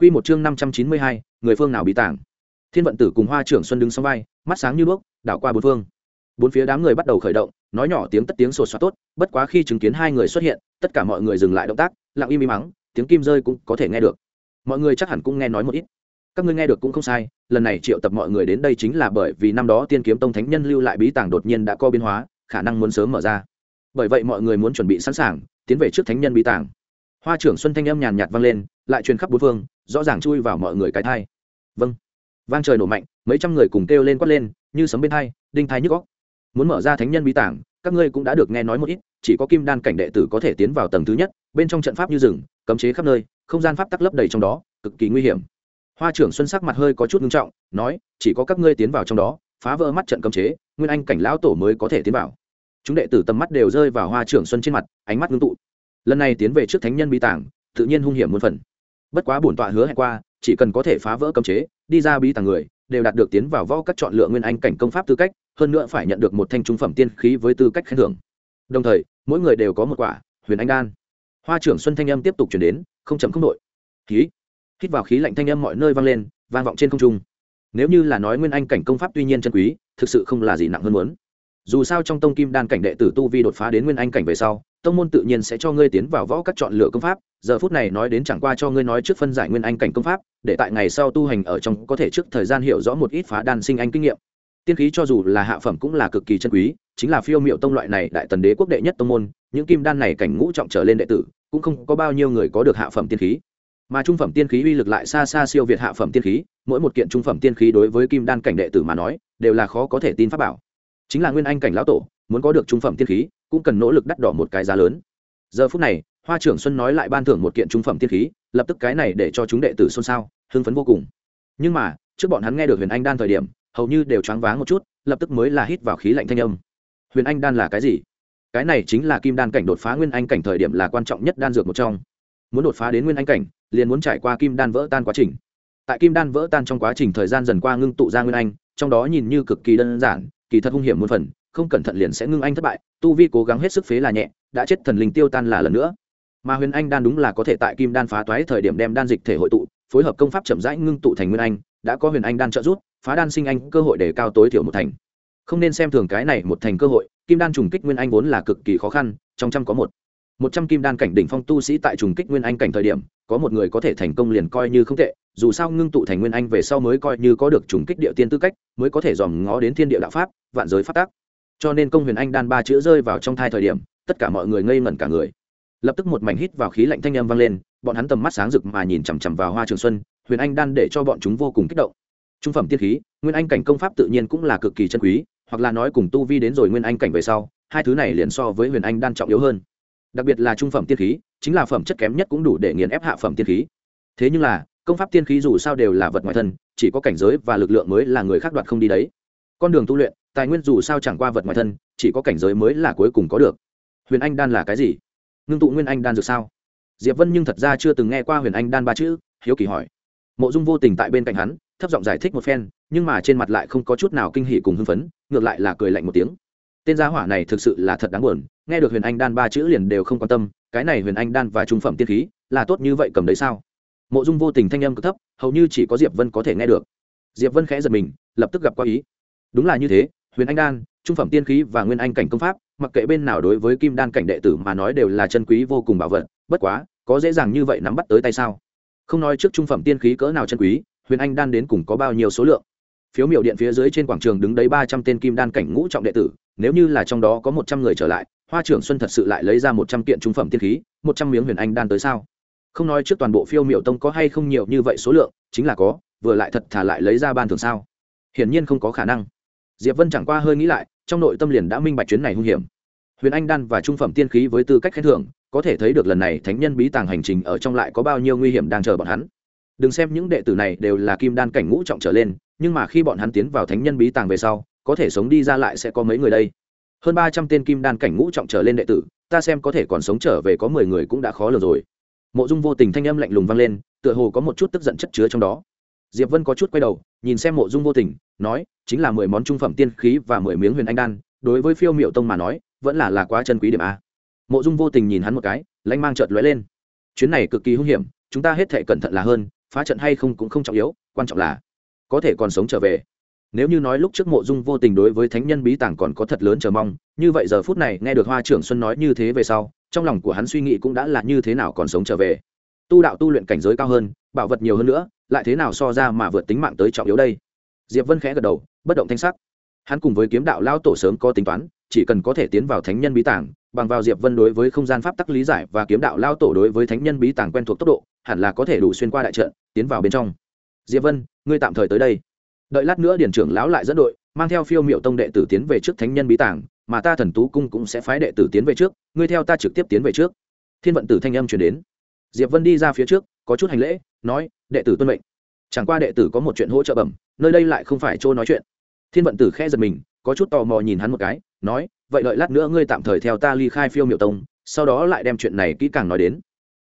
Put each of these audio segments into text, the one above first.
Quy một chương năm trăm chín mươi hai, người phương nào bị tàng. Thiên vận tử cùng Hoa trưởng Xuân đứng song vai, mắt sáng như đuốc, đảo qua bốn phương. Bốn phía đám người bắt đầu khởi động, nói nhỏ tiếng tất tiếng sột soạt tốt, bất quá khi chứng kiến hai người xuất hiện, tất cả mọi người dừng lại động tác, lặng im im mắng, tiếng kim rơi cũng có thể nghe được. Mọi người chắc hẳn cũng nghe nói một ít. Các ngươi nghe được cũng không sai, lần này triệu tập mọi người đến đây chính là bởi vì năm đó Tiên Kiếm Tông thánh nhân lưu lại bí tàng đột nhiên đã có biến hóa, khả năng muốn sớm mở ra. Bởi vậy mọi người muốn chuẩn bị sẵn sàng, tiến về trước thánh nhân bí tàng. Hoa trưởng Xuân thanh âm nhàn nhạt vang lên, lại truyền khắp bốn phương, rõ ràng chui vào mọi người cái thai. Vâng. Vang trời nổ mạnh, mấy trăm người cùng kêu lên quát lên, như sấm bên thai, đinh thai nhức góc muốn mở ra thánh nhân bí tảng, các ngươi cũng đã được nghe nói một ít, chỉ có kim đan cảnh đệ tử có thể tiến vào tầng thứ nhất, bên trong trận pháp như rừng, cấm chế khắp nơi, không gian pháp tắc lấp đầy trong đó, cực kỳ nguy hiểm. Hoa trưởng xuân sắc mặt hơi có chút ngưng trọng, nói, chỉ có các ngươi tiến vào trong đó, phá vỡ mắt trận cấm chế, nguyên anh cảnh lão tổ mới có thể tiến vào. Chúng đệ tử tầm mắt đều rơi vào hoa trưởng xuân trên mặt, ánh mắt ngưng tụ. Lần này tiến về trước thánh nhân bí tảng, tự nhiên hung hiểm muôn phần bất quá bổn tọa hứa hẹn qua, chỉ cần có thể phá vỡ cấm chế, đi ra bí tàng người, đều đạt được tiến vào võ các chọn lựa nguyên anh cảnh công pháp tư cách, hơn nữa phải nhận được một thanh trung phẩm tiên khí với tư cách khen thưởng. Đồng thời, mỗi người đều có một quả, huyền anh đan. Hoa trưởng xuân thanh âm tiếp tục chuyển đến, không chậm không đội. Khí. Hít vào khí lạnh thanh âm mọi nơi vang lên, vang vọng trên không trung. Nếu như là nói nguyên anh cảnh công pháp tuy nhiên chân quý, thực sự không là gì nặng hơn muốn. Dù sao trong tông kim đan cảnh đệ tử tu vi đột phá đến nguyên anh cảnh về sau tông môn tự nhiên sẽ cho ngươi tiến vào võ các chọn lựa công pháp, giờ phút này nói đến chẳng qua cho ngươi nói trước phân giải nguyên anh cảnh công pháp, để tại ngày sau tu hành ở trong có thể trước thời gian hiểu rõ một ít phá đan sinh anh kinh nghiệm. Tiên khí cho dù là hạ phẩm cũng là cực kỳ chân quý, chính là phiêu miệu tông loại này đại tần đế quốc đệ nhất tông môn, những kim đan này cảnh ngũ trọng trở lên đệ tử, cũng không có bao nhiêu người có được hạ phẩm tiên khí. Mà trung phẩm tiên khí uy lực lại xa xa siêu việt hạ phẩm tiên khí, mỗi một kiện trung phẩm tiên khí đối với kim đan cảnh đệ tử mà nói, đều là khó có thể tin pháp bảo. Chính là nguyên anh cảnh lão tổ, muốn có được trung phẩm tiên khí cũng cần nỗ lực đắt đỏ một cái giá lớn. Giờ phút này, hoa trưởng xuân nói lại ban thưởng một kiện trung phẩm tiên khí, lập tức cái này để cho chúng đệ tử xôn xao, hưng phấn vô cùng. Nhưng mà, trước bọn hắn nghe được huyền anh đan thời điểm, hầu như đều choáng váng một chút, lập tức mới là hít vào khí lạnh thanh âm. Huyền anh đan là cái gì? Cái này chính là kim đan cảnh đột phá nguyên anh cảnh thời điểm là quan trọng nhất đan dược một trong. Muốn đột phá đến nguyên anh cảnh, liền muốn trải qua kim đan vỡ tan quá trình. Tại kim đan vỡ tan trong quá trình thời gian dần qua ngưng tụ ra nguyên anh, trong đó nhìn như cực kỳ đơn giản, kỳ thật hung hiểm muôn phần không cẩn thận liền sẽ ngưng anh thất bại, tu vi cố gắng hết sức phế là nhẹ, đã chết thần linh tiêu tan là lần nữa. Mà huyền anh đan đúng là có thể tại kim đan phá toái thời điểm đem đan dịch thể hội tụ, phối hợp công pháp chậm rãi ngưng tụ thành nguyên anh, đã có huyền anh đan trợ giúp, phá đan sinh anh, cơ hội để cao tối thiểu một thành. Không nên xem thường cái này một thành cơ hội, kim đan trùng kích nguyên anh vốn là cực kỳ khó khăn, trong trăm có một. Một trăm kim đan cảnh đỉnh phong tu sĩ tại trùng kích nguyên anh cảnh thời điểm, có một người có thể thành công liền coi như không tệ, dù sao ngưng tụ thành nguyên anh về sau mới coi như có được trùng kích địa tiên tư cách, mới có thể dòm ngó đến thiên địa đạo pháp, vạn giới phát tác cho nên công huyền anh đan ba chữ rơi vào trong thai thời điểm, tất cả mọi người ngây ngẩn cả người. Lập tức một mảnh hít vào khí lạnh thanh âm vang lên, bọn hắn tầm mắt sáng rực mà nhìn chằm chằm vào hoa trường xuân, huyền anh đan để cho bọn chúng vô cùng kích động. Trung phẩm tiên khí, nguyên anh cảnh công pháp tự nhiên cũng là cực kỳ chân quý, hoặc là nói cùng tu vi đến rồi nguyên anh cảnh về sau, hai thứ này liền so với huyền anh đan trọng yếu hơn. Đặc biệt là trung phẩm tiên khí, chính là phẩm chất kém nhất cũng đủ để nghiền ép hạ phẩm tiên khí. Thế nhưng là, công pháp tiên khí dù sao đều là vật ngoại thân, chỉ có cảnh giới và lực lượng mới là người khác đoạt không đi đấy. Con đường tu luyện tài nguyên dù sao chẳng qua vật ngoài thân, chỉ có cảnh giới mới là cuối cùng có được. Huyền anh đan là cái gì? Ngưng tụ nguyên anh đan dược sao? Diệp vân nhưng thật ra chưa từng nghe qua huyền anh đan ba chữ, hiếu kỳ hỏi. Mộ dung vô tình tại bên cạnh hắn, thấp giọng giải thích một phen, nhưng mà trên mặt lại không có chút nào kinh hỉ cùng hưng phấn, ngược lại là cười lạnh một tiếng. Tên gia hỏa này thực sự là thật đáng buồn, nghe được huyền anh đan ba chữ liền đều không quan tâm, cái này huyền anh đan và trung phẩm tiên khí, là tốt như vậy cầm đấy sao? Mộ dung vô tình thanh âm cực thấp, hầu như chỉ có diệp vân có thể nghe được. Diệp vân khẽ giật mình, lập tức gặp qua ý. Đúng là như thế huyền anh đan, trung phẩm tiên khí và nguyên anh cảnh công pháp, mặc kệ bên nào đối với kim đan cảnh đệ tử mà nói đều là chân quý vô cùng bảo vật, bất quá, có dễ dàng như vậy nắm bắt tới tay sao? Không nói trước trung phẩm tiên khí cỡ nào chân quý, huyền anh đan đến cùng có bao nhiêu số lượng? Phiếu miểu điện phía dưới trên quảng trường đứng đấy ba trăm tên kim đan cảnh ngũ trọng đệ tử, nếu như là trong đó có một trăm người trở lại, hoa trưởng xuân thật sự lại lấy ra một trăm kiện trung phẩm tiên khí, một trăm miếng huyền anh đan tới sao? Không nói trước toàn bộ phiêu miểu tông có hay không nhiều như vậy số lượng, chính là có, vừa lại thật thả lại lấy ra ban thường sao? Hiển nhiên không có khả năng diệp vân chẳng qua hơi nghĩ lại, trong nội tâm liền đã minh bạch chuyến này hung hiểm. Huyền anh đan và trung phẩm tiên khí với tư cách khen thưởng, có thể thấy được lần này thánh nhân bí tàng hành trình ở trong lại có bao nhiêu nguy hiểm đang chờ bọn hắn. Đừng xem những đệ tử này đều là kim đan cảnh ngũ trọng trở lên, nhưng mà khi bọn hắn tiến vào thánh nhân bí tàng về sau, có thể sống đi ra lại sẽ có mấy người đây. Hơn ba trăm tên kim đan cảnh ngũ trọng trở lên đệ tử, ta xem có thể còn sống trở về có mười người cũng đã khó lường rồi. Mộ dung vô tình thanh âm lạnh lùng vang lên, tựa hồ có một chút tức giận chất chứa trong đó. Diệp vân có chút quay đầu nhìn xem mộ dung vô tình, nói, chính là mười món trung phẩm tiên khí và mười miếng huyền anh đan, đối với phiêu miệu tông mà nói, vẫn là là quá chân quý điểm a. Mộ dung vô tình nhìn hắn một cái lanh mang trợt lóe lên. Chuyến này cực kỳ hung hiểm, chúng ta hết thể cẩn thận là hơn, phá trận hay không cũng không trọng yếu, quan trọng là có thể còn sống trở về. Nếu như nói lúc trước mộ dung vô tình đối với thánh nhân bí tàng còn có thật lớn chờ mong, như vậy giờ phút này nghe được hoa trưởng xuân nói như thế về sau, trong lòng của hắn suy nghĩ cũng đã là như thế nào còn sống trở về. Tu đạo tu luyện cảnh giới cao hơn, bảo vật nhiều hơn nữa lại thế nào so ra mà vượt tính mạng tới trọng yếu đây? Diệp vân khẽ gật đầu, bất động thanh sắc. Hắn cùng với kiếm đạo lao tổ sớm có tính toán, chỉ cần có thể tiến vào thánh nhân bí tàng, bằng vào diệp vân đối với không gian pháp tắc lý giải và kiếm đạo lao tổ đối với thánh nhân bí tàng quen thuộc tốc độ, hẳn là có thể đủ xuyên qua đại trận, tiến vào bên trong. Diệp vân, ngươi tạm thời tới đây. Đợi lát nữa điển trưởng lão lại dẫn đội, mang theo phiêu miệu tông đệ tử tiến về trước thánh nhân bí tàng, mà ta thần tú cung cũng sẽ phái đệ tử tiến về trước, ngươi theo ta trực tiếp tiến về trước. Thiên vận tử thanh âm truyền đến. Diệp vân đi ra phía trước, có chút hành lễ nói, đệ tử tuân mệnh. Chẳng qua đệ tử có một chuyện hỗ trợ bẩm, nơi đây lại không phải chỗ nói chuyện. Thiên vận tử khẽ giật mình, có chút tò mò nhìn hắn một cái, nói, vậy đợi lát nữa ngươi tạm thời theo ta ly khai phiêu miệu tông, sau đó lại đem chuyện này kỹ càng nói đến.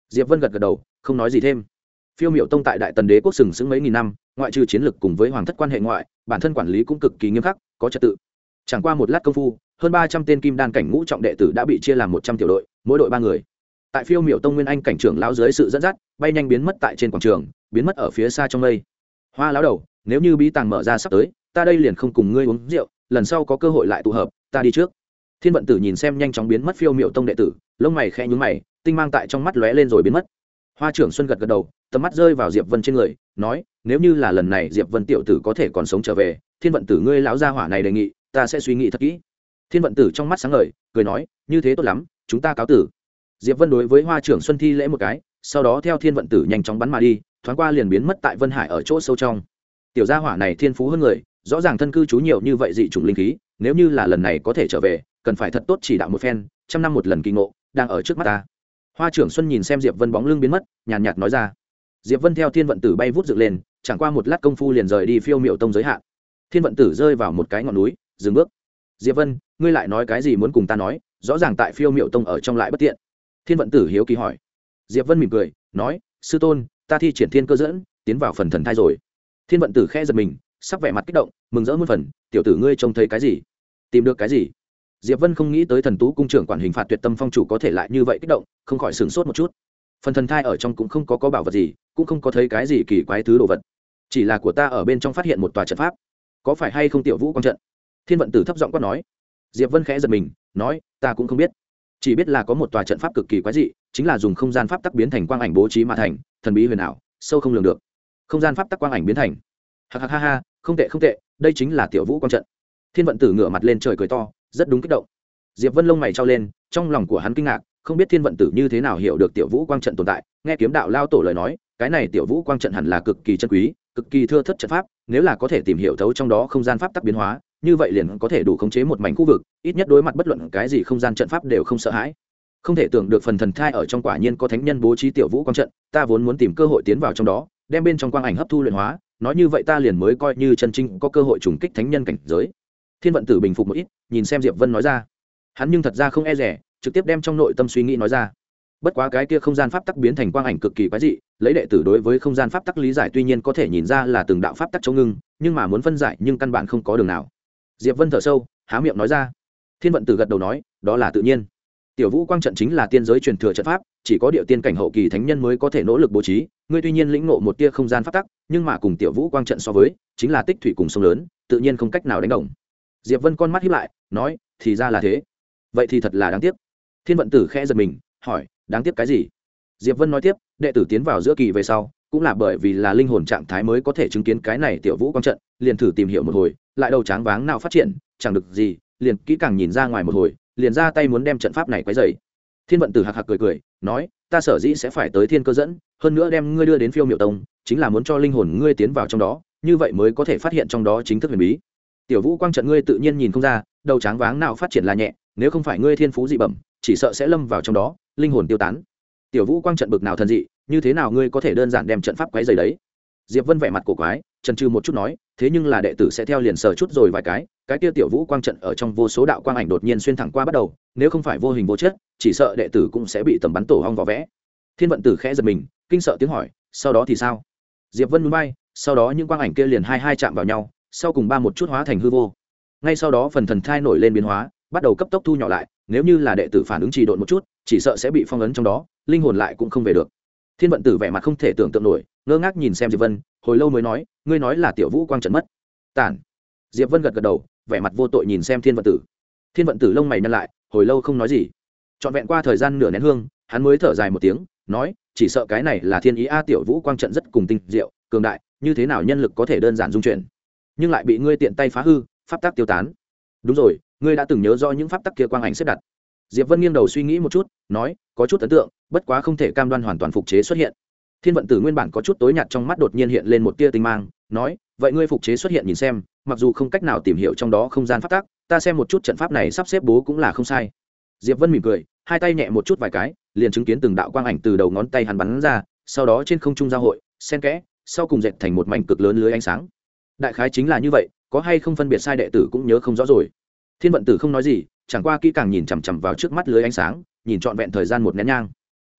Diệp vân gật gật đầu, không nói gì thêm. Phiêu miệu tông tại đại tần đế quốc sừng sững mấy nghìn năm, ngoại trừ chiến lược cùng với hoàng thất quan hệ ngoại, bản thân quản lý cũng cực kỳ nghiêm khắc, có trật tự. Chẳng qua một lát công phu, hơn ba trăm tên kim đan cảnh ngũ trọng đệ tử đã bị chia làm một trăm tiểu đội, mỗi đội ba người tại phiêu miệu tông nguyên anh cảnh trưởng lão dưới sự dẫn dắt, bay nhanh biến mất tại trên quảng trường, biến mất ở phía xa trong mây. Hoa lão đầu, nếu như bí tàng mở ra sắp tới, ta đây liền không cùng ngươi uống rượu, lần sau có cơ hội lại tụ hợp, ta đi trước. Thiên vận tử nhìn xem nhanh chóng biến mất phiêu miệu tông đệ tử, lông mày khẽ nhúng mày, tinh mang tại trong mắt lóe lên rồi biến mất. Hoa trưởng xuân gật gật đầu, tầm mắt rơi vào diệp vân trên người, nói, nếu như là lần này diệp vân tiểu tử có thể còn sống trở về, thiên vận tử ngươi lão gia hỏa này đề nghị, ta sẽ suy nghĩ thật kỹ. Thiên vận tử trong mắt sáng ngời, cười nói, như thế tốt lắm, chúng ta cáo tử diệp vân đối với hoa trưởng xuân thi lễ một cái sau đó theo thiên vận tử nhanh chóng bắn mà đi thoáng qua liền biến mất tại vân hải ở chỗ sâu trong. Tiểu gia hỏa này thiên phú hơn người rõ ràng thân cư trú nhiều như vậy dị chủng linh khí nếu như là lần này có thể trở về cần phải thật tốt chỉ đạo một phen trăm năm một lần kỳ ngộ đang ở trước mắt ta. Hoa trưởng xuân nhìn xem diệp vân bóng lưng biến mất nhàn nhạt, nhạt nói ra. Diệp vân theo thiên vận tử bay vút dựng lên chẳng qua một lát công phu liền rời đi phiêu miệu tông giới hạn. Thiên vận tử rơi vào một cái ngọn núi dừng bước. Diệp vân ngươi lại nói cái gì muốn cùng ta nói? Rõ ràng tại phiêu miệu tông ở trong lại bất tiện thiên vận tử hiếu kỳ hỏi. Diệp vân mỉm cười, nói, sư tôn, ta thi triển thiên cơ dẫn, tiến vào phần thần thai rồi. Thiên vận tử khe giật mình sắp vẻ mặt kích động, mừng rỡ muôn phần, tiểu tử ngươi trông thấy cái gì? Tìm được cái gì? Diệp vân không nghĩ tới thần tú cung trưởng quản hình phạt tuyệt tâm phong chủ có thể lại như vậy kích động, không khỏi sửng sốt một chút. Phần thần thai ở trong cũng không có có bảo vật gì, cũng không có thấy cái gì kỳ quái thứ đồ vật. Chỉ là của ta ở bên trong phát hiện một tòa trận pháp. Có phải hay không tiểu vũ quang trận? Thiên vận tử thấp giọng quát nói. Diệp vân khẽ giật mình, nói, ta cũng không biết chỉ biết là có một tòa trận pháp cực kỳ quái dị, chính là dùng không gian pháp tắc biến thành quang ảnh bố trí mà thành, thần bí huyền ảo, sâu không lường được. Không gian pháp tắc quang ảnh biến thành. Hạc hạc ha ha, không tệ không tệ, đây chính là tiểu vũ quang trận. Thiên vận tử ngửa mặt lên trời cười to, rất đúng kích động. Diệp vân lông mày trao lên, trong lòng của hắn kinh ngạc, không biết thiên vận tử như thế nào hiểu được tiểu vũ quang trận tồn tại, nghe kiếm đạo lao tổ lời nói, cái này tiểu vũ quang trận hẳn là cực kỳ chân quý, cực kỳ thưa thất trận pháp, nếu là có thể tìm hiểu thấu trong đó không gian pháp tắc biến hóa như vậy liền có thể đủ khống chế một mảnh khu vực, ít nhất đối mặt bất luận cái gì không gian trận pháp đều không sợ hãi. Không thể tưởng được phần thần thai ở trong quả nhiên có thánh nhân bố trí tiểu vũ quang trận, ta vốn muốn tìm cơ hội tiến vào trong đó, đem bên trong quang ảnh hấp thu luyện hóa, nói như vậy ta liền mới coi như chân trinh có cơ hội trùng kích thánh nhân cảnh giới. Thiên vận tử bình phục một ít, nhìn xem diệp vân nói ra. Hắn nhưng thật ra không e rẻ, trực tiếp đem trong nội tâm suy nghĩ nói ra. Bất quá cái kia không gian pháp tắc biến thành quang ảnh cực kỳ quái dị, lấy đệ tử đối với không gian pháp tắc lý giải tuy nhiên có thể nhìn ra là từng đạo pháp tắc chống ngưng, nhưng mà muốn phân giải nhưng căn bản không có đường nào diệp vân thở sâu, há miệng nói ra. Thiên vận tử gật đầu nói, đó là tự nhiên. Tiểu vũ quang trận chính là tiên giới truyền thừa trận pháp, chỉ có địa tiên cảnh hậu kỳ thánh nhân mới có thể nỗ lực bố trí, ngươi tuy nhiên lĩnh ngộ một tia không gian pháp tắc, nhưng mà cùng tiểu vũ quang trận so với, chính là tích thủy cùng sông lớn, tự nhiên không cách nào đánh đồng. Diệp vân con mắt hiếp lại, nói, thì ra là thế. Vậy thì thật là đáng tiếc. Thiên vận tử khẽ giật mình, hỏi, đáng tiếc cái gì? Diệp vân nói tiếp, đệ tử tiến vào giữa kỳ về sau, cũng là bởi vì là linh hồn trạng thái mới có thể chứng kiến cái này tiểu vũ quang trận, liền thử tìm hiểu một hồi lại đầu tráng váng nào phát triển, chẳng được gì, liền kỹ càng nhìn ra ngoài một hồi, liền ra tay muốn đem trận pháp này quấy dày thiên vận tử hạc hạc cười cười, nói, ta sở dĩ sẽ phải tới thiên cơ dẫn, hơn nữa đem ngươi đưa đến phiêu miệu tông, chính là muốn cho linh hồn ngươi tiến vào trong đó, như vậy mới có thể phát hiện trong đó chính thức huyền bí. Tiểu vũ quang trận ngươi tự nhiên nhìn không ra, đầu tráng váng nào phát triển là nhẹ, nếu không phải ngươi thiên phú dị bẩm, chỉ sợ sẽ lâm vào trong đó, linh hồn tiêu tán. Tiểu vũ quang trận bực nào thần dị, như thế nào ngươi có thể đơn giản đem trận pháp quấy dày đấy? Diệp vân vẻ mặt cổ quái, trần trừ một chút nói, thế nhưng là đệ tử sẽ theo liền sờ chút rồi vài cái cái kia tiểu vũ quang trận ở trong vô số đạo quang ảnh đột nhiên xuyên thẳng qua bắt đầu, nếu không phải vô hình vô chất, chỉ sợ đệ tử cũng sẽ bị tầm bắn tổ hong vỏ vẽ. Thiên vận tử khẽ giật mình, kinh sợ tiếng hỏi, sau đó thì sao? Diệp vân núi bay sau đó những quang ảnh kia liền hai hai chạm vào nhau, sau cùng ba một chút hóa thành hư vô. Ngay sau đó phần thần thai nổi lên biến hóa, bắt đầu cấp tốc thu nhỏ lại, nếu như là đệ tử phản ứng trì độn một chút, chỉ sợ sẽ bị phong ấn trong đó, linh hồn lại cũng không về được thiên vận tử vẻ mặt không thể tưởng tượng nổi, ngơ ngác nhìn xem diệp vân, hồi lâu mới nói, ngươi nói là tiểu vũ quang trận mất. Tản. Diệp vân gật gật đầu, vẻ mặt vô tội nhìn xem thiên vận tử. Thiên vận tử lông mày nhăn lại, hồi lâu không nói gì. Trọn vẹn qua thời gian nửa nén hương, hắn mới thở dài một tiếng, nói, chỉ sợ cái này là thiên ý a, tiểu vũ quang trận rất cùng tinh diệu, cường đại, như thế nào nhân lực có thể đơn giản dung chuyển, nhưng lại bị ngươi tiện tay phá hư, pháp tắc tiêu tán. Đúng rồi, ngươi đã từng nhớ do những pháp tắc kia quang ảnh xếp đặt diệp vân nghiêng đầu suy nghĩ một chút, nói, có chút ấn tượng, bất quá không thể cam đoan hoàn toàn phục chế xuất hiện. Thiên vận tử nguyên bản có chút tối nhạt trong mắt đột nhiên hiện lên một tia tinh mang, nói, vậy ngươi phục chế xuất hiện nhìn xem, mặc dù không cách nào tìm hiểu trong đó không gian pháp tắc, ta xem một chút trận pháp này sắp xếp bố cũng là không sai. Diệp vân mỉm cười, hai tay nhẹ một chút vài cái, liền chứng kiến từng đạo quang ảnh từ đầu ngón tay hắn bắn ra, sau đó trên không trung giao hội, xen kẽ, sau cùng dệt thành một mảnh cực lớn lưới ánh sáng. Đại khái chính là như vậy, có hay không phân biệt sai đệ tử cũng nhớ không rõ rồi. Thiên vận tử không nói gì chẳng qua kỹ càng nhìn chằm chằm vào trước mắt lưới ánh sáng, nhìn trọn vẹn thời gian một nén nhang.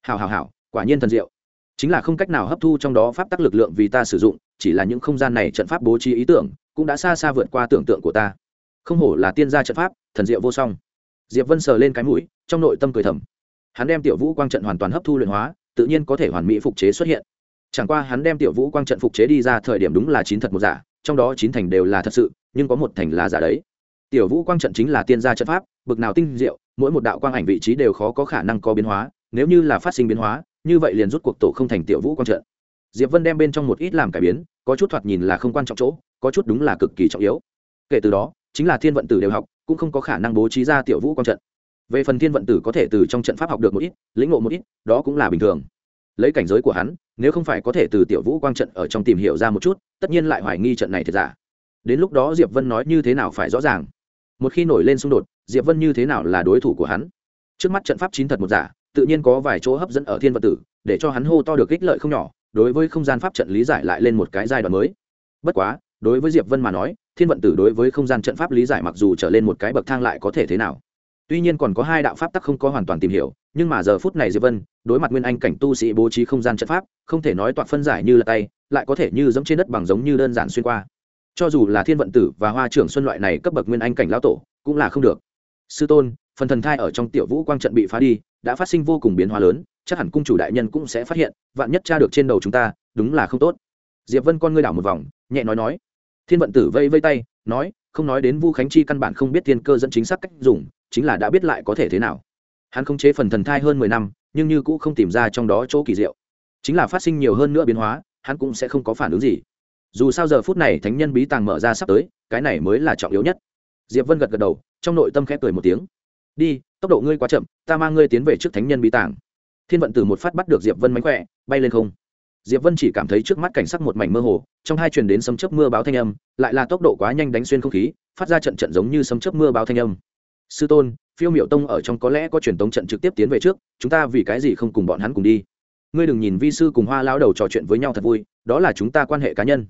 Hào hào hào quả nhiên thần diệu. Chính là không cách nào hấp thu trong đó pháp tắc lực lượng vì ta sử dụng, chỉ là những không gian này trận pháp bố trí ý tưởng, cũng đã xa xa vượt qua tưởng tượng của ta. Không hổ là tiên gia trận pháp, thần diệu vô song. Diệp vân sờ lên cái mũi, trong nội tâm cười thầm. Hắn đem tiểu vũ quang trận hoàn toàn hấp thu luyện hóa, tự nhiên có thể hoàn mỹ phục chế xuất hiện. Chẳng qua hắn đem tiểu vũ quang trận phục chế đi ra thời điểm đúng là chín thật một giả, trong đó chín thành đều là thật sự, nhưng có một thành là giả đấy. Tiểu vũ quang trận chính là tiên gia trận pháp bực nào tinh diệu, mỗi một đạo quang ảnh vị trí đều khó có khả năng có biến hóa, nếu như là phát sinh biến hóa, như vậy liền rút cuộc tổ không thành tiểu vũ quang trận. Diệp vân đem bên trong một ít làm cải biến, có chút thoạt nhìn là không quan trọng chỗ, có chút đúng là cực kỳ trọng yếu. Kể từ đó, chính là thiên vận tử đều học, cũng không có khả năng bố trí ra tiểu vũ quang trận. Về phần thiên vận tử có thể từ trong trận pháp học được một ít, lĩnh ngộ một ít, đó cũng là bình thường. Lấy cảnh giới của hắn, nếu không phải có thể từ tiểu vũ quang trận ở trong tìm hiểu ra một chút, tất nhiên lại hoài nghi trận này thật giả. Đến lúc đó diệp vân nói như thế nào phải rõ ràng một khi nổi lên xung đột, diệp vân như thế nào là đối thủ của hắn? Trước mắt trận pháp chín thật một giả, tự nhiên có vài chỗ hấp dẫn ở thiên vật tử, để cho hắn hô to được ích lợi không nhỏ, đối với không gian pháp trận lý giải lại lên một cái giai đoạn mới. Bất quá, đối với diệp vân mà nói, thiên vận tử đối với không gian trận pháp lý giải mặc dù trở lên một cái bậc thang lại có thể thế nào. Tuy nhiên còn có hai đạo pháp tắc không có hoàn toàn tìm hiểu, nhưng mà giờ phút này diệp vân, đối mặt nguyên anh cảnh tu sĩ bố trí không gian trận pháp, không thể nói toạc phân giải như là tay, lại có thể như giống trên đất bằng giống như đơn giản xuyên qua cho dù là thiên vận tử và hoa trưởng xuân loại này cấp bậc nguyên anh cảnh lão tổ, cũng là không được. Sư tôn, phần thần thai ở trong tiểu vũ quang trận bị phá đi, đã phát sinh vô cùng biến hóa lớn, chắc hẳn cung chủ đại nhân cũng sẽ phát hiện, vạn nhất cha được trên đầu chúng ta, đúng là không tốt. Diệp vân con ngươi đảo một vòng, nhẹ nói nói. Thiên vận tử vây vây tay, nói, không nói đến vu khánh chi căn bản không biết thiên cơ dẫn chính xác cách dùng, chính là đã biết lại có thể thế nào. Hắn không chế phần thần thai hơn mười năm, nhưng như cũ không tìm ra trong đó chỗ kỳ diệu. Chính là phát sinh nhiều hơn nữa biến hóa, hắn cũng sẽ không có phản ứng gì dù sao giờ phút này thánh nhân bí tàng mở ra sắp tới, cái này mới là trọng yếu nhất. Diệp vân gật gật đầu, trong nội tâm khẽ cười một tiếng. Đi, tốc độ ngươi quá chậm, ta mang ngươi tiến về trước thánh nhân bí tàng. Thiên vận từ một phát bắt được diệp vân mánh khỏe, bay lên không. Diệp vân chỉ cảm thấy trước mắt cảnh sắc một mảnh mơ hồ, trong hai truyền đến sấm chớp mưa báo thanh âm, lại là tốc độ quá nhanh đánh xuyên không khí, phát ra trận trận giống như sấm chớp mưa báo thanh âm. Sư tôn, phiêu miệu tông ở trong có lẽ có truyền tống trận trực tiếp tiến về trước, chúng ta vì cái gì không cùng bọn hắn cùng đi? Ngươi đừng nhìn vi sư cùng hoa lao đầu trò chuyện với nhau thật vui, đó là chúng ta quan hệ cá nhân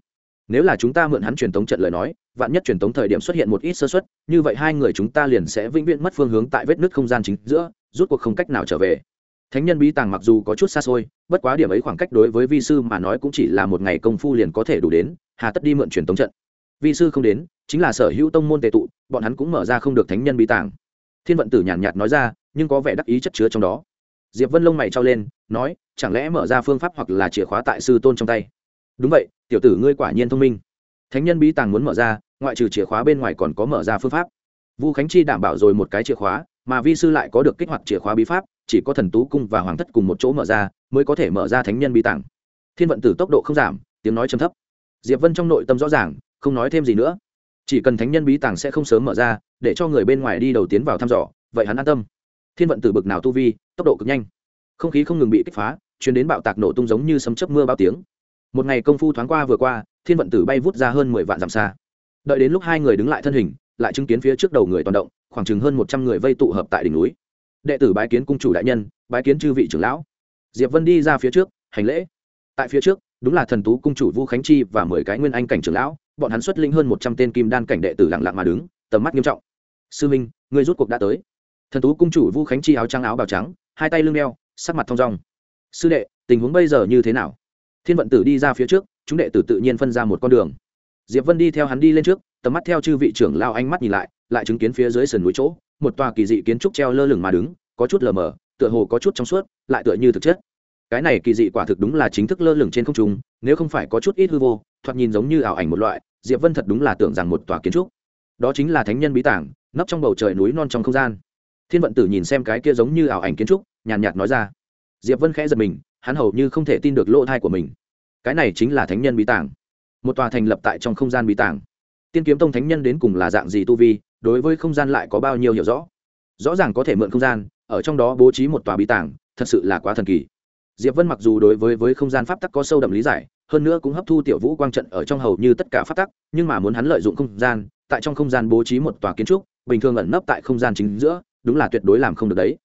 nếu là chúng ta mượn hắn truyền tống trận lời nói, vạn nhất truyền tống thời điểm xuất hiện một ít sơ xuất như vậy hai người chúng ta liền sẽ vĩnh viễn mất phương hướng tại vết nứt không gian chính giữa, rút cuộc không cách nào trở về. Thánh nhân bí tàng mặc dù có chút xa xôi, bất quá điểm ấy khoảng cách đối với vi sư mà nói cũng chỉ là một ngày công phu liền có thể đủ đến, hà tất đi mượn truyền tống trận. Vi sư không đến, chính là sở hữu tông môn tệ tụ, bọn hắn cũng mở ra không được thánh nhân bí tàng. Thiên vận tử nhàn nhạt nói ra, nhưng có vẻ đắc ý chất chứa trong đó. Diệp vân lông mày trao lên, nói, chẳng lẽ mở ra phương pháp hoặc là chìa khóa tại sư tôn trong tay? Đúng vậy, tiểu tử ngươi quả nhiên thông minh. Thánh nhân bí tàng muốn mở ra, ngoại trừ chìa khóa bên ngoài còn có mở ra phương pháp. Vu khánh chi đảm bảo rồi một cái chìa khóa, mà vi sư lại có được kích hoạt chìa khóa bí pháp, chỉ có thần tú cung và hoàng thất cùng một chỗ mở ra, mới có thể mở ra thánh nhân bí tàng. Thiên vận tử tốc độ không giảm, tiếng nói chấm thấp. Diệp vân trong nội tâm rõ ràng, không nói thêm gì nữa. Chỉ cần thánh nhân bí tàng sẽ không sớm mở ra, để cho người bên ngoài đi đầu tiến vào thăm dò, vậy hắn an tâm. Thiên vận tử bực nào tu vi, tốc độ cực nhanh. Không khí không ngừng bị kích phá chuyển đến bạo tạc nổ tung giống như sấm chớp mưa bao tiếng một ngày công phu thoáng qua vừa qua, thiên vận tử bay vút ra hơn mười vạn dặm xa. Đợi đến lúc hai người đứng lại thân hình, lại chứng kiến phía trước đầu người toàn động, khoảng chừng hơn một trăm người vây tụ hợp tại đỉnh núi. Đệ tử bái kiến cung chủ đại nhân, bái kiến chư vị trưởng lão. Diệp vân đi ra phía trước, hành lễ. Tại phía trước, đúng là thần tú cung chủ vu khánh chi và mười cái nguyên anh cảnh trưởng lão, bọn hắn xuất linh hơn một trăm tên kim đan cảnh đệ tử lặng lặng mà đứng, tầm mắt nghiêm trọng. Sư minh người rút cuộc đã tới. Thần tú cung chủ vu khánh chi áo trắng áo bào trắng, hai tay lưng đeo, sắc mặt thong dong. Sư đệ, tình huống bây giờ như thế nào? Thiên vận tử đi ra phía trước, chúng đệ tử tự nhiên phân ra một con đường. Diệp vân đi theo hắn đi lên trước, tầm mắt theo chư vị trưởng lao ánh mắt nhìn lại lại chứng kiến phía dưới sườn núi chỗ, một tòa kỳ dị kiến trúc treo lơ lửng mà đứng, có chút lờ mờ, tựa hồ có chút trong suốt, lại tựa như thực chất. Cái này kỳ dị quả thực đúng là chính thức lơ lửng trên không trung, nếu không phải có chút ít hư vô, thoạt nhìn giống như ảo ảnh một loại, diệp vân thật đúng là tưởng rằng một tòa kiến trúc. Đó chính là thánh nhân bí tảng, nấp trong bầu trời núi non trong không gian. Thiên vận tử nhìn xem cái kia giống như ảo ảnh kiến trúc, nhàn nhạt nói ra. Diệp vân khẽ giật mình hắn hầu như không thể tin được lỗ thai của mình. Cái này chính là thánh nhân bí Tàng, một tòa thành lập tại trong không gian bí tàng. tiên kiếm tông thánh nhân đến cùng là dạng gì tu vi đối với không gian lại có bao nhiêu hiểu rõ? Rõ ràng có thể mượn không gian ở trong đó bố trí một tòa bí tàng, thật sự là quá thần kỳ. Diệp vân mặc dù đối với với không gian pháp tắc có sâu đậm lý giải hơn nữa cũng hấp thu tiểu vũ quang trận ở trong hầu như tất cả pháp tắc nhưng mà muốn hắn lợi dụng không gian tại trong không gian bố trí một tòa kiến trúc bình thường ẩn nấp tại không gian chính giữa đúng là tuyệt đối làm không được đấy.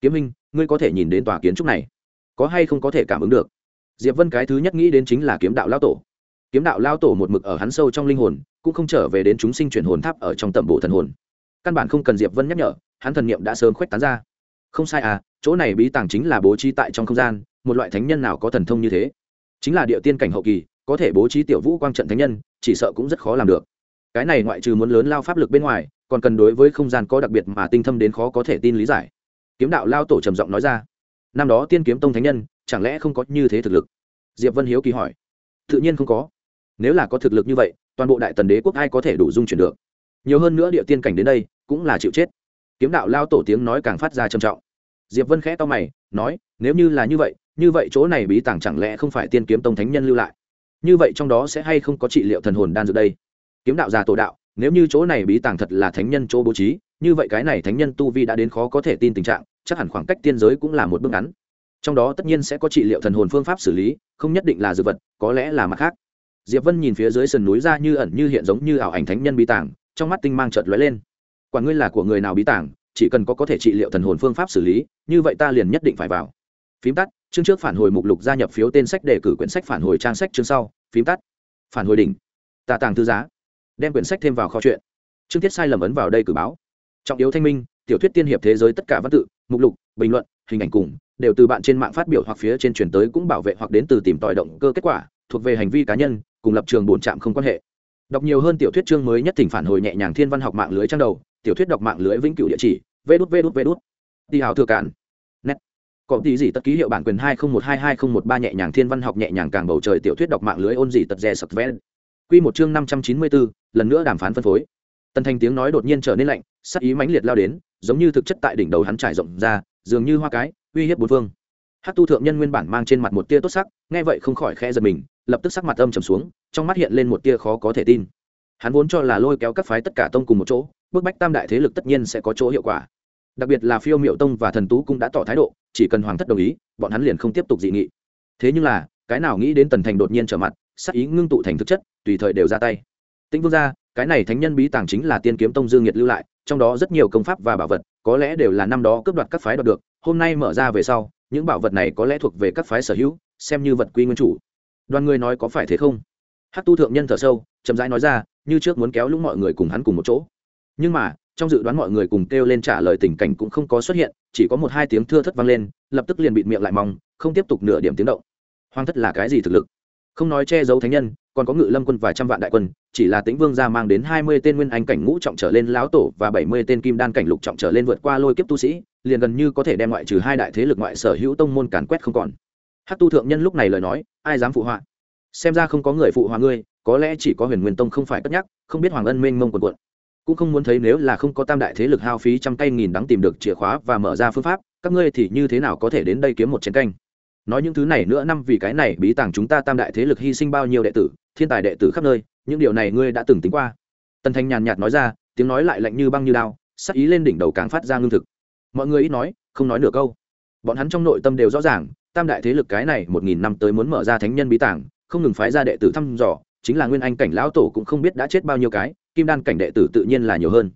Kiếm minh ngươi có thể nhìn đến tòa kiến trúc này có hay không có thể cảm ứng được. Diệp vân cái thứ nhất nghĩ đến chính là kiếm đạo lao tổ. Kiếm đạo lao tổ một mực ở hắn sâu trong linh hồn, cũng không trở về đến chúng sinh chuyển hồn tháp ở trong tầm bộ thần hồn. Căn bản không cần diệp vân nhắc nhở, hắn thần niệm đã sớm khuếch tán ra. Không sai à chỗ này bí tàng chính là bố trí tại trong không gian, một loại thánh nhân nào có thần thông như thế? Chính là địa tiên cảnh hậu kỳ, có thể bố trí tiểu vũ quang trận thánh nhân, chỉ sợ cũng rất khó làm được. Cái này ngoại trừ muốn lớn lao pháp lực bên ngoài, còn cần đối với không gian có đặc biệt mà tinh thâm đến khó có thể tin lý giải. Kiếm đạo lao tổ trầm giọng nói ra năm đó tiên kiếm tông thánh nhân, chẳng lẽ không có như thế thực lực? Diệp vân hiếu kỳ hỏi. Tự nhiên không có. Nếu là có thực lực như vậy, toàn bộ đại tần đế quốc ai có thể đủ dung chuyển được? Nhiều hơn nữa địa tiên cảnh đến đây, cũng là chịu chết. Kiếm đạo lao tổ tiếng nói càng phát ra trầm trọng. Diệp vân khẽ to mày, nói, nếu như là như vậy như vậy chỗ này bí tàng chẳng lẽ không phải tiên kiếm tông thánh nhân lưu lại? Như vậy trong đó sẽ hay không có trị liệu thần hồn đan dược đây? Kiếm đạo già tổ đạo, nếu như chỗ này bí tàng thật là thánh nhân chỗ bố trí như vậy cái này thánh nhân tu vi đã đến khó có thể tin tình trạng, chắc hẳn khoảng cách tiên giới cũng là một bước ngắn. Trong đó tất nhiên sẽ có trị liệu thần hồn phương pháp xử lý, không nhất định là dược vật, có lẽ là mặt khác. Diệp vân nhìn phía dưới sườn núi ra như ẩn như hiện giống như ảo ảnh thánh nhân bí tàng trong mắt tinh mang chợt lóe lên. Quả ngươi là của người nào bí tàng chỉ cần có có thể trị liệu thần hồn phương pháp xử lý, như vậy ta liền nhất định phải vào. Phím tắt, chương trước phản hồi mục lục gia nhập phiếu tên sách đề cử quyển sách phản hồi trang sách chương sau. Phím tắt, phản hồi đỉnh. Tà tàng thư giá. Đem quyển sách thêm vào kho chuyện. Chương tiết sai lầm ấn vào đây cử báo trọng yếu thanh minh, tiểu thuyết tiên hiệp thế giới tất cả văn tự, mục lục, bình luận, hình ảnh cùng, đều từ bạn trên mạng phát biểu hoặc phía trên truyền tới cũng bảo vệ hoặc đến từ tìm tòi động cơ kết quả, thuộc về hành vi cá nhân, cùng lập trường bổn trạm không quan hệ. Đọc nhiều hơn tiểu thuyết chương mới nhất thỉnh phản hồi nhẹ nhàng thiên văn học mạng lưới trang đầu, tiểu thuyết đọc mạng lưới vĩnh cửu địa chỉ vê đút vê đút vê đút đi hào thừa cản nét có tí gì tất ký hiệu bản quyền hai không một hai hai không một ba nhẹ nhàng thiên văn học nhẹ nhàng càng bầu trời tiểu thuyết đọc mạng lưới ôn gì tật rè sập vén quy một chương năm trăm chín mươi bốn lần nữa đàm phán phân phối tần thành tiếng nói đột nhiên trở nên lạnh, sắc ý mãnh liệt lao đến, giống như thực chất tại đỉnh đầu hắn trải rộng ra, dường như hoa cái, uy hiếp bốn phương. Hát tu thượng nhân nguyên bản mang trên mặt một tia tốt sắc, nghe vậy không khỏi khe giật mình, lập tức sắc mặt âm trầm xuống, trong mắt hiện lên một tia khó có thể tin. Hắn vốn cho là lôi kéo các phái tất cả tông cùng một chỗ, bức bách tam đại thế lực tất nhiên sẽ có chỗ hiệu quả. Đặc biệt là phiêu miệu tông và thần tú cũng đã tỏ thái độ, chỉ cần hoàng thất đồng ý, bọn hắn liền không tiếp tục dị nghị. Thế nhưng là, cái nào nghĩ đến tần thành đột nhiên trở mặt, sắc ý ngưng tụ thành thực chất, tùy thời đều ra tay. Tĩnh vương gia cái này thánh nhân bí tàng chính là tiên kiếm tông dương nhiệt lưu lại, trong đó rất nhiều công pháp và bảo vật, có lẽ đều là năm đó cướp đoạt các phái đoạt được, hôm nay mở ra về sau, những bảo vật này có lẽ thuộc về các phái sở hữu, xem như vật quy nguyên chủ. Đoàn người nói có phải thế không? Hát tu thượng nhân thở sâu, chậm rãi nói ra, như trước muốn kéo lũng mọi người cùng hắn cùng một chỗ. Nhưng mà, trong dự đoán mọi người cùng kêu lên trả lời tình cảnh cũng không có xuất hiện, chỉ có một hai tiếng thưa thất vang lên, lập tức liền bịt miệng lại mong, không tiếp tục nửa điểm tiếng động. Hoang thất là cái gì thực lực? Không nói che giấu thánh nhân, còn có ngự lâm quân vài trăm vạn đại quân, chỉ là tĩnh vương gia mang đến hai mươi tên nguyên anh cảnh ngũ trọng trở lên lão tổ và bảy mươi tên kim đan cảnh lục trọng trở lên vượt qua lôi kiếp tu sĩ, liền gần như có thể đem ngoại trừ hai đại thế lực ngoại sở hữu tông môn càn quét không còn. Hát tu thượng nhân lúc này lời nói, ai dám phụ họa? Xem ra không có người phụ họa ngươi, có lẽ chỉ có huyền nguyên tông không phải cất nhắc, không biết hoàng ân mênh mông quần quận. Cũng không muốn thấy nếu là không có tam đại thế lực hao phí trăm cây nghìn đắng tìm được chìa khóa và mở ra phương pháp, các ngươi thì như thế nào có thể đến đây kiếm một chiến canh? Nói những thứ này nữa năm vì cái này bí tàng chúng ta tam đại thế lực hy sinh bao nhiêu đệ tử, thiên tài đệ tử khắp nơi, những điều này ngươi đã từng tính qua. Tần thanh nhàn nhạt nói ra, tiếng nói lại lạnh như băng như đao, sắc ý lên đỉnh đầu càng phát ra ngưng thực. Mọi người ít nói, không nói nửa câu. Bọn hắn trong nội tâm đều rõ ràng, tam đại thế lực cái này một nghìn năm tới muốn mở ra thánh nhân bí tàng, không ngừng phái ra đệ tử thăm dò, chính là nguyên anh cảnh lão tổ cũng không biết đã chết bao nhiêu cái, kim đan cảnh đệ tử tự nhiên là nhiều hơn.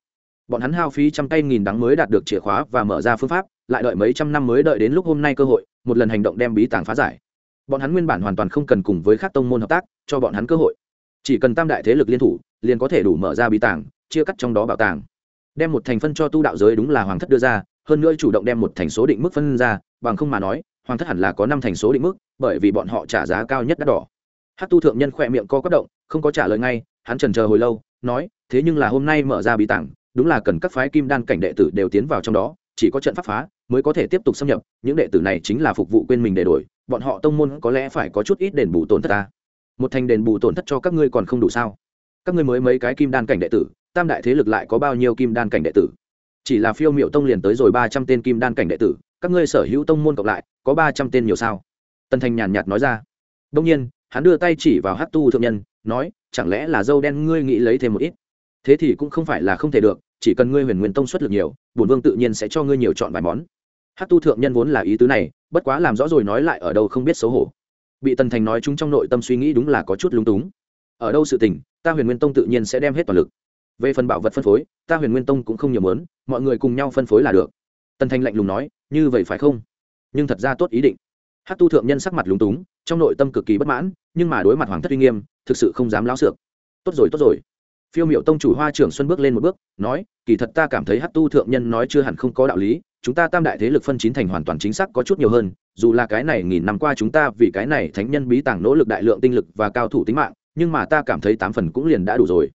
Bọn hắn hao phí trăm tay nghìn đắng mới đạt được chìa khóa và mở ra phương pháp, lại đợi mấy trăm năm mới đợi đến lúc hôm nay cơ hội một lần hành động đem bí tàng phá giải. Bọn hắn nguyên bản hoàn toàn không cần cùng với các tông môn hợp tác, cho bọn hắn cơ hội. Chỉ cần tam đại thế lực liên thủ, liền có thể đủ mở ra bí tàng, chia cắt trong đó bảo tàng. Đem một thành phân cho tu đạo giới đúng là hoàng thất đưa ra, hơn nữa chủ động đem một thành số định mức phân ra, bằng không mà nói, hoàng thất hẳn là có năm thành số định mức, bởi vì bọn họ trả giá cao nhất đắt đỏ. Hát tu thượng nhân khỏe miệng co quất động, không có trả lời ngay, hắn trần chờ hồi lâu, nói, thế nhưng là hôm nay mở ra bí tàng, đúng là cần các phái kim đan cảnh đệ tử đều tiến vào trong đó, chỉ có trận pháp phá mới có thể tiếp tục xâm nhập, những đệ tử này chính là phục vụ quên mình để đổi, bọn họ tông môn có lẽ phải có chút ít đền bù tổn thất ta. Một thành đền bù tổn thất cho các ngươi còn không đủ sao? Các ngươi mới mấy cái kim đan cảnh đệ tử, tam đại thế lực lại có bao nhiêu kim đan cảnh đệ tử? Chỉ là phiêu miệu tông liền tới rồi ba trăm tên kim đan cảnh đệ tử, các ngươi sở hữu tông môn cộng lại, có ba trăm tên nhiều sao? Tân thành nhàn nhạt nói ra. Đông nhiên, hắn đưa tay chỉ vào hát tu thượng nhân, nói, chẳng lẽ là dâu đen ngươi nghĩ lấy thêm một ít? Thế thì cũng không phải là không thể được, chỉ cần ngươi huyền nguyên tông xuất lực nhiều, bổn vương tự nhiên sẽ cho ngươi nhiều chọn vài món hát tu thượng nhân vốn là ý tứ này, bất quá làm rõ rồi nói lại ở đâu không biết xấu hổ. Bị tần thành nói chúng trong nội tâm suy nghĩ đúng là có chút lúng túng. Ở đâu sự tình, ta huyền nguyên tông tự nhiên sẽ đem hết toàn lực. Về phần bảo vật phân phối, ta huyền nguyên tông cũng không nhiều mớn mọi người cùng nhau phân phối là được. Tần thành lạnh lùng nói, như vậy phải không? Nhưng thật ra tốt ý định. Hát tu thượng nhân sắc mặt lúng túng, trong nội tâm cực kỳ bất mãn, nhưng mà đối mặt hoàng thất uy nghiêm, thực sự không dám láo xược tốt rồi tốt rồi. Phiêu miệu tông chủ hoa trưởng xuân bước lên một bước, nói, kỳ thật ta cảm thấy hát tu thượng nhân nói chưa hẳn không có đạo lý chúng ta tam đại thế lực phân chín thành hoàn toàn chính xác có chút nhiều hơn, dù là cái này nghìn năm qua chúng ta vì cái này thánh nhân bí tàng nỗ lực đại lượng tinh lực và cao thủ tính mạng, nhưng mà ta cảm thấy tám phần cũng liền đã đủ rồi.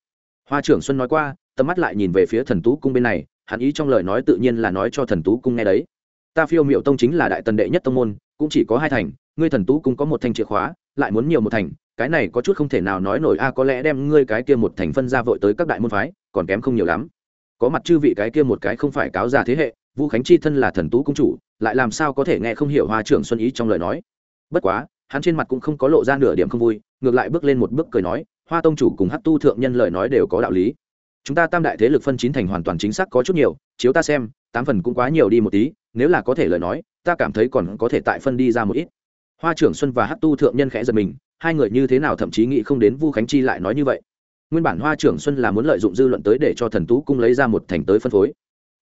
Hoa trưởng xuân nói qua, tầm mắt lại nhìn về phía thần tú cung bên này, hắn ý trong lời nói tự nhiên là nói cho thần tú cung nghe đấy. Ta phiêu miệu tông chính là đại tần đệ nhất tông môn, cũng chỉ có hai thành, ngươi thần tú cung có một thanh chìa khóa, lại muốn nhiều một thành, cái này có chút không thể nào nói nổi a, có lẽ đem ngươi cái kia một thành phân ra vội tới các đại môn phái, còn kém không nhiều lắm. Có mặt chư vị cái kia một cái không phải cáo già thế hệ vũ khánh chi thân là thần tú cung chủ, lại làm sao có thể nghe không hiểu hoa trưởng xuân ý trong lời nói? Bất quá, hắn trên mặt cũng không có lộ ra nửa điểm không vui, ngược lại bước lên một bước cười nói, hoa tông chủ cùng hát tu thượng nhân lời nói đều có đạo lý. Chúng ta tam đại thế lực phân chín thành hoàn toàn chính xác có chút nhiều, chiếu ta xem, tám phần cũng quá nhiều đi một tí, nếu là có thể lời nói, ta cảm thấy còn có thể tại phân đi ra một ít. Hoa trưởng xuân và hát tu thượng nhân khẽ giật mình, hai người như thế nào thậm chí nghĩ không đến vu khánh chi lại nói như vậy. Nguyên bản hoa trưởng xuân là muốn lợi dụng dư luận tới để cho thần tú cung lấy ra một thành tới phân phối.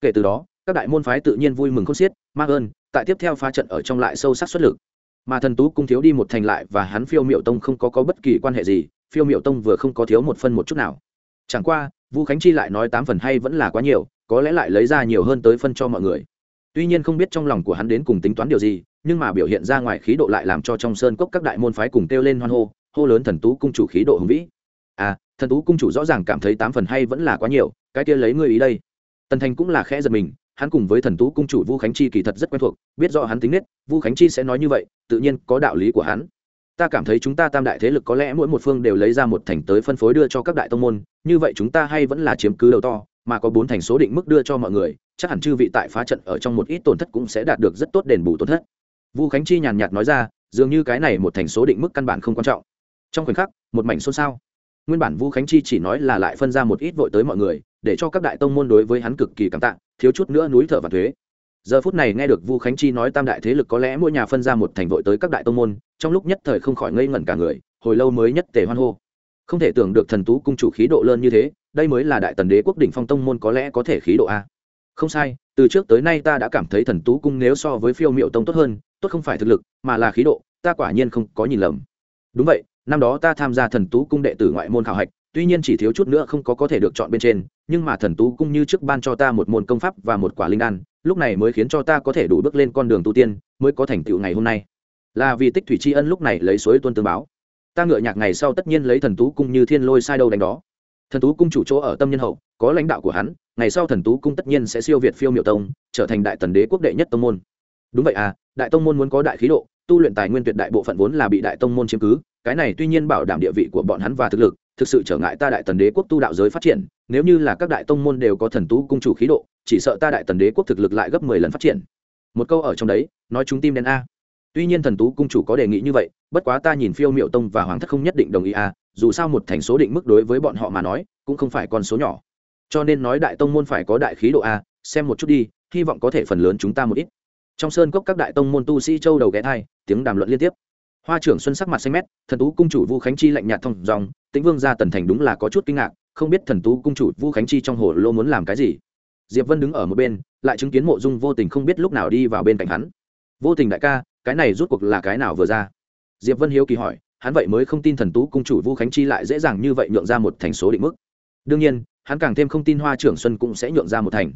Kể từ đó các đại môn phái tự nhiên vui mừng khôn xiết mà ơn, tại tiếp theo phá trận ở trong lại sâu sắc xuất lực. Mà thần tú cung thiếu đi một thành lại và hắn phiêu miệu tông không có có bất kỳ quan hệ gì, phiêu miệu tông vừa không có thiếu một phân một chút nào. Chẳng qua vu khánh chi lại nói tám phần hay vẫn là quá nhiều, có lẽ lại lấy ra nhiều hơn tới phân cho mọi người. Tuy nhiên không biết trong lòng của hắn đến cùng tính toán điều gì, nhưng mà biểu hiện ra ngoài khí độ lại làm cho trong sơn cốc các đại môn phái cùng kêu lên hoan hô hô lớn thần tú cung chủ khí độ hùng vĩ. À thần tú cung chủ rõ ràng cảm thấy tám phần hay vẫn là quá nhiều, cái kia lấy ngươi ý đây. Tần thành cũng là khẽ giật mình hắn cùng với thần tú cung chủ vu khánh chi kỳ thật rất quen thuộc, biết rõ hắn tính nết, vu khánh chi sẽ nói như vậy, tự nhiên có đạo lý của hắn. Ta cảm thấy chúng ta tam đại thế lực có lẽ mỗi một phương đều lấy ra một thành tới phân phối đưa cho các đại tông môn, như vậy chúng ta hay vẫn là chiếm cứ đầu to, mà có bốn thành số định mức đưa cho mọi người, chắc hẳn chư vị tại phá trận ở trong một ít tổn thất cũng sẽ đạt được rất tốt đền bù tổn thất. Vu khánh chi nhàn nhạt nói ra, dường như cái này một thành số định mức căn bản không quan trọng. Trong khoảnh khắc, một mảnh xôn xao. Nguyên bản vu khánh chi chỉ nói là lại phân ra một ít vội tới mọi người, để cho các đại tông môn đối với hắn cực kỳ cảm tạ thiếu chút nữa núi thở và thuế. Giờ phút này nghe được vu khánh chi nói tam đại thế lực có lẽ mỗi nhà phân ra một thành vội tới các đại tông môn, trong lúc nhất thời không khỏi ngây ngẩn cả người, hồi lâu mới nhất tề hoan hô. Không thể tưởng được thần tú cung chủ khí độ lớn như thế, đây mới là đại tần đế quốc đỉnh phong tông môn có lẽ có thể khí độ a. Không sai, từ trước tới nay ta đã cảm thấy thần tú cung nếu so với phiêu miệu tông tốt hơn, tốt không phải thực lực, mà là khí độ, ta quả nhiên không có nhìn lầm. Đúng vậy, năm đó ta tham gia thần tú cung đệ tử ngoại môn khảo hạch tuy nhiên chỉ thiếu chút nữa không có có thể được chọn bên trên, nhưng mà thần tú cung như trước ban cho ta một môn công pháp và một quả linh đan, lúc này mới khiến cho ta có thể đủ bước lên con đường tu tiên, mới có thành tựu ngày hôm nay. Là vì tích thủy tri ân lúc này lấy suối tuân tương báo. Ta ngựa nhạc ngày sau tất nhiên lấy thần tú cung như thiên lôi sai đâu đánh đó. Thần tú cung chủ chỗ ở tâm nhân hậu, có lãnh đạo của hắn, ngày sau thần tú cung tất nhiên sẽ siêu việt phiêu miệu tông, trở thành đại tần đế quốc đệ nhất tông môn. Đúng vậy à đại tông môn muốn có đại khí độ, tu luyện tài nguyên tuyệt đại bộ phận vốn là bị đại tông môn chiếm cứ, cái này tuy nhiên bảo đảm địa vị của bọn hắn và thực lực thực sự trở ngại ta đại tần đế quốc tu đạo giới phát triển, nếu như là các đại tông môn đều có thần tú cung chủ khí độ, chỉ sợ ta đại tần đế quốc thực lực lại gấp mười lần phát triển. Một câu ở trong đấy, nói chúng tim đen a. Tuy nhiên thần tú cung chủ có đề nghị như vậy, bất quá ta nhìn phiêu miệu tông và hoàng thất không nhất định đồng ý a, dù sao một thành số định mức đối với bọn họ mà nói, cũng không phải con số nhỏ. Cho nên nói đại tông môn phải có đại khí độ a, xem một chút đi, hy vọng có thể phần lớn chúng ta một ít. Trong sơn cốc các đại tông môn tu sĩ châu đầu ghé thai, tiếng đàm luận liên tiếp hoa trưởng xuân sắc mặt xanh mét, thần tú cung chủ vu khánh chi lạnh nhạt thông dòng, tĩnh vương gia tần thành đúng là có chút kinh ngạc, không biết thần tú cung chủ vu khánh chi trong hồ lô muốn làm cái gì. Diệp vân đứng ở một bên, lại chứng kiến mộ dung vô tình không biết lúc nào đi vào bên cạnh hắn. Vô tình đại ca, cái này rút cuộc là cái nào vừa ra? Diệp vân hiếu kỳ hỏi, hắn vậy mới không tin thần tú cung chủ vu khánh chi lại dễ dàng như vậy nhượng ra một thành số định mức. Đương nhiên, hắn càng thêm không tin hoa trưởng xuân cũng sẽ nhượng ra một thành.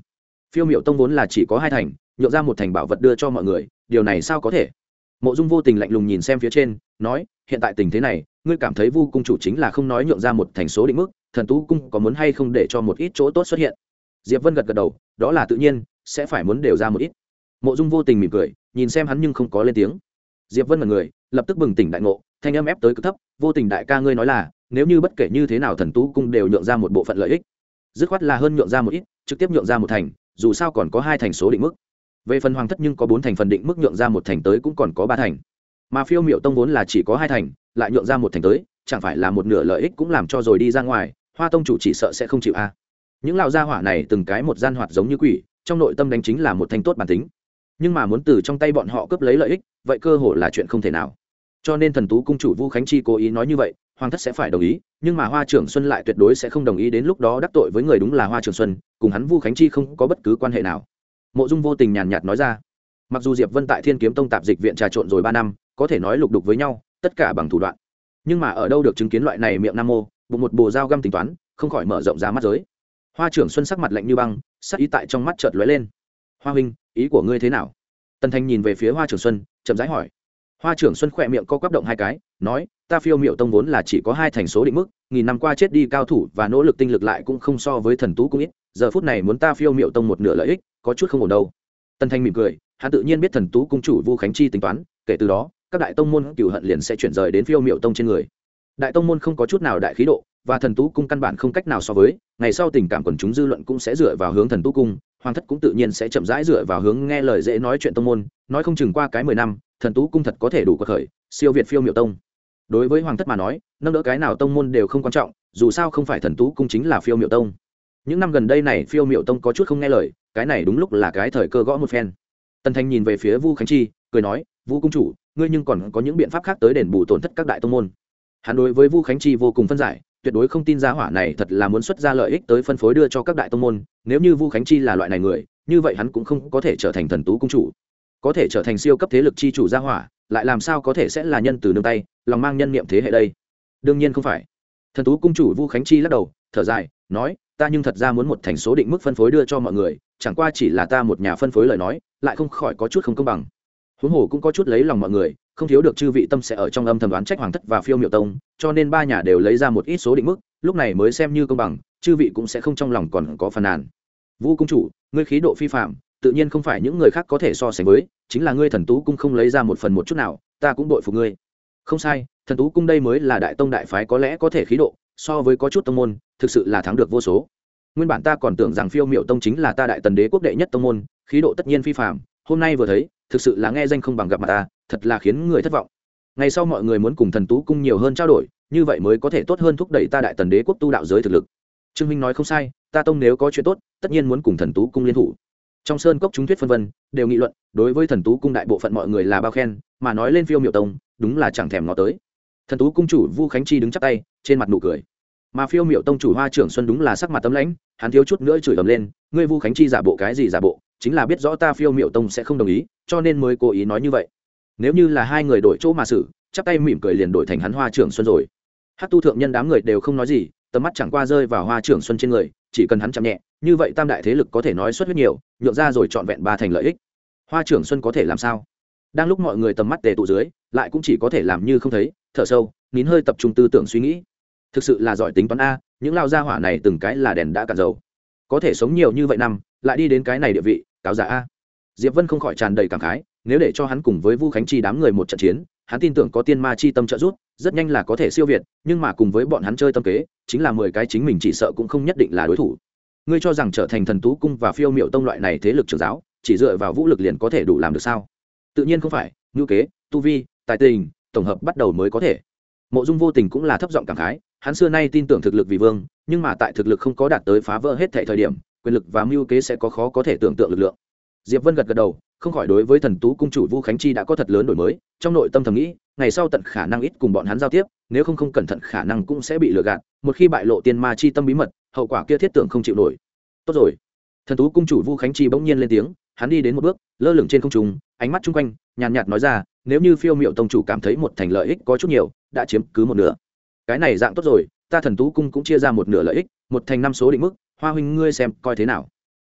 Phiêu miệu tông vốn là chỉ có hai thành, nhượng ra một thành bảo vật đưa cho mọi người, điều này sao có thể? Mộ dung vô tình lạnh lùng nhìn xem phía trên, nói, hiện tại tình thế này, ngươi cảm thấy vu cung chủ chính là không nói nhượng ra một thành số định mức, thần tú cung có muốn hay không để cho một ít chỗ tốt xuất hiện? Diệp vân gật gật đầu, đó là tự nhiên, sẽ phải muốn đều ra một ít. Mộ dung vô tình mỉm cười, nhìn xem hắn nhưng không có lên tiếng. Diệp vân là người, lập tức bừng tỉnh đại ngộ, thanh âm ép tới cực thấp, vô tình đại ca ngươi nói là, nếu như bất kể như thế nào thần tú cung đều nhượng ra một bộ phận lợi ích, dứt khoát là hơn nhượng ra một ít, trực tiếp nhượng ra một thành, dù sao còn có hai thành số định mức về phần hoàng thất nhưng có bốn thành phần định mức nhượng ra một thành tới cũng còn có ba thành. Mà phiêu miệu tông vốn là chỉ có hai thành, lại nhượng ra một thành tới, chẳng phải là một nửa lợi ích cũng làm cho rồi đi ra ngoài, hoa tông chủ chỉ sợ sẽ không chịu a. Những lão gia hỏa này từng cái một gian hoạt giống như quỷ, trong nội tâm đánh chính là một thanh tốt bản tính. Nhưng mà muốn từ trong tay bọn họ cướp lấy lợi ích, vậy cơ hội là chuyện không thể nào. Cho nên thần tú cung chủ vu khánh chi cố ý nói như vậy, hoàng thất sẽ phải đồng ý, nhưng mà hoa trưởng xuân lại tuyệt đối sẽ không đồng ý đến lúc đó đắc tội với người đúng là hoa trưởng xuân, cùng hắn vu khánh chi không có bất cứ quan hệ nào mộ dung vô tình nhàn nhạt nói ra. Mặc dù diệp vân tại thiên kiếm tông tạp dịch viện trà trộn rồi ba năm, có thể nói lục đục với nhau, tất cả bằng thủ đoạn. Nhưng mà ở đâu được chứng kiến loại này miệng nam mô, bụng một bồ dao găm tính toán, không khỏi mở rộng ra mắt giới. Hoa trưởng xuân sắc mặt lạnh như băng, sắc ý tại trong mắt chợt lóe lên. Hoa huynh, ý của ngươi thế nào? Tần thanh nhìn về phía hoa trưởng xuân, chậm rãi hỏi. Hoa trưởng xuân khỏe miệng co quắp động hai cái, nói, ta phiêu miệu tông vốn là chỉ có hai thành số định mức, nghìn năm qua chết đi cao thủ và nỗ lực tinh lực lại cũng không so với thần tú cũng ít giờ phút này muốn ta phiêu miệu tông một nửa lợi ích, có chút không ổn đâu. Tần thanh mỉm cười, hắn tự nhiên biết thần tú cung chủ vu khánh chi tính toán, kể từ đó, các đại tông môn cửu hận liền sẽ chuyển rời đến phiêu miệu tông trên người. Đại tông môn không có chút nào đại khí độ, và thần tú cung căn bản không cách nào so với, ngày sau tình cảm quần chúng dư luận cũng sẽ dựa vào hướng thần tú cung, hoàng thất cũng tự nhiên sẽ chậm rãi dựa vào hướng nghe lời dễ nói chuyện tông môn, nói không chừng qua cái mười năm, thần tú cung thật có thể đủ cuộc khởi, siêu việt phiêu miệu tông. Đối với hoàng thất mà nói, nâng đỡ cái nào tông môn đều không quan trọng, dù sao không phải thần tú cung chính là phiêu miệu tông những năm gần đây này phiêu miệu tông có chút không nghe lời, cái này đúng lúc là cái thời cơ gõ một phen. Tần thanh nhìn về phía vu khánh chi, cười nói, vu cung chủ, ngươi nhưng còn có những biện pháp khác tới đền bù tổn thất các đại tông môn. Hắn đối với vu khánh chi vô cùng phân giải, tuyệt đối không tin giá hỏa này thật là muốn xuất ra lợi ích tới phân phối đưa cho các đại tông môn, nếu như vu khánh chi là loại này người, như vậy hắn cũng không có thể trở thành thần tú cung chủ. Có thể trở thành siêu cấp thế lực chi chủ gia hỏa, lại làm sao có thể sẽ là nhân từ nương tay, lòng mang nhân niệm thế hệ đây? Đương nhiên không phải. Thần tú cung chủ vu khánh chi lắc đầu, thở dài, nói ta nhưng thật ra muốn một thành số định mức phân phối đưa cho mọi người, chẳng qua chỉ là ta một nhà phân phối lời nói, lại không khỏi có chút không công bằng. Huống hồ cũng có chút lấy lòng mọi người, không thiếu được chư vị tâm sẽ ở trong âm thầm đoán trách hoàng thất và phiêu miệu tông, cho nên ba nhà đều lấy ra một ít số định mức, lúc này mới xem như công bằng, chư vị cũng sẽ không trong lòng còn có phàn nàn. Vũ cung chủ, ngươi khí độ phi phạm tự nhiên không phải những người khác có thể so sánh với, chính là ngươi thần tú cung không lấy ra một phần một chút nào, ta cũng đội phục ngươi. Không sai, thần tú cung đây mới là đại tông đại phái có lẽ có thể khí độ, so với có chút tông môn thực sự là thắng được vô số. Nguyên bản ta còn tưởng rằng phiêu miệu tông chính là ta đại tần đế quốc đệ nhất tông môn, khí độ tất nhiên phi phạm hôm nay vừa thấy, thực sự là nghe danh không bằng gặp mặt ta, thật là khiến người thất vọng. Ngày sau mọi người muốn cùng thần tú cung nhiều hơn trao đổi, như vậy mới có thể tốt hơn thúc đẩy ta đại tần đế quốc tu đạo giới thực lực. Trương minh nói không sai, ta tông nếu có chuyện tốt, tất nhiên muốn cùng thần tú cung liên thủ. Trong sơn cốc chúng thuyết phân vân, đều nghị luận, đối với thần tú cung đại bộ phận mọi người là bao khen, mà nói lên phiêu miệu tông, đúng là chẳng thèm ngó tới. Thần tú cung chủ vu khánh chi đứng chắp tay, trên mặt nụ cười mà phiêu miệu tông chủ hoa trưởng xuân đúng là sắc mặt tấm lãnh, hắn thiếu chút nữa chửi ầm lên, ngươi vu khánh chi giả bộ cái gì giả bộ? Chính là biết rõ ta phiêu miệu tông sẽ không đồng ý, cho nên mới cố ý nói như vậy. Nếu như là hai người đổi chỗ mà xử, chắp tay mỉm cười liền đổi thành hắn hoa trưởng xuân rồi. Hát tu thượng nhân đám người đều không nói gì, tầm mắt chẳng qua rơi vào hoa trưởng xuân trên người, chỉ cần hắn chậm nhẹ, như vậy tam đại thế lực có thể nói xuất huyết nhiều, nhượng ra rồi trọn vẹn ba thành lợi ích. Hoa trưởng xuân có thể làm sao? Đang lúc mọi người tầm mắt tề tụ dưới, lại cũng chỉ có thể làm như không thấy, thở sâu, nín hơi tập trung tư tưởng suy nghĩ thực sự là giỏi tính toán a, những lao gia hỏa này từng cái là đèn đã cạn dầu. Có thể sống nhiều như vậy năm, lại đi đến cái này địa vị, cáo giả a. Diệp vân không khỏi tràn đầy cảm khái, nếu để cho hắn cùng với vu khánh chi đám người một trận chiến, hắn tin tưởng có tiên ma chi tâm trợ giúp, rất nhanh là có thể siêu việt, nhưng mà cùng với bọn hắn chơi tâm kế, chính là mười cái chính mình chỉ sợ cũng không nhất định là đối thủ. Ngươi cho rằng trở thành thần tú cung và phiêu miệu tông loại này thế lực trưởng giáo, chỉ dựa vào vũ lực liền có thể đủ làm được sao? Tự nhiên không phải, ngữ kế, tu vi, tài tình, tổng hợp bắt đầu mới có thể. Mộ dung vô tình cũng là thấp giọng cảm khái hắn xưa nay tin tưởng thực lực vì vương, nhưng mà tại thực lực không có đạt tới phá vỡ hết thệ thời điểm, quyền lực và mưu kế sẽ có khó có thể tưởng tượng lực lượng. Diệp vân gật gật đầu, không khỏi đối với thần tú cung chủ vu khánh chi đã có thật lớn đổi mới, trong nội tâm thầm nghĩ, ngày sau tận khả năng ít cùng bọn hắn giao tiếp, nếu không không cẩn thận khả năng cũng sẽ bị lừa gạt, một khi bại lộ tiên ma chi tâm bí mật, hậu quả kia thiết tưởng không chịu nổi. Tốt rồi. Thần tú cung chủ vu khánh chi bỗng nhiên lên tiếng, hắn đi đến một bước, lơ lửng trên không trung, ánh mắt chung quanh, nhàn nhạt nói ra, nếu như phiêu miệu tông chủ cảm thấy một thành lợi ích có chút nhiều, đã chiếm cứ một nửa cái này dạng tốt rồi, ta thần tú cung cũng chia ra một nửa lợi ích, một thành năm số định mức, hoa huynh ngươi xem coi thế nào.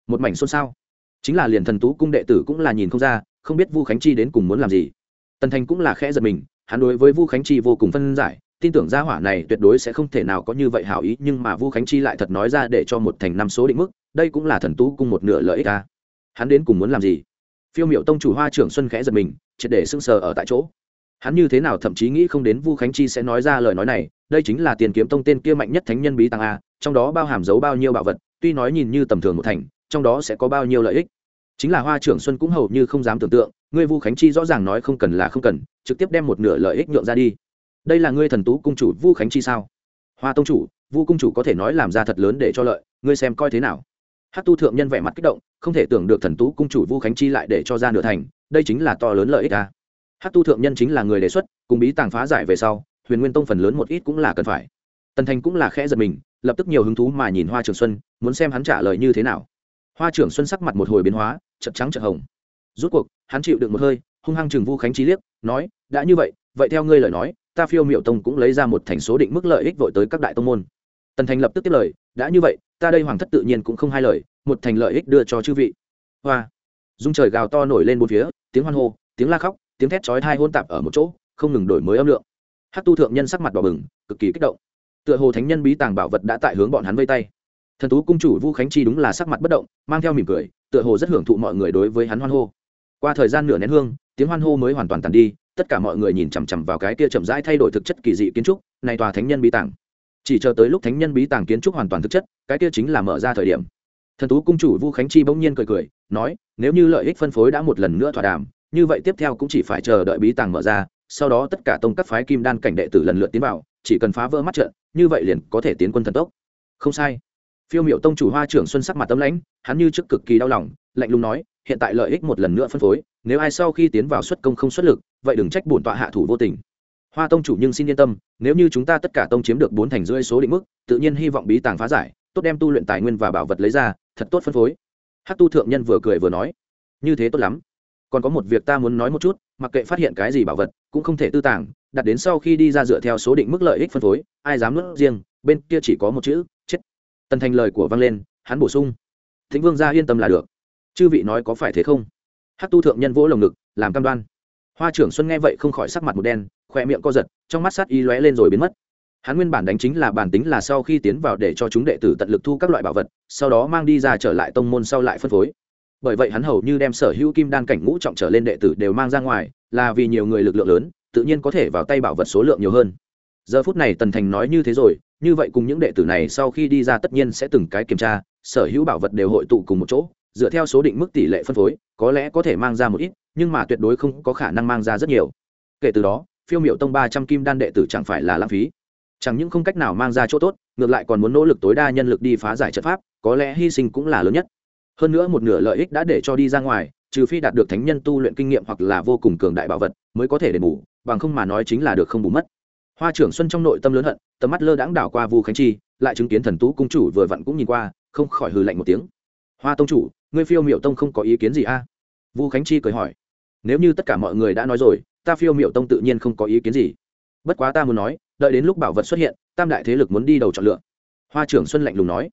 Một mảnh xôn xao. Chính là liền thần tú cung đệ tử cũng là nhìn không ra, không biết vu khánh chi đến cùng muốn làm gì. Tần thành cũng là khẽ giật mình, hắn đối với vu khánh chi vô cùng phân giải, tin tưởng gia hỏa này tuyệt đối sẽ không thể nào có như vậy hảo ý, nhưng mà vu khánh chi lại thật nói ra để cho một thành năm số định mức, đây cũng là thần tú cung một nửa lợi ích ta hắn đến cùng muốn làm gì? Phiêu miệu tông chủ hoa trưởng xuân khẽ giật mình, triệt để sưng sờ ở tại chỗ hắn như thế nào thậm chí nghĩ không đến vu khánh chi sẽ nói ra lời nói này, đây chính là tiền kiếm tông tên kia mạnh nhất thánh nhân bí tàng a, trong đó bao hàm giấu bao nhiêu bảo vật, tuy nói nhìn như tầm thường một thành, trong đó sẽ có bao nhiêu lợi ích. Chính là hoa trưởng xuân cũng hầu như không dám tưởng tượng, ngươi vu khánh chi rõ ràng nói không cần là không cần, trực tiếp đem một nửa lợi ích nhượng ra đi. Đây là ngươi thần tú cung chủ vu khánh chi sao? Hoa tông chủ, vu cung chủ có thể nói làm ra thật lớn để cho lợi, ngươi xem coi thế nào? Hát tu thượng nhân vẻ mặt kích động, không thể tưởng được thần tú cung chủ vu khánh chi lại để cho ra nửa thành, đây chính là to lớn lợi ích à hát tu thượng nhân chính là người đề xuất, cùng bí tàng phá giải về sau, huyền nguyên tông phần lớn một ít cũng là cần phải. Tần thành cũng là khẽ giật mình, lập tức nhiều hứng thú mà nhìn hoa trường xuân, muốn xem hắn trả lời như thế nào. Hoa trưởng xuân sắc mặt một hồi biến hóa chật trắng chật hồng. Rút cuộc, hắn chịu được một hơi, hung hăng chừng vu khánh trí liếc, nói, đã như vậy vậy theo ngươi lời nói, ta phiêu miệu tông cũng lấy ra một thành số định mức lợi ích vội tới các đại tông môn. Tần thành lập tức tiếp lời, đã như vậy, ta đây hoàng thất tự nhiên cũng không hai lời, một thành lợi ích đưa cho chư vị. Hoa. Dung trời gào to nổi lên bốn phía, tiếng hoan hô, tiếng la khóc tiếng thét chói tai hỗn tạp ở một chỗ, không ngừng đổi mới âm lượng. Hát tu thượng nhân sắc mặt đỏ bừng, cực kỳ kích động. Tựa hồ thánh nhân bí tàng bảo vật đã tại hướng bọn hắn vây tay. Thần tú cung chủ vu khánh chi đúng là sắc mặt bất động, mang theo mỉm cười, tựa hồ rất hưởng thụ mọi người đối với hắn hoan hô. Qua thời gian nửa nén hương, tiếng hoan hô mới hoàn toàn tàn đi, tất cả mọi người nhìn chằm chằm vào cái kia chậm rãi thay đổi thực chất kỳ dị kiến trúc, này tòa thánh nhân bí tàng. Chỉ chờ tới lúc thánh nhân bí tàng kiến trúc hoàn toàn thực chất, cái kia chính là mở ra thời điểm. Thần tú cung chủ vu khánh chi bỗng nhiên cười cười, nói, nếu như lợi ích phân phối đã một lần nữa thỏa đàm như vậy tiếp theo cũng chỉ phải chờ đợi bí tàng mở ra, sau đó tất cả tông các phái kim đan cảnh đệ tử lần lượt tiến vào, chỉ cần phá vỡ mắt trận, như vậy liền có thể tiến quân thần tốc. Không sai. Phiêu miệu tông chủ hoa trưởng xuân sắc mặt tấm lãnh, hắn như trước cực kỳ đau lòng, lạnh lùng nói, hiện tại lợi ích một lần nữa phân phối, nếu ai sau khi tiến vào xuất công không xuất lực, vậy đừng trách bổn tọa hạ thủ vô tình. Hoa tông chủ nhưng xin yên tâm, nếu như chúng ta tất cả tông chiếm được bốn thành rưỡi số định mức, tự nhiên hy vọng bí tàng phá giải, tốt đem tu luyện tài nguyên và bảo vật lấy ra, thật tốt phân phối. Hát tu thượng nhân vừa cười vừa nói, như thế tốt lắm còn có một việc ta muốn nói một chút, mặc kệ phát hiện cái gì bảo vật, cũng không thể tư tàng, đặt đến sau khi đi ra dựa theo số định mức lợi ích phân phối, ai dám nuốt riêng, bên kia chỉ có một chữ, chết. Tần thành lời của vang lên, hắn bổ sung. Thính vương gia yên tâm là được. Chư vị nói có phải thế không? Hát tu thượng nhân vỗ lồng ngực, làm cam đoan. Hoa trưởng xuân nghe vậy không khỏi sắc mặt một đen khoe miệng co giật, trong mắt sát y lóe lên rồi biến mất. Hắn nguyên bản đánh chính là bản tính là sau khi tiến vào để cho chúng đệ tử tận lực thu các loại bảo vật, sau đó mang đi ra trở lại tông môn sau lại phân phối bởi vậy hắn hầu như đem sở hữu kim đan cảnh ngũ trọng trở lên đệ tử đều mang ra ngoài, là vì nhiều người lực lượng lớn, tự nhiên có thể vào tay bảo vật số lượng nhiều hơn. Giờ phút này tần thành nói như thế rồi, như vậy cùng những đệ tử này sau khi đi ra tất nhiên sẽ từng cái kiểm tra, sở hữu bảo vật đều hội tụ cùng một chỗ, dựa theo số định mức tỷ lệ phân phối, có lẽ có thể mang ra một ít, nhưng mà tuyệt đối không có khả năng mang ra rất nhiều. Kể từ đó, phiêu m i ệ u tông ba trăm kim đan đệ tử chẳng phải là lãng phí. Chẳng những không cách nào mang ra chỗ tốt, ngược lại còn muốn nỗ lực tối đa nhân lực đi phá giải trận pháp, có lẽ hy sinh cũng là lớn nhất hơn nữa một nửa lợi ích đã để cho đi ra ngoài, trừ phi đạt được thánh nhân tu luyện kinh nghiệm hoặc là vô cùng cường đại bảo vật mới có thể đền bù, bằng không mà nói chính là được không bù mất. Hoa trưởng xuân trong nội tâm lớn hận, tầm mắt lơ đãng đảo qua vu khánh chi, lại chứng kiến thần tú cung chủ vừa vặn cũng nhìn qua, không khỏi hừ lạnh một tiếng. Hoa tông chủ, ngươi phiêu miệu tông không có ý kiến gì a? À? vu khánh chi cười hỏi. Nếu như tất cả mọi người đã nói rồi, ta phiêu miệu tông tự nhiên không có ý kiến gì. Bất quá ta muốn nói, đợi đến lúc bảo vật xuất hiện, tam đại thế lực muốn đi đầu chọn lựa. Hoa trưởng xuân lạnh lùng nói.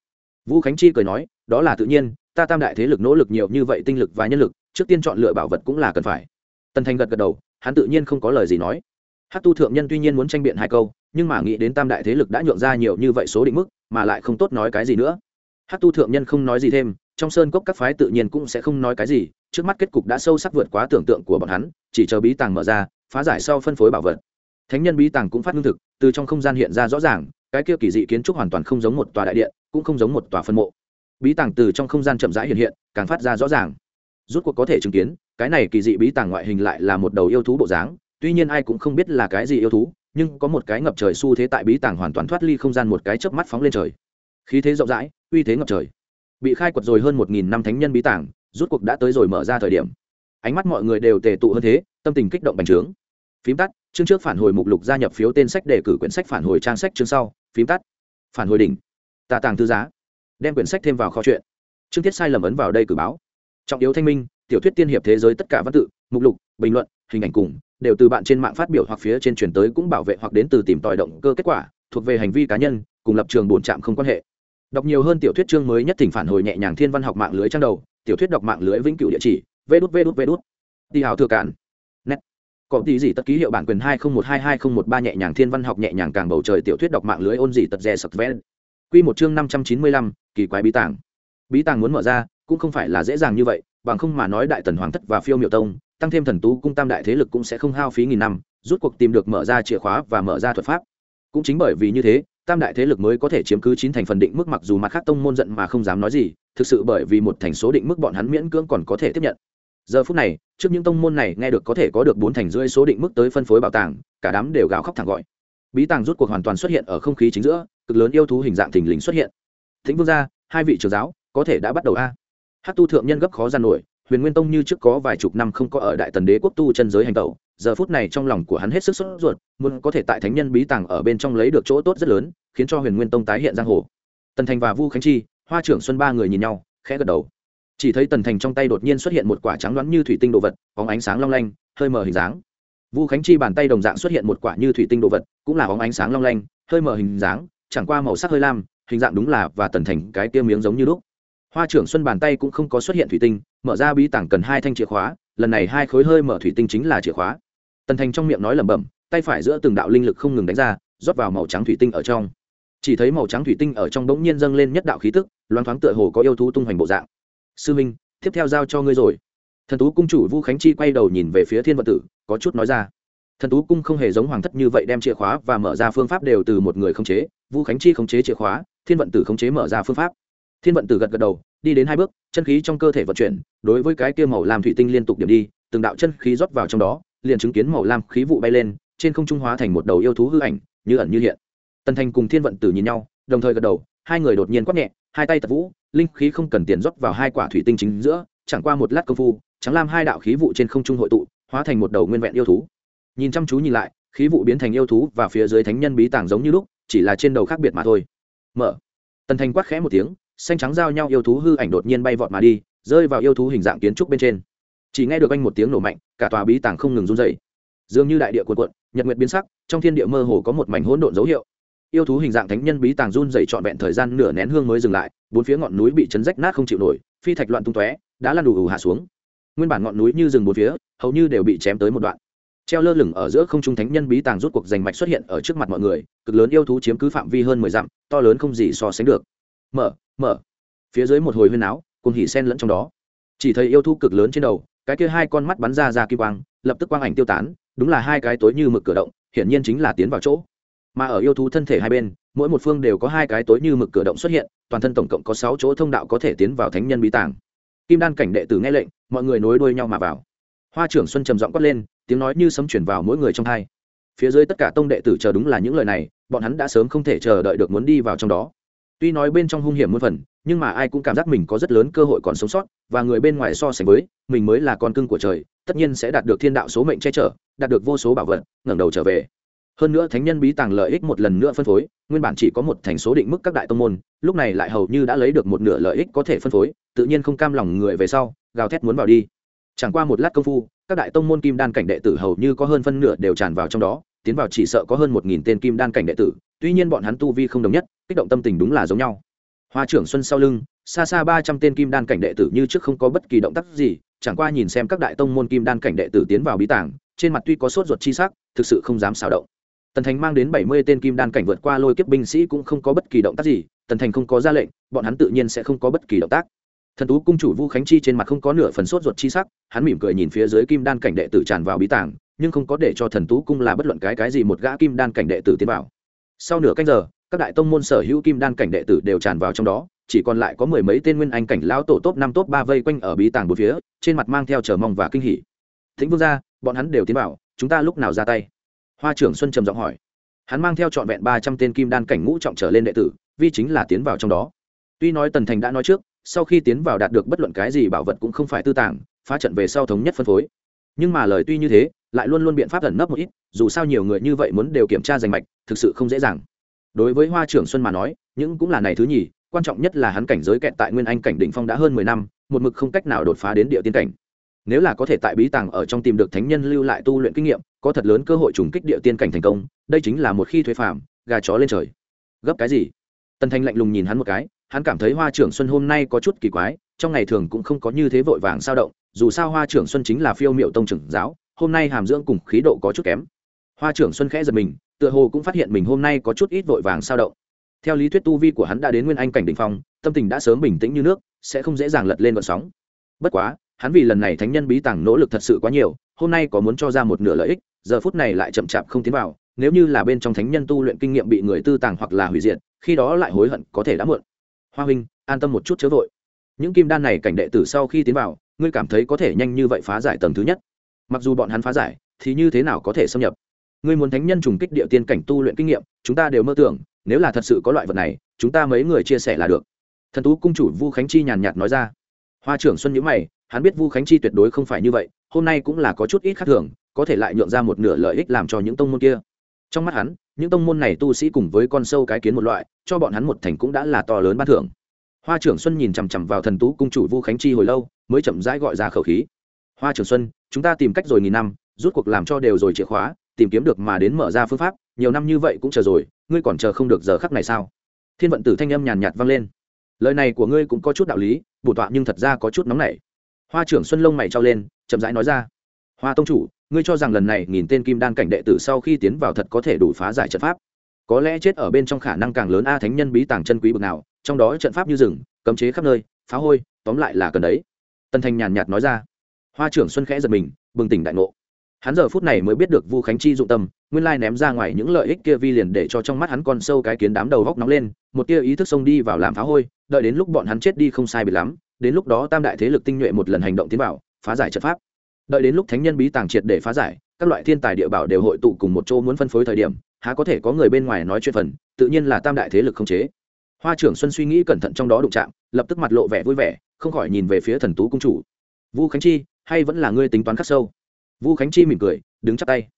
Vũ khánh chi cười nói, đó là tự nhiên ta tam đại thế lực nỗ lực nhiều như vậy tinh lực và nhân lực, trước tiên chọn lựa bảo vật cũng là cần phải. Tần thành gật gật đầu, hắn tự nhiên không có lời gì nói. Hát tu thượng nhân tuy nhiên muốn tranh biện hai câu, nhưng mà nghĩ đến tam đại thế lực đã nhượng ra nhiều như vậy số định mức, mà lại không tốt nói cái gì nữa. Hát tu thượng nhân không nói gì thêm, trong sơn cốc các phái tự nhiên cũng sẽ không nói cái gì, trước mắt kết cục đã sâu sắc vượt quá tưởng tượng của bọn hắn, chỉ chờ bí tàng mở ra, phá giải sau phân phối bảo vật. Thánh nhân bí tàng cũng phát lương thực, từ trong không gian hiện ra rõ ràng, cái kia kỳ dị kiến trúc hoàn toàn không giống một tòa đại điện, cũng không giống một tòa phân mộ bí tàng từ trong không gian chậm rãi hiện hiện, càng phát ra rõ ràng. Rút cuộc có thể chứng kiến, cái này kỳ dị bí tàng ngoại hình lại là một đầu yêu thú bộ dáng, tuy nhiên ai cũng không biết là cái gì yêu thú, nhưng có một cái ngập trời xu thế tại bí tàng hoàn toàn thoát ly không gian một cái chớp mắt phóng lên trời. Khí thế rộng rãi, uy thế ngập trời. Bị khai quật rồi hơn một nghìn năm thánh nhân bí tàng rút cuộc đã tới rồi mở ra thời điểm. Ánh mắt mọi người đều tề tụ hơn thế, tâm tình kích động bành trướng. Phím tắt, chương trước phản hồi mục lục gia nhập phiếu tên sách đề cử quyển sách phản hồi trang sách chương sau. Phím tắt, phản hồi đỉnh. Tà tàng thư giá đem quyển sách thêm vào kho chuyện. Chương tiết sai lầm ấn vào đây cử báo. Trọng yếu thanh minh, tiểu thuyết tiên hiệp thế giới tất cả văn tự, mục lục, bình luận, hình ảnh cùng, đều từ bạn trên mạng phát biểu hoặc phía trên truyền tới cũng bảo vệ hoặc đến từ tìm tòi động cơ kết quả, thuộc về hành vi cá nhân, cùng lập trường bổn trạm không quan hệ. Đọc nhiều hơn tiểu thuyết chương mới nhất thỉnh phản hồi nhẹ nhàng thiên văn học mạng lưới trang đầu, tiểu thuyết đọc mạng lưới vĩnh cửu địa chỉ vê đút vê đút vê đút đi hào thừa cản net. Có tí gì tất ký hiệu bản quyền hai không một hai hai không một ba nhẹ nhàng thiên văn học nhẹ nhàng càng bầu trời tiểu thuyết đọc mạng lưới ôn gì tật rè sập ven quy một chương năm trăm chín mươi lăm, kỳ quái bí tàng. Bí tàng muốn mở ra, cũng không phải là dễ dàng như vậy, bằng không mà nói đại tần hoàng thất và phiêu Miểu tông, tăng thêm thần tú cung tam đại thế lực cũng sẽ không hao phí nghìn năm, rút cuộc tìm được mở ra chìa khóa và mở ra thuật pháp. Cũng chính bởi vì như thế, tam đại thế lực mới có thể chiếm cứ chín thành phần định mức mặc dù mặt khác tông môn giận mà không dám nói gì, thực sự bởi vì một thành số định mức bọn hắn miễn cưỡng còn có thể tiếp nhận. Giờ phút này, trước những tông môn này nghe được có thể có được bốn thành rưỡi số định mức tới phân phối bảo tàng, cả đám đều gào khóc thẳng gọi. Bí tàng rút cuộc hoàn toàn xuất hiện ở không khí chính giữa cực lớn yêu thú hình dạng thình lình xuất hiện. Thính vương gia, hai vị trưởng giáo, có thể đã bắt đầu a? Hát tu thượng nhân gấp khó gian nổi, huyền nguyên tông như trước có vài chục năm không có ở đại tần đế quốc tu chân giới hành tẩu, giờ phút này trong lòng của hắn hết sức sốt ruột, muốn có thể tại thánh nhân bí tàng ở bên trong lấy được chỗ tốt rất lớn, khiến cho huyền nguyên tông tái hiện giang hồ. Tần thành và vu khánh chi, hoa trưởng xuân ba người nhìn nhau, khẽ gật đầu. Chỉ thấy tần thành trong tay đột nhiên xuất hiện một quả trắng đoán như thủy tinh đồ vật có ánh sáng long lanh, hơi mờ hình dáng. Vu khánh chi bàn tay đồng dạng xuất hiện một quả như thủy tinh đồ vật, cũng là bóng ánh sáng long lanh, hơi mờ hình dáng chẳng qua màu sắc hơi lam, hình dạng đúng là và tần thành cái tiêu miếng giống như lúc. Hoa trưởng xuân bàn tay cũng không có xuất hiện thủy tinh, mở ra bí tảng cần hai thanh chìa khóa, lần này hai khối hơi mở thủy tinh chính là chìa khóa. Tần thành trong miệng nói lẩm bẩm, tay phải giữa từng đạo linh lực không ngừng đánh ra, rót vào màu trắng thủy tinh ở trong. Chỉ thấy màu trắng thủy tinh ở trong bỗng nhiên dâng lên nhất đạo khí tức, loáng thoáng tựa hồ có yêu thú tung hoành bộ dạng. Sư minh, tiếp theo giao cho ngươi rồi. Thần tú cung chủ vu khánh chi quay đầu nhìn về phía thiên vận tử, có chút nói ra. Thần tú cung không hề giống hoàng thất như vậy đem chìa khóa và mở ra phương pháp đều từ một người không chế vu khánh chi khống chế chìa khóa, thiên vận tử khống chế mở ra phương pháp. Thiên vận tử gật gật đầu, đi đến hai bước, chân khí trong cơ thể vận chuyển, đối với cái kia màu làm thủy tinh liên tục điểm đi, từng đạo chân khí rót vào trong đó, liền chứng kiến màu lam khí vụ bay lên, trên không trung hóa thành một đầu yêu thú hư ảnh, như ẩn như hiện. Tần thành cùng thiên vận tử nhìn nhau, đồng thời gật đầu, hai người đột nhiên quát nhẹ, hai tay tập vũ, linh khí không cần tiền rót vào hai quả thủy tinh chính giữa, chẳng qua một lát công phu trắng lam hai đạo khí vụ trên không trung hội tụ, hóa thành một đầu nguyên vẹn yêu thú. Nhìn chăm chú nhìn lại, khí vụ biến thành yêu thú và phía dưới thánh nhân bí tàng giống như lúc chỉ là trên đầu khác biệt mà thôi. Mở. Tần thành quát khẽ một tiếng, xanh trắng giao nhau yêu thú hư ảnh đột nhiên bay vọt mà đi, rơi vào yêu thú hình dạng kiến trúc bên trên. Chỉ nghe được anh một tiếng nổ mạnh, cả tòa bí tàng không ngừng run dày dường như đại địa cuộn cuộn, nhật nguyệt biến sắc, trong thiên địa mơ hồ có một mảnh hỗn độn dấu hiệu. Yêu thú hình dạng thánh nhân bí tàng run dày trọn vẹn thời gian nửa nén hương mới dừng lại, bốn phía ngọn núi bị chấn rách nát không chịu nổi, phi thạch loạn tung tóe, đã lan đủ ủ hạ xuống. Nguyên bản ngọn núi như rừng bốn phía, hầu như đều bị chém tới một đoạn treo lơ lửng ở giữa không trung thánh nhân bí tàng rút cuộc giành mạch xuất hiện ở trước mặt mọi người, cực lớn yêu thú chiếm cứ phạm vi hơn mười dặm, to lớn không gì so sánh được. Mở mở. Phía dưới một hồi huyên áo cùng hỉ sen lẫn trong đó. Chỉ thấy yêu thú cực lớn trên đầu, cái kia hai con mắt bắn ra ra kim quang, lập tức quang ảnh tiêu tán, đúng là hai cái tối như mực cửa động, hiển nhiên chính là tiến vào chỗ. Mà ở yêu thú thân thể hai bên, mỗi một phương đều có hai cái tối như mực cửa động xuất hiện, toàn thân tổng cộng có sáu chỗ thông đạo có thể tiến vào thánh nhân bí tàng. Kim đan cảnh đệ tử nghe lệnh, mọi người nối đuôi nhau mà vào hoa trưởng xuân trầm giọng quát lên, tiếng nói như sấm chuyển vào mỗi người trong hai. Phía dưới tất cả tông đệ tử chờ đúng là những lời này, bọn hắn đã sớm không thể chờ đợi được muốn đi vào trong đó. Tuy nói bên trong hung hiểm muôn phần, nhưng mà ai cũng cảm giác mình có rất lớn cơ hội còn sống sót, và người bên ngoài so sánh với, mình mới là con cưng của trời, tất nhiên sẽ đạt được thiên đạo số mệnh che chở, đạt được vô số bảo vật, ngẩng đầu trở về. Hơn nữa thánh nhân bí tàng lợi ích một lần nữa phân phối, nguyên bản chỉ có một thành số định mức các đại tông môn, lúc này lại hầu như đã lấy được một nửa lợi ích có thể phân phối, tự nhiên không cam lòng người về sau, gào thét muốn vào đi chẳng qua một lát công phu, các đại tông môn kim đan cảnh đệ tử hầu như có hơn phân nửa đều tràn vào trong đó, tiến vào chỉ sợ có hơn một nghìn tên kim đan cảnh đệ tử, tuy nhiên bọn hắn tu vi không đồng nhất, kích động tâm tình đúng là giống nhau. Hoa trưởng xuân sau lưng, xa xa ba trăm tên kim đan cảnh đệ tử như trước không có bất kỳ động tác gì, chẳng qua nhìn xem các đại tông môn kim đan cảnh đệ tử tiến vào bí tảng trên mặt tuy có sốt ruột chi sắc, thực sự không dám xào động. Tần thành mang đến bảy mươi tên kim đan cảnh vượt qua lôi kiếp binh sĩ cũng không có bất kỳ động tác gì, tần thành không có ra lệnh, bọn hắn tự nhiên sẽ không có bất kỳ động tác thần tú cung chủ vu khánh chi trên mặt không có nửa phần sốt ruột chi sắc, hắn mỉm cười nhìn phía dưới kim đan cảnh đệ tử tràn vào bí tảng nhưng không có để cho thần tú cung là bất luận cái cái gì một gã kim đan cảnh đệ tử tiến vào. Sau nửa canh giờ, các đại tông môn sở hữu kim đan cảnh đệ tử đều tràn vào trong đó, chỉ còn lại có mười mấy tên nguyên anh cảnh lão tổ top năm top ba vây quanh ở bí tàng một phía, trên mặt mang theo chờ mong và kinh hỉ. Thính vương gia, bọn hắn đều tiến vào, chúng ta lúc nào ra tay? Hoa trưởng xuân trầm giọng hỏi. Hắn mang theo trọn vẹn ba trăm tên kim đan cảnh ngũ trọng trở lên đệ tử, vi chính là tiến vào trong đó. Tuy nói tần thành đã nói trước sau khi tiến vào đạt được bất luận cái gì bảo vật cũng không phải tư tàng, phá trận về sau thống nhất phân phối. Nhưng mà lời tuy như thế, lại luôn luôn biện pháp ẩn nấp một ít, dù sao nhiều người như vậy muốn đều kiểm tra danh mạch, thực sự không dễ dàng. Đối với hoa trưởng xuân mà nói, những cũng là này thứ nhì, quan trọng nhất là hắn cảnh giới kẹt tại nguyên anh cảnh đỉnh phong đã hơn mười năm, một mực không cách nào đột phá đến địa tiên cảnh. Nếu là có thể tại bí tàng ở trong tìm được thánh nhân lưu lại tu luyện kinh nghiệm, có thật lớn cơ hội trùng kích địa tiên cảnh thành công, đây chính là một khi thuế phàm, gà chó lên trời. Gấp cái gì? Tần thanh lạnh lùng nhìn hắn một cái hắn cảm thấy hoa trưởng xuân hôm nay có chút kỳ quái, trong ngày thường cũng không có như thế vội vàng sao động, dù sao hoa trưởng xuân chính là phiêu miệu tông trưởng giáo, hôm nay hàm dưỡng cùng khí độ có chút kém. Hoa trưởng xuân khẽ giật mình, tựa hồ cũng phát hiện mình hôm nay có chút ít vội vàng sao động. Theo lý thuyết tu vi của hắn đã đến nguyên anh cảnh đ ỉ n h phong, tâm tình đã sớm bình tĩnh như nước, sẽ không dễ dàng lật lên vận sóng. Bất quá, hắn vì lần này thánh nhân bí tàng nỗ lực thật sự quá nhiều, hôm nay có muốn cho ra một nửa lợi ích, giờ phút này lại chậm chạp không tiến vào, nếu như là bên trong thánh nhân tu luyện kinh nghiệm bị người tư tàng hoặc là hủy diệt, khi đó lại hối hận có thể đã muộn hoa huynh, an tâm một chút chớ vội. Những kim đan này cảnh đệ tử sau khi tiến vào, ngươi cảm thấy có thể nhanh như vậy phá giải tầng thứ nhất. Mặc dù bọn hắn phá giải, thì như thế nào có thể xâm nhập? Ngươi muốn thánh nhân trùng kích địa tiên cảnh tu luyện kinh nghiệm, chúng ta đều mơ tưởng, nếu là thật sự có loại vật này, chúng ta mấy người chia sẻ là được. Thần tú cung chủ vu khánh chi nhàn nhạt nói ra. Hoa trưởng xuân nhữ mày, hắn biết vu khánh chi tuyệt đối không phải như vậy, hôm nay cũng là có chút ít khác thường, có thể lại nhượng ra một nửa lợi ích làm cho những tông môn kia. Trong mắt hắn những tông môn này tu sĩ cùng với con sâu cái kiến một loại, cho bọn hắn một thành cũng đã là to lớn ban thưởng. Hoa trưởng xuân nhìn chằm chằm vào thần tú cung chủ vu khánh chi hồi lâu, mới chậm rãi gọi ra khẩu khí. Hoa trưởng xuân, chúng ta tìm cách rồi nghìn năm, rút cuộc làm cho đều rồi chìa khóa, tìm kiếm được mà đến mở ra phương pháp, nhiều năm như vậy cũng chờ rồi, ngươi còn chờ không được giờ khắc này sao? Thiên vận tử thanh âm nhàn nhạt vang lên. Lời này của ngươi cũng có chút đạo lý, bổ tọa nhưng thật ra có chút nóng nảy. Hoa trưởng xuân lông mày trao lên, chậm rãi nói ra. Hoa tông chủ ngươi cho rằng lần này nghìn tên kim đan cảnh đệ tử sau khi tiến vào thật có thể đủ phá giải trận pháp? Có lẽ chết ở bên trong khả năng càng lớn a thánh nhân bí tàng chân quý bực nào, trong đó trận pháp như rừng, cấm chế khắp nơi, phá hôi, tóm lại là cần đấy. Tân thanh nhàn nhạt nói ra. Hoa trưởng xuân khẽ giật mình, bừng tỉnh đại ngộ. Hắn giờ phút này mới biết được vu khánh chi dụng tâm, nguyên lai ném ra ngoài những lợi ích kia vi liền để cho trong mắt hắn con sâu cái kiến đám đầu góc nóng lên, một tia ý thức xông đi vào làm phá hôi, đợi đến lúc bọn hắn chết đi không sai biệt lắm, đến lúc đó tam đại thế lực tinh nhuệ một lần hành động tiến vào, phá giải trận pháp đợi đến lúc thánh nhân bí tàng triệt để phá giải, các loại thiên tài địa bảo đều hội tụ cùng một chỗ muốn phân phối thời điểm, há có thể có người bên ngoài nói chuyện phần, tự nhiên là tam đại thế lực không chế. Hoa trưởng xuân suy nghĩ cẩn thận trong đó đụng chạm, lập tức mặt lộ vẻ vui vẻ, không khỏi nhìn về phía thần tú cung chủ. Vu khánh chi, hay vẫn là ngươi tính toán khắc sâu? Vu khánh chi mỉm cười, đứng chắp tay.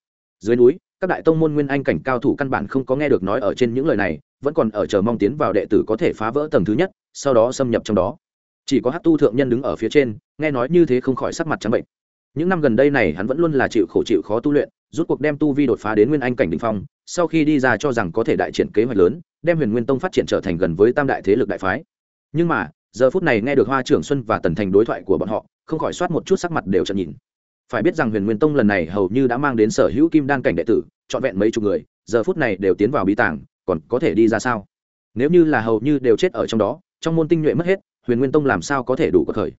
Dưới núi, các đại tông môn nguyên anh cảnh cao thủ căn bản không có nghe được nói ở trên những lời này, vẫn còn ở chờ mong tiến vào đệ tử có thể phá vỡ tầng thứ nhất, sau đó xâm nhập trong đó. Chỉ có hát tu thượng nhân đứng ở phía trên, nghe nói như thế không khỏi sắc mặt trắng bệnh những năm gần đây này hắn vẫn luôn là chịu khổ chịu khó tu luyện, rút cuộc đem tu vi đột phá đến nguyên anh cảnh đ ỉ n h phong, sau khi đi ra cho rằng có thể đại triển kế hoạch lớn, đem huyền nguyên tông phát triển trở thành gần với tam đại thế lực đại phái. Nhưng mà, giờ phút này nghe được hoa trưởng xuân và tần thành đối thoại của bọn họ, không khỏi soát một chút sắc mặt đều chậm nhìn. Phải biết rằng huyền nguyên tông lần này hầu như đã mang đến sở hữu kim đan cảnh đệ tử, trọn vẹn mấy chục người, giờ phút này đều tiến vào bí tàng, còn có thể đi ra sao? Nếu như là hầu như đều chết ở trong đó, trong môn tinh nhuệ mất hết, huyền nguyên tông làm sao có thể đủ có thời?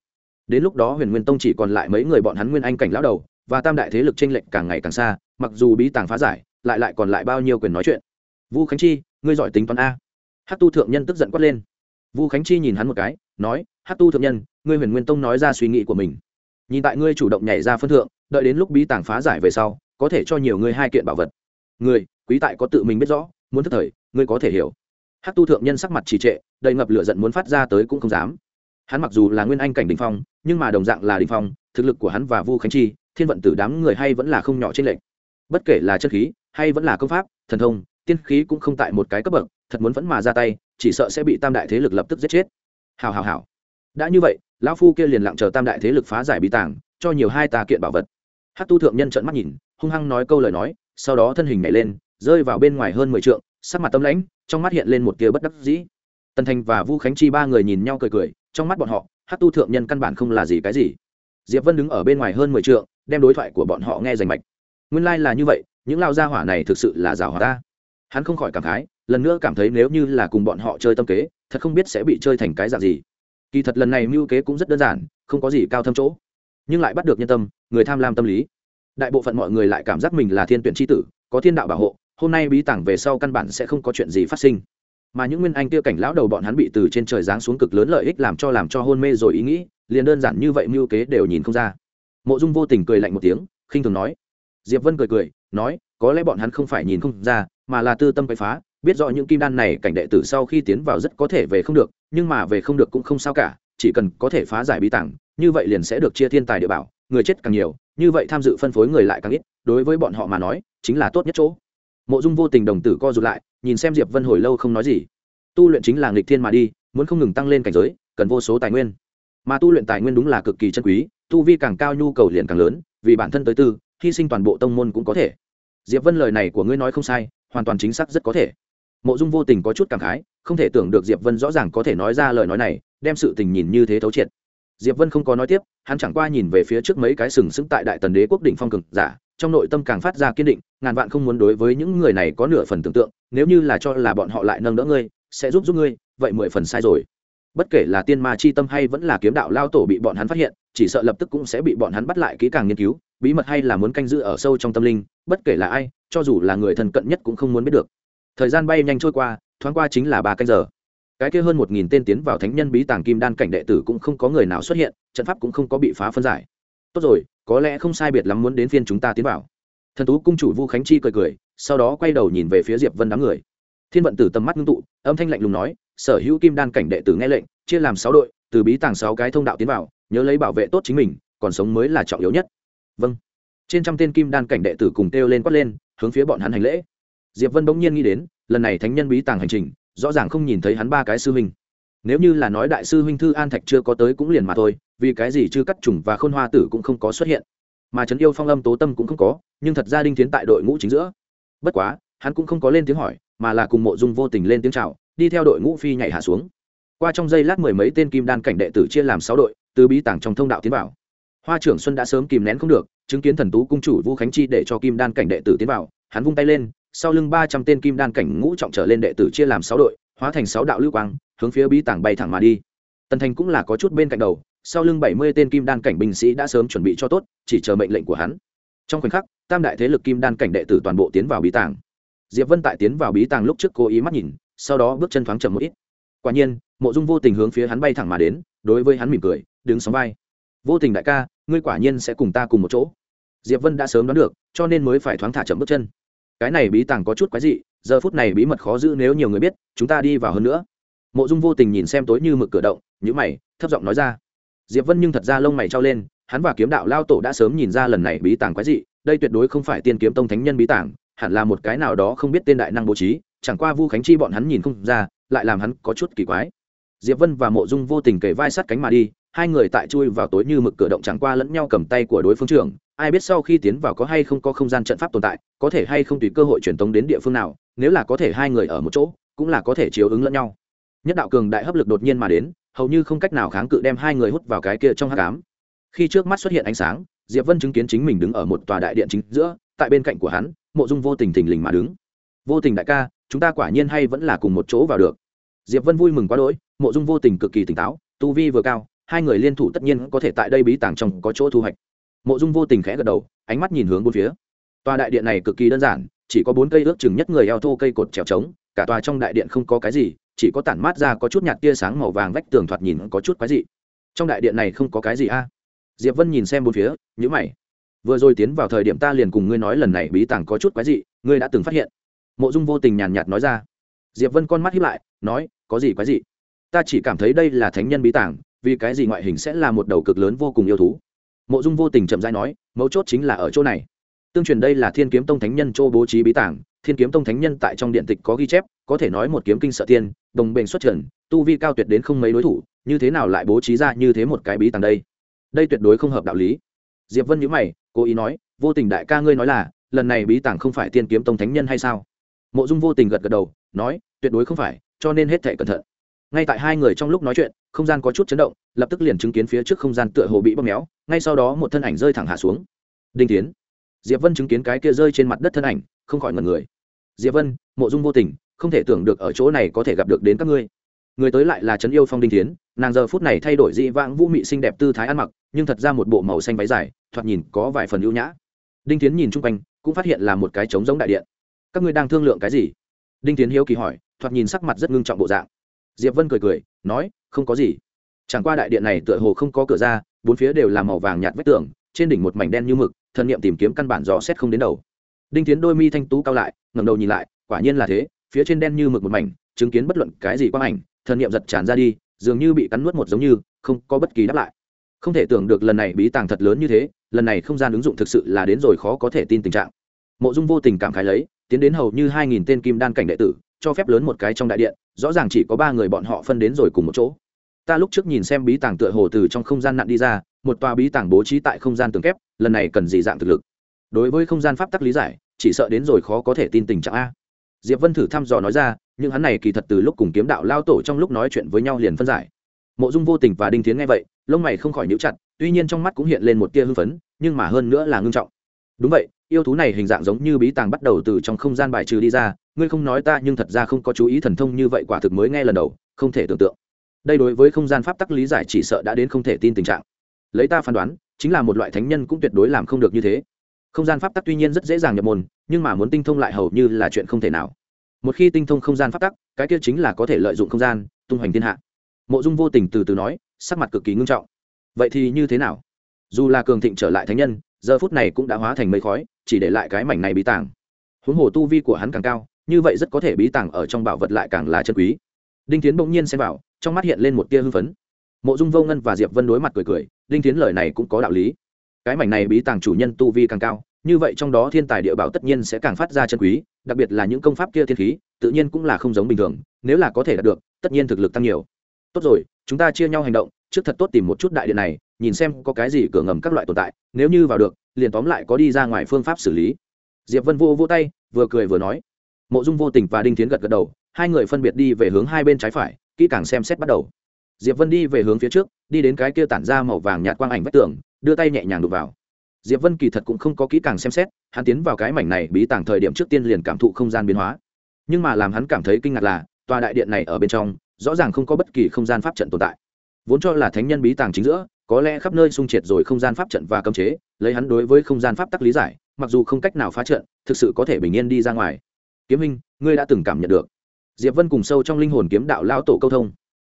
Đến lúc đó huyền nguyên tông chỉ còn lại mấy người bọn hắn nguyên anh cảnh lão đầu, và tam đại thế lực tranh lệch càng ngày càng xa, mặc dù bí tàng phá giải, lại lại còn lại bao nhiêu quyền nói chuyện. Vu khánh chi, ngươi giỏi tính toán a. Hát tu thượng nhân tức giận quát lên. Vu khánh chi nhìn hắn một cái, nói, hát tu thượng nhân, ngươi huyền nguyên tông nói ra suy nghĩ của mình. Nhìn tại ngươi chủ động nhảy ra phân thượng, đợi đến lúc bí tàng phá giải về sau, có thể cho nhiều ngươi hai kiện bảo vật. Người quý tại có tự mình biết rõ, muốn thức thời, ngươi có thể hiểu. Hát tu thượng nhân sắc mặt trì trệ, đầy ngập lửa giận muốn phát ra tới cũng không dám. Hắn mặc dù là nguyên anh cảnh đình phong nhưng mà đồng dạng là đình phong, thực lực của hắn và vu khánh chi, thiên vận tử đám người hay vẫn là không nhỏ trên lệnh bất kể là chất khí, hay vẫn là công pháp, thần thông, tiên khí cũng không tại một cái cấp bậc, thật muốn vẫn mà ra tay, chỉ sợ sẽ bị tam đại thế lực lập tức giết chết. Hào hào hào. Đã như vậy, lão phu kia liền lặng chờ tam đại thế lực phá giải bí tàng, cho nhiều hai tà kiện bảo vật. Hát tu thượng nhân trợn mắt nhìn, hung hăng nói câu lời nói, sau đó thân hình nhảy lên, rơi vào bên ngoài hơn mười trượng, sắc mặt tâm lãnh, trong mắt hiện lên một tia bất đắc dĩ. Tần thành và vu khánh chi ba người nhìn nhau cười cười, trong mắt bọn họ hát tu thượng nhân căn bản không là gì cái gì. Diệp vân đứng ở bên ngoài hơn mười trượng, đem đối thoại của bọn họ nghe rành mạch. Nguyên lai là như vậy, những lao gia hỏa này thực sự là rào hỏa ta hắn không khỏi cảm khái, lần nữa cảm thấy nếu như là cùng bọn họ chơi tâm kế, thật không biết sẽ bị chơi thành cái dạng gì. Kỳ thật lần này mưu kế cũng rất đơn giản, không có gì cao thâm chỗ. Nhưng lại bắt được nhân tâm, người tham lam tâm lý. Đại bộ phận mọi người lại cảm giác mình là thiên tuyển tri tử, có thiên đạo bảo hộ, hôm nay bí tảng về sau căn bản sẽ không có chuyện gì phát sinh mà những nguyên anh kia cảnh lão đầu bọn hắn bị từ trên trời giáng xuống cực lớn lợi ích làm cho làm cho hôn mê rồi ý nghĩ, liền đơn giản như vậy mưu kế đều nhìn không ra. Mộ dung vô tình cười lạnh một tiếng, khinh thường nói. Diệp vân cười cười, nói, có lẽ bọn hắn không phải nhìn không ra, mà là tư tâm quậy phá, biết rõ những kim đan này cảnh đệ tử sau khi tiến vào rất có thể về không được, nhưng mà về không được cũng không sao cả, chỉ cần có thể phá giải bí tảng như vậy liền sẽ được chia thiên tài địa bảo, người chết càng nhiều, như vậy tham dự phân phối người lại càng ít, đối với bọn họ mà nói, chính là tốt nhất chỗ mộ dung vô tình đồng tử co rụt lại, nhìn xem diệp vân hồi lâu không nói gì. Tu luyện chính là nghịch thiên mà đi, muốn không ngừng tăng lên cảnh giới, cần vô số tài nguyên. Mà tu luyện tài nguyên đúng là cực kỳ chân quý, tu vi càng cao nhu cầu liền càng lớn, vì bản thân tới tư, hy sinh toàn bộ tông môn cũng có thể. Diệp vân lời này của ngươi nói không sai, hoàn toàn chính xác rất có thể. Mộ dung vô tình có chút cảm khái, không thể tưởng được diệp vân rõ ràng có thể nói ra lời nói này, đem sự tình nhìn như thế thấu triệt. Diệp vân không có nói tiếp, hắn chẳng qua nhìn về phía trước mấy cái sừng sững tại đại tần đế quốc đỉnh phong cực giả trong nội tâm càng phát ra kiên định, ngàn vạn không muốn đối với những người này có nửa phần tưởng tượng, nếu như là cho là bọn họ lại nâng đỡ ngươi, sẽ giúp giúp ngươi, vậy mười phần sai rồi. Bất kể là tiên ma chi tâm hay vẫn là kiếm đạo lao tổ bị bọn hắn phát hiện, chỉ sợ lập tức cũng sẽ bị bọn hắn bắt lại kỹ càng nghiên cứu, bí mật hay là muốn canh giữ ở sâu trong tâm linh, bất kể là ai, cho dù là người thân cận nhất cũng không muốn biết được. Thời gian bay nhanh trôi qua, thoáng qua chính là ba canh giờ. Cái kia hơn một nghìn tên tiến vào thánh nhân bí tàng kim đan cảnh đệ tử cũng không có người nào xuất hiện, trận pháp cũng không có bị phá phân giải. Tốt rồi có lẽ không sai biệt lắm muốn đến phiên chúng ta tiến vào. Thần tú cung chủ vu khánh chi cười cười, sau đó quay đầu nhìn về phía diệp vân đám người. Thiên vận tử tầm mắt ngưng tụ, âm thanh lạnh lùng nói, sở hữu kim đan cảnh đệ tử nghe lệnh, chia làm sáu đội, từ bí tàng sáu cái thông đạo tiến vào, nhớ lấy bảo vệ tốt chính mình, còn sống mới là trọng yếu nhất. Vâng. Trên trăm tên kim đan cảnh đệ tử cùng kêu lên quát lên, hướng phía bọn hắn hành lễ. Diệp vân bỗng nhiên nghĩ đến, lần này thánh nhân bí tàng hành trình, rõ ràng không nhìn thấy hắn ba cái sư huynh. Nếu như là nói đại sư huynh thư an thạch chưa có tới cũng liền mà thôi vì cái gì chưa cắt trùng và khôn hoa tử cũng không có xuất hiện. Mà trấn yêu phong âm tố tâm cũng không có, nhưng thật ra đinh tiến tại đội ngũ chính giữa. Bất quá, hắn cũng không có lên tiếng hỏi, mà là cùng mộ dung vô tình lên tiếng chào, đi theo đội ngũ phi nhảy hạ xuống. Qua trong giây lát mười mấy tên kim đan cảnh đệ tử chia làm sáu đội, từ bí tàng trong thông đạo tiến vào. Hoa trưởng xuân đã sớm kìm nén không được, chứng kiến thần tú cung chủ vu khánh chi để cho kim đan cảnh đệ tử tiến vào, hắn vung tay lên, sau lưng ba trăm tên kim đan cảnh ngũ trọng trở lên đệ tử chia làm sáu đội, hóa thành sáu đạo lưu quang, hướng phía bí tàng bay thẳng mà đi. Tần thành cũng là có chút bên cạnh đầu sau lưng bảy mươi tên kim đan cảnh binh sĩ đã sớm chuẩn bị cho tốt, chỉ chờ mệnh lệnh của hắn. Trong khoảnh khắc, tam đại thế lực kim đan cảnh đệ tử toàn bộ tiến vào bí tàng. Diệp vân tại tiến vào bí tàng lúc trước cố ý mắt nhìn, sau đó bước chân thoáng chậm một ít. Quả nhiên, mộ dung vô tình hướng phía hắn bay thẳng mà đến, đối với hắn mỉm cười, đứng sóng vai. Vô tình đại ca, ngươi quả nhiên sẽ cùng ta cùng một chỗ. Diệp vân đã sớm đoán được, cho nên mới phải thoáng thả chậm bước chân. Cái này bí tàng có chút quái dị, giờ phút này bí mật khó giữ nếu nhiều người biết, chúng ta đi vào hơn nữa. Mộ dung vô tình nhìn xem tối như mực cửa động nhữ mày, thấp giọng nói ra diệp vân nhưng thật ra lông mày trao lên, hắn và kiếm đạo lao tổ đã sớm nhìn ra lần này bí tàng quái dị, đây tuyệt đối không phải tiên kiếm tông thánh nhân bí tàng, hẳn là một cái nào đó không biết tên đại năng bố trí, chẳng qua vu khánh chi bọn hắn nhìn không ra, lại làm hắn có chút kỳ quái. Diệp vân và mộ dung vô tình kề vai sát cánh mà đi, hai người tại chui vào tối như mực cửa động chẳng qua lẫn nhau cầm tay của đối phương trưởng, ai biết sau khi tiến vào có hay không có không gian trận pháp tồn tại, có thể hay không tùy cơ hội truyền tống đến địa phương nào, nếu là có thể hai người ở một chỗ, cũng là có thể chiếu ứng lẫn nhau. Nhất đạo cường đại hấp lực đột nhiên mà đến hầu như không cách nào kháng cự đem hai người hút vào cái kia trong hát cám khi trước mắt xuất hiện ánh sáng, diệp vân chứng kiến chính mình đứng ở một tòa đại điện chính giữa, tại bên cạnh của hắn, mộ dung vô tình thình lình mà đứng. Vô tình đại ca, chúng ta quả nhiên hay vẫn là cùng một chỗ vào được. Diệp vân vui mừng quá đỗi, mộ dung vô tình cực kỳ tỉnh táo, tu vi vừa cao, hai người liên thủ tất nhiên có thể tại đây bí tàng trong có chỗ thu hoạch. Mộ dung vô tình khẽ gật đầu, ánh mắt nhìn hướng bốn phía. Tòa đại điện này cực kỳ đơn giản, chỉ có bốn cây ước chừng nhất người eo thô cây cột trèo trống, cả tòa trong đại điện không có cái gì chỉ có tản mát ra có chút nhạt tia sáng màu vàng vách tường thoạt nhìn có chút quái dị. Trong đại điện này không có cái gì a. Diệp vân nhìn xem bốn phía nhữ mày. Vừa rồi tiến vào thời điểm ta liền cùng ngươi nói lần này bí tàng có chút quái dị, ngươi đã từng phát hiện. Mộ dung vô tình nhàn nhạt nói ra. Diệp vân con mắt hiếp lại, nói, có gì quái dị? Ta chỉ cảm thấy đây là thánh nhân bí tàng, vì cái gì ngoại hình sẽ là một đầu cực lớn vô cùng yêu thú? Mộ dung vô tình chậm dai nói, mấu chốt chính là ở chỗ này. Tương truyền đây là thiên kiếm tông thánh nhân châu bố trí bí tàng thiên kiếm tông thánh nhân tại trong điện tịch có ghi chép, có thể nói một kiếm kinh sợ tiên, đồng bền xuất trần, tu vi cao tuyệt đến không mấy đối thủ, như thế nào lại bố trí ra như thế một cái bí tàng đây? Đây tuyệt đối không hợp đạo lý. Diệp vân nhữ mày, cố ý nói, vô tình đại ca ngươi nói là, lần này bí tàng không phải tiên kiếm tông thánh nhân hay sao? Mộ dung vô tình gật gật đầu, nói, tuyệt đối không phải, cho nên hết thể cẩn thận. Ngay tại hai người trong lúc nói chuyện, không gian có chút chấn động, lập tức liền chứng kiến phía trước không gian tựa hồ bị bóp méo, ngay sau đó một thân ảnh rơi thẳng hạ xuống. Đinh tiến. Diệp vân chứng kiến cái kia rơi trên mặt đất thân ảnh, không khỏi ngần người diệp vân, mộ dung vô tình, không thể tưởng được ở chỗ này có thể gặp được đến các ngươi. Người tới lại là trấn yêu phong đinh tiến nàng giờ phút này thay đổi dị vãng vũ mị xinh đẹp tư thái ăn mặc, nhưng thật ra một bộ màu xanh váy dài, thoạt nhìn có vài phần ưu nhã. Đinh tiến nhìn chung quanh, cũng phát hiện là một cái trống giống đại điện. Các ngươi đang thương lượng cái gì? Đinh tiến hiếu kỳ hỏi, thoạt nhìn sắc mặt rất ngưng trọng bộ dạng. Diệp vân cười cười, nói, không có gì. Chẳng qua đại điện này tựa hồ không có cửa ra, bốn phía đều là màu vàng nhạt vách tường, trên đỉnh một mảnh đen như mực, thần niệm tìm kiếm căn bản dò xét không đến đầu đinh tiến đôi mi thanh tú cao lại, ngẩng đầu nhìn lại, quả nhiên là thế, phía trên đen như mực một mảnh, chứng kiến bất luận cái gì quang ảnh, thần niệm giật tràn ra đi, dường như bị cắn nuốt một giống như, không có bất kỳ đáp lại. Không thể tưởng được lần này bí tàng thật lớn như thế, lần này không gian ứng dụng thực sự là đến rồi khó có thể tin tình trạng. Mộ dung vô tình cảm khái lấy, tiến đến hầu như hai nghìn tên kim đan cảnh đệ tử, cho phép lớn một cái trong đại điện, rõ ràng chỉ có ba người bọn họ phân đến rồi cùng một chỗ. Ta lúc trước nhìn xem bí tàng tựa hồ từ trong không gian nặn đi ra, một tòa bí tàng bố trí tại không gian tường kép, lần này cần gì dạng thực lực. Đối với không gian pháp tắc lý giải chỉ sợ đến rồi khó có thể tin tình trạng a. Diệp vân thử thăm dò nói ra, nhưng hắn này kỳ thật từ lúc cùng kiếm đạo lao tổ trong lúc nói chuyện với nhau liền phân giải. Mộ dung vô tình và đinh tiến nghe vậy, lông mày không khỏi nhíu chặt, tuy nhiên trong mắt cũng hiện lên một tia hưng phấn, nhưng mà hơn nữa là ngưng trọng. Đúng vậy, yêu thú này hình dạng giống như bí tàng bắt đầu từ trong không gian bài trừ đi ra, ngươi không nói ta nhưng thật ra không có chú ý thần thông như vậy quả thực mới nghe lần đầu, không thể tưởng tượng. Đây đối với không gian pháp tắc lý giải chỉ sợ đã đến không thể tin tình trạng. Lấy ta phán đoán, chính là một loại thánh nhân cũng tuyệt đối làm không được như thế không gian pháp tắc tuy nhiên rất dễ dàng nhập môn, nhưng mà muốn tinh thông lại hầu như là chuyện không thể nào. Một khi tinh thông không gian pháp tắc, cái kia chính là có thể lợi dụng không gian, tung hoành thiên hạ. Mộ dung vô tình từ từ nói, sắc mặt cực kỳ ngưng trọng. Vậy thì như thế nào? Dù là cường thịnh trở lại thánh nhân, giờ phút này cũng đã hóa thành mây khói, chỉ để lại cái mảnh này bí tàng. Huống hồ tu vi của hắn càng cao, như vậy rất có thể bí tàng ở trong bảo vật lại càng là chân quý. Đinh tiến bỗng nhiên xem vào, trong mắt hiện lên một tia hưng phấn. Mộ dung vô ngân và diệp vân đối mặt cười cười, đinh tiến lời này cũng có đạo lý cái mảnh này bí tàng chủ nhân tu vi càng cao, như vậy trong đó thiên tài địa bảo tất nhiên sẽ càng phát ra chân quý, đặc biệt là những công pháp kia thiên khí, tự nhiên cũng là không giống bình thường, nếu là có thể đạt được, tất nhiên thực lực tăng nhiều. Tốt rồi, chúng ta chia nhau hành động, trước thật tốt tìm một chút đại điện này, nhìn xem có cái gì cửa ngầm các loại tồn tại, nếu như vào được, liền tóm lại có đi ra ngoài phương pháp xử lý. Diệp vân vô vô tay, vừa cười vừa nói. Mộ dung vô tình và đinh tiến gật gật đầu, hai người phân biệt đi về hướng hai bên trái phải, kỹ càng xem xét bắt đầu. Diệp vân đi về hướng phía trước, đi đến cái kia tản ra màu vàng nhạt quang ảnh vách tường đưa tay nhẹ nhàng đục vào. Diệp vân kỳ thật cũng không có kỹ càng xem xét, hắn tiến vào cái mảnh này bí tàng thời điểm trước tiên liền cảm thụ không gian biến hóa. Nhưng mà làm hắn cảm thấy kinh ngạc là, tòa đại điện này ở bên trong, rõ ràng không có bất kỳ không gian pháp trận tồn tại. Vốn cho là thánh nhân bí tàng chính giữa, có lẽ khắp nơi xung triệt rồi không gian pháp trận và cấm chế, lấy hắn đối với không gian pháp tắc lý giải, mặc dù không cách nào phá trận, thực sự có thể bình yên đi ra ngoài. Kiếm hình ngươi đã từng cảm nhận được. Diệp vân cùng sâu trong linh hồn kiếm đạo lao tổ câu thông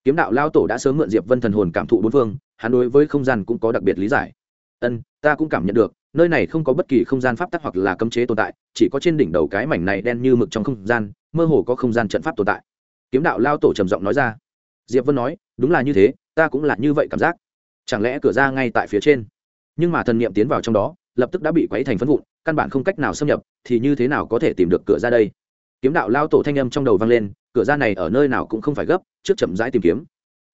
kiếm đạo lao tổ đã sớm mượn diệp vân thần hồn cảm thụ bốn phương, hắn đối với không gian cũng có đặc biệt lý giải. Ân, ta cũng cảm nhận được, nơi này không có bất kỳ không gian pháp tắc hoặc là cấm chế tồn tại, chỉ có trên đỉnh đầu cái mảnh này đen như mực trong không gian, mơ hồ có không gian trận pháp tồn tại. Kiếm đạo lao tổ trầm giọng nói ra. Diệp vân nói, đúng là như thế, ta cũng là như vậy cảm giác. Chẳng lẽ cửa ra ngay tại phía trên? Nhưng mà thần niệm tiến vào trong đó, lập tức đã bị quấy thành phân vụn, căn bản không cách nào xâm nhập, thì như thế nào có thể tìm được cửa ra đây? Kiếm đạo lao tổ thanh âm trong đầu vang lên cửa ra này ở nơi nào cũng không phải gấp, trước chậm rãi tìm kiếm.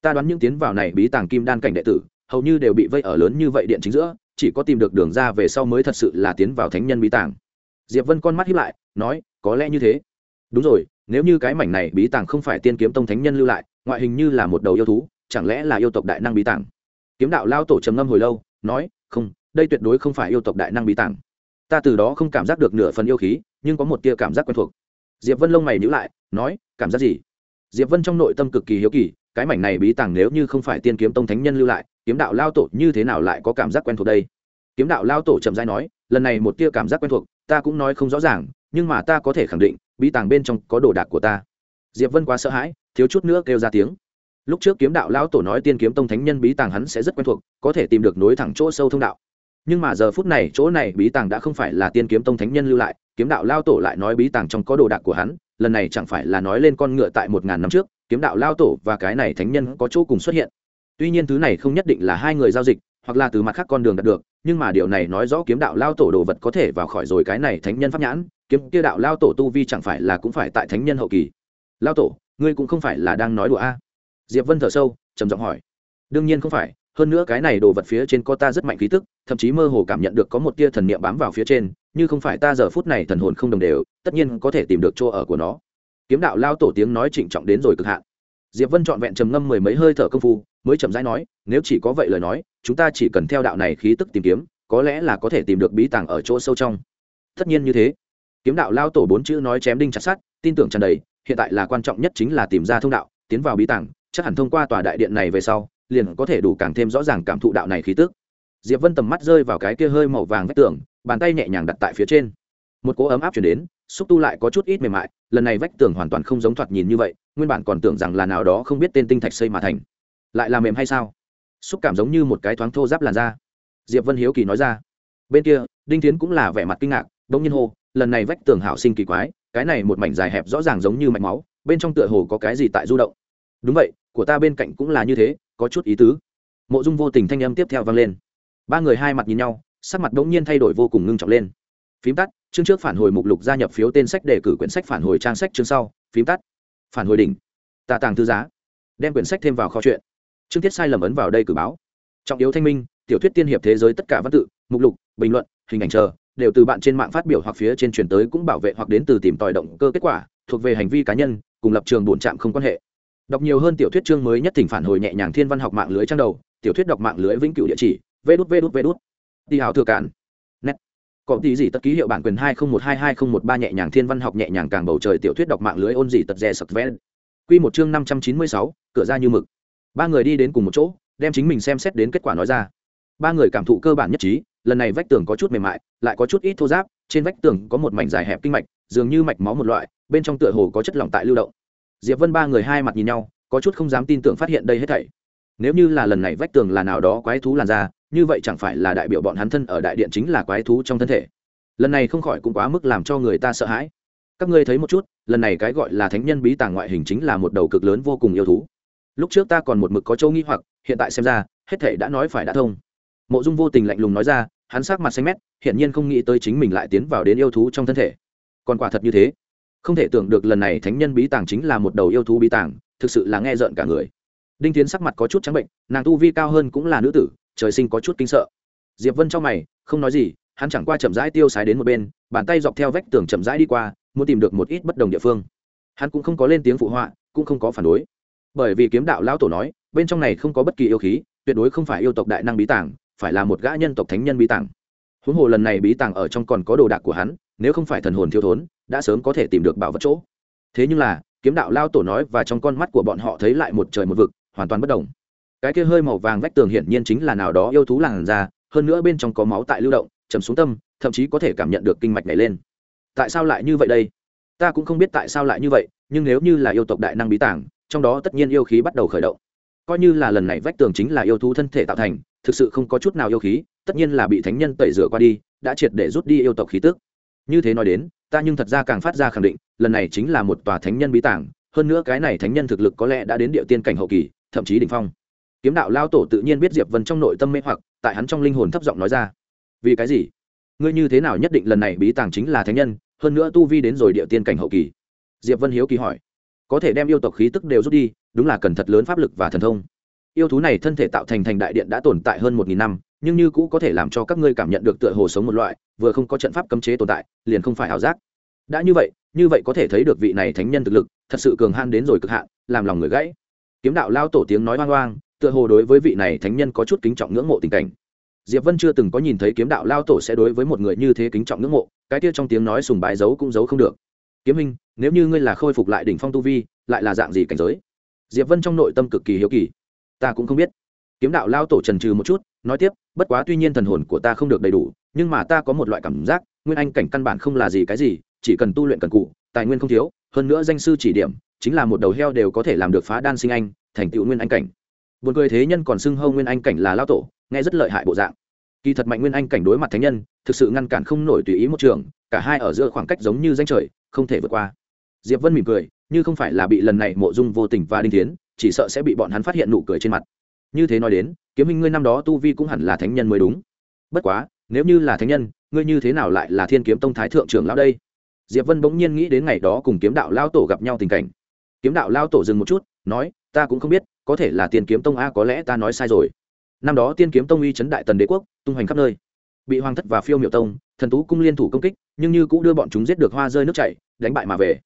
Ta đoán những tiến vào này bí tàng kim đan cảnh đệ tử, hầu như đều bị vây ở lớn như vậy điện chính giữa, chỉ có tìm được đường ra về sau mới thật sự là tiến vào thánh nhân bí tàng. Diệp vân con mắt hiếp lại, nói, có lẽ như thế. Đúng rồi, nếu như cái mảnh này bí tàng không phải tiên kiếm tông thánh nhân lưu lại, ngoại hình như là một đầu yêu thú, chẳng lẽ là yêu tộc đại năng bí tàng? Kiếm đạo lao tổ trầm ngâm hồi lâu, nói, không, đây tuyệt đối không phải yêu tộc đại năng bí tàng. Ta từ đó không cảm giác được nửa phần yêu khí, nhưng có một tia cảm giác quen thuộc diệp vân lông mày nhữ lại, nói, cảm giác gì? Diệp vân trong nội tâm cực kỳ hiếu kỳ, cái mảnh này bí tàng nếu như không phải tiên kiếm tông thánh nhân lưu lại, kiếm đạo lao tổ như thế nào lại có cảm giác quen thuộc đây? Kiếm đạo lao tổ chậm dai nói, lần này một tia cảm giác quen thuộc, ta cũng nói không rõ ràng, nhưng mà ta có thể khẳng định, bí tàng bên trong có đồ đạc của ta. Diệp vân quá sợ hãi, thiếu chút nữa kêu ra tiếng. Lúc trước kiếm đạo lao tổ nói tiên kiếm tông thánh nhân bí tàng hắn sẽ rất quen thuộc, có thể tìm được nối thẳng chỗ sâu thông đạo. Nhưng mà giờ phút này, chỗ này bí tàng đã không phải là tiên kiếm tông thánh nhân lưu lại kiếm đạo lao tổ lại nói bí tàng trong có đồ đạc của hắn, lần này chẳng phải là nói lên con ngựa tại một ngàn năm trước, kiếm đạo lao tổ và cái này thánh nhân có chỗ cùng xuất hiện. Tuy nhiên thứ này không nhất định là hai người giao dịch, hoặc là từ mặt khác con đường đạt được, nhưng mà điều này nói rõ kiếm đạo lao tổ đồ vật có thể vào khỏi rồi cái này thánh nhân pháp nhãn, kiếm kia đạo lao tổ tu vi chẳng phải là cũng phải tại thánh nhân hậu kỳ. Lao tổ, ngươi cũng không phải là đang nói đùa a? Diệp vân thở sâu, trầm giọng hỏi. Đương nhiên không phải, hơn nữa cái này đồ vật phía trên có ta rất mạnh khí tức, thậm chí mơ hồ cảm nhận được có một tia thần niệm bám vào phía trên như không phải ta giờ phút này thần hồn không đồng đều, tất nhiên có thể tìm được chỗ ở của nó. Kiếm đạo lao tổ tiếng nói trịnh trọng đến rồi cực hạn. Diệp vân trọn vẹn trầm ngâm mười mấy hơi thở công phu, mới chậm rãi nói, nếu chỉ có vậy lời nói, chúng ta chỉ cần theo đạo này khí tức tìm kiếm, có lẽ là có thể tìm được bí tàng ở chỗ sâu trong. Tất nhiên như thế. Kiếm đạo lao tổ bốn chữ nói chém đinh chặt sát tin tưởng tràn đầy, hiện tại là quan trọng nhất chính là tìm ra thông đạo, tiến vào bí tàng, chắc hẳn thông qua tòa đại điện này về sau, liền có thể đủ càng thêm rõ ràng cảm thụ đạo này khí tức diệp vân tầm mắt rơi vào cái kia hơi màu vàng vách tường, bàn tay nhẹ nhàng đặt tại phía trên. Một cỗ ấm áp chuyển đến, xúc tu lại có chút ít mềm mại, lần này vách tường hoàn toàn không giống thoạt nhìn như vậy, nguyên bản còn tưởng rằng là nào đó không biết tên tinh thạch xây mà thành. Lại là mềm hay sao? Xúc cảm giống như một cái thoáng thô giáp làn da. Diệp vân hiếu kỳ nói ra. Bên kia, đinh tiến cũng là vẻ mặt kinh ngạc đông nhiên hô, lần này vách tường hảo sinh kỳ quái, cái này một mảnh dài hẹp rõ ràng giống như mạch máu, bên trong tựa hồ có cái gì tại du động. Đúng vậy, của ta bên cạnh cũng là như thế, có chút ý tứ. Mộ dung vô tình thanh âm tiếp theo vang lên ba người hai mặt nhìn nhau, sắc mặt đ ỗ n g nhiên thay đổi vô cùng ngưng trọng lên. Phím tắt, chương trước phản hồi mục lục gia nhập phiếu tên sách đề cử quyển sách phản hồi trang sách chương sau. Phím tắt, phản hồi đỉnh. Tạ tàng thư giá. Đem quyển sách thêm vào kho chuyện. Chương tiết sai lầm ấn vào đây cử báo. Trọng yếu thanh minh, tiểu thuyết tiên hiệp thế giới tất cả văn tự, mục lục, bình luận, hình ảnh chờ, đều từ bạn trên mạng phát biểu hoặc phía trên truyền tới cũng bảo vệ hoặc đến từ tìm tòi động cơ kết quả, thuộc về hành vi cá nhân, cùng lập trường bổn trạm không quan hệ. Đọc nhiều hơn tiểu thuyết chương mới nhất thỉnh phản hồi nhẹ nhàng thiên văn học mạng lưới trang đầu, tiểu thuyết đọc mạng lưới vĩnh cửu địa chỉ vê đút vê đút vê đút. Đi hào thừa cản nét. Có tí gì tất ký hiệu bản quyền hai không một hai hai không một ba nhẹ nhàng thiên văn học nhẹ nhàng càng bầu trời tiểu thuyết đọc mạng lưới ôn gì tật rè sập vén quy một chương năm trăm chín mươi sáu, cửa ra như mực. Ba người đi đến cùng một chỗ, đem chính mình xem xét đến kết quả nói ra. Ba người cảm thụ cơ bản nhất trí, lần này vách tường có chút mềm mại, lại có chút ít thô giáp trên vách tường có một mảnh dài hẹp kinh mạch, dường như mạch máu một loại, bên trong tựa hồ có chất lỏng tại lưu động. Diệp vân ba người hai mặt nhìn nhau, có chút không dám tin tưởng phát hiện đây hết thảy. Nếu như là lần này vách tường là nào đó quái thú làn da như vậy chẳng phải là đại biểu bọn hắn thân ở đại điện chính là quái thú trong thân thể. Lần này không khỏi cũng quá mức làm cho người ta sợ hãi. Các ngươi thấy một chút, lần này cái gọi là thánh nhân bí tàng ngoại hình chính là một đầu cực lớn vô cùng yêu thú. Lúc trước ta còn một mực có châu nghi hoặc, hiện tại xem ra, hết thể đã nói phải đã thông. Mộ dung vô tình lạnh lùng nói ra, hắn sát mặt xanh mét, hiển nhiên không nghĩ tới chính mình lại tiến vào đến yêu thú trong thân thể. Còn quả thật như thế. Không thể tưởng được lần này thánh nhân bí tàng chính là một đầu yêu thú bí tàng, thực sự là nghe rợn cả người. Đinh tiến sắc mặt có chút trắng bệnh, nàng tu vi cao hơn cũng là nữ tử trời sinh có chút kinh sợ. Diệp vân trong mày, không nói gì, hắn chẳng qua chậm rãi tiêu sái đến một bên, bàn tay dọc theo vách tường chậm rãi đi qua, muốn tìm được một ít bất đồng địa phương. Hắn cũng không có lên tiếng phụ họa, cũng không có phản đối. Bởi vì kiếm đạo lão tổ nói, bên trong này không có bất kỳ yêu khí, tuyệt đối không phải yêu tộc đại năng bí tàng, phải là một gã nhân tộc thánh nhân bí tàng. Huống hồ lần này bí tàng ở trong còn có đồ đạc của hắn, nếu không phải thần hồn thiếu thốn, đã sớm có thể tìm được bảo vật chỗ. Thế nhưng là, kiếm đạo lao tổ nói và trong con mắt của bọn họ thấy lại một trời một vực, hoàn toàn bất đồng cái kia hơi màu vàng vách tường hiển nhiên chính là nào đó yêu thú làn ra hơn nữa bên trong có máu tại lưu động, chầm xuống tâm, thậm chí có thể cảm nhận được kinh mạch này lên. Tại sao lại như vậy đây? Ta cũng không biết tại sao lại như vậy, nhưng nếu như là yêu tộc đại năng bí tàng, trong đó tất nhiên yêu khí bắt đầu khởi động. Coi như là lần này vách tường chính là yêu thú thân thể tạo thành, thực sự không có chút nào yêu khí, tất nhiên là bị thánh nhân tẩy rửa qua đi, đã triệt để rút đi yêu tộc khí tức. Như thế nói đến, ta nhưng thật ra càng phát ra khẳng định, lần này chính là một tòa thánh nhân bí tàng, hơn nữa cái này thánh nhân thực lực có lẽ đã đến địa tiên cảnh hậu kỳ, thậm chí đỉnh phong kiếm đạo lao tổ tự nhiên biết diệp vân trong nội tâm mê hoặc, tại hắn trong linh hồn thấp giọng nói ra. Vì cái gì? Ngươi như thế nào nhất định lần này bí tàng chính là thánh nhân, hơn nữa tu vi đến rồi địa tiên cảnh hậu kỳ? Diệp vân hiếu kỳ hỏi. Có thể đem yêu tộc khí tức đều rút đi, đúng là cần thật lớn pháp lực và thần thông. Yêu thú này thân thể tạo thành thành đại điện đã tồn tại hơn một nghìn năm, nhưng như cũ có thể làm cho các ngươi cảm nhận được tựa hồ sống một loại, vừa không có trận pháp cấm chế tồn tại, liền không phải ảo giác. Đã như vậy như vậy có thể thấy được vị này thánh nhân thực lực, thật sự cường han đến rồi cực hạn, làm lòng người gãy. Kiếm đạo lao tổ tiếng nói hoang hoang tựa hồ đối với vị này thánh nhân có chút kính trọng ngưỡng mộ tình cảnh. Diệp vân chưa từng có nhìn thấy kiếm đạo lao tổ sẽ đối với một người như thế kính trọng ngưỡng mộ, cái kia trong tiếng nói sùng bái giấu cũng giấu không được. Kiếm hình nếu như ngươi là khôi phục lại đỉnh phong tu vi, lại là dạng gì cảnh giới? Diệp vân trong nội tâm cực kỳ hiếu kỳ. Ta cũng không biết. Kiếm đạo lao tổ trần trừ một chút, nói tiếp, bất quá tuy nhiên thần hồn của ta không được đầy đủ, nhưng mà ta có một loại cảm giác, nguyên anh cảnh căn bản không là gì cái gì, chỉ cần tu luyện cần cụ, tài nguyên không thiếu, hơn nữa danh sư chỉ điểm, chính là một đầu heo đều có thể làm được phá đan sinh anh, thành tựu nguyên anh cảnh buồn cười thế nhân còn xưng hâu nguyên anh cảnh là lao tổ, nghe rất lợi hại bộ dạng. Kỳ thật mạnh nguyên anh cảnh đối mặt thánh nhân, thực sự ngăn cản không nổi tùy ý một trường, cả hai ở giữa khoảng cách giống như danh trời, không thể vượt qua. Diệp vân mỉm cười, như không phải là bị lần này mộ dung vô tình và đinh tiến, chỉ sợ sẽ bị bọn hắn phát hiện nụ cười trên mặt. Như thế nói đến, kiếm minh ngươi năm đó tu vi cũng hẳn là thánh nhân mới đúng. Bất quá, nếu như là thánh nhân, ngươi như thế nào lại là thiên kiếm tông thái thượng trưởng lão đây? Diệp vân bỗng nhiên nghĩ đến ngày đó cùng kiếm đạo lao tổ gặp nhau tình cảnh. Kiếm đạo lao tổ dừng một chút, nói ta cũng không biết, có thể là tiên kiếm tông a, có lẽ ta nói sai rồi. Năm đó tiên kiếm tông uy chấn đại tần đế quốc, tung hoành khắp nơi. Bị hoàng thất và phiêu miệu tông, thần tú cung liên thủ công kích, nhưng như cũng đưa bọn chúng giết được hoa rơi nước chảy, đánh bại mà về.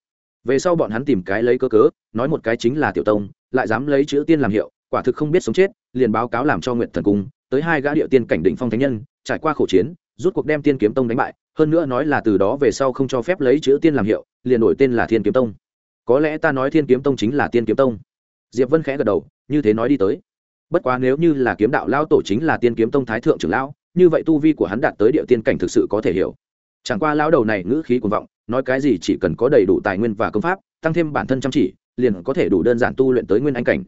Về sau bọn hắn tìm cái lấy cơ cớ, nói một cái chính là tiểu tông, lại dám lấy chữ tiên làm hiệu, quả thực không biết sống chết, liền báo cáo làm cho nguyện thần cung, tới hai gã địa tiên cảnh định phong thánh nhân, trải qua khổ chiến, rút cuộc đem tiên kiếm tông đánh bại, hơn nữa nói là từ đó về sau không cho phép lấy chữ tiên làm hiệu, liền đổi tên là thiên kiếm tông. Có lẽ ta nói thiên kiếm tông chính là tiên kiếm tông diệp vân khẽ gật đầu, như thế nói đi tới. Bất quá nếu như là kiếm đạo lao tổ chính là tiên kiếm tông thái thượng trưởng lão, như vậy tu vi của hắn đạt tới địa tiên cảnh thực sự có thể hiểu. Chẳng qua lão đầu này ngữ khí cuồng vọng, nói cái gì chỉ cần có đầy đủ tài nguyên và công pháp, tăng thêm bản thân chăm chỉ, liền có thể đủ đơn giản tu luyện tới nguyên anh cảnh.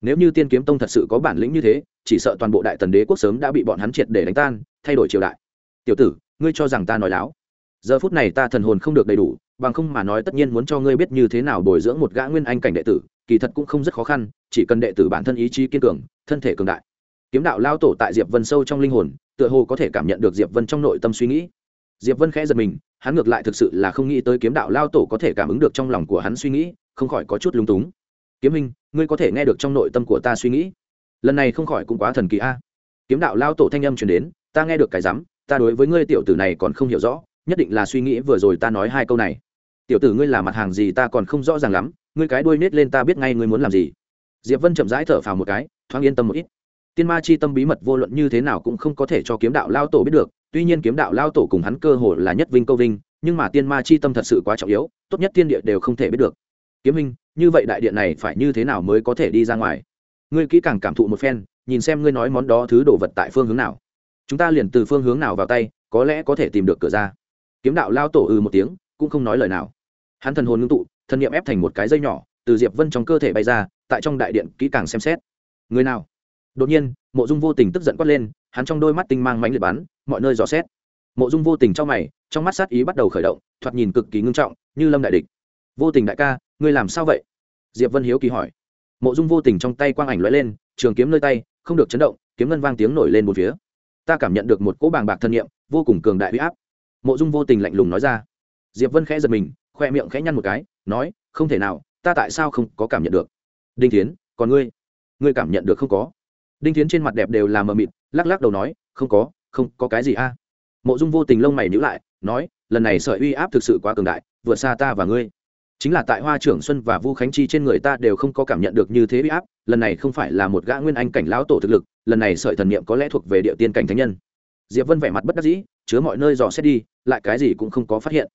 Nếu như tiên kiếm tông thật sự có bản lĩnh như thế, chỉ sợ toàn bộ đại tần đế quốc sớm đã bị bọn hắn triệt để đánh tan, thay đổi triều đại. Tiểu tử, ngươi cho rằng ta nói láo. Giờ phút này ta thần hồn không được đầy đủ, bằng không mà nói tất nhiên muốn cho ngươi biết như thế nào bồi dưỡng một gã nguyên anh cảnh đệ tử kỳ thật cũng không rất khó khăn, chỉ cần đệ tử bản thân ý chí kiên cường, thân thể cường đại. Kiếm đạo lao tổ tại diệp vân sâu trong linh hồn, tựa hồ có thể cảm nhận được diệp vân trong nội tâm suy nghĩ. Diệp vân khẽ giật mình, hắn ngược lại thực sự là không nghĩ tới kiếm đạo lao tổ có thể cảm ứng được trong lòng của hắn suy nghĩ, không khỏi có chút lung túng. Kiếm hình ngươi có thể nghe được trong nội tâm của ta suy nghĩ? Lần này không khỏi cũng quá thần kỳ a. Kiếm đạo lao tổ thanh âm truyền đến, ta nghe được cái rắm ta đối với ngươi tiểu tử này còn không hiểu rõ, nhất định là suy nghĩ vừa rồi ta nói hai câu này tiểu tử ngươi là mặt hàng gì ta còn không rõ ràng lắm, ngươi cái đuôi nết lên ta biết ngay ngươi muốn làm gì. Diệp vân chậm rãi thở phào một cái, thoáng yên tâm một ít. Tiên ma chi tâm bí mật vô luận như thế nào cũng không có thể cho kiếm đạo lao tổ biết được, tuy nhiên kiếm đạo lao tổ cùng hắn cơ hồ là nhất vinh câu vinh, nhưng mà tiên ma chi tâm thật sự quá trọng yếu, tốt nhất tiên địa đều không thể biết được. Kiếm minh, như vậy đại điện này phải như thế nào mới có thể đi ra ngoài? Ngươi kỹ càng cảm thụ một phen, nhìn xem ngươi nói món đó thứ đồ vật tại phương hướng nào. Chúng ta liền từ phương hướng nào vào tay, có lẽ có thể tìm được cửa ra. Kiếm đạo lao tổ ừ một tiếng, cũng không nói lời nào hắn thần hồn ngưng tụ thần niệm ép thành một cái dây nhỏ, từ diệp vân trong cơ thể bay ra, tại trong đại điện kỹ càng xem xét. Người nào? Đột nhiên, mộ dung vô tình tức giận quát lên, hắn trong đôi mắt tinh mang mánh liệt bắn, mọi nơi rõ xét. Mộ dung vô tình trong mày, trong mắt sát ý bắt đầu khởi động, thoạt nhìn cực kỳ ngưng trọng, như lâm đại địch. Vô tình đại ca, ngươi làm sao vậy? Diệp vân hiếu kỳ hỏi. Mộ dung vô tình trong tay quang ảnh lóe lên, trường kiếm nơi tay, không được chấn động, kiếm ngân vang tiếng nổi lên một phía. Ta cảm nhận được một cỗ bàng bạc thân nhiệm vô cùng cường đại huy áp. Mộ dung vô tình lạnh lùng nói ra. Diệp vân khẽ giật mình khoe miệng khẽ nhăn một cái, nói, không thể nào, ta tại sao không có cảm nhận được? Đinh tiến còn ngươi? Ngươi cảm nhận được không có? Đinh tiến trên mặt đẹp đều là mờ mịt, lắc lắc đầu nói, không có không có cái gì a. Mộ dung vô tình lông mày nhữ lại, nói, lần này sợi uy áp thực sự quá cường đại, vượt xa ta và ngươi. Chính là tại hoa trưởng xuân và vu khánh chi trên người ta đều không có cảm nhận được như thế uy áp, lần này không phải là một gã nguyên anh cảnh lão tổ thực lực, lần này sợi thần niệm có lẽ thuộc về địa tiên cảnh thánh nhân. Diệp vân vẻ mặt bất đắc dĩ, chứa mọi nơi dò xét đi, lại cái gì cũng không có phát hiện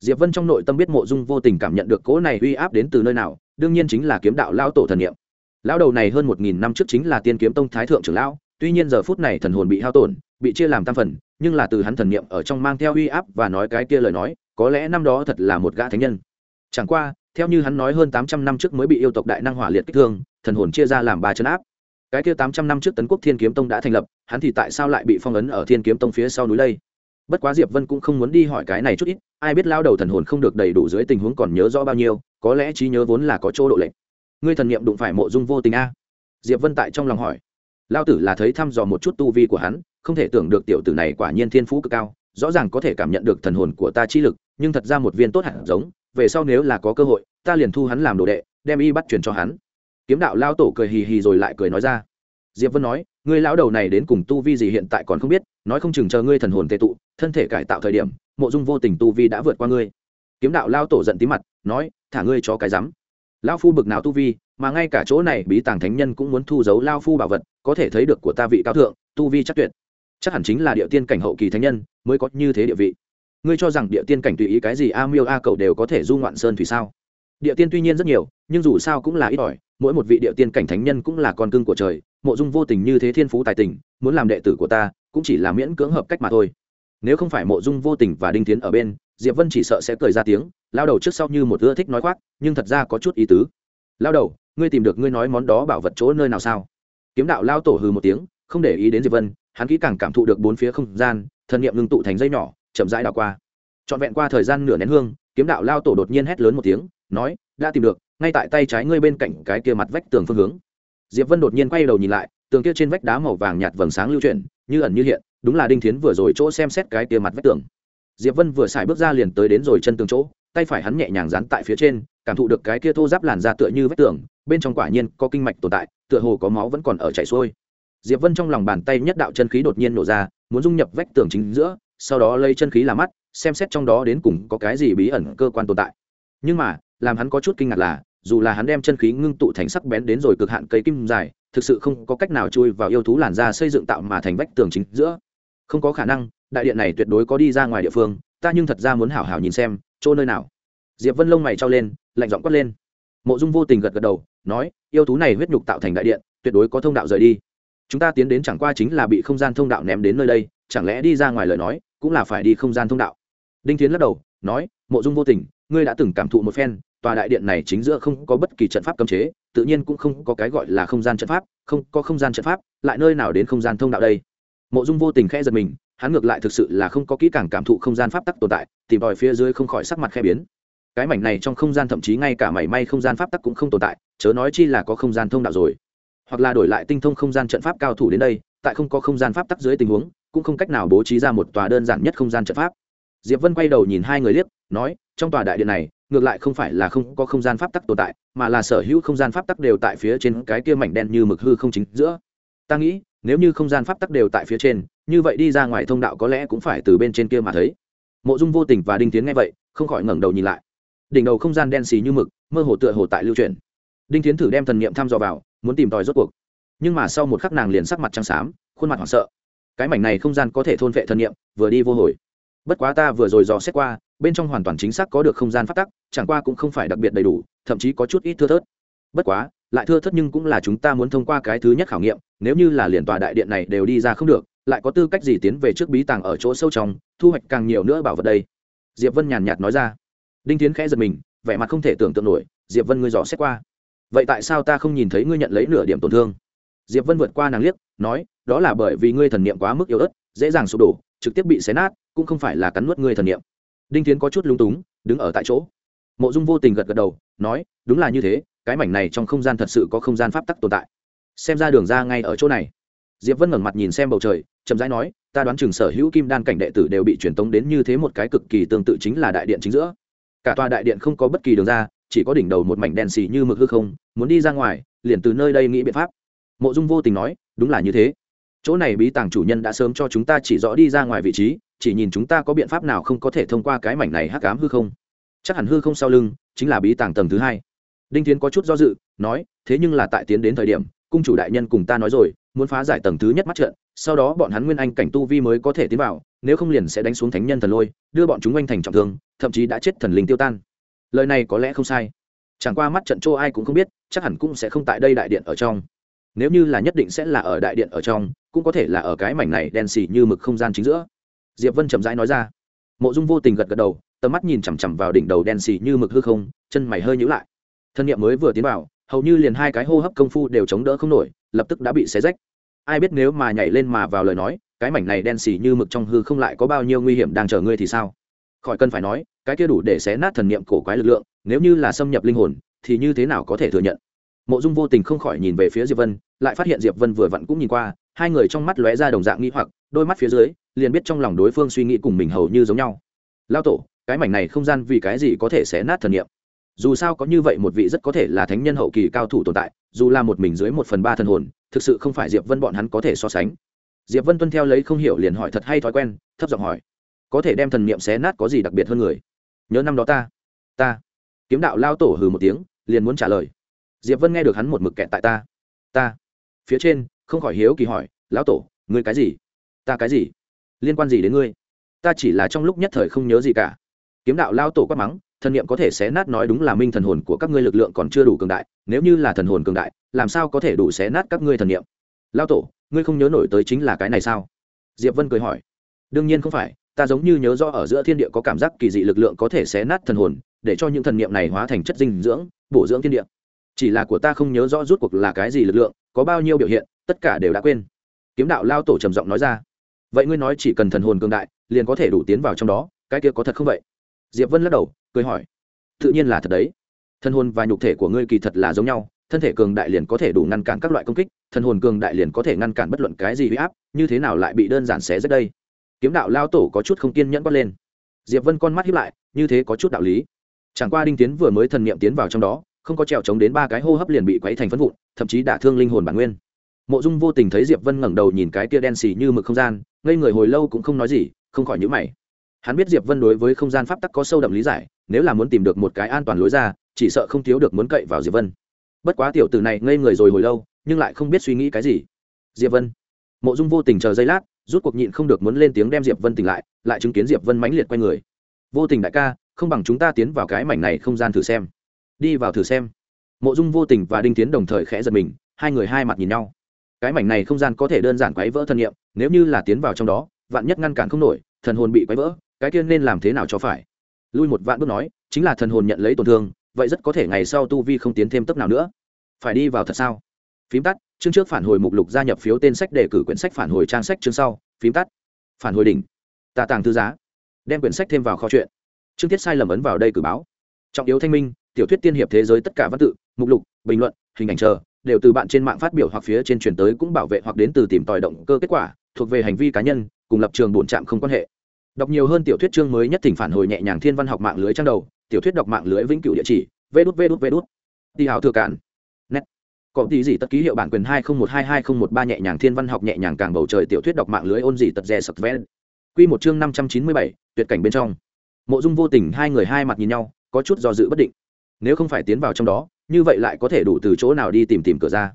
diệp vân trong nội tâm biết mộ dung vô tình cảm nhận được cỗ này uy áp đến từ nơi nào, đương nhiên chính là kiếm đạo lão tổ thần niệm. Lão đầu này hơn một nghìn năm trước chính là tiên kiếm tông thái thượng trưởng lão, tuy nhiên giờ phút này thần hồn bị hao tổn, bị chia làm tam phần, nhưng là từ hắn thần niệm ở trong mang theo uy áp và nói cái kia lời nói, có lẽ năm đó thật là một gã thánh nhân. Chẳng qua, theo như hắn nói hơn tám trăm năm trước mới bị yêu tộc đại năng hỏa liệt kích thương, thần hồn chia ra làm ba chân áp. Cái kia tám trăm năm trước tấn quốc thiên kiếm tông đã thành lập, hắn thì tại sao lại bị phong ấn ở thiên kiếm tông phía sau núi đây? Bất quá diệp vân cũng không muốn đi hỏi cái này chút ít, ai biết lao đầu thần hồn không được đầy đủ dưới tình huống còn nhớ rõ bao nhiêu, có lẽ trí nhớ vốn là có chỗ độ lệch. Ngươi thần niệm đụng phải mộ dung vô tình a? Diệp vân tại trong lòng hỏi. Lao tử là thấy thăm dò một chút tu vi của hắn, không thể tưởng được tiểu tử này quả nhiên thiên phú cực cao, rõ ràng có thể cảm nhận được thần hồn của ta chi lực, nhưng thật ra một viên tốt hẳn giống, về sau nếu là có cơ hội, ta liền thu hắn làm đồ đệ, đem y bắt truyền cho hắn. Kiếm đạo lao tổ cười hì hì rồi lại cười nói ra. Diệp vân nói, ngươi lão đầu này đến cùng tu vi gì hiện tại còn không biết nói không chừng chờ ngươi thần hồn tệ tụ, thân thể cải tạo thời điểm, mộ dung vô tình tu vi đã vượt qua ngươi. Kiếm đạo lao tổ giận tí mặt, nói, thả ngươi cho cái rắm. Lao phu bực nào tu vi, mà ngay cả chỗ này bí tàng thánh nhân cũng muốn thu giấu lao phu bảo vật, có thể thấy được của ta vị cao thượng, tu vi chắc tuyệt. Chắc hẳn chính là địa tiên cảnh hậu kỳ thánh nhân mới có như thế địa vị. Ngươi cho rằng địa tiên cảnh tùy ý cái gì a miêu a cầu đều có thể du ngoạn sơn thủy sao? Địa tiên tuy nhiên rất nhiều, nhưng dù sao cũng là ít ỏi, mỗi một vị địa tiên cảnh thánh nhân cũng là con cưng của trời, mộ dung vô tình như thế thiên phú tài tình, muốn làm đệ tử của ta cũng chỉ là miễn cưỡng hợp cách mà thôi. Nếu không phải mộ dung vô tình và đinh tiến ở bên, diệp vân chỉ sợ sẽ cười ra tiếng, lao đầu trước sau như một ưa thích nói khoác, nhưng thật ra có chút ý tứ. Lao đầu, ngươi tìm được ngươi nói món đó bảo vật chỗ nơi nào sao? Kiếm đạo lao tổ hừ một tiếng, không để ý đến diệp vân, hắn kỹ càng cảm thụ được bốn phía không gian, thần niệm ngưng tụ thành dây nhỏ, chậm rãi đảo qua. Trọn vẹn qua thời gian nửa nén hương, kiếm đạo lao tổ đột nhiên hét lớn một tiếng, nói, đã tìm được, ngay tại tay trái ngươi bên cạnh cái kia mặt vách tường phương hướng. Diệp vân đột nhiên quay đầu nhìn lại, tường kia trên vách đá màu vàng nhạt vầng sáng lưu chuyển như ẩn như hiện, đúng là đinh thiến vừa rồi chỗ xem xét cái kia mặt vách tường. Diệp vân vừa xài bước ra liền tới đến rồi chân tường chỗ, tay phải hắn nhẹ nhàng dán tại phía trên, cảm thụ được cái kia thô giáp làn ra tựa như vách tường, bên trong quả nhiên có kinh mạch tồn tại, tựa hồ có máu vẫn còn ở chảy xuôi. Diệp vân trong lòng bàn tay nhất đạo chân khí đột nhiên nổ ra, muốn dung nhập vách tường chính giữa, sau đó lấy chân khí làm mắt, xem xét trong đó đến cùng có cái gì bí ẩn cơ quan tồn tại. Nhưng mà, làm hắn có chút kinh ngạc là dù là hắn đem chân khí ngưng tụ thành sắc bén đến rồi cực hạn cây kim dài, thực sự không có cách nào chui vào yêu thú làn da xây dựng tạo mà thành vách tường chính giữa. Không có khả năng, đại điện này tuyệt đối có đi ra ngoài địa phương, ta nhưng thật ra muốn hảo hảo nhìn xem, chỗ nơi nào. Diệp vân lông mày trao lên, lạnh giọng quát lên. Mộ dung vô tình gật gật đầu, nói, yêu thú này huyết nhục tạo thành đại điện, tuyệt đối có thông đạo rời đi. Chúng ta tiến đến chẳng qua chính là bị không gian thông đạo ném đến nơi đây, chẳng lẽ đi ra ngoài lời nói, cũng là phải đi không gian thông đạo. Đinh tiến lắc đầu, nói, mộ dung vô tình, ngươi đã từng cảm thụ một phen tòa đại điện này chính giữa không có bất kỳ trận pháp cấm chế tự nhiên cũng không có cái gọi là không gian trận pháp không có không gian trận pháp lại nơi nào đến không gian thông đạo đây mộ dung vô tình khẽ giật mình hắn ngược lại thực sự là không có kỹ càng cảm thụ không gian pháp tắc tồn tại tìm tòi phía dưới không khỏi sắc mặt khẽ biến cái mảnh này trong không gian thậm chí ngay cả mảy may không gian pháp tắc cũng không tồn tại chớ nói chi là có không gian thông đạo rồi hoặc là đổi lại tinh thông không gian trận pháp cao thủ đến đây tại không có không gian pháp tắc dưới tình huống cũng không cách nào bố trí ra một tòa đơn giản nhất không gian trận pháp diệp vân quay đầu nhìn hai người liếc nói trong tòa đại điện này ngược lại không phải là không có không gian pháp tắc tồn tại, mà là sở hữu không gian pháp tắc đều tại phía trên cái kia mảnh đen như mực hư không chính giữa. Ta nghĩ, nếu như không gian pháp tắc đều tại phía trên, như vậy đi ra ngoài thông đạo có lẽ cũng phải từ bên trên kia mà thấy. Mộ dung vô tình và đinh tiến nghe vậy, không khỏi ngẩng đầu nhìn lại. Đỉnh đầu không gian đen xì như mực, mơ hồ tựa hồ tại lưu truyền đinh tiến thử đem thần niệm thăm dò vào, muốn tìm tòi rốt cuộc. Nhưng mà sau một khắc nàng liền sắc mặt trắng xám, khuôn mặt hoảng sợ. Cái mảnh này không gian có thể thôn vệ thần niệm, vừa đi vô hồi. Bất quá ta vừa rồi dò xét qua bên trong hoàn toàn chính xác có được không gian phát tắc, chẳng qua cũng không phải đặc biệt đầy đủ, thậm chí có chút ít thưa thớt. Bất quá, lại thưa thớt nhưng cũng là chúng ta muốn thông qua cái thứ nhất khảo nghiệm, nếu như là liền tòa đại điện này đều đi ra không được, lại có tư cách gì tiến về trước bí tàng ở chỗ sâu trong, thu hoạch càng nhiều nữa bảo vật đây? Diệp vân nhàn nhạt nói ra. Đinh tiến khẽ giật mình, vẻ mặt không thể tưởng tượng nổi, diệp vân ngươi dò xét qua. Vậy tại sao ta không nhìn thấy ngươi nhận lấy nửa điểm tổn thương? Diệp vân vượt qua nàng liếc, nói, đó là bởi vì ngươi thần niệm quá mức yếu ớt, dễ dàng sụp đổ, trực tiếp bị xé nát, cũng không phải là cắn nuốt ngươi thần niệm đinh tiến có chút lung túng, đứng ở tại chỗ. Mộ dung vô tình gật gật đầu, nói, đúng là như thế, cái mảnh này trong không gian thật sự có không gian pháp tắc tồn tại. Xem ra đường ra ngay ở chỗ này. Diệp vân ngẩng mặt nhìn xem bầu trời, chậm rãi nói, ta đoán chừng sở hữu kim đan cảnh đệ tử đều bị truyền tống đến như thế một cái cực kỳ tương tự chính là đại điện chính giữa. Cả tòa đại điện không có bất kỳ đường ra, chỉ có đỉnh đầu một mảnh đèn xì như mực hư không, muốn đi ra ngoài, liền từ nơi đây nghĩ biện pháp. Mộ dung vô tình nói, đúng là như thế. Chỗ này bí tàng chủ nhân đã sớm cho chúng ta chỉ rõ đi ra ngoài vị trí chỉ nhìn chúng ta có biện pháp nào không có thể thông qua cái mảnh này hắc ám hư không? Chắc hẳn hư không sau lưng chính là bí tàng tầng thứ hai. Đinh tiến có chút do dự, nói, thế nhưng là tại tiến đến thời điểm, cung chủ đại nhân cùng ta nói rồi, muốn phá giải tầng thứ nhất mắt trận, sau đó bọn hắn nguyên anh cảnh tu vi mới có thể tiến vào, nếu không liền sẽ đánh xuống thánh nhân thần lôi, đưa bọn chúng anh thành trọng thương, thậm chí đã chết thần linh tiêu tan. Lời này có lẽ không sai. Chẳng qua mắt trận chỗ ai cũng không biết, chắc hẳn cũng sẽ không tại đây đại điện ở trong. Nếu như là nhất định sẽ là ở đại điện ở trong, cũng có thể là ở cái mảnh này đen xì như mực không gian chính giữa diệp vân chậm rãi nói ra. Mộ dung vô tình gật gật đầu, tầm mắt nhìn chằm chằm vào đỉnh đầu đen xì như mực hư không, chân mày hơi nhữ lại. Thân nhiệm mới vừa tiến vào, hầu như liền hai cái hô hấp công phu đều chống đỡ không nổi, lập tức đã bị xé rách. Ai biết nếu mà nhảy lên mà vào lời nói, cái mảnh này đen xì như mực trong hư không lại có bao nhiêu nguy hiểm đang chờ ngươi thì sao? Khỏi cần phải nói, cái kia đủ để xé nát thần niệm cổ quái lực lượng, nếu như là xâm nhập linh hồn, thì như thế nào có thể thừa nhận? Mộ dung vô tình không khỏi nhìn về phía diệp vân, lại phát hiện diệp vân vừa vặn cũng nhìn qua, hai người trong mắt lóe ra đồng dạng nghĩ hoặc đôi mắt phía dưới, liền biết trong lòng đối phương suy nghĩ cùng mình hầu như giống nhau. Lao tổ, cái mảnh này không gian vì cái gì có thể xé nát thần niệm? Dù sao có như vậy một vị rất có thể là thánh nhân hậu kỳ cao thủ tồn tại, dù là một mình dưới một phần ba thần hồn, thực sự không phải diệp vân bọn hắn có thể so sánh. Diệp vân tuân theo lấy không hiểu liền hỏi thật hay thói quen, thấp giọng hỏi, có thể đem thần niệm xé nát có gì đặc biệt hơn người? Nhớ năm đó ta ta. Kiếm đạo lao tổ hừ một tiếng, liền muốn trả lời. Diệp vân nghe được hắn một mực kẹt tại ta ta. Phía trên, không khỏi hiếu kỳ hỏi, lão tổ, ngươi cái gì? Ta cái gì? Liên quan gì đến ngươi? Ta chỉ là trong lúc nhất thời không nhớ gì cả. Kiếm đạo lao tổ quát mắng, thần niệm có thể xé nát nói đúng là minh thần hồn của các ngươi lực lượng còn chưa đủ cường đại, nếu như là thần hồn cường đại, làm sao có thể đủ xé nát các ngươi thần niệm? Lao tổ, ngươi không nhớ nổi tới chính là cái này sao? Diệp vân cười hỏi. Đương nhiên không phải, ta giống như nhớ rõ ở giữa thiên địa có cảm giác kỳ dị lực lượng có thể xé nát thần hồn, để cho những thần niệm này hóa thành chất dinh dưỡng, bổ dưỡng thiên địa. Chỉ là của ta không nhớ rõ rút cuộc là cái gì lực lượng, có bao nhiêu biểu hiện, tất cả đều đã quên. Kiếm đạo lao tổ trầm giọng nói ra vậy ngươi nói chỉ cần thần hồn cường đại, liền có thể đủ tiến vào trong đó, cái kia có thật không vậy? Diệp vân lắc đầu, cười hỏi. Tự nhiên là thật đấy. Thần hồn và nhục thể của ngươi kỳ thật là giống nhau, thân thể cường đại liền có thể đủ ngăn cản các loại công kích, thần hồn cường đại liền có thể ngăn cản bất luận cái gì huy áp, như thế nào lại bị đơn giản xé rách đây? Kiếm đạo lao tổ có chút không kiên nhẫn quát lên. Diệp vân con mắt hiếp lại, như thế có chút đạo lý. Chẳng qua đinh tiến vừa mới thần niệm tiến vào trong đó, không có trèo chống đến ba cái hô hấp liền bị quấy thành phân vụn, thậm chí đả thương linh hồn bản nguyên mộ dung vô tình thấy diệp vân ngẩng đầu nhìn cái kia đen xì như mực không gian, ngây người hồi lâu cũng không nói gì, không khỏi nhữ mày. Hắn biết diệp vân đối với không gian pháp tắc có sâu đậm lý giải, nếu là muốn tìm được một cái an toàn lối ra, chỉ sợ không thiếu được muốn cậy vào diệp vân. Bất quá tiểu tử này ngây người rồi hồi lâu, nhưng lại không biết suy nghĩ cái gì. Diệp vân. Mộ dung vô tình chờ giây lát, rút cuộc nhịn không được muốn lên tiếng đem diệp vân tỉnh lại lại chứng kiến diệp vân mãnh liệt quay người. Vô tình đại ca, không bằng chúng ta tiến vào cái mảnh này không gian thử xem. Đi vào thử xem. Mộ dung vô tình và đinh tiến đồng thời khẽ giật mình, hai người hai mặt nhìn nhau cái mảnh này không gian có thể đơn giản quấy vỡ thân niệm, nếu như là tiến vào trong đó vạn nhất ngăn cản không nổi thần hồn bị quấy vỡ cái kia nên làm thế nào cho phải? Lui một vạn bước nói chính là thần hồn nhận lấy tổn thương vậy rất có thể ngày sau tu vi không tiến thêm tấp nào nữa. Phải đi vào thật sao? Phím tắt chương trước phản hồi mục lục gia nhập phiếu tên sách để cử quyển sách phản hồi trang sách chương sau phím tắt. Phản hồi đỉnh. Tạ tàng thư giá. Đem quyển sách thêm vào kho chuyện chương tiết sai lầm ấn vào đây cử báo. Trọng yếu thanh minh tiểu thuyết tiên hiệp thế giới tất cả văn tự mục lục bình luận hình ảnh chờ đều từ bạn trên mạng phát biểu hoặc phía trên truyền tới cũng bảo vệ hoặc đến từ tìm tòi động cơ kết quả, thuộc về hành vi cá nhân, cùng lập trường bổn trạm không quan hệ. Đọc nhiều hơn tiểu thuyết chương mới nhất thỉnh phản hồi nhẹ nhàng thiên văn học mạng lưới trang đầu, tiểu thuyết đọc mạng lưới vĩnh cửu địa chỉ vê đút vê đút vê đút đi hào thừa cản nét có tí gì tất ký hiệu bản quyền hai không một hai hai không một ba nhẹ nhàng thiên văn học nhẹ nhàng càng bầu trời tiểu thuyết đọc mạng lưới ôn gì tật rè sập vén quy một chương năm trăm chín mươi bảy, tuyệt cảnh bên trong. Mộ dung vô tình hai người hai mặt nhìn nhau, có chút do dự bất định. Nếu không phải tiến vào trong đó như vậy lại có thể đủ từ chỗ nào đi tìm tìm cửa ra?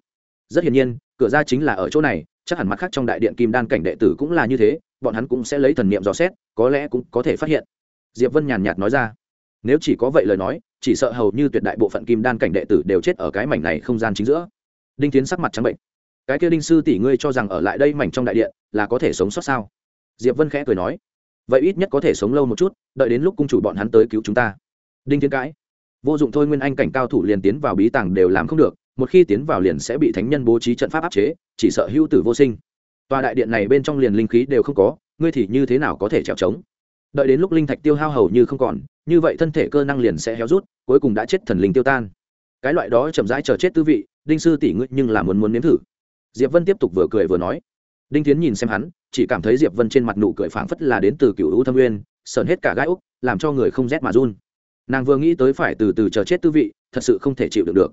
Rất hiển nhiên, cửa ra chính là ở chỗ này, chắc hẳn mặt khác trong đại điện kim đan cảnh đệ tử cũng là như thế, bọn hắn cũng sẽ lấy thần niệm dò xét, có lẽ cũng có thể phát hiện. Diệp vân nhàn nhạt nói ra. Nếu chỉ có vậy lời nói, chỉ sợ hầu như tuyệt đại bộ phận kim đan cảnh đệ tử đều chết ở cái mảnh này không gian chính giữa. Đinh tiến sắc mặt trắng bệnh. Cái kia đinh sư tỷ ngươi cho rằng ở lại đây mảnh trong đại điện là có thể sống sót sao? Diệp vân khẽ cười nói. Vậy ít nhất có thể sống lâu một chút, đợi đến lúc cung chủ bọn hắn tới cứu chúng ta. Đinh tiến cãi vô dụng thôi nguyên anh cảnh cao thủ liền tiến vào bí tàng đều làm không được, một khi tiến vào liền sẽ bị thánh nhân bố trí trận pháp áp chế, chỉ sợ hữu tử vô sinh. Tòa đại điện này bên trong liền linh khí đều không có, ngươi thì như thế nào có thể trèo trống? Đợi đến lúc linh thạch tiêu hao hầu như không còn, như vậy thân thể cơ năng liền sẽ héo rút, cuối cùng đã chết thần linh tiêu tan. Cái loại đó chậm rãi chờ chết tư vị, đinh sư tỷ ngươi nhưng là muốn muốn nếm thử. Diệp vân tiếp tục vừa cười vừa nói. Đinh tiến nhìn xem hắn, chỉ cảm thấy diệp vân trên mặt nụ cười phảng phất là đến từ cựu hữu thâm nguyên, sờn hết cả gai úc, làm cho người không rét mà run nàng vừa nghĩ tới phải từ từ chờ chết tư vị, thật sự không thể chịu được được.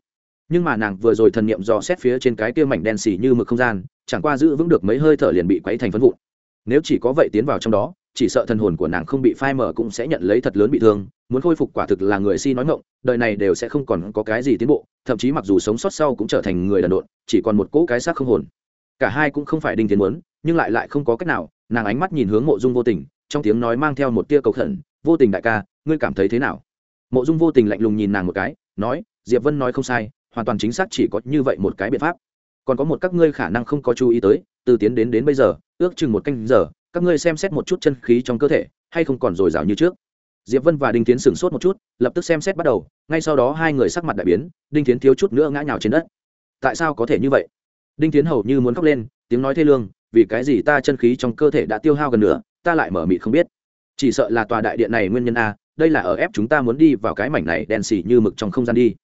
Nhưng mà nàng vừa rồi thần niệm dò xét phía trên cái kia mảnh đen xì như mực không gian, chẳng qua giữ vững được mấy hơi thở liền bị quấy thành phân vụn. Nếu chỉ có vậy tiến vào trong đó, chỉ sợ thần hồn của nàng không bị phai mở cũng sẽ nhận lấy thật lớn bị thương, muốn khôi phục quả thực là người si nói ngộng đời này đều sẽ không còn có cái gì tiến bộ, thậm chí mặc dù sống sót sau cũng trở thành người đần độn, chỉ còn một cỗ cái xác không hồn. Cả hai cũng không phải đinh tiến muốn, nhưng lại lại không có cách nào, nàng ánh mắt nhìn hướng mộ dung vô tình, trong tiếng nói mang theo một tia cầu khẩn, vô tình đại ca, ngươi cảm thấy thế nào? Mộ dung vô tình lạnh lùng nhìn nàng một cái, nói, diệp vân nói không sai, hoàn toàn chính xác chỉ có như vậy một cái biện pháp. Còn có một các ngươi khả năng không có chú ý tới, từ tiến đến đến bây giờ, ước chừng một canh giờ, các ngươi xem xét một chút chân khí trong cơ thể, hay không còn dồi dào như trước. Diệp vân và đinh tiến sửng sốt một chút, lập tức xem xét bắt đầu, ngay sau đó hai người sắc mặt đại biến, đinh tiến thiếu chút nữa ngã nhào trên đất. Tại sao có thể như vậy? Đinh tiến hầu như muốn khóc lên, tiếng nói thê lương, vì cái gì ta chân khí trong cơ thể đã tiêu hao gần nữa ta lại mở mịt không biết. Chỉ sợ là tòa đại điện này nguyên nhân a đây là ở ép chúng ta muốn đi vào cái mảnh này đen xỉ như mực trong không gian đi.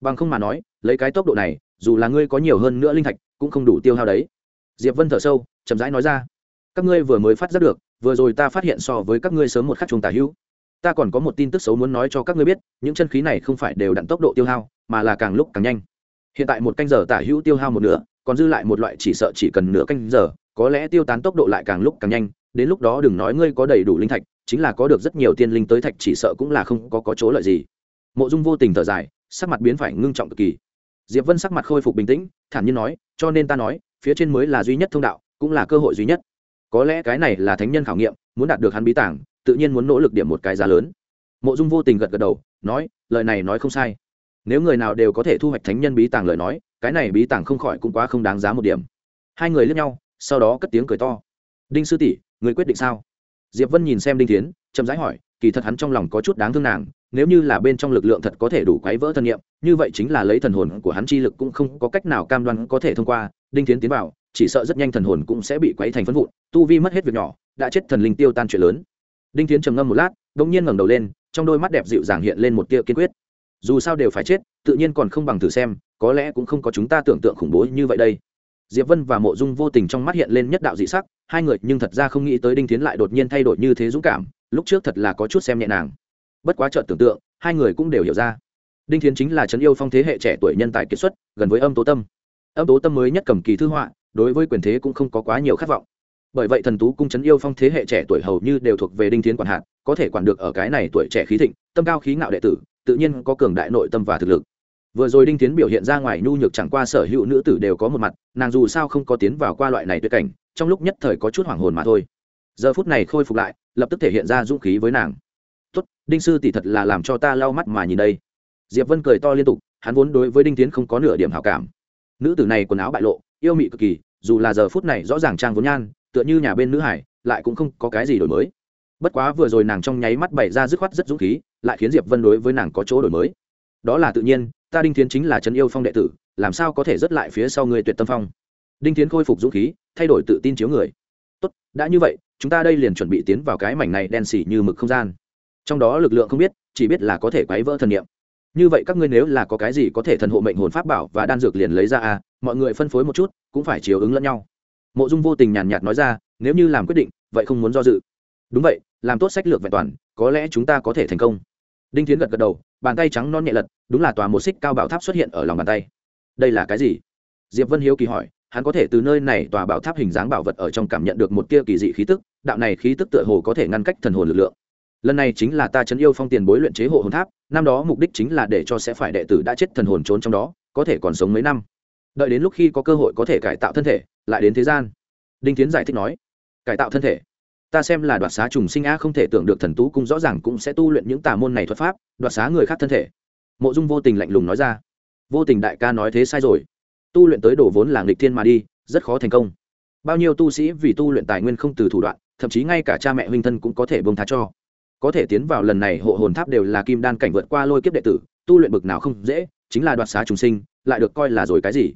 Bằng không mà nói, lấy cái tốc độ này, dù là ngươi có nhiều hơn nữa linh thạch, cũng không đủ tiêu hao đấy. Diệp vân thở sâu, chậm rãi nói ra. Các ngươi vừa mới phát giác được, vừa rồi ta phát hiện so với các ngươi sớm một khắc chuông tả hữu. Ta còn có một tin tức xấu muốn nói cho các ngươi biết, những chân khí này không phải đều đặn tốc độ tiêu hao, mà là càng lúc càng nhanh. Hiện tại một canh giờ tả hữu tiêu hao một nửa, còn dư lại một loại chỉ sợ chỉ cần nửa canh giờ, có lẽ tiêu tán tốc độ lại càng lúc càng nhanh, đến lúc đó đừng nói ngươi có đầy đủ linh thạch chính là có được rất nhiều tiên linh tới thạch chỉ sợ cũng là không có, có chỗ lợi gì. Mộ dung vô tình thở dài sắc mặt biến phải ngưng trọng cực kỳ. Diệp vân sắc mặt khôi phục bình tĩnh thản nhiên nói cho nên ta nói phía trên mới là duy nhất thông đạo cũng là cơ hội duy nhất. Có lẽ cái này là thánh nhân khảo nghiệm muốn đạt được hắn bí tảng tự nhiên muốn nỗ lực điểm một cái giá lớn. Mộ dung vô tình gật gật đầu nói lời này nói không sai. Nếu người nào đều có thể thu hoạch thánh nhân bí tàng lời nói cái này bí tàng không khỏi cũng quá không đáng giá một điểm. Hai người lướt nhau sau đó cất tiếng cười to. Đinh sư tỷ người quyết định sao? Diệp vân nhìn xem đinh tiến chậm rãi hỏi, kỳ thật hắn trong lòng có chút đáng thương nàng, nếu như là bên trong lực lượng thật có thể đủ quấy vỡ thân nghiệm như vậy chính là lấy thần hồn của hắn chi lực cũng không có cách nào cam đoan có thể thông qua, đinh tiến tiến vào, chỉ sợ rất nhanh thần hồn cũng sẽ bị quấy thành phân vụn, tu vi mất hết việc nhỏ, đã chết thần linh tiêu tan chuyện lớn. Đinh tiến trầm ngâm một lát đ nhiên ngẩng đầu lên, trong đôi mắt đẹp dịu dàng hiện lên một tia kiên quyết. Dù sao đều phải chết, tự nhiên còn không bằng thử xem, có lẽ cũng không có chúng ta tưởng tượng khủng bố như vậy đây diệp vân và mộ dung vô tình trong mắt hiện lên nhất đạo dị sắc, hai người nhưng thật ra không nghĩ tới đinh tiến lại đột nhiên thay đổi như thế dũng cảm, lúc trước thật là có chút xem nhẹ nàng. Bất quá chợt tưởng tượng, hai người cũng đều hiểu ra. Đinh tiến chính là trấn yêu phong thế hệ trẻ tuổi nhân tài kiệt xuất, gần với âm tố tâm. Âm tố tâm mới nhất cầm kỳ thư họa, đối với quyền thế cũng không có quá nhiều khát vọng. Bởi vậy thần tú cung trấn yêu phong thế hệ trẻ tuổi hầu như đều thuộc về đinh tiến quản hạt, có thể quản được ở cái này tuổi trẻ khí thịnh, tâm cao khí ngạo đệ tử, tự nhiên có cường đại nội tâm và thực lực vừa rồi đinh tiến biểu hiện ra ngoài nhu nhược chẳng qua sở hữu nữ tử đều có một mặt, nàng dù sao không có tiến vào qua loại này tuyệt cảnh, trong lúc nhất thời có chút hoảng hồn mà thôi. Giờ phút này khôi phục lại, lập tức thể hiện ra dũng khí với nàng. Tốt, đinh sư tỷ thật là làm cho ta lau mắt mà nhìn đây. Diệp vân cười to liên tục, hắn vốn đối với đinh tiến không có nửa điểm hảo cảm. Nữ tử này quần áo bại lộ, yêu mị cực kỳ, dù là giờ phút này rõ ràng trang vốn nhan, tựa như nhà bên nữ hải, lại cũng không có cái gì đổi mới. Bất quá vừa rồi nàng trong nháy mắt bày ra dứt khoát rất dũng khí, lại khiến diệp vân đối với nàng có chỗ đổi mới. Đó là tự nhiên ta đinh tiến chính là trấn yêu phong đệ tử, làm sao có thể dứt lại phía sau người tuyệt tâm phong? Đinh tiến khôi phục dũng khí, thay đổi tự tin chiếu người. Tốt, đã như vậy, chúng ta đây liền chuẩn bị tiến vào cái mảnh này đen xỉ như mực không gian. Trong đó lực lượng không biết, chỉ biết là có thể quấy vỡ thần niệm. Như vậy các ngươi nếu là có cái gì có thể thần hộ mệnh hồn pháp bảo và đan dược liền lấy ra à mọi người phân phối một chút, cũng phải chiều ứng lẫn nhau. Mộ dung vô tình nhàn nhạt nói ra, nếu như làm quyết định, vậy không muốn do dự. Đúng vậy, làm tốt sách lược vẹn toàn, có lẽ chúng ta có thể thành công. Đinh tiến gật gật đầu bàn tay trắng non nhẹ lật, đúng là tòa một xích cao bảo tháp xuất hiện ở lòng bàn tay. Đây là cái gì? Diệp vân hiếu kỳ hỏi, hắn có thể từ nơi này tòa bảo tháp hình dáng bảo vật ở trong cảm nhận được một tia kỳ dị khí tức, đạo này khí tức tựa hồ có thể ngăn cách thần hồn lực lượng. Lần này chính là ta chấn yêu phong tiền bối luyện chế hộ hồn tháp, năm đó mục đích chính là để cho sẽ phải đệ tử đã chết thần hồn trốn trong đó, có thể còn sống mấy năm. Đợi đến lúc khi có cơ hội có thể cải tạo thân thể, lại đến thế gian. Đinh tiến giải thích nói, cải tạo thân thể? Ta xem là đoạt xá trùng sinh a không thể tưởng được thần tú cung rõ ràng cũng sẽ tu luyện những tà môn này thuật pháp, đoạt xá người khác thân thể. Mộ dung vô tình lạnh lùng nói ra. Vô tình đại ca nói thế sai rồi. Tu luyện tới đổ vốn là nghịch thiên mà đi, rất khó thành công. Bao nhiêu tu sĩ vì tu luyện tài nguyên không từ thủ đoạn, thậm chí ngay cả cha mẹ huynh thân cũng có thể bông tha cho. Có thể tiến vào lần này, hộ hồn tháp đều là kim đan cảnh vượt qua lôi kiếp đệ tử, tu luyện bực nào không dễ, chính là đoạt xá trùng sinh, lại được coi là rồi cái gì.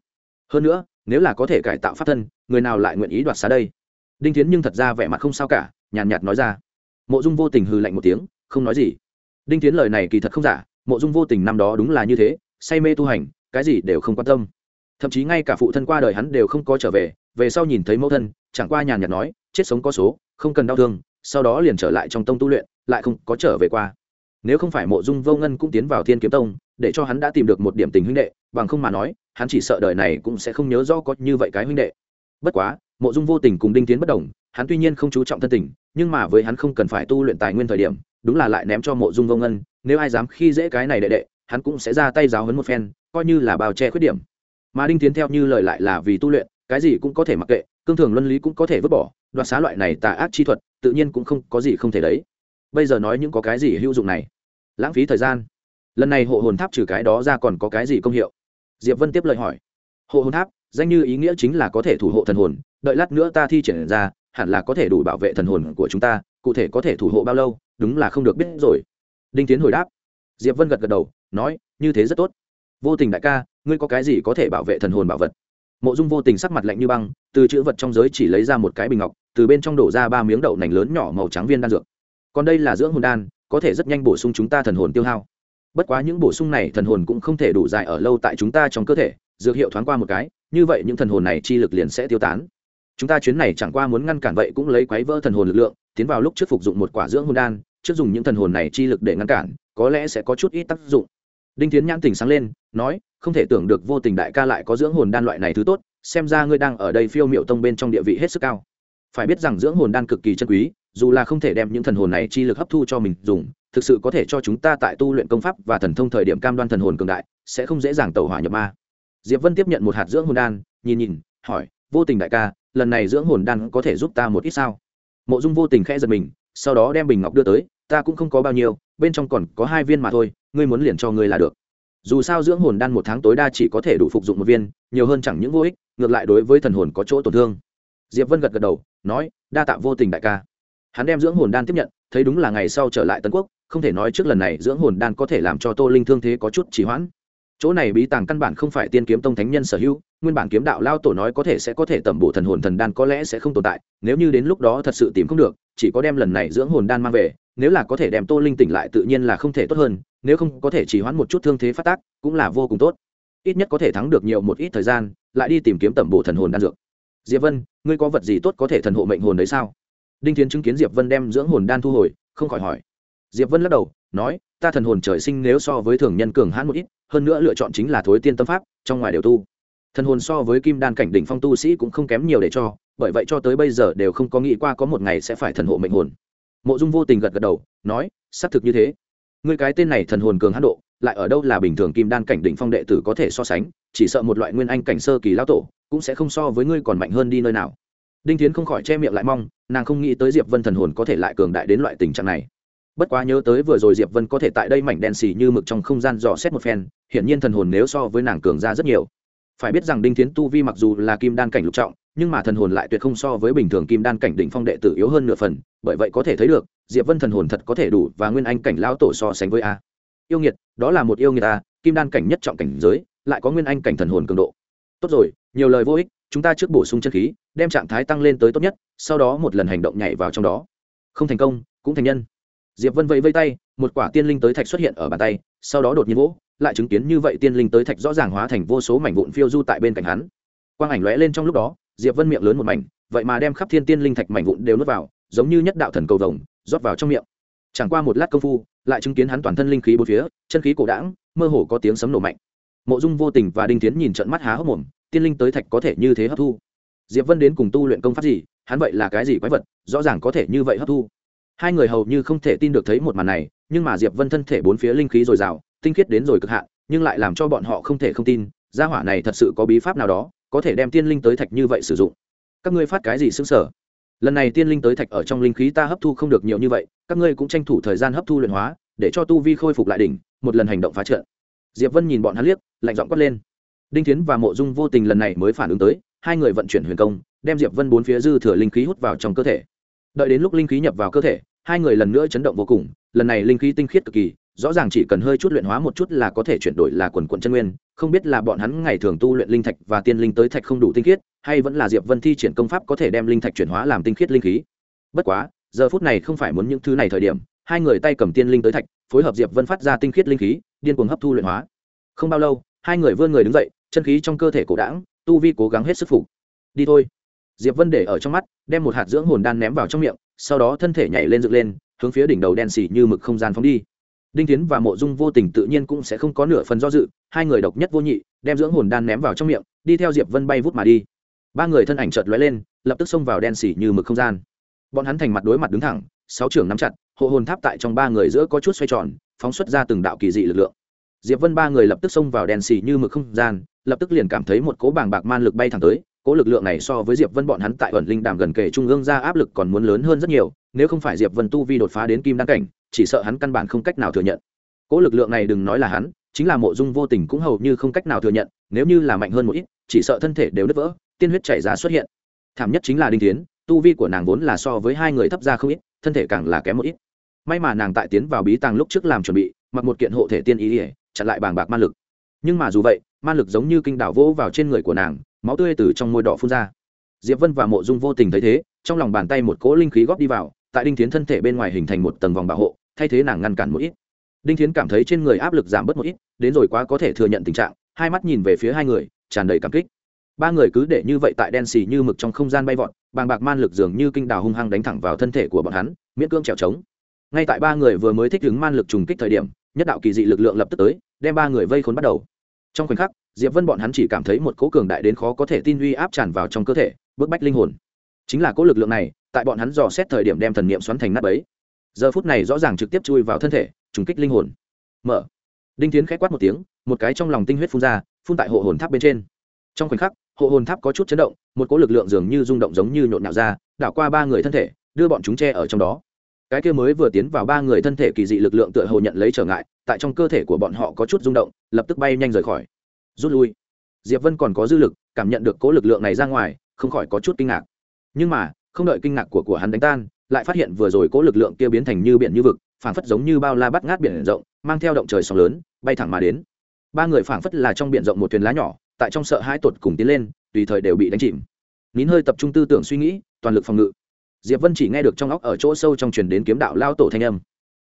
Hơn nữa, nếu là có thể cải tạo pháp thân, người nào lại nguyện ý đoạt xá đây? Đinh tiến nhưng thật ra vẻ mặt không sao cả nhàn nhạt, nhạt nói ra. Mộ dung vô tình hừ lạnh một tiếng không nói gì. Đinh tiến lời này kỳ thật không giả mộ dung vô tình năm đó đúng là như thế say mê tu hành cái gì đều không quan tâm. Thậm chí ngay cả phụ thân qua đời hắn đều không có trở về về sau nhìn thấy mẫu thân chẳng qua nhàn nhạt nói chết sống có số không cần đau thương sau đó liền trở lại trong tông tu luyện lại không có trở về qua. Nếu không phải mộ dung vô ngân cũng tiến vào thiên kiếm tông để cho hắn đã tìm được một điểm tình huynh đệ bằng không mà nói hắn chỉ sợ đời này cũng sẽ không nhớ rõ có như vậy cái huynh đệ. Bất quá mộ dung vô tình cùng đinh tiến bất đồng, hắn tuy nhiên không chú trọng thân tình, nhưng mà với hắn không cần phải tu luyện tài nguyên thời điểm, đúng là lại ném cho mộ dung vô ngân, nếu ai dám khi dễ cái này đệ đệ, hắn cũng sẽ ra tay giáo hấn một phen, coi như là bào che khuyết điểm. Mà đinh tiến theo như lời lại là vì tu luyện, cái gì cũng có thể mặc kệ, cương thường luân lý cũng có thể vứt bỏ, đoạt xá loại này tà ác chi thuật, tự nhiên cũng không có gì không thể đấy. Bây giờ nói những có cái gì hữu dụng này? Lãng phí thời gian. Lần này hộ hồn tháp trừ cái đó ra còn có cái gì công hiệu? Diệp vân tiếp lời hỏi. Hộ hồn tháp, danh như ý nghĩa chính là có thể thủ hộ thần hồn đợi lát nữa ta thi triển ra, hẳn là có thể đủ bảo vệ thần hồn của chúng ta, cụ thể có thể thủ hộ bao lâu, đúng là không được biết rồi. Đinh tiến hồi đáp. Diệp vân gật gật đầu, nói, như thế rất tốt. Vô tình đại ca, ngươi có cái gì có thể bảo vệ thần hồn bảo vật? Mộ dung vô tình sắc mặt lạnh như băng, từ chữ vật trong giới chỉ lấy ra một cái bình ngọc, từ bên trong đổ ra ba miếng đậu nành lớn nhỏ màu trắng viên đan dược. Còn đây là dưỡng hồn đan, có thể rất nhanh bổ sung chúng ta thần hồn tiêu hao. Bất quá những bổ sung này thần hồn cũng không thể đủ dài ở lâu tại chúng ta trong cơ thể, dược hiệu thoáng qua một cái, như vậy những thần hồn này chi lực liền sẽ tiêu tán chúng ta chuyến này chẳng qua muốn ngăn cản vậy cũng lấy quấy vỡ thần hồn lực lượng, tiến vào lúc trước phục dụng một quả dưỡng hồn đan, trước dùng những thần hồn này chi lực để ngăn cản, có lẽ sẽ có chút ít tác dụng. Đinh tiến nhãn tình sáng lên, nói, không thể tưởng được vô tình đại ca lại có dưỡng hồn đan loại này thứ tốt, xem ra ngươi đang ở đây phiêu miệu tông bên trong địa vị hết sức cao. Phải biết rằng dưỡng hồn đan cực kỳ chân quý, dù là không thể đem những thần hồn này chi lực hấp thu cho mình dùng, thực sự có thể cho chúng ta tại tu luyện công pháp và thần thông thời điểm cam đoan thần hồn cường đại, sẽ không dễ dàng tẩu hỏa nhập ma. Diệp vân tiếp nhận một hạt dưỡng hồn đan, nhìn nhìn, hỏi vô tình đại ca, lần này dưỡng hồn đan có thể giúp ta một ít sao? Mộ dung vô tình khẽ giật mình, sau đó đem bình ngọc đưa tới, ta cũng không có bao nhiêu, bên trong còn có hai viên mà thôi, ngươi muốn liền cho ngươi là được. Dù sao dưỡng hồn đan một tháng tối đa chỉ có thể đủ phục dụng một viên, nhiều hơn chẳng những vô ích, ngược lại đối với thần hồn có chỗ tổn thương. Diệp vân gật gật đầu, nói, đa tạ vô tình đại ca. Hắn đem dưỡng hồn đan tiếp nhận, thấy đúng là ngày sau trở lại tân quốc, không thể nói trước lần này dưỡng hồn đan có thể làm cho tô linh thương thế có chút trì hoãn chỗ này bí tàng căn bản không phải tiên kiếm tông thánh nhân sở hữu, nguyên bản kiếm đạo lao tổ nói có thể sẽ có thể tẩm bổ thần hồn thần đan có lẽ sẽ không tồn tại, nếu như đến lúc đó thật sự tìm không được, chỉ có đem lần này dưỡng hồn đan mang về, nếu là có thể đem tô linh tỉnh lại tự nhiên là không thể tốt hơn, nếu không có thể chỉ hoãn một chút thương thế phát tác, cũng là vô cùng tốt. Ít nhất có thể thắng được nhiều một ít thời gian, lại đi tìm kiếm tẩm bổ thần hồn đan dược. Diệp vân, ngươi có vật gì tốt có thể thần hộ mệnh hồn đấy sao? Đinh tiến chứng kiến diệp vân đem dưỡng hồn đan thu hồi, không khỏi hỏi. Diệp vân lắc đầu, nói, ta thần hồn trời sinh nếu so với thường nhân cường hãn một ít hơn nữa lựa chọn chính là thối tiên tâm pháp, trong ngoài đều tu. Thần hồn so với kim đan cảnh đỉnh phong tu sĩ cũng không kém nhiều để cho, bởi vậy cho tới bây giờ đều không có nghĩ qua có một ngày sẽ phải thần hộ mệnh hồn. Mộ dung vô tình gật gật đầu, nói, xác thực như thế. Người cái tên này thần hồn cường hãn độ, lại ở đâu là bình thường kim đan cảnh đỉnh phong đệ tử có thể so sánh, chỉ sợ một loại nguyên anh cảnh sơ kỳ lao tổ cũng sẽ không so với ngươi còn mạnh hơn đi nơi nào. Đinh tiến không khỏi che miệng lại mong, nàng không nghĩ tới diệp vân thần hồn có thể lại cường đại đến loại tình trạng này bất quá nhớ tới vừa rồi diệp vân có thể tại đây mảnh đen xì như mực trong không gian dò xét một phen, hiển nhiên thần hồn nếu so với nàng cường ra rất nhiều. Phải biết rằng đinh tiến tu vi mặc dù là kim đan cảnh lục trọng, nhưng mà thần hồn lại tuyệt không so với bình thường kim đan cảnh đỉnh phong đệ tử yếu hơn nửa phần, bởi vậy có thể thấy được, diệp vân thần hồn thật có thể đủ và nguyên anh cảnh lão tổ so sánh với a. Yêu nghiệt, đó là một yêu nghiệt a, kim đan cảnh nhất trọng cảnh giới, lại có nguyên anh cảnh thần hồn cường độ. Tốt rồi, nhiều lời vô ích, chúng ta trước bổ sung chân khí, đem trạng thái tăng lên tới tốt nhất, sau đó một lần hành động nhảy vào trong đó. Không thành công, cũng thành nhân diệp vân vẫy vây tay, một quả tiên linh tới thạch xuất hiện ở bàn tay, sau đó đột nhiên vỗ, lại chứng kiến như vậy tiên linh tới thạch rõ ràng hóa thành vô số mảnh vụn phiêu du tại bên cạnh hắn. Quang ảnh lóe lên trong lúc đó, diệp vân miệng lớn một mảnh, vậy mà đem khắp thiên tiên linh thạch mảnh vụn đều nuốt vào, giống như nhất đạo thần cầu vồng, rót vào trong miệng. Chẳng qua một lát công phu, lại chứng kiến hắn toàn thân linh khí bốn phía, chân khí cổ đãng, mơ hồ có tiếng sấm nổ mạnh. Mộ dung vô tình và đinh tiến nhìn trận mắt há hốc mồm, tiên linh tới thạch có thể như thế hấp thu. Diệp vân đến cùng tu luyện công pháp gì, hắn vậy là cái gì quái vật, rõ ràng có thể như vậy hấp thu hai người hầu như không thể tin được thấy một màn này, nhưng mà diệp vân thân thể bốn phía linh khí dồi dào, tinh khiết đến rồi cực hạn, nhưng lại làm cho bọn họ không thể không tin, gia hỏa này thật sự có bí pháp nào đó, có thể đem tiên linh tới thạch như vậy sử dụng. Các ngươi phát cái gì xứng sở lần này tiên linh tới thạch ở trong linh khí ta hấp thu không được nhiều như vậy, các ngươi cũng tranh thủ thời gian hấp thu luyện hóa, để cho tu vi khôi phục lại đỉnh, một lần hành động phá trận. Diệp vân nhìn bọn hắn liếc, lạnh giọng quát lên. Đinh tiến và mộ dung vô tình lần này mới phản ứng tới, hai người vận chuyển huyền công, đem diệp vân bốn phía dư thừa linh khí hút vào trong cơ thể đợi đến lúc linh khí nhập vào cơ thể, hai người lần nữa chấn động vô cùng, lần này linh khí tinh khiết cực kỳ, rõ ràng chỉ cần hơi chút luyện hóa một chút là có thể chuyển đổi là quần quận chân nguyên, không biết là bọn hắn ngày thường tu luyện linh thạch và tiên linh tới thạch không đủ tinh khiết, hay vẫn là diệp vân thi triển công pháp có thể đem linh thạch chuyển hóa làm tinh khiết linh khí. Bất quá, giờ phút này không phải muốn những thứ này thời điểm, hai người tay cầm tiên linh tới thạch, phối hợp diệp vân phát ra tinh khiết linh khí, điên cuồng hấp thu luyện hóa. Không bao lâu, hai người vươn người đứng dậy, chân khí trong cơ thể cổ đảng tu vi cố gắng hết sức phục. Đi thôi diệp vân để ở trong mắt, đem một hạt dưỡng hồn đan ném vào trong miệng, sau đó thân thể nhảy lên dựng lên, hướng phía đỉnh đầu đen xì như mực không gian phóng đi. Đinh tiến và mộ dung vô tình tự nhiên cũng sẽ không có nửa phần do dự, hai người độc nhất vô nhị, đem dưỡng hồn đan ném vào trong miệng, đi theo diệp vân bay vút mà đi. Ba người thân ảnh chợt lóe lên, lập tức xông vào đen xì như mực không gian. Bọn hắn thành mặt đối mặt đứng thẳng, sáu trưởng nắm chặt, hộ hồn tháp tại trong ba người giữa có chút xoay tròn, phóng xuất ra từng đạo kỳ dị lực lượng. Diệp vân ba người lập tức xông vào đen xì như mực không gian, lập tức liền cảm thấy một cỗ bàng bạc man lực bay thẳng tới cỗ lực lượng này so với diệp vân bọn hắn tại ẩn linh đàm gần kề trung ương ra áp lực còn muốn lớn hơn rất nhiều, nếu không phải diệp vân tu vi đột phá đến kim đăng cảnh, chỉ sợ hắn căn bản không cách nào thừa nhận. Cỗ lực lượng này đừng nói là hắn, chính là mộ dung vô tình cũng hầu như không cách nào thừa nhận, nếu như là mạnh hơn một ít, chỉ sợ thân thể đều nứt vỡ, tiên huyết chảy ra xuất hiện. Thảm nhất chính là đinh tiến tu vi của nàng vốn là so với hai người thấp ra không ít, thân thể càng là kém một ít. May mà nàng tại tiến vào bí tàng lúc trước làm chuẩn bị, mặc một kiện hộ thể tiên ý ỉa chặn lại bàng bạc ma lực. Nhưng mà dù vậy, ma lực giống như kinh đảo vỗ vào trên người của nàng máu tươi từ trong môi đỏ phun ra. Diệp vân và mộ dung vô tình thấy thế, trong lòng bàn tay một cỗ linh khí góp đi vào, tại đinh tiến thân thể bên ngoài hình thành một tầng vòng bảo hộ, thay thế nàng ngăn cản một ít. Đinh tiến cảm thấy trên người áp lực giảm bớt một ít, đến rồi quá có thể thừa nhận tình trạng, hai mắt nhìn về phía hai người, tràn đầy cảm kích. Ba người cứ để như vậy tại đen xì như mực trong không gian bay vọt, bàng bạc man lực dường như kinh đào hung hăng đánh thẳng vào thân thể của bọn hắn, miễn cưỡng trèo trống. Ngay tại ba người vừa mới thích ứng man lực trùng kích thời điểm, nhất đạo kỳ dị lực lượng lập tức tới, đem ba người vây khốn bắt đầu. Trong khoảnh khắc diệp vân bọn hắn chỉ cảm thấy một cỗ cường đại đến khó có thể tin uy áp tràn vào trong cơ thể, bức bách linh hồn. Chính là cỗ lực lượng này, tại bọn hắn dò xét thời điểm đem thần niệm xoắn thành nắp ấy giờ phút này rõ ràng trực tiếp chui vào thân thể, trùng kích linh hồn. Mở. Đinh tiến khẽ quát một tiếng, một cái trong lòng tinh huyết phun ra, phun tại hộ hồn tháp bên trên. Trong khoảnh khắc, hộ hồn tháp có chút chấn động, một cỗ lực lượng dường như rung động giống như nhộn nhạo ra, đảo qua ba người thân thể, đưa bọn chúng che ở trong đó. Cái kia mới vừa tiến vào ba người thân thể kỳ dị lực lượng tựa hồ nhận lấy trở ngại, tại trong cơ thể của bọn họ có chút rung động, lập tức bay nhanh rời khỏi rút lui. Diệp vân còn có dư lực, cảm nhận được cố lực lượng này ra ngoài, không khỏi có chút kinh ngạc. Nhưng mà, không đợi kinh ngạc của của hắn đánh tan, lại phát hiện vừa rồi cố lực lượng kia biến thành như biển như vực, phảng phất giống như bao la bắt ngát biển rộng, mang theo động trời sóng lớn, bay thẳng mà đến. Ba người phảng phất là trong biển rộng một thuyền lá nhỏ, tại trong sợ hãi tuột cùng tiến lên, tùy thời đều bị đánh chìm. Nín hơi tập trung tư tưởng suy nghĩ, toàn lực phòng ngự. Diệp vân chỉ nghe được trong óc ở chỗ sâu trong truyền đến kiếm đạo lao tổ thanh âm.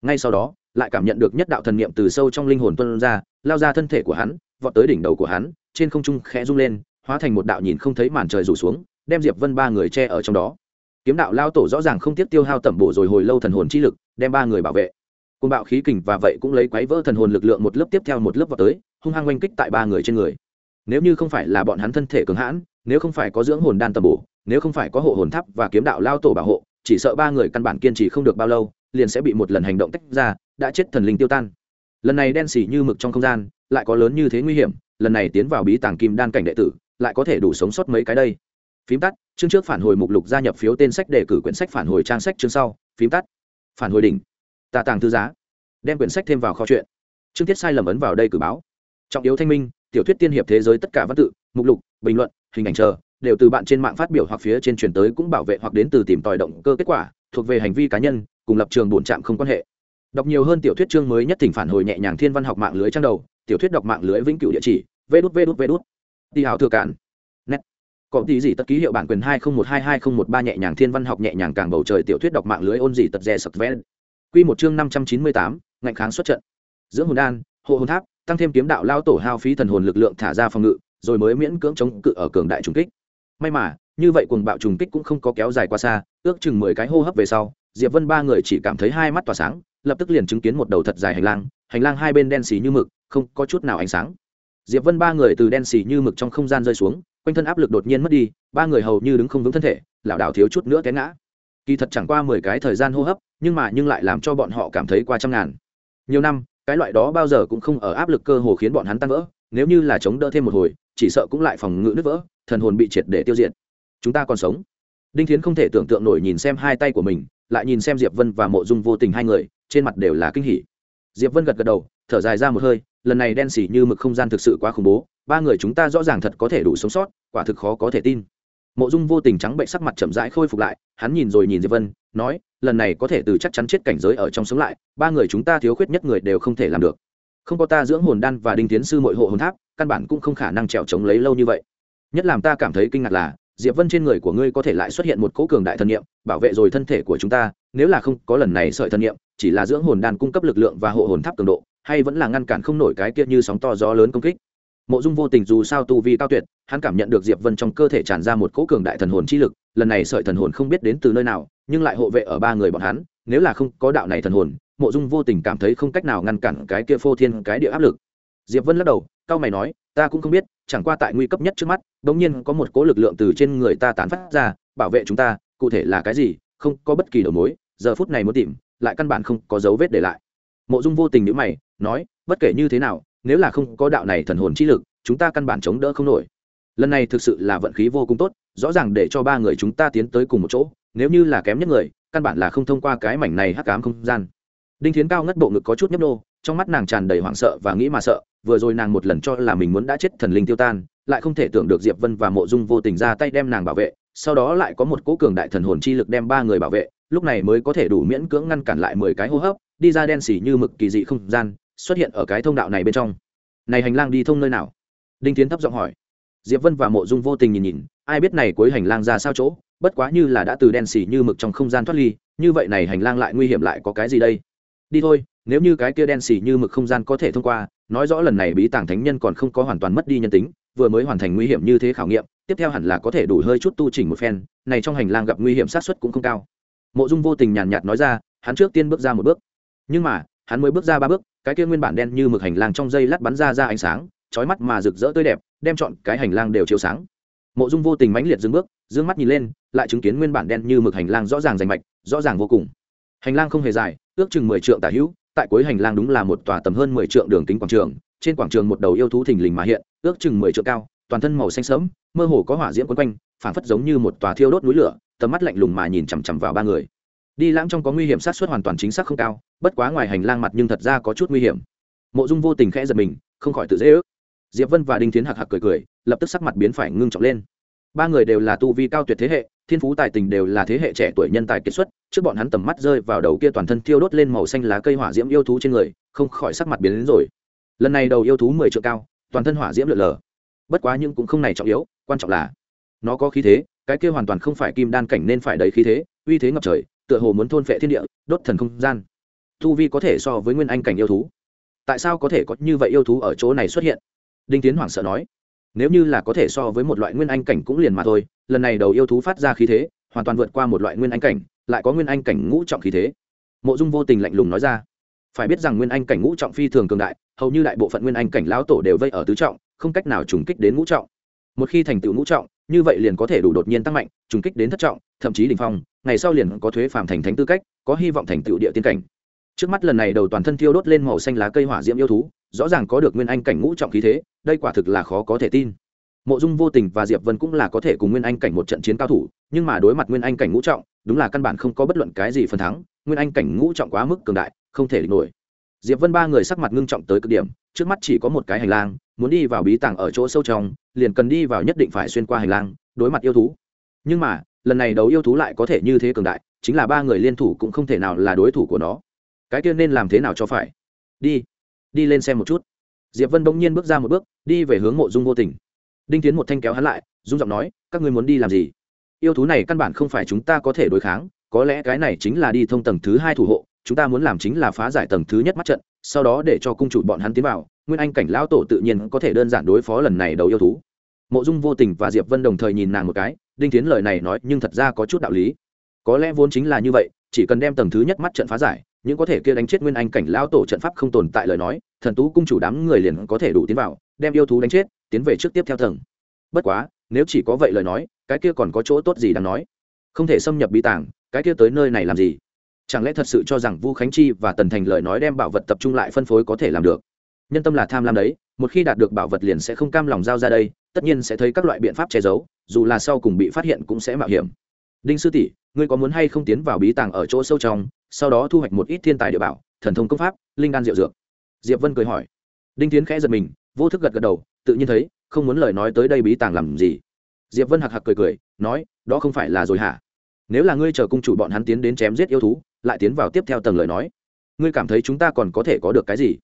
Ngay sau đó, lại cảm nhận được nhất đạo thần niệm từ sâu trong linh hồn tuân ra, lao ra thân thể của hắn vọt tới đỉnh đầu của hắn, trên không trung khẽ rung lên, hóa thành một đạo nhìn không thấy màn trời rủ xuống, đem diệp vân ba người che ở trong đó. Kiếm đạo lao tổ rõ ràng không tiếp tiêu hao tẩm bổ rồi hồi lâu thần hồn chi lực, đem ba người bảo vệ. Côn bạo khí kình và vậy cũng lấy quấy vỡ thần hồn lực lượng một lớp tiếp theo một lớp vào tới, hung hăng oanh kích tại ba người trên người. Nếu như không phải là bọn hắn thân thể cường hãn, nếu không phải có dưỡng hồn đan tẩm bổ, nếu không phải có hộ hồn tháp và kiếm đạo lao tổ bảo hộ, chỉ sợ ba người căn bản kiên trì không được bao lâu, liền sẽ bị một lần hành động tách ra, đã chết thần linh tiêu tan. Lần này đen xỉ như mực trong không gian lại có lớn như thế nguy hiểm, lần này tiến vào bí tàng kim đan cảnh đệ tử, lại có thể đủ sống sót mấy cái đây. Phím tắt, chương trước phản hồi mục lục gia nhập phiếu tên sách đề cử quyển sách phản hồi trang sách chương sau. Phím tắt, phản hồi đỉnh, tà tàng thư giá. Đem quyển sách thêm vào kho chuyện chương tiết sai lầm ấn vào đây cử báo. Trọng yếu thanh minh, tiểu thuyết tiên hiệp thế giới tất cả văn tự, mục lục, bình luận, hình ảnh chờ, đều từ bạn trên mạng phát biểu hoặc phía trên truyền tới cũng bảo vệ hoặc đến từ tìm tòi động cơ kết quả, thuộc về hành vi cá nhân, cùng lập trường bổn trạm không quan hệ. Đọc nhiều hơn tiểu thuyết chương mới nhất thỉnh phản hồi nhẹ nhàng thiên văn học mạng lưới trang đầu tiểu thuyết đọc mạng lưới vĩnh cửu địa chỉ vê đút vê đút vê đút đi hào thừa cản nét. Có tí gì tất ký hiệu bản quyền hai không một hai hai không một ba nhẹ nhàng thiên văn học nhẹ nhàng càng bầu trời tiểu thuyết đọc mạng lưới ôn gì tật dè sập vé quy một chương năm trăm chín mươi tám, ngạnh kháng xuất trận. Dưỡng hồn đan, hộ hồn tháp, tăng thêm kiếm đạo lao tổ hao phí thần hồn lực lượng thả ra phòng ngự, rồi mới miễn cưỡng chống cự ở cường đại trùng kích. May mà, như vậy cuồng bạo trùng kích cũng không có kéo dài qua xa, ước chừng mười cái hô hấp về sau, diệp vân ba người chỉ cảm thấy hai mắt tỏa sáng, lập tức liền chứng kiến một đầu thật dài hành lang hành lang hai bên đen xì như mực không có chút nào ánh sáng. Diệp vân ba người từ đen xì như mực trong không gian rơi xuống, quanh thân áp lực đột nhiên mất đi, ba người hầu như đứng không vững thân thể, lảo đảo thiếu chút nữa té ngã. Kỳ thật chẳng qua mười cái thời gian hô hấp, nhưng mà nhưng lại làm cho bọn họ cảm thấy qua trăm ngàn. Nhiều năm, cái loại đó bao giờ cũng không ở áp lực cơ hồ khiến bọn hắn tan vỡ, nếu như là chống đỡ thêm một hồi, chỉ sợ cũng lại phòng ngự nứt vỡ, thần hồn bị triệt để tiêu diệt. Chúng ta còn sống. Đinh thiến không thể tưởng tượng nổi nhìn xem hai tay của mình, lại nhìn xem diệp vân và mộ dung vô tình hai người, trên mặt đều là kinh hỉ. Diệp vân gật gật đầu, thở dài ra một hơi lần này đen xỉ như mực không gian thực sự quá khủng bố, ba người chúng ta rõ ràng thật có thể đủ sống sót, quả thực khó có thể tin. Mộ dung vô tình trắng bệnh sắc mặt chậm rãi khôi phục lại, hắn nhìn rồi nhìn diệp vân, nói, lần này có thể từ chắc chắn chết cảnh giới ở trong sống lại, ba người chúng ta thiếu khuyết nhất người đều không thể làm được. Không có ta dưỡng hồn đan và đinh tiến sư mội hộ hồn tháp, căn bản cũng không khả năng trèo chống lấy lâu như vậy. Nhất làm ta cảm thấy kinh ngạc là, diệp vân trên người của ngươi có thể lại xuất hiện một cỗ cường đại thân nhiệm bảo vệ rồi thân thể của chúng ta, nếu là không có lần này sợi thân nhiệm chỉ là dưỡng hồn đan cung cấp lực lượng và hộ hồn tháp cường độ hay vẫn là ngăn cản không nổi cái kia như sóng to gió lớn công kích. Mộ dung vô tình dù sao tu vi cao tuyệt, hắn cảm nhận được diệp vân trong cơ thể tràn ra một cỗ cường đại thần hồn chi lực, lần này sợi thần hồn không biết đến từ nơi nào, nhưng lại hộ vệ ở ba người bọn hắn, nếu là không có đạo này thần hồn, mộ dung vô tình cảm thấy không cách nào ngăn cản cái kia phô thiên cái địa áp lực. Diệp vân lắc đầu cao mày nói, ta cũng không biết, chẳng qua tại nguy cấp nhất trước mắt bỗng nhiên có một cỗ lực lượng từ trên người ta tán phát ra, bảo vệ chúng ta, cụ thể là cái gì, không có bất kỳ đầu mối, giờ phút này muốn tìm, lại căn bản không có dấu vết để lại. Mộ dung vô tình nhữ mày nói, bất kể như thế nào, nếu là không có đạo này thần hồn chi lực, chúng ta căn bản chống đỡ không nổi. Lần này thực sự là vận khí vô cùng tốt, rõ ràng để cho ba người chúng ta tiến tới cùng một chỗ, nếu như là kém nhất người, căn bản là không thông qua cái mảnh này hắc cám không gian. Đinh thiến cao ngất bộ ngực có chút nhấp nô trong mắt nàng tràn đầy hoảng sợ và nghĩ mà sợ, vừa rồi nàng một lần cho là mình muốn đã chết thần linh tiêu tan, lại không thể tưởng được diệp vân và mộ dung vô tình ra tay đem nàng bảo vệ, sau đó lại có một cỗ cường đại thần hồn chi lực đem ba người bảo vệ, lúc này mới có thể đủ miễn cưỡng ngăn cản lại mười cái hô hấp, đi ra đen xỉ như mực kỳ dị không gian xuất hiện ở cái thông đạo này bên trong. Này hành lang đi thông nơi nào? Đinh tiến thấp giọng hỏi. Diệp vân và mộ dung vô tình nhìn nhìn, ai biết này cuối hành lang ra sao chỗ, bất quá như là đã từ đen xỉ như mực trong không gian thoát ly, như vậy này hành lang lại nguy hiểm lại có cái gì đây? Đi thôi, nếu như cái kia đen xỉ như mực không gian có thể thông qua, nói rõ lần này bí tàng thánh nhân còn không có hoàn toàn mất đi nhân tính, vừa mới hoàn thành nguy hiểm như thế khảo nghiệm, tiếp theo hẳn là có thể đủ hơi chút tu chỉnh một phen, này trong hành lang gặp nguy hiểm sát xuất cũng không cao. Mộ dung vô tình nhàn nhạt nói ra, hắn trước tiên bước ra một bước. Nhưng mà, hắn mới bước ra ba bước cái kia nguyên bản đen như mực hành lang trong dây lát bắn ra ra ánh sáng, chói mắt mà rực rỡ tươi đẹp, đem chọn cái hành lang đều chiếu sáng. Mộ dung vô tình mãnh liệt dừng bước d mắt nhìn lên, lại chứng kiến nguyên bản đen như mực hành lang rõ ràng rành mạch, rõ ràng vô cùng. Hành lang không hề dài, ước chừng mười trượng tả hữu, tại cuối hành lang đúng là một tòa tầm hơn mười trượng đường kính quảng trường, trên quảng trường một đầu yêu thú thình lình mà hiện, ước chừng mười trượng cao, toàn thân màu xanh sẫm, mơ hồ có hỏa diễm quấn quanh, phảng phất giống như một tòa thiêu đốt núi lửa, tầm mắt lạnh lùng mà nhìn chằm chằm vào ba người đi lãng trong có nguy hiểm sát xuất hoàn toàn chính xác không cao, bất quá ngoài hành lang mặt nhưng thật ra có chút nguy hiểm. Mộ dung vô tình khẽ giật mình, không khỏi tự dễ ước. Diệp vân và đinh tiến hạc hạc cười cười, lập tức sắc mặt biến phải ngưng trọng lên. Ba người đều là tu vi cao tuyệt thế hệ, thiên phú tài tình đều là thế hệ trẻ tuổi nhân tài kiệt xuất, trước bọn hắn tầm mắt rơi vào đầu kia toàn thân thiêu đốt lên màu xanh lá cây hỏa diễm yêu thú trên người, không khỏi sắc mặt biến đến rồi. Lần này đầu yêu thú mười triệu cao, toàn thân hỏa diễm lượn lờ. Bất quá nhưng cũng không này trọng yếu, quan trọng là, nó có khí thế, cái kia hoàn toàn không phải kim đan cảnh nên phải đầy khí thế, uy thế ngập trời tựa hồ muốn thôn phệ thiên địa, đốt thần không gian. Tu vi có thể so với nguyên anh cảnh yêu thú. Tại sao có thể có như vậy yêu thú ở chỗ này xuất hiện? Đinh tiến hoảng sợ nói. Nếu như là có thể so với một loại nguyên anh cảnh cũng liền mà thôi, lần này đầu yêu thú phát ra khí thế, hoàn toàn vượt qua một loại nguyên anh cảnh, lại có nguyên anh cảnh ngũ trọng khí thế. Mộ dung vô tình lạnh lùng nói ra. Phải biết rằng nguyên anh cảnh ngũ trọng phi thường cường đại, hầu như đại bộ phận nguyên anh cảnh lão tổ đều vây ở tứ trọng, không cách nào trùng kích đến ngũ trọng. Một khi thành tựu ngũ trọng, như vậy liền có thể đủ đột nhiên tăng mạnh, trùng kích đến thất trọng, thậm chí đ ỉ n h phong ngày sau liền có thuế phàm thành thánh tư cách, có hy vọng thành tựu địa tiên cảnh. Trước mắt lần này đầu toàn thân thiêu đốt lên màu xanh lá cây hỏa diễm yêu thú, rõ ràng có được nguyên anh cảnh ngũ trọng khí thế, đây quả thực là khó có thể tin. Mộ dung vô tình và diệp vân cũng là có thể cùng nguyên anh cảnh một trận chiến cao thủ, nhưng mà đối mặt nguyên anh cảnh ngũ trọng, đúng là căn bản không có bất luận cái gì phần thắng, nguyên anh cảnh ngũ trọng quá mức cường đại, không thể địch nổi. Diệp vân ba người sắc mặt ngưng trọng tới cực điểm, trước mắt chỉ có một cái hành lang, muốn đi vào bí tàng ở chỗ sâu trong, liền cần đi vào nhất định phải xuyên qua hành lang, đối mặt yêu thú. Nhưng mà lần này đấu yêu thú lại có thể như thế cường đại, chính là ba người liên thủ cũng không thể nào là đối thủ của nó. Cái kia nên làm thế nào cho phải? Đi đi lên xem một chút. Diệp vân bỗng nhiên bước ra một bước, đi về hướng mộ dung vô tình. Đinh tiến một thanh kéo hắn lại dung giọng nói, các ngươi muốn đi làm gì? Yêu thú này căn bản không phải chúng ta có thể đối kháng, có lẽ cái này chính là đi thông tầng thứ hai thủ hộ, chúng ta muốn làm chính là phá giải tầng thứ nhất mắt trận, sau đó để cho cung chủ bọn hắn tiến vào, nguyên anh cảnh lão tổ tự nhiên có thể đơn giản đối phó lần này đầu yêu thú. Mộ dung vô tình và diệp vân đồng thời nhìn nàng một cái đinh tiến lời này nói nhưng thật ra có chút đạo lý. Có lẽ vốn chính là như vậy, chỉ cần đem tầng thứ nhất mắt trận phá giải, những có thể kia đánh chết nguyên anh cảnh lao tổ trận pháp không tồn tại lời nói, thần tú cung chủ đám người liền có thể đủ tiến vào, đem yêu thú đánh chết, tiến về trước tiếp theo tầng. Bất quá, nếu chỉ có vậy lời nói, cái kia còn có chỗ tốt gì đang nói? Không thể xâm nhập bí tàng, cái kia tới nơi này làm gì? Chẳng lẽ thật sự cho rằng vu khánh chi và tần thành lời nói đem bảo vật tập trung lại phân phối có thể làm được? Nhân tâm là tham lam đấy, một khi đạt được bảo vật liền sẽ không cam lòng giao ra đây tất nhiên sẽ thấy các loại biện pháp che giấu, dù là sau cùng bị phát hiện cũng sẽ mạo hiểm. Đinh sư tỷ, ngươi có muốn hay không tiến vào bí tàng ở chỗ sâu trong, sau đó thu hoạch một ít thiên tài địa bảo, thần thông công pháp, linh đan diệu dược? Diệp vân cười hỏi. Đinh tiến khẽ giật mình, vô thức gật gật đầu, tự nhiên thấy, không muốn lời nói tới đây bí tàng làm gì. Diệp vân hạc hạc cười cười, nói, đó không phải là rồi hả? Nếu là ngươi chờ cung chủ bọn hắn tiến đến chém giết yêu thú, lại tiến vào tiếp theo tầng lời nói, ngươi cảm thấy chúng ta còn có thể có được cái gì?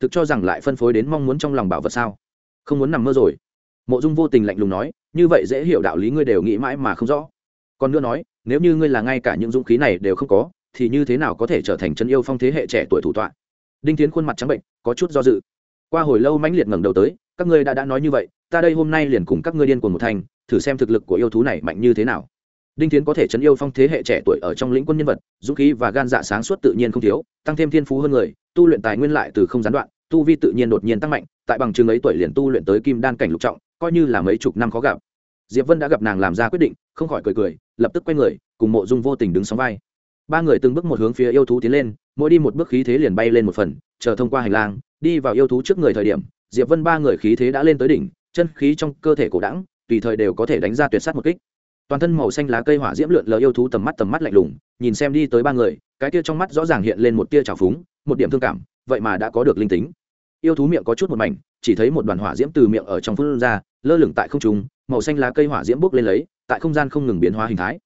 Thực cho rằng lại phân phối đến mong muốn trong lòng bảo vật sao? Không muốn nằm mơ rồi mộ dung vô tình lạnh lùng nói, như vậy dễ hiểu đạo lý ngươi đều nghĩ mãi mà không rõ. Còn nữa nói, nếu như ngươi là ngay cả những dũng khí này đều không có, thì như thế nào có thể trở thành chân yêu phong thế hệ trẻ tuổi thủ tọa? Đinh tiến khuôn mặt trắng bệnh, có chút do dự. Qua hồi lâu mãnh liệt ngẩng đầu tới, các ngươi đã đã nói như vậy, ta đây hôm nay liền cùng các ngươi điên cuồng một thành, thử xem thực lực của yêu thú này mạnh như thế nào. Đinh tiến có thể chấn yêu phong thế hệ trẻ tuổi ở trong lĩnh quân nhân vật, dũng khí và gan dạ sáng suốt tự nhiên không thiếu, tăng thêm thiên phú hơn người, tu luyện tài nguyên lại từ không gián đoạn, tu vi tự nhiên đột nhiên tăng mạnh, tại bằng chứng ấy tuổi liền tu luyện tới kim đan cảnh lục trọng coi như là mấy chục năm khó gặp. Diệp vân đã gặp nàng làm ra quyết định, không khỏi cười cười, lập tức quay người, cùng mộ dung vô tình đứng sóng vai. Ba người từng bước một hướng phía yêu thú tiến lên, mỗi đi một bước khí thế liền bay lên một phần, chờ thông qua hành lang, đi vào yêu thú trước người thời điểm, diệp vân ba người khí thế đã lên tới đỉnh, chân khí trong cơ thể cổ đẳng, tùy thời đều có thể đánh ra tuyệt sát một kích. Toàn thân màu xanh lá cây hỏa diễm lượn lờ yêu thú tầm mắt tầm mắt lạnh lùng, nhìn xem đi tới ba người, cái tia trong mắt rõ ràng hiện lên một tia trào phúng, một điểm thương cảm, vậy mà đã có được linh tính. Yêu thú miệng có chút một mảnh, chỉ thấy một đoàn hỏa diễm từ miệng ở trong phun ra lơ lửng tại không trung, màu xanh lá cây hỏa diễm bốc lên lấy, tại không gian không ngừng biến hóa hình thái.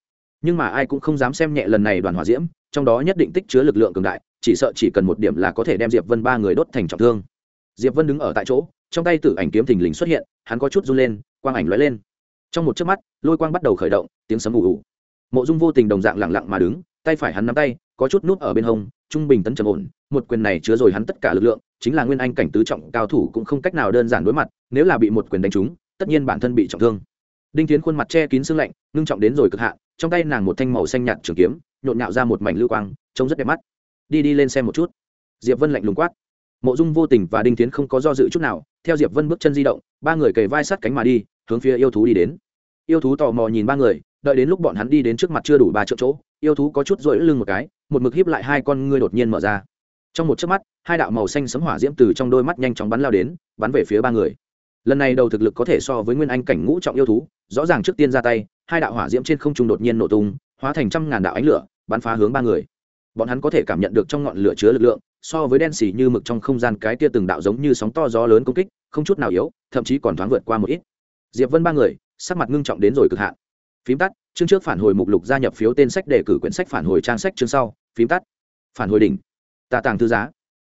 Nhưng mà ai cũng không dám xem nhẹ lần này đoàn hỏa diễm, trong đó nhất định tích chứa lực lượng cường đại, chỉ sợ chỉ cần một điểm là có thể đem diệp vân ba người đốt thành trọng thương. Diệp vân đứng ở tại chỗ, trong tay tử ảnh kiếm thình lình xuất hiện, hắn có chút run lên, quang ảnh lóe lên. Trong một chớp mắt, lôi quang bắt đầu khởi động, tiếng sấm ù ù. Mộ dung vô tình đồng dạng lặng lặng mà đứng, tay phải hắn nắm tay, có chút nút ở bên hông, trung bình tấn trầm ổn, một quyền này chứa rồi hắn tất cả lực lượng, chính là nguyên anh cảnh tứ trọng cao thủ cũng không cách nào đơn giản đối mặt, nếu là bị một quyền đánh trúng tất nhiên bản thân bị trọng thương. Đinh tiến khuôn mặt che kín xương lạnh, ngưng trọng đến rồi cực hạn, trong tay nàng một thanh màu xanh nhạt trường kiếm, nhộn nhạo ra một mảnh lưu quang, trông rất đẹp mắt. Đi đi lên xem một chút. Diệp vân lạnh lùng quát. Mộ dung vô tình và đinh tiến không có do dự chút nào, theo diệp vân bước chân di động, ba người kề vai sát cánh mà đi, hướng phía yêu thú đi đến. Yêu thú tò mò nhìn ba người, đợi đến lúc bọn hắn đi đến trước mặt chưa đủ ba triệu chỗ, yêu thú có chút rỗi lưng một cái, một mực hiếp lại hai con ngươi đột nhiên mở ra. Trong một chớp mắt, hai đạo màu xanh sấm hỏa diễm từ trong đôi mắt nhanh chóng bắn lao đến, bắn về phía ba người lần này đầu thực lực có thể so với nguyên anh cảnh ngũ trọng yêu thú, rõ ràng trước tiên ra tay, hai đạo hỏa diễm trên không trung đột nhiên nổ tung, hóa thành trăm ngàn đạo ánh lửa, bắn phá hướng ba người. Bọn hắn có thể cảm nhận được trong ngọn lửa chứa lực lượng, so với đen xì như mực trong không gian cái tia từng đạo giống như sóng to gió lớn công kích, không chút nào yếu, thậm chí còn thoáng vượt qua một ít. Diệp vân ba người, sắc mặt ngưng trọng đến rồi cực hạn. Phím tắt, chương trước phản hồi mục lục gia nhập phiếu tên sách để cử quyển sách phản hồi trang sách chương sau. Phím tắt, phản hồi đỉnh. Tà tàng thư giá.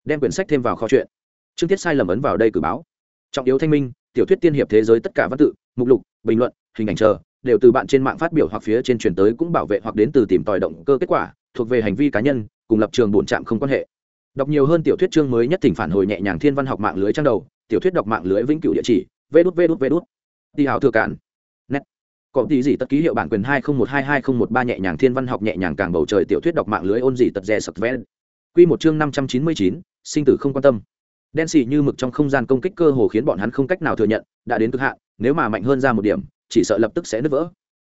Đem quyển sách thêm vào kho chuyện. Chương tiết sai lầm ấn vào đây cử báo. Trọng yếu thanh minh tiểu thuyết tiên hiệp thế giới tất cả văn tự, mục lục, bình luận, hình ảnh chờ, đều từ bạn trên mạng phát biểu hoặc phía trên truyền tới cũng bảo vệ hoặc đến từ tìm tòi động cơ kết quả, thuộc về hành vi cá nhân, cùng lập trường bổn trạm không quan hệ. Đọc nhiều hơn tiểu thuyết chương mới nhất thỉnh phản hồi nhẹ nhàng thiên văn học mạng lưới trang đầu, tiểu thuyết đọc mạng lưới vĩnh cửu địa chỉ vê đút vê đút vê đút đi hào thừa cản nét có tí gì tất ký hiệu bản quyền hai không một hai hai không một ba nhẹ nhàng thiên văn học nhẹ nhàng càng bầu trời tiểu thuyết đọc mạng lưới ôn gì tật rè sập ven quy một chương năm trăm chín mươi chín, sinh tử không quan tâm đen xì như mực trong không gian công kích cơ hồ khiến bọn hắn không cách nào thừa nhận, đã đến cực hạn, nếu mà mạnh hơn ra một điểm, chỉ sợ lập tức sẽ nứt vỡ.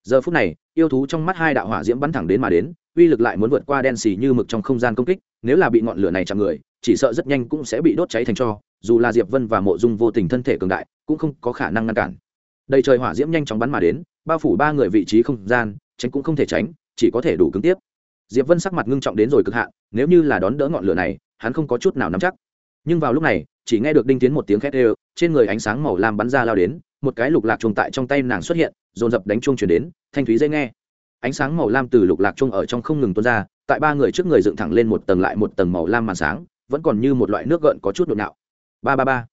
Giờ phút này, yêu thú trong mắt hai đạo hỏa diễm bắn thẳng đến mà đến, uy lực lại muốn vượt qua đen xì như mực trong không gian công kích, nếu là bị ngọn lửa này chạm người, chỉ sợ rất nhanh cũng sẽ bị đốt cháy thành cho, dù là diệp vân và mộ dung vô tình thân thể cường đại, cũng không có khả năng ngăn cản. Đầy trời hỏa diễm nhanh chóng bắn mà đến, bao phủ ba người vị trí không gian, tránh cũng không thể tránh, chỉ có thể đủ cứng tiếp. Diệp vân sắc mặt ngưng trọng đến rồi cực hạn, nếu như là đón đỡ ngọn lửa này, hắn không có chút nào nắm chắc nhưng vào lúc này, chỉ nghe được đinh tiến một tiếng khét ê trên người ánh sáng màu lam bắn ra lao đến, một cái lục lạc chuông tại trong tay nàng xuất hiện, dồn dập đánh chuông chuyển đến, thanh thúy dây nghe. Ánh sáng màu lam từ lục lạc chuông ở trong không ngừng tuôn ra, tại ba người trước người dựng thẳng lên một tầng lại một tầng màu lam màn sáng, vẫn còn như một loại nước gợn có chút nhộn nạo ba ba ba.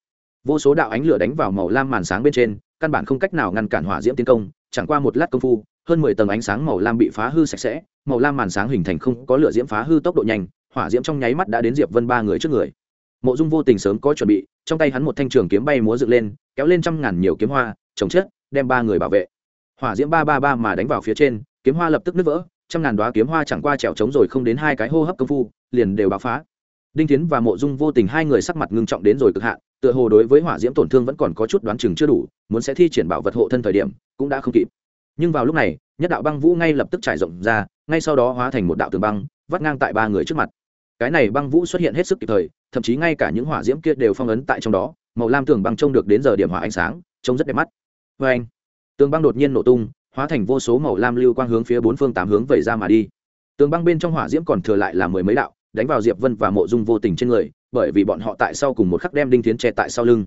Vô số đạo ánh lửa đánh vào màu lam màn sáng bên trên, căn bản không cách nào ngăn cản hỏa diễm tiến công, chẳng qua một lát công phu, hơn mười tầng ánh sáng màu lam bị phá hư sạch sẽ, màu lam màn sáng hình thành không có lửa diễm phá hư tốc độ nhanh, hỏa diễm trong nháy mắt đã đến diệp vân ba người trước người mộ dung vô tình sớm có chuẩn bị, trong tay hắn một thanh trường kiếm bay múa dựng lên, kéo lên trăm ngàn nhiều kiếm hoa, chống chết, đem ba người bảo vệ. Hỏa diễm ba ba ba mà đánh vào phía trên, kiếm hoa lập tức nứt vỡ, trăm ngàn đoá kiếm hoa chẳng qua trèo trống rồi không đến hai cái hô hấp công phu, liền đều bạo phá. Đinh tiến và mộ dung vô tình hai người sắc mặt ngưng trọng đến rồi cực hạn, tựa hồ đối với hỏa diễm tổn thương vẫn còn có chút đoán chừng chưa đủ, muốn sẽ thi triển bảo vật hộ thân thời điểm, cũng đã không kịp. Nhưng vào lúc này, nhất đạo băng vũ ngay lập tức trải rộng ra, ngay sau đó hóa thành một đạo tường băng, vắt ngang tại ba người trước mặt cái này băng vũ xuất hiện hết sức kịp thời, thậm chí ngay cả những hỏa diễm kia đều phong ấn tại trong đó, màu lam tường băng trông được đến giờ điểm hỏa ánh sáng, trông rất đẹp mắt. Vê anh, tường băng đột nhiên nổ tung, hóa thành vô số màu lam lưu quang hướng phía bốn phương tám hướng vẩy ra mà đi. Tường băng bên trong hỏa diễm còn thừa lại là mười mấy đạo, đánh vào diệp vân và mộ dung vô tình trên người, bởi vì bọn họ tại sau cùng một khắc đem đinh tiến che tại sau lưng.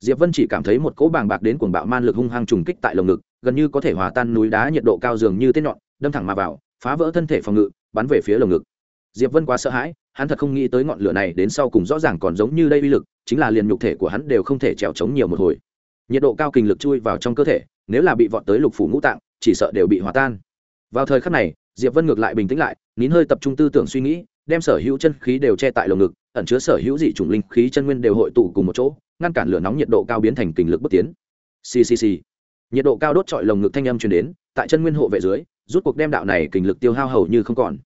Diệp vân chỉ cảm thấy một cỗ bàng bạc đến cuồng bạo man lực hung hăng trùng kích tại lồng ngực, gần như có thể hòa tan núi đá nhiệt độ cao dường như tên nhọn, đâm thẳng mà vào, phá vỡ thân thể phòng ngự, bắn về phía lồng ngực. Diệp vân quá sợ hãi hắn thật không nghĩ tới ngọn lửa này đến sau cùng rõ ràng còn giống như đây uy lực, chính là liền nhục thể của hắn đều không thể trèo chống nhiều một hồi. Nhiệt độ cao kinh lực chui vào trong cơ thể, nếu là bị vọt tới lục phủ ngũ tạng, chỉ sợ đều bị hòa tan. Vào thời khắc này, diệp vân ngược lại bình tĩnh lại, nín hơi tập trung tư tưởng suy nghĩ, đem sở hữu chân khí đều che tại lồng ngực, ẩn chứa sở hữu dị chủng linh khí chân nguyên đều hội tụ cùng một chỗ, ngăn cản lửa nóng nhiệt độ cao biến thành kình lực bất tiến. Ccc nhiệt độ cao đốt trọi lồng ngực thanh âm truyền đến, tại chân nguyên hộ vệ dưới, rút cuộc đem đạo này kình lực tiêu hao hầu như không còn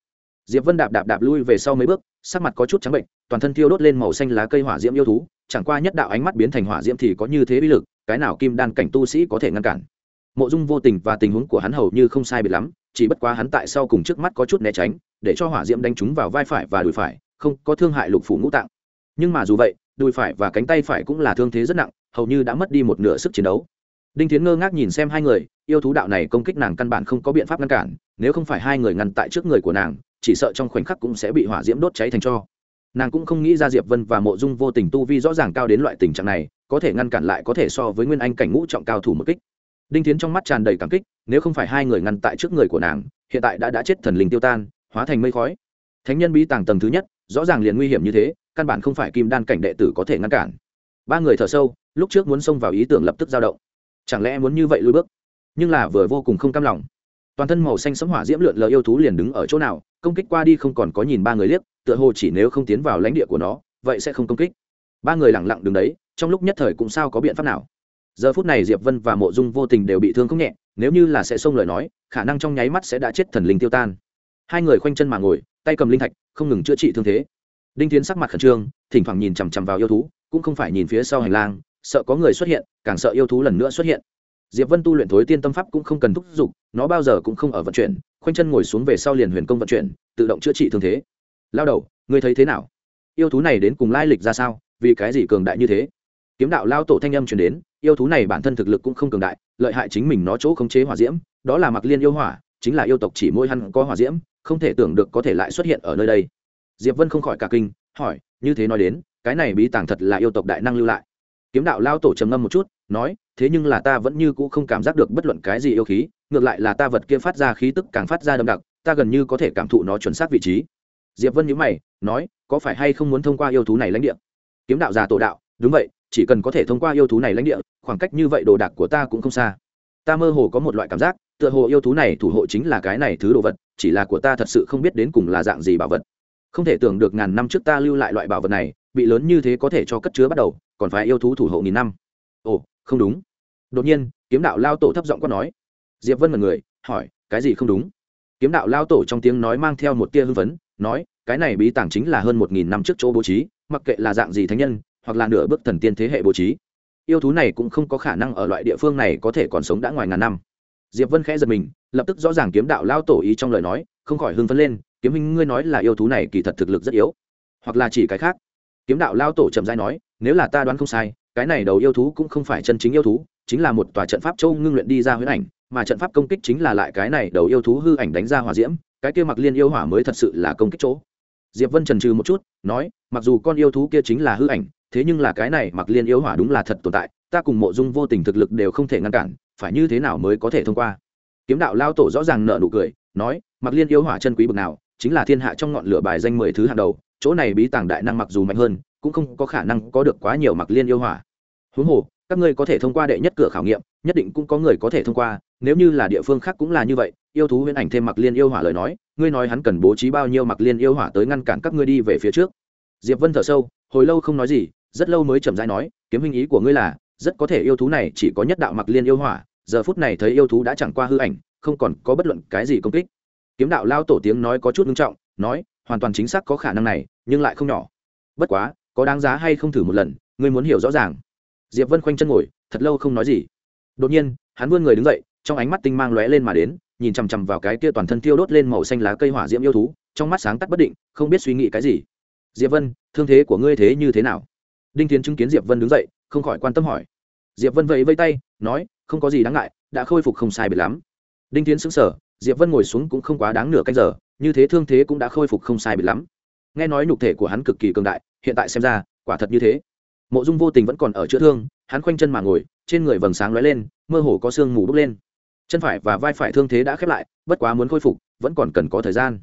diệp vân đạp đạp đạp lui về sau mấy bước, sắc mặt có chút trắng bệnh, toàn thân thiêu đốt lên màu xanh lá cây hỏa diễm yêu thú, chẳng qua nhất đạo ánh mắt biến thành hỏa diễm thì có như thế uy lực, cái nào kim đan cảnh tu sĩ có thể ngăn cản. Mộ dung vô tình và tình huống của hắn hầu như không sai biệt lắm, chỉ bất quá hắn tại sau cùng trước mắt có chút né tránh, để cho hỏa diễm đánh trúng vào vai phải và đùi phải, không có thương hại lục phủ ngũ tạng. Nhưng mà dù vậy, đùi phải và cánh tay phải cũng là thương thế rất nặng, hầu như đã mất đi một nửa sức chiến đấu. Đinh tiến ngơ ngác nhìn xem hai người, yêu thú đạo này công kích nàng căn bản không có biện pháp ngăn cản, nếu không phải hai người ngăn tại trước người của nàng chỉ sợ trong khoảnh khắc cũng sẽ bị hỏa diễm đốt cháy thành cho. Nàng cũng không nghĩ ra diệp vân và mộ dung vô tình tu vi rõ ràng cao đến loại tình trạng này, có thể ngăn cản lại có thể so với nguyên anh cảnh ngũ trọng cao thủ một kích. Đinh tiến trong mắt tràn đầy cảm kích, nếu không phải hai người ngăn tại trước người của nàng, hiện tại đã đã chết thần linh tiêu tan, hóa thành mây khói. Thánh nhân bí tàng tầng thứ nhất, rõ ràng liền nguy hiểm như thế, căn bản không phải kim đan cảnh đệ tử có thể ngăn cản. Ba người thở sâu, lúc trước muốn xông vào ý tưởng lập tức dao động. Chẳng lẽ muốn như vậy lùi bước? Nhưng là vừa vô cùng không cam lòng toàn thân màu xanh sấm hỏa diễm lượn lờ yêu thú liền đứng ở chỗ nào, công kích qua đi không còn có nhìn ba người liếc, tựa hồ chỉ nếu không tiến vào lãnh địa của nó, vậy sẽ không công kích. Ba người lẳng lặng đứng đấy, trong lúc nhất thời cũng sao có biện pháp nào. Giờ phút này diệp vân và mộ dung vô tình đều bị thương không nhẹ, nếu như là sẽ xông lời nói, khả năng trong nháy mắt sẽ đã chết thần linh tiêu tan. Hai người khoanh chân mà ngồi, tay cầm linh thạch, không ngừng chữa trị thương thế. Đinh tiến sắc mặt khẩn trương, thỉnh thoảng nhìn chằm chằm vào yêu thú, cũng không phải nhìn phía sau hành lang, sợ có người xuất hiện, càng sợ yêu thú lần nữa xuất hiện diệp vân tu luyện thối tiên tâm pháp cũng không cần thúc giục, nó bao giờ cũng không ở vận chuyển, khoanh chân ngồi xuống về sau liền huyền công vận chuyển, tự động chữa trị thương thế. Lao đầu, ngươi thấy thế nào? Yêu thú này đến cùng lai lịch ra sao? Vì cái gì cường đại như thế? Kiếm đạo lao tổ thanh âm truyền đến, yêu thú này bản thân thực lực cũng không cường đại, lợi hại chính mình nó chỗ khống chế hỏa diễm, đó là mặc liên yêu hỏa, chính là yêu tộc chỉ môi hắn có hỏa diễm, không thể tưởng được có thể lại xuất hiện ở nơi đây. Diệp vân không khỏi cả kinh, hỏi, như thế nói đến, cái này bí tàng thật là yêu tộc đại năng lưu lại kiếm đạo lao tổ trầm ngâm một chút, nói, thế nhưng là ta vẫn như cũ không cảm giác được bất luận cái gì yêu khí, ngược lại là ta vật kia phát ra khí tức càng phát ra đậm đặc, ta gần như có thể cảm thụ nó chuẩn xác vị trí. Diệp vân nhữ mày, nói, có phải hay không muốn thông qua yêu thú này lãnh địa? Kiếm đạo già tổ đạo, đúng vậy, chỉ cần có thể thông qua yêu thú này lãnh địa, khoảng cách như vậy đồ đạc của ta cũng không xa. Ta mơ hồ có một loại cảm giác, tựa hồ yêu thú này thủ hộ chính là cái này thứ đồ vật, chỉ là của ta thật sự không biết đến cùng là dạng gì bảo vật. Không thể tưởng được ngàn năm trước ta lưu lại loại bảo vật này bị lớn như thế có thể cho cất chứa bắt đầu, còn phải yêu thú thủ hộ nghìn năm. Ồ, không đúng. Đột nhiên, kiếm đạo lao tổ thấp giọng có nói. Diệp vân mật người, hỏi, cái gì không đúng? Kiếm đạo lao tổ trong tiếng nói mang theo một tia hưng phấn, nói, cái này bí tàng chính là hơn một nghìn năm trước chỗ bố trí, mặc kệ là dạng gì thánh nhân, hoặc là nửa bước thần tiên thế hệ bố trí. Yêu thú này cũng không có khả năng ở loại địa phương này có thể còn sống đã ngoài ngàn năm. Diệp vân khẽ giật mình, lập tức rõ ràng kiếm đạo lao tổ ý trong lời nói, không khỏi hưng phấn lên, kiếm minh ngươi nói là yêu thú này kỳ thật thực lực rất yếu, hoặc là chỉ cái khác kiếm đạo lao tổ trầm dai nói, nếu là ta đoán không sai, cái này đầu yêu thú cũng không phải chân chính yêu thú, chính là một tòa trận pháp châu ngưng luyện đi ra huyễn ảnh, mà trận pháp công kích chính là lại cái này đầu yêu thú hư ảnh đánh ra hỏa diễm, cái kia mặc liên yêu hỏa mới thật sự là công kích chỗ. Diệp vân trần trừ một chút, nói, mặc dù con yêu thú kia chính là hư ảnh, thế nhưng là cái này mặc liên yêu hỏa đúng là thật tồn tại, ta cùng mộ dung vô tình thực lực đều không thể ngăn cản, phải như thế nào mới có thể thông qua? Kiếm đạo lao tổ rõ ràng nợ nụ cười, nói, mặc liên yêu hỏa chân quý bực nào, chính là thiên hạ trong ngọn lửa bài danh mười thứ hàng đầu chỗ này bí tàng đại năng mặc dù mạnh hơn, cũng không có khả năng có được quá nhiều mặc liên yêu hỏa. Huống hồ, các ngươi có thể thông qua đệ nhất cửa khảo nghiệm, nhất định cũng có người có thể thông qua, nếu như là địa phương khác cũng là như vậy, yêu thú huyễn ảnh thêm mặc liên yêu hỏa lời nói, ngươi nói hắn cần bố trí bao nhiêu mặc liên yêu hỏa tới ngăn cản các ngươi đi về phía trước. Diệp vân thở sâu, hồi lâu không nói gì, rất lâu mới chậm rãi nói, kiếm huynh ý của ngươi là, rất có thể yêu thú này chỉ có nhất đạo mặc liên yêu hỏa, giờ phút này thấy yêu thú đã chẳng qua hư ảnh, không còn có bất luận cái gì công kích. Kiếm đạo lao tổ tiếng nói có chút nghiêm trọng, nói hoàn toàn chính xác có khả năng này nhưng lại không nhỏ. Bất quá có đáng giá hay không thử một lần ngươi muốn hiểu rõ ràng. Diệp vân khoanh chân ngồi thật lâu không nói gì. Đột nhiên hắn vươn người đứng dậy trong ánh mắt tinh mang lóe lên mà đến nhìn chằm chằm vào cái kia toàn thân tiêu đốt lên màu xanh lá cây hỏa diễm yêu thú trong mắt sáng tắt bất định không biết suy nghĩ cái gì. Diệp vân thương thế của ngươi thế như thế nào? Đinh tiến chứng kiến diệp vân đứng dậy không khỏi quan tâm hỏi. Diệp vân vẫy vây tay nói không có gì đáng ngại đã khôi phục không sai biệt lắm. Đinh tiến sững sờ, diệp vân ngồi xuống cũng không quá đáng nửa canh giờ như thế thương thế cũng đã khôi phục không sai bị lắm. Nghe nói nhục thể của hắn cực kỳ cường đại, hiện tại xem ra, quả thật như thế. Mộ dung vô tình vẫn còn ở chữa thương, hắn khoanh chân mà ngồi, trên người vầng sáng lóe lên, mơ hồ có sương mù bốc lên. Chân phải và vai phải thương thế đã khép lại, bất quá muốn khôi phục, vẫn còn cần có thời gian.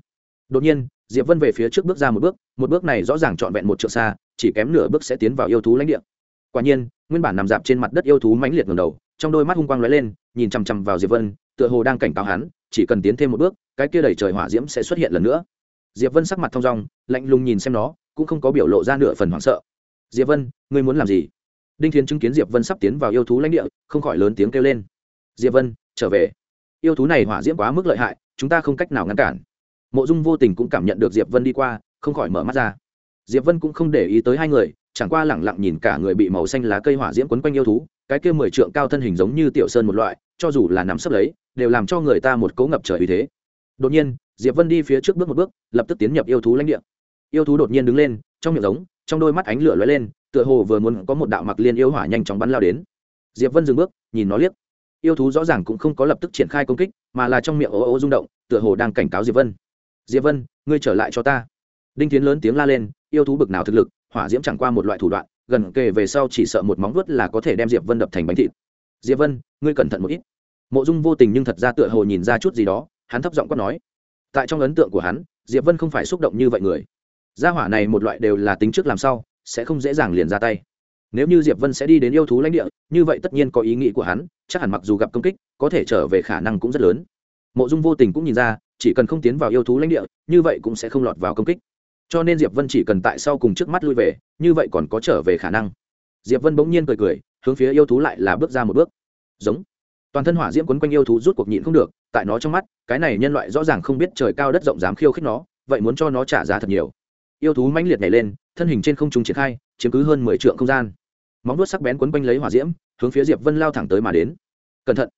Đột nhiên, diệp vân về phía trước bước ra một bước một bước này rõ ràng trọn vẹn một trượng xa, chỉ kém nửa bước sẽ tiến vào yêu thú lãnh địa. Quả nhiên, nguyên bản nằm dạp trên mặt đất yêu thú mãnh liệt ngầm đầu, trong đôi mắt hung quang lóe lên, nhìn chằm chằm vào diệp vân, tựa hồ đang cảnh cáo hắn chỉ cần tiến thêm một bước, cái kia đầy trời hỏa diễm sẽ xuất hiện lần nữa. Diệp vân sắc mặt thong dong, lạnh lùng nhìn xem nó, cũng không có biểu lộ ra nửa phần hoảng sợ. Diệp vân, ngươi muốn làm gì? Đinh thiên chứng kiến diệp vân sắp tiến vào yêu thú lãnh địa, không khỏi lớn tiếng kêu lên. Diệp vân, trở về. Yêu thú này hỏa diễm quá mức lợi hại, chúng ta không cách nào ngăn cản. Mộ dung vô tình cũng cảm nhận được diệp vân đi qua, không khỏi mở mắt ra. Diệp vân cũng không để ý tới hai người, chẳng qua lẳng lặng nhìn cả người bị màu xanh lá cây hỏa diễm quấn quanh yêu thú, cái kia mười trượng cao thân hình giống như tiểu sơn một loại, cho dù là nắm sấp lấy đều làm cho người ta một cấu ngập trời vì thế. Đột nhiên, diệp vân đi phía trước bước một bước, lập tức tiến nhập yêu thú lãnh địa. Yêu thú đột nhiên đứng lên, trong miệng giống, trong đôi mắt ánh lửa lóe lên, tựa hồ vừa muốn có một đạo mặc liên yêu hỏa nhanh chóng bắn lao đến. Diệp vân dừng bước, nhìn nó liếc. Yêu thú rõ ràng cũng không có lập tức triển khai công kích, mà là trong miệng ố ố rung động, tựa hồ đang cảnh cáo diệp vân. Diệp vân, ngươi trở lại cho ta. Đinh tiến lớn tiếng la lên, yêu thú bực nào thực lực, hỏa diễm chẳng qua một loại thủ đoạn, gần kề về sau chỉ sợ một móng vuốt là có thể đem diệp vân đập thành bánh thịt. Diệp vân, ngươi cẩn thận một ít mộ dung vô tình nhưng thật ra tựa hồ nhìn ra chút gì đó hắn thấp giọng quát nói. Tại trong ấn tượng của hắn diệp vân không phải xúc động như vậy người. Gia hỏa này một loại đều là tính trước làm sau, sẽ không dễ dàng liền ra tay. Nếu như diệp vân sẽ đi đến yêu thú lãnh địa như vậy tất nhiên có ý nghĩ của hắn chắc hẳn mặc dù gặp công kích có thể trở về khả năng cũng rất lớn. Mộ dung vô tình cũng nhìn ra chỉ cần không tiến vào yêu thú lãnh địa như vậy cũng sẽ không lọt vào công kích. Cho nên diệp vân chỉ cần tại sau cùng trước mắt lui về như vậy còn có trở về khả năng. Diệp vân bỗng nhiên cười cười hướng phía yêu thú lại là bước ra một bước. Giống toàn thân hỏa diễm quấn quanh yêu thú rút cuộc nhịn không được, tại nó trong mắt, cái này nhân loại rõ ràng không biết trời cao đất rộng dám khiêu khích nó, vậy muốn cho nó trả giá thật nhiều. Yêu thú mãnh liệt nhảy lên, thân hình trên không trung triển khai, chiếm cứ hơn mười trượng không gian. Móng vuốt sắc bén quấn quanh lấy hỏa diễm, hướng phía diệp vân lao thẳng tới mà đến. Cẩn thận!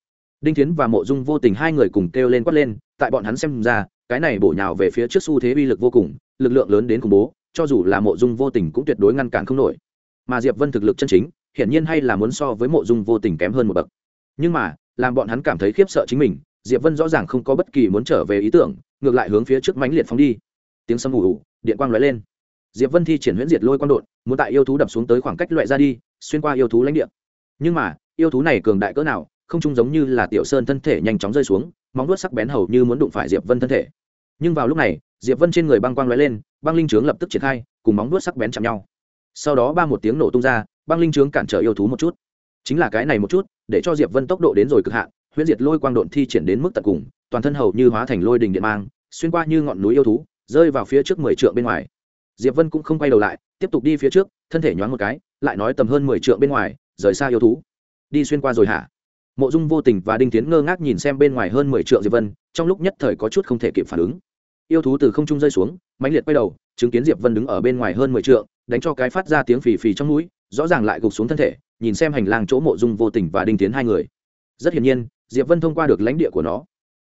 Đinh tiến và mộ dung vô tình hai người cùng kêu lên quát lên, tại bọn hắn xem ra, cái này bổ nhào về phía trước xu thế uy lực vô cùng, lực lượng lớn đến khủng bố, cho dù là mộ dung vô tình cũng tuyệt đối ngăn cản không nổi. Mà diệp vân thực lực chân chính, hiển nhiên hay là muốn so với mộ dung vô tình kém hơn một bậc. Nhưng mà làm bọn hắn cảm thấy khiếp sợ chính mình, diệp vân rõ ràng không có bất kỳ muốn trở về ý tưởng, ngược lại hướng phía trước mánh liệt phóng đi. Tiếng sấm ù ù, điện quang lóe lên. Diệp vân thi triển huyễn diệt lôi quang đột, muốn tại yêu thú đập xuống tới khoảng cách loại ra đi, xuyên qua yêu thú lãnh địa. Nhưng mà, yêu thú này cường đại cỡ nào, không chung giống như là tiểu sơn thân thể nhanh chóng rơi xuống, móng nuốt sắc bén hầu như muốn đụng phải diệp vân thân thể. Nhưng vào lúc này, diệp vân trên người băng quang lóe lên, băng linh trướng lập tức triển khai, cùng móng nuốt sắc bén chạm nhau. Sau đó ba một tiếng nổ tung ra, băng linh trướng cản trở yêu thú một chút chính là cái này một chút, để cho diệp vân tốc độ đến rồi cực hạn, huyễn diệt lôi quang độn thi triển đến mức tận cùng, toàn thân hầu như hóa thành lôi đình điện mang, xuyên qua như ngọn núi yêu thú, rơi vào phía trước mười trượng bên ngoài. Diệp vân cũng không quay đầu lại, tiếp tục đi phía trước, thân thể nhoáng một cái, lại nói tầm hơn mười trượng bên ngoài, rời xa yêu thú. Đi xuyên qua rồi hả? Mộ dung vô tình và đinh tiến ngơ ngác nhìn xem bên ngoài hơn mười trượng diệp vân, trong lúc nhất thời có chút không thể kịp phản ứng. Yêu thú từ không trung rơi xuống, mãnh liệt quay đầu, chứng kiến diệp vân đứng ở bên ngoài hơn mười trượng, đánh cho cái phát ra tiếng phì phì trong mũi rõ ràng lại gục xuống thân thể, nhìn xem hành lang chỗ mộ dung vô tình và đinh tiến hai người. Rất hiển nhiên, diệp vân thông qua được lãnh địa của nó.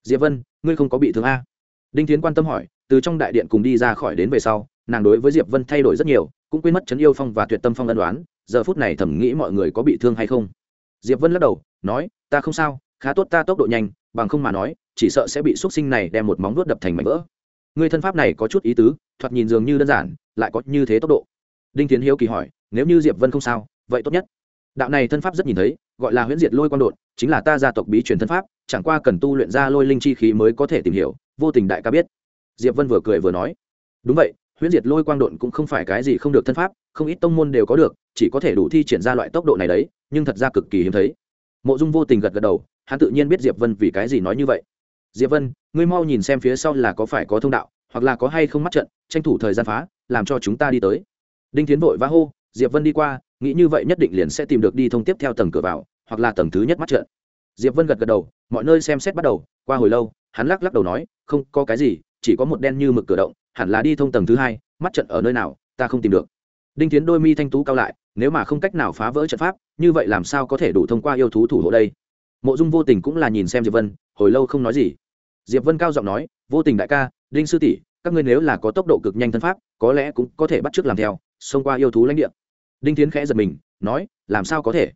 Diệp vân, ngươi không có bị thương a? Đinh tiến quan tâm hỏi, từ trong đại điện cùng đi ra khỏi đến về sau, nàng đối với diệp vân thay đổi rất nhiều, cũng quên mất chấn yêu phong và tuyệt tâm phong ân đoán giờ phút này thầm nghĩ mọi người có bị thương hay không. Diệp vân lắc đầu, nói, ta không sao, khá tốt ta tốc độ nhanh, bằng không mà nói, chỉ sợ sẽ bị xuất sinh này đem một móng vuốt đập thành mảnh vỡ. Người thân pháp này có chút ý tứ, thoạt nhìn dường như đơn giản, lại có như thế tốc độ. Đinh tiến hiếu kỳ hỏi nếu như diệp vân không sao vậy tốt nhất đạo này thân pháp rất nhìn thấy gọi là huyễn diệt lôi quan đột chính là ta gia tộc bí truyền thân pháp chẳng qua cần tu luyện ra lôi linh chi khí mới có thể tìm hiểu vô tình đại ca biết diệp vân vừa cười vừa nói đúng vậy huyễn diệt lôi quang độn cũng không phải cái gì không được thân pháp không ít tông môn đều có được chỉ có thể đủ thi triển ra loại tốc độ này đấy nhưng thật ra cực kỳ hiếm thấy mộ dung vô tình gật gật đầu hắn tự nhiên biết diệp vân vì cái gì nói như vậy diệp vân ngươi mau nhìn xem phía sau là có phải có thông đạo hoặc là có hay không mắt trận tranh thủ thời gian phá làm cho chúng ta đi tới đinh tiến vội vã hô diệp vân đi qua, nghĩ như vậy nhất định liền sẽ tìm được đi thông tiếp theo tầng cửa vào, hoặc là tầng thứ nhất mắt trận diệp vân gật gật đầu, mọi nơi xem xét bắt đầu, qua hồi lâu, hắn lắc lắc đầu nói, không, có cái gì, chỉ có một đen như mực cửa động, hẳn là đi thông tầng thứ hai, mắt trận ở nơi nào, ta không tìm được. Đinh tiến đôi mi thanh tú cao lại, nếu mà không cách nào phá vỡ trận pháp, như vậy làm sao có thể đủ thông qua yêu thú thủ hộ đây? Mộ dung vô tình cũng là nhìn xem diệp vân, hồi lâu không nói gì. Diệp vân cao giọng nói, vô tình đại ca, đinh sư tỷ, các ngươi nếu là có tốc độ cực nhanh thân pháp, có lẽ cũng có thể bắt chước làm theo, xông qua yêu thú lãnh địa đinh tiến khẽ giật mình, nói, làm sao có thể?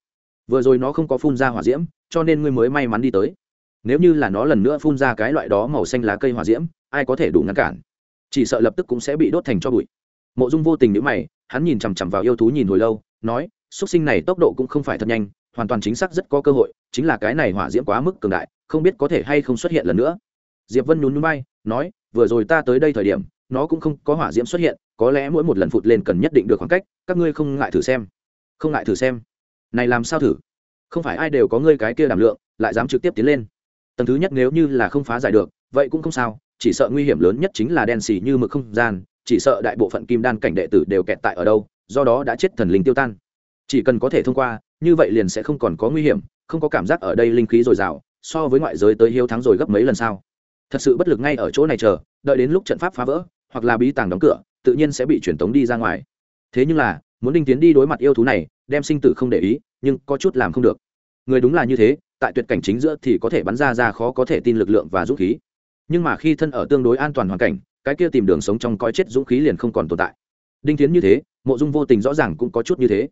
Vừa rồi nó không có phun ra hỏa diễm, cho nên ngươi mới may mắn đi tới. Nếu như là nó lần nữa phun ra cái loại đó màu xanh lá cây hỏa diễm, ai có thể đủ ngăn cản? Chỉ sợ lập tức cũng sẽ bị đốt thành cho bụi. Mộ dung vô tình nhữ mày, hắn nhìn chằm chằm vào yêu thú nhìn hồi lâu, nói xuất sinh này tốc độ cũng không phải thật nhanh, hoàn toàn chính xác rất có cơ hội, chính là cái này hỏa diễm quá mức cường đại, không biết có thể hay không xuất hiện lần nữa. Diệp vân nhún núi bay, nói, vừa rồi ta tới đây thời điểm, nó cũng không có hỏa diễm xuất hiện có lẽ mỗi một lần phụt lên cần nhất định được khoảng cách, các ngươi không ngại thử xem. Không ngại thử xem. Này làm sao thử? Không phải ai đều có ngươi cái kia đảm lượng, lại dám trực tiếp tiến lên. Tầng thứ nhất nếu như là không phá giải được, vậy cũng không sao, chỉ sợ nguy hiểm lớn nhất chính là đen xì như mực không gian, chỉ sợ đại bộ phận kim đan cảnh đệ tử đều kẹt tại ở đâu, do đó đã chết thần linh tiêu tan. Chỉ cần có thể thông qua, như vậy liền sẽ không còn có nguy hiểm, không có cảm giác ở đây linh khí dồi dào, so với ngoại giới tới hiếu thắng rồi gấp mấy lần sao. Thật sự bất lực ngay ở chỗ này chờ, đợi đến lúc trận pháp phá vỡ, hoặc là bí tàng đóng cửa tự nhiên sẽ bị truyền tống đi ra ngoài. Thế nhưng là, muốn đinh tiến đi đối mặt yêu thú này, đem sinh tử không để ý, nhưng có chút làm không được. Người đúng là như thế, tại tuyệt cảnh chính giữa thì có thể bắn ra ra khó có thể tin lực lượng và dũng khí. Nhưng mà khi thân ở tương đối an toàn hoàn cảnh, cái kia tìm đường sống trong coi chết dũng khí liền không còn tồn tại. Đinh tiến như thế, mộ dung vô tình rõ ràng cũng có chút như thế.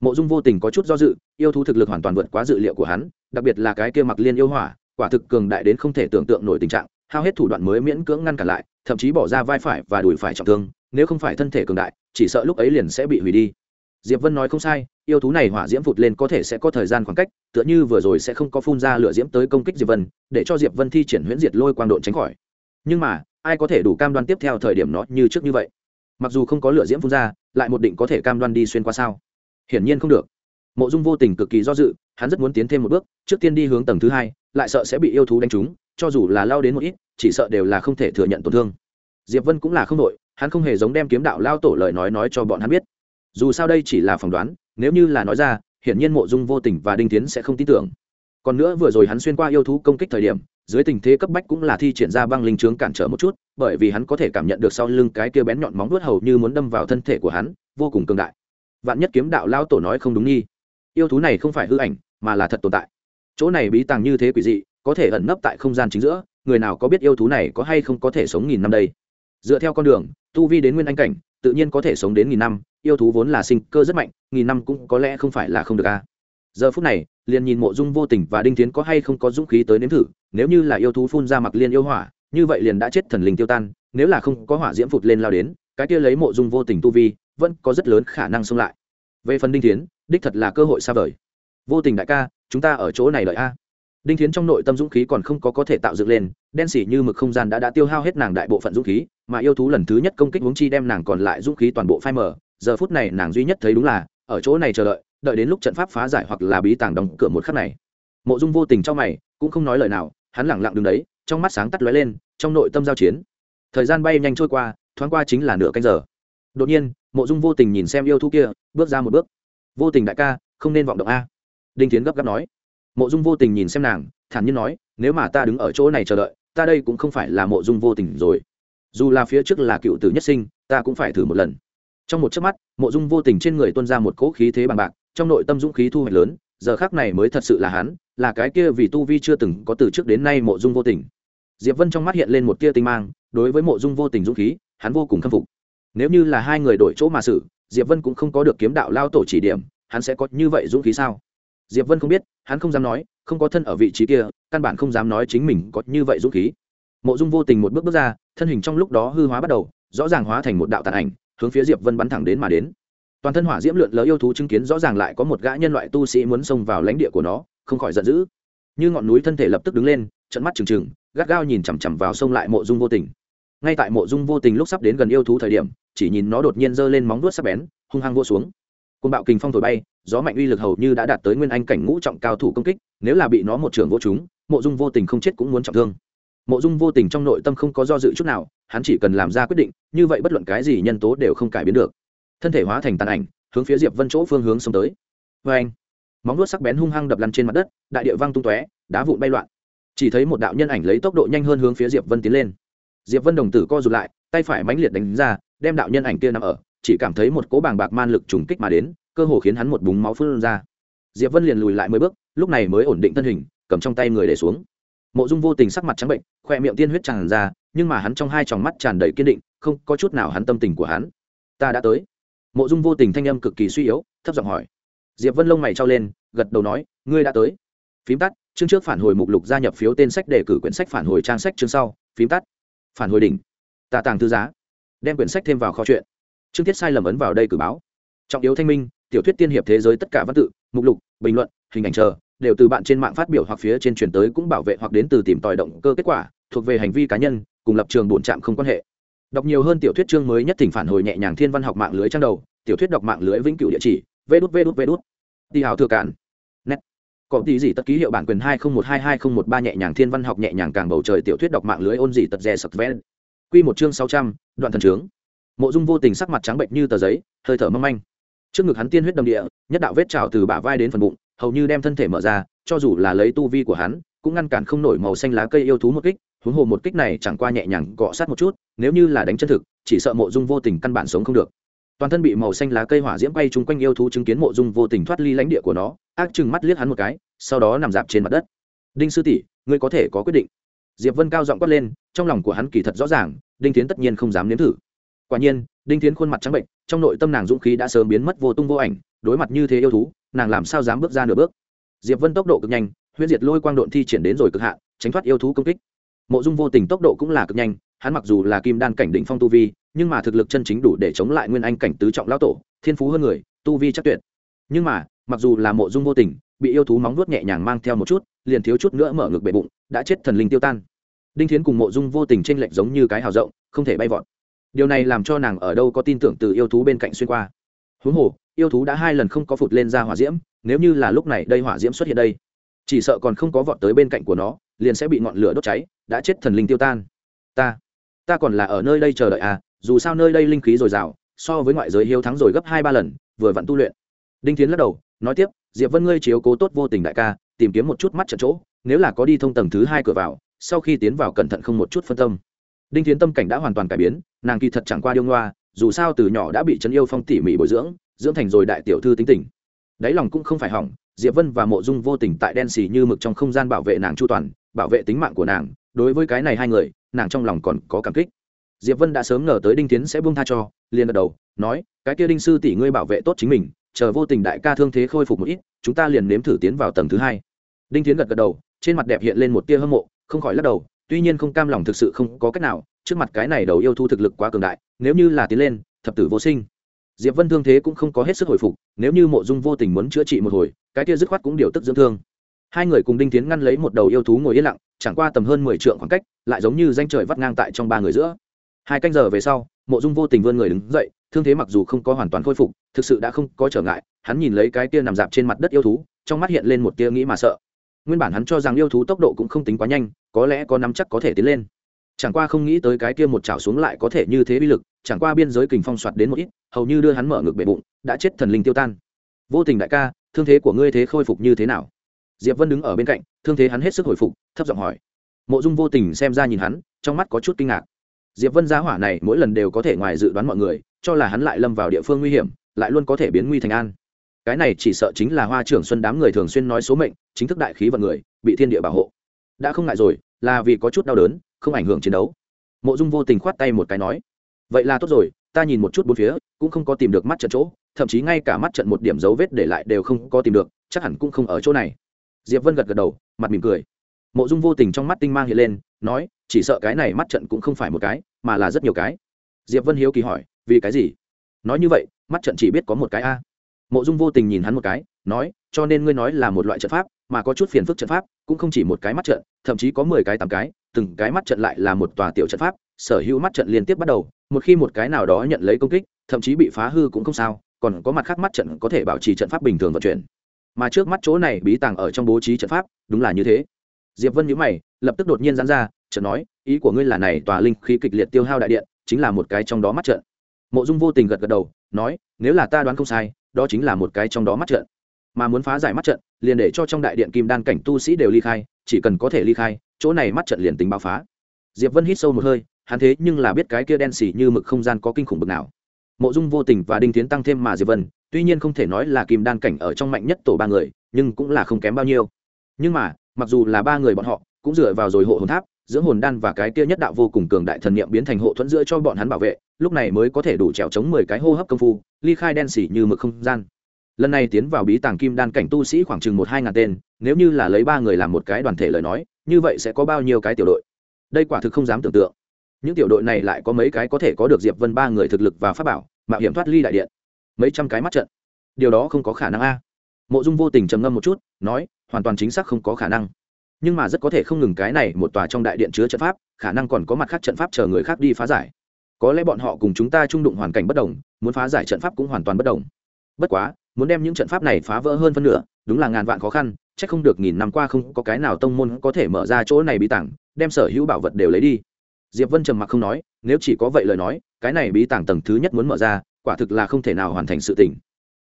Mộ dung vô tình có chút do dự, yêu thú thực lực hoàn toàn vượt quá dự liệu của hắn, đặc biệt là cái kia mặc liên yêu hỏa, quả thực cường đại đến không thể tưởng tượng nổi tình trạng, hao hết thủ đoạn mới miễn cưỡng ngăn cản lại, thậm chí bỏ ra vai phải và đùi phải trọng thương nếu không phải thân thể cường đại, chỉ sợ lúc ấy liền sẽ bị hủy đi. Diệp vân nói không sai, yêu thú này hỏa diễm phụt lên có thể sẽ có thời gian khoảng cách, tựa như vừa rồi sẽ không có phun ra lửa diễm tới công kích diệp vân, để cho diệp vân thi triển huyễn diệt lôi quang độn tránh khỏi. Nhưng mà, ai có thể đủ cam đoan tiếp theo thời điểm nó như trước như vậy? Mặc dù không có lửa diễm phun ra, lại một định có thể cam đoan đi xuyên qua sao? Hiển nhiên không được. Mộ dung vô tình cực kỳ do dự, hắn rất muốn tiến thêm một bước, trước tiên đi hướng tầng thứ hai, lại sợ sẽ bị yêu thú đánh trúng, cho dù là lao đến một ít, chỉ sợ đều là không thể thừa nhận tổn thương. Diệp vân cũng là không đội hắn không hề giống đem kiếm đạo lao tổ lời nói nói cho bọn hắn biết. Dù sao đây chỉ là phỏng đoán, nếu như là nói ra, hiển nhiên mộ dung vô tình và đinh tiến sẽ không tin tưởng. Còn nữa vừa rồi hắn xuyên qua yêu thú công kích thời điểm, dưới tình thế cấp bách cũng là thi triển ra băng linh trướng cản trở một chút, bởi vì hắn có thể cảm nhận được sau lưng cái kia bén nhọn móng vuốt hầu như muốn đâm vào thân thể của hắn, vô cùng cường đại. Vạn nhất kiếm đạo lao tổ nói không đúng nghi. Yêu thú này không phải hư ảnh, mà là thật tồn tại. Chỗ này bí tàng như thế quỷ dị, có thể ẩn nấp tại không gian chính giữa, người nào có biết yêu thú này có hay không có thể sống nghìn năm đây? Dựa theo con đường, tu vi đến nguyên anh cảnh, tự nhiên có thể sống đến nghìn năm, yêu thú vốn là sinh cơ rất mạnh, nghìn năm cũng có lẽ không phải là không được a giờ phút này, liền nhìn mộ dung vô tình và đinh tiến có hay không có dũng khí tới nếm thử, nếu như là yêu thú phun ra mặc liên yêu hỏa, như vậy liền đã chết thần linh tiêu tan, nếu là không có hỏa diễm phụt lên lao đến, cái kia lấy mộ dung vô tình tu vi, vẫn có rất lớn khả năng xông lại. Về phần đinh tiến, đích thật là cơ hội xa vời. Vô tình đại ca, chúng ta ở chỗ này đợi a đinh Thiến trong nội tâm dũng khí còn không có có thể tạo dựng lên, đen xỉ như mực không gian đã đã tiêu hao hết nàng đại bộ phận dũng khí, mà yêu thú lần thứ nhất công kích huống chi đem nàng còn lại dũng khí toàn bộ phai mở giờ phút này nàng duy nhất thấy đúng là, ở chỗ này chờ đợi đợi đến lúc trận pháp phá giải hoặc là bí tàng đóng cửa một khắc này. Mộ dung vô tình trong mày, cũng không nói lời nào, hắn lẳng lặng đứng đấy, trong mắt sáng tắt lóe lên, trong nội tâm giao chiến. Thời gian bay nhanh trôi qua, thoáng qua chính là nửa canh giờ. Đột nhiên, mộ dung vô tình nhìn xem yêu thú kia, bước ra một bước. Vô tình đại ca, không nên vọng động a. Đinh tiến gấp gáp nói mộ dung vô tình nhìn xem nàng, thản nhiên nói, nếu mà ta đứng ở chỗ này chờ đợi, ta đây cũng không phải là mộ dung vô tình rồi. Dù là phía trước là cựu tử nhất sinh, ta cũng phải thử một lần. Trong một chớp mắt, mộ dung vô tình trên người tuân ra một cỗ khí thế bằng bạc, trong nội tâm dũng khí thu hoạch lớn, giờ khác này mới thật sự là hắn, là cái kia vì tu vi chưa từng có từ trước đến nay mộ dung vô tình. Diệp vân trong mắt hiện lên một tia tinh mang, đối với mộ dung vô tình dũng khí, hắn vô cùng khâm phục. Nếu như là hai người đổi chỗ mà xử, diệp vân cũng không có được kiếm đạo lao tổ chỉ điểm, hắn sẽ có như vậy dũng khí sao? Diệp vân không biết, hắn không dám nói, không có thân ở vị trí kia, căn bản không dám nói chính mình có như vậy dũng khí. Mộ dung vô tình một bước bước ra, thân hình trong lúc đó hư hóa bắt đầu, rõ ràng hóa thành một đạo tàn ảnh, hướng phía diệp vân bắn thẳng đến mà đến. Toàn thân hỏa diễm lượn lỡ yêu thú chứng kiến rõ ràng lại có một gã nhân loại tu sĩ muốn xông vào lãnh địa của nó, không khỏi giận dữ. Như ngọn núi thân thể lập tức đứng lên trận mắt trừng trừng, gắt gao nhìn chằm chằm vào sông lại mộ dung vô tình. Ngay tại mộ dung vô tình lúc sắp đến gần yêu thú thời điểm, chỉ nhìn nó đột nhiên giơ lên móng vuốt sắc bén, hung hăng vô xuống. Côn bạo kình phong thổi bay gió mạnh uy lực hầu như đã đạt tới nguyên anh cảnh ngũ trọng cao thủ công kích, nếu là bị nó một trường vô chúng mộ dung vô tình không chết cũng muốn trọng thương. Mộ dung vô tình trong nội tâm không có do dự chút nào, hắn chỉ cần làm ra quyết định, như vậy bất luận cái gì nhân tố đều không cải biến được. Thân thể hóa thành tàn ảnh, hướng phía diệp vân chỗ phương hướng xông tới. Vê anh, móng vuốt sắc bén hung hăng đập lăn trên mặt đất, đại địa văng tung tóe, đá vụn bay loạn. Chỉ thấy một đạo nhân ảnh lấy tốc độ nhanh hơn hướng phía diệp vân tiến lên. Diệp vân đồng tử co rụt lại, tay phải mãnh liệt đánh ra, đem đạo nhân ảnh kia nằm ở, chỉ cảm thấy một cỗ bàng bạc man lực trùng kích mà đến cơ hồ khiến hắn một búng máu phun ra. Diệp vân liền lùi lại mấy bước, lúc này mới ổn định thân hình, cầm trong tay người để xuống. Mộ dung vô tình sắc mặt trắng bệnh, khoe miệng tiên huyết tràn ra, nhưng mà hắn trong hai tròng mắt tràn đầy kiên định, không có chút nào hắn tâm tình của hắn. Ta đã tới. Mộ dung vô tình thanh âm cực kỳ suy yếu, thấp giọng hỏi. Diệp vân lông mày trao lên, gật đầu nói, ngươi đã tới. Phím tắt. Chương trước phản hồi mục lục gia nhập phiếu tên sách đề cử quyển sách phản hồi trang sách chương sau, phím tắt. Phản hồi đỉnh. Tà tàng thư giá. Đem quyển sách thêm vào kho chuyện. Chương tiết sai lầm ấn vào đây cử báo. Trọng yếu thanh minh tiểu thuyết tiên hiệp thế giới tất cả văn tự, mục lục, bình luận, hình ảnh chờ, đều từ bạn trên mạng phát biểu hoặc phía trên truyền tới cũng bảo vệ hoặc đến từ tìm tòi động cơ kết quả, thuộc về hành vi cá nhân, cùng lập trường bổn trạm không quan hệ. Đọc nhiều hơn tiểu thuyết chương mới nhất thỉnh phản hồi nhẹ nhàng thiên văn học mạng lưới trang đầu, tiểu thuyết đọc mạng lưới vĩnh cửu địa chỉ vê đút vê đút vê đút đi hào thừa cản nét có tí gì tất ký hiệu bản quyền hai không một hai hai không một ba nhẹ nhàng thiên văn học nhẹ nhàng càng bầu trời tiểu thuyết đọc mạng lưới ôn gì tật rè sập ven quy một chương sáu trăm, đoạn thần trướng. Mộ dung vô tình sắc mặt trắng bệnh như tờ giấy, hơi thở mâm anh trước ngực hắn tiên huyết đầm địa, nhất đạo vết trào từ bả vai đến phần bụng, hầu như đem thân thể mở ra, cho dù là lấy tu vi của hắn, cũng ngăn cản không nổi màu xanh lá cây yêu thú một kích, huống hồ một kích này chẳng qua nhẹ nhàng cọ sát một chút, nếu như là đánh chân thực, chỉ sợ mộ dung vô tình căn bản sống không được. Toàn thân bị màu xanh lá cây hỏa diễm bay chung quanh yêu thú chứng kiến mộ dung vô tình thoát ly lãnh địa của nó, ác chừng mắt liếc hắn một cái, sau đó nằm dạp trên mặt đất. Đinh sư tỷ, ngươi có thể có quyết định. Diệp vân cao giọng quát lên, trong lòng của hắn kỳ thật rõ ràng, đinh tiến tất nhiên không dám nếm thử quả nhiên đinh tiến khuôn mặt trắng bệnh trong nội tâm nàng dũng khí đã sớm biến mất vô tung vô ảnh đối mặt như thế yêu thú nàng làm sao dám bước ra nửa bước? Diệp vân tốc độ cực nhanh huyết diệt lôi quang độn thi triển đến rồi cực hạ, tránh thoát yêu thú công kích. Mộ dung vô tình tốc độ cũng là cực nhanh hắn mặc dù là kim đan cảnh đỉnh phong tu vi nhưng mà thực lực chân chính đủ để chống lại nguyên anh cảnh tứ trọng lão tổ thiên phú hơn người tu vi chắc tuyệt. Nhưng mà mặc dù là mộ dung vô tình bị yêu thú móng vuốt nhẹ nhàng mang theo một chút liền thiếu chút nữa mở ngực bệ bụng đã chết thần linh tiêu tan. Đinh thiến cùng mộ dung vô tình trên lệnh giống như cái hào rộng không thể bay vọt điều này làm cho nàng ở đâu có tin tưởng từ yêu thú bên cạnh xuyên qua. Huống hồ, yêu thú đã hai lần không có phụt lên ra hỏa diễm, nếu như là lúc này đây hỏa diễm xuất hiện đây, chỉ sợ còn không có vọt tới bên cạnh của nó, liền sẽ bị ngọn lửa đốt cháy, đã chết thần linh tiêu tan. Ta ta còn là ở nơi đây chờ đợi à dù sao nơi đây linh khí dồi dào, so với ngoại giới hiếu thắng rồi gấp hai ba lần, vừa vặn tu luyện. Đinh tiến lắc đầu, nói tiếp, diệp vân ngươi chiếu cố tốt vô tình đại ca, tìm kiếm một chút mắt trận chỗ, nếu là có đi thông tầng thứ hai cửa vào, sau khi tiến vào cẩn thận không một chút phân tâm đinh Thiến tâm cảnh đã hoàn toàn cải biến, nàng kỳ thật chẳng qua điêu ngoa, dù sao từ nhỏ đã bị trấn yêu phong tỉ mỉ bồi dưỡng dưỡng thành rồi đại tiểu thư tính tình. Đáy lòng cũng không phải hỏng, diệp vân và mộ dung vô tình tại đen xì như mực trong không gian bảo vệ nàng chu toàn, bảo vệ tính mạng của nàng, đối với cái này hai người, nàng trong lòng còn có cảm kích. Diệp vân đã sớm ngờ tới đinh tiến sẽ buông tha cho, liền gật đầu, nói, cái kia đinh sư tỷ ngươi bảo vệ tốt chính mình, chờ vô tình đại ca thương thế khôi phục một ít, chúng ta liền nếm thử tiến vào tầng thứ hai. Đinh tiến gật gật đầu, trên mặt đẹp hiện lên một tia hâm mộ, không khỏi lắc đầu tuy nhiên không cam lòng thực sự không có cách nào, trước mặt cái này đầu yêu thu thực lực quá cường đại, nếu như là tiến lên, thập tử vô sinh. Diệp vân thương thế cũng không có hết sức hồi phục, nếu như mộ dung vô tình muốn chữa trị một hồi, cái kia dứt khoát cũng điều tức dưỡng thương. Hai người cùng đinh tiến ngăn lấy một đầu yêu thú ngồi yên lặng, chẳng qua tầm hơn mười trượng khoảng cách, lại giống như danh trời vắt ngang tại trong ba người giữa. Hai canh giờ về sau, mộ dung vô tình vươn người đứng dậy, thương thế mặc dù không có hoàn toàn khôi phục, thực sự đã không có trở ngại, hắn nhìn lấy cái kia nằm dạp trên mặt đất yêu thú, trong mắt hiện lên một tia nghĩ mà sợ nguyên bản hắn cho rằng yêu thú tốc độ cũng không tính quá nhanh, có lẽ có nắm chắc có thể tiến lên. Chẳng qua không nghĩ tới cái kia một chảo xuống lại có thể như thế bi lực, chẳng qua biên giới kình phong soạt đến một ít, hầu như đưa hắn mở ngực bể bụng, đã chết thần linh tiêu tan. Vô tình đại ca, thương thế của ngươi thế khôi phục như thế nào? Diệp vân đứng ở bên cạnh, thương thế hắn hết sức hồi phục, thấp giọng hỏi. Mộ dung vô tình xem ra nhìn hắn, trong mắt có chút kinh ngạc. Diệp vân giá hỏa này mỗi lần đều có thể ngoài dự đoán mọi người, cho là hắn lại lâm vào địa phương nguy hiểm, lại luôn có thể biến nguy thành an. Cái này chỉ sợ chính là hoa trưởng xuân đám người thường xuyên nói số mệnh chính thức đại khí vận người, bị thiên địa bảo hộ. Đã không ngại rồi, là vì có chút đau đớn, không ảnh hưởng chiến đấu. Mộ dung vô tình khoát tay một cái nói, vậy là tốt rồi, ta nhìn một chút bốn phía, cũng không có tìm được mắt trận chỗ, thậm chí ngay cả mắt trận một điểm dấu vết để lại đều không có tìm được, chắc hẳn cũng không ở chỗ này. Diệp vân gật gật đầu, mặt mỉm cười. Mộ dung vô tình trong mắt tinh mang hiện lên, nói, chỉ sợ cái này mắt trận cũng không phải một cái, mà là rất nhiều cái. Diệp vân hiếu kỳ hỏi, vì cái gì? Nói như vậy, mắt trận chỉ biết có một cái a. Mộ dung vô tình nhìn hắn một cái nói, cho nên ngươi nói là một loại trận pháp, mà có chút phiền phức trận pháp, cũng không chỉ một cái mắt trận, thậm chí có mười cái tám cái, từng cái mắt trận lại là một tòa tiểu trận pháp, sở hữu mắt trận liên tiếp bắt đầu, một khi một cái nào đó nhận lấy công kích, thậm chí bị phá hư cũng không sao, còn có mặt khác mắt trận có thể bảo trì trận pháp bình thường vận chuyển. Mà trước mắt chỗ này bí tàng ở trong bố trí trận pháp, đúng là như thế. Diệp vân nhíu mày, lập tức đột nhiên giãn ra, chợt nói, ý của ngươi là này tòa linh khí kịch liệt tiêu hao đại điện, chính là một cái trong đó mắt trận. Mộ dung vô tình gật gật đầu, nói, nếu là ta đoán không sai, đó chính là một cái trong đó mắt trận mà muốn phá giải mắt trận, liền để cho trong đại điện kim đan cảnh tu sĩ đều ly khai, chỉ cần có thể ly khai, chỗ này mắt trận liền tính báo phá. Diệp vân hít sâu một hơi, hắn thế nhưng là biết cái kia đen xỉ như mực không gian có kinh khủng bực nào. Mộ dung vô tình và đinh tiến tăng thêm mà diệp vân, tuy nhiên không thể nói là kim đan cảnh ở trong mạnh nhất tổ ba người, nhưng cũng là không kém bao nhiêu. Nhưng mà, mặc dù là ba người bọn họ, cũng dựa vào rồi hộ hồn tháp, dưỡng hồn đan và cái kia nhất đạo vô cùng cường đại thần niệm biến thành hộ thuẫn giữa cho bọn hắn bảo vệ, lúc này mới có thể đủ trèo chống mười cái hô hấp công phu, ly khai đen xỉ như mực không gian lần này tiến vào bí tàng kim đan cảnh tu sĩ khoảng chừng một hai ngàn tên, nếu như là lấy ba người làm một cái đoàn thể lời nói, như vậy sẽ có bao nhiêu cái tiểu đội? Đây quả thực không dám tưởng tượng. Những tiểu đội này lại có mấy cái có thể có được diệp vân ba người thực lực và pháp bảo, mạo hiểm thoát ly đại điện. Mấy trăm cái mắt trận. Điều đó không có khả năng a. Mộ dung vô tình trầm ngâm một chút, nói, hoàn toàn chính xác không có khả năng. Nhưng mà rất có thể không ngừng cái này một tòa trong đại điện chứa trận pháp, khả năng còn có mặt khác trận pháp chờ người khác đi phá giải. Có lẽ bọn họ cùng chúng ta trung đụng hoàn cảnh bất đồng, muốn phá giải trận pháp cũng hoàn toàn bất đồng. Bất quá muốn đem những trận pháp này phá vỡ hơn phân nửa, đúng là ngàn vạn khó khăn c h ắ c không được nghìn năm qua không có cái nào tông môn có thể mở ra chỗ này bí tảng, đem sở hữu bảo vật đều lấy đi. Diệp vân trầm mặc không nói, nếu chỉ có vậy lời nói, cái này bí tảng tầng thứ nhất muốn mở ra, quả thực là không thể nào hoàn thành sự tỉnh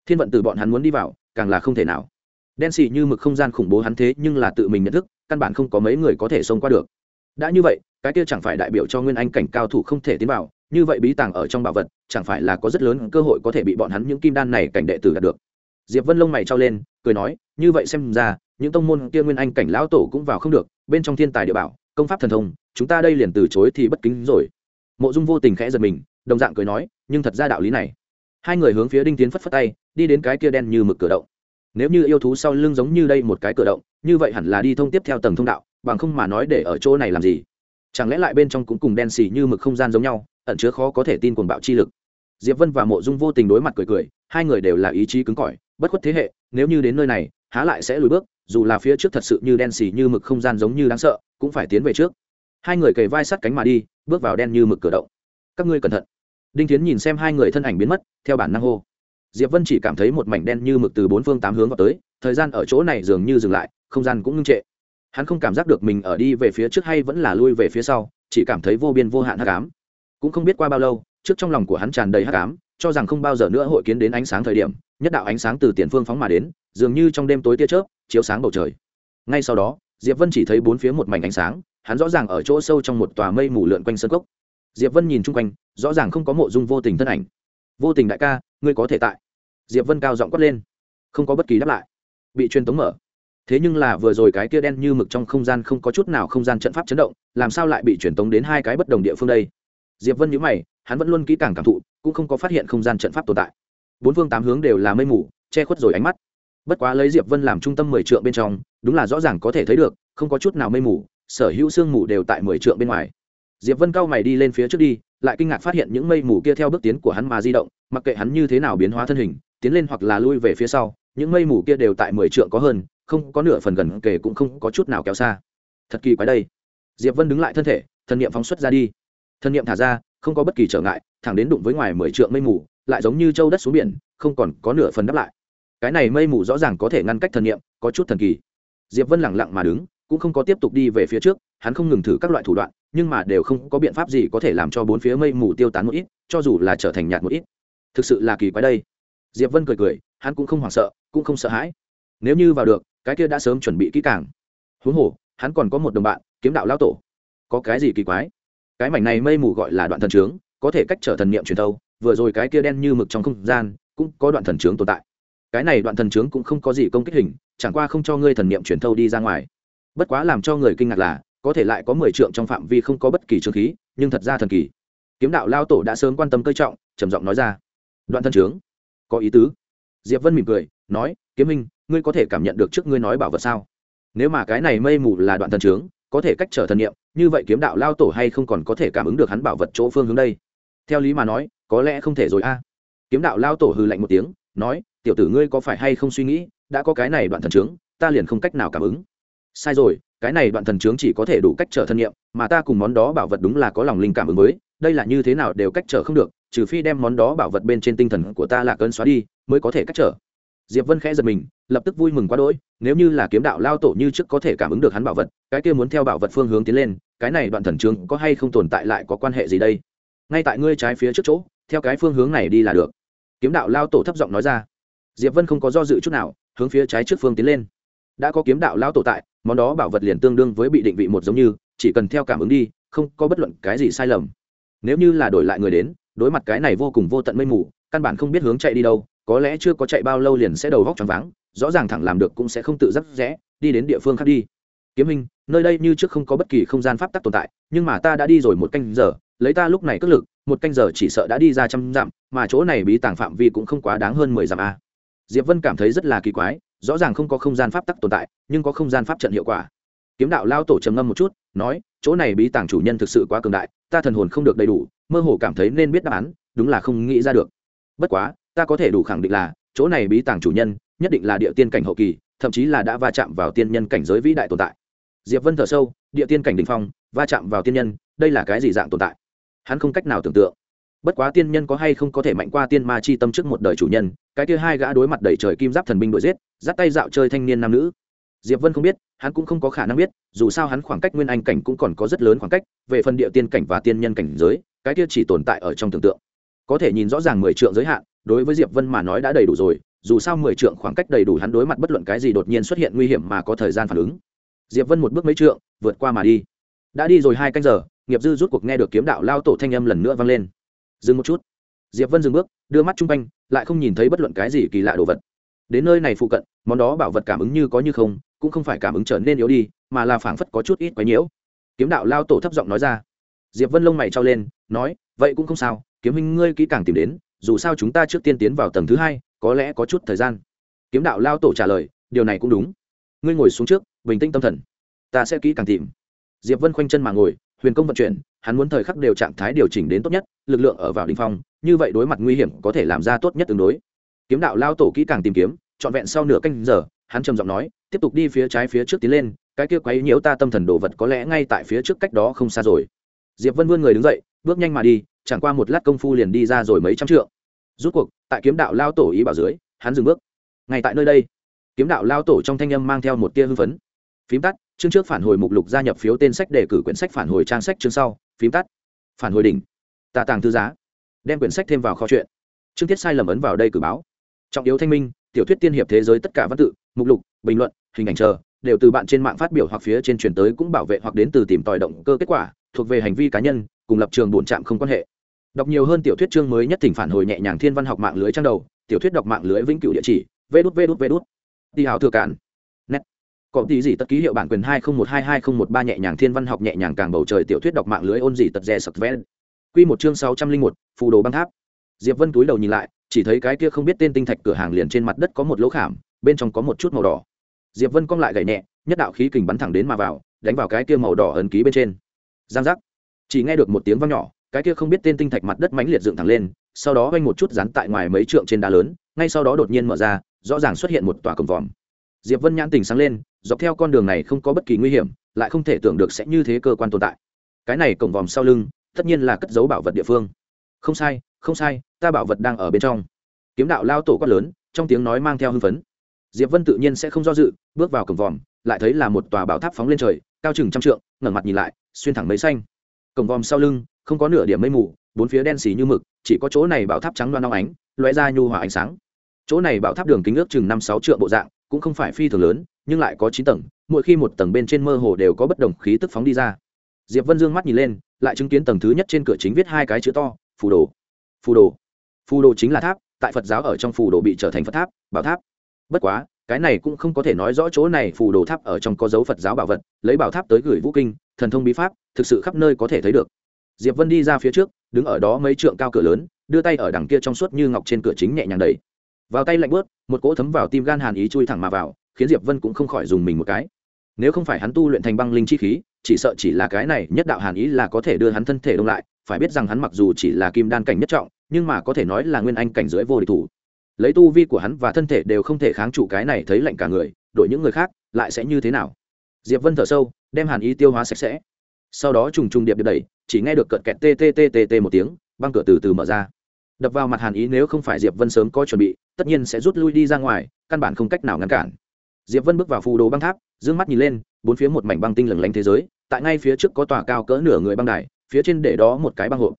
thiên vận từ bọn hắn muốn đi vào, càng là không thể nào. Đen xì như mực không gian khủng bố hắn thế nhưng là tự mình nhận thức, căn bản không có mấy người có thể xông qua được. Đã như vậy, cái kia chẳng phải đại biểu cho nguyên anh cảnh cao thủ không thể tiến vào như vậy bí tàng ở trong bảo vật, chẳng phải là có rất lớn cơ hội có thể bị bọn hắn những kim đan này cảnh đệ tử đạt được. Diệp vân lông mày trao lên, cười nói, như vậy xem ra, những tông môn kia nguyên anh cảnh lão tổ cũng vào không được, bên trong thiên tài địa bảo, công pháp thần thông, chúng ta đây liền từ chối thì bất kính rồi. Mộ dung vô tình khẽ giật mình, đồng dạng cười nói, nhưng thật ra đạo lý này. Hai người hướng phía đinh tiến phất phất tay, đi đến cái kia đen như mực cửa động. Nếu như yêu thú sau lưng giống như đây một cái cửa động, như vậy hẳn là đi thông tiếp theo tầng thông đạo, bằng không mà nói để ở chỗ này làm gì? Chẳng lẽ lại bên trong cũng cùng đen xì như mực không gian giống nhau ẩn chứa khó có thể tin cuồng bạo chi lực. Diệp vân và mộ dung vô tình đối mặt cười cười, hai người đều là ý chí cứng cỏi, bất khuất thế hệ, nếu như đến nơi này, há lại sẽ lùi bước, dù là phía trước thật sự như đen xì như mực không gian giống như đáng sợ, cũng phải tiến về trước. Hai người kề vai sát cánh mà đi, bước vào đen như mực cửa động. Các ngươi cẩn thận. Đinh tiến nhìn xem hai người thân ảnh biến mất, theo bản năng hô. Diệp vân chỉ cảm thấy một mảnh đen như mực từ bốn phương tám hướng vào tới, thời gian ở chỗ này dường như dừng lại, không gian cũng ngưng trệ. Hắn không cảm giác được mình ở đi về phía trước hay vẫn là lui về phía sau, chỉ cảm thấy vô biên vô hạn hắc ám cũng không biết qua bao lâu, trước trong lòng của hắn tràn đầy hắc ám, cho rằng không bao giờ nữa hội kiến đến ánh sáng thời điểm, nhất đạo ánh sáng từ tiền phương phóng mà đến, dường như trong đêm tối tia chớp, chiếu sáng bầu trời. Ngay sau đó, diệp vân chỉ thấy bốn phía một mảnh ánh sáng, hắn rõ ràng ở chỗ sâu trong một tòa mây mù lượn quanh sân cốc. Diệp vân nhìn chung quanh, rõ ràng không có mộ dung vô tình thân ảnh. Vô tình đại ca, ngươi có thể tại. Diệp vân cao giọng quát lên. Không có bất kỳ đáp lại. Bị truyền tống mở. Thế nhưng là vừa rồi cái kia đen như mực trong không gian không có chút nào không gian trận pháp chấn động, làm sao lại bị truyền tống đến hai cái bất đồng địa phương đây? Diệp vân nhíu mày, hắn vẫn luôn kỹ càng cảm thụ, cũng không có phát hiện không gian trận pháp tồn tại. Bốn phương tám hướng đều là mây mù, che khuất rồi ánh mắt. Bất quá lấy diệp vân làm trung tâm mười trượng bên trong, đúng là rõ ràng có thể thấy được, không có chút nào mây mù, sở hữu sương mù đều tại mười trượng bên ngoài. Diệp vân cao mày đi lên phía trước đi, lại kinh ngạc phát hiện những mây mù kia theo bước tiến của hắn mà di động, mặc kệ hắn như thế nào biến hóa thân hình, tiến lên hoặc là lui về phía sau, những mây mù kia đều tại mười trượng có hơn, không có nửa phần gần kề cũng không có chút nào kéo xa. Thật kỳ quái đây. Diệp vân đứng lại thân thể, thần niệm phóng xuất ra đi thân niệm thả ra, không có bất kỳ trở ngại, thẳng đến đụng với ngoài mười trượng mây mù, lại giống như châu đất xuống biển, không còn có nửa phần đáp lại. Cái này mây mù rõ ràng có thể ngăn cách thần niệm, có chút thần kỳ. Diệp vân lẳng lặng mà đứng, cũng không có tiếp tục đi về phía trước, hắn không ngừng thử các loại thủ đoạn, nhưng mà đều không có biện pháp gì có thể làm cho bốn phía mây mù tiêu tán một ít, cho dù là trở thành nhạt một ít. Thực sự là kỳ quái đây. Diệp vân cười cười, hắn cũng không hoảng sợ, cũng không sợ hãi. Nếu như vào được, cái kia đã sớm chuẩn bị kỹ càng. Huống hồ, hắn còn có một đồng bạn, kiếm đạo lao tổ. Có cái gì kỳ quái? Cái mảnh này mây mù gọi là đoạn thần trướng có thể cách trở thần niệm truyền thâu, vừa rồi cái kia đen như mực trong không gian cũng có đoạn thần trướng tồn tại. Cái này đoạn thần trướng cũng không có gì công kích hình, chẳng qua không cho ngươi thần niệm truyền thâu đi ra ngoài. Bất quá làm cho người kinh ngạc là, có thể lại có mười trượng trong phạm vi không có bất kỳ trương khí, nhưng thật ra thần kỳ. Kiếm đạo lao tổ đã sớm quan tâm cơ trọng, trầm giọng nói ra. Đoạn thần trướng có ý tứ. Diệp vân mỉm cười, nói, kiếm minh, ngươi có thể cảm nhận được trước ngươi nói bảo vật sao? Nếu mà cái này mây mù là đoạn thần trướng có thể cách trở thần niệm, như vậy kiếm đạo lao tổ hay không còn có thể cảm ứng được hắn bảo vật chỗ phương hướng đây? Theo lý mà nói, có lẽ không thể rồi a. Kiếm đạo lao tổ hừ lạnh một tiếng, nói, tiểu tử ngươi có phải hay không suy nghĩ, đã có cái này đoạn thần trướng ta liền không cách nào cảm ứng. Sai rồi, cái này đoạn thần trướng chỉ có thể đủ cách trở thân nhiệm mà ta cùng món đó bảo vật đúng là có lòng linh cảm ứng với, đây là như thế nào đều cách trở không được, trừ phi đem món đó bảo vật bên trên tinh thần của ta là cơn xóa đi, mới có thể cách trở diệp vân khẽ giật mình, lập tức vui mừng quá đỗi, nếu như là kiếm đạo lao tổ như trước có thể cảm ứng được hắn bảo vật, cái kia muốn theo bảo vật phương hướng tiến lên, cái này đoạn thần trường có hay không tồn tại lại có quan hệ gì đây? Ngay tại ngươi trái phía trước chỗ, theo cái phương hướng này đi là được. Kiếm đạo lao tổ thấp giọng nói ra. Diệp vân không có do dự chút nào, hướng phía trái trước phương tiến lên. Đã có kiếm đạo lao tổ tại, món đó bảo vật liền tương đương với bị định vị một giống như, chỉ cần theo cảm ứng đi, không có bất luận cái gì sai lầm. Nếu như là đổi lại người đến, đối mặt cái này vô cùng vô tận mây mù, căn bản không biết hướng chạy đi đâu có lẽ chưa có chạy bao lâu liền sẽ đầu vóc choáng váng, rõ ràng thẳng làm được cũng sẽ không tự dắt rẽ, đi đến địa phương khác đi. Kiếm hình nơi đây như trước không có bất kỳ không gian pháp tắc tồn tại, nhưng mà ta đã đi rồi một canh giờ, lấy ta lúc này cất lực, một canh giờ chỉ sợ đã đi ra trăm dặm, mà chỗ này bí tàng phạm vi cũng không quá đáng hơn mười dặm a. Diệp vân cảm thấy rất là kỳ quái, rõ ràng không có không gian pháp tắc tồn tại, nhưng có không gian pháp trận hiệu quả. Kiếm đạo lao tổ trầm ngâm một chút, nói, chỗ này bí tàng chủ nhân thực sự quá cường đại, ta thần hồn không được đầy đủ, mơ hồ cảm thấy nên biết đáp án, đúng là không nghĩ ra được. Bất quá ta có thể đủ khẳng định là, chỗ này bí tàng chủ nhân, nhất định là địa tiên cảnh hậu kỳ, thậm chí là đã va chạm vào tiên nhân cảnh giới vĩ đại tồn tại. Diệp vân thở sâu, địa tiên cảnh đ ỉ n h phong, va chạm vào tiên nhân, đây là cái gì dạng tồn tại? Hắn không cách nào tưởng tượng. Bất quá tiên nhân có hay không có thể mạnh qua tiên ma chi tâm trước một đời chủ nhân, cái kia hai gã đối mặt đẩy trời kim giáp thần binh đội giết, dắt tay dạo chơi thanh niên nam nữ. Diệp vân không biết, hắn cũng không có khả năng biết, dù sao hắn khoảng cách nguyên anh cảnh cũng còn có rất lớn khoảng cách, về phần địa tiên cảnh và tiên nhân cảnh giới, cái kia chỉ tồn tại ở trong tưởng tượng. Có thể nhìn rõ ràng mười trượng giới hạn đối với diệp vân mà nói đã đầy đủ rồi, dù sao mười trượng khoảng cách đầy đủ hắn đối mặt bất luận cái gì đột nhiên xuất hiện nguy hiểm mà có thời gian phản ứng. Diệp vân một bước mấy trượng, vượt qua mà đi. Đã đi rồi hai canh giờ, nghiệp dư rút cuộc nghe được kiếm đạo lao tổ thanh âm lần nữa vang lên. Dừng một chút. Diệp vân dừng bước, đưa mắt chung quanh, lại không nhìn thấy bất luận cái gì kỳ lạ đồ vật. Đến nơi này phụ cận, món đó bảo vật cảm ứng như có như không, cũng không phải cảm ứng trở nên yếu đi, mà là phảng phất có chút ít quấy nhiễu. Kiếm đạo lao tổ thấp giọng nói ra. Diệp vân lông mày trao lên, nói, vậy cũng không sao, kiếm minh ngươi kỹ càng tìm đến dù sao chúng ta trước tiên tiến vào tầng thứ hai, có lẽ có chút thời gian. Kiếm đạo lao tổ trả lời, điều này cũng đúng. Ngươi ngồi xuống trước, bình tĩnh tâm thần. Ta sẽ kỹ càng tìm. Diệp vân khoanh chân mà ngồi, huyền công vận chuyển, hắn muốn thời khắc đều trạng thái điều chỉnh đến tốt nhất, lực lượng ở vào đ ỉ n h phong, như vậy đối mặt nguy hiểm có thể làm ra tốt nhất tương đối. Kiếm đạo lao tổ kỹ càng tìm kiếm, trọn vẹn sau nửa canh giờ, hắn trầm giọng nói, tiếp tục đi phía trái phía trước tiến lên, cái kia quấy nhiễu ta tâm thần đồ vật có lẽ ngay tại phía trước cách đó không xa rồi. Diệp vân vươn người đứng dậy, bước nhanh mà đi, chẳng qua một lát công phu liền đi ra rồi mấy trăm trượng rút cuộc, tại kiếm đạo lao tổ ý bảo dưới, hắn dừng bước. Ngay tại nơi đây, kiếm đạo lao tổ trong thanh âm mang theo một tia hưng phấn. Phím tắt, chương trước phản hồi mục lục gia nhập phiếu tên sách đề cử quyển sách phản hồi trang sách chương sau. Phím tắt, phản hồi đỉnh. Tạ tàng thư giá. Đem quyển sách thêm vào kho chuyện. Chương tiết sai lầm ấn vào đây cử báo. Trọng yếu thanh minh, tiểu thuyết tiên hiệp thế giới tất cả văn tự, mục lục, bình luận, hình ảnh chờ, đều từ bạn trên mạng phát biểu hoặc phía trên truyền tới cũng bảo vệ hoặc đến từ tìm tòi động cơ kết quả, thuộc về hành vi cá nhân, cùng lập trường bổn trạm không quan hệ đọc nhiều hơn tiểu thuyết chương mới nhất thỉnh phản hồi nhẹ nhàng thiên văn học mạng lưới trang đầu, tiểu thuyết đọc mạng lưới vĩnh cửu địa chỉ vê đút vê đút vê đút đi hào thừa cản nét. Có tí gì tất ký hiệu bản quyền hai không một hai hai không một ba nhẹ nhàng thiên văn học nhẹ nhàng càng bầu trời tiểu thuyết đọc mạng lưới ôn gì tật rè sập ven quy một chương sáu trăm linh một, phù đồ băng tháp. Diệp vân túi đầu nhìn lại, chỉ thấy cái kia không biết tên tinh thạch cửa hàng liền trên mặt đất có một lỗ khảm, bên trong có một chút màu đỏ. Diệp vân cong lại gậy nhẹ, nhất đạo khí kình bắn thẳng đến mà vào, đánh vào cái kia màu đỏ ấn ký bên trên. Giang giác. Chỉ nghe được một tiếng vang nhỏ cái kia không biết tên tinh thạch mặt đất mãnh liệt dựng thẳng lên, sau đó vanh một chút dán tại ngoài mấy trượng trên đá lớn, ngay sau đó đột nhiên mở ra, rõ ràng xuất hiện một tòa cổng vòm. Diệp vân nhãn tình sáng lên, dọc theo con đường này không có bất kỳ nguy hiểm, lại không thể tưởng được sẽ như thế cơ quan tồn tại. Cái này cổng vòm sau lưng, tất nhiên là cất giấu bảo vật địa phương. Không sai không sai, ta bảo vật đang ở bên trong. Kiếm đạo lao tổ quát lớn, trong tiếng nói mang theo hưng phấn. Diệp vân tự nhiên sẽ không do dự, bước vào cổng vòm, lại thấy là một tòa bảo tháp phóng lên trời, cao chừng trăm trượng, ngẩng mặt nhìn lại, xuyên thẳng mấy xanh cổng vòm sau lưng, không có nửa điểm mây mù, bốn phía đen xì như mực, chỉ có chỗ này bảo tháp trắng loan long ánh loé ra nhu hòa ánh sáng. Chỗ này bảo tháp đường kính ước chừng năm sáu triệu bộ dạng, cũng không phải phi thường lớn, nhưng lại có chín tầng, mỗi khi một tầng bên trên mơ hồ đều có bất đồng khí tức phóng đi ra. Diệp vân dương mắt nhìn lên, lại chứng kiến tầng thứ nhất trên cửa chính viết hai cái chữ to, phù đồ. Phù đồ. Phù đồ chính là tháp, tại phật giáo ở trong phù đồ bị trở thành phật tháp, bảo tháp. Bất quá, cái này cũng không có thể nói rõ chỗ này phù đồ tháp ở trong có dấu phật giáo bảo vật, lấy bảo tháp tới gửi vũ kinh, thần thông bí pháp thực sự khắp nơi có thể thấy được. Diệp vân đi ra phía trước, đứng ở đó mấy trượng cao cửa lớn, đưa tay ở đằng kia trong suốt như ngọc trên cửa chính nhẹ nhàng đẩy. Vào tay lạnh bớt một cỗ thấm vào tim gan hàn ý chui thẳng mà vào, khiến diệp vân cũng không khỏi dùng mình một cái. Nếu không phải hắn tu luyện thành băng linh chi khí, chỉ sợ chỉ là cái này nhất đạo hàn ý là có thể đưa hắn thân thể đông lại, phải biết rằng hắn mặc dù chỉ là kim đan cảnh nhất trọng, nhưng mà có thể nói là nguyên anh cảnh dưới vô địch thủ. Lấy tu vi của hắn và thân thể đều không thể kháng trụ cái này thấy lạnh cả người, đổi những người khác, lại sẽ như thế nào? Diệp vân thở sâu, đem hàn ý tiêu hóa sạch sẽ sau đó trùng trùng điệp điệp đẩy, chỉ nghe được cợt kẹt tê tê tê tê tê một tiếng, băng cửa từ từ mở ra. Đập vào mặt hàn ý nếu không phải diệp vân sớm có chuẩn bị, tất nhiên sẽ rút lui đi ra ngoài, căn bản không cách nào ngăn cản. Diệp vân bước vào phù đồ băng tháp d mắt nhìn lên, bốn phía một mảnh băng tinh lừng lánh thế giới, tại ngay phía trước có tòa cao cỡ nửa người băng đài, phía trên để đó một cái băng hộp.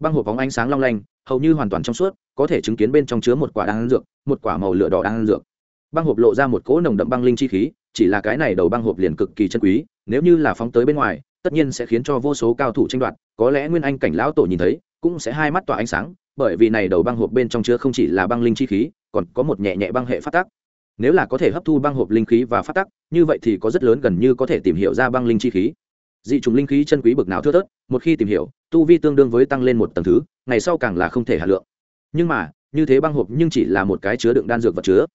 Băng hộp bóng ánh sáng long lanh, hầu như hoàn toàn trong suốt, có thể chứng kiến bên trong chứa một quả đan dược, một quả màu lửa đỏ đan dược. Băng hộp lộ ra một cỗ nồng đậm băng linh chi khí, chỉ là cái này đầu băng hộp liền cực kỳ chân quý, nếu như là phóng tới bên ngoài tất nhiên sẽ khiến cho vô số cao thủ tranh đoạt, có lẽ nguyên anh cảnh lão tổ nhìn thấy, cũng sẽ hai mắt tỏa ánh sáng, bởi vì này đầu băng hộp bên trong chứa không chỉ là băng linh chi khí, còn có một nhẹ nhẹ băng hệ phát tắc. Nếu là có thể hấp thu băng hộp linh khí và phát tắc, như vậy thì có rất lớn gần như có thể tìm hiểu ra băng linh chi khí. Dị trùng linh khí chân quý bực nào thưa thớt, một khi tìm hiểu, tu vi tương đương với tăng lên một tầng thứ, ngày sau càng là không thể hà lượng. Nhưng mà, như thế băng hộp nhưng chỉ là một cái chứa đựng đan dược vật chứa.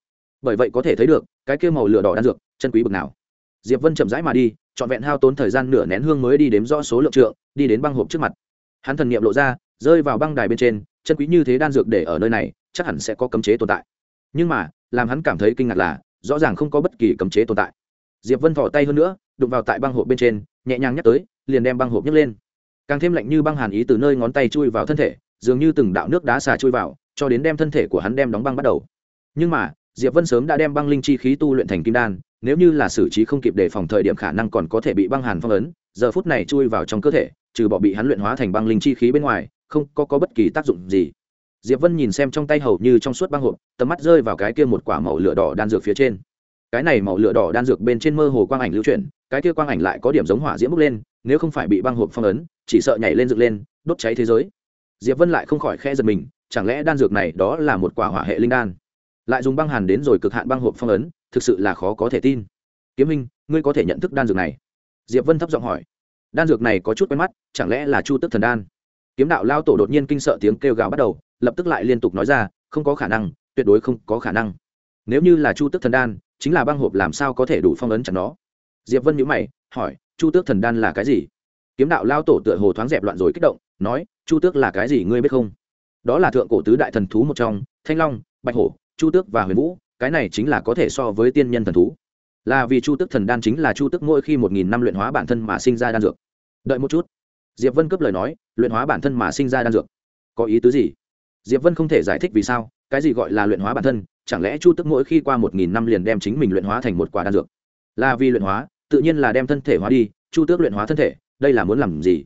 Bởi vậy có thể thấy được, cái kia màu lửa đỏ đan dược, chân quý bực nào. Diệp vân chậm rãi mà đi trọn vẹn hao tốn thời gian nửa nén hương mới đi đếm rõ số lượng trượng, đi đến băng hộp trước mặt. Hắn thần niệm lộ ra, rơi vào băng đài bên trên, chân quý như thế đan dược để ở nơi này, chắc hẳn sẽ có cấm chế tồn tại. Nhưng mà, làm hắn cảm thấy kinh ngạc là, rõ ràng không có bất kỳ cấm chế tồn tại. Diệp vân thỏ tay hơn nữa, đụng vào tại băng hộp bên trên, nhẹ nhàng nhắc tới, liền đem băng hộp nhấc lên. Càng thêm lạnh như băng hàn ý từ nơi ngón tay chui vào thân thể, dường như từng đạo nước đá xà chui vào, cho đến đem thân thể của hắn đem đóng băng bắt đầu. Nhưng mà, diệp vân sớm đã đem băng linh chi khí tu luyện thành kim đan nếu như là xử trí không kịp đề phòng thời điểm khả năng còn có thể bị băng hàn phong ấn giờ phút này chui vào trong cơ thể trừ bỏ bị hắn luyện hóa thành băng linh chi khí bên ngoài không có, có bất kỳ tác dụng gì. Diệp vân nhìn xem trong tay hầu như trong suốt băng hộp tầm mắt rơi vào cái kia một quả màu lửa đỏ đan dược phía trên. Cái này màu lửa đỏ đan dược bên trên mơ hồ quang ảnh lưu chuyển cái kia quang ảnh lại có điểm giống hỏa diễm bốc lên nếu không phải bị băng hộp phong ấn chỉ sợ nhảy lên dựng lên đốt cháy thế giới. Diệp vân lại không khỏi khe giật mình chẳng lẽ đan dược này đó là một quả hỏa hệ linh đan? Lại dùng băng hàn đến rồi cực hạn băng hộp phong ấn thực sự là khó có thể tin. Kiếm minh, ngươi có thể nhận thức đan dược này? Diệp vân thấp giọng hỏi. Đan dược này có chút quen mắt, chẳng lẽ là chu tức thần đan? Kiếm đạo lao tổ đột nhiên kinh sợ tiếng kêu gào bắt đầu, lập tức lại liên tục nói ra, không có khả năng, tuyệt đối không có khả năng. Nếu như là chu tức thần đan, chính là băng hộp làm sao có thể đủ phong ấn chẳng nó? Diệp vân nhữ mày, hỏi, chu tước thần đan là cái gì? Kiếm đạo lao tổ tựa hồ thoáng dẹp loạn rồi kích động, nói, chu tước là cái gì ngươi biết không? Đó là thượng cổ tứ đại thần thú một trong, thanh long, bạch hổ, chu tước và huyền vũ cái này chính là có thể so với tiên nhân thần thú. Là vì chu tước thần đan chính là chu tước mỗi khi một nghìn năm luyện hóa bản thân mà sinh ra đan dược. Đợi một chút. Diệp vân cướp lời nói, luyện hóa bản thân mà sinh ra đan dược. Có ý tứ gì? Diệp vân không thể giải thích vì sao, cái gì gọi là luyện hóa bản thân, chẳng lẽ chu tức mỗi khi qua một nghìn năm liền đem chính mình luyện hóa thành một quả đan dược? Là vì luyện hóa, tự nhiên là đem thân thể hóa đi, chu tước luyện hóa thân thể, đây là muốn làm gì?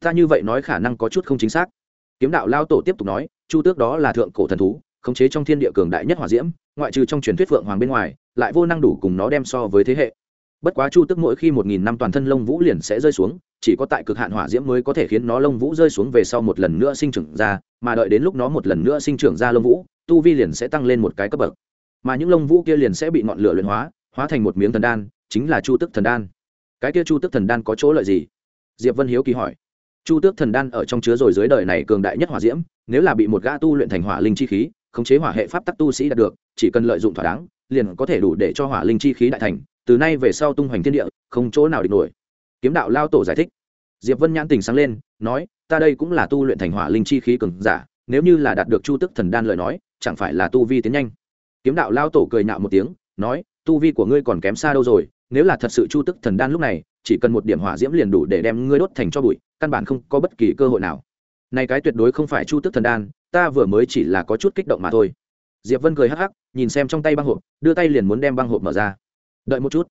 Ta như vậy nói khả năng có chút không chính xác. Kiếm đạo lao tổ tiếp tục nói, chu tước đó là thượng cổ thần thú, khống chế trong thiên địa cường đại nhất hỏa diễm ngoại trừ trong truyền thuyết phượng hoàng bên ngoài, lại vô năng đủ cùng nó đem so với thế hệ. Bất quá chu tức mỗi khi một nghìn năm toàn thân lông vũ liền sẽ rơi xuống, chỉ có tại cực hạn hỏa diễm mới có thể khiến nó lông vũ rơi xuống về sau một lần nữa sinh trưởng ra, mà đợi đến lúc nó một lần nữa sinh trưởng ra lông vũ, tu vi liền sẽ tăng lên một cái cấp bậc. Mà những lông vũ kia liền sẽ bị ngọn lửa luyện hóa hóa thành một miếng thần đan, chính là chu tức thần đan. Cái kia chu tức thần đan có chỗ lợi gì? Diệp vân hiếu kỳ hỏi. Chu tước thần đan ở trong chứa rồi dưới đời này cường đại nhất hỏa diễm, nếu là bị một gã tu luyện thành hỏa linh chi khí khống chế hỏa hệ pháp tắc tu sĩ đạt được, chỉ cần lợi dụng thỏa đáng, liền có thể đủ để cho hỏa linh chi khí đại thành, từ nay về sau tung hoành thiên địa, không chỗ nào địch nổi. Kiếm đạo lao tổ giải thích. Diệp vân nhãn tình sáng lên, nói, ta đây cũng là tu luyện thành hỏa linh chi khí cường giả, nếu như là đạt được chu tức thần đan lời nói, chẳng phải là tu vi tiến nhanh. Kiếm đạo lao tổ cười nhạo một tiếng, nói, tu vi của ngươi còn kém xa đâu rồi, nếu là thật sự chu tức thần đan lúc này, chỉ cần một điểm hỏa diễm liền đủ để đem ngươi đốt thành cho bụi, căn bản không có bất kỳ cơ hội nào này cái tuyệt đối không phải chu tức thần đan, ta vừa mới chỉ là có chút kích động mà thôi. Diệp vân cười hắc hắc, nhìn xem trong tay băng hộp, đưa tay liền muốn đem băng hộp mở ra. Đợi một chút.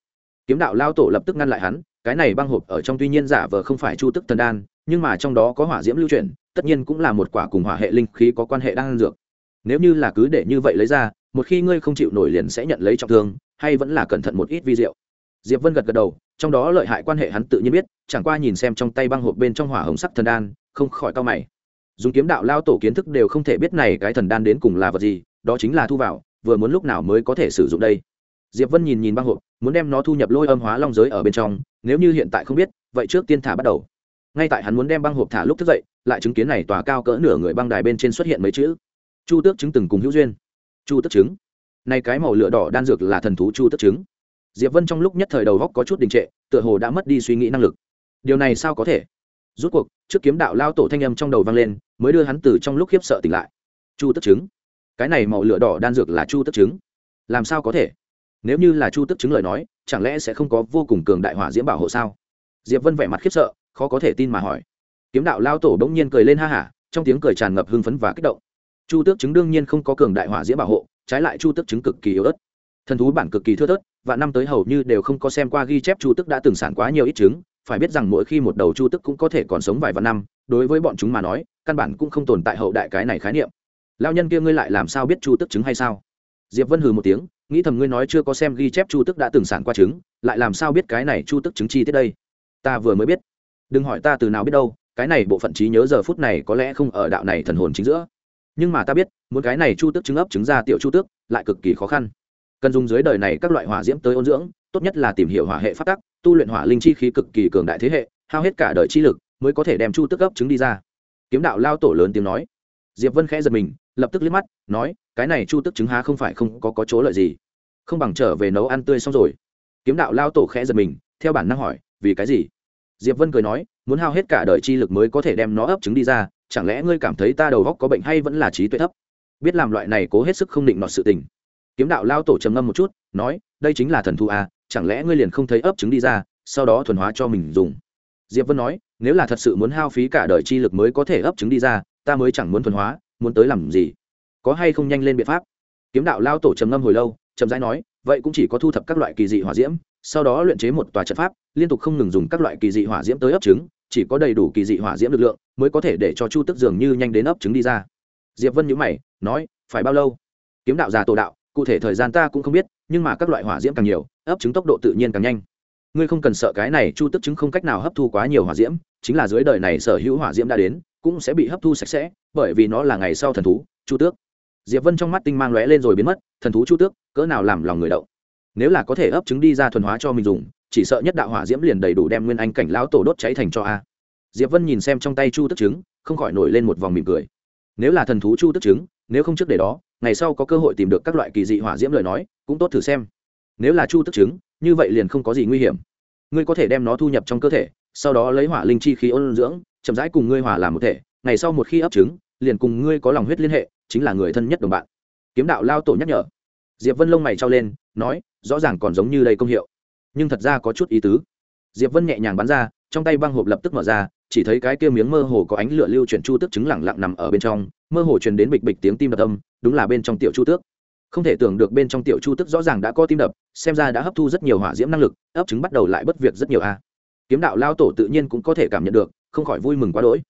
Kiếm đạo lao tổ lập tức ngăn lại hắn, cái này băng hộp ở trong tuy nhiên giả vờ không phải chu tức thần đan, nhưng mà trong đó có hỏa diễm lưu chuyển, tất nhiên cũng là một quả cùng hỏa hệ linh khí có quan hệ đang dược. Nếu như là cứ để như vậy lấy ra, một khi ngươi không chịu nổi liền sẽ nhận lấy trọng thương, hay vẫn là cẩn thận một ít vi diệu. Diệp vân gật gật đầu, trong đó lợi hại quan hệ hắn tự nhiên biết, chẳng qua nhìn xem trong tay băng hộp bên trong hỏa hồng sắc thần đan không khỏi cao mày. Dùng kiếm đạo lao tổ kiến thức đều không thể biết này cái thần đan đến cùng là vật gì, đó chính là thu vào, vừa muốn lúc nào mới có thể sử dụng đây. Diệp vân nhìn nhìn băng hộp, muốn đem nó thu nhập lôi âm hóa long giới ở bên trong, nếu như hiện tại không biết, vậy trước tiên thả bắt đầu. Ngay tại hắn muốn đem băng hộp thả lúc thức dậy, lại chứng kiến này tòa cao cỡ nửa người băng đài bên trên xuất hiện mấy chữ. Chu tước chứng từng cùng hữu duyên. Chu tước chứng. Này cái màu lửa đỏ đan dược là thần thú chu tước chứng. Diệp vân trong lúc nhất thời đầu góc có chút đình trệ, tựa hồ đã mất đi suy nghĩ năng lực. Điều này sao có thể? Rút cuộc, trước kiếm đạo lao tổ thanh âm trong đầu vang lên, mới đưa hắn từ trong lúc khiếp sợ tỉnh lại. Chu tức chứng. Cái này màu lửa đỏ đan dược là chu tức chứng. Làm sao có thể? Nếu như là chu tức chứng lời nói, chẳng lẽ sẽ không có vô cùng cường đại hỏa diễm bảo hộ sao? Diệp vân vẻ mặt khiếp sợ, khó có thể tin mà hỏi. Kiếm đạo lao tổ bỗng nhiên cười lên ha hả, trong tiếng cười tràn ngập hưng phấn và kích động. Chu tước chứng đương nhiên không có cường đại hỏa diễm bảo hộ, trái lại chu tước chứng cực kỳ yếu ớt. Thần thú bản cực kỳ thưa thớt và năm tới hầu như đều không có xem qua ghi chép chu tước đã từng sản quá nhiều ít trứng phải biết rằng mỗi khi một đầu chu tức cũng có thể còn sống vài vạn năm, đối với bọn chúng mà nói, căn bản cũng không tồn tại hậu đại cái này khái niệm. Lao nhân kia ngươi lại làm sao biết chu tức trứng hay sao? Diệp vân hừ một tiếng, nghĩ thầm ngươi nói chưa có xem ghi chép chu tức đã từng sản qua trứng lại làm sao biết cái này chu tức trứng chi tiết đây? Ta vừa mới biết. Đừng hỏi ta từ nào biết đâu, cái này bộ phận trí nhớ giờ phút này có lẽ không ở đạo này thần hồn chính giữa. Nhưng mà ta biết, muốn cái này chu tức trứng ấp trứng ra tiểu chu tước lại cực kỳ khó khăn. Cần dùng dưới đời này các loại hỏa diễm tới ôn dưỡng, tốt nhất là tìm hiểu hỏa hệ phát tắc tu luyện hỏa linh chi khí cực kỳ cường đại thế hệ hao hết cả đời chi lực mới có thể đem chu tức ấp trứng đi ra. Kiếm đạo lao tổ lớn tiếng nói. Diệp vân khẽ giật mình lập tức liếc mắt nói cái này chu tức trứng há không phải không có, có chỗ lợi gì? Không bằng trở về nấu ăn tươi xong rồi. Kiếm đạo lao tổ khẽ giật mình theo bản năng hỏi vì cái gì? Diệp vân cười nói muốn hao hết cả đời chi lực mới có thể đem nó ấp trứng đi ra chẳng lẽ ngươi cảm thấy ta đầu góc có bệnh hay vẫn là trí tuệ thấp? Biết làm loại này cố hết sức không định nọt sự tình. Kiếm đạo lao tổ trầm ngâm một chút nói đây chính là thần thu à chẳng lẽ ngươi liền không thấy ấp trứng đi ra, sau đó thuần hóa cho mình dùng? Diệp vân nói, nếu là thật sự muốn hao phí cả đời chi lực mới có thể ấp trứng đi ra, ta mới chẳng muốn thuần hóa, muốn tới làm gì? Có hay không nhanh lên biện pháp? Kiếm đạo lao tổ trầm ngâm hồi lâu trầm rãi nói, vậy cũng chỉ có thu thập các loại kỳ dị hỏa diễm, sau đó luyện chế một tòa trận pháp, liên tục không ngừng dùng các loại kỳ dị hỏa diễm tới ấp trứng, chỉ có đầy đủ kỳ dị hỏa diễm lực lượng mới có thể để cho chu tức dường như nhanh đến ấp trứng đi ra. Diệp vân nhữ mày, nói, phải bao lâu? Kiếm đạo già tổ đạo cụ thể thời gian ta cũng không biết, nhưng mà các loại hỏa diễm càng nhiều ấp trứng tốc độ tự nhiên càng nhanh. Ngươi không cần sợ cái này chu tức trứng không cách nào hấp thu quá nhiều hỏa diễm, chính là dưới đời này sở hữu hỏa diễm đã đến, cũng sẽ bị hấp thu sạch sẽ, bởi vì nó là ngày sau thần thú, chu tước. Diệp vân trong mắt tinh mang lóe lên rồi biến mất, thần thú chu tước, cỡ nào làm lòng người động. Nếu là có thể ấp trứng đi ra thuần hóa cho mình dùng, chỉ sợ nhất đạo hỏa diễm liền đầy đủ đem nguyên anh cảnh lão tổ đốt cháy thành cho a. Diệp vân nhìn xem trong tay chu tức trứng, không khỏi nổi lên một vòng mỉm cười. Nếu là thần thú chu tức trứng, nếu không trước để đó ngày sau có cơ hội tìm được các loại kỳ dị hỏa diễm lời nói, cũng tốt thử xem. Nếu là chu tức trứng, như vậy liền không có gì nguy hiểm. Ngươi có thể đem nó thu nhập trong cơ thể, sau đó lấy hỏa linh chi khí ôn dưỡng, chậm rãi cùng ngươi hòa làm một thể, ngày sau một khi ấp trứng, liền cùng ngươi có lòng huyết liên hệ, chính là người thân nhất đồng bạn. Kiếm đạo lao tổ nhắc nhở. Diệp vân lông mày trao lên, nói, rõ ràng còn giống như đây công hiệu, nhưng thật ra có chút ý tứ. Diệp vân nhẹ nhàng bắn ra, trong tay băng hộp lập tức mở ra, chỉ thấy cái kia miếng mơ hồ có ánh lửa lưu chuyển chu tước trứng lẳng lặng nằm ở bên trong mơ hồ truyền đến bịch bịch tiếng tim đập âm, đúng là bên trong tiểu chu tước. Không thể tưởng được bên trong tiểu chu tước rõ ràng đã có tim đập, xem ra đã hấp thu rất nhiều hỏa diễm năng lực, ấp trứng bắt đầu lại bất việc rất nhiều a. Kiếm đạo lao tổ tự nhiên cũng có thể cảm nhận được, không khỏi vui mừng quá đỗi.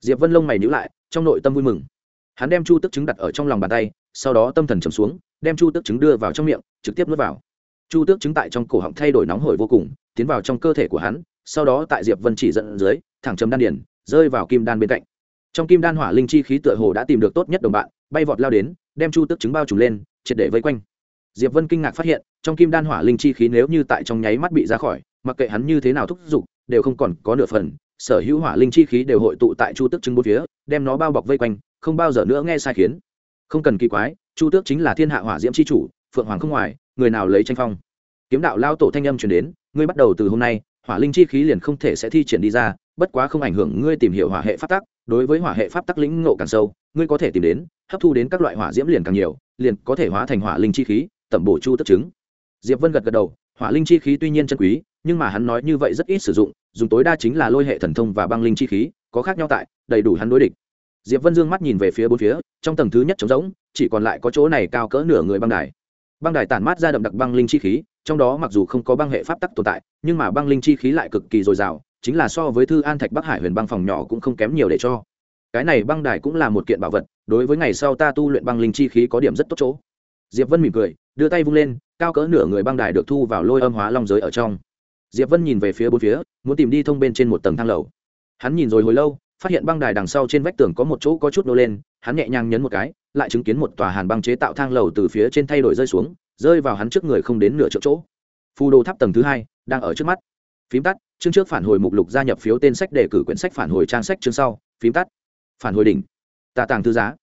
Diệp vân lông mày nhíu lại, trong nội tâm vui mừng. Hắn đem chu tức trứng đặt ở trong lòng bàn tay, sau đó tâm thần trầm xuống, đem chu tước trứng đưa vào trong miệng, trực tiếp nuốt vào. Chu tước trứng tại trong cổ họng thay đổi nóng hổi vô cùng, tiến vào trong cơ thể của hắn, sau đó tại diệp vân chỉ dẫn dưới, thẳng chấm đan điển rơi vào kim đan bên cạnh trong kim đan hỏa linh chi khí tựa hồ đã tìm được tốt nhất đồng bạn, bay vọt lao đến, đem chu tước trứng bao trùm lên, triệt để vây quanh. Diệp vân kinh ngạc phát hiện, trong kim đan hỏa linh chi khí nếu như tại trong nháy mắt bị ra khỏi, mặc kệ hắn như thế nào thúc giục, đều không còn có nửa phần. Sở hữu hỏa linh chi khí đều hội tụ tại chu tước trứng bốn phía, đem nó bao bọc vây quanh, không bao giờ nữa nghe sai khiến. Không cần kỳ quái, chu tước chính là thiên hạ hỏa diễm c h i chủ, phượng hoàng không ngoài, người nào lấy tranh phong. Kiếm đạo lao tổ thanh âm chuyển đến, ngươi bắt đầu từ hôm nay, hỏa linh chi khí liền không thể sẽ thi triển đi ra bất quá không ảnh hưởng ngươi tìm hiểu hỏa hệ pháp tắc, đối với hỏa hệ pháp tắc lĩnh ngộ càng sâu, ngươi có thể tìm đến, hấp thu đến các loại hỏa diễm liền càng nhiều, liền có thể hóa thành hỏa linh chi khí, tẩm bổ chu tức chứng. Diệp vân gật gật đầu, hỏa linh chi khí tuy nhiên chân quý, nhưng mà hắn nói như vậy rất ít sử dụng, dùng tối đa chính là lôi hệ thần thông và băng linh chi khí, có khác nhau tại, đầy đủ hắn đối địch. Diệp vân dương mắt nhìn về phía bốn phía, trong tầng thứ nhất trống rỗng, chỉ còn lại có chỗ này cao cỡ nửa người băng đài. Băng đài tản mát ra đậm đặc băng linh chi khí, trong đó mặc dù không có băng hệ pháp tắc tồn tại, nhưng mà băng linh chi khí lại cực kỳ dồi dào chính là so với thư an thạch bắc hải huyền băng phòng nhỏ cũng không kém nhiều để cho. Cái này băng đài cũng là một kiện bảo vật, đối với ngày sau ta tu luyện băng linh chi khí có điểm rất tốt chỗ. Diệp vân mỉm cười, đưa tay vung lên, cao cỡ nửa người băng đài được thu vào lôi âm hóa long giới ở trong. Diệp vân nhìn về phía bốn phía, muốn tìm đi thông bên trên một tầng thang lầu. Hắn nhìn rồi hồi lâu, phát hiện băng đài đằng sau trên vách tường có một chỗ có chút nô lên, hắn nhẹ nhàng nhấn một cái, lại chứng kiến một tòa hàn băng chế tạo thang lầu từ phía trên thay đổi rơi xuống, rơi vào hắn trước người không đến nửa chỗ chỗ. Phù đồ tháp tầng thứ hai, đang ở trước mắt. Phím tắt chương trước phản hồi mục lục gia nhập phiếu tên sách để cử quyển sách phản hồi trang sách chương sau, phím tắt. Phản hồi đỉnh. Tà tàng thư giá.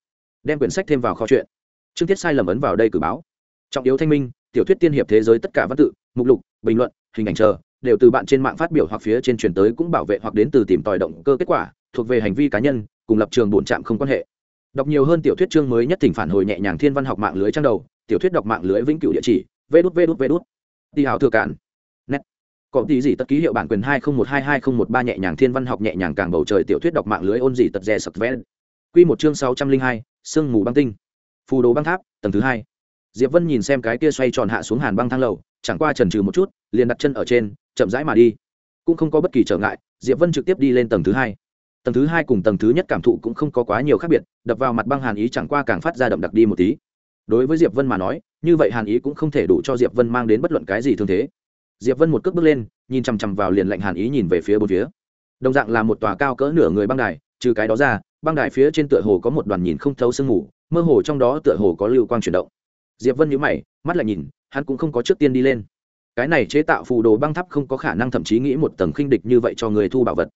Đem quyển sách thêm vào kho chuyện chương tiết sai lầm ấn vào đây cử báo. Trọng yếu thanh minh, tiểu thuyết tiên hiệp thế giới tất cả văn tự, mục lục, bình luận, hình ảnh chờ, đều từ bạn trên mạng phát biểu hoặc phía trên truyền tới cũng bảo vệ hoặc đến từ tìm tòi động cơ kết quả, thuộc về hành vi cá nhân, cùng lập trường bổn trạm không quan hệ. Đọc nhiều hơn tiểu thuyết chương mới nhất thỉnh phản hồi nhẹ nhàng thiên văn học mạng lưới trang đầu, tiểu thuyết đọc mạng lưới vĩnh cửu địa chỉ, vê đút vê đút vê đút. Đi hào thừa cản có tí gì tất ký hiệu bản quyền hai không một hai hai không một ba nhẹ nhàng thiên văn học nhẹ nhàng càng bầu trời tiểu thuyết đọc mạng lưới ôn gì tật rè sập vén quy một chương sáu trăm linh hai, sương mù băng tinh. Phù đồ băng tháp, tầng thứ hai. Diệp vân nhìn xem cái kia xoay tròn hạ xuống hàn băng thang lầu, chẳng qua chần chừ một chút, liền đặt chân ở trên, chậm rãi mà đi. Cũng không có bất kỳ trở ngại, diệp vân trực tiếp đi lên tầng thứ hai. Tầng thứ hai cùng tầng thứ nhất cảm thụ cũng không có quá nhiều khác biệt, đập vào mặt băng hàn ý chẳng qua càng phát ra đậm đặc đi một tí. Đối với diệp vân mà nói, như vậy hàn ý cũng không thể đủ cho diệp vân mang đến bất luận cái gì thương thế diệp vân một cước bước lên, nhìn chằm chằm vào liền lạnh hàn ý nhìn về phía bốn phía. Đồng dạng là một tòa cao cỡ nửa người băng đài, trừ cái đó ra, băng đài phía trên tựa hồ có một đoàn nhìn không thấu sương mù, mơ hồ trong đó tựa hồ có lưu quang chuyển động. Diệp vân nhíu mày, mắt lại nhìn, hắn cũng không có trước tiên đi lên. Cái này chế tạo phù đồ băng tháp không có khả năng thậm chí nghĩ một tầng khinh địch như vậy cho người thu bảo vật.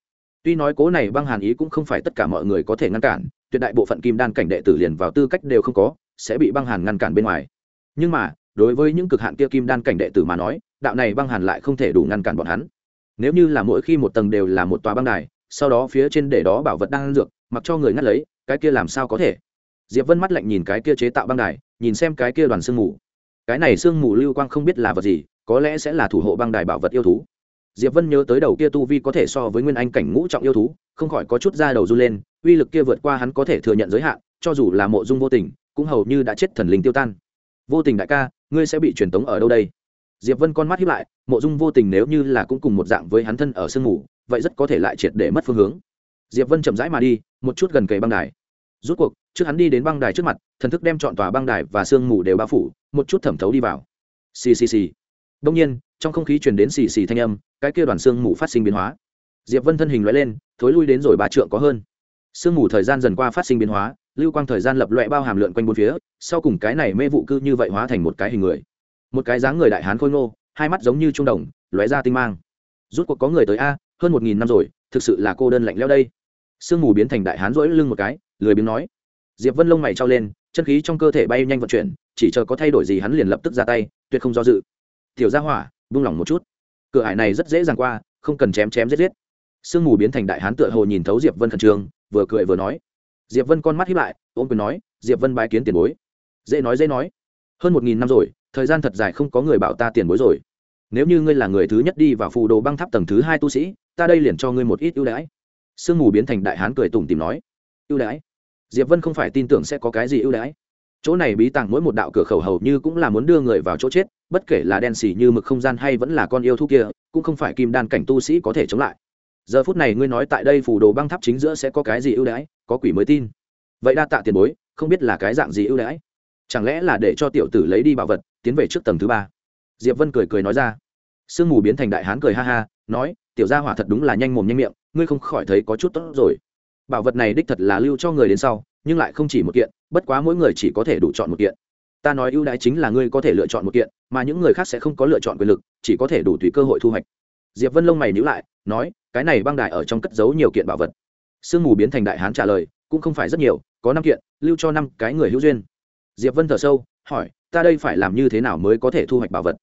Tuy nói cố này băng hàn ý cũng không phải tất cả mọi người có thể ngăn cản, tuyệt đại bộ phận kim đan cảnh đệ tử liền vào tư cách đều không có, sẽ bị băng hàn ngăn cản bên ngoài. Nhưng mà, đối với những cực hạn kia kim đan cảnh đệ tử mà nói đạo này băng hàn lại không thể đủ ngăn cản bọn hắn. Nếu như là mỗi khi một tầng đều là một tòa băng đài, sau đó phía trên để đó bảo vật đang dược, mặc cho người ngắt lấy, cái kia làm sao có thể? Diệp vân mắt lạnh nhìn cái kia chế tạo băng đài, nhìn xem cái kia đoàn sương mù. Cái này sương mù lưu quang không biết là vật gì, có lẽ sẽ là thủ hộ băng đài bảo vật yêu thú. Diệp vân nhớ tới đầu kia tu vi có thể so với nguyên anh cảnh ngũ trọng yêu thú, không khỏi có chút da đầu run lên, uy lực kia vượt qua hắn có thể thừa nhận giới hạn, cho dù là mộ dung vô tình, cũng hầu như đã chết thần linh tiêu tan. Vô tình đại ca, ngươi sẽ bị truyền tống ở đâu đây? Diệp vân con mắt hiếp lại, mộ dung vô tình nếu như là cũng cùng một dạng với hắn thân ở sương mù, vậy rất có thể lại triệt để mất phương hướng. Diệp vân chậm rãi mà đi, một chút gần kề băng đài. Rút cuộc, trước hắn đi đến băng đài trước mặt, thần thức đem chọn tòa băng đài và sương mù đều bao phủ, một chút thẩm thấu đi vào. Xì xì xì. Đông nhiên, trong không khí truyền đến xì xì thanh âm, cái kia đoàn sương mù phát sinh biến hóa. Diệp vân thân hình loại lên, thối lui đến rồi ba trượng có hơn. Sương mù thời gian dần qua phát sinh biến hóa, lưu quang thời gian lập loại bao hàm lượn quanh bốn phía, sau cùng cái này mê vụ cư như vậy hóa thành một cái hình người một cái dáng người đại hán khôi ngô, hai mắt giống như trung đồng, lóe ra tinh mang. Rút cuộc có người tới a, hơn một nghìn năm rồi, thực sự là cô đơn lạnh leo đây. Sương mù biến thành đại hán rỗi lưng một cái, lười biếng nói. Diệp vân lông mày trao lên, chân khí trong cơ thể bay nhanh vận chuyển, chỉ chờ có thay đổi gì hắn liền lập tức ra tay, tuyệt không do dự. Tiểu gia hỏa, buông lỏng một chút. Cửa hải này rất dễ dàng qua, không cần chém chém giết giết. Sương mù biến thành đại hán tựa hồ nhìn thấu diệp vân khẩn trương, vừa cười vừa nói. Diệp vân con mắt hiếp lại, ôm quyền nói, diệp vân bái kiến tiền bối. Dễ nói dễ nói. Hơn một nghìn năm rồi thời gian thật dài không có người bảo ta tiền bối rồi. Nếu như ngươi là người thứ nhất đi vào phù đồ băng tháp tầng thứ hai tu sĩ, ta đây liền cho ngươi một ít ưu đãi. Sương mù biến thành đại hán cười tủm tìm nói. Ưu đãi? Diệp vân không phải tin tưởng sẽ có cái gì ưu đãi. Chỗ này bí tàng mỗi một đạo cửa khẩu hầu như cũng là muốn đưa người vào chỗ chết, bất kể là đen xì như mực không gian hay vẫn là con yêu thú kia, cũng không phải kim đan cảnh tu sĩ có thể chống lại. Giờ phút này ngươi nói tại đây phủ đồ băng tháp chính giữa sẽ có cái gì ưu đãi, có quỷ mới tin. Vậy đa tạ tiền bối, không biết là cái dạng gì ưu đãi? Chẳng lẽ là để cho tiểu tử lấy đi bảo vật tiến về trước tầng thứ ba. Diệp vân cười cười nói ra. Sương mù biến thành đại hán cười ha ha, nói, tiểu gia hỏa thật đúng là nhanh mồm nhanh miệng, ngươi không khỏi thấy có chút tốt rồi. Bảo vật này đích thật là lưu cho người đến sau, nhưng lại không chỉ một kiện, bất quá mỗi người chỉ có thể đủ chọn một kiện. Ta nói ưu đãi chính là ngươi có thể lựa chọn một kiện, mà những người khác sẽ không có lựa chọn quyền lực, chỉ có thể đủ tùy cơ hội thu hoạch. Diệp vân lông mày nhíu lại, nói, cái này băng đài ở trong cất giấu nhiều kiện bảo vật. Sương mù biến thành đại hán trả lời, cũng không phải rất nhiều, có năm kiện, lưu cho năm cái người hữu duyên. Diệp vân thở sâu, hỏi ta đây phải làm như thế nào mới có thể thu hoạch bảo vật?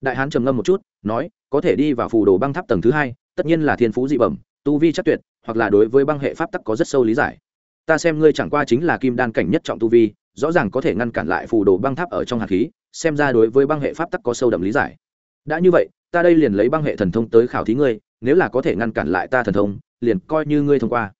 Đại hán trầm ngâm một chút, nói, có thể đi vào phù đồ băng tháp tầng thứ hai, tất nhiên là thiên phú dị bẩm, tu vi chắc tuyệt, hoặc là đối với băng hệ pháp tắc có rất sâu lý giải. Ta xem ngươi chẳng qua chính là kim đan cảnh nhất trọng tu vi, rõ ràng có thể ngăn cản lại phù đồ băng tháp ở trong hạt khí, xem ra đối với băng hệ pháp tắc có sâu đậm lý giải. Đã như vậy, ta đây liền lấy băng hệ thần thông tới khảo thí ngươi, nếu là có thể ngăn cản lại ta thần thông, liền coi như ngươi thông qua.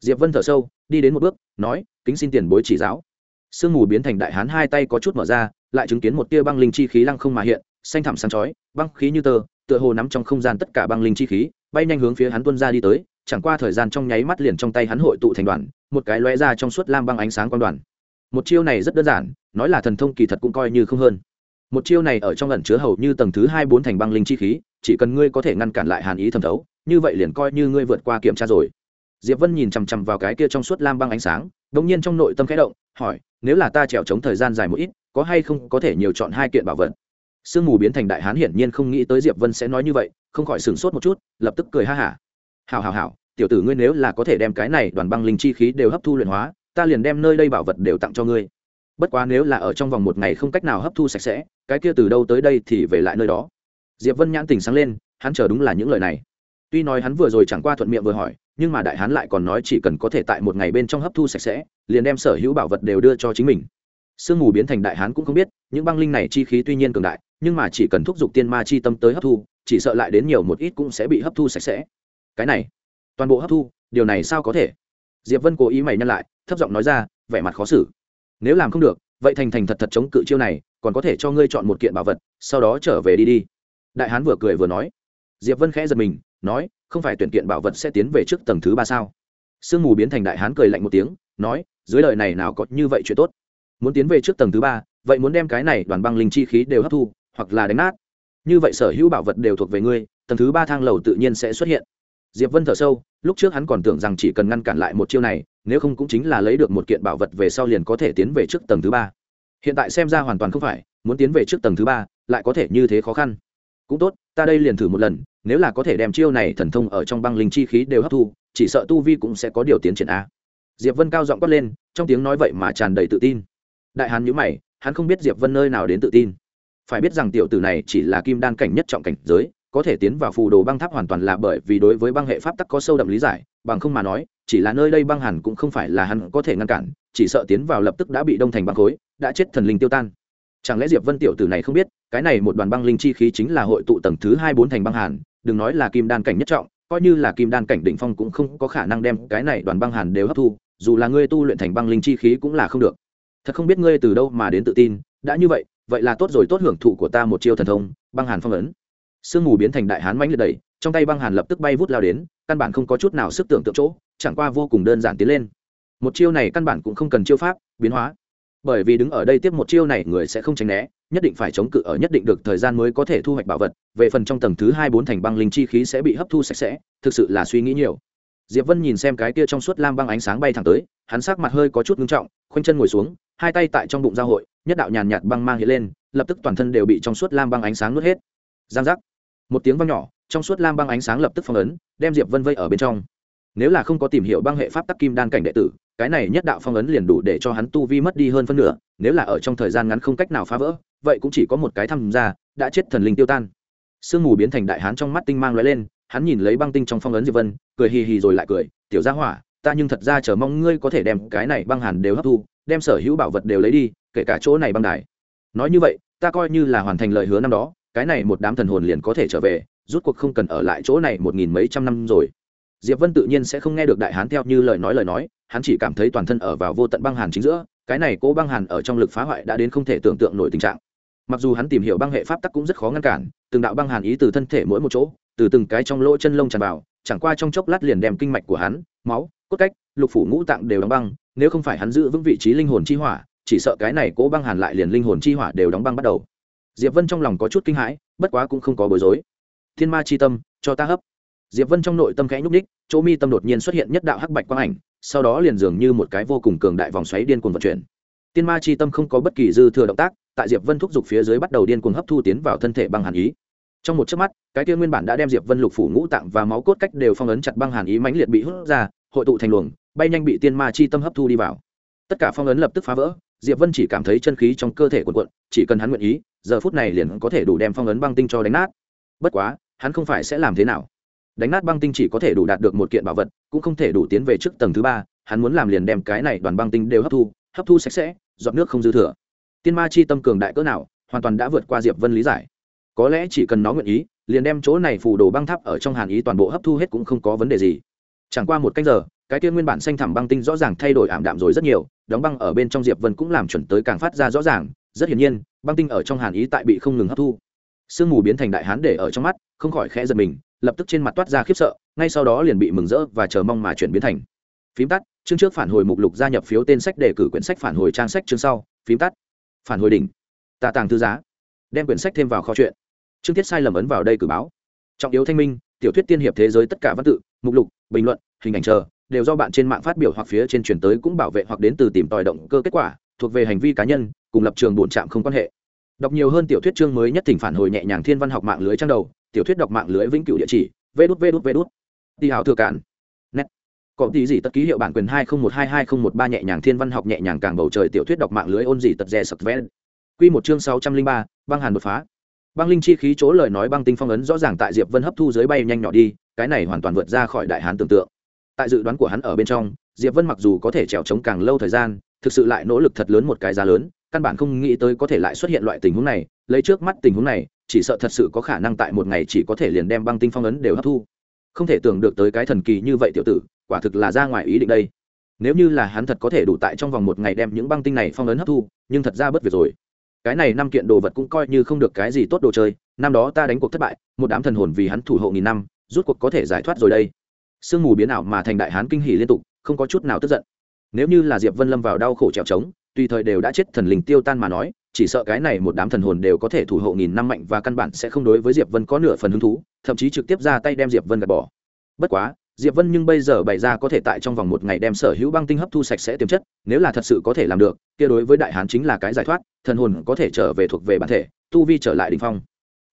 Diệp vân thở sâu, đi đến một bước, nói, kính xin tiền bối chỉ giáo. Sương mù biến thành đại hán hai tay có chút mở ra lại chứng kiến một tia băng linh chi khí lăng không mà hiện, xanh thẳm sáng chói, băng khí như tơ, tựa hồ nắm trong không gian tất cả băng linh chi khí, bay nhanh hướng phía hắn tuân ra đi tới, chẳng qua thời gian trong nháy mắt liền trong tay hắn hội tụ thành đoàn, một cái lóe ra trong suốt lam băng ánh sáng quan đoàn. Một chiêu này rất đơn giản, nói là thần thông kỳ thật cũng coi như không hơn. Một chiêu này ở trong lần chứa hầu như tầng thứ hai bốn thành băng linh chi khí, chỉ cần ngươi có thể ngăn cản lại hàn ý thẩm thấu, như vậy liền coi như ngươi vượt qua kiểm tra rồi. Diệp vân nhìn chằm chằm vào cái kia trong suốt lam băng ánh sáng đ nhiên trong nội tâm khẽ động, hỏi, nếu là ta trèo chống thời gian dài một ít có hay không có thể nhiều chọn hai kiện bảo vật? Sương mù biến thành đại hán hiển nhiên không nghĩ tới diệp vân sẽ nói như vậy, không khỏi sửng sốt một chút, lập tức cười ha hả. Hào hào hào tiểu tử ngươi nếu là có thể đem cái này đoàn băng linh chi khí đều hấp thu luyện hóa, ta liền đem nơi đây bảo vật đều tặng cho ngươi. Bất quá nếu là ở trong vòng một ngày không cách nào hấp thu sạch sẽ, cái kia từ đâu tới đây thì về lại nơi đó. Diệp vân nhãn tình sáng lên, hắn chờ đúng là những lời này. Tuy nói hắn vừa rồi chẳng qua thuận miệng vừa hỏi, nhưng mà đại hán lại còn nói chỉ cần có thể tại một ngày bên trong hấp thu sạch sẽ, liền đem sở hữu bảo vật đều đưa cho chính mình sương mù biến thành đại hán cũng không biết, những băng linh này chi khí tuy nhiên cường đại, nhưng mà chỉ cần thúc giục tiên ma chi tâm tới hấp thu, chỉ sợ lại đến nhiều một ít cũng sẽ bị hấp thu sạch sẽ. Cái này, toàn bộ hấp thu, điều này sao có thể? Diệp vân cố ý mày nhăn lại, thấp giọng nói ra, vẻ mặt khó xử. Nếu làm không được, vậy thành thành thật thật chống cự chiêu này, còn có thể cho ngươi chọn một kiện bảo vật, sau đó trở về đi đi. Đại hán vừa cười vừa nói. Diệp vân khẽ giật mình, nói, không phải tuyển kiện bảo vật sẽ tiến về trước tầng thứ ba sao? Sương mù biến thành đại hán cười lạnh một tiếng, nói, dưới đời này nào có như vậy chuyện tốt? Muốn tiến về trước tầng thứ ba, vậy muốn đem cái này đoàn băng linh chi khí đều hấp thu, hoặc là đánh nát. Như vậy sở hữu bảo vật đều thuộc về ngươi, tầng thứ ba thang lầu tự nhiên sẽ xuất hiện. Diệp vân thở sâu, lúc trước hắn còn tưởng rằng chỉ cần ngăn cản lại một chiêu này, nếu không cũng chính là lấy được một kiện bảo vật về sau liền có thể tiến về trước tầng thứ ba. Hiện tại xem ra hoàn toàn không phải, muốn tiến về trước tầng thứ ba, lại có thể như thế khó khăn. Cũng tốt, ta đây liền thử một lần, nếu là có thể đem chiêu này thần thông ở trong băng linh chi khí đều hấp thu, chỉ sợ tu vi cũng sẽ có điều tiến triển a. Diệp vân cao giọng quát lên, trong tiếng nói vậy mà tràn đầy tự tin đại hán nhữ mày, hắn không biết diệp vân nơi nào đến tự tin. Phải biết rằng tiểu tử này chỉ là kim đan cảnh nhất trọng cảnh giới, có thể tiến vào phù đồ băng tháp hoàn toàn là bởi vì đối với băng hệ pháp tắc có sâu đậm lý giải, bằng không mà nói, chỉ là nơi đây băng hẳn cũng không phải là hắn có thể ngăn cản, chỉ sợ tiến vào lập tức đã bị đông thành băng khối, đã chết thần linh tiêu tan. Chẳng lẽ diệp vân tiểu tử này không biết, cái này một đoàn băng linh chi khí chính là hội tụ tầng thứ hai bốn thành băng hàn, đừng nói là kim đan cảnh nhất trọng, coi như là kim đan cảnh đỉnh phong cũng không có khả năng đem cái này đoàn băng hàn đều hấp thu, dù là ngươi tu luyện thành băng linh chi khí cũng là không được thật không biết ngươi từ đâu mà đến tự tin, đã như vậy vậy là tốt rồi, tốt hưởng thụ của ta một chiêu thần thông, băng hàn phong ấn. Sương mù biến thành đại hán mãnh liệt đầy, trong tay băng hàn lập tức bay vút lao đến, căn bản không có chút nào sức tưởng tượng chỗ, chẳng qua vô cùng đơn giản tiến lên. Một chiêu này căn bản cũng không cần chiêu pháp, biến hóa. Bởi vì đứng ở đây tiếp một chiêu này, người sẽ không tránh né, nhất định phải chống cự ở nhất định được thời gian mới có thể thu hoạch bảo vật. Về phần trong tầng thứ hai bốn thành băng linh chi khí sẽ bị hấp thu sạch sẽ, thực sự là suy nghĩ nhiều. Diệp vân nhìn xem cái kia trong suốt lam băng ánh sáng bay thẳng tới, hắn sắc mặt hơi có chút ngưng trọng khoanh chân ngồi xuống, hai tay tại trong bụng giao hội, nhất đạo nhàn nhạt băng mang hiện lên, lập tức toàn thân đều bị trong suốt lam băng ánh sáng nuốt hết. Giang giác. Một tiếng vang nhỏ, trong suốt lam băng ánh sáng lập tức phong ấn, đem diệp vân vây ở bên trong. Nếu là không có tìm hiểu băng hệ pháp tắc kim đan cảnh đệ tử, cái này nhất đạo phong ấn liền đủ để cho hắn tu vi mất đi hơn phân nửa, nếu là ở trong thời gian ngắn không cách nào phá vỡ, vậy cũng chỉ có một cái thăm ra đã chết thần linh tiêu tan. Sương mù biến thành đại hán trong mắt tinh mang lóe lên, hắn nhìn lấy băng tinh trong phong ấn diệp vân, cười hì hì rồi lại cười, tiểu gia hỏa ta nhưng thật ra chờ mong ngươi có thể đem cái này băng hàn đều hấp thu, đem sở hữu bảo vật đều lấy đi, kể cả chỗ này băng đài. Nói như vậy, ta coi như là hoàn thành lời hứa năm đó, cái này một đám thần hồn liền có thể trở về, rút cuộc không cần ở lại chỗ này một nghìn mấy trăm năm rồi. Diệp vân tự nhiên sẽ không nghe được đại hán theo như lời nói lời nói, hắn chỉ cảm thấy toàn thân ở vào vô tận băng hàn chính giữa, cái này cố băng hàn ở trong lực phá hoại đã đến không thể tưởng tượng nổi tình trạng. Mặc dù hắn tìm hiểu băng hệ pháp tắc cũng rất khó ngăn cản, từng đạo băng hàn ý từ thân thể mỗi một chỗ, từ từng cái trong lỗ chân lông tràn vào, chẳng qua trong chốc lát liền đem kinh mạch của hắn, máu cốt cách, lục phủ ngũ tạng đều đóng băng, nếu không phải hắn giữ vững vị trí linh hồn chi hỏa, chỉ sợ cái này cố băng hàn lại liền linh hồn chi hỏa đều đóng băng bắt đầu. Diệp vân trong lòng có chút kinh hãi, bất quá cũng không có bối rối. Thiên ma chi tâm, cho ta hấp. Diệp vân trong nội tâm khẽ nhúc ních chỗ mi tâm đột nhiên xuất hiện nhất đạo hắc bạch quang ảnh, sau đó liền dường như một cái vô cùng cường đại vòng xoáy điên cuồng vận chuyển. Tiên ma chi tâm không có bất kỳ dư thừa động tác, tại diệp vân thúc giục phía dưới bắt đầu điên cuồng hấp thu tiến vào thân thể băng hàn ý. Trong một chớp mắt, cái kia nguyên bản đã đem diệp vân lục phủ ngũ tạng và máu cốt cách đều phong ấn chặt băng hàn ý mãnh liệt bị hút ra hội tụ thành luồng, bay nhanh bị tiên ma chi tâm hấp thu đi vào. Tất cả phong ấn lập tức phá vỡ, diệp vân chỉ cảm thấy chân khí trong cơ thể cuộn quận chỉ cần hắn nguyện ý, giờ phút này liền có thể đủ đem phong ấn băng tinh cho đánh nát. Bất quá, hắn không phải sẽ làm thế nào. Đánh nát băng tinh chỉ có thể đủ đạt được một kiện bảo vật, cũng không thể đủ tiến về trước tầng thứ ba, hắn muốn làm liền đem cái này đoàn băng tinh đều hấp thu hấp thu sạch sẽ dọn nước không dư thừa. Tiên ma chi tâm cường đại cỡ nào, hoàn toàn đã vượt qua diệp vân lý giải. Có lẽ chỉ cần nó nguyện ý, liền đem chỗ này phù đồ băng tháp ở trong hàn ý toàn bộ hấp thu hết cũng không có vấn đề gì chẳng qua một canh giờ, cái kia nguyên bản xanh thẳm băng tinh rõ ràng thay đổi ảm đạm rồi rất nhiều, đóng băng ở bên trong diệp vân cũng làm chuẩn tới càng phát ra rõ ràng, rất hiển nhiên, băng tinh ở trong hàn ý tại bị không ngừng hấp thu. Sương mù biến thành đại hán để ở trong mắt, không khỏi khẽ giật mình, lập tức trên mặt toát ra khiếp sợ, ngay sau đó liền bị mừng rỡ và chờ mong mà chuyển biến thành. Phím tắt, chương trước phản hồi mục lục gia nhập phiếu tên sách để cử quyển sách phản hồi trang sách chương sau, phím tắt. Phản hồi đỉnh. Tà tàng thư giá. Đem quyển sách thêm vào kho chuyện. Chương tiết sai lầm ấn vào đây cử báo. Trọng yếu thanh minh tiểu thuyết tiên hiệp thế giới tất cả văn tự, mục lục, bình luận, hình ảnh chờ, đều do bạn trên mạng phát biểu hoặc phía trên truyền tới cũng bảo vệ hoặc đến từ tìm tòi động cơ kết quả, thuộc về hành vi cá nhân, cùng lập trường bổn trạm không quan hệ. Đọc nhiều hơn tiểu thuyết chương mới nhất thỉnh phản hồi nhẹ nhàng thiên văn học mạng lưới trang đầu, tiểu thuyết đọc mạng lưới vĩnh cửu địa chỉ vê đút vê đút vê đút đi hào thừa cản nét. Có tí gì tất ký hiệu bản quyền hai không một hai hai không một ba nhẹ nhàng thiên văn học nhẹ nhàng càng bầu trời tiểu thuyết đọc mạng lưới ôn gì tật rè sập vén quy một chương sáu trăm linh ba, băng hàn đột phá băng linh chi khí chỗ lời nói băng tinh phong ấn rõ ràng tại diệp vân hấp thu dưới bay nhanh nhỏ đi, cái này hoàn toàn vượt ra khỏi đại hán tưởng tượng. Tại dự đoán của hắn ở bên trong, diệp vân mặc dù có thể trèo trống càng lâu thời gian, thực sự lại nỗ lực thật lớn một cái giá lớn, căn bản không nghĩ tới có thể lại xuất hiện loại tình huống này, lấy trước mắt tình huống này, chỉ sợ thật sự có khả năng tại một ngày chỉ có thể liền đem băng tinh phong ấn đều hấp thu. Không thể tưởng được tới cái thần kỳ như vậy tiểu tử, quả thực là ra ngoài ý định đây. Nếu như là hắn thật có thể đủ tại trong vòng một ngày đem những băng tinh này phong ấn hấp thu, nhưng thật ra bất việc rồi cái này năm kiện đồ vật cũng coi như không được cái gì tốt đồ chơi, năm đó ta đánh cuộc thất bại, một đám thần hồn vì hắn thủ hộ nghìn năm, rút cuộc có thể giải thoát rồi đây. Sương mù biến ảo mà thành đại hán kinh hỉ liên tục, không có chút nào tức giận. Nếu như là diệp vân lâm vào đau khổ trèo trống, tùy thời đều đã chết thần linh tiêu tan mà nói, chỉ sợ cái này một đám thần hồn đều có thể thủ hộ nghìn năm mạnh và căn bản sẽ không đối với diệp vân có nửa phần hứng thú, thậm chí trực tiếp ra tay đem diệp vân gạt bỏ. Bất quá diệp vân nhưng bây giờ bày ra có thể tại trong vòng một ngày đem sở hữu băng tinh hấp thu sạch sẽ tiềm chất, nếu là thật sự có thể làm được, kia đối với đại hán chính là cái giải thoát, thần hồn có thể trở về thuộc về bản thể, tu vi trở lại đ ỉ n h phong.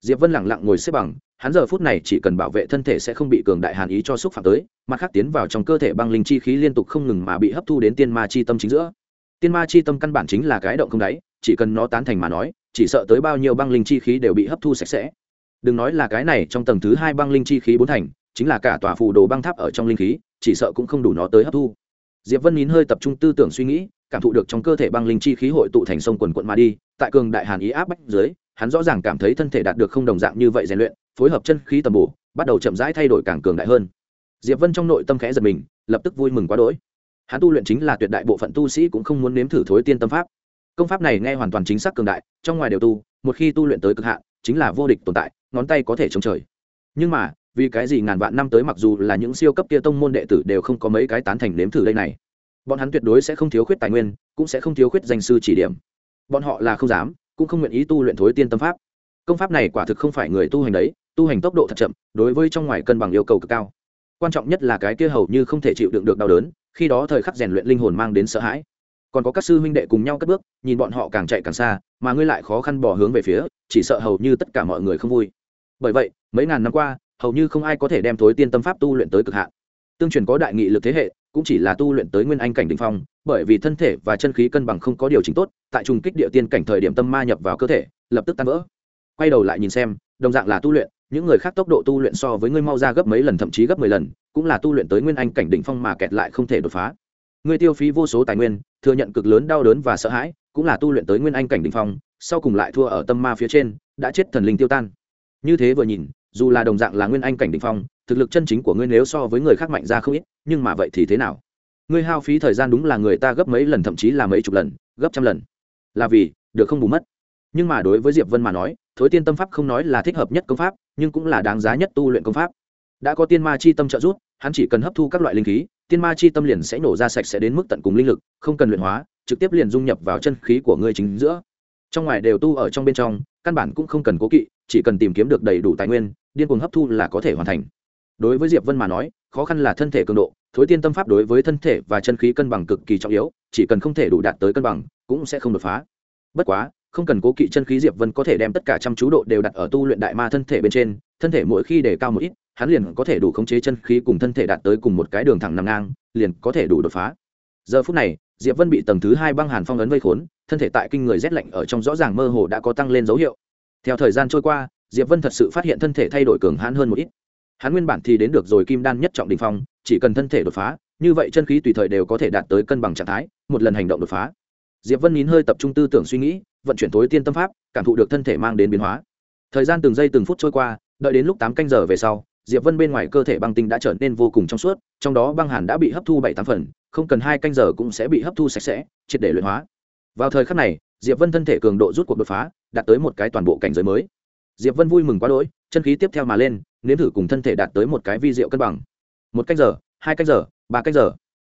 Diệp vân lẳng lặng ngồi xếp bằng, hắn giờ phút này chỉ cần bảo vệ thân thể sẽ không bị cường đại hàn ý cho xúc phạm tới, mặt khác tiến vào trong cơ thể băng linh chi khí liên tục không ngừng mà bị hấp thu đến tiên ma chi tâm chính giữa. Tiên ma chi tâm căn bản chính là cái động không đáy, chỉ cần nó tán thành mà nói, chỉ sợ tới bao nhiêu băng linh chi khí đều bị hấp thu sạch sẽ. Đừng nói là cái này, trong tầng thứ hai băng linh chi khí bốn thành chính là cả tòa phù đồ băng tháp ở trong linh khí, chỉ sợ cũng không đủ nó tới hấp thu. Diệp vân nín hơi tập trung tư tưởng suy nghĩ, cảm thụ được trong cơ thể băng linh chi khí hội tụ thành sông quần quận mà đi, tại cường đại hàn ý áp bách dưới, hắn rõ ràng cảm thấy thân thể đạt được không đồng dạng như vậy rèn luyện, phối hợp chân khí tầm bổ, bắt đầu chậm rãi thay đổi càng cường đại hơn. Diệp vân trong nội tâm khẽ giật mình, lập tức vui mừng quá đỗi. Hắn tu luyện chính là tuyệt đại bộ phận tu sĩ cũng không muốn nếm thử thối tiên tâm pháp. Công pháp này nghe hoàn toàn chính xác cường đại, trong ngoài đều tu, một khi tu luyện tới cực hạn, chính là vô địch tồn tại, ngón tay có thể chống trời. Nhưng mà vì cái gì ngàn vạn năm tới mặc dù là những siêu cấp kia tông môn đệ tử đều không có mấy cái tán thành nếm thử đây này. Bọn hắn tuyệt đối sẽ không thiếu khuyết tài nguyên, cũng sẽ không thiếu khuyết danh sư chỉ điểm. Bọn họ là không dám, cũng không nguyện ý tu luyện thối tiên tâm pháp. Công pháp này quả thực không phải người tu hành đấy, tu hành tốc độ thật chậm, đối với trong ngoài cân bằng yêu cầu cực cao. Quan trọng nhất là cái kia hầu như không thể chịu đựng được đau đớn, khi đó thời khắc rèn luyện linh hồn mang đến sợ hãi. Còn có các sư huynh đệ cùng nhau cất bước, nhìn bọn họ càng chạy càng xa, mà ngươi lại khó khăn bỏ hướng về phía, chỉ sợ hầu như tất cả mọi người không vui. Bởi vậy, mấy ngàn năm qua hầu như không ai có thể đem thối tiên tâm pháp tu luyện tới cực hạn. Tương truyền có đại nghị lực thế hệ, cũng chỉ là tu luyện tới nguyên anh cảnh đ ỉ n h phong, bởi vì thân thể và chân khí cân bằng không có điều chỉnh tốt, tại trùng kích địa tiên cảnh thời điểm tâm ma nhập vào cơ thể, lập tức tan vỡ. Quay đầu lại nhìn xem, đồng dạng là tu luyện, những người khác tốc độ tu luyện so với ngươi mau ra gấp mấy lần thậm chí gấp mười lần, cũng là tu luyện tới nguyên anh cảnh đỉnh phong mà kẹt lại không thể đột phá. Ngươi tiêu phí vô số tài nguyên, thừa nhận cực lớn đau đớn và sợ hãi, cũng là tu luyện tới nguyên anh cảnh đỉnh phong, sau cùng lại thua ở tâm ma phía trên, đã chết thần linh tiêu tan. Như thế vừa nhìn dù là đồng dạng là nguyên anh cảnh đỉnh phong, thực lực chân chính của ngươi nếu so với người khác mạnh ra không ít, nhưng mà vậy thì thế nào? Ngươi hao phí thời gian đúng là người ta gấp mấy lần, thậm chí là mấy chục lần, gấp trăm lần. Là vì, được không bù mất? Nhưng mà đối với diệp vân mà nói, thối tiên tâm pháp không nói là thích hợp nhất công pháp, nhưng cũng là đáng giá nhất tu luyện công pháp. Đã có tiên ma chi tâm trợ giúp, hắn chỉ cần hấp thu các loại linh khí, tiên ma chi tâm liền sẽ nổ ra sạch sẽ đến mức tận cùng linh lực, không cần luyện hóa, trực tiếp liền dung nhập vào chân khí của ngươi chính giữa trong ngoài đều tu ở trong bên trong, căn bản cũng không cần cố kỵ, chỉ cần tìm kiếm được đầy đủ tài nguyên, điên cuồng hấp thu là có thể hoàn thành. Đối với diệp vân mà nói, khó khăn là thân thể cường độ, thối tiên tâm pháp đối với thân thể và chân khí cân bằng cực kỳ trọng yếu, chỉ cần không thể đủ đạt tới cân bằng, cũng sẽ không đột phá. Bất quá, không cần cố kỵ chân khí diệp vân có thể đem tất cả trăm chú độ đều đặt ở tu luyện đại ma thân thể bên trên, thân thể mỗi khi đề cao một ít, hắn liền có thể đủ khống chế chân khí cùng thân thể đạt tới cùng một cái đường thẳng nằm ngang, liền có thể đủ đột phá. Giờ phút này diệp vân bị tầng thứ hai băng hàn phong ấn vây khốn, thân thể tại kinh người rét lạnh ở trong rõ ràng mơ hồ đã có tăng lên dấu hiệu. Theo thời gian trôi qua, diệp vân thật sự phát hiện thân thể thay đổi cường hãn hơn một ít. Hắn nguyên bản thì đến được rồi kim đan nhất trọng đình phong, chỉ cần thân thể đột phá, như vậy chân khí tùy thời đều có thể đạt tới cân bằng trạng thái, một lần hành động đột phá. Diệp vân nín hơi tập trung tư tưởng suy nghĩ, vận chuyển tối tiên tâm pháp, cảm thụ được thân thể mang đến biến hóa. Thời gian từng giây từng phút trôi qua, đợi đến lúc tám canh giờ về sau, diệp vân bên ngoài cơ thể băng tinh đã trở nên vô cùng trong suốt, trong đó băng hàn đã bị hấp thu bảy tám phần không cần hai canh giờ cũng sẽ bị hấp thu sạch sẽ, triệt để luyện hóa. Vào thời khắc này, diệp vân thân thể cường độ rút cuộc đột phá, đạt tới một cái toàn bộ cảnh giới mới. Diệp vân vui mừng quá đỗi, chân khí tiếp theo mà lên, nếm thử cùng thân thể đạt tới một cái vi diệu cân bằng. Một canh giờ, hai canh giờ, ba canh giờ.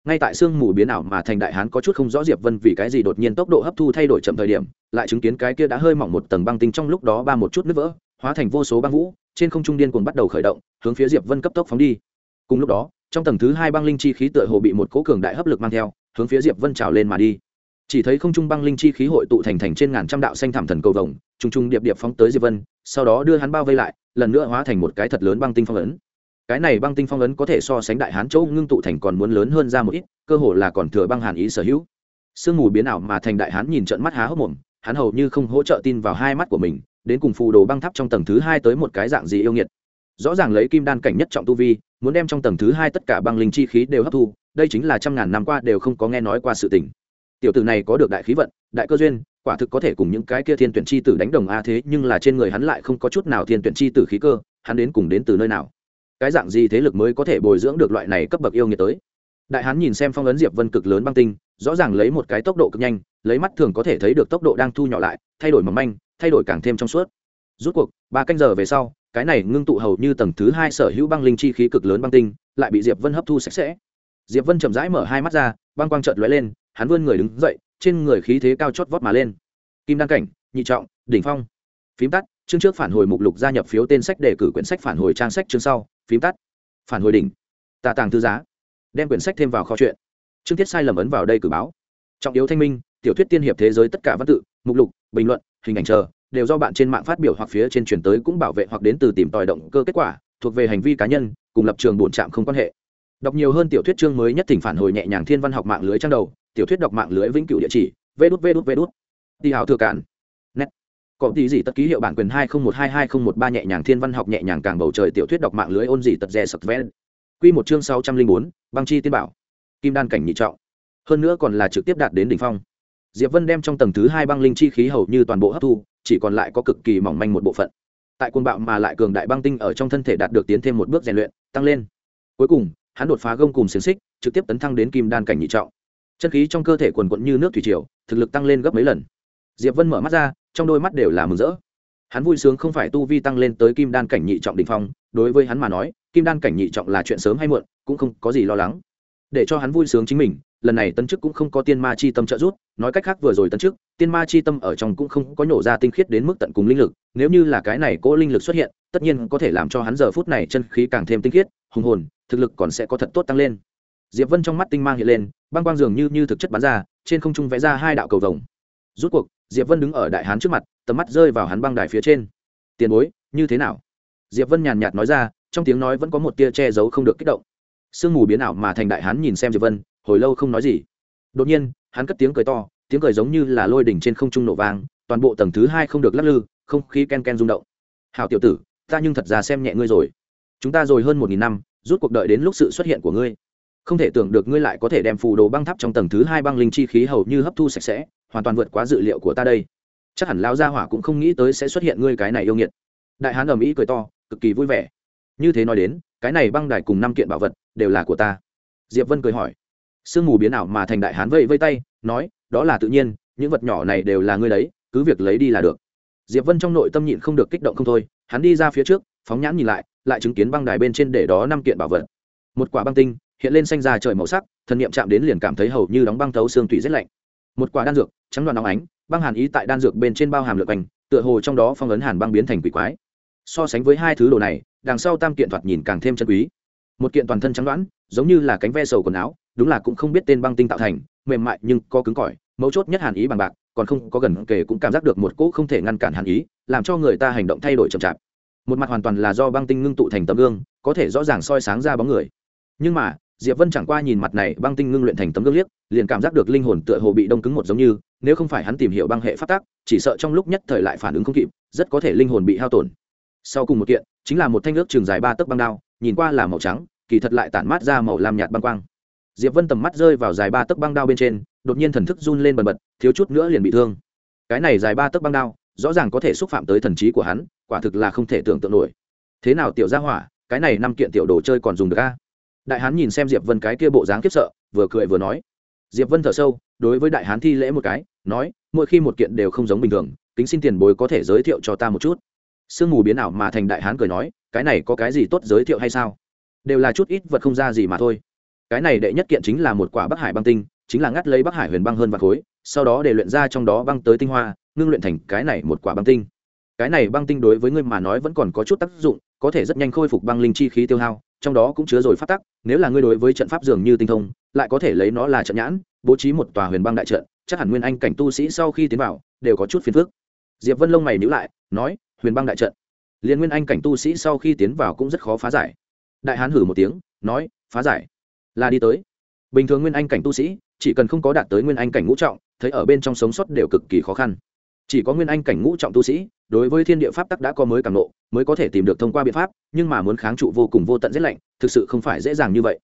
Ngay tại sương mù biến ảo mà thành đại hán có chút không rõ diệp vân vì cái gì đột nhiên tốc độ hấp thu thay đổi chậm thời điểm, lại chứng kiến cái kia đã hơi mỏng một tầng băng tinh trong lúc đó ba một chút nứt vỡ, hóa thành vô số băng vũ, trên không trung điên cuồng bắt đầu khởi động, hướng phía diệp vân cấp tốc phóng đi. Cùng lúc đó trong tầng thứ hai băng linh chi khí tựa hồ bị một cố cường đại hấp lực mang theo, hướng phía diệp vân trào lên mà đi. Chỉ thấy không trung băng linh chi khí hội tụ thành thành trên ngàn trăm đạo xanh thảm thần cầu vồng, trùng trùng điệp điệp phóng tới diệp vân, sau đó đưa hắn bao vây lại, lần nữa hóa thành một cái thật lớn băng tinh phong ấn. Cái này băng tinh phong ấn có thể so sánh đại hán châu ngưng tụ thành còn muốn lớn hơn ra một ít, cơ hồ là còn thừa băng hàn ý sở hữu. Sương mù biến ảo mà thành đại hán nhìn trận mắt há hốc mồm, hắn hầu như không hỗ trợ tin vào hai mắt của mình, đến cùng phù đồ băng tháp trong tầng thứ hai tới một cái dạng gì yêu nghiệt. Rõ ràng lấy kim đan cảnh nhất trọng tu vi muốn đem trong tầng thứ hai tất cả băng linh chi khí đều hấp thu, đây chính là trăm ngàn năm qua đều không có nghe nói qua sự tình. Tiểu tử này có được đại khí vận, đại cơ duyên, quả thực có thể cùng những cái kia thiên tuyển chi tử đánh đồng a thế, nhưng là trên người hắn lại không có chút nào thiên tuyển chi tử khí cơ, hắn đến cùng đến từ nơi nào? Cái dạng gì thế lực mới có thể bồi dưỡng được loại này cấp bậc yêu nghiệt tới? Đại hán nhìn xem phong ấn diệp vân cực lớn băng tinh, rõ ràng lấy một cái tốc độ cực nhanh, lấy mắt thường có thể thấy được tốc độ đang thu nhỏ lại, thay đổi mầm manh, thay đổi càng thêm trong suốt. Rút cuộc, ba canh giờ về sau cái này ngưng tụ hầu như tầng thứ hai sở hữu băng linh chi khí cực lớn băng tinh, lại bị diệp vân hấp thu sạch sẽ. Diệp vân chậm rãi mở hai mắt ra, băng quang trợt lóe lên, hắn vươn người đứng dậy, trên người khí thế cao chót vót mà lên. Kim đăng cảnh, nhị trọng, đỉnh phong. Phím tắt, chương trước phản hồi mục lục gia nhập phiếu tên sách để cử quyển sách phản hồi trang sách chương sau, phím tắt. Phản hồi đỉnh. Tạ tàng thư giá. Đem quyển sách thêm vào kho chuyện chương tiết sai lầm ấn vào đây cử báo. Trọng yếu thanh minh, tiểu thuyết tiên hiệp thế giới tất cả văn tự, mục lục, bình luận, hình ảnh chờ đều do bạn trên mạng phát biểu hoặc phía trên truyền tới cũng bảo vệ hoặc đến từ tìm tòi động cơ kết quả, thuộc về hành vi cá nhân, cùng lập trường bổn trạm không quan hệ. Đọc nhiều hơn tiểu thuyết chương mới nhất thỉnh phản hồi nhẹ nhàng thiên văn học mạng lưới trang đầu, tiểu thuyết đọc mạng lưới vĩnh cửu địa chỉ vê đút vê đút vê đút đi hào thừa cản nét có tí gì tất ký hiệu bản quyền hai không một hai hai không một ba nhẹ nhàng thiên văn học nhẹ nhàng càng bầu trời tiểu thuyết đọc mạng lưới ôn gì tật rè sập ven quy một chương sáu trăm linh bốn, băng chi tiên bảo. Kim đan cảnh nhị trọng. Hơn nữa còn là trực tiếp đạt đến đỉnh phong diệp vân đem trong tầng thứ hai băng linh chi khí hầu như toàn bộ hấp thu, chỉ còn lại có cực kỳ mỏng manh một bộ phận. Tại quân bạo mà lại cường đại băng tinh ở trong thân thể đạt được tiến thêm một bước rèn luyện, tăng lên. Cuối cùng, hắn đột phá gông cùng xiềng xích, trực tiếp tấn thăng đến kim đan cảnh nhị trọng. Chân khí trong cơ thể quần quận như nước thủy triều, thực lực tăng lên gấp mấy lần. Diệp vân mở mắt ra, trong đôi mắt đều là mừng rỡ. Hắn vui sướng không phải tu vi tăng lên tới kim đan cảnh nhị trọng đình phong, đối với hắn mà nói, kim đan cảnh nhị trọng là chuyện sớm hay muộn, cũng không có gì lo lắng. Để cho hắn vui sướng chính mình lần này tân chức cũng không có tiên ma chi tâm trợ giúp nói cách khác vừa rồi tân chức tiên ma chi tâm ở trong cũng không có nhổ ra tinh khiết đến mức tận cùng linh lực nếu như là cái này cỗ linh lực xuất hiện tất nhiên có thể làm cho hắn giờ phút này chân khí càng thêm tinh khiết hùng hồn thực lực còn sẽ có thật tốt tăng lên. Diệp vân trong mắt tinh mang hiện lên băng quang dường như, như thực chất bắn ra trên không trung vẽ ra hai đạo cầu vồng. Rút cuộc diệp vân đứng ở đại hán trước mặt tầm mắt rơi vào hắn băng đài phía trên. Tiền bối như thế nào? Diệp vân nhàn nhạt nói ra trong tiếng nói vẫn có một tia che giấu không được kích động. Sương mù biến ảo mà thành đại hán nhìn xem diệp vân hồi lâu không nói gì. Đột nhiên, hắn cất tiếng cười to, tiếng cười giống như là lôi đỉnh trên không trung nổ vang, toàn bộ tầng thứ hai không được lắc lư, không khí ken ken rung động. Hảo tiểu tử, ta nhưng thật ra xem nhẹ ngươi rồi. Chúng ta rồi hơn một nghìn năm, rút cuộc đợi đến lúc sự xuất hiện của ngươi. Không thể tưởng được ngươi lại có thể đem phù đồ băng tháp trong tầng thứ hai băng linh chi khí hầu như hấp thu sạch sẽ, hoàn toàn vượt quá dự liệu của ta đây. Chắc hẳn lao gia hỏa cũng không nghĩ tới sẽ xuất hiện ngươi cái này yêu nghiệt. Đại hán ở mỹ cười to, cực kỳ vui vẻ. Như thế nói đến, cái này băng đài cùng năm kiện bảo vật đều là của ta. Diệp vân cười hỏi sương mù biến ảo mà thành đại hán vây vây tay, nói, đó là tự nhiên, những vật nhỏ này đều là ngươi đấy, cứ việc lấy đi là được. Diệp vân trong nội tâm nhịn không được kích động không thôi, hắn đi ra phía trước, phóng nhãn nhìn lại lại chứng kiến băng đài bên trên để đó năm kiện bảo vật. Một quả băng tinh, hiện lên xanh ra trời màu sắc, thần niệm chạm đến liền cảm thấy hầu như đóng băng thấu xương tủy rất lạnh. Một quả đan dược, trắng đoàn nóng ánh, băng hàn ý tại đan dược bên trên bao hàm lượng quanh tựa hồ trong đó phong ấn hàn băng biến thành quỷ quái. So sánh với hai thứ đồ này, đằng sau tam kiện thoạt nhìn càng thêm chân quý. Một kiện toàn thân trắng đoán giống như là cánh ve sầu quần áo đúng là cũng không biết tên băng tinh tạo thành, mềm mại nhưng có cứng cỏi, mấu chốt nhất hàn ý bằng bạc, còn không có gần kề cũng cảm giác được một cỗ không thể ngăn cản hàn ý, làm cho người ta hành động thay đổi chậm chạp. Một mặt hoàn toàn là do băng tinh ngưng tụ thành tấm gương, có thể rõ ràng soi sáng ra bóng người. Nhưng mà, diệp vân chẳng qua nhìn mặt này băng tinh ngưng luyện thành tấm gương liếc, liền cảm giác được linh hồn tựa hồ bị đông cứng một giống như, nếu không phải hắn tìm hiểu băng hệ phát tác chỉ sợ trong lúc nhất thời lại phản ứng không kịp, rất có thể linh hồn bị hao tổn. Sau cùng một kiện, chính là một thanh ước trường dài ba tấc băng đao, nhìn qua là màu trắng, kỳ thật lại tản mát ra màu lam nhạt băng quang diệp vân tầm mắt rơi vào dài ba tấc băng đao bên trên, đột nhiên thần thức run lên bần bật, thiếu chút nữa liền bị thương. Cái này dài ba tấc băng đao, rõ ràng có thể xúc phạm tới thần trí của hắn, quả thực là không thể tưởng tượng nổi. Thế nào tiểu gia hỏa, cái này năm kiện tiểu đồ chơi còn dùng được a? Đại hán nhìn xem diệp vân cái kia bộ dáng kiếp sợ, vừa cười vừa nói. Diệp vân thở sâu, đối với đại hán thi lễ một cái, nói, mỗi khi một kiện đều không giống bình thường, kính xin tiền bối có thể giới thiệu cho ta một chút. Sương mù biến ảo mà thành đại hán cười nói, cái này có cái gì tốt giới thiệu hay sao? Đều là chút ít vật không ra gì mà thôi cái này đệ nhất kiện chính là một quả bắc hải băng tinh, chính là ngắt lấy bắc hải huyền băng hơn vạn khối, sau đó để luyện ra trong đó băng tới tinh hoa, ngưng luyện thành cái này một quả băng tinh. Cái này băng tinh đối với ngươi mà nói vẫn còn có chút tác dụng, có thể rất nhanh khôi phục băng linh chi khí tiêu hao, trong đó cũng chứa rồi phát tắc, nếu là ngươi đối với trận pháp dường như tinh thông, lại có thể lấy nó là trận nhãn, bố trí một tòa huyền băng đại trận, chắc hẳn nguyên anh cảnh tu sĩ sau khi tiến vào, đều có chút phiền phức. Diệp vân lông mày nhữ lại, nói, huyền băng đại trận. Liền nguyên anh cảnh tu sĩ sau khi tiến vào cũng rất khó phá giải. Đại hán hử một tiếng, nói, phá giải? Là đi tới. Bình thường nguyên anh cảnh tu sĩ, chỉ cần không có đạt tới nguyên anh cảnh ngũ trọng, thấy ở bên trong sống sót đều cực kỳ khó khăn. Chỉ có nguyên anh cảnh ngũ trọng tu sĩ, đối với thiên địa pháp tắc đã có mới càng nộ mới có thể tìm được thông qua biện pháp, nhưng mà muốn kháng trụ vô cùng vô tận rét lạnh, thực sự không phải dễ dàng như vậy.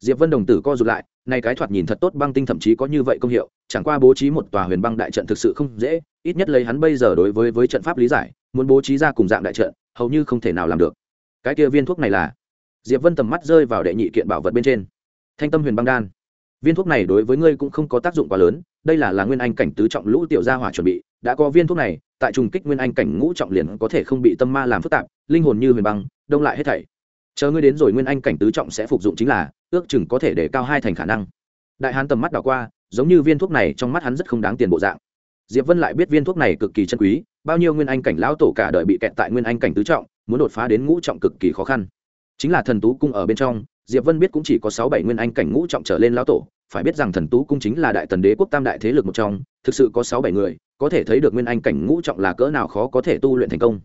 Diệp vân đồng tử co rụt lại, nay cái thoạt nhìn thật tốt băng tinh thậm chí có như vậy công hiệu, chẳng qua bố trí một tòa huyền băng đại trận thực sự không dễ, ít nhất lấy hắn bây giờ đối với với trận pháp lý giải, muốn bố trí ra cùng dạng đại trận, hầu như không thể nào làm được. Cái kia viên thuốc này là? Diệp vân tầm mắt rơi vào đệ nhị kiện bảo vật bên trên thanh tâm huyền băng đan. Viên thuốc này đối với ngươi cũng không có tác dụng quá lớn, đây là là nguyên anh cảnh tứ trọng lũ tiểu gia hỏa chuẩn bị, đã có viên thuốc này, tại trùng kích nguyên anh cảnh ngũ trọng liền có thể không bị tâm ma làm phức tạp, linh hồn như huyền băng, đông lại hết thảy. Chờ ngươi đến rồi nguyên anh cảnh tứ trọng sẽ phục dụng chính là, ước chừng có thể để cao hai thành khả năng. Đại hán tầm mắt đảo qua, giống như viên thuốc này trong mắt hắn rất không đáng tiền bộ dạng. Diệp vân lại biết viên thuốc này cực kỳ chân quý, bao nhiêu nguyên anh cảnh lão tổ cả đời bị kẹt tại nguyên anh cảnh tứ trọng, muốn đột phá đến ngũ trọng cực kỳ khó khăn. Chính là thần tú cung ở bên trong diệp vân biết cũng chỉ có sáu bảy nguyên anh cảnh ngũ trọng trở lên lão tổ, phải biết rằng thần tú cung chính là đại tần đế quốc tam đại thế lực một trong, thực sự có sáu bảy người, có thể thấy được nguyên anh cảnh ngũ trọng là cỡ nào khó có thể tu luyện thành công.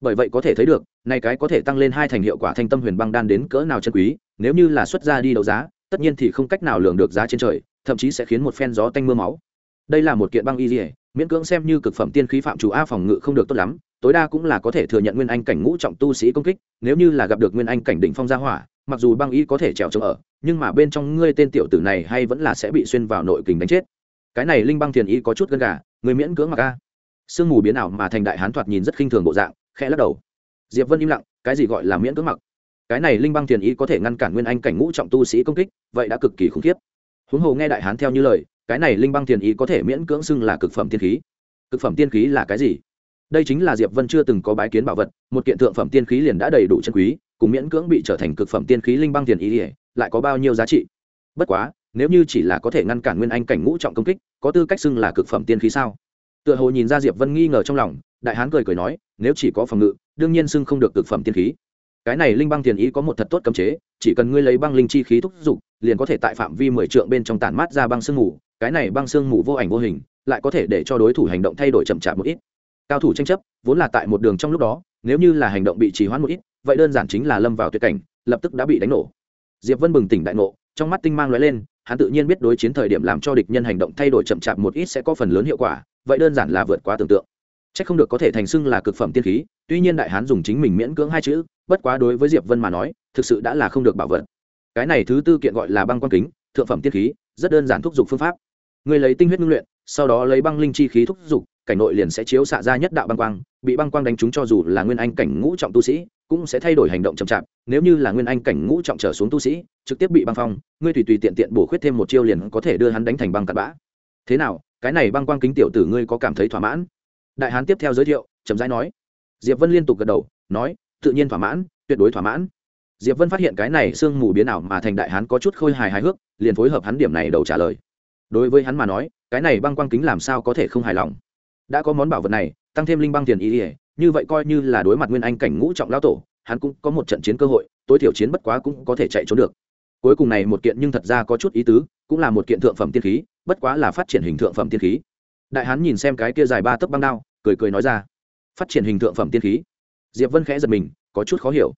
Bởi vậy có thể thấy được này cái có thể tăng lên hai thành hiệu quả thanh tâm huyền băng đan đến cỡ nào chân quý, nếu như là xuất ra đi đấu giá, tất nhiên thì không cách nào lường được giá trên trời, thậm chí sẽ khiến một phen gió tanh mưa máu. Đây là một kiện băng y dỉa miễn cưỡng xem như cực phẩm tiên khí phạm chủ a phòng ngự không được tốt lắm, tối đa cũng là có thể thừa nhận nguyên anh cảnh ngũ trọng tu sĩ công kích, nếu như là gặp được nguyên anh cảnh đỉnh phong gia hỏa mặc dù băng y có thể trèo trống ở, nhưng mà bên trong ngươi tên tiểu tử này hay vẫn là sẽ bị xuyên vào nội kình đánh chết. Cái này linh băng thiền y có chút gân gà, người miễn cưỡng mặc a. Sương mù biến ảo mà thành đại hán thoạt nhìn rất khinh thường bộ dạng, khẽ lắc đầu. Diệp vân im lặng, cái gì gọi là miễn cưỡng mặc? Cái này linh băng thiền y có thể ngăn cản nguyên anh cảnh ngũ trọng tu sĩ công kích, vậy đã cực kỳ khủng khiếp. Huống hồ nghe đại hán theo như lời, cái này linh băng thiền y có thể miễn cưỡng xưng là cực phẩm tiên khí. Cực phẩm tiên khí là cái gì? Đây chính là diệp vân chưa từng có bái kiến bảo vật, một kiện thượng phẩm tiên khí liền đã đầy đủ chân quý cùng miễn cưỡng bị trở thành cực phẩm tiên khí linh băng tiền ý ỉa, lại có bao nhiêu giá trị? Bất quá, nếu như chỉ là có thể ngăn cản nguyên anh cảnh ngũ trọng công kích, có tư cách xưng là cực phẩm tiên khí sao? Tựa hồ nhìn ra diệp vân nghi ngờ trong lòng, đại hán cười cười nói, nếu chỉ có phòng ngự, đương nhiên xưng không được cực phẩm tiên khí. Cái này linh băng tiền ý có một thật tốt cấm chế, chỉ cần ngươi lấy băng linh chi khí thúc giục, liền có thể tại phạm vi mười trượng bên trong tản mát ra băng sương mù, cái này băng sương mù vô ảnh vô hình, lại có thể để cho đối thủ hành động thay đổi chậm chạp một ít. Cao thủ tranh chấp, vốn là tại một đường trong lúc đó, nếu như là hành động bị trì hoãn một ít vậy đơn giản chính là lâm vào tuyệt cảnh lập tức đã bị đánh nổ diệp vân bừng tỉnh đại ngộ trong mắt tinh mang lóe lên hắn tự nhiên biết đối chiến thời điểm làm cho địch nhân hành động thay đổi chậm chạp một ít sẽ có phần lớn hiệu quả vậy đơn giản là vượt quá tưởng tượng Chắc không được có thể thành xưng là cực phẩm tiên khí, tuy nhiên đại hán dùng chính mình miễn cưỡng hai chữ, bất quá đối với Diệp Vân mà nói, thực sự đã là không được bảo vật. Cái này thứ tư kiện gọi là băng quan kính, thượng phẩm tiên khí, rất đơn giản thúc dục phương pháp. Người lấy tinh huyết ngưng luyện, sau đó lấy băng linh chi khí thúc dục, cảnh nội liền sẽ chiếu xạ ra nhất đạo băng quang, bị băng quang đánh trúng cho dù là nguyên anh cảnh ngũ trọng tu sĩ, cũng sẽ thay đổi hành động chậm chạp, nếu như là nguyên anh cảnh ngũ trọng trở xuống tu sĩ, trực tiếp bị băng phong, ngươi tùy tùy tiện tiện bổ khuyết thêm một chiêu liền có thể đưa hắn đánh thành băng cát bã. Thế nào, cái này băng quang kính tiểu tử ngươi có cảm thấy thỏa mãn? Đại hán tiếp theo giới thiệu, chậm rãi nói. Diệp vân liên tục gật đầu nói tự nhiên thỏa mãn tuyệt đối thỏa mãn. Diệp vân phát hiện cái này sương mù biến ảo mà thành đại hán có chút khôi hài hài hước liền phối hợp hắn điểm này đầu trả lời. Đối với hắn mà nói cái này băng quang kính làm sao có thể không hài lòng? Đã có món bảo vật này, tăng thêm linh băng tiền ý ỉa như vậy coi như là đối mặt nguyên anh cảnh ngũ trọng lao tổ, hắn cũng có một trận chiến cơ hội, tối thiểu chiến bất quá cũng có thể chạy trốn được. Cuối cùng này một kiện nhưng thật ra có chút ý tứ, cũng là một kiện thượng phẩm tiên khí, bất quá là phát triển hình thượng phẩm tiên khí. Đại hán nhìn xem cái kia dài ba tấc băng đao, cười cười nói ra, phát triển hình thượng phẩm tiên khí? Diệp vân khẽ giật mình, có chút khó hiểu.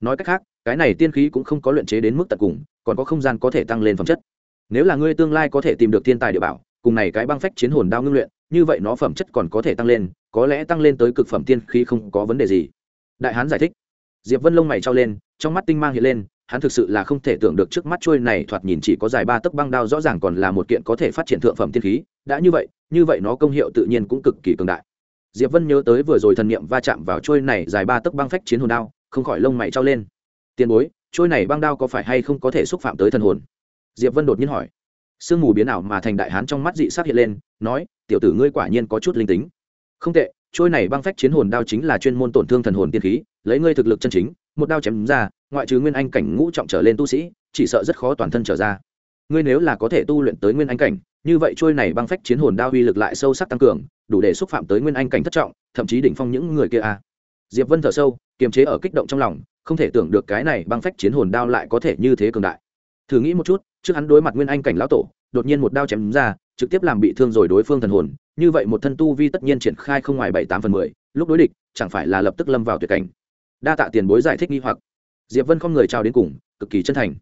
Nói cách khác, cái này tiên khí cũng không có luyện chế đến mức tận cùng, còn có không gian có thể tăng lên phẩm chất. Nếu là ngươi tương lai có thể tìm được thiên tài địa bảo, cùng này cái băng phách chiến hồn đao ngưng luyện như vậy nó phẩm chất còn có thể tăng lên, có lẽ tăng lên tới cực phẩm tiên khí không có vấn đề gì. Đại hán giải thích. Diệp vân lông mày trao lên, trong mắt tinh mang hiện lên, hắn thực sự là không thể tưởng được trước mắt trôi này thoạt nhìn chỉ có dài ba tấc băng đao rõ ràng còn là một kiện có thể phát triển thượng phẩm tiên khí, đã như vậy như vậy nó công hiệu tự nhiên cũng cực kỳ cường đại. Diệp vân nhớ tới vừa rồi thần niệm va chạm vào trôi này dài ba tấc băng phách chiến hồn đao, không khỏi lông mày trao lên. Tiền bối trôi này băng đao có phải hay không có thể xúc phạm tới thần hồn? Diệp vân đột nhiên hỏi. Sương mù biến ảo mà thành đại hán trong mắt dị sắc hiện lên, nói tiểu tử ngươi quả nhiên có chút linh tính. Không tệ, trôi này băng phách chiến hồn đao chính là chuyên môn tổn thương thần hồn tiên khí, lấy ngươi thực lực chân chính, một đao chém ra, ngoại trừ nguyên anh cảnh ngũ trọng trở lên tu sĩ, chỉ sợ rất khó toàn thân trở ra. Ngươi nếu là có thể tu luyện tới nguyên anh cảnh, như vậy trôi này băng phách chiến hồn đao uy lực lại sâu sắc tăng cường, đủ để xúc phạm tới nguyên anh cảnh thất trọng, thậm chí đỉnh phong những người kia a diệp vân thở sâu, kiềm chế ở kích động trong lòng, không thể tưởng được cái này băng phách chiến hồn đao lại có thể như thế cường đại. Thử nghĩ một chút, trước hắn đối mặt nguyên anh cảnh lão tổ, đột nhiên một đao chém ra trực tiếp làm bị thương rồi đối phương thần hồn, như vậy một thân tu vi tất nhiên triển khai không ngoài bảy tám phần mười, lúc đối địch, chẳng phải là lập tức lâm vào tuyệt cảnh. Đa tạ tiền bối giải thích nghi hoặc. Diệp vân không người trao đến cùng, cực kỳ chân thành.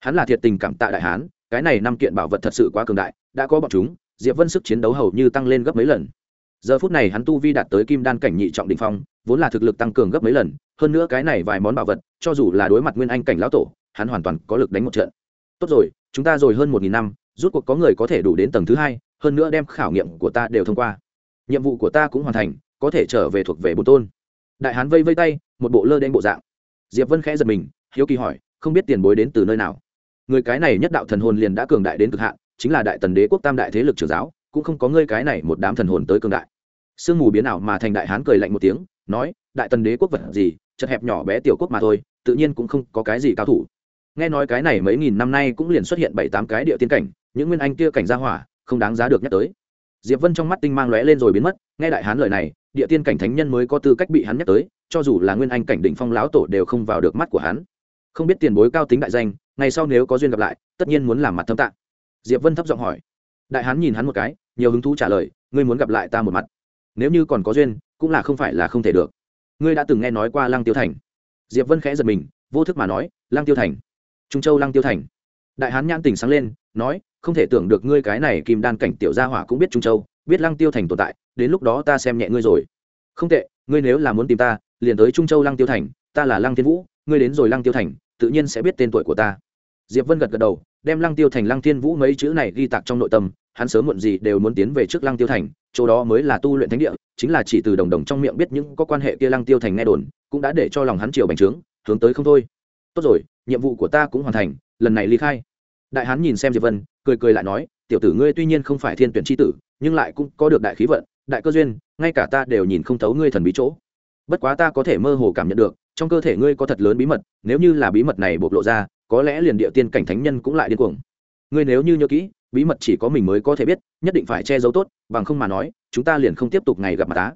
Hắn là thiệt tình cảm tạ đại hán, cái này năm kiện bảo vật thật sự quá cường đại, đã có bọn chúng, diệp vân sức chiến đấu hầu như tăng lên gấp mấy lần. Giờ phút này hắn tu vi đạt tới kim đan cảnh nhị trọng đình phong, vốn là thực lực tăng cường gấp mấy lần, hơn nữa cái này vài món bảo vật, cho dù là đối mặt nguyên anh cảnh lão tổ, hắn hoàn toàn có lực đánh một trận. Tốt rồi, chúng ta rồi hơn một nghìn năm rút cuộc có người có thể đủ đến tầng thứ hai, hơn nữa đem khảo nghiệm của ta đều thông qua. Nhiệm vụ của ta cũng hoàn thành, có thể trở về thuộc về bồn tôn. Đại hán vây vây tay, một bộ lơ đen bộ dạng. Diệp vân khẽ giật mình, hiếu kỳ hỏi, không biết tiền bối đến từ nơi nào? Người cái này nhất đạo thần hồn liền đã cường đại đến cực hạn, chính là đại tần đế quốc tam đại thế lực trưởng giáo, cũng không có ngươi cái này một đám thần hồn tới cường đại. Sương mù biến ảo mà thành đại hán cười lạnh một tiếng, nói, đại tần đế quốc vật gì, chật hẹp nhỏ bé tiểu quốc mà thôi, tự nhiên cũng không có cái gì cao thủ. Nghe nói cái này mấy nghìn năm nay cũng liền xuất hiện bảy tám cái địa tiên cảnh những nguyên anh kia cảnh gia hỏa, không đáng giá được nhắc tới. Diệp vân trong mắt tinh mang lóe lên rồi biến mất, nghe đại hán lời này, địa tiên cảnh thánh nhân mới có tư cách bị hắn nhắc tới, cho dù là nguyên anh cảnh đỉnh phong lão tổ đều không vào được mắt của hắn. Không biết tiền bối cao tính đại danh, ngày sau nếu có duyên gặp lại, tất nhiên muốn làm mặt thâm tạng diệp vân thấp giọng hỏi. Đại hán nhìn hắn một cái, nhiều hứng thú trả lời, ngươi muốn gặp lại ta một mặt. Nếu như còn có duyên, cũng là không phải là không thể được. Ngươi đã từng nghe nói qua lăng tiêu thành. Diệp vân khẽ giật mình, vô thức mà nói, lăng tiêu thành. Trung châu lăng tiêu thành đại hán nhãn tình sáng lên, nói, không thể tưởng được ngươi cái này kim đan cảnh tiểu gia hỏa cũng biết trung châu, biết lăng tiêu thành tồn tại, đến lúc đó ta xem nhẹ ngươi rồi. Không tệ, ngươi nếu là muốn tìm ta, liền tới trung châu lăng tiêu thành, ta là lăng thiên vũ, ngươi đến rồi lăng tiêu thành, tự nhiên sẽ biết tên tuổi của ta. Diệp vân gật gật đầu, đem lăng tiêu thành, lăng thiên vũ mấy chữ này ghi tạc trong nội tâm, hắn sớm muộn gì đều muốn tiến về trước lăng tiêu thành, chỗ đó mới là tu luyện thánh địa, chính là chỉ từ đồng đồng trong miệng biết những có quan hệ kia lăng tiêu thành nghe đồn, cũng đã để cho lòng hắn chiều bành trướng, hướng tới không thôi. Tốt rồi, nhiệm vụ của ta cũng hoàn thành lần này ly khai. Đại hán nhìn xem diệp vân, cười cười lại nói, tiểu tử ngươi tuy nhiên không phải thiên tuyển chi tử, nhưng lại cũng có được đại khí vận, đại cơ duyên, ngay cả ta đều nhìn không thấu ngươi thần bí chỗ. Bất quá ta có thể mơ hồ cảm nhận được, trong cơ thể ngươi có thật lớn bí mật, nếu như là bí mật này bộc lộ ra, có lẽ liền địa tiên cảnh thánh nhân cũng lại điên cuồng. Ngươi nếu như nhớ kỹ, bí mật chỉ có mình mới có thể biết, nhất định phải che giấu tốt, bằng không mà nói, chúng ta liền không tiếp tục ngày gặp mặt tá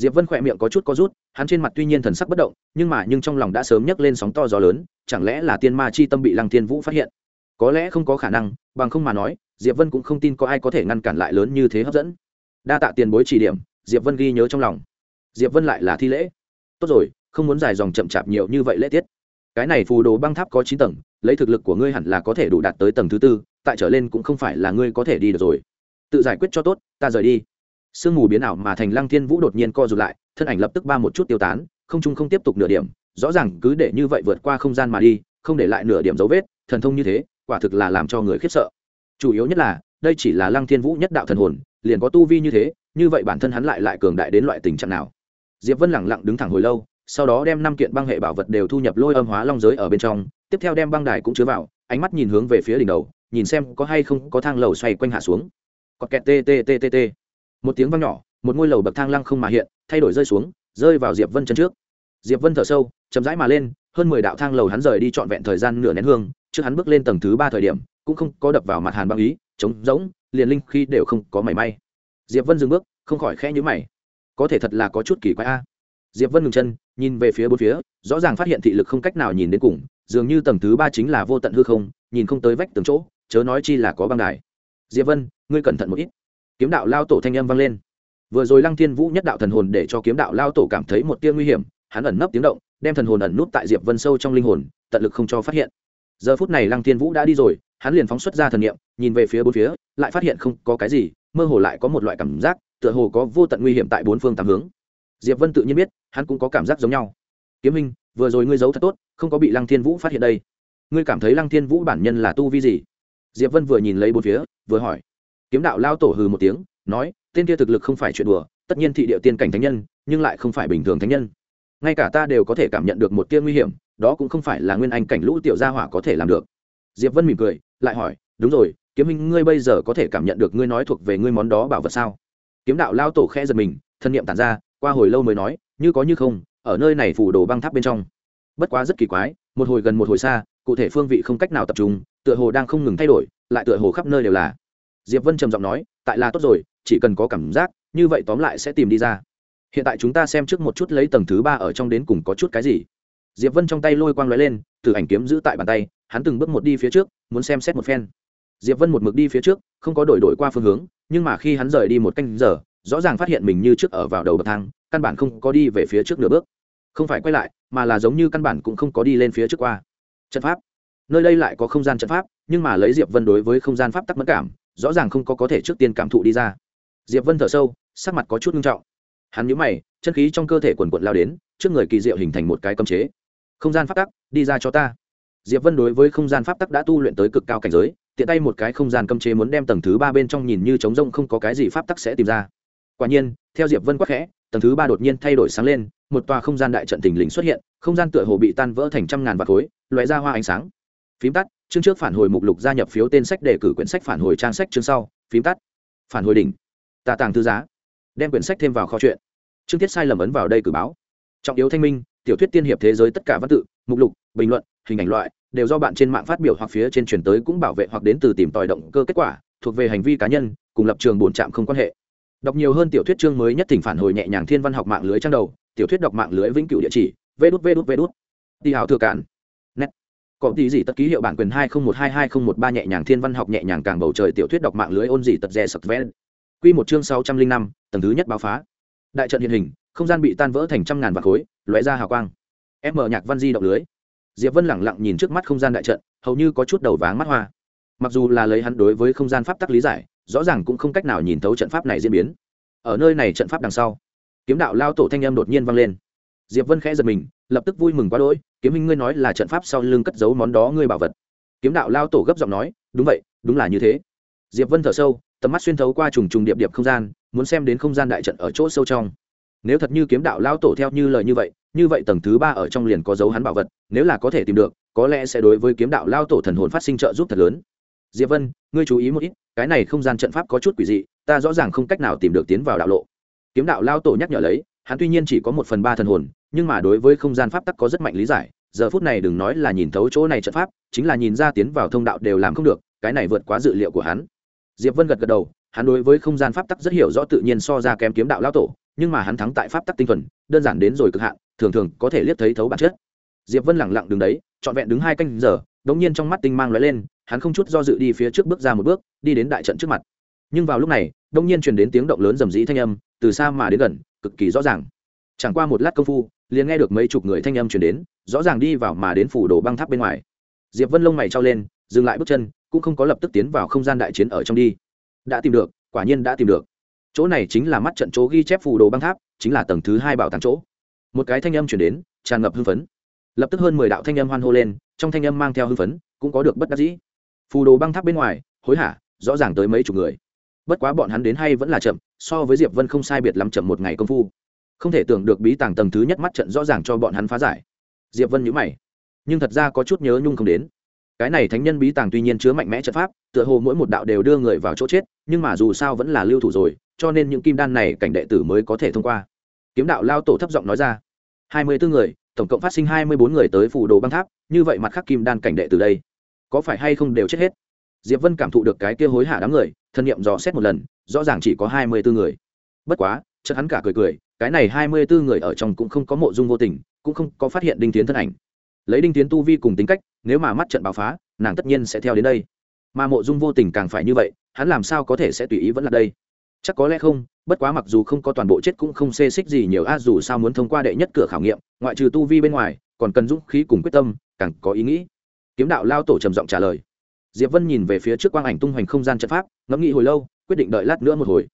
diệp vân khỏe miệng có chút có rút, hắn trên mặt tuy nhiên thần sắc bất động, nhưng mà nhưng trong lòng đã sớm nhấc lên sóng to gió lớn, chẳng lẽ là tiên ma chi tâm bị lăng thiên vũ phát hiện? Có lẽ không có khả năng, bằng không mà nói, diệp vân cũng không tin có ai có thể ngăn cản lại lớn như thế hấp dẫn. Đa tạ tiền bối chỉ điểm, diệp vân ghi nhớ trong lòng. Diệp vân lại là thi lễ. Tốt rồi, không muốn dài dòng chậm chạp nhiều như vậy lễ tiết. Cái này phù đồ băng tháp có chín tầng, lấy thực lực của ngươi hẳn là có thể đủ đạt tới tầng thứ tư, tại trở lên cũng không phải là ngươi có thể đi được rồi. Tự giải quyết cho tốt, ta rời đi sương mù biến ảo mà thành lăng thiên vũ đột nhiên co rụt lại, thân ảnh lập tức ba một chút tiêu tán, không trung không tiếp tục nửa điểm, rõ ràng cứ để như vậy vượt qua không gian mà đi, không để lại nửa điểm dấu vết, thần thông như thế, quả thực là làm cho người khiếp sợ. Chủ yếu nhất là, đây chỉ là lăng thiên vũ nhất đạo thần hồn, liền có tu vi như thế, như vậy bản thân hắn lại lại cường đại đến loại tình trạng nào? Diệp vân lẳng lặng đứng thẳng hồi lâu, sau đó đem năm kiện băng hệ bảo vật đều thu nhập lôi âm hóa long giới ở bên trong, tiếp theo đem băng đài cũng chứa vào, ánh mắt nhìn hướng về phía đỉnh đầu, nhìn xem có hay không có thang lầu xoay quanh hạ xuống. Có kẹt t t t t t một tiếng vang nhỏ, một ngôi lầu bậc thang lăng không mà hiện, thay đổi rơi xuống, rơi vào diệp vân chân trước. Diệp vân thở sâu, chậm rãi mà lên, hơn mười đạo thang lầu hắn rời đi trọn vẹn thời gian nửa nén hương, trước hắn bước lên tầng thứ ba thời điểm, cũng không có đập vào mặt hàn băng ý, trống rỗng, liền linh khi đều không có mảy may. Diệp vân dừng bước, không khỏi khẽ nhíu mày. Có thể thật là có chút kỳ quái a. Diệp vân ngừng chân, nhìn về phía bốn phía, rõ ràng phát hiện thị lực không cách nào nhìn đến cùng, dường như tầng thứ ba chính là vô tận hư không, nhìn không tới vách tường chỗ, chớ nói chi là có băng đài. Diệp vân, ngươi cẩn thận một ít kiếm đạo lao tổ thanh âm vang lên. Vừa rồi lăng thiên vũ nhất đạo thần hồn để cho kiếm đạo lao tổ cảm thấy một tia nguy hiểm, hắn ẩn nấp tiếng động, đem thần hồn ẩn nút tại diệp vân sâu trong linh hồn, tận lực không cho phát hiện. Giờ phút này lăng thiên vũ đã đi rồi, hắn liền phóng xuất ra thần niệm, nhìn về phía bốn phía, lại phát hiện không có cái gì, mơ hồ lại có một loại cảm giác, tựa hồ có vô tận nguy hiểm tại bốn phương tám hướng. Diệp vân tự nhiên biết, hắn cũng có cảm giác giống nhau. Kiếm minh vừa rồi ngươi giấu thật tốt, không có bị lăng thiên vũ phát hiện đây. Ngươi cảm thấy lăng thiên vũ bản nhân là tu vi gì? Diệp vân vừa nhìn lấy bốn phía, vừa hỏi kiếm đạo lao tổ hừ một tiếng, nói, tên kia thực lực không phải chuyện đùa, tất nhiên thị địa tiên cảnh thánh nhân, nhưng lại không phải bình thường thánh nhân. Ngay cả ta đều có thể cảm nhận được một tia nguy hiểm, đó cũng không phải là nguyên anh cảnh lũ tiểu gia hỏa có thể làm được. Diệp vân mỉm cười, lại hỏi, đúng rồi, kiếm minh ngươi bây giờ có thể cảm nhận được ngươi nói thuộc về ngươi món đó bảo vật sao? Kiếm đạo lao tổ khẽ giật mình, thân nhiệm tản ra, qua hồi lâu mới nói, như có như không, ở nơi này phủ đồ băng tháp bên trong. Bất quá rất kỳ quái, một hồi gần một hồi xa, cụ thể phương vị không cách nào tập trung, tựa hồ đang không ngừng thay đổi, lại tựa hồ khắp nơi đều là diệp vân trầm giọng nói, tại là tốt rồi, chỉ cần có cảm giác, như vậy tóm lại sẽ tìm đi ra. Hiện tại chúng ta xem trước một chút lấy tầng thứ ba ở trong đến cùng có chút cái gì. Diệp vân trong tay lôi quang lóe lên, từ ảnh kiếm giữ tại bàn tay, hắn từng bước một đi phía trước, muốn xem xét một phen. Diệp vân một mực đi phía trước, không có đổi đổi qua phương hướng, nhưng mà khi hắn rời đi một canh giờ, rõ ràng phát hiện mình như trước ở vào đầu bậc thang, căn bản không có đi về phía trước nửa bước. Không phải quay lại, mà là giống như căn bản cũng không có đi lên phía trước qua. Trận pháp. Nơi đây lại có không gian trận pháp, nhưng mà lấy diệp vân đối với không gian pháp tắc mất cảm rõ ràng không có có thể trước tiên cảm thụ đi ra. Diệp vân thở sâu, sắc mặt có chút nghiêm trọng. Hắn nhíu mày, chân khí trong cơ thể quần quận lao đến, trước người kỳ diệu hình thành một cái cấm chế. Không gian pháp tắc, đi ra cho ta. Diệp vân đối với không gian pháp tắc đã tu luyện tới cực cao cảnh giới, tiện tay một cái không gian cấm chế muốn đem tầng thứ ba bên trong nhìn như trống rông không có cái gì pháp tắc sẽ tìm ra. Quả nhiên, theo diệp vân quắc khẽ, tầng thứ ba đột nhiên thay đổi sáng lên, một tòa không gian đại trận thình lình xuất hiện, không gian tựa hồ bị tan vỡ thành trăm ngàn vạt khối loại ra hoa ánh sáng. Phím tắt chương trước phản hồi mục lục gia nhập phiếu tên sách đề cử quyển sách phản hồi trang sách chương sau, phím tắt. Phản hồi đỉnh. Tà tàng thư giá. Đem quyển sách thêm vào kho chuyện chương tiết sai lầm ấn vào đây cử báo. Trọng yếu thanh minh, tiểu thuyết tiên hiệp thế giới tất cả văn tự, mục lục, bình luận, hình ảnh loại, đều do bạn trên mạng phát biểu hoặc phía trên truyền tới cũng bảo vệ hoặc đến từ tìm tòi động cơ kết quả, thuộc về hành vi cá nhân, cùng lập trường bổn trạm không quan hệ. Đọc nhiều hơn tiểu thuyết chương mới nhất thỉnh phản hồi nhẹ nhàng thiên văn học mạng lưới trang đầu, tiểu thuyết đọc mạng lưới vĩnh cửu địa chỉ, vê đút vê đút vê đút. Đi hào thừa cản có tí gì tất ký hiệu bản quyền hai nghìn một hai hai nghìn một ba nhẹ nhàng thiên văn học nhẹ nhàng càng bầu trời tiểu thuyết đọc mạng lưới ôn gì tật rè sập vén quy một chương sáu trăm linh năm, tầng thứ nhất báo phá. Đại trận hiện hình, không gian bị tan vỡ thành trăm ngàn vạn khối, lóe ra hào quang. Em mở nhạc văn di động lưới. Diệp vân lẳng lặng nhìn trước mắt không gian đại trận, hầu như có chút đầu váng mắt hoa. Mặc dù là lấy hắn đối với không gian pháp tắc lý giải, rõ ràng cũng không cách nào nhìn thấu trận pháp này diễn biến. Ở nơi này trận pháp đằng sau, kiếm đạo lao tổ thanh âm đột nhiên vang lên. Diệp vân khẽ giật mình, lập tức vui mừng quá đỗi kiếm minh ngươi nói là trận pháp sau lưng cất giấu món đó ngươi bảo vật. Kiếm đạo lao tổ gấp giọng nói, đúng vậy, đúng là như thế. Diệp vân thở sâu, tầm mắt xuyên thấu qua trùng trùng điệp điệp không gian, muốn xem đến không gian đại trận ở chỗ sâu trong. Nếu thật như kiếm đạo lao tổ theo như lời như vậy như vậy tầng thứ ba ở trong liền có dấu hắn bảo vật, nếu là có thể tìm được, có lẽ sẽ đối với kiếm đạo lao tổ thần hồn phát sinh trợ giúp thật lớn. Diệp vân, ngươi chú ý một ít, cái này không gian trận pháp có chút quỷ dị, ta rõ ràng không cách nào tìm được tiến vào đạo lộ. Kiếm đạo lao tổ nhắc nhở lấy, hắn tuy nhiên chỉ có một phần ba thần hồn nhưng mà đối với không gian pháp tắc có rất mạnh lý giải, giờ phút này đừng nói là nhìn thấu chỗ này trận pháp, chính là nhìn ra tiến vào thông đạo đều làm không được, cái này vượt quá dự liệu của hắn. Diệp vân gật gật đầu, hắn đối với không gian pháp tắc rất hiểu rõ tự nhiên so ra kém kiếm đạo lao tổ, nhưng mà hắn thắng tại pháp tắc tinh thuần, đơn giản đến rồi cực hạn, thường thường có thể liếc thấy thấu bản chất. Diệp vân lẳng lặng đứng đấy, trọn vẹn đứng hai canh giờ đống nhiên trong mắt tinh mang lóe lên, hắn không chút do dự đi phía trước bước ra một bước, đi đến đại trận trước mặt. Nhưng vào lúc này đông nhiên truyền đến tiếng động lớn rầm rĩ thanh âm, từ xa mà đến gần, cực kỳ rõ ràng chẳng qua một lát công phu, liền nghe được mấy chục người thanh âm truyền đến, rõ ràng đi vào mà đến phủ đồ băng tháp bên ngoài. Diệp vân lông mày trao lên, dừng lại bước chân, cũng không có lập tức tiến vào không gian đại chiến ở trong đi. Đã tìm được, quả nhiên đã tìm được. Chỗ này chính là mắt trận chỗ ghi chép phù đồ băng tháp, chính là tầng thứ hai bảo tàng chỗ. Một cái thanh âm chuyển đến, tràn ngập hưng phấn. Lập tức hơn mười đạo thanh âm hoan hô lên, trong thanh âm mang theo hưng phấn, cũng có được bất đắc dĩ. Phù đồ băng tháp bên ngoài, hối hả, rõ ràng tới mấy chục người. Bất quá bọn hắn đến hay vẫn là chậm, so với diệp vân không sai biệt lắm chậm một ngày công phu không thể tưởng được bí tàng tầng thứ nhất mắt trận rõ ràng cho bọn hắn phá giải. Diệp vân nhữ mày. Nhưng thật ra có chút nhớ nhung không đến. Cái này thánh nhân bí tàng tuy nhiên chứa mạnh mẽ trận pháp, tựa hồ mỗi một đạo đều đưa người vào chỗ chết, nhưng mà dù sao vẫn là lưu thủ rồi, cho nên những kim đan này cảnh đệ tử mới có thể thông qua. Kiếm đạo lao tổ thấp giọng nói ra. Hai mươi bốn người, tổng cộng phát sinh hai mươi bốn người tới phủ đồ băng tháp, như vậy mặt khác kim đan cảnh đệ từ đây, có phải hay không đều chết hết? Diệp vân cảm thụ được cái kia hối hả đám người, thân nhiệm dò xét một lần, rõ ràng chỉ có hai mươi bốn người. Bất quá, chợt hắn cả cười cười cái này hai mươi bốn người ở trong cũng không có mộ dung vô tình, cũng không có phát hiện đinh tiến thân ảnh. Lấy đinh tiến tu vi cùng tính cách, nếu mà mắt trận báo phá, nàng tất nhiên sẽ theo đến đây. Mà mộ dung vô tình càng phải như vậy, hắn làm sao có thể sẽ tùy ý vẫn là đây? Chắc có lẽ không, bất quá mặc dù không có toàn bộ chết cũng không xê xích gì nhiều, a, dù sao muốn thông qua đệ nhất cửa khảo nghiệm, ngoại trừ tu vi bên ngoài, còn cần dũng khí cùng quyết tâm, càng có ý nghĩ. Kiếm đạo lao tổ trầm giọng trả lời. Diệp vân nhìn về phía trước quang ảnh tung hoành không gian trận pháp, ngẫm nghĩ hồi lâu, quyết định đợi lát nữa một hồi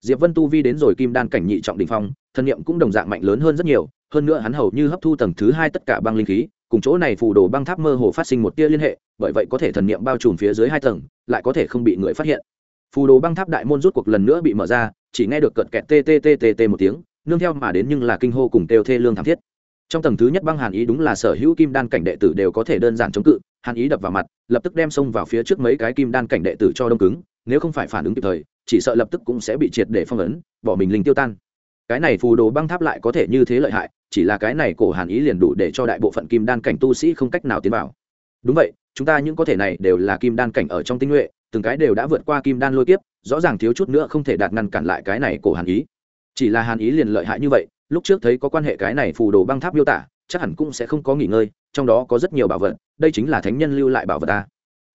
diệp vân tu vi đến rồi kim đan cảnh nhị trọng đỉnh phong, thân nhiệm cũng đồng dạng mạnh lớn hơn rất nhiều, hơn nữa hắn hầu như hấp thu tầng thứ hai tất cả băng linh khí, cùng chỗ này phù đồ băng tháp mơ hồ phát sinh một tia liên hệ, bởi vậy có thể thần niệm bao trùm phía dưới hai tầng, lại có thể không bị người phát hiện. Phù đồ băng tháp đại môn rút cuộc lần nữa bị mở ra, chỉ nghe được cợt kẹt tt một tiếng, nương theo mà đến nhưng là kinh hô cùng têu thê lương thảm thiết. Trong tầng thứ nhất băng hàn ý đúng là sở hữu kim đan cảnh đệ tử đều có thể đơn giản chống cự, hàn ý đập vào mặt, lập tức đem xông vào phía trước mấy cái kim đan cảnh đệ tử cho đông cứng, nếu không phải phản ứng kịp thời chỉ sợ lập tức cũng sẽ bị triệt để phong ấn, bỏ mình linh tiêu tan. Cái này phù đồ băng tháp lại có thể như thế lợi hại, chỉ là cái này cổ hàn ý liền đủ để cho đại bộ phận kim đan cảnh tu sĩ không cách nào tiến vào. Đúng vậy, chúng ta những có thể này đều là kim đan cảnh ở trong tinh nhuệ, từng cái đều đã vượt qua kim đan lôi kiếp, rõ ràng thiếu chút nữa không thể đạt ngăn cản lại cái này cổ hàn ý. Chỉ là hàn ý liền lợi hại như vậy, lúc trước thấy có quan hệ cái này phù đồ băng tháp miêu tả, chắc hẳn cũng sẽ không có nghỉ ngơi, trong đó có rất nhiều bảo vật, đây chính là thánh nhân lưu lại bảo vật ta.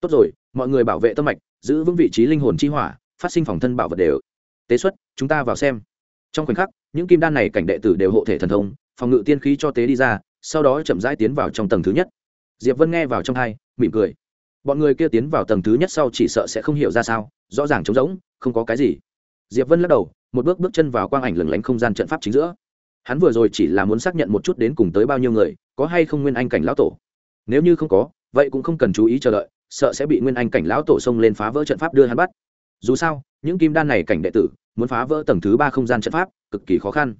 Tốt rồi, mọi người bảo vệ tâm mạch, giữ vững vị trí linh hồn chi hỏa phát sinh phòng thân bảo vật đều. Tế xuất, chúng ta vào xem. Trong khoảnh khắc, những kim đan này cảnh đệ tử đều hộ thể thần thông, phòng ngự tiên khí cho tế đi ra, sau đó chậm rãi tiến vào trong tầng thứ nhất. Diệp vân nghe vào trong hai, mỉm cười. Bọn người kia tiến vào tầng thứ nhất sau chỉ sợ sẽ không hiểu ra sao, rõ ràng trống rỗng, không có cái gì. Diệp vân lắc đầu, một bước bước chân vào quang ảnh lừng lánh không gian trận pháp chính giữa. Hắn vừa rồi chỉ là muốn xác nhận một chút đến cùng tới bao nhiêu người, có hay không nguyên anh cảnh lão tổ. Nếu như không có, vậy cũng không cần chú ý chờ đợi, sợ sẽ bị nguyên anh cảnh lão tổ xông lên phá vỡ trận pháp đưa hắn bắt dù sao, những kim đan này cảnh đệ tử, muốn phá vỡ tầng thứ ba không gian trận pháp, cực kỳ khó khăn.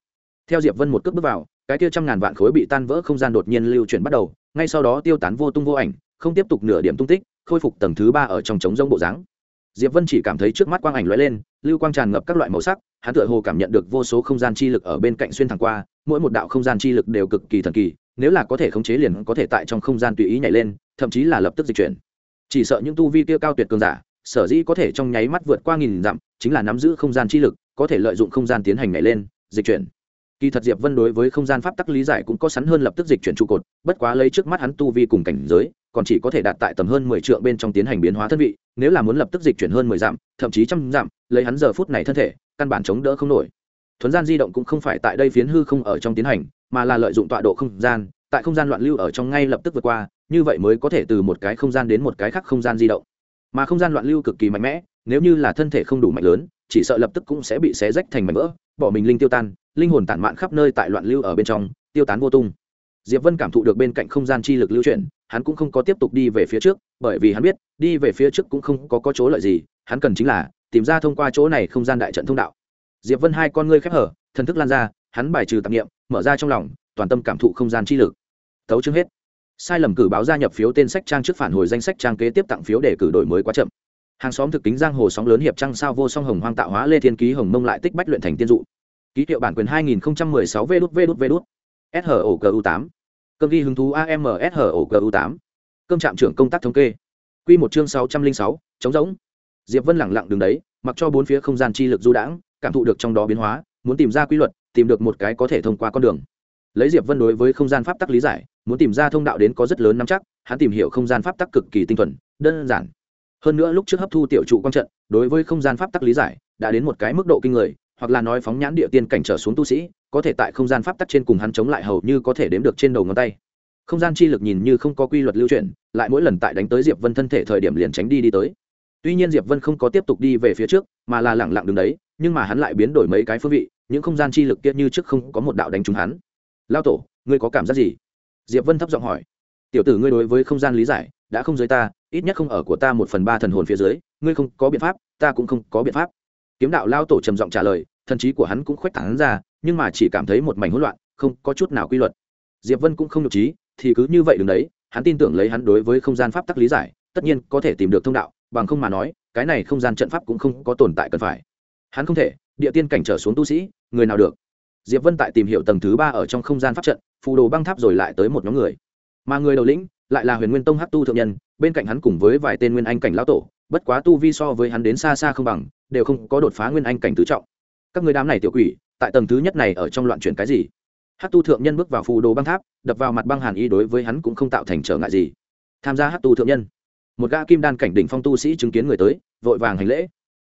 Theo diệp vân một cước bước vào, cái kia trăm ngàn vạn khối bị tan vỡ không gian đột nhiên lưu chuyển bắt đầu, ngay sau đó tiêu tán vô tung vô ảnh, không tiếp tục nửa điểm tung tích, khôi phục tầng thứ ba ở trong trống rông bộ dáng. Diệp vân chỉ cảm thấy trước mắt quang ảnh lóe lên, lưu quang tràn ngập các loại màu sắc, hắn tựa hồ cảm nhận được vô số không gian chi lực ở bên cạnh xuyên thẳng qua, mỗi một đạo không gian chi lực đều cực kỳ thần kỳ, nếu là có thể khống chế liền có thể tại trong không gian tùy ý nhảy lên, thậm chí là lập tức dịch chuyển. Chỉ sợ những tu vi kia cao tuyệt cường giả sở dĩ có thể trong nháy mắt vượt qua nghìn dặm, chính là nắm giữ không gian chi lực, có thể lợi dụng không gian tiến hành nhảy lên, dịch chuyển. Kỳ thật diệp vân đối với không gian pháp tắc lý giải cũng có sẵn hơn lập tức dịch chuyển trụ cột, bất quá lấy trước mắt hắn tu vi cùng cảnh giới, còn chỉ có thể đạt tại tầm hơn mười triệu bên trong tiến hành biến hóa thân vị, nếu là muốn lập tức dịch chuyển hơn mười dặm, thậm chí trăm dặm, lấy hắn giờ phút này thân thể, căn bản chống đỡ không nổi. Thuấn gian di động cũng không phải tại đây phiến hư không ở trong tiến hành, mà là lợi dụng tọa độ không gian, tại không gian loạn lưu ở trong ngay lập tức vượt qua, như vậy mới có thể từ một cái không gian đến một cái khác không gian di động mà không gian loạn lưu cực kỳ mạnh mẽ nếu như là thân thể không đủ mạnh lớn chỉ sợ lập tức cũng sẽ bị xé rách thành mảnh vỡ bỏ mình linh tiêu tan linh hồn tản mạn khắp nơi tại loạn lưu ở bên trong tiêu tán vô tung. Diệp vân cảm thụ được bên cạnh không gian chi lực lưu chuyển hắn cũng không có tiếp tục đi về phía trước bởi vì hắn biết đi về phía trước cũng không có, có chỗ lợi gì hắn cần chính là tìm ra thông qua chỗ này không gian đại trận thông đạo. Diệp vân hai con ngươi khép hở thần thức lan ra hắn bài trừ tạp nghiệm mở ra trong lòng toàn tâm cảm thụ không gian chi lực. Thấu chương hết sai lầm cử báo gia nhập phiếu tên sách trang trước phản hồi danh sách trang kế tiếp tặng phiếu để cử đổi mới quá chậm. Hàng xóm thực kính giang hồ sóng lớn hiệp trăng sao vô song hồng hoang tạo hóa lê thiên ký hồng mông lại tích bách luyện thành tiên dụ. Ký hiệu bản quyền 2016 v đút v đút v đút. Shu 8 cơm ghi hứng thú amshu 8 cơm trạm trưởng công tác thống kê. Q một chương 606, chống giống diệp vân lẳng lặng đứng đấy mặc cho bốn phía không gian chi lực du đãng cảm thụ được trong đó biến hóa muốn tìm ra quy luật tìm được một cái có thể thông qua con đường lấy diệp vân đối với không gian pháp tắc lý giải, muốn tìm ra thông đạo đến có rất lớn nắm chắc, hắn tìm hiểu không gian pháp tắc cực kỳ tinh thuần, đơn giản. Hơn nữa lúc trước hấp thu tiểu trụ quang trận, đối với không gian pháp tắc lý giải, đã đến một cái mức độ kinh người, hoặc là nói phóng nhãn địa tiên cảnh trở xuống tu sĩ, có thể tại không gian pháp tắc trên cùng hắn chống lại hầu như có thể đếm được trên đầu ngón tay. Không gian chi lực nhìn như không có quy luật lưu chuyển, lại mỗi lần tại đánh tới diệp vân thân thể thời điểm liền tránh đi đi tới. Tuy nhiên diệp vân không có tiếp tục đi về phía trước, mà là lẳng lặng đứng đấy, nhưng mà hắn lại biến đổi mấy cái phương vị, những không gian chi lực kia như trước không có một đạo đánh trúng hắn lao tổ, ngươi có cảm giác gì? Diệp vân thấp giọng hỏi. Tiểu tử ngươi đối với không gian lý giải, đã không giới ta, ít nhất không ở của ta một phần ba thần hồn phía dưới, ngươi không có biện pháp, ta cũng không có biện pháp. Kiếm đạo lao tổ trầm giọng trả lời, thần trí của hắn cũng khuếch thẳng ra, nhưng mà chỉ cảm thấy một mảnh hỗn loạn, không có chút nào quy luật. Diệp vân cũng không nhục trí, thì cứ như vậy đứng đấy, hắn tin tưởng lấy hắn đối với không gian pháp tắc lý giải, tất nhiên có thể tìm được thông đạo, bằng không mà nói, cái này không gian trận pháp cũng không có tồn tại cần phải. Hắn không thể, địa tiên cảnh trở xuống tu sĩ, người nào được? Diệp vân tại tìm hiểu tầng thứ ba ở trong không gian pháp trận, phù đồ băng tháp rồi lại tới một nhóm người. Mà người đầu lĩnh lại là huyền nguyên tông hát tu thượng nhân, bên cạnh hắn cùng với vài tên nguyên anh cảnh lão tổ, bất quá tu vi so với hắn đến xa xa không bằng, đều không có đột phá nguyên anh cảnh tứ trọng. Các người đám này tiểu quỷ, tại tầng thứ nhất này ở trong loạn chuyển cái gì? Hát tu thượng nhân bước vào phù đồ băng tháp, đập vào mặt băng hàn y đối với hắn cũng không tạo thành trở ngại gì. Tham gia hát tu thượng nhân. Một gã kim đan cảnh đỉnh phong tu sĩ chứng kiến người tới, vội vàng hành lễ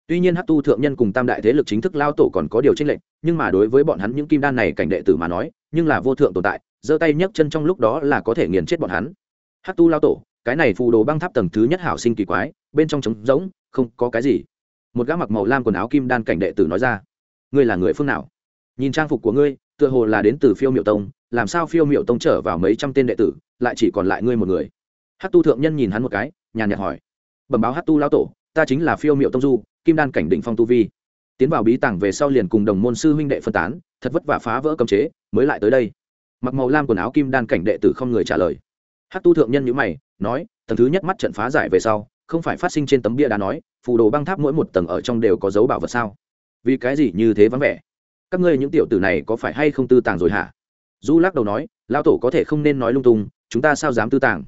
tuy nhiên hát tu thượng nhân cùng tam đại thế lực chính thức lao tổ còn có điều tranh lệch, nhưng mà đối với bọn hắn những kim đan này cảnh đệ tử mà nói, nhưng là vô thượng tồn tại, giơ tay nhấc chân trong lúc đó là có thể nghiền chết bọn hắn. Hát tu lao tổ, cái này phù đồ băng tháp tầng thứ nhất hảo sinh kỳ quái, bên trong trống rỗng, không có cái gì. Một gã mặc màu lam quần áo kim đan cảnh đệ tử nói ra, ngươi là người phương nào? Nhìn trang phục của ngươi, tựa hồ là đến từ phiêu miệu tông, làm sao phiêu miệu tông trở vào mấy trăm tên đệ tử, lại chỉ còn lại ngươi một người? Hát tu thượng nhân nhìn hắn một cái, nhàn nhạt hỏi. Bẩm báo hát tu lao tổ, ta chính là phiêu miệu tông du kim đan cảnh định phong tu vi. Tiến vào bí tàng về sau liền cùng đồng môn sư huynh đệ phân tán, thật vất vả phá vỡ cấm chế, mới lại tới đây. Mặc màu lam quần áo kim đan cảnh đệ tử không người trả lời. Hát tu thượng nhân nhữ mày, nói, tầng thứ nhất mắt trận phá giải về sau, không phải phát sinh trên tấm bia đá nói, phù đồ băng tháp mỗi một tầng ở trong đều có dấu bảo vật sao? Vì cái gì như thế vắng vẻ? Các ngươi những tiểu tử này có phải hay không tư tàng rồi hả? Du lắc đầu nói lao tổ có thể không nên nói lung tung, chúng ta sao dám tư tàng?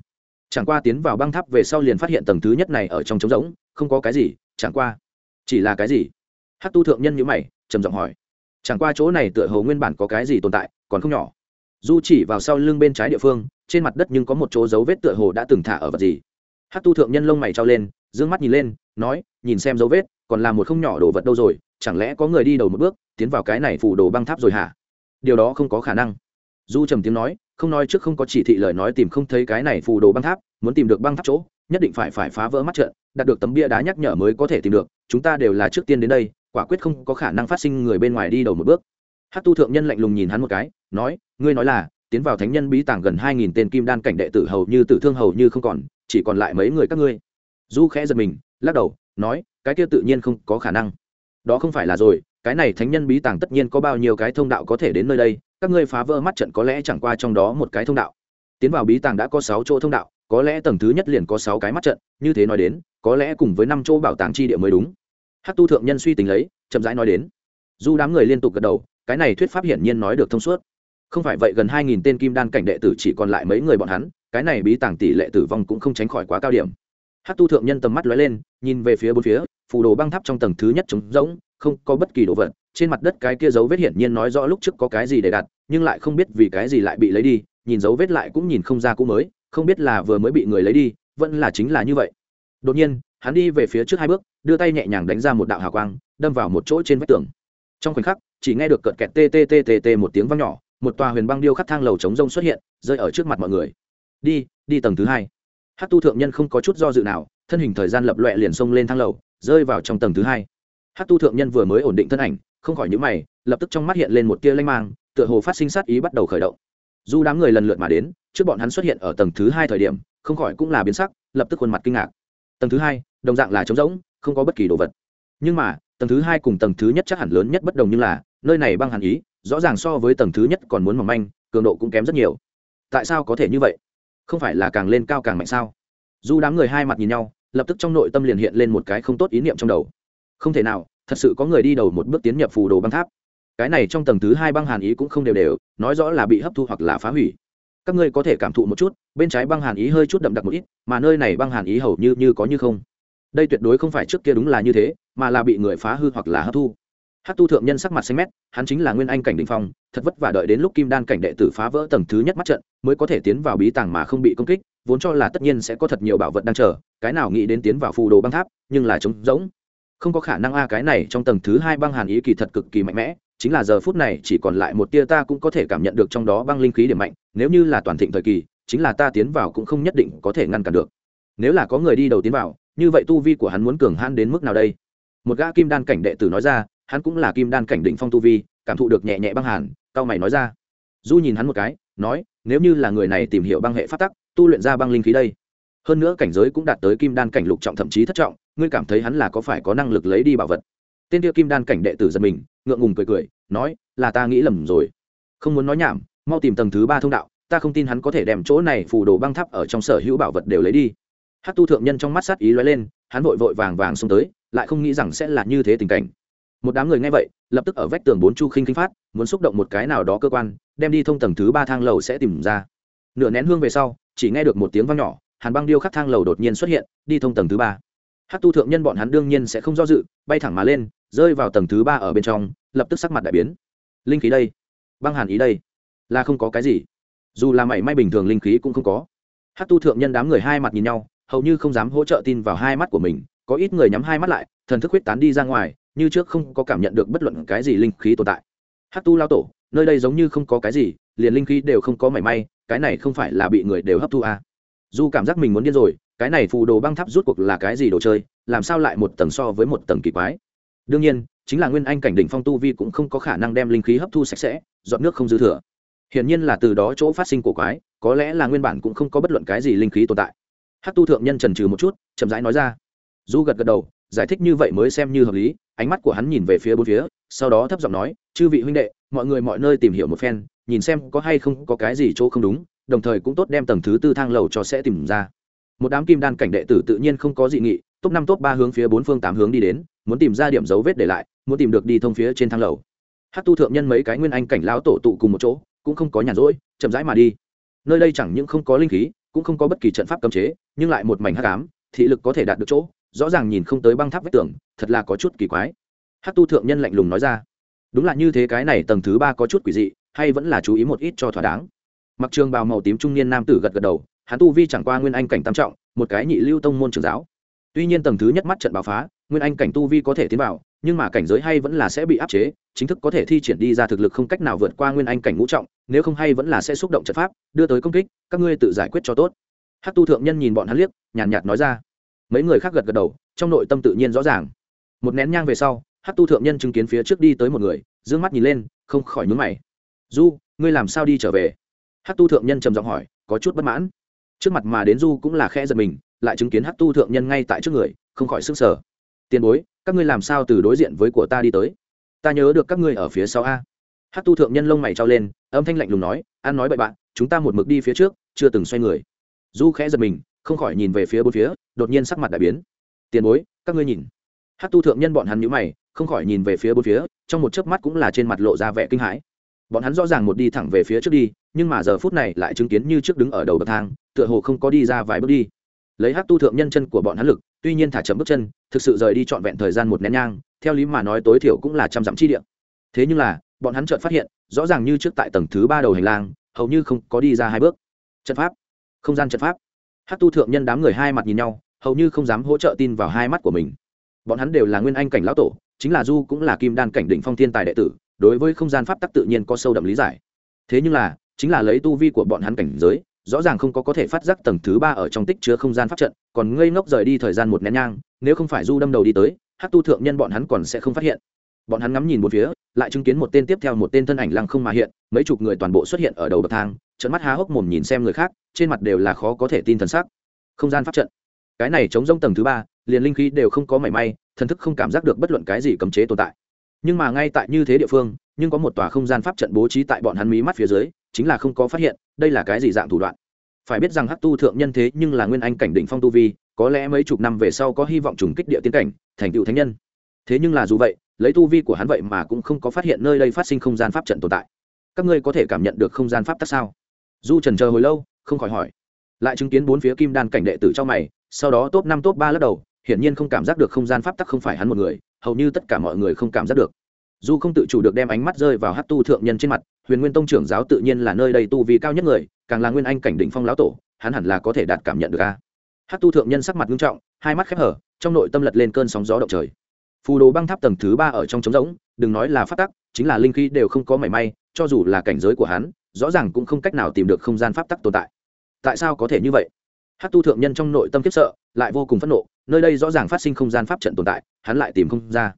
Chẳng qua tiến vào băng tháp về sau liền phát hiện tầng thứ nhất này ở trong trống rỗng, không có cái gì, chẳng qua chỉ là cái gì? Hát tu thượng nhân nhữ mày, trầm giọng hỏi. Chẳng qua chỗ này tựa hồ nguyên bản có cái gì tồn tại, còn không nhỏ. Du chỉ vào sau lưng bên trái địa phương, trên mặt đất nhưng có một chỗ dấu vết tựa hồ đã từng thả ở vật gì. Hát tu thượng nhân lông mày trao lên d ư ơ n g mắt nhìn lên, nói, nhìn xem dấu vết, còn là một không nhỏ đồ vật đâu rồi, chẳng lẽ có người đi đầu một bước, tiến vào cái này phủ đồ băng tháp rồi hả? Điều đó không có khả năng. Du trầm tiếng nói, không nói trước không có chỉ thị lời nói tìm không thấy cái này phù đồ băng tháp, muốn tìm được băng tháp chỗ nhất định phải phải phá vỡ mắt trận, đạt được tấm bia đá nhắc nhở mới có thể tìm được, chúng ta đều là trước tiên đến đây, quả quyết không có khả năng phát sinh người bên ngoài đi đầu một bước. Hát tu thượng nhân lạnh lùng nhìn hắn một cái, nói, ngươi nói là, tiến vào thánh nhân bí tàng gần hai nghìn tên kim đan cảnh đệ tử hầu như tử thương hầu như không còn, chỉ còn lại mấy người các ngươi. Du khẽ giật mình, lắc đầu, nói, cái kia tự nhiên không có khả năng. Đó không phải là rồi, cái này thánh nhân bí tàng tất nhiên có bao nhiêu cái thông đạo có thể đến nơi đây, các ngươi phá vỡ mắt trận có lẽ chẳng qua trong đó một cái thông đạo. Tiến vào bí tàng đã có sáu chỗ thông đạo có lẽ tầng thứ nhất liền có sáu cái mắt trận, như thế nói đến, có lẽ cùng với năm chỗ bảo tàng chi địa mới đúng. Hát tu thượng nhân suy tính lấy, chậm rãi nói đến. Du đám người liên tục gật đầu, cái này thuyết pháp hiển nhiên nói được thông suốt. Không phải vậy gần hai nghìn tên kim đan cảnh đệ tử chỉ còn lại mấy người bọn hắn, cái này bí tàng tỷ lệ tử vong cũng không tránh khỏi quá cao điểm. Hát tu thượng nhân tầm mắt lóe lên, nhìn về phía bốn phía, phù đồ băng tháp trong tầng thứ nhất trống rỗng, không có bất kỳ đồ vật, trên mặt đất cái kia dấu vết hiển nhiên nói rõ lúc trước có cái gì để đặt, nhưng lại không biết vì cái gì lại bị lấy đi, nhìn dấu vết lại cũng nhìn không ra cũ mới không biết là vừa mới bị người lấy đi, vẫn là chính là như vậy. Đột nhiên, hắn đi về phía trước hai bước, đưa tay nhẹ nhàng đánh ra một đạo hào quang, đâm vào một chỗ trên vách tường. Trong khoảnh khắc, chỉ nghe được cợt kẹt tê tê tê tê tê một tiếng vang nhỏ, một tòa huyền băng điêu khắc thang lầu chống rông xuất hiện, rơi ở trước mặt mọi người. Đi đi tầng thứ hai. Hát tu thượng nhân không có chút do dự nào, thân hình thời gian lập loẹ liền xông lên thang lầu, rơi vào trong tầng thứ hai. Hát tu thượng nhân vừa mới ổn định thân ảnh, không khỏi những mày, lập tức trong mắt hiện lên một tia lanh mang, tựa hồ phát sinh sát ý bắt đầu khởi động dù đám người lần lượt mà đến, trước bọn hắn xuất hiện ở tầng thứ hai thời điểm, không khỏi cũng là biến sắc, lập tức khuôn mặt kinh ngạc. Tầng thứ hai, đồng dạng là trống rỗng, không có bất kỳ đồ vật. Nhưng mà, tầng thứ hai cùng tầng thứ nhất chắc hẳn lớn nhất bất đồng như là, nơi này băng hàn ý, rõ ràng so với tầng thứ nhất còn muốn mỏng manh, cường độ cũng kém rất nhiều. Tại sao có thể như vậy? Không phải là càng lên cao càng mạnh sao? Dù đám người hai mặt nhìn nhau, lập tức trong nội tâm liền hiện lên một cái không tốt ý niệm trong đầu. Không thể nào, thật sự có người đi đầu một bước tiến nhập phù đồ băng tháp cái này trong tầng thứ hai băng hàn ý cũng không đều đều, nói rõ là bị hấp thu hoặc là phá hủy. Các ngươi có thể cảm thụ một chút, bên trái băng hàn ý hơi chút đậm đặc một ít, mà nơi này băng hàn ý hầu như như có như không. Đây tuyệt đối không phải trước kia đúng là như thế, mà là bị người phá hư hoặc là hấp thu. Hát tu thượng nhân sắc mặt xanh mét, hắn chính là nguyên anh cảnh đình phong, thật vất vả đợi đến lúc kim đan cảnh đệ tử phá vỡ tầng thứ nhất mắt trận, mới có thể tiến vào bí tàng mà không bị công kích, vốn cho là tất nhiên sẽ có thật nhiều bảo vật đang chờ, cái nào nghĩ đến tiến vào phù đồ băng tháp, nhưng là trống rỗng. Không có khả năng a, cái này trong tầng thứ hai băng hàn ý kỳ thật cực kỳ mạnh mẽ chính là giờ phút này chỉ còn lại một tia ta cũng có thể cảm nhận được trong đó băng linh khí điểm mạnh, nếu như là toàn thịnh thời kỳ, chính là ta tiến vào cũng không nhất định có thể ngăn cản được. Nếu là có người đi đầu tiến vào, như vậy tu vi của hắn muốn cường hãn đến mức nào đây? Một gã kim đan cảnh đệ tử nói ra, hắn cũng là kim đan cảnh định phong tu vi, cảm thụ được nhẹ nhẹ băng hàn, cao mày nói ra. Du nhìn hắn một cái, nói, nếu như là người này tìm hiểu băng hệ phát tắc, tu luyện ra băng linh khí đây. Hơn nữa cảnh giới cũng đạt tới kim đan cảnh lục trọng thậm chí thất trọng, ngươi cảm thấy hắn là có phải có năng lực lấy đi bảo vật? Tên kia kim đan cảnh đệ tử giật mình ngượng ngùng cười cười, nói, là ta nghĩ lầm rồi. Không muốn nói nhảm, mau tìm tầng thứ ba thông đạo, ta không tin hắn có thể đem chỗ này phù đồ băng tháp ở trong sở hữu bảo vật đều lấy đi. Hát tu thượng nhân trong mắt sát ý lóe lên, hắn vội vội vàng vàng xông tới, lại không nghĩ rằng sẽ là như thế tình cảnh. Một đám người nghe vậy, lập tức ở vách tường bốn chu khinh khinh phát, muốn xúc động một cái nào đó cơ quan, đem đi thông tầng thứ ba thang lầu sẽ tìm ra. Nửa nén hương về sau, chỉ nghe được một tiếng vang nhỏ, hàn băng điêu khắc thang lầu đột nhiên xuất hiện, đi thông tầng thứ ba. Hát tu thượng nhân bọn hắn đương nhiên sẽ không do dự, bay thẳng mà lên rơi vào tầng thứ ba ở bên trong, lập tức sắc mặt đại biến. Linh khí đây, băng hàn ý đây, là không có cái gì. Dù là mảy may bình thường linh khí cũng không có. Hát tu thượng nhân đám người hai mặt nhìn nhau, hầu như không dám hỗ trợ tin vào hai mắt của mình, có ít người nhắm hai mắt lại, thần thức huyết tán đi ra ngoài, như trước không có cảm nhận được bất luận cái gì linh khí tồn tại. Hát tu lao tổ, nơi đây giống như không có cái gì, liền linh khí đều không có mảy may, cái này không phải là bị người đều hấp thu à. dù cảm giác mình muốn điên rồi, cái này phù đồ băng tháp rút cuộc là cái gì đồ chơi, làm sao lại một tầng so với một tầng kỳ quái? Đương nhiên, chính là nguyên anh cảnh đỉnh phong tu vi cũng không có khả năng đem linh khí hấp thu sạch sẽ dọn nước không dư thừa. Hiển nhiên là từ đó chỗ phát sinh của quái, có lẽ là nguyên bản cũng không có bất luận cái gì linh khí tồn tại. Hát tu thượng nhân trần trừ một chút, chậm rãi nói ra. Du gật gật đầu, giải thích như vậy mới xem như hợp lý, ánh mắt của hắn nhìn về phía bốn phía, sau đó thấp giọng nói, chư vị huynh đệ, mọi người mọi nơi tìm hiểu một phen, nhìn xem có hay không có cái gì chỗ không đúng, đồng thời cũng tốt đem tầng thứ tư thang lầu cho sẽ tìm ra một đám kim đan cảnh đệ tử tự nhiên không có dị nghị, top năm, top ba hướng phía bốn phương tám hướng đi đến, muốn tìm ra điểm dấu vết để lại, muốn tìm được đi thông phía trên thang lầu. Hát tu thượng nhân mấy cái nguyên anh cảnh lão tổ tụ cùng một chỗ, cũng không có nhàn rỗi, chậm rãi mà đi. Nơi đây chẳng những không có linh khí, cũng không có bất kỳ trận pháp cấm chế, nhưng lại một mảnh hắc ám, thị lực có thể đạt được chỗ, rõ ràng nhìn không tới băng tháp vách tường, thật là có chút kỳ quái. Hát tu thượng nhân lạnh lùng nói ra, đúng là như thế cái này tầng thứ ba có chút quỷ dị, hay vẫn là chú ý một ít cho thỏa đáng. Mặc trường bào màu tím trung niên nam tử gật gật đầu hắn tu vi chẳng qua nguyên anh cảnh tam trọng một cái nhị lưu tông môn trường giáo. Tuy nhiên tầng thứ nhất mắt trận bạo phá nguyên anh cảnh tu vi có thể tiến vào nhưng mà cảnh giới hay vẫn là sẽ bị áp chế chính thức có thể thi triển đi ra thực lực không cách nào vượt qua nguyên anh cảnh ngũ trọng nếu không hay vẫn là sẽ xúc động trận pháp đưa tới công kích các ngươi tự giải quyết cho tốt. Hát tu thượng nhân nhìn bọn hắn liếc nhàn nhạt, nhạt nói ra. Mấy người khác gật gật đầu trong nội tâm tự nhiên rõ ràng. Một nén nhang về sau hát tu thượng nhân chứng kiến phía trước đi tới một người d ư ơ n g mắt nhìn lên không khỏi nhúng mày. Du ngươi làm sao đi trở về? Hát tu thượng nhân trầm giọng hỏi có chút bất mãn trước mặt mà đến du cũng là khẽ giật mình, lại chứng kiến hát tu thượng nhân ngay tại trước người, không khỏi s ư n g sở tiền bối, các ngươi làm sao từ đối diện với của ta đi tới? Ta nhớ được các ngươi ở phía sau a. Hát tu thượng nhân lông mày trao lên, âm thanh lạnh lùng nói, an nói bậy bạn, chúng ta một mực đi phía trước, chưa từng xoay người. Du khẽ giật mình, không khỏi nhìn về phía bốn phía, đột nhiên sắc mặt đại biến. Tiền bối, các ngươi nhìn. Hát tu thượng nhân bọn hắn nhữ mày, không khỏi nhìn về phía bốn phía, trong một chớp mắt cũng là trên mặt lộ ra vẻ kinh hãi bọn hắn rõ ràng một đi thẳng về phía trước đi, nhưng mà giờ phút này lại chứng kiến như trước đứng ở đầu bậc thang, tựa hồ không có đi ra vài bước đi. Lấy hát tu thượng nhân chân của bọn hắn lực, tuy nhiên thả chậm bước chân, thực sự rời đi trọn vẹn thời gian một nén nhang, theo lý mà nói tối thiểu cũng là trăm dặm chi địa. Thế nhưng là, bọn hắn chợt phát hiện, rõ ràng như trước tại tầng thứ ba đầu hành lang, hầu như không có đi ra hai bước. Trận pháp. Không gian trận pháp. Hát tu thượng nhân đám người hai mặt nhìn nhau, hầu như không dám hỗ trợ tin vào hai mắt của mình. Bọn hắn đều là nguyên anh cảnh lão tổ, chính là du cũng là kim đan cảnh đỉnh phong thiên tài đệ tử đối với không gian pháp tắc tự nhiên có sâu đậm lý giải. Thế nhưng là, chính là lấy tu vi của bọn hắn cảnh giới, rõ ràng không có có thể phát giác tầng thứ ba ở trong tích chứa không gian pháp trận, còn ngây ngốc rời đi thời gian một nén nhang, nếu không phải du đâm đầu đi tới hát tu thượng nhân bọn hắn còn sẽ không phát hiện. Bọn hắn ngắm nhìn một phía, lại chứng kiến một tên tiếp theo một tên thân ảnh lăng không mà hiện, mấy chục người toàn bộ xuất hiện ở đầu bậc thang trận mắt há hốc mồm nhìn xem người khác, trên mặt đều là khó có thể tin thần sắc. Không gian pháp trận. Cái này chống rông tầng thứ ba, liền linh khí đều không có mảy may, thần thức không cảm giác được bất luận cái gì cấm chế tồn tại nhưng mà ngay tại như thế địa phương, nhưng có một tòa không gian pháp trận bố trí tại bọn hắn mí mắt phía dưới, chính là không có phát hiện, đây là cái gì dạng thủ đoạn? Phải biết rằng hắc tu thượng nhân thế nhưng là nguyên anh cảnh đỉnh phong tu vi, có lẽ mấy chục năm về sau có hy vọng trùng kích địa tiến cảnh, thành tựu thánh nhân. Thế nhưng là dù vậy, lấy tu vi của hắn vậy mà cũng không có phát hiện nơi đây phát sinh không gian pháp trận tồn tại. Các ngươi có thể cảm nhận được không gian pháp tắc sao? Du trần chờ hồi lâu, không khỏi hỏi. Lại chứng kiến bốn phía kim đan cảnh đệ tử trong mày, sau đó top năm top ba lắc đầu, hiển nhiên không cảm giác được không gian pháp tắc không phải hắn một người hầu như tất cả mọi người không cảm giác được. Du không tự chủ được đem ánh mắt rơi vào hát tu thượng nhân trên mặt, huyền nguyên tông trưởng giáo tự nhiên là nơi đây tu vì cao nhất người, càng là nguyên anh cảnh đỉnh phong lão tổ, hắn hẳn là có thể đạt cảm nhận được a. Hát tu thượng nhân sắc mặt nghiêm trọng, hai mắt khép hở, trong nội tâm lật lên cơn sóng gió động trời. Phù đồ băng tháp tầng thứ ba ở trong trống rỗng, đừng nói là pháp tắc, chính là linh khí đều không có mảy may, cho dù là cảnh giới của hắn, rõ ràng cũng không cách nào tìm được không gian pháp tắc tồn tại. Tại sao có thể như vậy? Hát tu thượng nhân trong nội tâm kiếp sợ, lại vô cùng phẫn nộ nơi đây rõ ràng phát sinh không gian pháp trận tồn tại, hắn lại tìm không ra.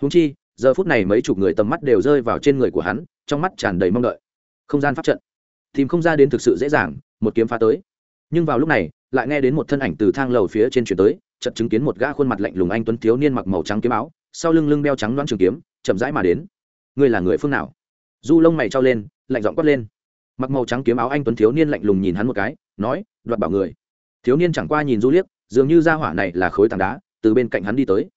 Húng chi, giờ phút này mấy chục người tầm mắt đều rơi vào trên người của hắn, trong mắt tràn đầy mong đợi. Không gian pháp trận. Tìm không ra đến thực sự dễ dàng, một kiếm phá tới. Nhưng vào lúc này, lại nghe đến một thân ảnh từ thang lầu phía trên chuyển tới, chợt chứng kiến một gã khuôn mặt lạnh lùng anh tuấn thiếu niên mặc màu trắng kiếm áo, sau lưng lưng đeo trắng đoán trường kiếm, chậm rãi mà đến. Ngươi là người phương nào? Du lông mày trao lên, lạnh giọng quát lên. Mặc màu trắng kiếm áo anh tuấn thiếu niên lạnh lùng nhìn hắn một cái, nói, đoạt bảo người. Thiếu niên chẳng qua nhìn du liếc dường như ra hỏa này là khối tảng đá, từ bên cạnh hắn đi tới.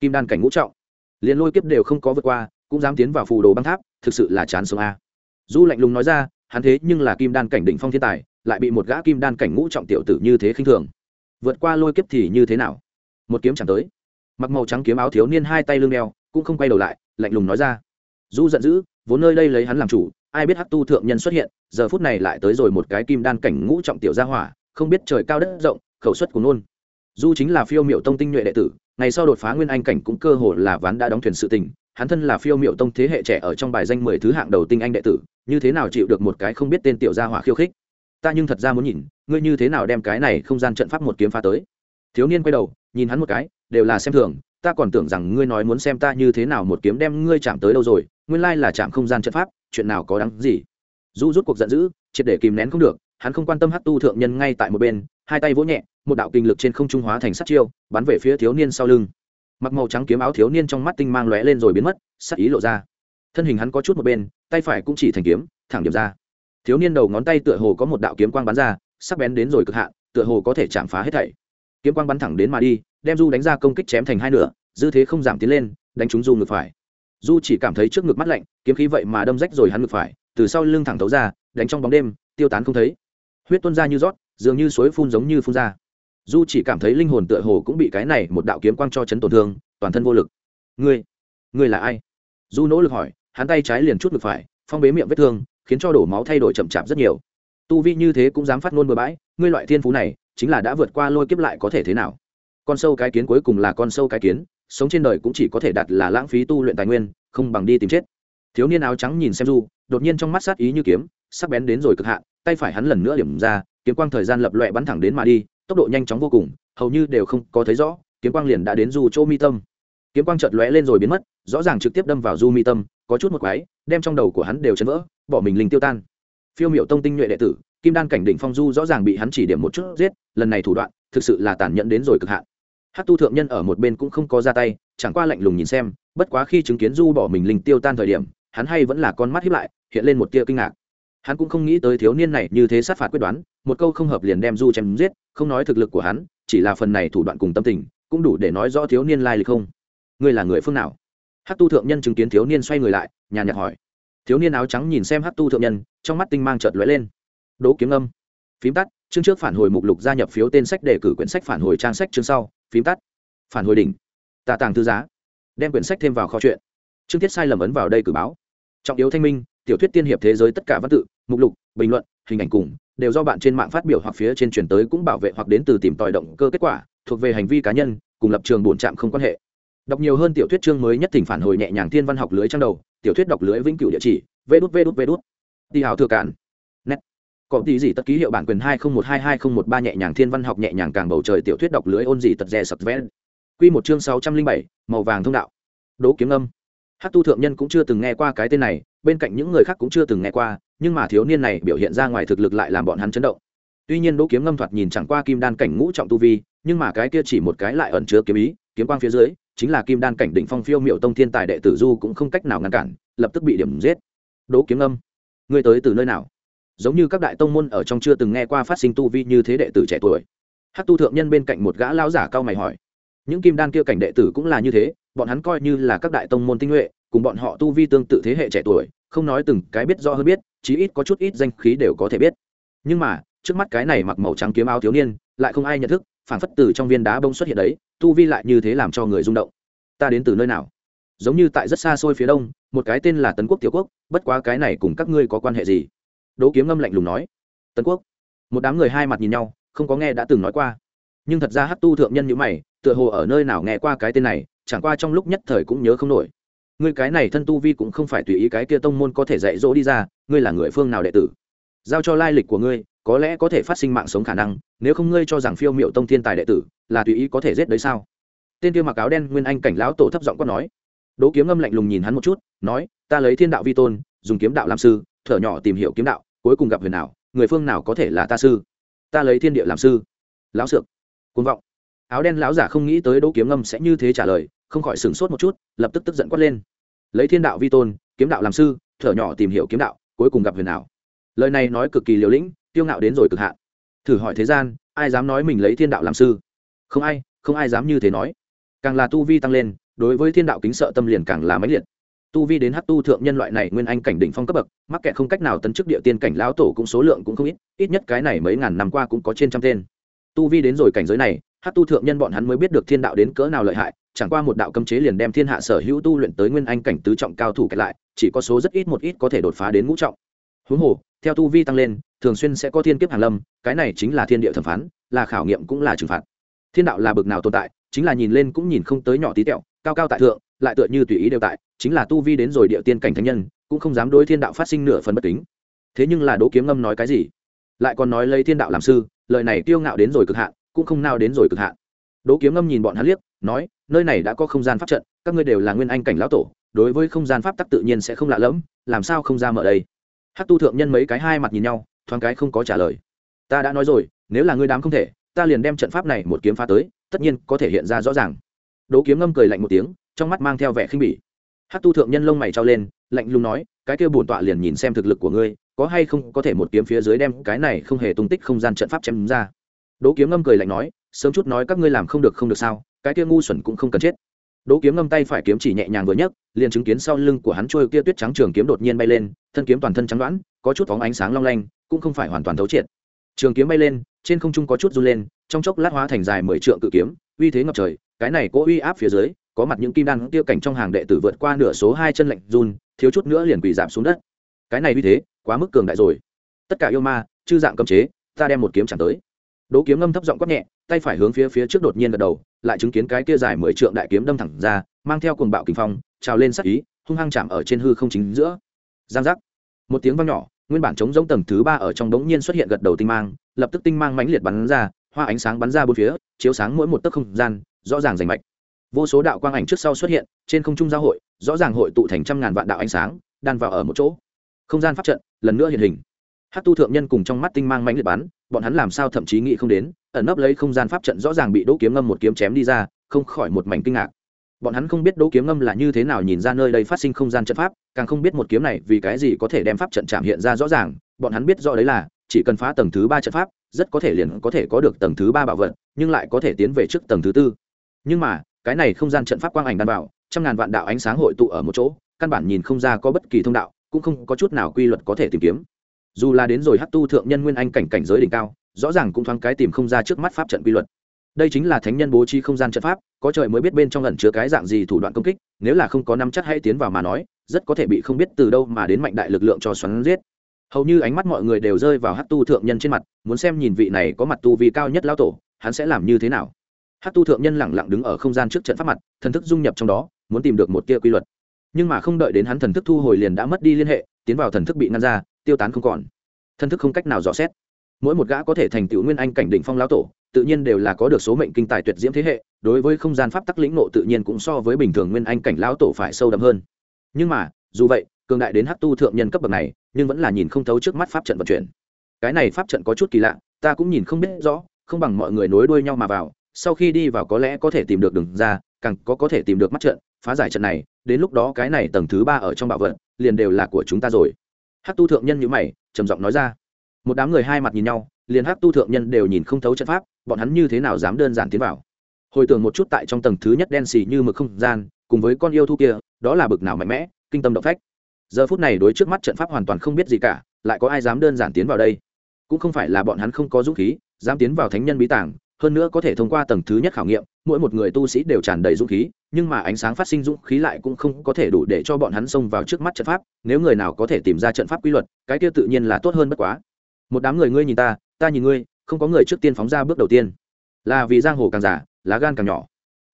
Kim đan cảnh ngũ trọng. Liền lôi kiếp đều không có vượt qua, cũng dám tiến vào phù đồ băng tháp, thực sự là chán sống a. Du lạnh lùng nói ra, hắn thế nhưng là kim đan cảnh đỉnh phong thiên tài, lại bị một gã kim đan cảnh ngũ trọng tiểu tử như thế khinh thường. Vượt qua lôi kiếp thì như thế nào? Một kiếm chẳng tới. Mặc màu trắng kiếm áo thiếu niên hai tay lưng đeo, cũng không quay đầu lại, lạnh lùng nói ra. Du giận dữ, vốn nơi đây lấy hắn làm chủ, ai biết hắc tu thượng nhân xuất hiện, giờ phút này lại tới rồi một cái kim đan cảnh ngũ trọng tiểu gia hỏa, không biết trời cao đất rộng, khẩu suất của nôn du chính là phiêu miệu tông tinh nhuệ đệ tử, ngày sau đột phá nguyên anh cảnh cũng cơ hồ là ván đã đóng thuyền sự tình, hắn thân là phiêu miệu tông thế hệ trẻ ở trong bài danh mười thứ hạng đầu tinh anh đệ tử, như thế nào chịu được một cái không biết tên tiểu gia hỏa khiêu khích? Ta nhưng thật ra muốn nhìn, ngươi như thế nào đem cái này không gian trận pháp một kiếm phá tới? Thiếu niên quay đầu, nhìn hắn một cái, đều là xem thường, ta còn tưởng rằng ngươi nói muốn xem ta như thế nào một kiếm đem ngươi chạm tới đâu rồi, nguyên lai là chạm không gian trận pháp, chuyện nào có đáng gì? Du rút cuộc giận dữ, triệt để kìm nén không được, hắn không quan tâm hát tu thượng nhân ngay tại một bên hai tay vỗ nhẹ, một đạo kinh lực trên không trung hóa thành sát chiêu, bắn về phía thiếu niên sau lưng. Mặc màu trắng kiếm áo thiếu niên trong mắt tinh mang lóe lên rồi biến mất sát ý lộ ra. Thân hình hắn có chút một bên, tay phải cũng chỉ thành kiếm, thẳng điểm ra. Thiếu niên đầu ngón tay tựa hồ có một đạo kiếm quang bắn ra, sắc bén đến rồi cực hạn, tựa hồ có thể chạm phá hết thảy. Kiếm quang bắn thẳng đến mà đi, đem du đánh ra công kích chém thành hai nửa, dư thế không giảm tiến lên, đánh trúng du ngực phải. Du chỉ cảm thấy trước ngực mắt lạnh, kiếm khí vậy mà đâm rách rồi hắn ngực phải, từ sau lưng thẳng thấu ra, đánh trong bóng đêm, tiêu tán không thấy. Huyết tuôn ra như rót dường như suối phun giống như phun ra. Du chỉ cảm thấy linh hồn tựa hồ cũng bị cái này một đạo kiếm quang cho chấn tổn thương, toàn thân vô lực. Ngươi ngươi là ai? Du nỗ lực hỏi, hắn tay trái liền chút ngực phải, phong bế miệng vết thương, khiến cho đổ máu thay đổi chậm chạp rất nhiều. Tu vi như thế cũng dám phát ngôn bừa bãi, ngươi loại thiên phú này, chính là đã vượt qua lôi kiếp lại có thể thế nào? Con sâu cái kiến cuối cùng là con sâu cái kiến, sống trên đời cũng chỉ có thể đặt là lãng phí tu luyện tài nguyên, không bằng đi tìm chết. Thiếu niên áo trắng nhìn xem du, đột nhiên trong mắt sát ý như kiếm, sắc bén đến rồi cực hạn, tay phải hắn lần nữa điểm ra kiếm quang thời gian lập loẹ bắn thẳng đến mà đi, tốc độ nhanh chóng vô cùng, hầu như đều không có thấy rõ, kiếm quang liền đã đến du chỗ mi tâm. Kiếm quang chợt lóe lên rồi biến mất, rõ ràng trực tiếp đâm vào du mi tâm, có chút một quái, đem trong đầu của hắn đều chấn vỡ, bỏ mình linh tiêu tan. Phiêu Miểu tông tinh nhuệ đệ tử, kim đan cảnh đỉnh phong du rõ ràng bị hắn chỉ điểm một chút giết, lần này thủ đoạn, thực sự là tàn nhẫn đến rồi cực hạn. Hát tu thượng nhân ở một bên cũng không có ra tay, chẳng qua lạnh lùng nhìn xem, bất quá khi chứng kiến du bỏ mình linh tiêu tan thời điểm, hắn hay vẫn là con mắt hiếp lại, hiện lên một tia kinh ngạc. Hắn cũng không nghĩ tới thiếu niên này như thế sát phạt quyết đoán một câu không hợp liền đem du chém giết, không nói thực lực của hắn, chỉ là phần này thủ đoạn cùng tâm tình, cũng đủ để nói rõ thiếu niên lai lịch không. Ngươi là người phương nào? Hát tu thượng nhân chứng kiến thiếu niên xoay người lại, nhàn nhạt hỏi. Thiếu niên áo trắng nhìn xem hát tu thượng nhân, trong mắt tinh mang chợt lóe lên. Đỗ kiếm âm. Phím tắt, chương trước phản hồi mục lục gia nhập phiếu tên sách để cử quyển sách phản hồi trang sách chương sau, phím tắt. Phản hồi đỉnh. Tà tàng thư giá. Đem quyển sách thêm vào kho chuyện. Chương tiết sai lầm ấn vào đây cử báo. Trọng yếu thanh minh, tiểu thuyết tiên hiệp thế giới tất cả văn tự, mục lục, bình luận, hình ảnh cùng đều do bạn trên mạng phát biểu hoặc phía trên chuyển tới cũng bảo vệ hoặc đến từ tìm tòi động cơ kết quả, thuộc về hành vi cá nhân, cùng lập trường bổn trạm không quan hệ. Đọc nhiều hơn tiểu thuyết chương mới nhất thỉnh phản hồi nhẹ nhàng thiên văn học lưới trang đầu, tiểu thuyết đọc lưới vĩnh cửu địa chỉ vê đút vê đút vê đút đi hào thừa cản net. Có tí gì tất ký hiệu bản quyền hai không một hai hai không một ba nhẹ nhàng thiên văn học nhẹ nhàng càng bầu trời tiểu thuyết đọc lưới ôn gì tật rè sập vén quy một chương sáu trăm linh bảy, màu vàng thông đạo. Đỗ kiếm âm hát tu thượng nhân cũng chưa từng nghe qua cái tên này, bên cạnh những người khác cũng chưa từng nghe qua, nhưng mà thiếu niên này biểu hiện ra ngoài thực lực lại làm bọn hắn chấn động. Tuy nhiên đỗ kiếm ngâm thoạt nhìn chẳng qua kim đan cảnh ngũ trọng tu vi, nhưng mà cái kia chỉ một cái lại ẩn chứa kiếm ý, kiếm quang phía dưới, chính là kim đan cảnh đỉnh phong phiêu miệu tông thiên tài đệ tử du cũng không cách nào ngăn cản, lập tức bị điểm giết. Đỗ kiếm ngâm, ngươi tới từ nơi nào? Giống như các đại tông môn ở trong chưa từng nghe qua phát sinh tu vi như thế đệ tử trẻ tuổi. Hát tu thượng nhân bên cạnh một gã lão giả cao mày hỏi. Những kim đan kia cảnh đệ tử cũng là như thế bọn hắn coi như là các đại tông môn tinh nhuệ, cùng bọn họ tu vi tương tự thế hệ trẻ tuổi, không nói từng cái biết rõ hơn biết, chí ít có chút ít danh khí đều có thể biết. Nhưng mà, trước mắt cái này mặc màu trắng kiếm áo thiếu niên, lại không ai nhận thức phản phất từ trong viên đá bông xuất hiện đấy, tu vi lại như thế làm cho người rung động. Ta đến từ nơi nào? Giống như tại rất xa xôi phía đông, một cái tên là tấn quốc tiểu quốc, bất quá cái này cùng các ngươi có quan hệ gì? Đỗ kiếm ngâm lạnh lùng nói. Tấn quốc. Một đám người hai mặt nhìn nhau, không có nghe đã từng nói qua. Nhưng thật ra hát tu thượng nhân như mày, tựa hồ ở nơi nào nghe qua cái tên này chẳng qua trong lúc nhất thời cũng nhớ không nổi. Ngươi cái này thân tu vi cũng không phải tùy ý cái kia tông môn có thể dạy dỗ đi ra, ngươi là người phương nào đệ tử? Giao cho lai lịch của ngươi, có lẽ có thể phát sinh mạng sống khả năng, nếu không ngươi cho rằng phiêu miệu tông thiên tài đệ tử là tùy ý có thể giết đấy sao? Tên kia mặc áo đen nguyên anh cảnh lão tổ thấp giọng có nói. Đỗ kiếm ngâm lạnh lùng nhìn hắn một chút, nói, ta lấy thiên đạo vi tôn, dùng kiếm đạo làm sư, thở nhỏ tìm hiểu kiếm đạo, cuối cùng gặp huyền nào người phương nào có thể là ta sư? Ta lấy thiên địa làm sư. Lão sược côn vọng áo đen lão giả không nghĩ tới đỗ kiếm ngâm sẽ như thế trả lời, không khỏi sửng sốt một chút, lập tức tức giận quát lên. Lấy thiên đạo vi tôn, kiếm đạo làm sư, thở nhỏ tìm hiểu kiếm đạo, cuối cùng gặp huyền nào lời này nói cực kỳ liều lĩnh, tiêu ngạo đến rồi cực hạn. Thử hỏi thế gian, ai dám nói mình lấy thiên đạo làm sư? Không ai không ai dám như thế nói. Càng là tu vi tăng lên, đối với thiên đạo kính sợ tâm liền càng là máy liệt. Tu vi đến hát tu thượng nhân loại này nguyên anh cảnh đỉnh phong cấp bậc, mắc kẹt không cách nào tấn chức địa tiên cảnh lão tổ cũng số lượng cũng không ít ít nhất cái này mấy ngàn năm qua cũng có trên trăm tên. Tu vi đến rồi cảnh giới này hát tu thượng nhân bọn hắn mới biết được thiên đạo đến cỡ nào lợi hại, chẳng qua một đạo cấm chế liền đem thiên hạ sở hữu tu luyện tới nguyên anh cảnh tứ trọng cao thủ kẹt lại, chỉ có số rất ít một ít có thể đột phá đến ngũ trọng. Huống hồ, theo tu vi tăng lên, thường xuyên sẽ có thiên kiếp hàn lâm, cái này chính là thiên địa thẩm phán, là khảo nghiệm cũng là trừng phạt. Thiên đạo là bực nào tồn tại, chính là nhìn lên cũng nhìn không tới nhỏ tí tẹo, cao cao tại thượng, lại tựa như tùy ý đều tại, chính là tu vi đến rồi địa tiên cảnh thánh nhân, cũng không dám đối thiên đạo phát sinh nửa phần bất kính. Thế nhưng là đỗ kiếm ngâm nói cái gì? Lại còn nói lấy thiên đạo làm sư, lời này kiêu ngạo đến rồi cực hạn cũng không nào đến rồi cực hạn. Đỗ kiếm ngâm nhìn bọn hắn liếc, nói, nơi này đã có không gian pháp trận, các ngươi đều là nguyên anh cảnh lão tổ, đối với không gian pháp tắc tự nhiên sẽ không lạ lẫm, làm sao không ra mở đây? Hát tu thượng nhân mấy cái hai mặt nhìn nhau, thoáng cái không có trả lời. Ta đã nói rồi, nếu là ngươi đám không thể, ta liền đem trận pháp này một kiếm phá tới, tất nhiên có thể hiện ra rõ ràng. Đỗ kiếm ngâm cười lạnh một tiếng, trong mắt mang theo vẻ khinh bỉ. Hát tu thượng nhân lông mày trao lên, lạnh lùng nói, cái kia bổn tọa liền nhìn xem thực lực của ngươi, có hay không có thể một kiếm phía dưới đem cái này không hề tung tích không gian trận pháp chém ra đỗ kiếm ngâm cười lạnh nói, sớm chút nói các ngươi làm không được không được sao, cái kia ngu xuẩn cũng không cần chết. Đỗ kiếm ngâm tay phải kiếm chỉ nhẹ nhàng vừa nhấc, liền chứng kiến sau lưng của hắn trôi kia tuyết trắng trường kiếm đột nhiên bay lên, thân kiếm toàn thân trắng đoán có chút phóng ánh sáng long lanh, cũng không phải hoàn toàn thấu triệt. Trường kiếm bay lên, trên không trung có chút run lên, trong chốc lát hóa thành dài mười trượng cự kiếm, uy thế ngập trời, cái này cố uy áp phía dưới, có mặt những kim đan tiêu cảnh trong hàng đệ tử vượt qua nửa số hai chân lạnh run, thiếu chút nữa liền quỳ giảm xuống đất. Cái này uy thế, quá mức cường đại rồi. Tất cả yêu ma, chư dạng cấm chế, ta đem một kiếm chẳng tới đỗ kiếm ngâm thấp giọng quát nhẹ, tay phải hướng phía phía trước đột nhiên gật đầu, lại chứng kiến cái kia dài mười trượng đại kiếm đâm thẳng ra, mang theo cuồng bạo kinh phong, trào lên sát ý, hung hăng chạm ở trên hư không chính giữa. Giang giác. Một tiếng vang nhỏ, nguyên bản chống giống tầng thứ ba ở trong đống nhiên xuất hiện gật đầu tinh mang, lập tức tinh mang mãnh liệt bắn ra, hoa ánh sáng bắn ra bốn phía, chiếu sáng mỗi một tấc không gian, rõ ràng rành mạch. Vô số đạo quang ảnh trước sau xuất hiện, trên không trung giao hội, rõ ràng hội tụ thành trăm ngàn vạn đạo ánh sáng, đan vào ở một chỗ. Không gian pháp trận, lần nữa hiện hình hát tu thượng nhân cùng trong mắt tinh mang mãnh liệt bắn, bọn hắn làm sao thậm chí nghĩ không đến, ẩn nấp lấy không gian pháp trận rõ ràng bị đỗ kiếm ngâm một kiếm chém đi ra, không khỏi một mảnh kinh ngạc. Bọn hắn không biết đỗ kiếm ngâm là như thế nào nhìn ra nơi đây phát sinh không gian trận pháp, càng không biết một kiếm này vì cái gì có thể đem pháp trận chạm hiện ra rõ ràng, bọn hắn biết rõ đấy là, chỉ cần phá tầng thứ ba trận pháp, rất có thể liền có thể có được tầng thứ ba bảo vật, nhưng lại có thể tiến về trước tầng thứ tư. Nhưng mà, cái này không gian trận pháp quang ảnh đảm bảo, trăm ngàn vạn đạo ánh sáng hội tụ ở một chỗ, căn bản nhìn không ra có bất kỳ thông đạo, cũng không có chút nào quy luật có thể tìm kiếm dù là đến rồi hát tu thượng nhân nguyên anh cảnh cảnh giới đỉnh cao, rõ ràng cũng thoáng cái tìm không ra trước mắt pháp trận quy luật. Đây chính là thánh nhân bố trí không gian trận pháp, có trời mới biết bên trong ẩn chứa cái dạng gì thủ đoạn công kích, nếu là không có năm chắc hay tiến vào mà nói, rất có thể bị không biết từ đâu mà đến mạnh đại lực lượng cho xoắn giết. Hầu như ánh mắt mọi người đều rơi vào hát tu thượng nhân trên mặt, muốn xem nhìn vị này có mặt tu vi cao nhất lão tổ, hắn sẽ làm như thế nào. Hát tu thượng nhân lẳng lặng đứng ở không gian trước trận pháp mặt, thần thức dung nhập trong đó, muốn tìm được một tia quy luật. Nhưng mà không đợi đến hắn thần thức thu hồi liền đã mất đi liên hệ, tiến vào thần thức bị ngăn ra tiêu tán không còn. Thân thức không cách nào dò xét. Mỗi một gã có thể thành tựu nguyên anh cảnh đỉnh phong lão tổ, tự nhiên đều là có được số mệnh kinh tài tuyệt diễm thế hệ, đối với không gian pháp tắc lĩnh nộ tự nhiên cũng so với bình thường nguyên anh cảnh lão tổ phải sâu đậm hơn. Nhưng mà, dù vậy, cường đại đến hắc tu thượng nhân cấp bậc này, nhưng vẫn là nhìn không thấu trước mắt pháp trận vận chuyển. Cái này pháp trận có chút kỳ lạ, ta cũng nhìn không biết rõ, không bằng mọi người nối đuôi nhau mà vào, sau khi đi vào có lẽ có thể tìm được đường ra, càng có có thể tìm được mắt trận, phá giải trận này, đến lúc đó cái này tầng thứ ba ở trong bảo vận liền đều là của chúng ta rồi. Hát tu thượng nhân nhữ mày, trầm giọng nói ra. Một đám người hai mặt nhìn nhau, liền Hát tu thượng nhân đều nhìn không thấu trận pháp, bọn hắn như thế nào dám đơn giản tiến vào? Hồi tưởng một chút tại trong tầng thứ nhất đen xì như mực không gian, cùng với con yêu thu kia, đó là bực nào mạnh mẽ, kinh tâm động phách. Giờ phút này đối trước mắt trận pháp hoàn toàn không biết gì cả, lại có ai dám đơn giản tiến vào đây? Cũng không phải là bọn hắn không có dũng khí, dám tiến vào thánh nhân bí tàng hơn nữa có thể thông qua tầng thứ nhất khảo nghiệm, mỗi một người tu sĩ đều tràn đầy dũng khí, nhưng mà ánh sáng phát sinh dũng khí lại cũng không có thể đủ để cho bọn hắn xông vào trước mắt trận pháp, nếu người nào có thể tìm ra trận pháp quy luật, cái kia tự nhiên là tốt hơn bất quá. Một đám người ngươi nhìn ta ta nhìn ngươi, không có người trước tiên phóng ra bước đầu tiên. Là vì giang hồ càng giả lá gan càng nhỏ.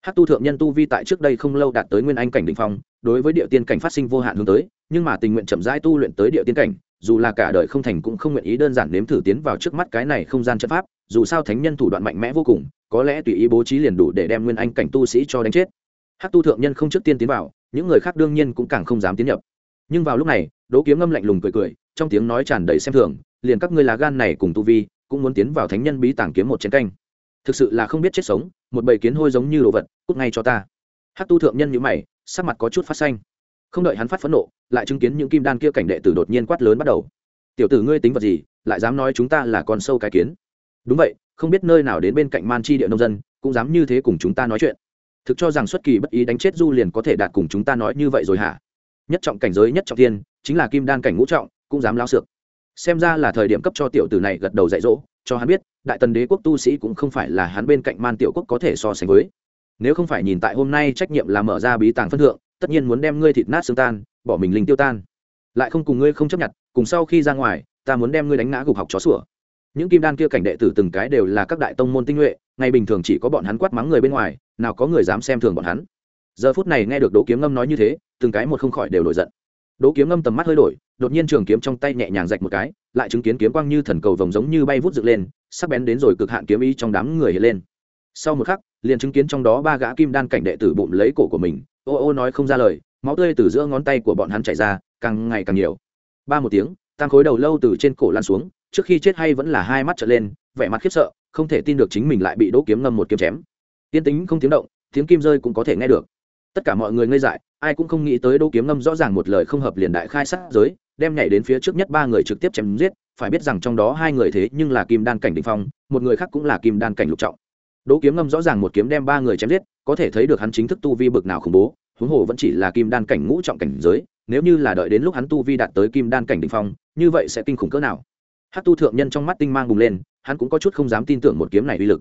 Hát tu thượng nhân tu vi tại trước đây không lâu đạt tới nguyên anh cảnh định phong, đối với địa tiên cảnh phát sinh vô hạn hướng tới, nhưng mà tình nguyện chậm rãi tu luyện tới địa tiên cảnh, dù là cả đời không thành cũng không nguyện ý đơn giản nếm thử tiến vào trước mắt cái này không gian trận pháp dù sao thánh nhân thủ đoạn mạnh mẽ vô cùng, có lẽ tùy ý bố trí liền đủ để đem nguyên anh cảnh tu sĩ cho đánh chết. Hát tu thượng nhân không trước tiên tiến vào, những người khác đương nhiên cũng càng không dám tiến nhập. Nhưng vào lúc này, đỗ kiếm ngâm lạnh lùng cười cười, trong tiếng nói tràn đầy xem thường, liền các ngươi là gan này cùng tu vi, cũng muốn tiến vào thánh nhân bí tàng kiếm một chiến canh. Thực sự là không biết chết sống, một bầy kiến hôi giống như đồ vật, cút ngay cho ta. Hát tu thượng nhân nhữ mày, sắc mặt có chút phát xanh. Không đợi hắn phát phẫn nộ, lại chứng kiến những kim đan kia cảnh đệ tử đột nhiên quát lớn bắt đầu. Tiểu tử ngươi tính vật gì, lại dám nói chúng ta là con sâu cái kiến? Đúng vậy, không biết nơi nào đến bên cạnh man chi địa nông dân, cũng dám như thế cùng chúng ta nói chuyện. Thực cho rằng xuất kỳ bất ý đánh chết du liền có thể đạt cùng chúng ta nói như vậy rồi hả? Nhất trọng cảnh giới, nhất trọng tiên chính là kim đan cảnh ngũ trọng, cũng dám lao xược xem ra là thời điểm cấp cho tiểu tử này gật đầu dạy dỗ, cho hắn biết, đại tần đế quốc tu sĩ cũng không phải là hắn bên cạnh man tiểu quốc có thể so sánh với. Nếu không phải nhìn tại hôm nay trách nhiệm là mở ra bí tàng phân thượng, tất nhiên muốn đem ngươi thịt nát xương tan, bỏ mình linh tiêu tan. Lại không cùng ngươi không chấp nhận, cùng sau khi ra ngoài, ta muốn đem ngươi đánh ngã gục học chó sủa những kim đan kia cảnh đệ tử từng cái đều là các đại tông môn tinh nhuệ, ngày bình thường chỉ có bọn hắn quát mắng người bên ngoài, nào có người dám xem thường bọn hắn. Giờ phút này nghe được đỗ kiếm ngâm nói như thế, từng cái một không khỏi đều nổi giận. Đỗ kiếm ngâm tầm mắt hơi đổi, đột nhiên trường kiếm trong tay nhẹ nhàng rạch một cái, lại chứng kiến kiếm quang như thần cầu vồng giống như bay vút dựng lên, sắc bén đến rồi cực hạn kiếm ý trong đám người hiện lên. Sau một khắc, liền chứng kiến trong đó ba gã kim đan cảnh đệ tử bụng lấy cổ của mình, ô ô nói không ra lời, máu tươi từ giữa ngón tay của bọn hắn chảy ra, càng ngày càng nhiều. Ba một tiếng tăng khối đầu lâu từ trên cổ lan xuống trước khi chết hay vẫn là hai mắt trở lên, vẻ mặt khiếp sợ, không thể tin được chính mình lại bị đỗ kiếm ngâm một kiếm chém. Tiên tính không tiếng động, tiếng kim rơi cũng có thể nghe được. Tất cả mọi người ngây dại, ai cũng không nghĩ tới đỗ kiếm ngâm rõ ràng một lời không hợp liền đại khai sát giới, đem nhảy đến phía trước nhất ba người trực tiếp chém giết. Phải biết rằng trong đó hai người thế nhưng là kim đan cảnh đ phong, một người khác cũng là kim đan cảnh lục trọng. Đỗ kiếm ngâm rõ ràng một kiếm đem ba người chém giết, có thể thấy được hắn chính thức tu vi bực nào khủng bố, huống hồ vẫn chỉ là kim đan cảnh ngũ trọng cảnh giới, nếu như là đợi đến lúc hắn tu vi đạt tới kim đan cảnh đ phong, như vậy sẽ kinh khủng cỡ nào? Hát tu thượng nhân trong mắt tinh mang bùng lên, hắn cũng có chút không dám tin tưởng một kiếm này uy lực.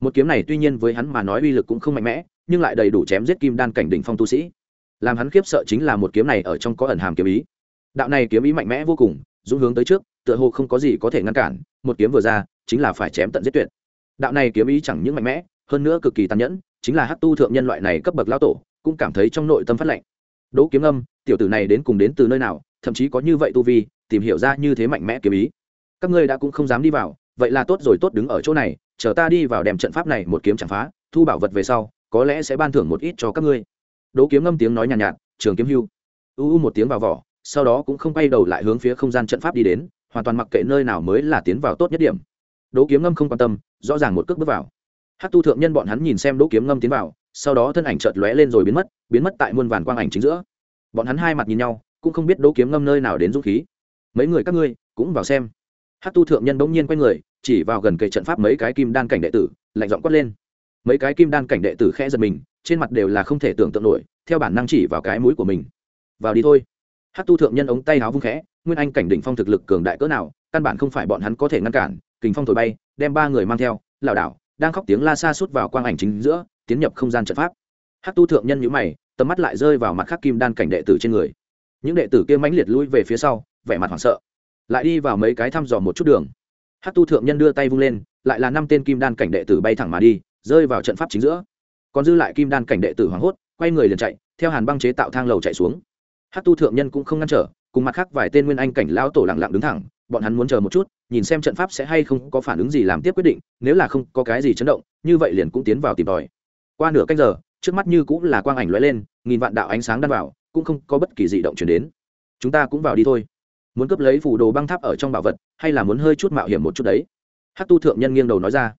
Một kiếm này tuy nhiên với hắn mà nói uy lực cũng không mạnh mẽ, nhưng lại đầy đủ chém giết kim đan cảnh đỉnh phong tu sĩ. Làm hắn khiếp sợ chính là một kiếm này ở trong có ẩn hàm kiếm ý. Đạo này kiếm ý mạnh mẽ vô cùng, dũng hướng tới trước, tựa hồ không có gì có thể ngăn cản, một kiếm vừa ra, chính là phải chém tận giết tuyệt. Đạo này kiếm ý chẳng những mạnh mẽ, hơn nữa cực kỳ tàn nhẫn, chính là hát tu thượng nhân loại này cấp bậc lão tổ, cũng cảm thấy trong nội tâm phát lệnh đỗ kiếm âm, tiểu tử này đến cùng đến từ nơi nào, thậm chí có như vậy tu vi, tìm hiểu ra như thế mạnh mẽ kiếm ý các ngươi đã cũng không dám đi vào vậy là tốt rồi tốt đứng ở chỗ này chờ ta đi vào đem trận pháp này một kiếm chẳng phá thu bảo vật về sau có lẽ sẽ ban thưởng một ít cho các ngươi. Đỗ kiếm ngâm tiếng nói nhàn nhạt, nhạt trường kiếm hưu. U u một tiếng vào vỏ sau đó cũng không quay đầu lại hướng phía không gian trận pháp đi đến hoàn toàn mặc kệ nơi nào mới là tiến vào tốt nhất điểm. Đỗ kiếm ngâm không quan tâm rõ ràng một cước bước vào. Hát tu thượng nhân bọn hắn nhìn xem đỗ kiếm ngâm tiến vào sau đó thân ảnh chợt lóe lên rồi biến mất biến mất tại muôn vàn quang ảnh chính giữa. Bọn hắn hai mặt nhìn nhau cũng không biết đỗ kiếm ngâm nơi nào đến dũng khí. Mấy người các ngươi cũng vào xem hát tu thượng nhân bỗng nhiên quay người, chỉ vào gần cây trận pháp mấy cái kim đan cảnh đệ tử, lạnh giọng quát lên. Mấy cái kim đan cảnh đệ tử khẽ giật mình, trên mặt đều là không thể tưởng tượng nổi, theo bản năng chỉ vào cái mũi của mình. Vào đi thôi. Hát tu thượng nhân ống tay áo vung khẽ, nguyên anh cảnh đỉnh phong thực lực cường đại cỡ nào, căn bản không phải bọn hắn có thể ngăn cản, kình phong thổi bay, đem ba người mang theo, lảo đảo, đang khóc tiếng la xa suốt vào quang ảnh chính giữa, tiến nhập không gian trận pháp. Hát tu thượng nhân nhữ mày, tầm mắt lại rơi vào mặt khắc kim đan cảnh đệ tử trên người. Những đệ tử kia mãnh liệt lui về phía sau, vẻ mặt hoảng sợ lại đi vào mấy cái thăm dò một chút đường. Hát tu thượng nhân đưa tay vung lên, lại là năm tên kim đan cảnh đệ tử bay thẳng mà đi, rơi vào trận pháp chính giữa. Còn dư lại kim đan cảnh đệ tử hoảng hốt, quay người liền chạy, theo hàn băng chế tạo thang lầu chạy xuống. Hát tu thượng nhân cũng không ngăn trở, cùng mặt khác vài tên nguyên anh cảnh lão tổ lặng lặng đứng thẳng, bọn hắn muốn chờ một chút, nhìn xem trận pháp sẽ hay không có phản ứng gì làm tiếp quyết định, nếu là không có cái gì chấn động, như vậy liền cũng tiến vào tìm tòi. Qua nửa cách giờ, trước mắt như cũng là quang ảnh lóe lên, nghìn vạn đạo ánh sáng đan vào, cũng không có bất kỳ dị động chuyển đến. Chúng ta cũng vào đi thôi muốn cướp lấy phủ đồ băng tháp ở trong bảo vật, hay là muốn hơi chút mạo hiểm một chút đấy? Hát tu thượng nhân nghiêng đầu nói ra.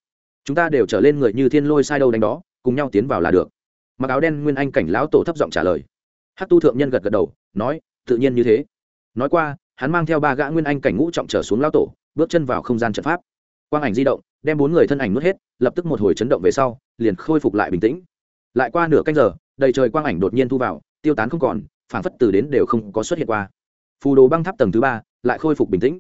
Chúng ta đều trở lên người như thiên lôi sai đâu đánh đó, cùng nhau tiến vào là được. Mặc áo đen nguyên anh cảnh lão tổ thấp giọng trả lời. Hát tu thượng nhân gật gật đầu, nói, tự nhiên như thế. Nói qua, hắn mang theo ba gã nguyên anh cảnh ngũ trọng trở xuống lão tổ, bước chân vào không gian trận pháp. Quang ảnh di động, đem bốn người thân ảnh nuốt hết, lập tức một hồi chấn động về sau, liền khôi phục lại bình tĩnh. Lại qua nửa canh giờ, đầy trời quang ảnh đột nhiên thu vào, tiêu tán không còn phản phất từ đến đều không có xuất hiện qua phù đồ băng tháp tầng thứ ba, lại khôi phục bình tĩnh.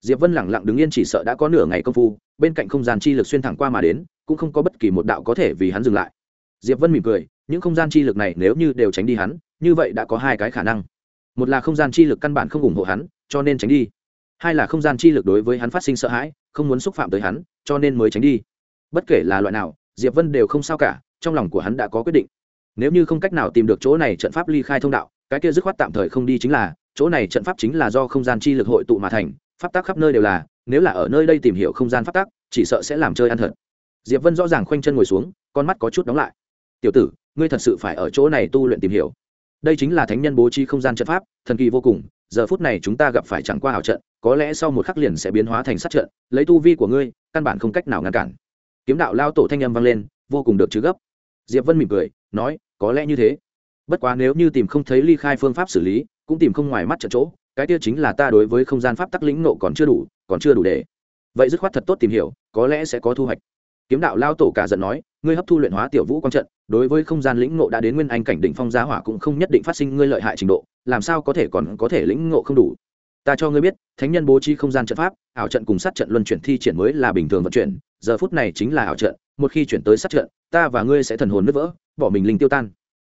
Diệp vân lẳng lặng đứng yên chỉ sợ đã có nửa ngày công phu, bên cạnh không gian chi lực xuyên thẳng qua mà đến, cũng không có bất kỳ một đạo có thể vì hắn dừng lại. Diệp vân mỉm cười, những không gian chi lực này nếu như đều tránh đi hắn, như vậy đã có hai cái khả năng. Một là không gian chi lực căn bản không ủng hộ hắn, cho nên tránh đi. Hai là không gian chi lực đối với hắn phát sinh sợ hãi, không muốn xúc phạm tới hắn, cho nên mới tránh đi. Bất kể là loại nào, diệp vân đều không sao cả, trong lòng của hắn đã có quyết định. Nếu như không cách nào tìm được chỗ này trận pháp ly khai thông đạo, cái kia dứt khoát tạm thời không đi chính là chỗ này trận pháp chính là do không gian chi lực hội tụ mà thành, pháp tắc khắp nơi đều là, nếu là ở nơi đây tìm hiểu không gian pháp tắc, chỉ sợ sẽ làm chơi ăn thật. Diệp vân rõ ràng khoanh chân ngồi xuống, con mắt có chút đóng lại. Tiểu tử, ngươi thật sự phải ở chỗ này tu luyện tìm hiểu. Đây chính là thánh nhân bố trí không gian trận pháp, thần kỳ vô cùng, giờ phút này chúng ta gặp phải chẳng qua ảo trận, có lẽ sau một khắc liền sẽ biến hóa thành sát trận, lấy tu vi của ngươi, căn bản không cách nào ngăn cản. Kiếm đạo lao tổ thanh âm vang lên, vô cùng được chứ gấp. Diệp vân mỉm cười, nói, có lẽ như thế. Bất quá nếu như tìm không thấy ly khai phương pháp xử lý cũng tìm không ngoài mắt trận chỗ, cái kia chính là ta đối với không gian pháp tắc lĩnh nộ còn chưa đủ, còn chưa đủ để. Vậy dứt khoát thật tốt tìm hiểu, có lẽ sẽ có thu hoạch. Kiếm đạo lao tổ cả giận nói, ngươi hấp thu luyện hóa tiểu vũ quang trận, đối với không gian lĩnh ngộ đã đến nguyên anh cảnh đỉnh phong giá hỏa cũng không nhất định phát sinh ngươi lợi hại trình độ, làm sao có thể còn có thể lĩnh ngộ không đủ? Ta cho ngươi biết, thánh nhân bố trí không gian trận pháp, ảo trận cùng sát trận luân chuyển thi triển mới là bình thường vận chuyển, giờ phút này chính là ảo trận, một khi chuyển tới sát trận, ta và ngươi sẽ thần hồn nứt vỡ, bỏ mình linh tiêu tan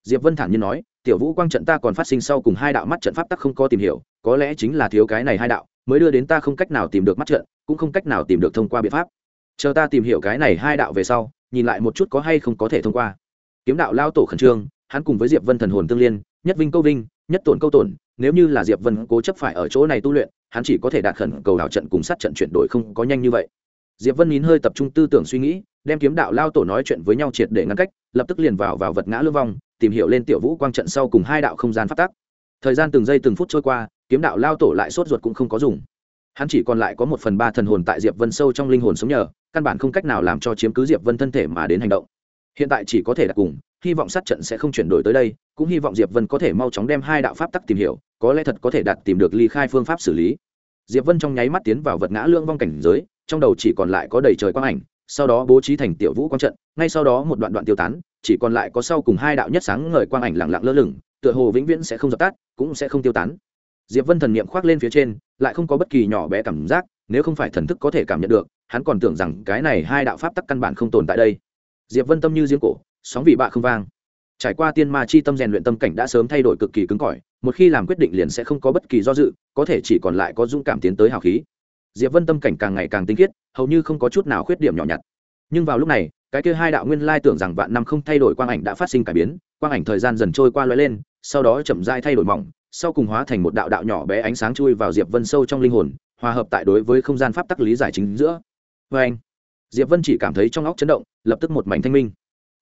diệp vân thản nhiên nói, tiểu vũ quang trận ta còn phát sinh sau cùng hai đạo mắt trận pháp tắc không có tìm hiểu, có lẽ chính là thiếu cái này hai đạo, mới đưa đến ta không cách nào tìm được mắt trận, cũng không cách nào tìm được thông qua biện pháp. Chờ ta tìm hiểu cái này hai đạo về sau, nhìn lại một chút có hay không có thể thông qua. Kiếm đạo lao tổ khẩn trương, hắn cùng với diệp vân thần hồn tương liên, nhất vinh câu vinh, nhất tổn câu tổn, nếu như là diệp vân cố chấp phải ở chỗ này tu luyện, hắn chỉ có thể đạt khẩn cầu đảo trận cùng sát trận chuyển đổi không có nhanh như vậy. Diệp vân nín hơi tập trung tư tưởng suy nghĩ, đem kiếm đạo lao tổ nói chuyện với nhau triệt để ngăn cách, lập tức liền vào vào vật ngã lưu vong tìm hiểu lên tiểu vũ quang trận sau cùng hai đạo không gian phát tắc. Thời gian từng giây từng phút trôi qua, kiếm đạo lao tổ lại sốt ruột cũng không có dùng. Hắn chỉ còn lại có một phần ba thần hồn tại diệp vân sâu trong linh hồn sống nhờ, căn bản không cách nào làm cho chiếm cứ diệp vân thân thể mà đến hành động. Hiện tại chỉ có thể đặt cùng, hy vọng sát trận sẽ không chuyển đổi tới đây, cũng hy vọng diệp vân có thể mau chóng đem hai đạo pháp tắc tìm hiểu, có lẽ thật có thể đặt tìm được ly khai phương pháp xử lý. Diệp vân trong nháy mắt tiến vào vật ngã lương vong cảnh giới, trong đầu chỉ còn lại có đầy trời quang ảnh sau đó bố trí thành tiểu vũ quang trận, ngay sau đó một đoạn đoạn tiêu tán, chỉ còn lại có sau cùng hai đạo nhất sáng ngời quang ảnh lặng lặng lơ lửng, tựa hồ vĩnh viễn sẽ không dập tắt, cũng sẽ không tiêu tán. Diệp vân thần niệm khoác lên phía trên, lại không có bất kỳ nhỏ bé cảm giác, nếu không phải thần thức có thể cảm nhận được, hắn còn tưởng rằng cái này hai đạo pháp tắc căn bản không tồn tại đây. Diệp vân tâm như giếng cổ, sóng vị bạ không vang. Trải qua tiên ma chi tâm rèn luyện tâm cảnh đã sớm thay đổi cực kỳ cứng cỏi, một khi làm quyết định liền sẽ không có bất kỳ do dự, có thể chỉ còn lại có dũng cảm tiến tới hào khí diệp vân tâm cảnh càng ngày càng tinh khiết, hầu như không có chút nào khuyết điểm nhỏ nhặt. Nhưng vào lúc này, cái kia hai đạo nguyên lai tưởng rằng vạn năm không thay đổi quang ảnh đã phát sinh cải biến, quang ảnh thời gian dần trôi qua lóe lên, sau đó chậm rãi thay đổi mỏng, sau cùng hóa thành một đạo đạo nhỏ bé ánh sáng chui vào diệp vân sâu trong linh hồn, hòa hợp tại đối với không gian pháp tắc lý giải chính giữa. Vê anh, diệp vân chỉ cảm thấy trong óc chấn động, lập tức một mảnh thanh minh.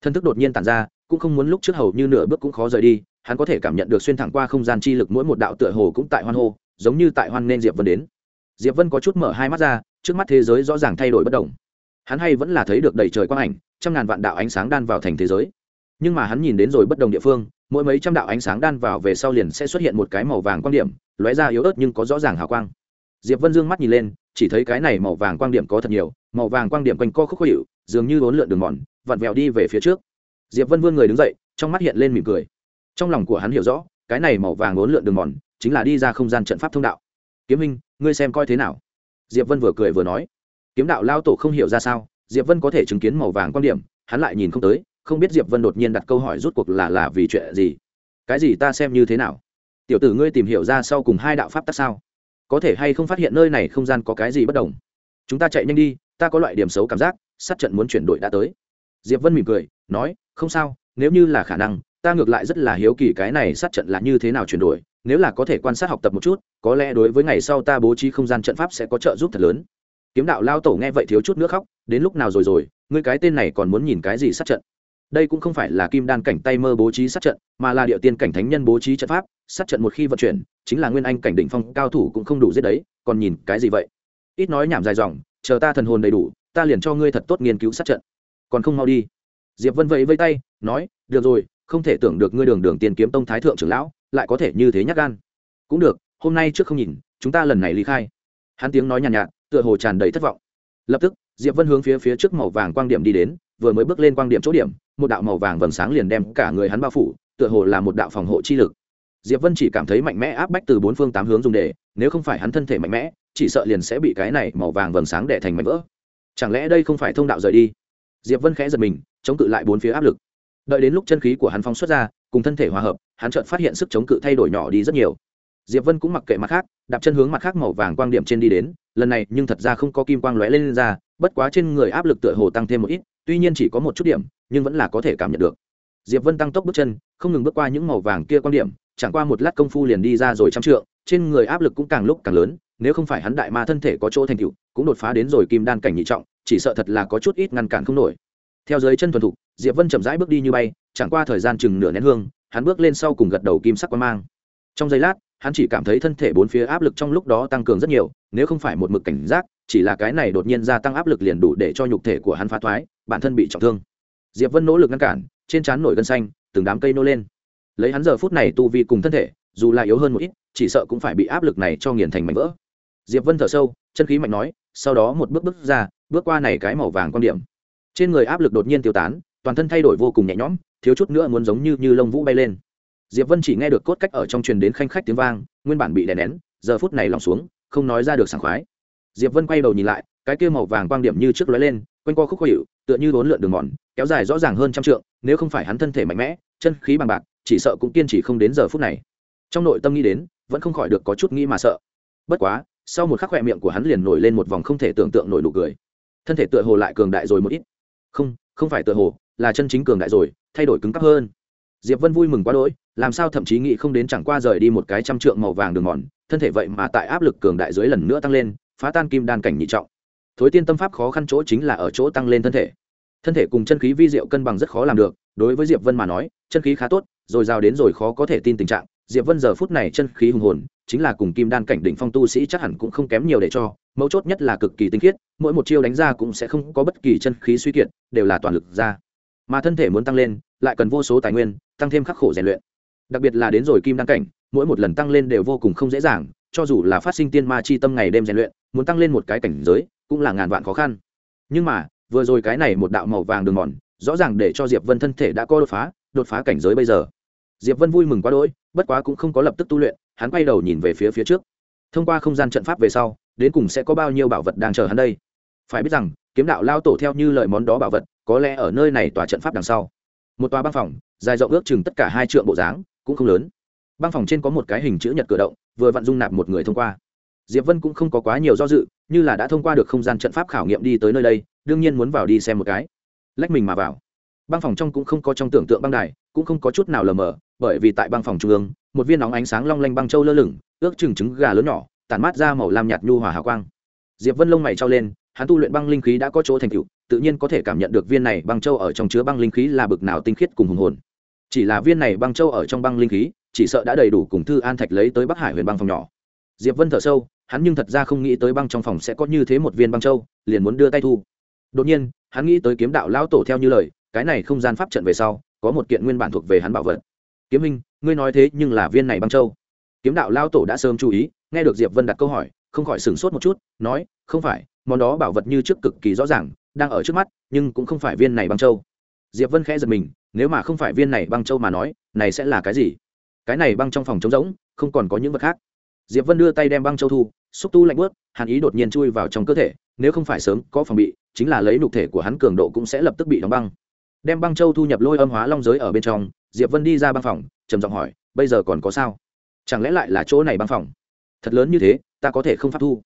Thân thức đột nhiên tản ra, cũng không muốn lúc trước hầu như nửa bước cũng khó rời đi, hắn có thể cảm nhận được xuyên thẳng qua không gian chi lực mỗi một đạo tựa hồ cũng tại hoan hô, giống như tại hoan nên diệp vân đến diệp vân có chút mở hai mắt ra, trước mắt thế giới rõ ràng thay đổi bất động hắn hay vẫn là thấy được đầy trời quang ảnh, trăm ngàn vạn đạo ánh sáng đan vào thành thế giới. Nhưng mà hắn nhìn đến rồi bất đồng địa phương, mỗi mấy trăm đạo ánh sáng đan vào về sau liền sẽ xuất hiện một cái màu vàng quan điểm, lóe ra yếu ớt nhưng có rõ ràng hào quang. Diệp vân dương mắt nhìn lên, chỉ thấy cái này màu vàng quang điểm có thật nhiều, màu vàng quang điểm quanh co khúc khó hiệu dường như vốn lượn đường mòn, vặn vẹo đi về phía trước. Diệp vân vươn người đứng dậy, trong mắt hiện lên mỉm cười. Trong lòng của hắn hiểu rõ, cái này màu vàng vốn lượn đường mòn, chính là đi ra không gian trận pháp thông đạo. Kiếm minh ngươi xem coi thế nào. Diệp vân vừa cười vừa nói, kiếm đạo lao tổ không hiểu ra sao, diệp vân có thể chứng kiến màu vàng quan điểm, hắn lại nhìn không tới, không biết diệp vân đột nhiên đặt câu hỏi rút cuộc là là vì chuyện gì. Cái gì ta xem như thế nào? Tiểu tử ngươi tìm hiểu ra sau cùng hai đạo pháp tắc sao? Có thể hay không phát hiện nơi này không gian có cái gì bất đồng? Chúng ta chạy nhanh đi, ta có loại điểm xấu cảm giác, sát trận muốn chuyển đổi đã tới. Diệp vân mỉm cười, nói, không sao, nếu như là khả năng, ta ngược lại rất là hiếu kỳ cái này sát trận là như thế nào chuyển đổi nếu là có thể quan sát học tập một chút, có lẽ đối với ngày sau ta bố trí không gian trận pháp sẽ có trợ giúp thật lớn. Kiếm đạo lao tổ nghe vậy thiếu chút nước khóc, đến lúc nào rồi rồi, ngươi cái tên này còn muốn nhìn cái gì sát trận? Đây cũng không phải là kim đan cảnh tay mơ bố trí sát trận, mà là địa tiên cảnh thánh nhân bố trí trận pháp, sát trận một khi vận chuyển, chính là nguyên anh cảnh định phong cao thủ cũng không đủ giết đấy, còn nhìn cái gì vậy? Ít nói nhảm dài dòng, chờ ta thần hồn đầy đủ, ta liền cho ngươi thật tốt nghiên cứu sát trận. Còn không mau đi. Diệp vân vẫy vây tay, nói, được rồi, không thể tưởng được ngươi đường đường tiền kiếm tông thái thượng trưởng lão lại có thể như thế nhắc gan. Cũng được hôm nay trước không nhìn chúng ta lần này ly khai. Hắn tiếng nói nhàn nhạt, nhạt tựa hồ tràn đầy thất vọng. Lập tức diệp vân hướng phía phía trước màu vàng quang điểm đi đến vừa mới bước lên quang điểm chỗ điểm một đạo màu vàng vầng sáng liền đem cả người hắn bao phủ tựa hồ là một đạo phòng hộ chi lực. Diệp vân chỉ cảm thấy mạnh mẽ áp bách từ bốn phương tám hướng dùng để nếu không phải hắn thân thể mạnh mẽ chỉ sợ liền sẽ bị cái này màu vàng vầng sáng đẻ thành mảnh vỡ. Chẳng lẽ đây không phải thông đạo rời đi? Diệp vân khẽ giật mình chống cự lại bốn phía áp lực. Đợi đến lúc chân khí của hắn phóng xuất ra cùng thân thể hòa hợp hắn chợt phát hiện sức chống cự thay đổi nhỏ đi rất nhiều. Diệp vân cũng mặc kệ mặt khác đạp chân hướng mặt khác màu vàng quang điểm trên đi đến lần này nhưng thật ra không có kim quang lóe lên, lên ra bất quá trên người áp lực tựa hồ tăng thêm một ít tuy nhiên chỉ có một chút điểm nhưng vẫn là có thể cảm nhận được. Diệp vân tăng tốc bước chân không ngừng bước qua những màu vàng kia quan điểm chẳng qua một lát công phu liền đi ra rồi trăm trượng trên người áp lực cũng càng lúc càng lớn nếu không phải hắn đại ma thân thể có chỗ thành tựu cũng đột phá đến rồi kim đan cảnh nhị trọng chỉ sợ thật là có chút ít ngăn cản không nổi. Theo dưới chân thuần thục diệp vân chậm rãi bước đi như bay chẳng qua thời gian chừng nửa nén hương hắn bước lên sau cùng gật đầu kim sắc quan mang. Trong giây lát, hắn chỉ cảm thấy thân thể bốn phía áp lực trong lúc đó tăng cường rất nhiều, nếu không phải một mực cảnh giác, chỉ là cái này đột nhiên gia tăng áp lực liền đủ để cho nhục thể của hắn phá thoái, bản thân bị trọng thương. Diệp vân nỗ lực ngăn cản, trên trán nổi gân xanh, từng đám cây nô lên. Lấy hắn giờ phút này tu vi cùng thân thể, dù là yếu hơn một ít, chỉ sợ cũng phải bị áp lực này cho nghiền thành mảnh vỡ. Diệp vân thở sâu, chân khí mạnh nói, sau đó một bước bước ra, bước qua này cái màu vàng quan điểm. Trên người áp lực đột nhiên tiêu tán, toàn thân thay đổi vô cùng nhẹ nhõm thiếu chút nữa muốn giống như như lông vũ bay lên. Diệp vân chỉ nghe được cốt cách ở trong truyền đến khanh khách tiếng vang, nguyên bản bị đè nén, giờ phút này lòng xuống, không nói ra được sảng khoái. Diệp vân quay đầu nhìn lại, cái kia màu vàng quang điểm như trước lóe lên, quanh qua khúc khó hiệu tựa như bốn lượn đường mòn, kéo dài rõ ràng hơn trăm trượng, nếu không phải hắn thân thể mạnh mẽ, chân khí bằng bạc, chỉ sợ cũng kiên trì không đến giờ phút này. Trong nội tâm nghĩ đến, vẫn không khỏi được có chút nghĩ mà sợ. Bất quá, sau một khắc khoe miệng của hắn liền nổi lên một vòng không thể tưởng tượng nổi nụ cười. Thân thể tựa hồ lại cường đại rồi một ít. Không không phải tựa hồ, là chân chính cường đại rồi thay đổi cứng cắp hơn. Diệp vân vui mừng quá đỗi, làm sao thậm chí nghĩ không đến chẳng qua rời đi một cái trăm trượng màu vàng đường mòn, thân thể vậy mà tại áp lực cường đại dưới lần nữa tăng lên, phá tan kim đan cảnh nhị trọng. Thối tiên tâm pháp khó khăn chỗ chính là ở chỗ tăng lên thân thể. Thân thể cùng chân khí vi diệu cân bằng rất khó làm được, đối với diệp vân mà nói, chân khí khá tốt, rồi giao đến rồi khó có thể tin tình trạng. Diệp vân giờ phút này chân khí hùng hồn, chính là cùng kim đan cảnh đỉnh phong tu sĩ chắc hẳn cũng không kém nhiều để cho, mấu chốt nhất là cực kỳ tinh khiết, mỗi một chiêu đánh ra cũng sẽ không có bất kỳ chân khí suy kiệt, đều là toàn lực ra mà thân thể muốn tăng lên, lại cần vô số tài nguyên, tăng thêm khắc khổ rèn luyện. Đặc biệt là đến rồi kim đăng cảnh, mỗi một lần tăng lên đều vô cùng không dễ dàng, cho dù là phát sinh tiên ma chi tâm ngày đêm rèn luyện, muốn tăng lên một cái cảnh giới, cũng là ngàn vạn khó khăn. Nhưng mà, vừa rồi cái này một đạo màu vàng đường mòn, rõ ràng để cho diệp vân thân thể đã có đột phá đột phá cảnh giới bây giờ. Diệp vân vui mừng quá đỗi, bất quá cũng không có lập tức tu luyện, hắn quay đầu nhìn về phía phía trước. Thông qua không gian trận pháp về sau, đến cùng sẽ có bao nhiêu bảo vật đang chờ hắn đây? Phải biết rằng, kiếm đạo lao tổ theo như lời món đó bảo vật có lẽ ở nơi này tòa trận pháp đằng sau. Một tòa băng phòng, dài rộng ước chừng tất cả hai trượng bộ dáng, cũng không lớn. Băng phòng trên có một cái hình chữ nhật cửa động, vừa vặn dung nạp một người thông qua. Diệp vân cũng không có quá nhiều do dự, như là đã thông qua được không gian trận pháp khảo nghiệm đi tới nơi đây, đương nhiên muốn vào đi xem một cái. Lách mình mà vào. Băng phòng trong cũng không có trong tưởng tượng băng đài, cũng không có chút nào lờ mờ, bởi vì tại băng phòng trung ương, một viên nóng ánh sáng long lanh băng châu lơ lửng, ước chừng trứng gà lớn nhỏ, tản mát ra màu lam nhạt nhu hòa hào quang. Diệp vân lông mày trao lên hắn tu luyện băng linh khí đã có chỗ thành tựu, tự nhiên có thể cảm nhận được viên này băng châu ở trong chứa băng linh khí là bực nào tinh khiết cùng hùng hồn. Chỉ là viên này băng châu ở trong băng linh khí, chỉ sợ đã đầy đủ cùng thư an thạch lấy tới bắc hải huyền băng phòng nhỏ. Diệp vân thở sâu, hắn nhưng thật ra không nghĩ tới băng trong phòng sẽ có như thế một viên băng châu, liền muốn đưa tay thu. Đột nhiên, hắn nghĩ tới kiếm đạo lão tổ theo như lời, cái này không gian pháp trận về sau, có một kiện nguyên bản thuộc về hắn bảo vật. Kiếm minh, ngươi nói thế nhưng là viên này băng châu. Kiếm đạo lão tổ đã sớm chú ý, nghe được diệp vân đặt câu hỏi, không khỏi sửng sốt một chút, nói, không phải món đó bảo vật như trước cực kỳ rõ ràng, đang ở trước mắt, nhưng cũng không phải viên này băng châu. Diệp vân khẽ giật mình, nếu mà không phải viên này băng châu mà nói, này sẽ là cái gì? Cái này băng trong phòng trống rỗng, không còn có những vật khác. Diệp vân đưa tay đem băng châu thu, xúc tu lạnh bớt hàn ý đột nhiên chui vào trong cơ thể, nếu không phải sớm có phòng bị, chính là lấy nục thể của hắn cường độ cũng sẽ lập tức bị đóng băng. Đem băng châu thu nhập lôi âm hóa long giới ở bên trong, diệp vân đi ra băng phòng, trầm giọng hỏi, bây giờ còn có sao? Chẳng lẽ lại là chỗ này băng phòng? Thật lớn như thế, ta có thể không pháp thu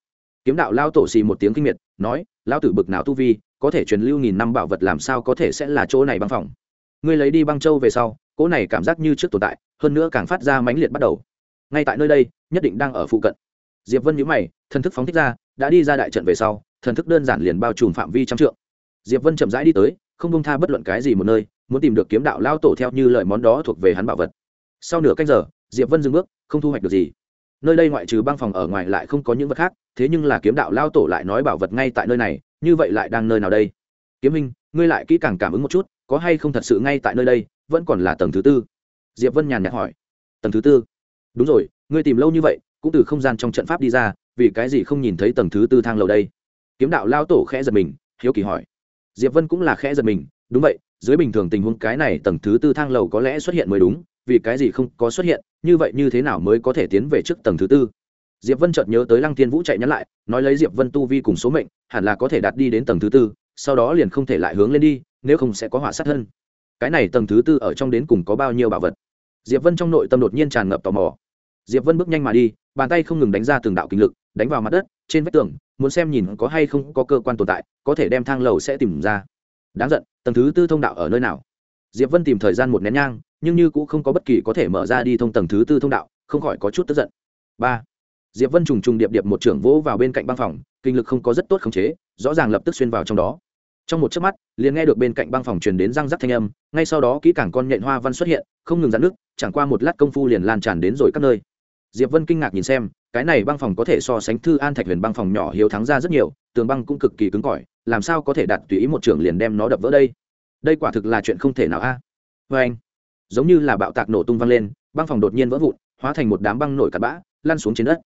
kiếm đạo lao tổ xì một tiếng kinh miệt, nói lao tử bực nào tu vi, có thể truyền lưu nghìn năm bảo vật làm sao có thể sẽ là chỗ này băng phòng? Ngươi lấy đi băng châu về sau, cỗ này cảm giác như trước tồn tại, hơn nữa càng phát ra mãnh liệt bắt đầu. Ngay tại nơi đây, nhất định đang ở phụ cận. Diệp vân nhíu mày, thần thức phóng thích ra, đã đi ra đại trận về sau, thần thức đơn giản liền bao trùm phạm vi trăm trượng. Diệp vân chậm rãi đi tới, không bông tha bất luận cái gì một nơi, muốn tìm được kiếm đạo lao tổ theo như lời món đó thuộc về hắn bảo vật. Sau nửa canh giờ, diệp vân dừng bước, không thu hoạch được gì nơi đây ngoại trừ băng phòng ở ngoài lại không có những vật khác, thế nhưng là kiếm đạo lao tổ lại nói bảo vật ngay tại nơi này, như vậy lại đang nơi nào đây? Kiếm minh, ngươi lại kỹ càng cảm ứng một chút, có hay không thật sự ngay tại nơi đây, vẫn còn là tầng thứ tư? Diệp vân nhàn nhạt hỏi. Tầng thứ tư? Đúng rồi, ngươi tìm lâu như vậy, cũng từ không gian trong trận pháp đi ra, vì cái gì không nhìn thấy tầng thứ tư thang lầu đây? Kiếm đạo lao tổ khẽ giật mình, hiếu kỳ hỏi. Diệp vân cũng là khẽ giật mình, đúng vậy, dưới bình thường tình huống cái này tầng thứ tư thang lầu có lẽ xuất hiện mới đúng, vì cái gì không có xuất hiện? Như vậy như thế nào mới có thể tiến về trước tầng thứ tư? Diệp vân chợt nhớ tới lăng thiên vũ chạy nhắn lại, nói lấy diệp vân tu vi cùng số mệnh, hẳn là có thể đạt đi đến tầng thứ tư, sau đó liền không thể lại hướng lên đi, nếu không sẽ có hỏa sát hơn cái này tầng thứ tư ở trong đến cùng có bao nhiêu bảo vật? Diệp vân trong nội tâm đột nhiên tràn ngập tò mò. Diệp vân bước nhanh mà đi, bàn tay không ngừng đánh ra từng đạo kinh lực, đánh vào mặt đất, trên vách tường, muốn xem nhìn có hay không có cơ quan tồn tại, có thể đem thang lầu sẽ tìm ra. Đáng giận, tầng thứ tư thông đạo ở nơi nào? Diệp vân tìm thời gian một nén nhang, nhưng như cũng không có bất kỳ có thể mở ra đi thông tầng thứ tư thông đạo, không khỏi có chút tức giận. Ba, diệp vân trùng trùng điệp điệp một trưởng vỗ vào bên cạnh băng phòng, kinh lực không có rất tốt khống chế, rõ ràng lập tức xuyên vào trong đó. Trong một chớp mắt, liền nghe được bên cạnh băng phòng truyền đến răng rắc thanh âm, ngay sau đó kỹ càng con nhện hoa văn xuất hiện, không ngừng dạn nước, chẳng qua một lát công phu liền lan tràn đến rồi các nơi. Diệp vân kinh ngạc nhìn xem, cái này băng phòng có thể so sánh thư an thạch huyền băng phòng nhỏ hiếu thắng ra rất nhiều, tường băng cũng cực kỳ cứng cỏi, làm sao có thể đặt tùy ý một trưởng liền đem nó đập vỡ đây? Đây quả thực là chuyện không thể nào a. À? vê anh. Giống như là bạo tạc nổ tung văng lên, băng phòng đột nhiên vỡ vụn, hóa thành một đám băng nổi cặn bã, lăn xuống trên đất.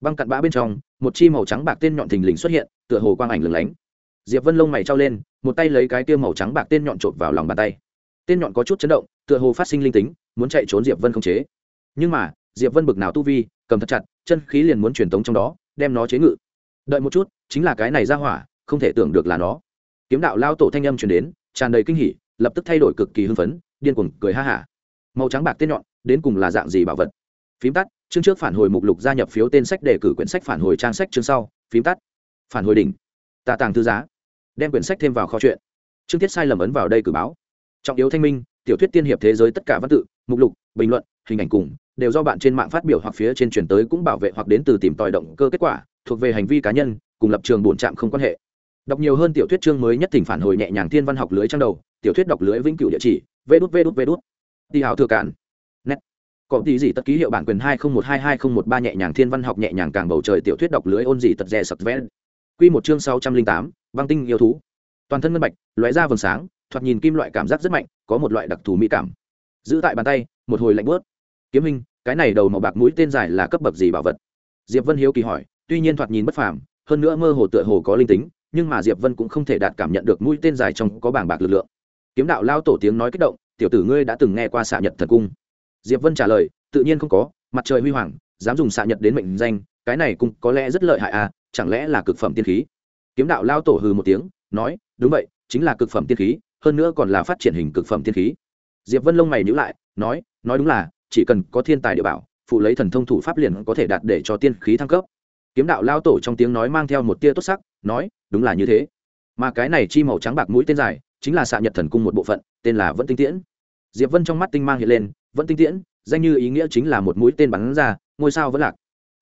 Băng cặn bã bên trong, một chi màu trắng bạc tên nhọn thình lình xuất hiện, tựa hồ quang ảnh lửng lánh. Diệp vân lông mày trao lên, một tay lấy cái tiêu màu trắng bạc tên nhọn trộn vào lòng bàn tay. Tên nhọn có chút chấn động, tựa hồ phát sinh linh tính, muốn chạy trốn diệp vân không chế. Nhưng mà, diệp vân bực nào tu vi, cầm thật chặt, chân khí liền muốn truyền tống trong đó, đem nó chế ngự. Đợi một chút, chính là cái này ra hỏa, không thể tưởng được là nó. Kiếm đạo lao tổ thanh âm truyền đến tràn đầy kinh hỉ, lập tức thay đổi cực kỳ hưng phấn, điên cuồng cười ha hả. Màu trắng bạc tên nhọn, đến cùng là dạng gì bảo vật? Phím tắt, chương trước phản hồi mục lục gia nhập phiếu tên sách đề cử quyển sách phản hồi trang sách chương sau. Phím tắt. Phản hồi đỉnh. Tà tàng thư giá. Đem quyển sách thêm vào kho chuyện. Chương tiết sai lầm ấn vào đây cử báo. Trọng yếu thanh minh, tiểu thuyết tiên hiệp thế giới tất cả văn tự, mục lục, bình luận, hình ảnh cùng, đều do bạn trên mạng phát biểu hoặc phía trên truyền tới cũng bảo vệ hoặc đến từ tìm tòi động cơ kết quả, thuộc về hành vi cá nhân, cùng lập trường bổn trạm không quan hệ đọc nhiều hơn tiểu thuyết chương mới nhất thỉnh phản hồi nhẹ nhàng thiên văn học lưới trang đầu, tiểu thuyết đọc lưới vĩnh cửu địa chỉ vê đút vê đút vê đút đi hào thừa cạn. Nét. Có tí gì tất ký hiệu bản quyền hai không một hai hai không một ba nhẹ nhàng thiên văn học nhẹ nhàng càng bầu trời tiểu thuyết đọc lưới ôn gì tật rè sập vẽ. Quy một chương sáu trăm linh tám, băng tinh yêu thú. Toàn thân ngân bạch, lóe ra vầng sáng, thoạt nhìn kim loại cảm giác rất mạnh, có một loại đặc thù mỹ cảm. Giữ tại bàn tay, một hồi lạnh bớt kiếm hình cái này đầu màu bạc mũi tên dài là cấp bậc gì bảo vật? Diệp vân hiếu kỳ hỏi, tuy nhiên thoạt nhìn bất phàm, hơn nữa mơ hồ tựa hồ có linh tính nhưng mà diệp vân cũng không thể đạt cảm nhận được mũi tên dài trong có bảng bạc lực lượng. Kiếm đạo lao tổ tiếng nói kích động, tiểu tử ngươi đã từng nghe qua xạ nhật thần cung? Diệp vân trả lời, tự nhiên không có, mặt trời huy hoàng, dám dùng xạ nhật đến mệnh danh, cái này cũng có lẽ rất lợi hại à chẳng lẽ là cực phẩm tiên khí? Kiếm đạo lao tổ hừ một tiếng, nói, đúng vậy, chính là cực phẩm tiên khí, hơn nữa còn là phát triển hình cực phẩm tiên khí. Diệp vân lông mày nhíu lại, nói nói đúng là, chỉ cần có thiên tài địa bảo, phụ lấy thần thông thủ pháp liền có thể đạt để cho tiên khí thăng cấp kiếm đạo lao tổ trong tiếng nói mang theo một tia tốt sắc, nói, đúng là như thế. Mà cái này chi màu trắng bạc mũi tên dài, chính là xạ nhật thần cung một bộ phận, tên là vẫn tinh tiễn. Diệp vân trong mắt tinh mang hiện lên, vẫn tinh tiễn, danh như ý nghĩa chính là một mũi tên bắn ra, ngôi sao vẫn lạc.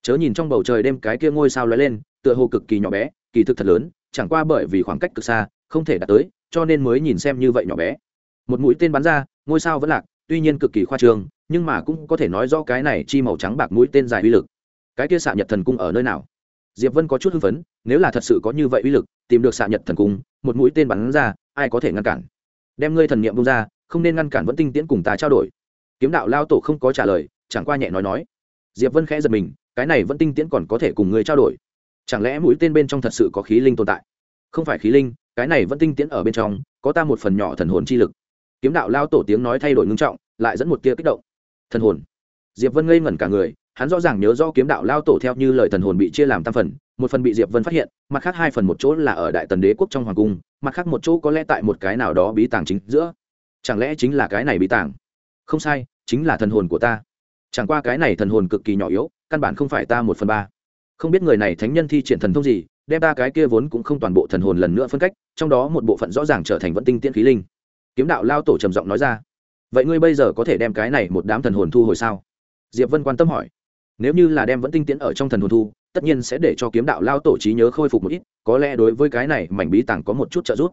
Chớ nhìn trong bầu trời đêm cái kia ngôi sao lóe lên, tựa hồ cực kỳ nhỏ bé, kỳ thực thật lớn, chẳng qua bởi vì khoảng cách cực xa, không thể đạt tới, cho nên mới nhìn xem như vậy nhỏ bé. Một mũi tên bắn ra, ngôi sao vẫn lạc, tuy nhiên cực kỳ khoa trương, nhưng mà cũng có thể nói rõ cái này chi màu trắng bạc mũi tên dài uy lực cái kia xạ nhật thần cung ở nơi nào? Diệp vân có chút hưng phấn, nếu là thật sự có như vậy uy lực, tìm được xạ nhật thần cung, một mũi tên bắn ra, ai có thể ngăn cản? Đem ngươi thần niệm bung ra, không nên ngăn cản vẫn tinh tiễn cùng ta trao đổi. Kiếm đạo lao tổ không có trả lời, chẳng qua nhẹ nói nói. Diệp vân khẽ giật mình, cái này vẫn tinh tiễn còn có thể cùng ngươi trao đổi. Chẳng lẽ mũi tên bên trong thật sự có khí linh tồn tại? Không phải khí linh, cái này vẫn tinh tiễn ở bên trong, có ta một phần nhỏ thần hồn chi lực. Kiếm đạo lao tổ tiếng nói thay đổi ngưng trọng, lại dẫn một tia kích động. Thần hồn. Diệp vân ngây ngẩn cả người hắn rõ ràng nhớ do kiếm đạo lao tổ theo như lời thần hồn bị chia làm tam phần, một phần bị diệp vân phát hiện, mặt khác hai phần một chỗ là ở đại tần đế quốc trong hoàng cung, mặt khác một chỗ có lẽ tại một cái nào đó bí tàng chính giữa. Chẳng lẽ chính là cái này bí tàng? Không sai, chính là thần hồn của ta. Chẳng qua cái này thần hồn cực kỳ nhỏ yếu, căn bản không phải ta một phần ba. Không biết người này thánh nhân thi triển thần thông gì, đem ta cái kia vốn cũng không toàn bộ thần hồn lần nữa phân cách, trong đó một bộ phận rõ ràng trở thành vẫn tinh tiễn khí linh. Kiếm đạo lao tổ trầm giọng nói ra. Vậy ngươi bây giờ có thể đem cái này một đám thần hồn thu hồi sao? Diệp vân quan tâm hỏi nếu như là đem vẫn tinh tiến ở trong thần hồn thu, tất nhiên sẽ để cho kiếm đạo lao tổ trí nhớ khôi phục một ít, có lẽ đối với cái này mảnh bí tàng có một chút trợ giúp.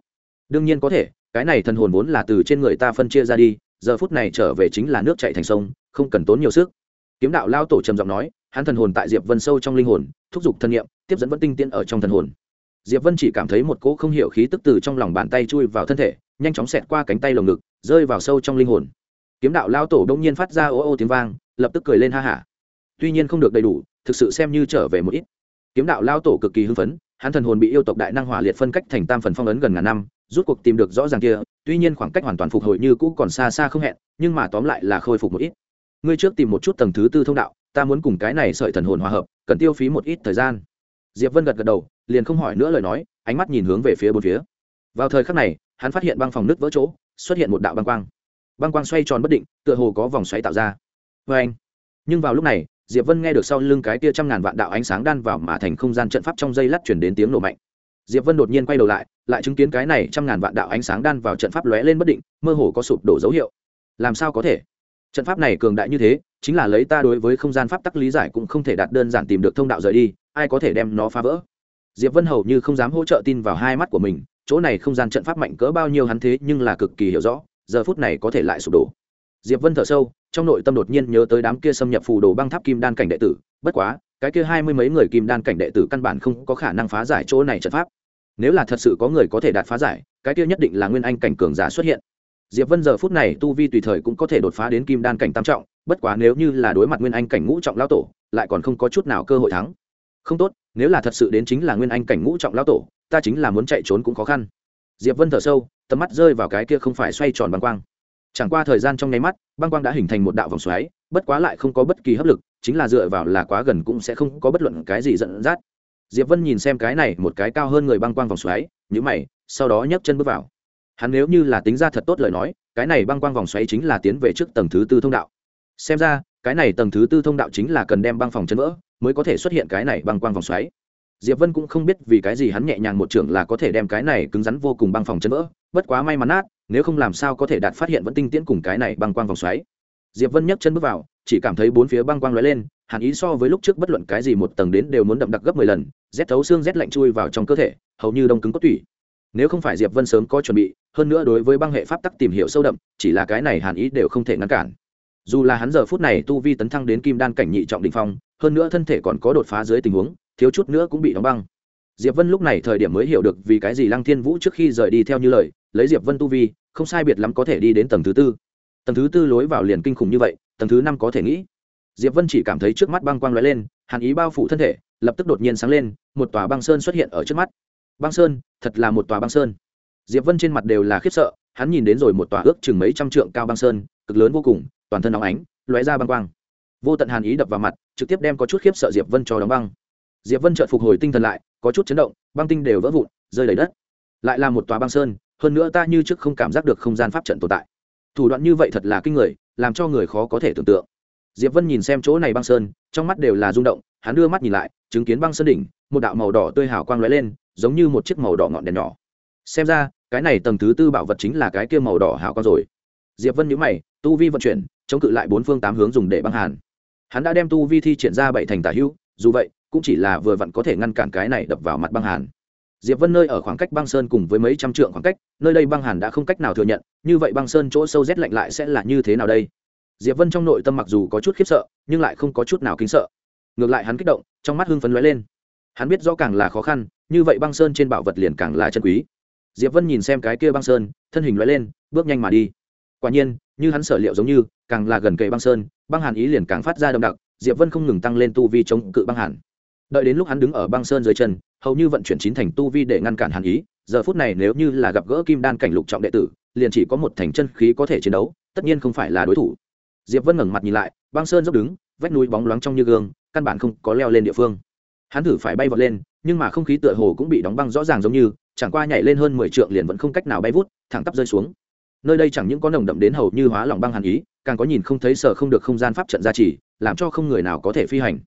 Đương nhiên có thể, cái này thần hồn vốn là từ trên người ta phân chia ra đi, giờ phút này trở về chính là nước chạy thành sông, không cần tốn nhiều sức. Kiếm đạo lao tổ trầm giọng nói, hắn thần hồn tại diệp vân sâu trong linh hồn, thúc giục thân nhiệm tiếp dẫn vẫn tinh tiến ở trong thần hồn. Diệp vân chỉ cảm thấy một cỗ không hiểu khí tức từ trong lòng bàn tay chui vào thân thể, nhanh chóng xẹt qua cánh tay lồng ngực, rơi vào sâu trong linh hồn. Kiếm đạo lao tổ đông nhiên phát ra ô ô tiếng vang, lập tức cười lên ha hả tuy nhiên không được đầy đủ, thực sự xem như trở về một ít. Kiếm đạo lao tổ cực kỳ hưng phấn, hắn thần hồn bị yêu tộc đại năng hỏa liệt phân cách thành tam phần phong ấn gần ngàn năm, rút cuộc tìm được rõ ràng kia, tuy nhiên khoảng cách hoàn toàn phục hồi như cũ còn xa xa không hẹn, nhưng mà tóm lại là khôi phục một ít. Ngươi trước tìm một chút tầng thứ tư thông đạo, ta muốn cùng cái này sợi thần hồn hòa hợp, cần tiêu phí một ít thời gian. Diệp vân gật gật đầu, liền không hỏi nữa lời nói, ánh mắt nhìn hướng về phía bốn phía. Vào thời khắc này, hắn phát hiện băng phòng nứt vỡ chỗ, xuất hiện một đạo băng quang. Băng quang xoay tròn bất định, tựa hồ có vòng xoáy tạo ra. Vê anh nhưng vào lúc này diệp vân nghe được sau lưng cái tia trăm ngàn vạn đạo ánh sáng đan vào mà thành không gian trận pháp trong dây lát chuyển đến tiếng nổ mạnh. Diệp vân đột nhiên quay đầu lại lại chứng kiến cái này trăm ngàn vạn đạo ánh sáng đan vào trận pháp lóe lên bất định, mơ hồ có sụp đổ dấu hiệu. Làm sao có thể? Trận pháp này cường đại như thế, chính là lấy ta đối với không gian pháp tắc lý giải cũng không thể đạt đơn giản tìm được thông đạo rời đi, ai có thể đem nó phá vỡ? Diệp vân hầu như không dám hỗ trợ tin vào hai mắt của mình, chỗ này không gian trận pháp mạnh cỡ bao nhiêu hắn thế nhưng là cực kỳ hiểu rõ, giờ phút này có thể lại sụp đổ diệp vân thở sâu, trong nội tâm đột nhiên nhớ tới đám kia xâm nhập phù đồ băng tháp kim đan cảnh đệ tử, bất quá, cái kia hai mươi mấy người kim đan cảnh đệ tử căn bản không có khả năng phá giải chỗ này trận pháp. Nếu là thật sự có người có thể đạt phá giải, cái kia nhất định là nguyên anh cảnh cường giả xuất hiện. Diệp vân giờ phút này tu vi tùy thời cũng có thể đột phá đến kim đan cảnh tam trọng, bất quá nếu như là đối mặt nguyên anh cảnh ngũ trọng lão tổ, lại còn không có chút nào cơ hội thắng. Không tốt, nếu là thật sự đến chính là nguyên anh cảnh ngũ trọng lão tổ, ta chính là muốn chạy trốn cũng khó khăn. Diệp vân thở sâu, tầm mắt rơi vào cái kia không phải xoay tròn băng quang chẳng qua thời gian trong nháy mắt, băng quang đã hình thành một đạo vòng xoáy, bất quá lại không có bất kỳ hấp lực, chính là dựa vào là quá gần cũng sẽ không có bất luận cái gì dẫn dắt. Diệp vân nhìn xem cái này một cái cao hơn người băng quang vòng xoáy nhữ mày, sau đó nhấc chân bước vào. Hắn nếu như là tính ra thật tốt lời nói, cái này băng quang vòng xoáy chính là tiến về trước tầng thứ tư thông đạo. Xem ra, cái này tầng thứ tư thông đạo chính là cần đem băng phòng chân vỡ, mới có thể xuất hiện cái này băng quang vòng xoáy. Diệp vân cũng không biết vì cái gì hắn nhẹ nhàng một trưởng là có thể đem cái này cứng rắn vô cùng băng phòng chân vỡ bất quá may mắn nát, nếu không làm sao có thể đạt phát hiện vẫn tinh tiễn cùng cái này băng quang vòng xoáy. Diệp vân nhấc chân bước vào, chỉ cảm thấy bốn phía băng quang lóe lên, hàn ý so với lúc trước bất luận cái gì một tầng đến đều muốn đậm đặc gấp mười lần rét thấu xương rét lạnh chui vào trong cơ thể, hầu như đông cứng cốt tủy. Nếu không phải diệp vân sớm có chuẩn bị, hơn nữa đối với băng hệ pháp tắc tìm hiểu sâu đậm, chỉ là cái này hàn ý đều không thể ngăn cản. Dù là hắn giờ phút này tu vi tấn thăng đến kim đan cảnh nhị trọng đỉnh phong, hơn nữa thân thể còn có đột phá dưới tình huống, thiếu chút nữa cũng bị đóng băng. Diệp vân lúc này thời điểm mới hiểu được vì cái gì lăng thiên vũ trước khi rời đi theo như lời lấy diệp vân tu vi, không sai biệt lắm có thể đi đến tầng thứ tư. Tầng thứ tư lối vào liền kinh khủng như vậy, tầng thứ năm có thể nghĩ. Diệp vân chỉ cảm thấy trước mắt băng quang lóe lên, hàn ý bao phủ thân thể, lập tức đột nhiên sáng lên, một tòa băng sơn xuất hiện ở trước mắt. Băng sơn, thật là một tòa băng sơn. Diệp vân trên mặt đều là khiếp sợ, hắn nhìn đến rồi một tòa ước chừng mấy trăm trượng cao băng sơn, cực lớn vô cùng, toàn thân nóng ánh, lóe ra băng quang. Vô tận hàn ý đập vào mặt, trực tiếp đem có chút khiếp sợ diệp vân cho đóng băng. Diệp vân chợt phục hồi tinh thần lại, có chút chấn động, băng tinh đều vỡ vụn, rơi đầy đất. Lại là một tòa băng sơn hơn nữa ta như trước không cảm giác được không gian pháp trận tồn tại. Thủ đoạn như vậy thật là kinh người, làm cho người khó có thể tưởng tượng. Diệp vân nhìn xem chỗ này băng sơn, trong mắt đều là rung động, hắn đưa mắt nhìn lại, chứng kiến băng sơn đỉnh, một đạo màu đỏ tươi hào quang lóe lên, giống như một chiếc màu đỏ ngọn đèn nhỏ. Xem ra, cái này tầng thứ tư bảo vật chính là cái kia màu đỏ hào quang rồi. Diệp vân nhíu mày, tu vi vận chuyển, chống cự lại bốn phương tám hướng dùng để băng hàn. Hắn đã đem tu vi thi triển ra bảy thành tả hữu, dù vậy, cũng chỉ là vừa vặn có thể ngăn cản cái này đập vào mặt băng hàn diệp vân nơi ở khoảng cách băng sơn cùng với mấy trăm trượng khoảng cách, nơi đây băng hàn đã không cách nào thừa nhận, như vậy băng sơn chỗ sâu rét lạnh lại sẽ là như thế nào đây? Diệp vân trong nội tâm mặc dù có chút khiếp sợ, nhưng lại không có chút nào kính sợ. Ngược lại hắn kích động, trong mắt hưng phấn lóe lên. Hắn biết rõ càng là khó khăn, như vậy băng sơn trên bảo vật liền càng là chân quý. Diệp vân nhìn xem cái kia băng sơn, thân hình lóe lên, bước nhanh mà đi. Quả nhiên, như hắn sở liệu giống như, càng là gần kề băng sơn, băng hàn ý liền càng phát ra đậm đặc, diệp vân không ngừng tăng lên tu vi chống cự băng hàn. Đợi đến lúc hắn đứng ở băng sơn dưới chân hầu như vận chuyển chín thành tu vi để ngăn cản hàn ý, giờ phút này nếu như là gặp gỡ kim đan cảnh lục trọng đệ tử, liền chỉ có một thành chân khí có thể chiến đấu, tất nhiên không phải là đối thủ. Diệp vân ngẩng mặt nhìn lại, băng sơn dốc đứng, vách núi bóng loáng trong như gương, căn bản không có leo lên địa phương. Hắn thử phải bay vọt lên, nhưng mà không khí tựa hồ cũng bị đóng băng rõ ràng giống như, chẳng qua nhảy lên hơn mười trượng liền vẫn không cách nào bay vút, thẳng tắp rơi xuống. Nơi đây chẳng những có nồng đậm đến hầu như hóa lỏng băng hàn ý, càng có nhìn không thấy sợ không được không gian pháp trận gia trì, làm cho không người nào có thể phi hành.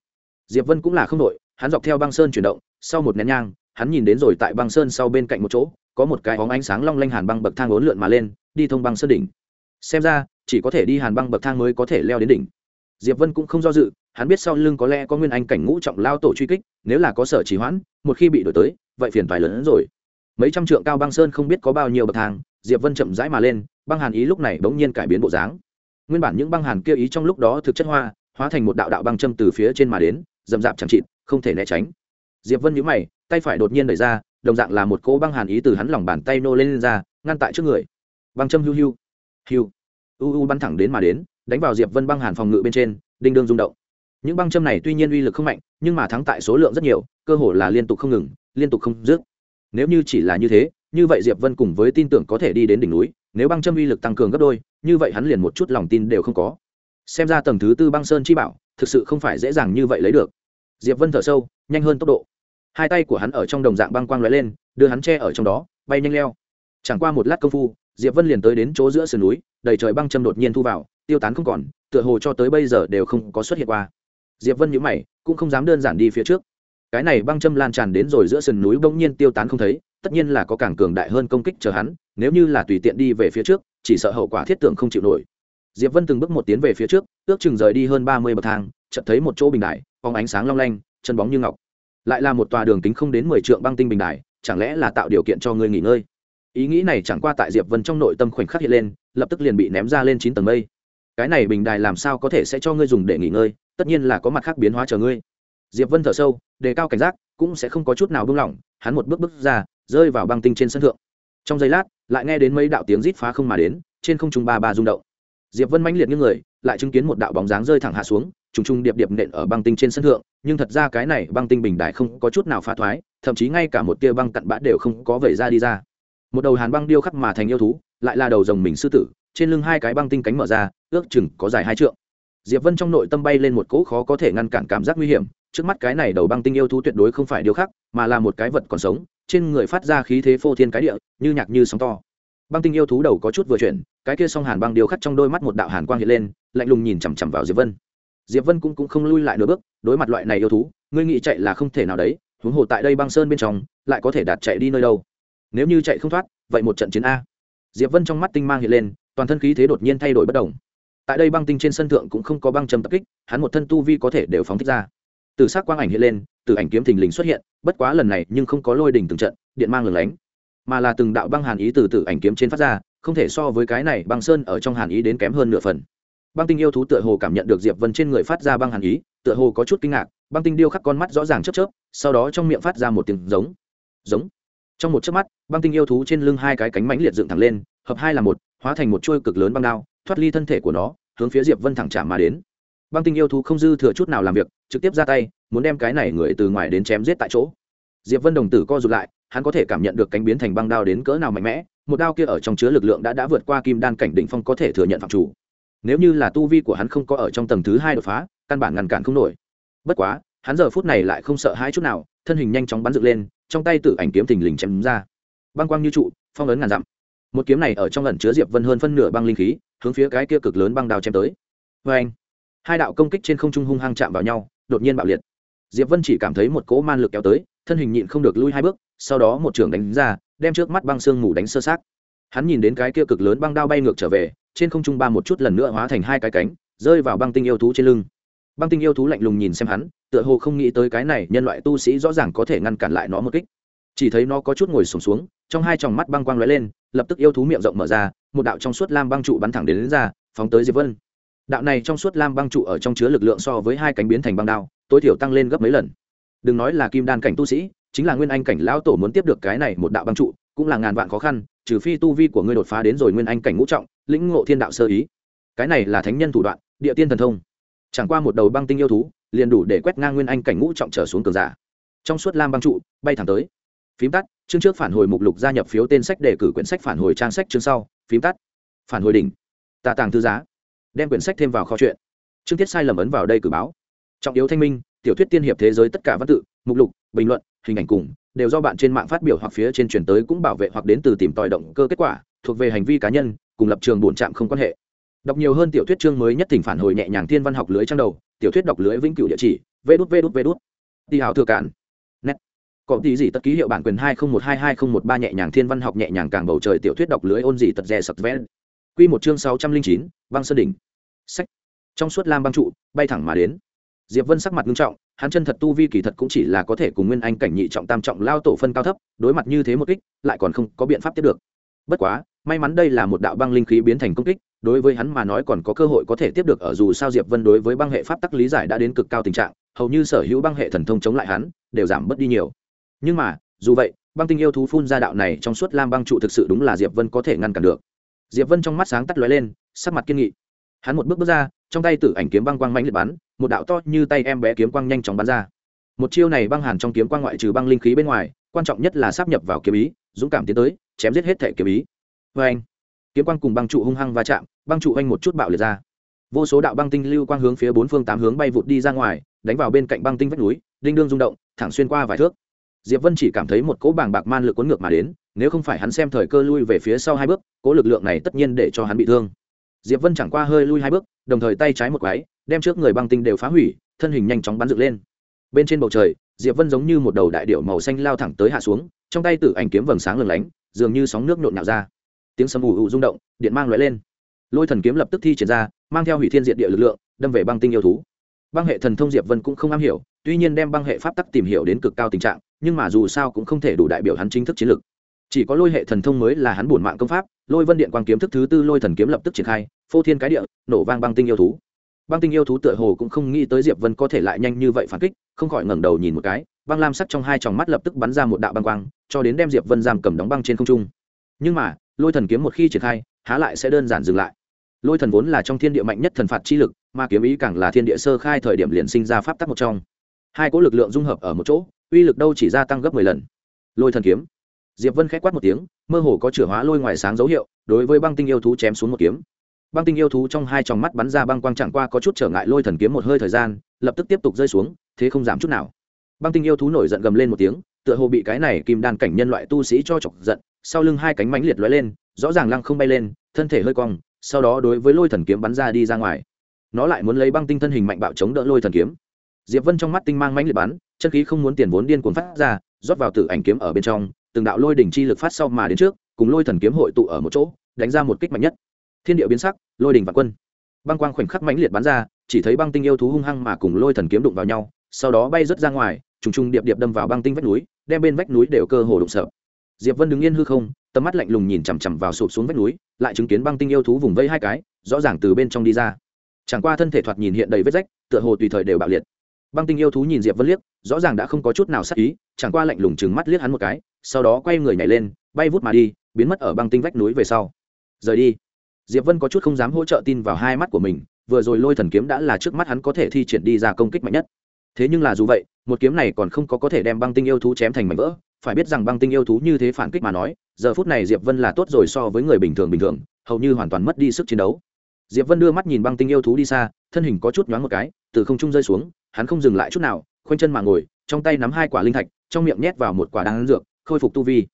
Diệp vân cũng là không đội, hắn dọc theo băng sơn chuyển động sau một nén nhang, hắn nhìn đến rồi tại băng sơn sau bên cạnh một chỗ, có một cái óng ánh sáng long lanh hàn băng bậc thang ốn lượn mà lên, đi thông băng sơn đỉnh. Xem ra, chỉ có thể đi hàn băng bậc thang mới có thể leo đến đỉnh. Diệp vân cũng không do dự, hắn biết sau lưng có lẽ có nguyên anh cảnh ngũ trọng lao tổ truy kích, nếu là có sở trì hoãn, một khi bị đổi tới, vậy phiền phải lớn hơn rồi. Mấy trăm trượng cao băng sơn không biết có bao nhiêu bậc thang, diệp vân chậm rãi mà lên, băng hàn ý lúc này bỗng nhiên cải biến bộ dáng. Nguyên bản những băng hàn kia ý trong lúc đó thực chất hoa, hóa thành một đạo đạo băng châm từ phía trên mà đến dầm dạp chẳng chịt, không thể né tránh diệp vân nhíu mày tay phải đột nhiên đẩy ra đồng dạng là một cỗ băng hàn ý từ hắn lòng bàn tay nô lên, lên ra ngăn tại trước người. Băng châm hưu hưu hưu u u bắn thẳng đến mà đến đánh vào diệp vân băng hàn phòng ngự bên trên đinh đương rung động. Những băng châm này tuy nhiên uy lực không mạnh nhưng mà thắng tại số lượng rất nhiều cơ hồ là liên tục không ngừng liên tục không dứt. Nếu như chỉ là như thế như vậy diệp vân cùng với tin tưởng có thể đi đến đỉnh núi nếu băng châm uy lực tăng cường gấp đôi như vậy hắn liền một chút lòng tin đều không có. Xem ra tầng thứ tư băng sơn chi bảo thực sự không phải dễ dàng như vậy lấy được diệp vân thở sâu, nhanh hơn tốc độ. Hai tay của hắn ở trong đồng dạng băng quang lóe lên, đưa hắn che ở trong đó, bay nhanh leo. Chẳng qua một lát công phu, diệp vân liền tới đến chỗ giữa sườn núi, đầy trời băng châm đột nhiên thu vào, tiêu tán không còn, tựa hồ cho tới bây giờ đều không có xuất hiện qua. Diệp vân nhíu mày, cũng không dám đơn giản đi phía trước. Cái này băng châm lan tràn đến rồi giữa sườn núi bỗng nhiên tiêu tán không thấy, tất nhiên là có càng cường đại hơn công kích chờ hắn, nếu như là tùy tiện đi về phía trước, chỉ sợ hậu quả thiết tưởng không chịu nổi. Diệp vân từng bước một tiến về phía trước, ước chừng rời đi hơn ba mươi bậc thang, chợt thấy một chỗ bình đại phóng ánh sáng long lanh chân bóng như ngọc. Lại là một tòa đường kính không đến mười trượng băng tinh bình đài, chẳng lẽ là tạo điều kiện cho ngươi nghỉ ngơi? Ý nghĩ này chẳng qua tại diệp vân trong nội tâm khoảnh khắc hiện lên lập tức liền bị ném ra lên chín tầng mây. Cái này bình đài làm sao có thể sẽ cho ngươi dùng để nghỉ ngơi tất nhiên là có mặt khác biến hóa chờ ngươi. Diệp vân thở sâu đề cao cảnh giác cũng sẽ không có chút nào buông lỏng hắn một bước bước ra rơi vào băng tinh trên sân thượng. Trong giây lát lại nghe đến mấy đạo tiếng rít phá không mà đến trên không trung ba ba rung động. Diệp vân mãnh liệt như người lại chứng kiến một đạo bóng dáng rơi thẳng hạ xuống trùng trùng điệp điệp nện ở băng tinh trên sân thượng, nhưng thật ra cái này băng tinh bình đại không có chút nào phá thoái, thậm chí ngay cả một tia băng cặn bã đều không có vẩy ra đi ra. Một đầu hàn băng điêu khắc mà thành yêu thú, lại là đầu rồng mình sư tử, trên lưng hai cái băng tinh cánh mở ra, ước chừng có dài hai trượng. Diệp vân trong nội tâm bay lên một cỗ khó có thể ngăn cản cảm giác nguy hiểm, trước mắt cái này đầu băng tinh yêu thú tuyệt đối không phải điêu khắc, mà là một cái vật còn sống, trên người phát ra khí thế phô thiên cái địa, như nhạc như sóng to. Băng tinh yêu thú đầu có chút vừa chuyển, cái kia song hàn băng điêu khắc trong đôi mắt một đạo hàn quang hiện lên, lạnh lùng nhìn chằm chằm vào diệp vân diệp vân cũng, cũng không lui lại nửa bước đối mặt loại này yêu thú ngươi nghĩ chạy là không thể nào đấy huống hồ tại đây băng sơn bên trong lại có thể đạt chạy đi nơi đâu? Nếu như chạy không thoát vậy một trận chiến a. Diệp vân trong mắt tinh mang hiện lên toàn thân khí thế đột nhiên thay đổi bất động. Tại đây băng tinh trên sân thượng cũng không có băng châm tập kích hắn một thân tu vi có thể đều phóng thích ra. Từ sắc quang ảnh hiện lên từ ảnh kiếm thình lình xuất hiện bất quá lần này nhưng không có lôi đỉnh từng trận điện mang lửng lánh. Mà là từng đạo băng hàn ý từ từ ảnh kiếm trên phát ra không thể so với cái này băng sơn ở trong hàn ý đến kém hơn nửa phần băng tinh yêu thú tựa hồ cảm nhận được diệp vân trên người phát ra băng hàn ý, tựa hồ có chút kinh ngạc, băng tinh điêu khắc con mắt rõ ràng chớp chớp, sau đó trong miệng phát ra một tiếng giống. Giống. Trong một chớp mắt, băng tinh yêu thú trên lưng hai cái cánh mãnh liệt dựng thẳng lên, hợp hai là một, hóa thành một chuôi cực lớn băng đao, thoát ly thân thể của nó, hướng phía diệp vân thẳng chạm mà đến. Băng tinh yêu thú không dư thừa chút nào làm việc, trực tiếp ra tay, muốn đem cái này người từ ngoài đến chém giết tại chỗ. Diệp vân đồng tử co rụt lại, hắn có thể cảm nhận được cánh biến thành băng đao đến cỡ nào mạnh mẽ, một đao kia ở trong chứa lực lượng đã đã vượt qua kim đan cảnh đỉnh phong có thể thừa nhận phạm chủ nếu như là tu vi của hắn không có ở trong tầng thứ hai đột phá, căn bản ngăn cản không nổi. Bất quá, hắn giờ phút này lại không sợ hãi chút nào, thân hình nhanh chóng bắn dựng lên, trong tay tự ảnh kiếm thình lình chém ra. Băng quang như trụ, phong ấn ngàn dặm. Một kiếm này ở trong lần chứa diệp vân hơn phân nửa băng linh khí, hướng phía cái kia cực lớn băng đao chém tới. Vê anh, hai đạo công kích trên không trung hung hăng chạm vào nhau, đột nhiên bạo liệt. Diệp vân chỉ cảm thấy một cỗ man lực kéo tới, thân hình nhịn không được lui hai bước, sau đó một trường đánh ra, đem trước mắt băng xương ngủ đánh sơ sát hắn nhìn đến cái kia cực lớn băng đao bay ngược trở về trên không trung ba một chút lần nữa hóa thành hai cái cánh rơi vào băng tinh yêu thú trên lưng. Băng tinh yêu thú lạnh lùng nhìn xem hắn tựa hồ không nghĩ tới cái này nhân loại tu sĩ rõ ràng có thể ngăn cản lại nó một kích. Chỉ thấy nó có chút ngồi sùng xuống, xuống trong hai tròng mắt băng quang lóe lên lập tức yêu thú miệng rộng mở ra một đạo trong suốt lam băng trụ bắn thẳng đến, đến ra phóng tới diệp vân. Đạo này trong suốt lam băng trụ ở trong chứa lực lượng so với hai cánh biến thành băng đao tối thiểu tăng lên gấp mấy lần. Đừng nói là kim đan cảnh tu sĩ chính là nguyên anh cảnh lão tổ muốn tiếp được cái này một đạo băng trụ cũng là ngàn vạn khó khăn trừ phi tu vi của ngươi đột phá đến rồi nguyên anh cảnh ngũ trọng, lĩnh ngộ thiên đạo sơ ý. Cái này là thánh nhân thủ đoạn, địa tiên thần thông. Chẳng qua một đầu băng tinh yêu thú, liền đủ để quét ngang nguyên anh cảnh ngũ trọng trở xuống cường giả. Trong suốt lam băng trụ, bay thẳng tới. Phím tắt, chương trước phản hồi mục lục gia nhập phiếu tên sách đề cử quyển sách phản hồi trang sách chương sau. Phím tắt, phản hồi đỉnh. Tạ tàng thư giá. Đem quyển sách thêm vào kho chuyện chương tiết sai lầm ấn vào đây cử báo. Trọng yếu thanh minh, tiểu thuyết tiên hiệp thế giới tất cả văn tự, mục lục, bình luận, hình ảnh cùng đều do bạn trên mạng phát biểu hoặc phía trên truyền tới cũng bảo vệ hoặc đến từ tìm tòi động cơ kết quả, thuộc về hành vi cá nhân, cùng lập trường bổn trạm không quan hệ. Đọc nhiều hơn tiểu thuyết chương mới nhất thỉnh phản hồi nhẹ nhàng thiên văn học lưới trang đầu, tiểu thuyết đọc lưới vĩnh cửu địa chỉ vê đút vê đút vê đút đi hào thừa cạn. Nét có tí gì tất ký hiệu bản quyền hai không một hai hai không một ba nhẹ nhàng thiên văn học nhẹ nhàng càng bầu trời tiểu thuyết đọc lưới ôn gì tật rè sập vén quy một chương sáu trăm linh chín, băng sơn đỉnh. Sách. Trong suốt lam băng trụ, bay thẳng mà đến diệp vân sắc mặt nghiêm trọng, hắn chân thật tu vi kỳ thật cũng chỉ là có thể cùng nguyên anh cảnh nhị trọng tam trọng lao tổ phân cao thấp, đối mặt như thế một kích, lại còn không có biện pháp tiếp được. Bất quá, may mắn đây là một đạo băng linh khí biến thành công kích, đối với hắn mà nói còn có cơ hội có thể tiếp được ở dù sao diệp vân đối với băng hệ pháp tắc lý giải đã đến cực cao tình trạng, hầu như sở hữu băng hệ thần thông chống lại hắn, đều giảm bớt đi nhiều. Nhưng mà, dù vậy, băng tinh yêu thú phun ra đạo này trong suốt lam băng trụ thực sự đúng là diệp vân có thể ngăn cản được. Diệp vân trong mắt sáng tắt lóe lên, sắc mặt kiên nghị. Hắn một bước bước ra, trong tay tử ảnh kiếm băng quang mãnh liệt bắn một đạo to như tay em bé kiếm quang nhanh chóng bắn ra. Một chiêu này băng hàn trong kiếm quang ngoại trừ băng linh khí bên ngoài, quan trọng nhất là sắp nhập vào kiếm ý, dũng cảm tiến tới, chém giết hết thể kiếm ý. Vê anh kiếm quang cùng băng trụ hung hăng va chạm, băng trụ anh một chút bạo liệt ra. Vô số đạo băng tinh lưu quang hướng phía bốn phương tám hướng bay vụt đi ra ngoài, đánh vào bên cạnh băng tinh vách núi, đinh đương rung động, thẳng xuyên qua vài thước. Diệp vân chỉ cảm thấy một cỗ bàng bạc man lực cuốn ngược mà đến, nếu không phải hắn xem thời cơ lui về phía sau hai bước, cỗ lực lượng này tất nhiên để cho hắn bị thương. Diệp vân chẳng qua hơi lui hai bước, đồng thời tay trái một quái đem trước người băng tinh đều phá hủy, thân hình nhanh chóng bắn dựng lên. Bên trên bầu trời, diệp vân giống như một đầu đại điệu màu xanh lao thẳng tới hạ xuống, trong tay tử ảnh kiếm vầng sáng lừng lánh, dường như sóng nước nhộn nhạo ra. Tiếng sấm ù ù rung động, điện mang lóe lên. Lôi thần kiếm lập tức thi triển ra, mang theo hủy thiên diện địa lực lượng, đâm về băng tinh yêu thú. Băng hệ thần thông diệp vân cũng không am hiểu, tuy nhiên đem băng hệ pháp tắc tìm hiểu đến cực cao tình trạng, nhưng mà dù sao cũng không thể đủ đại biểu hắn chính thức chiến lực chỉ có lôi hệ thần thông mới là hắn bổn mạng công pháp, lôi vân điện quang kiếm thức thứ tư lôi thần kiếm lập tức triển khai, phô thiên cái địa, nổ vang băng tinh yêu thú băng tinh yêu thú tựa hồ cũng không nghĩ tới diệp vân có thể lại nhanh như vậy phản kích, không khỏi ngẩng đầu nhìn một cái, băng lam sắc trong hai tròng mắt lập tức bắn ra một đạo băng quang, cho đến đem diệp vân giam cầm đóng băng trên không trung. Nhưng mà, lôi thần kiếm một khi triển khai, há lại sẽ đơn giản dừng lại. Lôi thần vốn là trong thiên địa mạnh nhất thần phạt chi lực, mà kiếm ý càng là thiên địa sơ khai thời điểm liền sinh ra pháp tắc một trong. Hai cỗ lực lượng dung hợp ở một chỗ, uy lực đâu chỉ gia tăng gấp mười lần. Lôi thần kiếm. Diệp vân khẽ quát một tiếng, mơ hồ có chửa hóa lôi ngoài sáng dấu hiệu, đối với băng tinh yêu thú chém xuống một kiếm băng tinh yêu thú trong hai tròng mắt bắn ra băng quang chẳng qua có chút trở ngại lôi thần kiếm một hơi thời gian, lập tức tiếp tục rơi xuống, thế không giảm chút nào. Băng tinh yêu thú nổi giận gầm lên một tiếng, tựa hồ bị cái này kim đan cảnh nhân loại tu sĩ cho chọc giận, sau lưng hai cánh mánh liệt lóe lên, rõ ràng lăng không bay lên, thân thể hơi cong, sau đó đối với lôi thần kiếm bắn ra đi ra ngoài. Nó lại muốn lấy băng tinh thân hình mạnh bạo chống đỡ lôi thần kiếm. Diệp vân trong mắt tinh mang mánh liệt bắn, chân khí không muốn tiền vốn điên cuồng phát ra, rót vào tử ảnh kiếm ở bên trong, từng đạo lôi đỉnh chi lực phát sau mà đến trước, cùng lôi thần kiếm hội tụ ở một chỗ, đánh ra một kích mạnh nhất thiên địa biến sắc, lôi đình và quân. Băng quang khoảnh khắc mãnh liệt bắn ra, chỉ thấy băng tinh yêu thú hung hăng mà cùng lôi thần kiếm đụng vào nhau, sau đó bay rớt ra ngoài, trùng trùng điệp điệp đâm vào băng tinh vách núi, đem bên vách núi đều cơ hồ đụng sợ. Diệp vân đứng yên hư không, tầm mắt lạnh lùng nhìn chằm chằm vào sụp xuống vách núi, lại chứng kiến băng tinh yêu thú vùng vây hai cái, rõ ràng từ bên trong đi ra. Chẳng qua thân thể thoạt nhìn hiện đầy vết rách, tựa hồ tùy thời đều bạo liệt. Băng tinh yêu thú nhìn diệp vân liếc, rõ ràng đã không có chút nào sắc ý, chẳng qua lạnh lùng chừng mắt liếc hắn một cái, sau đó quay người nhảy lên, bay vút mà đi, biến mất ở băng tinh vách núi về sau. Rời đi diệp vân có chút không dám hỗ trợ tin vào hai mắt của mình, vừa rồi lôi thần kiếm đã là trước mắt hắn có thể thi triển đi ra công kích mạnh nhất. Thế nhưng là dù vậy, một kiếm này còn không có có thể đem băng tinh yêu thú chém thành mảnh vỡ. Phải biết rằng băng tinh yêu thú như thế phản kích mà nói, giờ phút này diệp vân là tốt rồi so với người bình thường bình thường, hầu như hoàn toàn mất đi sức chiến đấu. Diệp vân đưa mắt nhìn băng tinh yêu thú đi xa, thân hình có chút nhoáng một cái, từ không trung rơi xuống, hắn không dừng lại chút nào, khoanh chân mà ngồi, trong tay nắm hai quả linh thạch, trong miệng nhét vào một quả đan dược, khôi phục tu vi.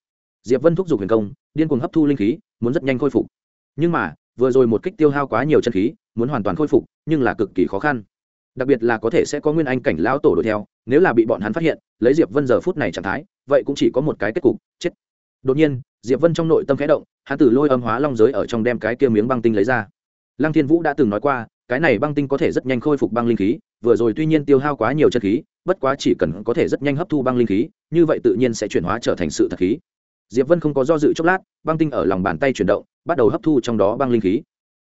Diệp vân thúc giục huyền công, điên cuồng hấp thu linh khí, muốn rất nhanh khôi phục. Nhưng mà vừa rồi một kích tiêu hao quá nhiều chân khí, muốn hoàn toàn khôi phục, nhưng là cực kỳ khó khăn. Đặc biệt là có thể sẽ có nguyên anh cảnh lão tổ đuổi theo, nếu là bị bọn hắn phát hiện, lấy diệp vân giờ phút này trạng thái, vậy cũng chỉ có một cái kết cục, chết. Đột nhiên, diệp vân trong nội tâm khẽ động, hắn từ lôi âm hóa long giới ở trong đem cái kia miếng băng tinh lấy ra. Lăng thiên vũ đã từng nói qua, cái này băng tinh có thể rất nhanh khôi phục băng linh khí, vừa rồi tuy nhiên tiêu hao quá nhiều chân khí, bất quá chỉ cần có thể rất nhanh hấp thu băng linh khí, như vậy tự nhiên sẽ chuyển hóa trở thành sự thật khí diệp vân không có do dự chốc lát, băng tinh ở lòng bàn tay chuyển động, bắt đầu hấp thu trong đó băng linh khí.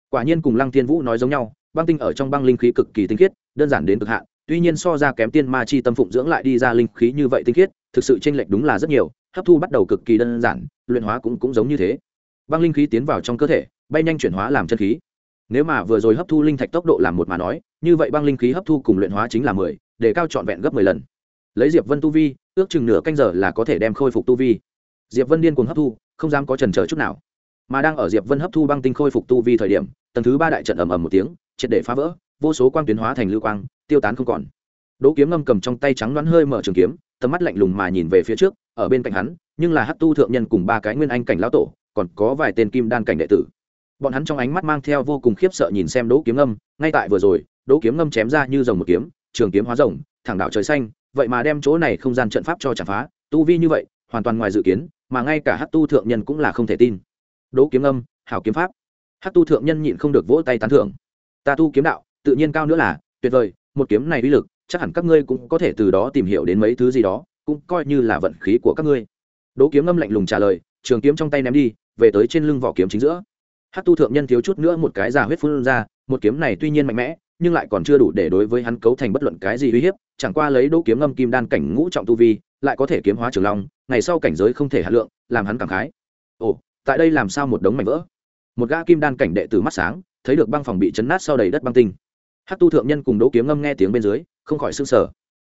Quả nhiên cùng lăng thiên vũ nói giống nhau, băng tinh ở trong băng linh khí cực kỳ tinh khiết, đơn giản đến cực hạn, tuy nhiên so ra kém tiên ma chi tâm phụng dưỡng lại đi ra linh khí như vậy tinh khiết, thực sự chênh lệch đúng là rất nhiều, hấp thu bắt đầu cực kỳ đơn giản, luyện hóa cũng cũng giống như thế. Băng linh khí tiến vào trong cơ thể, bay nhanh chuyển hóa làm chân khí. Nếu mà vừa rồi hấp thu linh thạch tốc độ làm một mà nói, như vậy băng linh khí hấp thu cùng luyện hóa chính là mười, để cao trọn vẹn gấp mười lần. Lấy diệp vân tu vi, ước chừng nửa canh giờ là có thể đem khôi phục tu vi diệp vân điên cuồng hấp thu, không dám có trần trở chút nào. Mà đang ở diệp vân hấp thu băng tinh khôi phục tu vi thời điểm, tầng thứ ba đại trận ầm ầm một tiếng, triệt để phá vỡ, vô số quang tuyến hóa thành lưu quang, tiêu tán không còn. Đỗ kiếm ngâm cầm trong tay trắng đoán hơi mở trường kiếm, tầm mắt lạnh lùng mà nhìn về phía trước, ở bên cạnh hắn, nhưng là hấp tu thượng nhân cùng ba cái nguyên anh cảnh lão tổ, còn có vài tên kim đan cảnh đệ tử. Bọn hắn trong ánh mắt mang theo vô cùng khiếp sợ nhìn xem đỗ kiếm ngâm, ngay tại vừa rồi, đỗ kiếm ngâm chém ra như dòng một kiếm, trường kiếm hóa rồng, thẳng đảo trời xanh, vậy mà đem chỗ này không gian trận pháp cho chả phá, tu vi như vậy hoàn toàn ngoài dự kiến, mà ngay cả hát tu thượng nhân cũng là không thể tin. Đỗ kiếm âm, hảo kiếm pháp. Hát tu thượng nhân nhịn không được vỗ tay tán thưởng. Ta tu kiếm đạo, tự nhiên cao nữa là, tuyệt vời, một kiếm này uy lực, chắc hẳn các ngươi cũng có thể từ đó tìm hiểu đến mấy thứ gì đó, cũng coi như là vận khí của các ngươi. Đỗ kiếm âm lạnh lùng trả lời, trường kiếm trong tay ném đi, về tới trên lưng vỏ kiếm chính giữa. Hát tu thượng nhân thiếu chút nữa một cái già huyết phun ra, một kiếm này tuy nhiên mạnh mẽ, nhưng lại còn chưa đủ để đối với hắn cấu thành bất luận cái gì uy hiếp, chẳng qua lấy đỗ kiếm ngâm kim đan cảnh ngũ trọng tu vi, lại có thể kiếm hóa trường long ngày sau cảnh giới không thể hạ lượng, làm hắn cảm khái. Ồ, tại đây làm sao một đống mảnh vỡ? Một gã kim đan cảnh đệ tử mắt sáng, thấy được băng phòng bị chấn nát sau đầy đất băng tinh. Hát tu thượng nhân cùng đỗ kiếm ngâm nghe tiếng bên dưới, không khỏi s ư n g sở.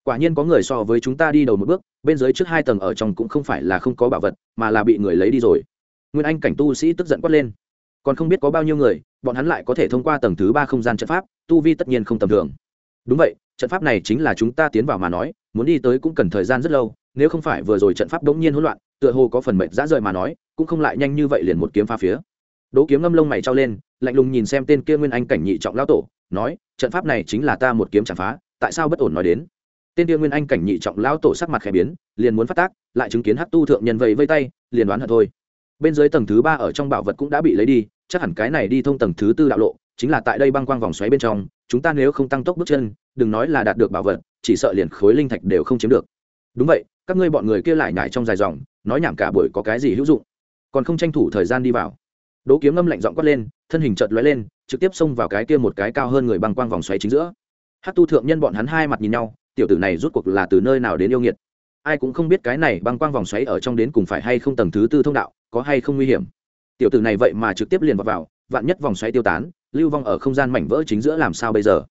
Quả nhiên có người so với chúng ta đi đầu một bước, bên dưới trước hai tầng ở trong cũng không phải là không có bảo vật, mà là bị người lấy đi rồi. Nguyên anh cảnh tu sĩ tức giận quát lên. Còn không biết có bao nhiêu người, bọn hắn lại có thể thông qua tầng thứ ba không gian trận pháp, tu vi tất nhiên không tầm thường. Đúng vậy, trận pháp này chính là chúng ta tiến vào mà nói, muốn đi tới cũng cần thời gian rất lâu nếu không phải vừa rồi trận pháp đống nhiên hỗn loạn, tựa hồ có phần mệt dã rời mà nói, cũng không lại nhanh như vậy liền một kiếm pha phía. Đỗ kiếm ngâm lông mày trao lên, lạnh lùng nhìn xem tên kia nguyên anh cảnh nhị trọng lão tổ, nói, trận pháp này chính là ta một kiếm chạm phá, tại sao bất ổn nói đến? Tên kia nguyên anh cảnh nhị trọng lão tổ sắc mặt khẽ biến, liền muốn phát tác, lại chứng kiến hắc tu thượng nhân vẫy vây tay, liền đoán hận thôi. Bên dưới tầng thứ ba ở trong bảo vật cũng đã bị lấy đi, chắc hẳn cái này đi thông tầng thứ tư đạo lộ, chính là tại đây băng quang vòng xoáy bên trong, chúng ta nếu không tăng tốc bước chân, đừng nói là đạt được bảo vật, chỉ sợ liền khối linh thạch đều không chiếm được. Đúng vậy các ngươi bọn người kia lại nhải trong dài dòng nói nhảm cả buổi có cái gì hữu dụng. Còn không tranh thủ thời gian đi vào. Đỗ kiếm ngâm lạnh giọng quát lên thân hình chợt lóe lên trực tiếp xông vào cái kia một cái cao hơn người băng quang vòng xoáy chính giữa. Hát tu thượng nhân bọn hắn hai mặt nhìn nhau tiểu tử này rút cuộc là từ nơi nào đến yêu nghiệt? Ai cũng không biết cái này băng quang vòng xoáy ở trong đến cùng phải hay không tầng thứ tư thông đạo có hay không nguy hiểm. Tiểu tử này vậy mà trực tiếp liền vào, vào vạn nhất vòng xoáy tiêu tán lưu vong ở không gian mảnh vỡ chính giữa làm sao bây giờ?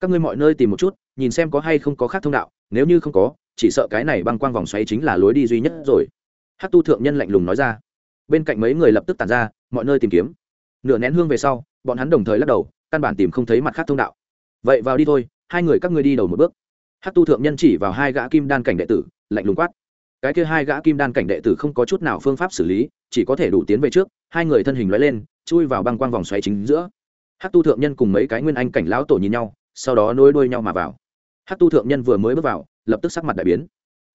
Các ngươi mọi nơi tìm một chút nhìn xem có hay không có khác thông đạo nếu như không có chỉ sợ cái này băng quang vòng xoáy chính là lối đi duy nhất rồi. Hát tu thượng nhân lạnh lùng nói ra. Bên cạnh mấy người lập tức tàn ra, mọi nơi tìm kiếm. Nửa nén hương về sau, bọn hắn đồng thời lắc đầu, căn bản tìm không thấy mặt khác thông đạo. Vậy vào đi thôi, hai người các ngươi đi đầu một bước. Hát tu thượng nhân chỉ vào hai gã kim đan cảnh đệ tử, lạnh lùng quát. Cái kia hai gã kim đan cảnh đệ tử không có chút nào phương pháp xử lý, chỉ có thể đủ tiến về trước, hai người thân hình lóe lên, chui vào băng quang vòng xoáy chính giữa. Hát tu thượng nhân cùng mấy cái nguyên anh cảnh lão tổ nhìn nhau, sau đó nối đuôi nhau mà vào. Hát tu thượng nhân vừa mới bước vào lập tức sắc mặt đại biến.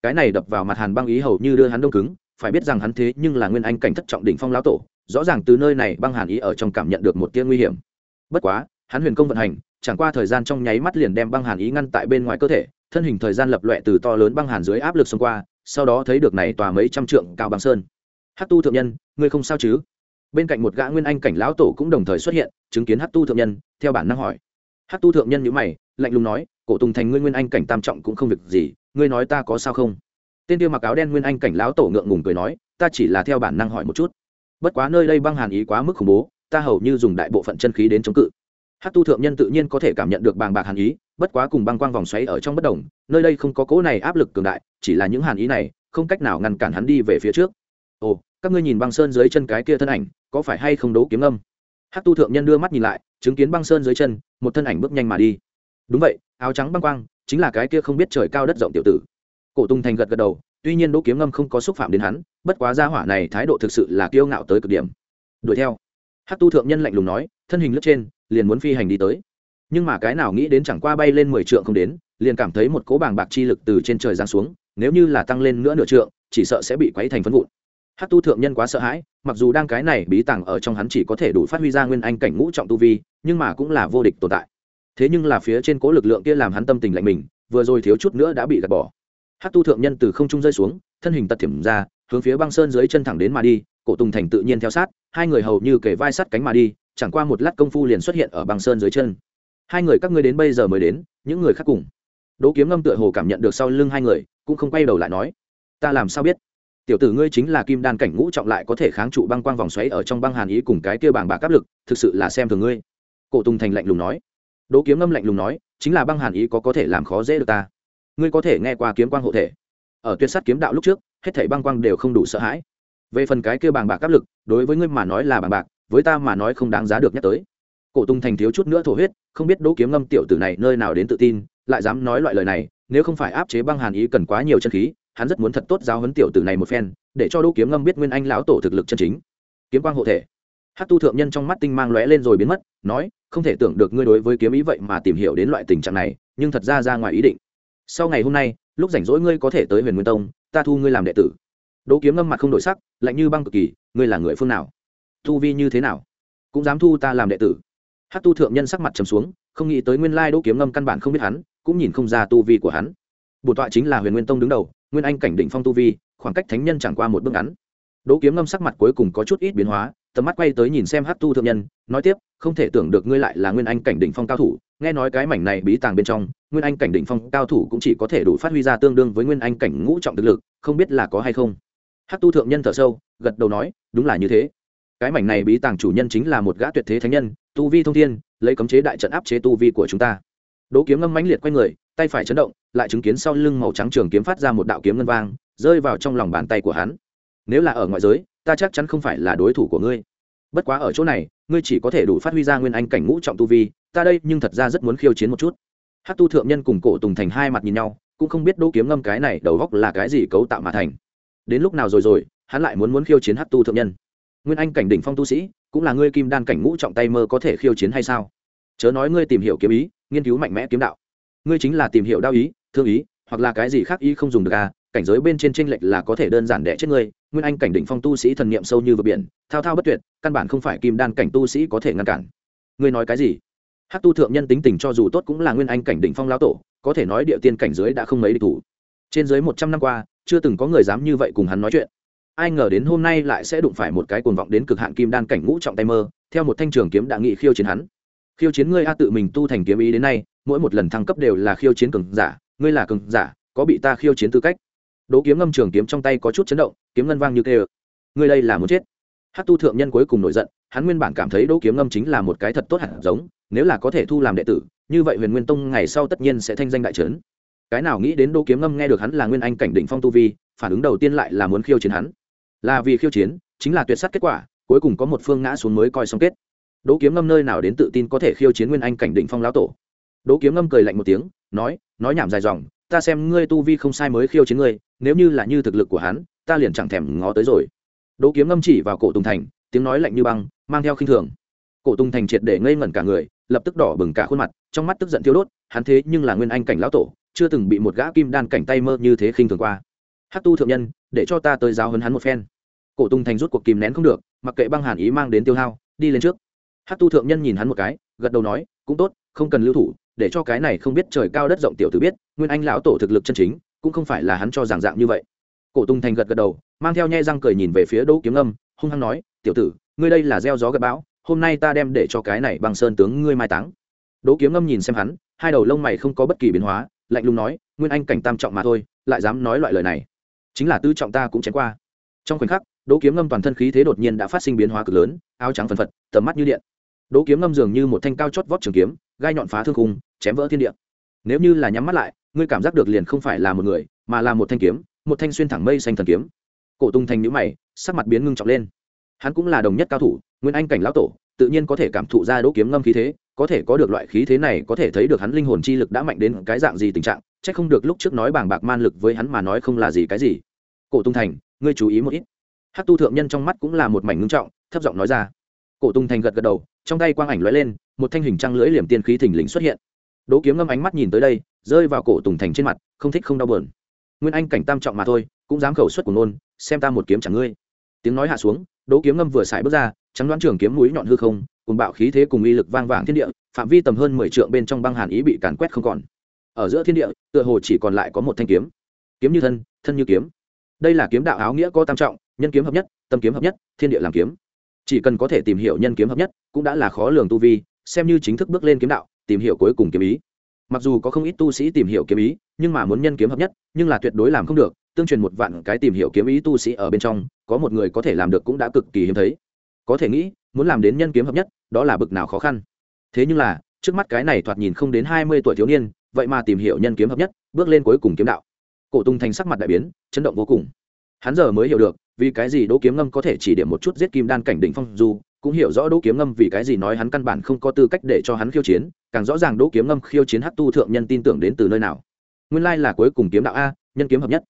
Cái này đập vào mặt hàn băng ý hầu như đưa hắn đông cứng, phải biết rằng hắn thế nhưng là nguyên anh cảnh thất trọng đỉnh phong lão tổ, rõ ràng từ nơi này băng hàn ý ở trong cảm nhận được một tia nguy hiểm. Bất quá, hắn huyền công vận hành, chẳng qua thời gian trong nháy mắt liền đem băng hàn ý ngăn tại bên ngoài cơ thể, thân hình thời gian lập loẹ từ to lớn băng hàn dưới áp lực xông qua, sau đó thấy được này tòa mấy trăm trượng cao băng sơn. Hát tu thượng nhân, ngươi không sao chứ? Bên cạnh một gã nguyên anh cảnh lão tổ cũng đồng thời xuất hiện, chứng kiến hát tu thượng nhân, theo bản năng hỏi. Hát tu thượng nhân nhữ mày, lạnh lùng nói cổ tùng thành ngươi nguyên anh cảnh tam trọng cũng không việc gì, ngươi nói ta có sao không? Tên tiêu mặc áo đen nguyên anh cảnh lão tổ ngượng ngùng cười nói, ta chỉ là theo bản năng hỏi một chút. Bất quá nơi đây băng hàn ý quá mức khủng bố, ta hầu như dùng đại bộ phận chân khí đến chống cự. Hát tu thượng nhân tự nhiên có thể cảm nhận được bàng bạc hàn ý, bất quá cùng băng quang vòng xoáy ở trong bất đồng, nơi đây không có cỗ này áp lực cường đại, chỉ là những hàn ý này, không cách nào ngăn cản hắn đi về phía trước. Ồ, các ngươi nhìn băng sơn dưới chân cái kia thân ảnh, có phải hay không đấu kiếm âm? Hát tu thượng nhân đưa mắt nhìn lại, chứng kiến băng sơn dưới chân, một thân ảnh bước nhanh mà đi. Đúng vậy áo trắng băng quang, chính là cái kia không biết trời cao đất rộng tiểu tử. Cổ tung thành gật gật đầu, tuy nhiên đỗ kiếm ngâm không có xúc phạm đến hắn, bất quá gia hỏa này thái độ thực sự là kiêu ngạo tới cực điểm. Đuổi theo. Hát tu thượng nhân lạnh lùng nói, thân hình lướt trên, liền muốn phi hành đi tới. Nhưng mà cái nào nghĩ đến chẳng qua bay lên mười trượng không đến, liền cảm thấy một cỗ bàng bạc chi lực từ trên trời giáng xuống, nếu như là tăng lên nữa nửa trượng, chỉ sợ sẽ bị quấy thành phân vụn. Hát tu thượng nhân quá sợ hãi, mặc dù đang cái này bí tàng ở trong hắn chỉ có thể đủ phát huy ra nguyên anh cảnh ngũ trọng tu vi, nhưng mà cũng là vô địch tồn tại thế nhưng là phía trên cố lực lượng kia làm hắn tâm tình lạnh mình, vừa rồi thiếu chút nữa đã bị gạt bỏ. Hát tu thượng nhân từ không trung rơi xuống, thân hình tật thiểm ra, hướng phía băng sơn dưới chân thẳng đến mà đi, cổ tùng thành tự nhiên theo sát, hai người hầu như kể vai sắt cánh mà đi, chẳng qua một lát công phu liền xuất hiện ở băng sơn dưới chân. Hai người các ngươi đến bây giờ mới đến, những người khác cùng. Đỗ kiếm ngâm tựa hồ cảm nhận được sau lưng hai người, cũng không quay đầu lại nói, ta làm sao biết? Tiểu tử ngươi chính là kim đan cảnh ngũ trọng lại có thể kháng trụ băng quang vòng xoáy ở trong băng hàn ý cùng cái kia bảng bạc áp lực, thực sự là xem thường ngươi. Cổ tùng thành lạnh lùng nói đỗ kiếm ngâm lạnh lùng nói, chính là băng hàn ý có có thể làm khó dễ được ta. Ngươi có thể nghe qua kiếm quang hộ thể. Ở tuyệt sát kiếm đạo lúc trước, hết thảy băng quang đều không đủ sợ hãi. Về phần cái kia bàng bạc áp lực, đối với ngươi mà nói là bàng bạc, với ta mà nói không đáng giá được nhắc tới. Cổ tung thành thiếu chút nữa thổ huyết, không biết đỗ kiếm ngâm tiểu tử này nơi nào đến tự tin, lại dám nói loại lời này, nếu không phải áp chế băng hàn ý cần quá nhiều chân khí, hắn rất muốn thật tốt giáo huấn tiểu tử này một phen, để cho đỗ kiếm ngâm biết nguyên anh lão tổ thực lực chân chính. Kiếm quang hộ thể hát tu thượng nhân trong mắt tinh mang lóe lên rồi biến mất, nói, không thể tưởng được ngươi đối với kiếm ý vậy mà tìm hiểu đến loại tình trạng này, nhưng thật ra ra ngoài ý định. Sau ngày hôm nay, lúc rảnh rỗi ngươi có thể tới huyền nguyên tông, ta thu ngươi làm đệ tử. Đỗ kiếm ngâm mặt không đổi sắc, lạnh như băng cực kỳ, ngươi là người phương nào? Thu vi như thế nào? Cũng dám thu ta làm đệ tử? Hát tu thượng nhân sắc mặt trầm xuống, không nghĩ tới nguyên lai đỗ kiếm ngâm căn bản không biết hắn, cũng nhìn không ra tu vi của hắn. Bổn tọa chính là huyền nguyên tông đứng đầu, nguyên anh cảnh định phong tu vi, khoảng cách thánh nhân chẳng qua một bước ngắn. Đỗ kiếm ngâm sắc mặt cuối cùng có chút ít biến hóa tầm mắt quay tới nhìn xem hát tu thượng nhân, nói tiếp, không thể tưởng được ngươi lại là nguyên anh cảnh đỉnh phong cao thủ, nghe nói cái mảnh này bí tàng bên trong, nguyên anh cảnh đỉnh phong cao thủ cũng chỉ có thể đủ phát huy ra tương đương với nguyên anh cảnh ngũ trọng thực lực, không biết là có hay không. Hát tu thượng nhân thở sâu, gật đầu nói, đúng là như thế. Cái mảnh này bí tàng chủ nhân chính là một gã tuyệt thế thánh nhân, tu vi thông thiên, lấy cấm chế đại trận áp chế tu vi của chúng ta. Đỗ kiếm ngâm mãnh liệt q u a y người, tay phải chấn động, lại chứng kiến sau lưng màu trắng trường kiếm phát ra một đạo kiếm ngân vang, rơi vào trong lòng bàn tay của hắn. Nếu là ở ngoại giới ta chắc chắn không phải là đối thủ của ngươi. Bất quá ở chỗ này, ngươi chỉ có thể đủ phát huy ra nguyên anh cảnh ngũ trọng tu vi, ta đây nhưng thật ra rất muốn khiêu chiến một chút. Hát tu thượng nhân cùng cổ tùng thành hai mặt nhìn nhau, cũng không biết đỗ kiếm ngâm cái này đầu góc là cái gì cấu tạo mà thành. Đến lúc nào rồi rồi, hắn lại muốn muốn khiêu chiến hát tu thượng nhân. Nguyên anh cảnh đỉnh phong tu sĩ, cũng là ngươi kim đan cảnh ngũ trọng tay mơ có thể khiêu chiến hay sao? Chớ nói ngươi tìm hiểu kiếm ý, nghiên cứu mạnh mẽ kiếm đạo. Ngươi chính là tìm hiểu đao ý, thương ý, hoặc là cái gì khác ý không dùng được à cảnh giới bên trên tranh lệch là có thể đơn giản đẻ chết ngươi nguyên anh cảnh đỉnh phong tu sĩ thần niệm sâu như vực biển, thao thao bất tuyệt, căn bản không phải kim đan cảnh tu sĩ có thể ngăn cản. Ngươi nói cái gì? Hát tu thượng nhân tính tình cho dù tốt cũng là nguyên anh cảnh đỉnh phong Lão tổ, có thể nói địa tiên cảnh dưới đã không mấy địch thủ. Trên dưới một trăm năm qua, chưa từng có người dám như vậy cùng hắn nói chuyện. Ai ngờ đến hôm nay lại sẽ đụng phải một cái cuồng vọng đến cực hạn kim đan cảnh ngũ trọng tay mơ, theo một thanh trường kiếm đã nghị khiêu chiến hắn. Khiêu chiến ngươi a tự mình tu thành kiếm ý đến nay, mỗi một lần thăng cấp đều là khiêu chiến cường giả, ngươi là cường giả, có bị ta khiêu chiến tư cách? Đỗ kiếm ngâm trường kiếm trong tay có chút chấn động, kiếm ngân vang như kê Người đây là muốn chết. Hát tu thượng nhân cuối cùng nổi giận, hắn nguyên bản cảm thấy đỗ kiếm ngâm chính là một cái thật tốt hẳn giống, nếu là có thể thu làm đệ tử, như vậy huyền nguyên tông ngày sau tất nhiên sẽ thanh danh đại trấn. Cái nào nghĩ đến đỗ kiếm ngâm nghe được hắn là nguyên anh cảnh định phong tu vi, phản ứng đầu tiên lại là muốn khiêu chiến hắn. Là vì khiêu chiến, chính là tuyệt s kết quả, cuối cùng có một phương ngã xuống mới coi xong kết. Đỗ kiếm ngâm nơi nào đến tự tin có thể khiêu chiến nguyên anh cảnh định phong lão tổ. Đỗ kiếm ngâm cười lạnh một tiếng, nói nói nhảm dài dòng ta xem ngươi tu vi không sai mới khiêu chiến ngươi, nếu như là như thực lực của hắn, ta liền chẳng thèm ngó tới rồi. Đỗ kiếm ngâm chỉ vào cổ tùng thành, tiếng nói lạnh như băng, mang theo khinh thường. Cổ tùng thành triệt để ngây ngẩn cả người, lập tức đỏ bừng cả khuôn mặt, trong mắt tức giận thiêu đốt, hắn thế nhưng là nguyên anh cảnh lão tổ, chưa từng bị một gã kim đan cảnh tay mơ như thế khinh thường qua. Hát tu thượng nhân, để cho ta tới giáo hấn hắn một phen. Cổ tùng thành rút cuộc kìm nén không được, mặc kệ băng hàn ý mang đến tiêu hao, đi lên trước. Hát tu thượng nhân nhìn hắn một cái, gật đầu nói, cũng tốt, không cần lưu thủ để cho cái này không biết trời cao đất rộng tiểu tử biết, nguyên anh lão tổ thực lực chân chính, cũng không phải là hắn cho giảng dạng như vậy. Cổ tung thành gật gật đầu, mang theo nhe răng cười nhìn về phía đỗ kiếm âm, hung hăng nói, tiểu tử, ngươi đây là gieo gió gặp bão, hôm nay ta đem để cho cái này bằng sơn tướng ngươi mai táng. Đỗ kiếm âm nhìn xem hắn, hai đầu lông mày không có bất kỳ biến hóa, lạnh lùng nói, nguyên anh cảnh tam trọng mà thôi, lại dám nói loại lời này. Chính là tư trọng ta cũng chém qua. Trong khoảnh khắc, đỗ kiếm ngâm toàn thân khí thế đột nhiên đã phát sinh biến hóa cực lớn, áo trắng phần phật, tầm mắt như điện. Đỗ kiếm ngâm dường như một thanh cao chót vót trường kiếm gai nhọn phá thương khung, chém vỡ thiên địa. Nếu như là nhắm mắt lại, ngươi cảm giác được liền không phải là một người, mà là một thanh kiếm, một thanh xuyên thẳng mây xanh thần kiếm. Cổ tung thành nhữ mày, sắc mặt biến ngưng trọng lên. Hắn cũng là đồng nhất cao thủ, nguyên anh cảnh lão tổ, tự nhiên có thể cảm thụ ra đỗ kiếm ngâm khí thế, có thể có được loại khí thế này, có thể thấy được hắn linh hồn chi lực đã mạnh đến cái dạng gì tình trạng c h ắ c không được lúc trước nói bảng bạc man lực với hắn mà nói không là gì cái gì. Cổ tung thành, ngươi chú ý một ít. Hát tu thượng nhân trong mắt cũng là một mảnh ngưng trọng, thấp giọng nói ra cổ tung thành gật gật đầu, trong tay quang ảnh lóe lên, một thanh hình trăng lưỡi liềm tiên khí thình lình xuất hiện. Đỗ kiếm ngâm ánh mắt nhìn tới đây, rơi vào cổ tùng thành trên mặt, không thích không đau bờn nguyên anh cảnh tam trọng mà thôi, cũng dám khẩu xuất của nôn, xem ta một kiếm chẳng ngươi. Tiếng nói hạ xuống, đỗ kiếm ngâm vừa xài bước ra, trắng đoán trường kiếm mũi nhọn hư không, cùng bạo khí thế cùng uy lực vang vàng thiên địa, phạm vi tầm hơn mười trượng bên trong băng hàn ý bị càn quét không còn. Ở giữa thiên địa, tựa hồ chỉ còn lại có một thanh kiếm. Kiếm như thân thân như kiếm. Đây là kiếm đạo áo nghĩa có tam trọng, nhân kiếm hợp nhất, tâm kiếm hợp nhất, thiên địa làm kiếm chỉ cần có thể tìm hiểu nhân kiếm hợp nhất, cũng đã là khó lường tu vi, xem như chính thức bước lên kiếm đạo, tìm hiểu cuối cùng kiếm ý. Mặc dù có không ít tu sĩ tìm hiểu kiếm ý, nhưng mà muốn nhân kiếm hợp nhất, nhưng là tuyệt đối làm không được, tương truyền một vạn cái tìm hiểu kiếm ý tu sĩ ở bên trong, có một người có thể làm được cũng đã cực kỳ hiếm thấy. Có thể nghĩ, muốn làm đến nhân kiếm hợp nhất, đó là bực nào khó khăn. Thế nhưng là, trước mắt cái này thoạt nhìn không đến hai mươi tuổi thiếu niên, vậy mà tìm hiểu nhân kiếm hợp nhất, bước lên cuối cùng kiếm đạo. Cổ tung thành sắc mặt đại biến, chấn động vô cùng. Hắn giờ mới hiểu được vì cái gì đỗ kiếm ngâm có thể chỉ điểm một chút giết kim đan cảnh đỉnh phong dù, cũng hiểu rõ đỗ kiếm ngâm vì cái gì nói hắn căn bản không có tư cách để cho hắn khiêu chiến, càng rõ ràng đỗ kiếm ngâm khiêu chiến hát tu thượng nhân tin tưởng đến từ nơi nào. Nguyên lai là cuối cùng kiếm đạo a, nhân kiếm hợp nhất.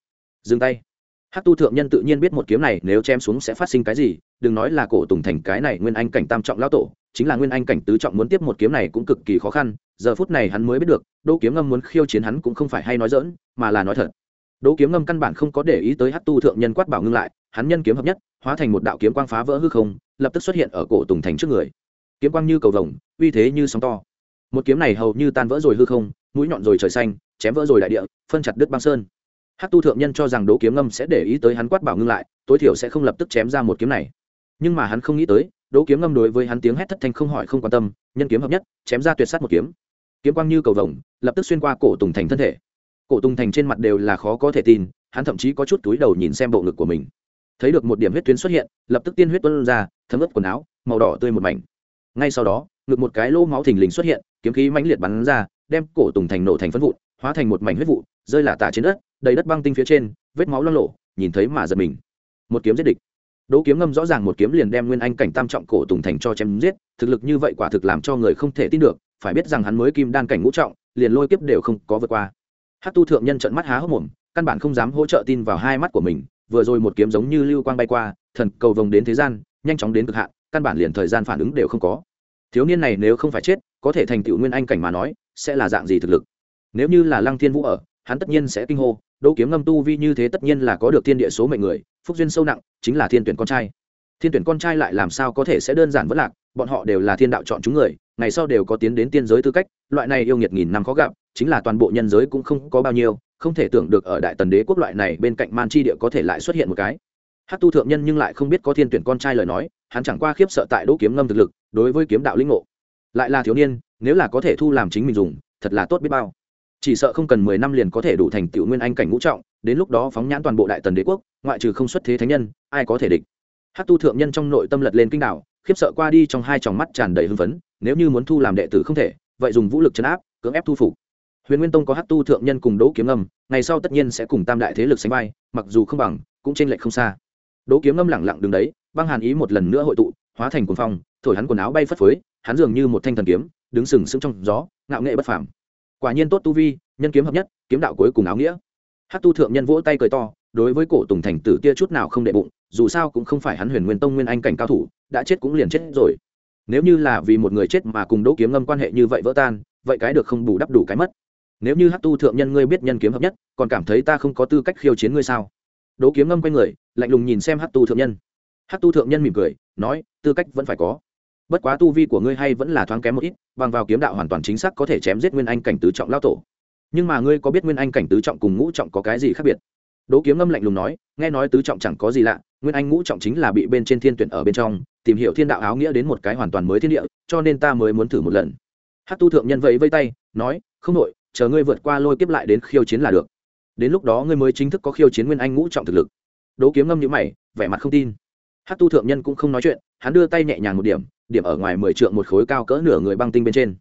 Dừng tay. Hát tu thượng nhân tự nhiên biết một kiếm này nếu chém xuống sẽ phát sinh cái gì, đừng nói là cổ tùng thành cái này nguyên anh cảnh tam trọng lão tổ, chính là nguyên anh cảnh tứ trọng muốn tiếp một kiếm này cũng cực kỳ khó khăn, giờ phút này hắn mới biết được, đỗ kiếm ngâm muốn khiêu chiến hắn cũng không phải hay nói dỡn mà là nói thật đỗ kiếm ngâm căn bản không có để ý tới hát tu thượng nhân quát bảo ngưng lại, hắn nhân kiếm hợp nhất, hóa thành một đạo kiếm quang phá vỡ hư không, lập tức xuất hiện ở cổ tùng thành trước người. Kiếm quang như cầu vồng, uy thế như sóng to. Một kiếm này hầu như tan vỡ rồi hư không, mũi nhọn rồi trời xanh, chém vỡ rồi đại địa, phân chặt đứt băng sơn. Hát tu thượng nhân cho rằng đỗ kiếm ngâm sẽ để ý tới hắn quát bảo ngưng lại, tối thiểu sẽ không lập tức chém ra một kiếm này. Nhưng mà hắn không nghĩ tới, đỗ kiếm ngâm đối với hắn tiếng hét thất thanh không hỏi không quan tâm, nhân kiếm hợp nhất, chém ra tuyệt sát một kiếm. Kiếm quang như cầu vồng, lập tức xuyên qua cổ tùng thành thân thể cổ tùng thành trên mặt đều là khó có thể tin, hắn thậm chí có chút túi đầu nhìn xem bộ ngực của mình. Thấy được một điểm huyết tuyến xuất hiện, lập tức tiên huyết tuân ra, thấm ướt quần áo, màu đỏ tươi một mảnh. Ngay sau đó, ngực một cái lô máu thình lình xuất hiện, kiếm khí mãnh liệt bắn ra, đem cổ tùng thành nổ thành phân vụn, hóa thành một mảnh huyết vụ, rơi lả tả trên đất, đầy đất băng tinh phía trên, vết máu lo lộ nhìn thấy mà giật mình. Một kiếm giết địch. Đỗ kiếm ngâm rõ ràng một kiếm liền đem nguyên anh cảnh tam trọng cổ tùng thành cho chém giết, thực lực như vậy quả thực làm cho người không thể tin được, phải biết rằng hắn mới kim đan cảnh ngũ trọng, liền lôi kiếp đều không có vượt qua hát tu thượng nhân trận mắt há hốc mồm, căn bản không dám hỗ trợ tin vào hai mắt của mình, vừa rồi một kiếm giống như lưu quang bay qua, thần cầu vồng đến thế gian, nhanh chóng đến cực hạn, căn bản liền thời gian phản ứng đều không có. Thiếu niên này nếu không phải chết, có thể thành tựu nguyên anh cảnh mà nói, sẽ là dạng gì thực lực? Nếu như là lăng thiên vũ ở, hắn tất nhiên sẽ kinh hô, đỗ kiếm ngâm tu vi như thế tất nhiên là có được thiên địa số mệnh người, phúc duyên sâu nặng, chính là thiên tuyển con trai thiên tuyển con trai lại làm sao có thể sẽ đơn giản vất lạc, bọn họ đều là thiên đạo chọn chúng người, ngày sau đều có tiến đến tiên giới tư cách, loại này yêu nghiệt nghìn năm khó gặp, chính là toàn bộ nhân giới cũng không có bao nhiêu, không thể tưởng được ở đại tần đế quốc loại này bên cạnh man chi địa có thể lại xuất hiện một cái. Hát tu thượng nhân nhưng lại không biết có thiên tuyển con trai lời nói, hắn chẳng qua khiếp sợ tại đỗ kiếm ngâm thực lực, đối với kiếm đạo linh ngộ. Lại là thiếu niên, nếu là có thể thu làm chính mình dùng, thật là tốt biết bao. Chỉ sợ không cần mười năm liền có thể đủ thành tựu nguyên anh cảnh ngũ trọng, đến lúc đó phóng nhãn toàn bộ đại tần đế quốc, ngoại trừ không xuất thế thánh nhân, ai có thể địch? Hát tu thượng nhân trong nội tâm lật lên kinh đạo khiếp sợ qua đi trong hai tròng mắt tràn đầy hưng phấn, nếu như muốn thu làm đệ tử không thể, vậy dùng vũ lực chấn áp, cưỡng ép thu phục. Huyền nguyên tông có hát tu thượng nhân cùng đỗ kiếm ngâm, ngày sau tất nhiên sẽ cùng tam đại thế lực sánh vai, mặc dù không bằng, cũng trên lệch không xa. Đỗ kiếm ngâm lẳng lặng đứng đấy, băng hàn ý một lần nữa hội tụ, hóa thành cuồng phong, thổi hắn quần áo bay phất phới, hắn dường như một thanh thần kiếm, đứng sừng sững trong gió, ngạo nghệ bất phàm. Quả nhiên tốt tu vi, nhân kiếm hợp nhất, kiếm đạo cuối cùng áo nghĩa. Hát tu thượng nhân vỗ tay cười to, đối với cổ tùng thành tử tia chút nào không đệ bụng dù sao cũng không phải hắn huyền nguyên tông nguyên anh cảnh cao thủ, đã chết cũng liền chết rồi. Nếu như là vì một người chết mà cùng đỗ kiếm ngâm quan hệ như vậy vỡ tan, vậy cái được không bù đắp đủ cái mất. Nếu như hát tu thượng nhân ngươi biết nhân kiếm hợp nhất, còn cảm thấy ta không có tư cách khiêu chiến ngươi sao? Đỗ kiếm ngâm quay người, lạnh lùng nhìn xem hát tu thượng nhân. Hát tu thượng nhân mỉm cười, nói, tư cách vẫn phải có. Bất quá tu vi của ngươi hay vẫn là thoáng kém một ít, bằng vào kiếm đạo hoàn toàn chính xác có thể chém giết nguyên anh cảnh tứ trọng lao tổ. Nhưng mà ngươi có biết nguyên anh cảnh tứ trọng cùng ngũ trọng có cái gì khác biệt? Đỗ kiếm ngâm lạnh lùng nói, nghe nói tứ trọng chẳng có gì lạ, nguyên anh ngũ trọng chính là bị bên trên thiên tuyển ở bên trong, tìm hiểu thiên đạo áo nghĩa đến một cái hoàn toàn mới thiên địa, cho nên ta mới muốn thử một lần. Hát tu thượng nhân vẫy vây tay, nói, không nội chờ ngươi vượt qua lôi kiếp lại đến khiêu chiến là được. Đến lúc đó ngươi mới chính thức có khiêu chiến nguyên anh ngũ trọng thực lực. Đỗ kiếm ngâm nhữ mày, vẻ mặt không tin. Hát tu thượng nhân cũng không nói chuyện, hắn đưa tay nhẹ nhàng một điểm điểm ở ngoài mười trượng một khối cao cỡ nửa người băng tinh bên trên.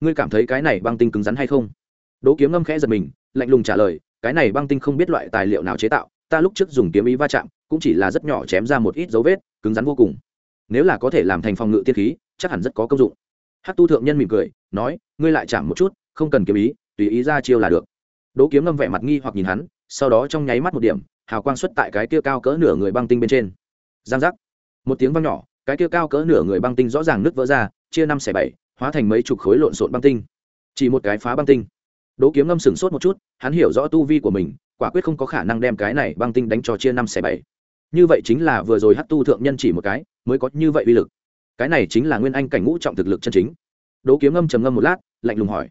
Ngươi cảm thấy cái này băng tinh cứng rắn hay không? Đỗ kiếm ngâm khẽ giật mình, lạnh lùng trả lời cái này băng tinh không biết loại tài liệu nào chế tạo, ta lúc trước dùng kiếm ý va chạm, cũng chỉ là rất nhỏ chém ra một ít dấu vết, cứng rắn vô cùng. Nếu là có thể làm thành phòng ngự tiên khí, chắc hẳn rất có công dụng. Hát tu thượng nhân mỉm cười, nói, ngươi lại chạm một chút, không cần kiếm ý, tùy ý ra chiêu là được. Đỗ kiếm ngâm vẻ mặt nghi hoặc nhìn hắn, sau đó trong nháy mắt một điểm, hào quang xuất tại cái kia cao cỡ nửa người băng tinh bên trên. Giang giác. Một tiếng vang nhỏ, cái kia cao cỡ nửa người băng tinh rõ ràng nứt vỡ ra, chia năm xẻ bảy, hóa thành mấy chục khối lộn xộn băng tinh. Chỉ một cái phá băng tinh đỗ kiếm ngâm sửng sốt một chút, hắn hiểu rõ tu vi của mình, quả quyết không có khả năng đem cái này băng tinh đánh cho chia năm xẻ bảy. Như vậy chính là vừa rồi hát tu thượng nhân chỉ một cái, mới có như vậy uy lực. Cái này chính là nguyên anh cảnh ngũ trọng thực lực chân chính. Đỗ kiếm ngâm trầm ngâm một lát, lạnh lùng hỏi,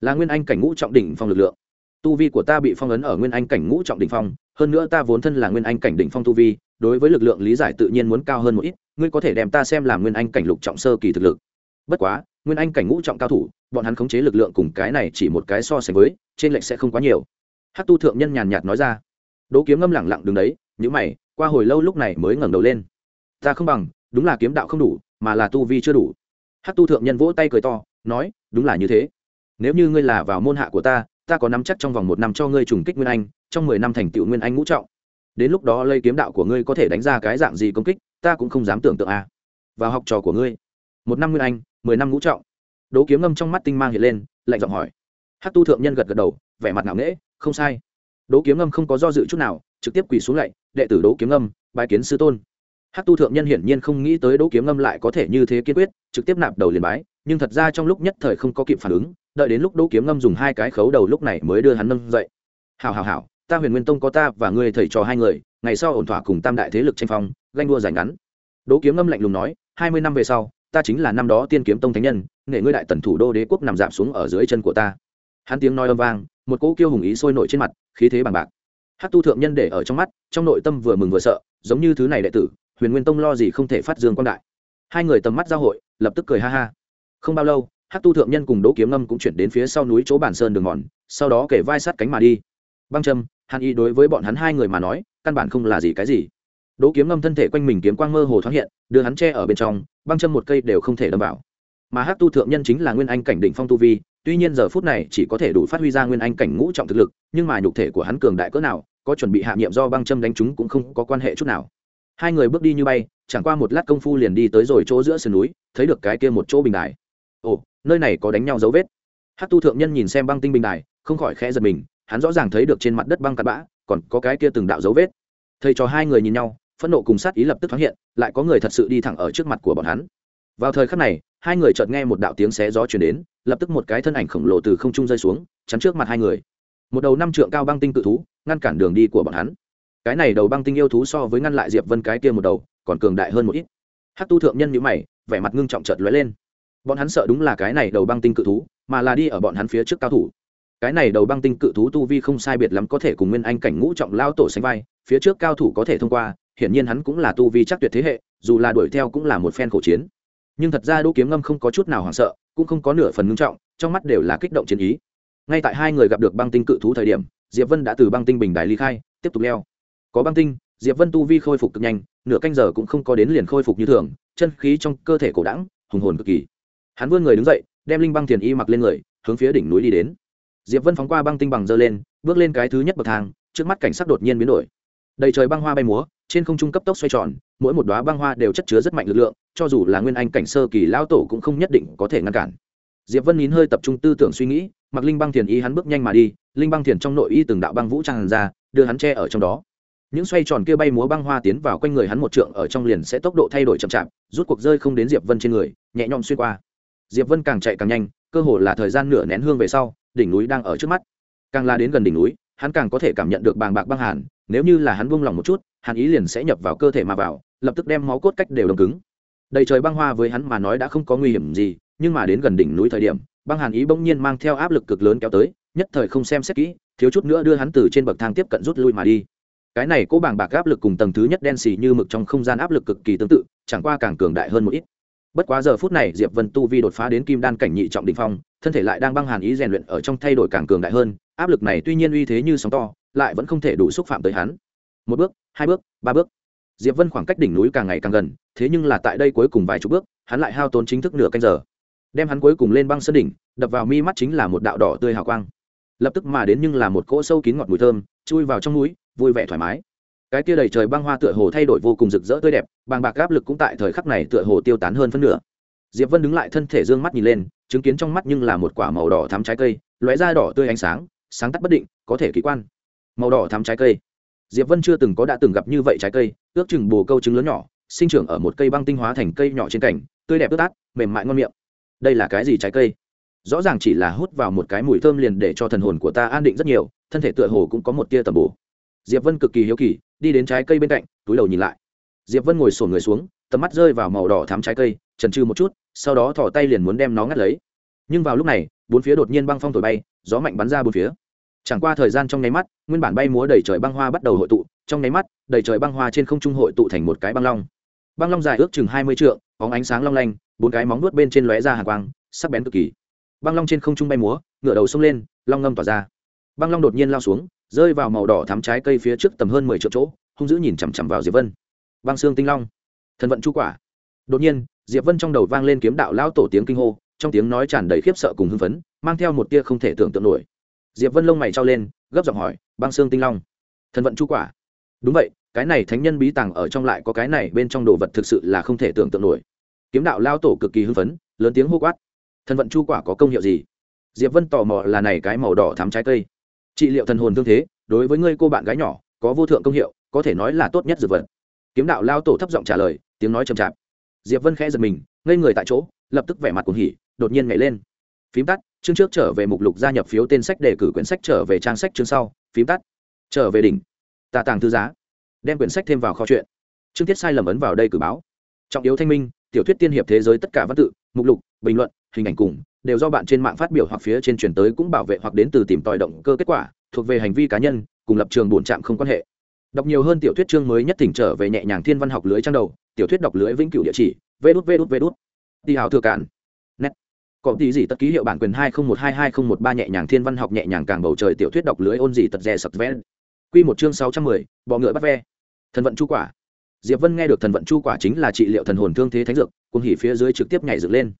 là nguyên anh cảnh ngũ trọng đỉnh phong lực lượng? Tu vi của ta bị phong ấn ở nguyên anh cảnh ngũ trọng đỉnh phong, hơn nữa ta vốn thân là nguyên anh cảnh đỉnh phong tu vi, đối với lực lượng lý giải tự nhiên muốn cao hơn một ít, ngươi có thể đem ta xem làm nguyên anh cảnh lục trọng sơ kỳ thực lực. Bất quá nguyên anh cảnh ngũ trọng cao thủ, bọn hắn khống chế lực lượng cùng cái này chỉ một cái so sánh với, trên lệch sẽ không quá nhiều. Hát tu thượng nhân nhàn nhạt nói ra. Đỗ kiếm ngâm lẳng lặng đứng đấy những mày, qua hồi lâu lúc này mới ngẩng đầu lên. Ta không bằng, đúng là kiếm đạo không đủ, mà là tu vi chưa đủ. Hát tu thượng nhân vỗ tay cười to, nói, đúng là như thế. Nếu như ngươi là vào môn hạ của ta ta có nắm chắc trong vòng một năm cho ngươi trùng kích nguyên anh, trong mười năm thành tựu nguyên anh ngũ trọng. Đến lúc đó lây kiếm đạo của ngươi có thể đánh ra cái dạng gì công kích, ta cũng không dám tưởng tượng à. vào học trò của ngươi. Một năm nguyên anh mười năm ngũ trọng. Đố kiếm ngâm trong mắt tinh mang hiện lên, lạnh giọng hỏi. Hát tu thượng nhân gật gật đầu, vẻ mặt ngạo nghễ, không sai. Đố kiếm ngâm không có do dự chút nào, trực tiếp quỳ xuống lạy, đệ tử đố kiếm ngâm bài kiến sư tôn. Hát tu thượng nhân hiển nhiên không nghĩ tới đố kiếm ngâm lại có thể như thế kiên quyết, trực tiếp nạp đầu liền bái, nhưng thật ra trong lúc nhất thời không có kịp phản ứng, đợi đến lúc đố kiếm ngâm dùng hai cái khấu đầu lúc này mới đưa hắn nâng dậy. Hào hào hào ta huyền nguyên tông có ta và ngươi thầy trò hai người, ngày sau ổn thỏa cùng tam đại thế lực tranh phong, ganh đua giành ngắn. Đố kiếm ngâm lạnh lùng nói, hai mươi năm về sau ta chính là năm đó tiên kiếm tông thánh nhân, nghệ ngươi đại tần thủ đô đế quốc nằm giảm xuống ở dưới chân của ta. Hắn tiếng nói âm vang, một cỗ kiêu hùng ý sôi nổi trên mặt, khí thế bằng bạc. Hát tu thượng nhân để ở trong mắt, trong nội tâm vừa mừng vừa sợ, giống như thứ này đệ tử, huyền nguyên tông lo gì không thể phát dương quan đại. Hai người tầm mắt giao hội, lập tức cười ha ha. Không bao lâu hát tu thượng nhân cùng đỗ kiếm ngâm cũng chuyển đến phía sau núi chỗ bản sơn đường mòn, sau đó kể vai sát cánh mà đi. Băng trâm, hàn y đối với bọn hắn hai người mà nói, căn bản không là gì cái gì. Đỗ kiếm ngâm thân thể quanh mình kiếm quang mơ hồ thoáng hiện, đưa hắn che ở bên trong băng châm một cây đều không thể đâm vào. Mà hát tu thượng nhân chính là nguyên anh cảnh đỉnh phong tu vi, tuy nhiên giờ phút này chỉ có thể đủ phát huy ra nguyên anh cảnh ngũ trọng thực lực, nhưng mà nhục thể của hắn cường đại cỡ nào, có chuẩn bị hạ nhiệm do băng châm đánh chúng cũng không có quan hệ chút nào. Hai người bước đi như bay, chẳng qua một lát công phu liền đi tới rồi chỗ giữa sườn núi, thấy được cái kia một chỗ bình đài. Ồ, nơi này có đánh nhau dấu vết. Hát tu thượng nhân nhìn xem băng tinh bình đài, không khỏi khẽ giật mình, hắn rõ ràng thấy được trên mặt đất băng cắt bã, còn có cái kia từng đạo dấu vết. Thầy cho hai người nhìn nhau phẫn nộ cùng sát ý lập tức thoáng hiện, lại có người thật sự đi thẳng ở trước mặt của bọn hắn. Vào thời khắc này, hai người chợt nghe một đạo tiếng xé gió chuyển đến, lập tức một cái thân ảnh khổng lồ từ không trung rơi xuống, chắn trước mặt hai người. Một đầu năm trượng cao băng tinh cự thú, ngăn cản đường đi của bọn hắn. Cái này đầu băng tinh yêu thú so với ngăn lại diệp vân cái kia một đầu, còn cường đại hơn một ít. Hát tu thượng nhân nhữ mày, vẻ mặt ngưng trọng chợt lóe lên. Bọn hắn sợ đúng là cái này đầu băng tinh cự thú, mà là đi ở bọn hắn phía trước cao thủ. Cái này đầu băng tinh cự thú tu vi không sai biệt lắm có thể cùng nguyên anh cảnh ngũ trọng lao tổ sánh vai, phía trước cao thủ có thể thông qua hiển nhiên hắn cũng là tu vi chắc tuyệt thế hệ, dù là đuổi theo cũng là một phen khổ chiến. Nhưng thật ra đỗ kiếm ngâm không có chút nào hoảng sợ, cũng không có nửa phần ngưng trọng, trong mắt đều là kích động chiến ý. Ngay tại hai người gặp được băng tinh cự thú thời điểm, diệp vân đã từ băng tinh bình đài ly khai, tiếp tục leo. Có băng tinh, diệp vân tu vi khôi phục cực nhanh, nửa canh giờ cũng không có đến liền khôi phục như thường, chân khí trong cơ thể cổ đẳng, hùng hồn cực kỳ. Hắn vươn người đứng dậy, đem linh băng thiền y mặc lên người, hướng phía đỉnh núi đi đến. Diệp vân phóng qua băng tinh bằng dơ lên, bước lên cái thứ nhất bậc thang, trước mắt cảnh sắc đột nhiên biến đổi đầy trời băng hoa bay múa, trên không trung cấp tốc xoay tròn, mỗi một đoá băng hoa đều chất chứa rất mạnh lực lượng, cho dù là nguyên anh cảnh sơ kỳ lao tổ cũng không nhất định có thể ngăn cản. Diệp vân nín hơi tập trung tư tưởng suy nghĩ, mặc linh băng thiền y hắn bước nhanh mà đi, linh băng thiền trong nội y từng đạo băng vũ tràn ra, đưa hắn che ở trong đó. Những xoay tròn kia bay múa băng hoa tiến vào quanh người hắn một trượng, ở trong liền sẽ tốc độ thay đổi chậm chạp, rút cuộc rơi không đến diệp vân trên người, nhẹ nhõm xuyên qua. Diệp vân càng chạy càng nhanh, cơ hồ là thời gian nửa nén hương về sau, đỉnh núi đang ở trước mắt. Càng la đến gần đỉnh núi hắn càng có thể cảm nhận được bàng bạc băng hàn, nếu như là hắn buông lỏng một chút hàn ý liền sẽ nhập vào cơ thể mà vào, lập tức đem máu cốt cách đều đồng cứng. Đầy trời băng hoa với hắn mà nói đã không có nguy hiểm gì, nhưng mà đến gần đỉnh núi thời điểm, băng hàn ý bỗng nhiên mang theo áp lực cực lớn kéo tới, nhất thời không xem xét kỹ, thiếu chút nữa đưa hắn từ trên bậc thang tiếp cận rút lui mà đi. Cái này cố bảng bạc áp lực cùng tầng thứ nhất đen xì như mực trong không gian áp lực cực kỳ tương tự, chẳng qua càng cường đại hơn một ít. Bất quá giờ phút này, diệp vân tu vi đột phá đến kim đan cảnh nhị trọng đ ỉ n h phong, thân thể lại đang băng hàn ý rèn luyện ở trong thay đổi càng cường đại hơn áp lực này tuy nhiên uy thế như sóng to, lại vẫn không thể đủ xúc phạm tới hắn. Một bước, hai bước, ba bước. Diệp vân khoảng cách đỉnh núi càng ngày càng gần, thế nhưng là tại đây cuối cùng vài chục bước, hắn lại hao tốn chính thức nửa canh giờ. Đem hắn cuối cùng lên băng sân đỉnh, đập vào mi mắt chính là một đạo đỏ tươi hào quang. Lập tức mà đến nhưng là một cỗ sâu kín ngọt mùi thơm, chui vào trong núi, vui vẻ thoải mái. Cái kia đầy trời băng hoa tựa hồ thay đổi vô cùng rực rỡ tươi đẹp, bàng bạc áp lực cũng tại thời khắc này tựa hồ tiêu tán hơn phân nửa. Diệp vân đứng lại thân thể d ư ơ n g mắt nhìn lên, chứng kiến trong mắt nhưng là một quả màu đỏ thắm trái cây, lóe ra đỏ tươi ánh sáng sáng tắt bất định có thể kỳ quan. Màu đỏ thắm trái cây. Diệp vân chưa từng có đã từng gặp như vậy trái cây ước chừng bồ câu trứng lớn nhỏ sinh trưởng ở một cây băng tinh hóa thành cây nhỏ trên cành, tươi đẹp ướt át mềm mại ngon miệng. Đây là cái gì trái cây? Rõ ràng chỉ là hút vào một cái mùi thơm liền để cho thần hồn của ta an định rất nhiều thân thể tựa hồ cũng có một tia tầm bổ. Diệp vân cực kỳ hiếu kỳ đi đến trái cây bên cạnh túi đầu nhìn lại. Diệp vân ngồi sổn người xuống tầm mắt rơi vào màu đỏ thắm trái cây trần trừ một chút sau đó thỏ tay liền muốn đem nó ngắt lấy. Nhưng vào lúc này bốn phía đột nhiên băng phong thổi bay, gió mạnh bắn ra bốn phía. Chẳng qua thời gian trong nháy mắt, nguyên bản bay múa đầy trời băng hoa bắt đầu hội tụ, trong nháy mắt, đầy trời băng hoa trên không trung hội tụ thành một cái băng long. Băng long dài ước chừng hai mươi trượng có ánh sáng long lanh, bốn cái móng nuốt bên trên lóe ra hàng quang, sắc bén cực kỳ. Băng long trên không trung bay múa ngựa đầu xông lên, long ngâm tỏa ra. Băng long đột nhiên lao xuống, rơi vào màu đỏ thắm trái cây phía trước tầm hơn mười triệu chỗ, hung dữ nhìn chằm chằm vào diệp vân. Băng xương tinh long. Thần vận chu quả. Đột nhiên, diệp vân trong đầu vang lên kiếm đạo lão tổ tiếng kinh hô trong tiếng nói tràn đầy khiếp sợ cùng hưng phấn, mang theo một tia không thể tưởng tượng nổi. Diệp vân lông mày trao lên, gấp giọng hỏi, băng xương tinh long thần vận chu quả? Đúng vậy, cái này thánh nhân bí tàng ở trong lại có cái này bên trong đồ vật thực sự là không thể tưởng tượng nổi. Kiếm đạo lao tổ cực kỳ hưng phấn, lớn tiếng hô quát thần vận chu quả có công hiệu gì? Diệp vân tò mò là này cái màu đỏ thắm trái cây. Trị liệu thần hồn thương thế, đối với ngươi cô bạn gái nhỏ, có vô thượng công hiệu, có thể nói là tốt nhất dược vật. Kiếm đạo lao tổ thấp giọng trả lời, tiếng nói chậm chạp. Diệp vân khẽ giật mình, ngây người tại chỗ, lập tức vẻ mặt cuồng hỉ đột nhiên nhảy lên. Phím tắt, chương trước trở về mục lục gia nhập phiếu tên sách đề cử quyển sách trở về trang sách chương sau. Phím tắt, trở về đỉnh tạ tàng thư giá. Đem quyển sách thêm vào kho chuyện chương tiết sai lầm ấn vào đây cử báo. Trọng yếu thanh minh, tiểu thuyết tiên hiệp thế giới tất cả văn tự, mục lục, bình luận, hình ảnh cùng, đều do bạn trên mạng phát biểu hoặc phía trên truyền tới cũng bảo vệ hoặc đến từ tìm tòi động cơ kết quả, thuộc về hành vi cá nhân, cùng lập trường bổn trạm không quan hệ. Đọc nhiều hơn tiểu thuyết chương mới nhất thỉnh trở về nhẹ nhàng thiên văn học lưới trang đầu, tiểu thuyết đọc lưới vĩnh cửu địa chỉ vê đút vê đút vê đút đi hào thừa cản có tí gì tất ký hiệu bản quyền hai không một hai hai không một ba nhẹ nhàng thiên văn học nhẹ nhàng càng bầu trời tiểu thuyết đọc lưới ôn gì tật rè sập ven quy một chương sáu trăm mười, bọ ngựa bắt ve. Thần vận chu quả. Diệp vân nghe được thần vận chu quả chính là trị liệu thần hồn thương thế thánh dược cùng hỉ phía dưới trực tiếp nhảy dựng lên.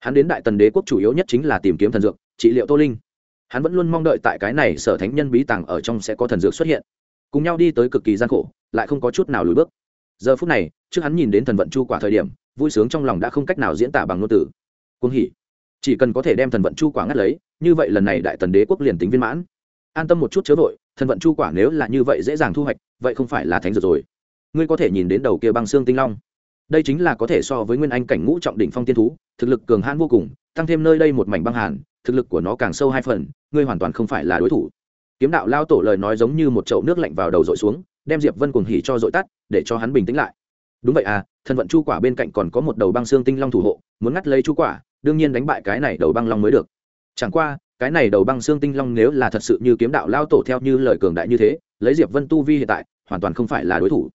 Hắn đến đại tần đế quốc chủ yếu nhất chính là tìm kiếm thần dược, trị liệu tô linh. Hắn vẫn luôn mong đợi tại cái này sở thánh nhân bí tàng ở trong sẽ có thần dược xuất hiện. Cùng nhau đi tới cực kỳ gian khổ, lại không có chút nào lùi bước. Giờ phút này, trước hắn nhìn đến thần vận chu quả thời điểm, vui sướng trong lòng đã không cách nào diễn tả bằng ngôn từ. Cuồng hỉ chỉ cần có thể đem thần vận chu quả ngắt lấy, như vậy lần này đại tần đế quốc liền tính viên mãn. An tâm một chút chớ vội, thần vận chu quả nếu là như vậy dễ dàng thu hoạch, vậy không phải là thánh dược rồi. Ngươi có thể nhìn đến đầu kia băng xương tinh long. Đây chính là có thể so với nguyên anh cảnh ngũ trọng đỉnh phong tiên thú, thực lực cường hãn vô cùng, tăng thêm nơi đây một mảnh băng hàn, thực lực của nó càng sâu hai phần, ngươi hoàn toàn không phải là đối thủ. Kiếm đạo lao tổ lời nói giống như một chậu nước lạnh vào đầu dội xuống, đem diệp vân cuồng hỉ cho dội tắt, để cho hắn bình tĩnh lại đúng vậy à thần vận chu quả bên cạnh còn có một đầu băng xương tinh long thủ hộ, muốn ngắt lấy chu quả, đương nhiên đánh bại cái này đầu băng long mới được. Chẳng qua, cái này đầu băng xương tinh long nếu là thật sự như kiếm đạo lao tổ theo như lời cường đại như thế, lấy diệp vân tu vi hiện tại, hoàn toàn không phải là đối thủ.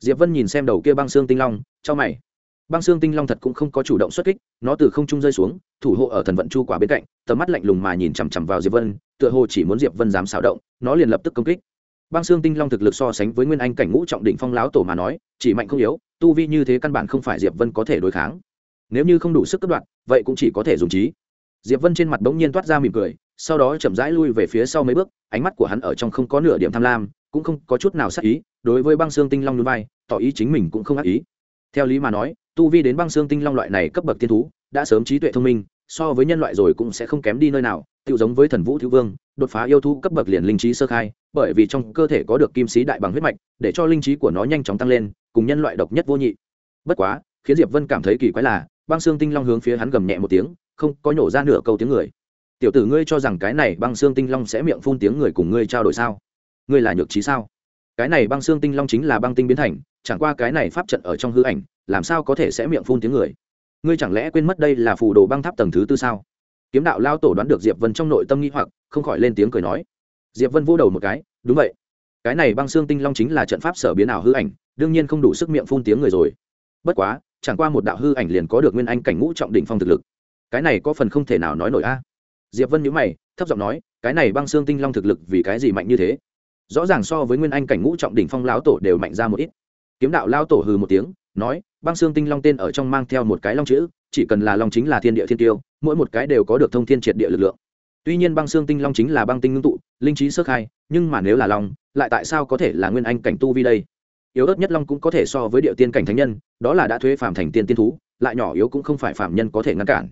Diệp vân nhìn xem đầu kia băng xương tinh long, cho mày. Băng xương tinh long thật cũng không có chủ động xuất kích, nó từ không trung rơi xuống, thủ hộ ở thần vận chu quả bên cạnh, tầm mắt lạnh lùng mà nhìn chằm chằm vào diệp vân, tựa hồ chỉ muốn diệp vân dám xáo động, nó liền lập tức công kích băng xương tinh long thực lực so sánh với nguyên anh cảnh ngũ trọng đỉnh phong láo tổ mà nói, chỉ mạnh không yếu, tu vi như thế căn bản không phải diệp vân có thể đối kháng. Nếu như không đủ sức cất đoạn vậy cũng chỉ có thể dùng trí. Diệp vân trên mặt bỗng nhiên toát ra mỉm cười, sau đó chậm rãi lui về phía sau mấy bước, ánh mắt của hắn ở trong không có nửa điểm tham lam, cũng không có chút nào sắc ý, đối với băng xương tinh long núi vai, tỏ ý chính mình cũng không ác ý. Theo lý mà nói, tu vi đến băng xương tinh long loại này cấp bậc tiên thú, đã sớm trí tuệ thông minh, so với nhân loại rồi cũng sẽ không kém đi nơi nào tự giống với thần vũ thiếu vương đột phá yêu thú cấp bậc liền linh trí sơ khai, bởi vì trong cơ thể có được kim sĩ đại bằng huyết mạch, để cho linh trí của nó nhanh chóng tăng lên, cùng nhân loại độc nhất vô nhị. Bất quá, khiến diệp vân cảm thấy kỳ quái là, băng xương tinh long hướng phía hắn gầm nhẹ một tiếng, không có nhổ ra nửa câu tiếng người. Tiểu tử ngươi cho rằng cái này băng xương tinh long sẽ miệng phun tiếng người cùng ngươi trao đổi sao? Ngươi là nhược trí sao? Cái này băng xương tinh long chính là băng tinh biến thành, chẳng qua cái này pháp trận ở trong hư ảnh, làm sao có thể sẽ miệng phun tiếng người? Ngươi chẳng lẽ quên mất đây là phù đồ băng tháp tầng thứ tư sao? Kiếm đạo lao tổ đoán được diệp vân trong nội tâm nghi hoặc, không khỏi lên tiếng cười nói. Diệp vân vô đầu một cái, đúng vậy. Cái này băng xương tinh long chính là trận pháp sở biến ảo hư ảnh, đương nhiên không đủ sức miệng phun tiếng người rồi. Bất quá, chẳng qua một đạo hư ảnh liền có được nguyên anh cảnh ngũ trọng đỉnh phong thực lực. Cái này có phần không thể nào nói nổi a. Diệp vân nhíu mày, thấp giọng nói, cái này băng xương tinh long thực lực vì cái gì mạnh như thế? Rõ ràng so với nguyên anh cảnh ngũ trọng đỉnh phong lão tổ đều mạnh ra một ít. Kiếm đạo lao tổ hừ một tiếng nói, băng xương tinh long tên ở trong mang theo một cái long chữ, chỉ cần là long chính là thiên địa thiên tiêu, mỗi một cái đều có được thông thiên triệt địa lực lượng. Tuy nhiên băng xương tinh long chính là băng tinh ngưng tụ, linh trí sơ khai, nhưng mà nếu là long, lại tại sao có thể là nguyên anh cảnh tu vi đây? Yếu ớt nhất long cũng có thể so với địa tiên cảnh thánh nhân, đó là đã thuế phạm thành tiên tiên thú, lại nhỏ yếu cũng không phải phạm nhân có thể ngăn cản.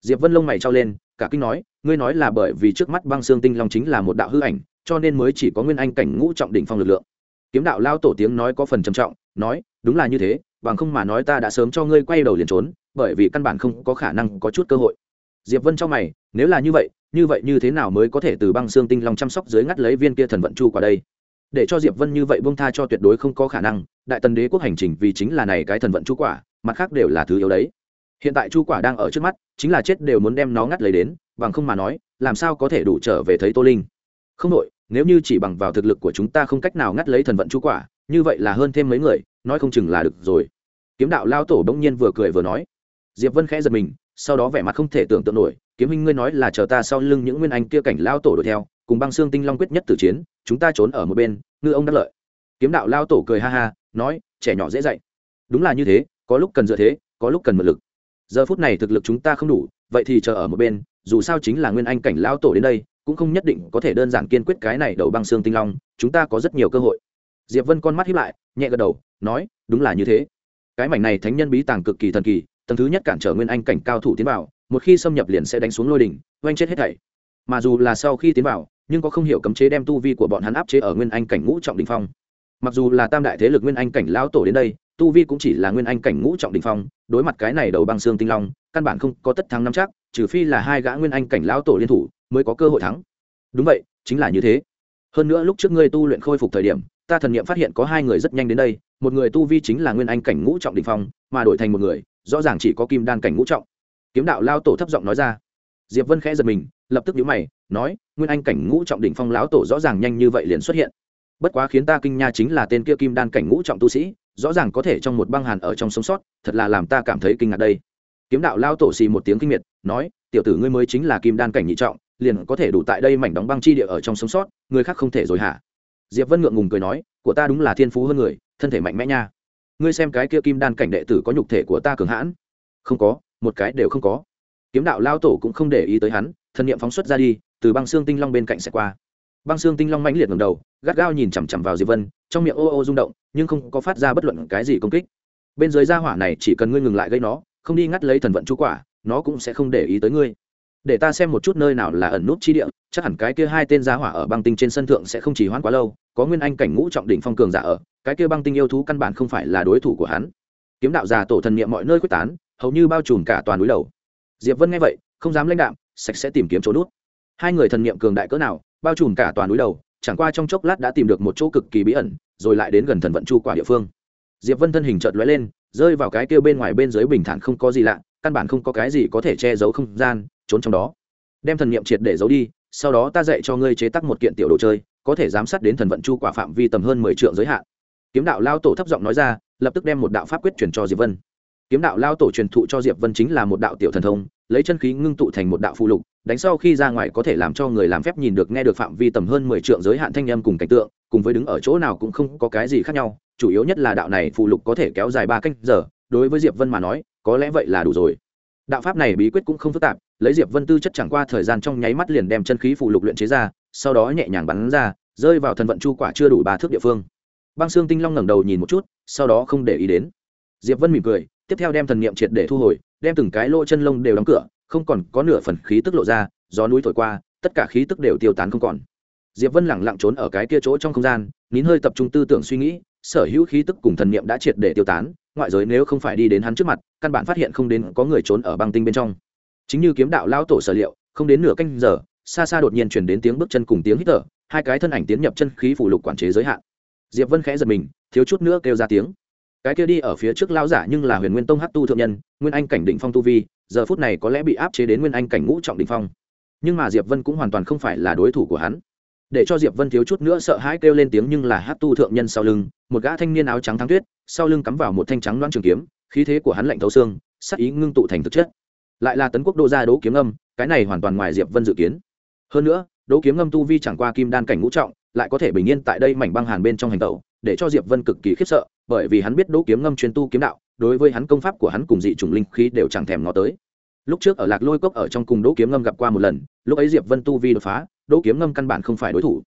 Diệp vân lông mày trao lên, cả kinh nói, ngươi nói là bởi vì trước mắt băng xương tinh long chính là một đạo hư ảnh, cho nên mới chỉ có nguyên anh cảnh ngũ trọng đỉnh phong lực lượng. Kiếm đạo lao tổ tiếng nói có phần trầm trọng, nói, đúng là như thế bằng không mà nói ta đã sớm cho ngươi quay đầu liền trốn, bởi vì căn bản không có khả năng có chút cơ hội. Diệp vân cho mày, nếu là như vậy như vậy như thế nào mới có thể từ băng xương tinh long chăm sóc dưới ngắt lấy viên kia thần vận chu qua đây? Để cho diệp vân như vậy buông tha cho tuyệt đối không có khả năng, đại tần đế quốc hành trình vì chính là này cái thần vận chu quả, mặt khác đều là thứ yếu đấy. Hiện tại chu quả đang ở trước mắt, chính là chết đều muốn đem nó ngắt lấy đến, bằng không mà nói, làm sao có thể đủ trở về thấy tô linh? Không đội nếu như chỉ bằng vào thực lực của chúng ta không cách nào ngắt lấy thần vận chu quả, như vậy là hơn thêm mấy người nói không chừng là được rồi. Kiếm đạo lao tổ bỗng nhiên vừa cười vừa nói. Diệp vân khẽ giật mình, sau đó vẻ mặt không thể tưởng tượng nổi. Kiếm minh ngươi nói là chờ ta sau lưng những nguyên anh kia cảnh lao tổ đuổi theo, cùng băng xương tinh long quyết nhất tử chiến, chúng ta trốn ở một bên, ngư ông đắc lợi. Kiếm đạo lao tổ cười ha ha, nói, trẻ nhỏ dễ dạy. Đúng là như thế, có lúc cần dựa thế, có lúc cần mượn lực. Giờ phút này thực lực chúng ta không đủ, vậy thì chờ ở một bên, dù sao chính là nguyên anh cảnh lao tổ đến đây, cũng không nhất định có thể đơn giản kiên quyết cái này đầu băng xương tinh long, chúng ta có rất nhiều cơ hội diệp vân con mắt hiếp lại, nhẹ gật đầu, nói, đúng là như thế. Cái mảnh này thánh nhân bí tàng cực kỳ thần kỳ, tầng thứ nhất cản trở nguyên anh cảnh cao thủ tiến vào, một khi xâm nhập liền sẽ đánh xuống lôi đỉnh, oanh chết hết thảy. Mà dù là sau khi tiến vào, nhưng có không hiểu cấm chế đem tu vi của bọn hắn áp chế ở nguyên anh cảnh ngũ trọng Đỉnh phong. Mặc dù là tam đại thế lực nguyên anh cảnh lão tổ đến đây, tu vi cũng chỉ là nguyên anh cảnh ngũ trọng Đỉnh phong, đối mặt cái này đầu băng xương tinh long, căn bản không có tất thắng năm chắc, trừ phi là hai gã nguyên anh cảnh lão tổ liên thủ mới có cơ hội thắng. Đúng vậy, chính là như thế. Hơn nữa lúc trước ngươi tu luyện khôi phục thời điểm ta thần nghiệm phát hiện có hai người rất nhanh đến đây, một người tu vi chính là nguyên anh cảnh ngũ trọng đình phong, mà đổi thành một người, rõ ràng chỉ có kim đan cảnh ngũ trọng. Kiếm đạo lao tổ thấp giọng nói ra. Diệp vân khẽ giật mình, lập tức nhíu mày, nói, nguyên anh cảnh ngũ trọng đỉnh phong lão tổ rõ ràng nhanh như vậy liền xuất hiện. Bất quá khiến ta kinh nha chính là tên kia kim đan cảnh ngũ trọng tu sĩ, rõ ràng có thể trong một băng hàn ở trong sống sót, thật là làm ta cảm thấy kinh ngạc đây. Kiếm đạo lao tổ xì một tiếng kinh miệt, nói, tiểu tử ngươi mới chính là kim đan cảnh nhị trọng, liền có thể đủ tại đây mảnh đóng băng chi địa ở trong sống sót, người khác không thể rồi hả? Diệp vân ngượng ngùng cười nói, của ta đúng là thiên phú hơn người, thân thể mạnh mẽ nha. Ngươi xem cái kia kim đan cảnh đệ tử có nhục thể của ta cường hãn. Không có, một cái đều không có. Kiếm đạo lao tổ cũng không để ý tới hắn thần niệm phóng xuất ra đi, từ băng xương tinh long bên cạnh sẽ qua. Băng xương tinh long mãnh liệt ngầm đầu, gắt gao nhìn chằm chằm vào diệp vân, trong miệng ô ô rung động, nhưng không có phát ra bất luận cái gì công kích. Bên dưới gia hỏa này chỉ cần ngươi ngừng lại gây nó, không đi ngắt lấy thần vận chú quả, nó cũng sẽ không để ý tới ngươi để ta xem một chút nơi nào là ẩn nút chi địa, chắc hẳn cái kia hai tên giá hỏa ở băng tinh trên sân thượng sẽ không chỉ hoãn quá lâu, có nguyên anh cảnh ngũ trọng đỉnh phong cường giả ở, cái kia băng tinh yêu thú căn bản không phải là đối thủ của hắn. Kiếm đạo già tổ thần niệm mọi nơi quyết tán, hầu như bao trùm cả toàn núi đầu diệp vân nghe vậy, không dám lãnh đạm, sạch sẽ tìm kiếm chỗ nút. Hai người thần niệm cường đại cỡ nào, bao trùm cả toàn núi đầu chẳng qua trong chốc lát đã tìm được một chỗ cực kỳ bí ẩn, rồi lại đến gần thần vận chu quả địa phương. Diệp vân thân hình chợt lóe lên, rơi vào cái kia bên ngoài bên dưới bình thản không có gì lạ, căn bản không có cái gì có thể che giấu không gian trốn trong đó. Đem thần niệm triệt để giấu đi, sau đó ta dạy cho ngươi chế tác một kiện tiểu đồ chơi, có thể giám sát đến thần vận chu quả phạm vi tầm hơn mười triệu giới hạn. Kiếm đạo lao tổ thấp giọng nói ra, lập tức đem một đạo pháp quyết truyền cho diệp vân. Kiếm đạo lao tổ truyền thụ cho diệp vân chính là một đạo tiểu thần thông, lấy chân khí ngưng tụ thành một đạo phụ lục, đánh sau khi ra ngoài có thể làm cho người làm phép nhìn được nghe được phạm vi tầm hơn mười trượng giới hạn thanh âm cùng cảnh tượng, cùng với đứng ở chỗ nào cũng không có cái gì khác nhau, chủ yếu nhất là đạo này phụ lục có thể kéo dài ba canh giờ, đối với diệp vân mà nói, có lẽ vậy là đủ rồi. Đạo pháp này bí quyết cũng không phức tạp lấy diệp vân tư chất chẳng qua thời gian trong nháy mắt liền đem chân khí phụ lục luyện chế ra, sau đó nhẹ nhàng bắn ra, rơi vào thần vận chu quả chưa đủ ba thước địa phương. Băng xương tinh long ngẩng đầu nhìn một chút, sau đó không để ý đến. Diệp vân mỉm cười, tiếp theo đem thần niệm triệt để thu hồi, đem từng cái lỗ chân lông đều đóng cửa, không còn có nửa phần khí tức lộ ra, gió núi thổi qua, tất cả khí tức đều tiêu tán không còn. Diệp vân lẳng lặng trốn ở cái kia chỗ trong không gian, nín hơi tập trung tư tưởng suy nghĩ, sở hữu khí tức cùng thần niệm đã triệt để tiêu tán, ngoại giới nếu không phải đi đến hắn trước mặt, căn bản phát hiện không đến có người trốn ở băng tinh bên trong chính như kiếm đạo lao tổ sở liệu, không đến nửa canh giờ, xa xa đột nhiên chuyển đến tiếng bước chân cùng tiếng hít thở, hai cái thân ảnh tiến nhập chân khí phủ lục quản chế giới hạn. Diệp vân khẽ giật mình, thiếu chút nữa kêu ra tiếng. Cái kia đi ở phía trước lao giả nhưng là huyền nguyên tông hát tu thượng nhân, nguyên anh cảnh định phong tu vi, giờ phút này có lẽ bị áp chế đến nguyên anh cảnh ngũ trọng định phong. Nhưng mà diệp vân cũng hoàn toàn không phải là đối thủ của hắn. Để cho diệp vân thiếu chút nữa sợ hãi kêu lên tiếng nhưng là hát tu thượng nhân sau lưng, một gã thanh niên áo trắng thắng tuyết, sau lưng cắm vào một thanh trắng loan trường kiếm, khí thế của hắn lạnh thấu xương sắc ý ngưng tụ thành thực chất lại là tấn quốc đô gia đỗ kiếm âm cái này hoàn toàn ngoài diệp vân dự kiến. Hơn nữa, đỗ kiếm âm tu vi chẳng qua kim đan cảnh ngũ trọng, lại có thể bình yên tại đây mảnh băng hàn bên trong hành tẩu, để cho diệp vân cực kỳ khiếp sợ, bởi vì hắn biết đỗ kiếm ngâm chuyên tu kiếm đạo, đối với hắn công pháp của hắn cùng dị chủng linh khí đều chẳng thèm ngó tới. Lúc trước ở lạc lôi cốc ở trong cùng đỗ kiếm ngâm gặp qua một lần, lúc ấy diệp vân tu vi đột phá, đỗ kiếm ngâm căn bản không phải đối thủ.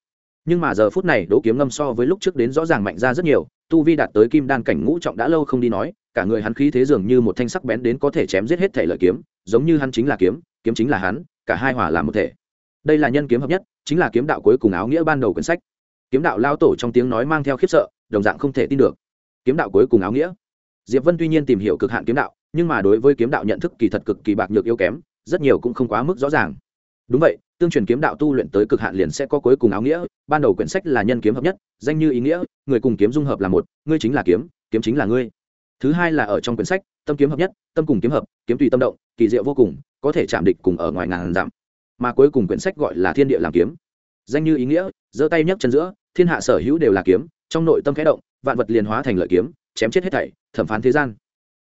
Nhưng mà giờ phút này, đỗ kiếm ngâm so với lúc trước đến rõ ràng mạnh ra rất nhiều, tu vi đạt tới kim đan cảnh ngũ trọng đã lâu không đi nói, cả người hắn khí thế dường như một thanh sắc bén đến có thể chém giết hết thể lợi kiếm giống như hắn chính là kiếm kiếm chính là hắn, cả hai hòa làm một thể. Đây là nhân kiếm hợp nhất, chính là kiếm đạo cuối cùng áo nghĩa ban đầu quyển sách. Kiếm đạo lao tổ trong tiếng nói mang theo khiếp sợ, đồng dạng không thể tin được. Kiếm đạo cuối cùng áo nghĩa. Diệp vân tuy nhiên tìm hiểu cực hạn kiếm đạo, nhưng mà đối với kiếm đạo nhận thức kỳ thật cực kỳ bạc nhược yếu kém, rất nhiều cũng không quá mức rõ ràng. Đúng vậy, tương truyền kiếm đạo tu luyện tới cực hạn liền sẽ có cuối cùng áo nghĩa, ban đầu quyển sách là nhân kiếm hợp nhất, danh như ý nghĩa, người cùng kiếm dung hợp là một, ngươi chính là kiếm kiếm chính là ngươi thứ hai là ở trong quyển sách, tâm kiếm hợp nhất, tâm cùng kiếm hợp, kiếm tùy tâm động, kỳ diệu vô cùng, có thể chạm địch cùng ở ngoài ngàn dặm. Mà cuối cùng quyển sách gọi là thiên địa làm kiếm. Danh như ý nghĩa, giơ tay nhấc chân giữa, thiên hạ sở hữu đều là kiếm, trong nội tâm khẽ động, vạn vật liền hóa thành lợi kiếm, chém chết hết thảy, thẩm phán thế gian.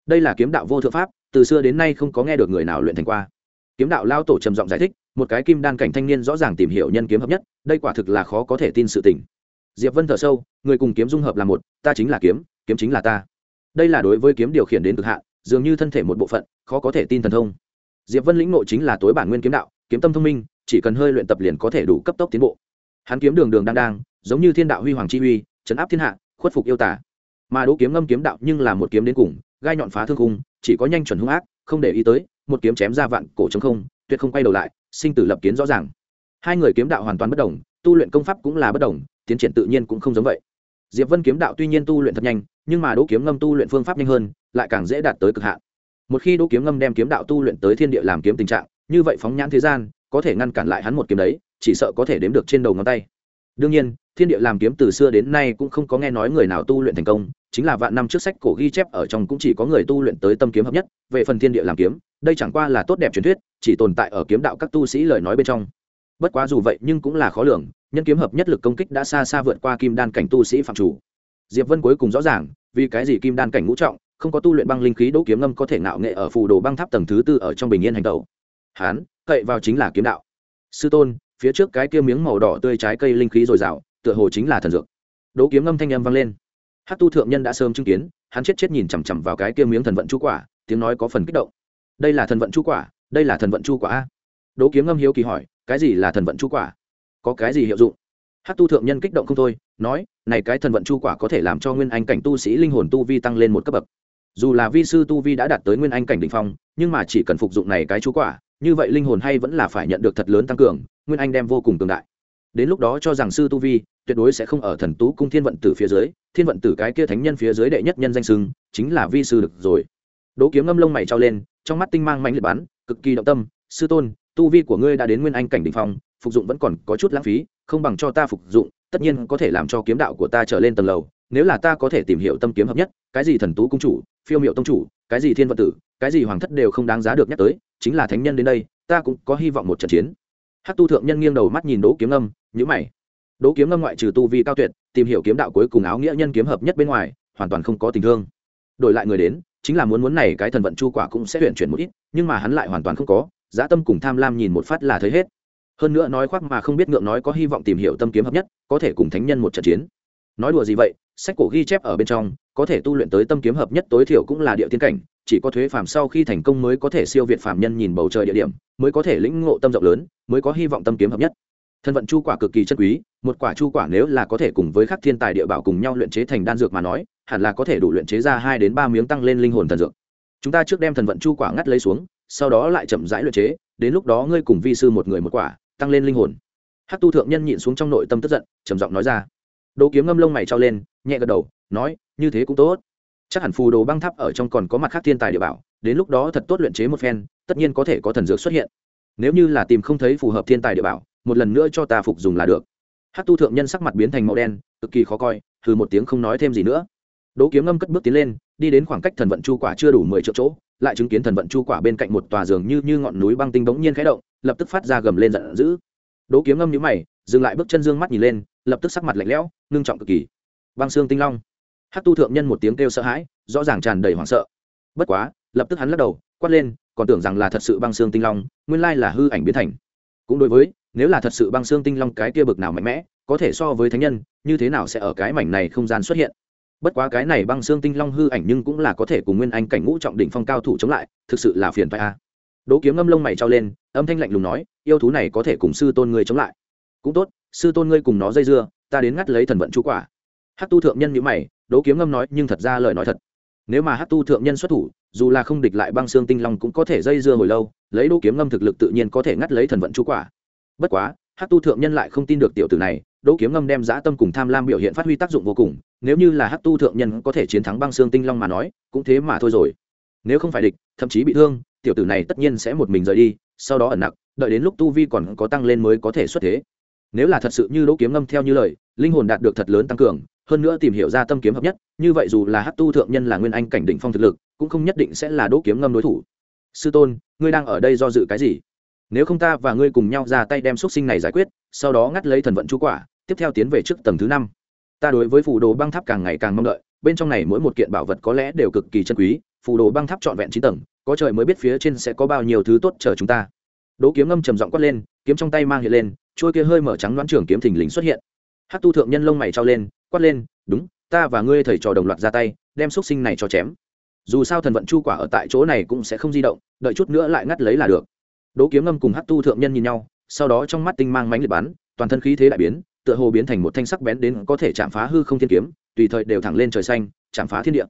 Đây là kiếm đạo vô thượng pháp, từ xưa đến nay không có nghe được người nào luyện thành qua. Kiếm đạo lao tổ trầm giọng giải thích, một cái kim đan cảnh thanh niên rõ ràng tìm hiểu nhân kiếm hợp nhất, đây quả thực là khó có thể tin sự tình. Diệp vân thở sâu, người cùng kiếm dung hợp là một, ta chính là kiếm kiếm chính là ta đây là đối với kiếm điều khiển đến cực hạn, dường như thân thể một bộ phận, khó có thể tin thần thông. Diệp vân lĩnh nội chính là tối bản nguyên kiếm đạo, kiếm tâm thông minh, chỉ cần hơi luyện tập liền có thể đủ cấp tốc tiến bộ. Hắn kiếm đường đường đang đang, giống như thiên đạo huy hoàng chi uy, chấn áp thiên hạ, khuất phục yêu tả mà đỗ kiếm ngâm kiếm đạo nhưng là một kiếm đến cùng, gai nhọn phá thương khung, chỉ có nhanh chuẩn hung ác, không để ý tới, một kiếm chém ra vạn cổ trống không, tuyệt không quay đầu lại, sinh tử lập kiến rõ ràng. Hai người kiếm đạo hoàn toàn bất đồng, tu luyện công pháp cũng là bất đồng, tiến triển tự nhiên cũng không giống vậy diệp vân kiếm đạo tuy nhiên tu luyện thật nhanh, nhưng mà đỗ kiếm ngâm tu luyện phương pháp nhanh hơn, lại càng dễ đạt tới cực hạn. Một khi đỗ kiếm ngâm đem kiếm đạo tu luyện tới thiên địa làm kiếm tình trạng, như vậy phóng nhãn thế gian, có thể ngăn cản lại hắn một kiếm đấy, chỉ sợ có thể đếm được trên đầu ngón tay. Đương nhiên, thiên địa làm kiếm từ xưa đến nay cũng không có nghe nói người nào tu luyện thành công, chính là vạn năm trước sách cổ ghi chép ở trong cũng chỉ có người tu luyện tới tâm kiếm hợp nhất, về phần thiên địa làm kiếm, đây chẳng qua là tốt đẹp truyền thuyết, chỉ tồn tại ở kiếm đạo các tu sĩ lời nói bên trong. Bất quá dù vậy nhưng cũng là khó lường nhân kiếm hợp nhất lực công kích đã xa xa vượt qua kim đan cảnh tu sĩ phạm chủ. Diệp vân cuối cùng rõ ràng, vì cái gì kim đan cảnh ngũ trọng, không có tu luyện băng linh khí đỗ kiếm ngâm có thể ngạo nghệ ở phù đồ băng tháp tầng thứ tư ở trong bình yên hành tẩu. Hán, cậy vào chính là kiếm đạo. Sư tôn, phía trước cái kia miếng màu đỏ tươi trái cây linh khí dồi dào, tựa hồ chính là thần dược. Đỗ kiếm ngâm thanh âm vang lên. Hát tu thượng nhân đã sớm chứng kiến, hắn chết chết nhìn chằm chằm vào cái kia miếng thần vận chu quả, tiếng nói có phần kích động. Đây là thần vận chu quả, đây là thần vận chu quả a. Đỗ kiếm ngâm hiếu kỳ hỏi, cái gì là thần vận chu quả? Có cái gì hiệu dụng? Hát tu thượng nhân kích động không thôi, nói, này cái thần vận chu quả có thể làm cho nguyên anh cảnh tu sĩ linh hồn tu vi tăng lên một cấp bậc. Dù là vi sư tu vi đã đạt tới nguyên anh cảnh đ ỉ n h phong, nhưng mà chỉ cần phục dụng này cái chu quả, như vậy linh hồn hay vẫn là phải nhận được thật lớn tăng cường, nguyên anh đem vô cùng cường đại. Đến lúc đó cho rằng sư tu vi tuyệt đối sẽ không ở thần tú cung thiên vận tử phía dưới, thiên vận tử cái kia thánh nhân phía dưới đệ nhất nhân danh sưng chính là vi sư được rồi. Đỗ kiếm ngâm lông mày trao lên, trong mắt tinh mang mạnh liệt bắn, cực kỳ động tâm, sư tôn, tu vi của ngươi đã đến nguyên anh cảnh đ ỉ n h phong phục dụng vẫn còn có chút lãng phí, không bằng cho ta phục dụng, tất nhiên có thể làm cho kiếm đạo của ta trở lên tầng lầu. Nếu là ta có thể tìm hiểu tâm kiếm hợp nhất, cái gì thần tú cung chủ, phiêu miệu tông chủ, cái gì thiên vận tử, cái gì hoàng thất đều không đáng giá được nhắc tới, chính là thánh nhân đến đây, ta cũng có hy vọng một trận chiến. Hát tu thượng nhân nghiêng đầu mắt nhìn đỗ kiếm ngâm nhữ mày. Đỗ kiếm ngâm ngoại trừ tu vi cao tuyệt, tìm hiểu kiếm đạo cuối cùng áo nghĩa nhân kiếm hợp nhất bên ngoài, hoàn toàn không có tình thương. Đổi lại người đến, chính là muốn muốn này cái thần vận chu quả cũng sẽ luyện chuyển một ít, nhưng mà hắn lại hoàn toàn không có dã tâm cùng tham lam nhìn một phát là thấy hết hơn nữa nói khoác mà không biết ngượng nói có hy vọng tìm hiểu tâm kiếm hợp nhất, có thể cùng thánh nhân một trận chiến. Nói đùa gì vậy, sách cổ ghi chép ở bên trong, có thể tu luyện tới tâm kiếm hợp nhất tối thiểu cũng là địa tiên cảnh, chỉ có thuế phàm sau khi thành công mới có thể siêu việt phàm nhân nhìn bầu trời địa điểm, mới có thể lĩnh ngộ tâm rộng lớn, mới có hy vọng tâm kiếm hợp nhất. Thân vận chu quả cực kỳ chân quý, một quả chu quả nếu là có thể cùng với các thiên tài địa bảo cùng nhau luyện chế thành đan dược mà nói, hẳn là có thể đủ luyện chế ra hai đến ba miếng tăng lên linh hồn thần dược. Chúng ta trước đem thần vận chu quả ngắt lấy xuống, sau đó lại chậm rãi luyện chế, đến lúc đó ngươi cùng vi sư một người một quả tăng lên linh hồn. Hát tu thượng nhân nhịn xuống trong nội tâm tức giận, trầm giọng nói ra. Đồ kiếm ngâm lông mày trao lên, nhẹ gật đầu, nói, như thế cũng tốt. Chắc hẳn phù đồ băng tháp ở trong còn có mặt khác thiên tài địa bảo, đến lúc đó thật tốt luyện chế một phen, tất nhiên có thể có thần dược xuất hiện. Nếu như là tìm không thấy phù hợp thiên tài địa bảo, một lần nữa cho ta phục dùng là được. Hát tu thượng nhân sắc mặt biến thành màu đen, cực kỳ khó coi từ một tiếng không nói thêm gì nữa đỗ kiếm ngâm cất bước tiến lên, đi đến khoảng cách thần vận chu quả chưa đủ mười triệu chỗ, lại chứng kiến thần vận chu quả bên cạnh một tòa giường như như ngọn núi băng tinh bỗng nhiên khẽ động, lập tức phát ra gầm lên giận dữ. Đỗ kiếm ngâm nhíu mày, dừng lại bước chân dương mắt nhìn lên, lập tức sắc mặt lạnh lẽo, ngưng trọng cực kỳ. Băng xương tinh long. Hắc tu thượng nhân một tiếng kêu sợ hãi, rõ ràng tràn đầy hoảng sợ. Bất quá, lập tức hắn lắc đầu, quát lên, còn tưởng rằng là thật sự băng xương tinh long, nguyên lai là hư ảnh biến thành. Cũng đối với, nếu là thật sự băng xương tinh long cái kia bực nào mạnh mẽ, có thể so với thánh nhân, như thế nào sẽ ở cái mảnh này không gian xuất hiện? Bất quá cái này băng xương tinh long hư ảnh nhưng cũng là có thể cùng nguyên anh cảnh ngũ trọng đỉnh phong cao thủ chống lại, thực sự là phiền phải a. Đỗ kiếm ngâm lông mày trao lên, âm thanh lạnh lùng nói, yêu thú này có thể cùng sư tôn ngươi chống lại. Cũng tốt, sư tôn ngươi cùng nó dây dưa, ta đến ngắt lấy thần vận chú quả. Hát tu thượng nhân nhữ mày, đỗ kiếm ngâm nói, nhưng thật ra lời nói thật. Nếu mà hát tu thượng nhân xuất thủ, dù là không địch lại băng xương tinh long cũng có thể dây dưa hồi lâu, lấy đỗ kiếm ngâm thực lực tự nhiên có thể ngắt lấy thần vận chú quả. Bất quá hát tu thượng nhân lại không tin được tiểu tử này, đỗ kiếm ngâm đem giã tâm cùng tham lam biểu hiện phát huy tác dụng vô cùng nếu như là hát tu thượng nhân có thể chiến thắng băng xương tinh long mà nói, cũng thế mà thôi rồi. Nếu không phải địch, thậm chí bị thương, tiểu tử này tất nhiên sẽ một mình rời đi, sau đó ẩn nặc, đợi đến lúc tu vi còn có tăng lên mới có thể xuất thế. Nếu là thật sự như đỗ kiếm ngâm theo như lời, linh hồn đạt được thật lớn tăng cường, hơn nữa tìm hiểu ra tâm kiếm hợp nhất, như vậy dù là hát tu thượng nhân là nguyên anh cảnh định phong thực lực, cũng không nhất định sẽ là đỗ kiếm ngâm đối thủ. Sư tôn, ngươi đang ở đây do dự cái gì? Nếu không ta và ngươi cùng nhau ra tay đem x u ấ t sinh này giải quyết, sau đó ngắt lấy thần vận chú quả, tiếp theo tiến về trước tầng thứ năm ta đối với phù đồ băng tháp càng ngày càng mong đợi, bên trong này mỗi một kiện bảo vật có lẽ đều cực kỳ chân quý, phù đồ băng tháp trọn vẹn chín tầng, có trời mới biết phía trên sẽ có bao nhiêu thứ tốt chờ chúng ta. Đỗ kiếm ngâm trầm giọng quát lên, kiếm trong tay mang hiện lên trôi kia hơi mở trắng đoán trưởng kiếm thình lình xuất hiện. Hát tu thượng nhân lông mày trao lên, quát lên, đúng, ta và ngươi thầy trò đồng loạt ra tay, đem x u ấ t sinh này cho chém. Dù sao thần vận chu quả ở tại chỗ này cũng sẽ không di động, đợi chút nữa lại ngắt lấy là được. Đỗ kiếm ngâm cùng hát tu thượng nhân nhìn nhau, sau đó trong mắt tinh mang mánh liệt bắn, toàn thân khí thế đại biến tựa hồ biến thành một thanh sắc bén đến có thể chạm phá hư không thiên kiếm, tùy thời đều thẳng lên trời xanh, chạm phá thiên địa.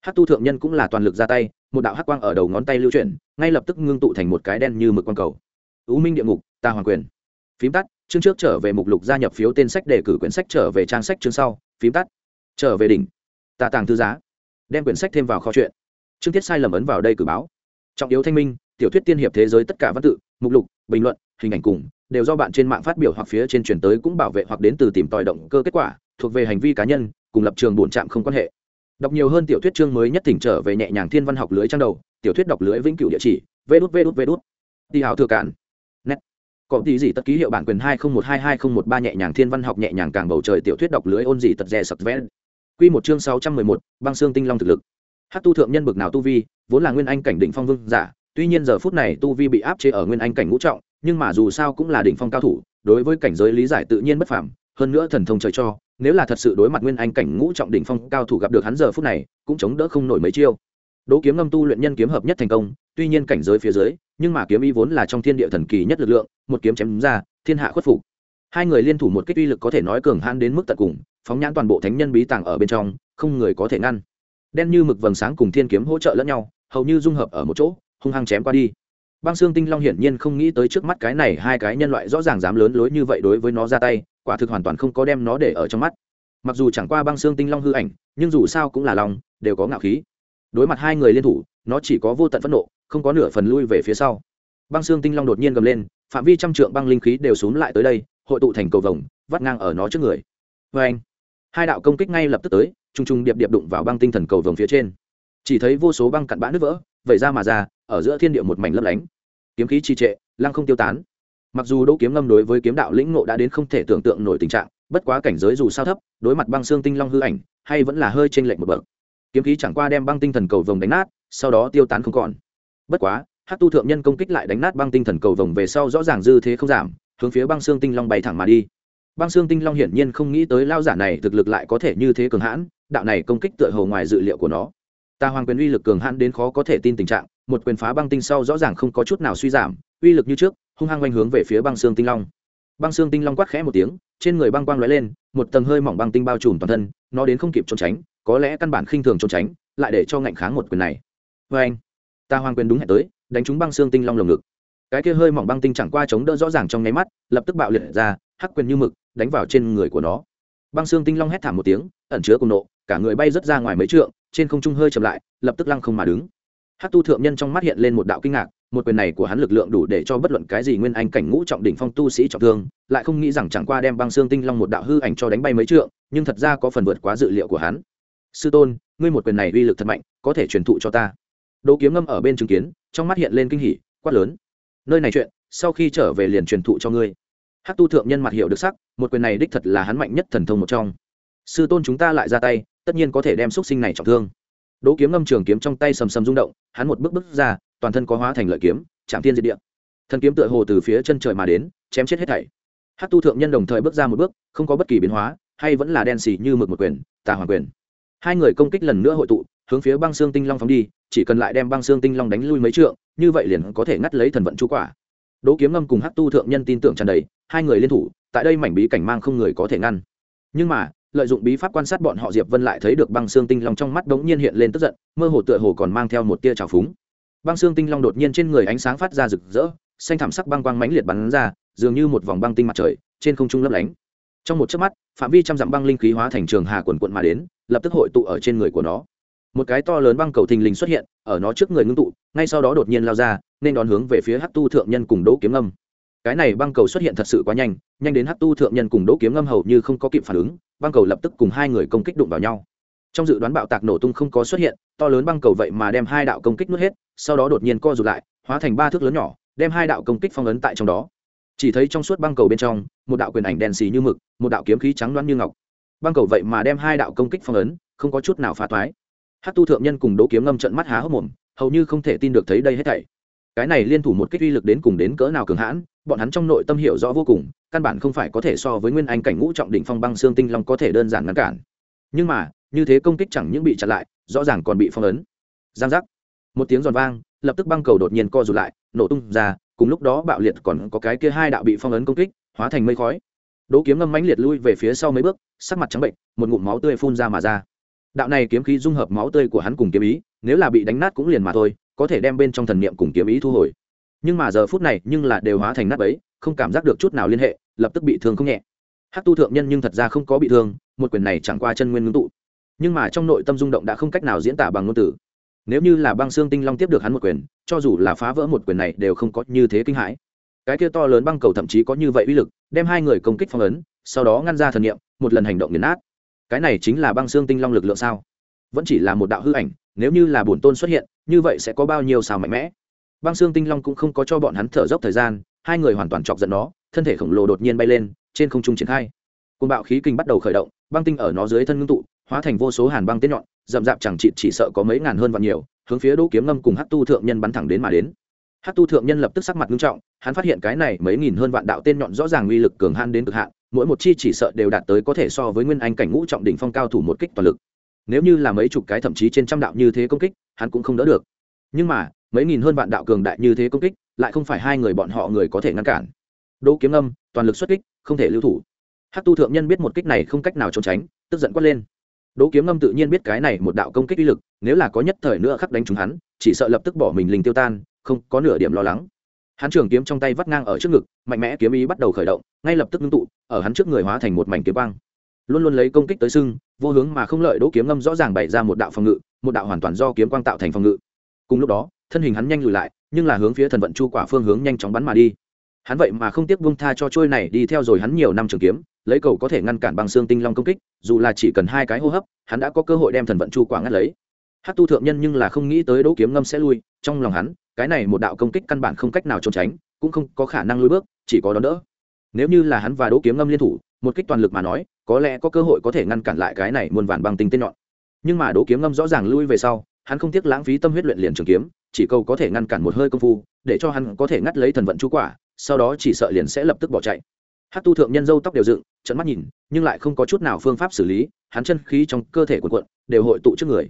Hát tu thượng nhân cũng là toàn lực ra tay, một đạo hắc quang ở đầu ngón tay lưu chuyển, ngay lập tức ngưng tụ thành một cái đen như mực quang cầu. U minh địa ngục, ta hoàng quyền. Phím tắt, chương trước trở về mục lục gia nhập phiếu tên sách đề cử quyển sách trở về trang sách chương sau. Phím tắt, trở về đỉnh. Ta tàng thư giá. Đem quyển sách thêm vào kho chuyện. Chương tiết sai lầm ấn vào đây cử báo. Trọng yếu thanh minh, tiểu thuyết tiên hiệp thế giới tất cả văn tự, mục lục, bình luận, hình ảnh cùng đều do bạn trên mạng phát biểu hoặc phía trên truyền tới cũng bảo vệ hoặc đến từ tìm tòi động cơ kết quả, thuộc về hành vi cá nhân, cùng lập trường bổn trạm không quan hệ. Đọc nhiều hơn tiểu thuyết chương mới nhất tỉnh trở về nhẹ nhàng thiên văn học lưới trang đầu, tiểu thuyết đọc lưới vĩnh cửu địa chỉ vê đút vê đút vê đút đi hào thừa cạn. Nét có tí gì tất ký hiệu bản quyền hai không một hai hai không một ba nhẹ nhàng thiên văn học nhẹ nhàng càng bầu trời tiểu thuyết đọc lưới ôn gì tật rè sập vẽ. Quy một chương sáu trăm mười một, băng xương tinh long thực lực. Hát tu thượng nhân bực nào tu vi, vốn là nguyên anh cảnh đỉnh phong vương giả, tuy nhiên giờ phút này tu vi bị áp chế ở nguyên anh cảnh ngũ trọng nhưng mà dù sao cũng là đỉnh phong cao thủ, đối với cảnh giới lý giải tự nhiên bất phàm, hơn nữa thần thông trời cho, nếu là thật sự đối mặt nguyên anh cảnh ngũ trọng đỉnh phong cao thủ gặp được hắn giờ phút này, cũng chống đỡ không nổi mấy chiêu. Đỗ kiếm ngâm tu luyện nhân kiếm hợp nhất thành công, tuy nhiên cảnh giới phía dưới, nhưng mà kiếm ý vốn là trong thiên địa thần kỳ nhất lực lượng, một kiếm chém ra, thiên hạ khuất phục. Hai người liên thủ một kích uy lực có thể nói cường hãn đến mức tận cùng, phóng nhãn toàn bộ thánh nhân bí tàng ở bên trong, không người có thể ngăn. Đen như mực vầng sáng cùng thiên kiếm hỗ trợ lẫn nhau, hầu như dung hợp ở một chỗ, hung hăng chém qua đi băng xương tinh long hiển nhiên không nghĩ tới trước mắt cái này hai cái nhân loại rõ ràng dám lớn lối như vậy đối với nó ra tay, quả thực hoàn toàn không có đem nó để ở trong mắt. Mặc dù chẳng qua băng xương tinh long hư ảnh, nhưng dù sao cũng là lòng, đều có ngạo khí. Đối mặt hai người liên thủ, nó chỉ có vô tận phẫn nộ, không có nửa phần lui về phía sau. Băng xương tinh long đột nhiên gầm lên, phạm vi trăm trượng băng linh khí đều xúm lại tới đây, hội tụ thành cầu vồng, vắt ngang ở nó trước người. Vê anh, hai đạo công kích ngay lập tức tới t r u n g t r u n g điệp điệp đụng vào băng tinh thần cầu vồng phía trên. Chỉ thấy vô số băng cặn bã nứt vỡ, vẩy ra mà ra ở giữa thiên địa một mảnh lấp lánh. Kiếm khí trì trệ, lăng không tiêu tán. Mặc dù đỗ kiếm ngâm đối với kiếm đạo lĩnh ngộ đã đến không thể tưởng tượng nổi tình trạng, bất quá cảnh giới dù sao thấp, đối mặt băng xương tinh long hư ảnh, hay vẫn là hơi t r ê n lệch một bậc. Kiếm khí chẳng qua đem băng tinh thần cầu vồng đánh nát, sau đó tiêu tán không còn. Bất quá hát tu thượng nhân công kích lại đánh nát băng tinh thần cầu vồng về sau rõ ràng dư thế không giảm, hướng phía băng xương tinh long bay thẳng mà đi. Băng xương tinh long hiển nhiên không nghĩ tới lao giả này thực lực lại có thể như thế cường hãn, đạo này công kích tựa hồ ngoài dự liệu của nó ta hoàng quyền uy lực cường hãn đến khó có thể tin tình trạng, một quyền phá băng tinh sau rõ ràng không có chút nào suy giảm, uy lực như trước, hung hăng quanh hướng về phía băng xương tinh long. Băng xương tinh long quát khẽ một tiếng, trên người băng quang lóe lên, một tầng hơi mỏng băng tinh bao trùm toàn thân, nó đến không kịp trốn tránh, có lẽ căn bản khinh thường trốn tránh, lại để cho ngạnh kháng một quyền này. Vê anh ta hoàng quyền đúng hẹn tới, đánh trúng băng xương tinh long lồng ngực. Cái kia hơi mỏng băng tinh chẳng qua chống đỡ rõ ràng trong nháy mắt, lập tức bạo liệt ra, hắc quyền như mực, đánh vào trên người của nó. Băng xương tinh long hét thảm một tiếng, ẩn chứa cùng nộ, cả người bay rớt ra ngoài mấy trượng trên không trung hơi chậm lại, lập tức lăng không mà đứng. Hát tu thượng nhân trong mắt hiện lên một đạo kinh ngạc, một quyền này của hắn lực lượng đủ để cho bất luận cái gì nguyên anh cảnh ngũ trọng đỉnh phong tu sĩ trọng thương, lại không nghĩ rằng chẳng qua đem băng xương tinh long một đạo hư ảnh cho đánh bay mấy trượng, nhưng thật ra có phần vượt quá dự liệu của hắn. Sư tôn, ngươi một quyền này uy lực thật mạnh, có thể truyền thụ cho ta. Đỗ kiếm ngâm ở bên chứng kiến, trong mắt hiện lên kinh hỉ, quát lớn. Nơi này chuyện, sau khi trở về liền truyền thụ cho ngươi. Hát tu thượng nhân mặt hiệu được sắc, một quyền này đích thật là hắn mạnh nhất thần thông một trong. Sư tôn chúng ta lại ra tay tất nhiên có thể đem xúc sinh này trọng thương. Đỗ kiếm ngâm trường kiếm trong tay sầm sầm rung động, hắn một bước bước ra, toàn thân có hóa thành lợi kiếm, chạm thiên diệt địa. Thần kiếm tựa hồ từ phía chân trời mà đến, chém chết hết thảy. Hát tu thượng nhân đồng thời bước ra một bước, không có bất kỳ biến hóa, hay vẫn là đen xì như mực một quyền, tà hoàng quyền. Hai người công kích lần nữa hội tụ, hướng phía băng xương tinh long phóng đi, chỉ cần lại đem băng xương tinh long đánh lui mấy trượng, như vậy liền có thể ngắt lấy thần vận chú quả. Đỗ kiếm ngâm cùng hắc tu thượng nhân tin tưởng tràn đầy, hai người liên thủ, tại đây mảnh bí cảnh mang không người có thể ngăn. Nhưng mà lợi dụng bí pháp quan sát bọn họ diệp vân lại thấy được băng xương tinh long trong mắt đống nhiên hiện lên tức giận, mơ hồ tựa hồ còn mang theo một tia trào phúng. Băng xương tinh long đột nhiên trên người ánh sáng phát ra rực rỡ, xanh thảm sắc băng quang mãnh liệt bắn ra, dường như một vòng băng tinh mặt trời, trên không trung lấp lánh. Trong một chớp mắt, phạm vi trăm dặm băng linh khí hóa thành trường hà quần quận mà đến, lập tức hội tụ ở trên người của nó. Một cái to lớn băng cầu thình lình xuất hiện, ở nó trước người ngưng tụ, ngay sau đó đột nhiên lao ra, nên đón hướng về phía hát tu thượng nhân cùng đỗ kiếm âm cái này băng cầu xuất hiện thật sự quá nhanh nhanh đến hát tu thượng nhân cùng đỗ kiếm ngâm hầu như không có kịp phản ứng, băng cầu lập tức cùng hai người công kích đụng vào nhau. Trong dự đoán bạo tạc nổ tung không có xuất hiện, to lớn băng cầu vậy mà đem hai đạo công kích nuốt hết, sau đó đột nhiên co rụt lại, hóa thành ba thước lớn nhỏ, đem hai đạo công kích phong ấn tại trong đó. Chỉ thấy trong suốt băng cầu bên trong, một đạo quyền ảnh đen xì như mực, một đạo kiếm khí trắng loáng như ngọc. Băng cầu vậy mà đem hai đạo công kích phong ấn, không có chút nào phá toái. Hát tu thượng nhân cùng đỗ kiếm ngâm trận mắt há hốc mồm, hầu như không thể tin được thấy đây hết thảy. Cái này liên thủ một kích uy lực đến cùng đến cỡ nào cường hãn bọn hắn trong nội tâm hiểu rõ vô cùng, căn bản không phải có thể so với nguyên anh cảnh ngũ trọng đỉnh phong băng xương tinh long có thể đơn giản ngăn cản. Nhưng mà, như thế công kích chẳng những bị chặn lại, rõ ràng còn bị phong ấn. Giang giác. Một tiếng giòn vang, lập tức băng cầu đột nhiên co rụt lại, nổ tung ra, cùng lúc đó bạo liệt còn có cái kia hai đạo bị phong ấn công kích, hóa thành mây khói. Đỗ kiếm ngâm mãnh liệt lui về phía sau mấy bước, sắc mặt trắng bệnh, một ngụm máu tươi phun ra mà ra. Đạo này kiếm khí dung hợp máu tươi của hắn cùng kiếm ý, nếu là bị đánh nát cũng liền mà thôi, có thể đem bên trong thần niệm cùng kiếm ý thu hồi nhưng mà giờ phút này nhưng là đều hóa thành nát ấy không cảm giác được chút nào liên hệ, lập tức bị thương không nhẹ. Hát tu thượng nhân nhưng thật ra không có bị thương, một quyền này chẳng qua chân nguyên ngưng tụ. Nhưng mà trong nội tâm rung động đã không cách nào diễn tả bằng ngôn từ. Nếu như là băng xương tinh long tiếp được hắn một quyền, cho dù là phá vỡ một quyền này đều không có như thế kinh hãi. Cái kia to lớn băng cầu thậm chí có như vậy uy lực, đem hai người công kích phong ấn, sau đó ngăn ra thần nghiệm một lần hành động nghiền nát. Cái này chính là băng xương tinh long lực lượng sao? Vẫn chỉ là một đạo hư ảnh, nếu như là bổn tôn xuất hiện, như vậy sẽ có bao nhiêu sao mạnh mẽ? Băng xương tinh long cũng không có cho bọn hắn thở dốc thời gian, hai người hoàn toàn chọc giận nó, thân thể khổng lồ đột nhiên bay lên, trên không trung triển khai. Côn bạo khí kinh bắt đầu khởi động, băng tinh ở nó dưới thân ngưng tụ, hóa thành vô số hàn băng tên nhọn, rậm rạp chẳng chịt chỉ sợ có mấy ngàn hơn và nhiều, hướng phía đỗ kiếm ngâm cùng hát tu thượng nhân bắn thẳng đến mà đến. Hát tu thượng nhân lập tức sắc mặt nghiêm trọng, hắn phát hiện cái này mấy nghìn hơn vạn đạo tên nhọn rõ ràng uy lực cường han đến cực hạn, mỗi một chi chỉ sợ đều đạt tới có thể so với nguyên anh cảnh ngũ trọng đỉnh phong cao thủ một kích toàn lực. Nếu như là mấy chục cái thậm chí trên trăm đạo như thế công kích, hắn cũng không đỡ được. Nhưng mà mấy nghìn hơn vạn đạo cường đại như thế công kích, lại không phải hai người bọn họ người có thể ngăn cản. Đỗ kiếm âm toàn lực xuất kích, không thể lưu thủ. Hát tu thượng nhân biết một kích này không cách nào trốn tránh, tức giận quát lên. Đỗ kiếm Âm tự nhiên biết cái này một đạo công kích uy lực, nếu là có nhất thời nữa khắc đánh trúng hắn, chỉ sợ lập tức bỏ mình linh tiêu tan, không có nửa điểm lo lắng. Hắn trường kiếm trong tay vắt ngang ở trước ngực, mạnh mẽ kiếm ý bắt đầu khởi động, ngay lập tức ngưng tụ, ở hắn trước người hóa thành một mảnh kiếm băng luôn luôn lấy công kích tới sưng, vô hướng mà không lợi đỗ kiếm ngâm rõ ràng bày ra một đạo phòng ngự, một đạo hoàn toàn do kiếm quang tạo thành phòng ngự. Cùng lúc đó thân hình hắn nhanh lùi lại, nhưng là hướng phía thần vận chu quả phương hướng nhanh chóng bắn mà đi. Hắn vậy mà không tiếc buông tha cho trôi này đi theo rồi hắn nhiều năm trường kiếm, lấy cầu có thể ngăn cản bằng xương tinh long công kích, dù là chỉ cần hai cái hô hấp, hắn đã có cơ hội đem thần vận chu quả ngắt lấy. Hát tu thượng nhân nhưng là không nghĩ tới đỗ kiếm ngâm sẽ lui, trong lòng hắn, cái này một đạo công kích căn bản không cách nào trốn tránh, cũng không có khả năng lui bước, chỉ có đón đỡ. Nếu như là hắn và đỗ kiếm ngâm liên thủ, một kích toàn lực mà nói, có lẽ có cơ hội có thể ngăn cản lại cái này muôn vàn băng tinh tên nhọn. Nhưng mà đỗ kiếm ngâm rõ ràng lui về sau hắn không tiếc lãng phí tâm huyết luyện liền trường kiếm chỉ cầu có thể ngăn cản một hơi công phu để cho hắn có thể ngắt lấy thần vận chú quả sau đó chỉ sợ liền sẽ lập tức bỏ chạy. Hát tu thượng nhân dâu tóc đều dựng trận mắt nhìn nhưng lại không có chút nào phương pháp xử lý hắn chân khí trong cơ thể quần quận đều hội tụ trước người.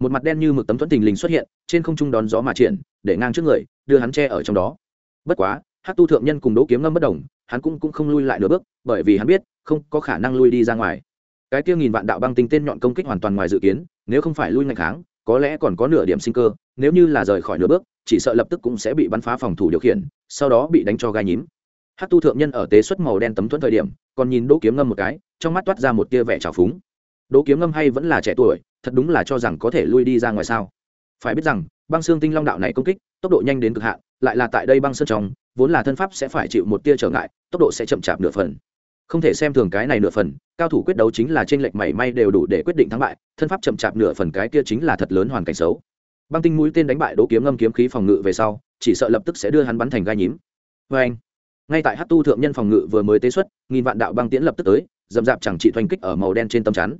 Một mặt đen như mực tấm thuẫn tình lình xuất hiện trên không trung đón gió mà triển để ngang trước người đưa hắn che ở trong đó. Bất quá hát tu thượng nhân cùng đỗ kiếm ngâm bất đồng hắn cũng, cũng không lui lại nửa bước bởi vì hắn biết không có khả năng lui đi ra ngoài. Cái kia nghìn vạn đạo băng tinh tên nhọn công kích hoàn toàn ngoài dự kiến nếu không phải lui ngạch kháng có lẽ còn có nửa điểm sinh cơ, nếu như là rời khỏi nửa bước, chỉ sợ lập tức cũng sẽ bị bắn phá phòng thủ điều khiển, sau đó bị đánh cho gai nhím. Hát tu thượng nhân ở tế xuất màu đen tấm thuẫn thời điểm, còn nhìn đỗ kiếm ngâm một cái, trong mắt toát ra một tia vẻ trào phúng. Đỗ kiếm ngâm hay vẫn là trẻ tuổi, thật đúng là cho rằng có thể lui đi ra ngoài sao. Phải biết rằng, băng xương tinh long đạo này công kích, tốc độ nhanh đến cực hạn, lại là tại đây băng sơn trong, vốn là thân pháp sẽ phải chịu một tia trở ngại, tốc độ sẽ chậm chạp nửa phần không thể xem thường cái này nửa phần, cao thủ quyết đấu chính là trên lệch mảy may đều đủ để quyết định thắng bại, thân pháp chậm chạp nửa phần cái kia chính là thật lớn hoàn cảnh xấu. Băng tinh mũi tên đánh bại đỗ kiếm ngâm kiếm khí phòng ngự về sau, chỉ sợ lập tức sẽ đưa hắn bắn thành gai nhím. Vê anh, ngay tại hát tu thượng nhân phòng ngự vừa mới tế xuất, nghìn vạn đạo băng tiễn lập tức tới dầm dạp chẳng chỉ thoành kích ở màu đen trên tấm chắn.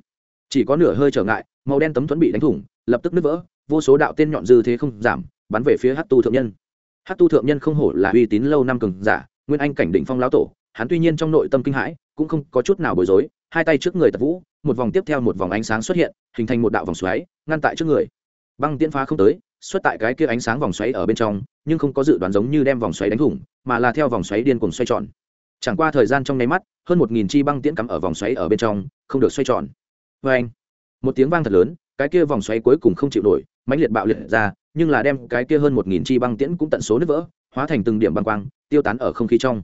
Chỉ có nửa hơi trở ngại, màu đen tấm thuẫn bị đánh thủng, lập tức nứt vỡ, vô số đạo tên nhọn dư thế không giảm, bắn về phía hát tu thượng nhân. Hát tu thượng nhân không hổ là uy tín lâu năm cường giả, nguyên anh cảnh định phong lão tổ hắn tuy nhiên trong nội tâm kinh hãi, cũng không có chút nào bối rối, hai tay trước người tập vũ, một vòng tiếp theo một vòng ánh sáng xuất hiện, hình thành một đạo vòng xoáy, ngăn tại trước người. Băng tiễn phá không tới, xuất tại cái kia ánh sáng vòng xoáy ở bên trong, nhưng không có dự đoán giống như đem vòng xoáy đánh thủng, mà là theo vòng xoáy điên cuồng xoay tròn. Chẳng qua thời gian trong nháy mắt, hơn một nghìn chi băng tiễn cắm ở vòng xoáy ở bên trong, không được xoay tròn. Vê anh một tiếng vang thật lớn, cái kia vòng xoáy cuối cùng không chịu nổi, mãnh liệt bạo liệt ra, nhưng là đem cái kia hơn một nghìn chi băng tiễn cũng tận số nứt vỡ, hóa thành từng điểm băng quang, tiêu tán ở không khí trong.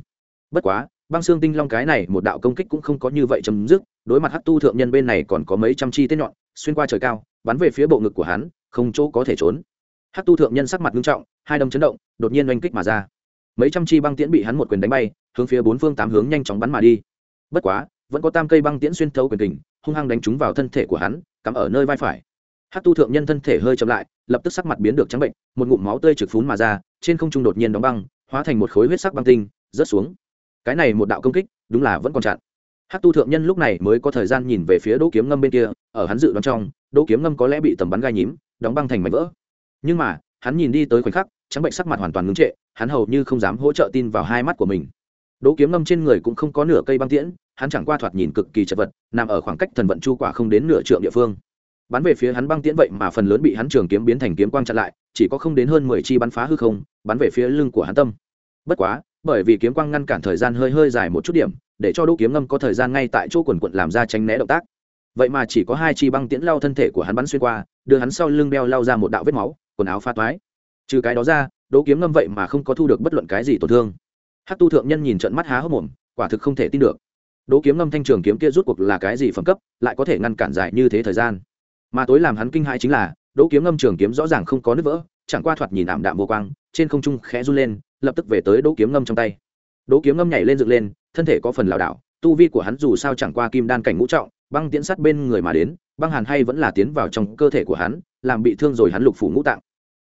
Bất quá băng xương tinh long cái này một đạo công kích cũng không có như vậy chấm dứt, đối mặt Hát tu thượng nhân bên này còn có mấy trăm chi tên nhọn, xuyên qua trời cao, bắn về phía bộ ngực của hắn, không chỗ có thể trốn. Hát tu thượng nhân sắc mặt nghiêm trọng, hai đâm chấn động, đột nhiên oanh kích mà ra. Mấy trăm chi băng tiễn bị hắn một quyền đánh bay, hướng phía bốn phương tám hướng nhanh chóng bắn mà đi. Bất quá, vẫn có tam cây băng tiễn xuyên thấu quyền tình hung hăng đánh trúng vào thân thể của hắn, cắm ở nơi vai phải. Hát tu thượng nhân thân thể hơi chậm lại, lập tức sắc mặt biến được trắng bệnh, một ngụm máu tươi trực phún mà ra, trên không trung đột nhiên đóng băng, hóa thành một khối huyết sắc băng tinh, rớt xuống cái này một đạo công kích, đúng là vẫn còn chặn. Hắc tu thượng nhân lúc này mới có thời gian nhìn về phía đỗ kiếm ngâm bên kia, ở hắn dự đoán trong, đỗ kiếm ngâm có lẽ bị tầm bắn gai nhím, đóng băng thành mảnh vỡ. Nhưng mà, hắn nhìn đi tới khoảnh khắc, trắng bệnh sắc mặt hoàn toàn ngưng trệ, hắn hầu như không dám hỗ trợ tin vào hai mắt của mình. Đỗ kiếm ngâm trên người cũng không có nửa cây băng tiễn, hắn chẳng qua thoạt nhìn cực kỳ chật vật, nằm ở khoảng cách thần vận chu quả không đến nửa trượng địa phương. Bắn về phía hắn băng tiễn vậy mà phần lớn bị hắn trường kiếm biến thành kiếm quang chặn lại, chỉ có không đến hơn mười chi bắn phá hư không, bắn về phía lưng của hắn tâm. Bất quá bởi vì kiếm quang ngăn cản thời gian hơi hơi dài một chút điểm, để cho đỗ kiếm ngâm có thời gian ngay tại chỗ quần quận làm ra tránh né động tác. Vậy mà chỉ có hai chi băng tiễn lao thân thể của hắn bắn xuyên qua, đưa hắn sau lưng đeo lao ra một đạo vết máu, quần áo pha toái. Trừ cái đó ra, đỗ kiếm ngâm vậy mà không có thu được bất luận cái gì tổn thương. Hát tu thượng nhân nhìn trận mắt há hốc mồm, quả thực không thể tin được. Đỗ kiếm ngâm thanh trường kiếm kia rút cuộc là cái gì phẩm cấp, lại có thể ngăn cản dài như thế thời gian? Mà tối làm hắn kinh hãi chính là, đỗ kiếm ngâm trường kiếm rõ ràng không có nứt vỡ, chẳng qua thoạt nhìn ảm đạm vô quang trên không trung khẽ run lên, lập tức về tới đỗ kiếm ngâm trong tay. Đỗ kiếm ngâm nhảy lên dựng lên, thân thể có phần lảo đảo, tu vi của hắn dù sao chẳng qua kim đan cảnh ngũ trọng, băng tiễn sắt bên người mà đến, băng hàn hay vẫn là tiến vào trong cơ thể của hắn, làm bị thương rồi hắn lục phủ ngũ tạng.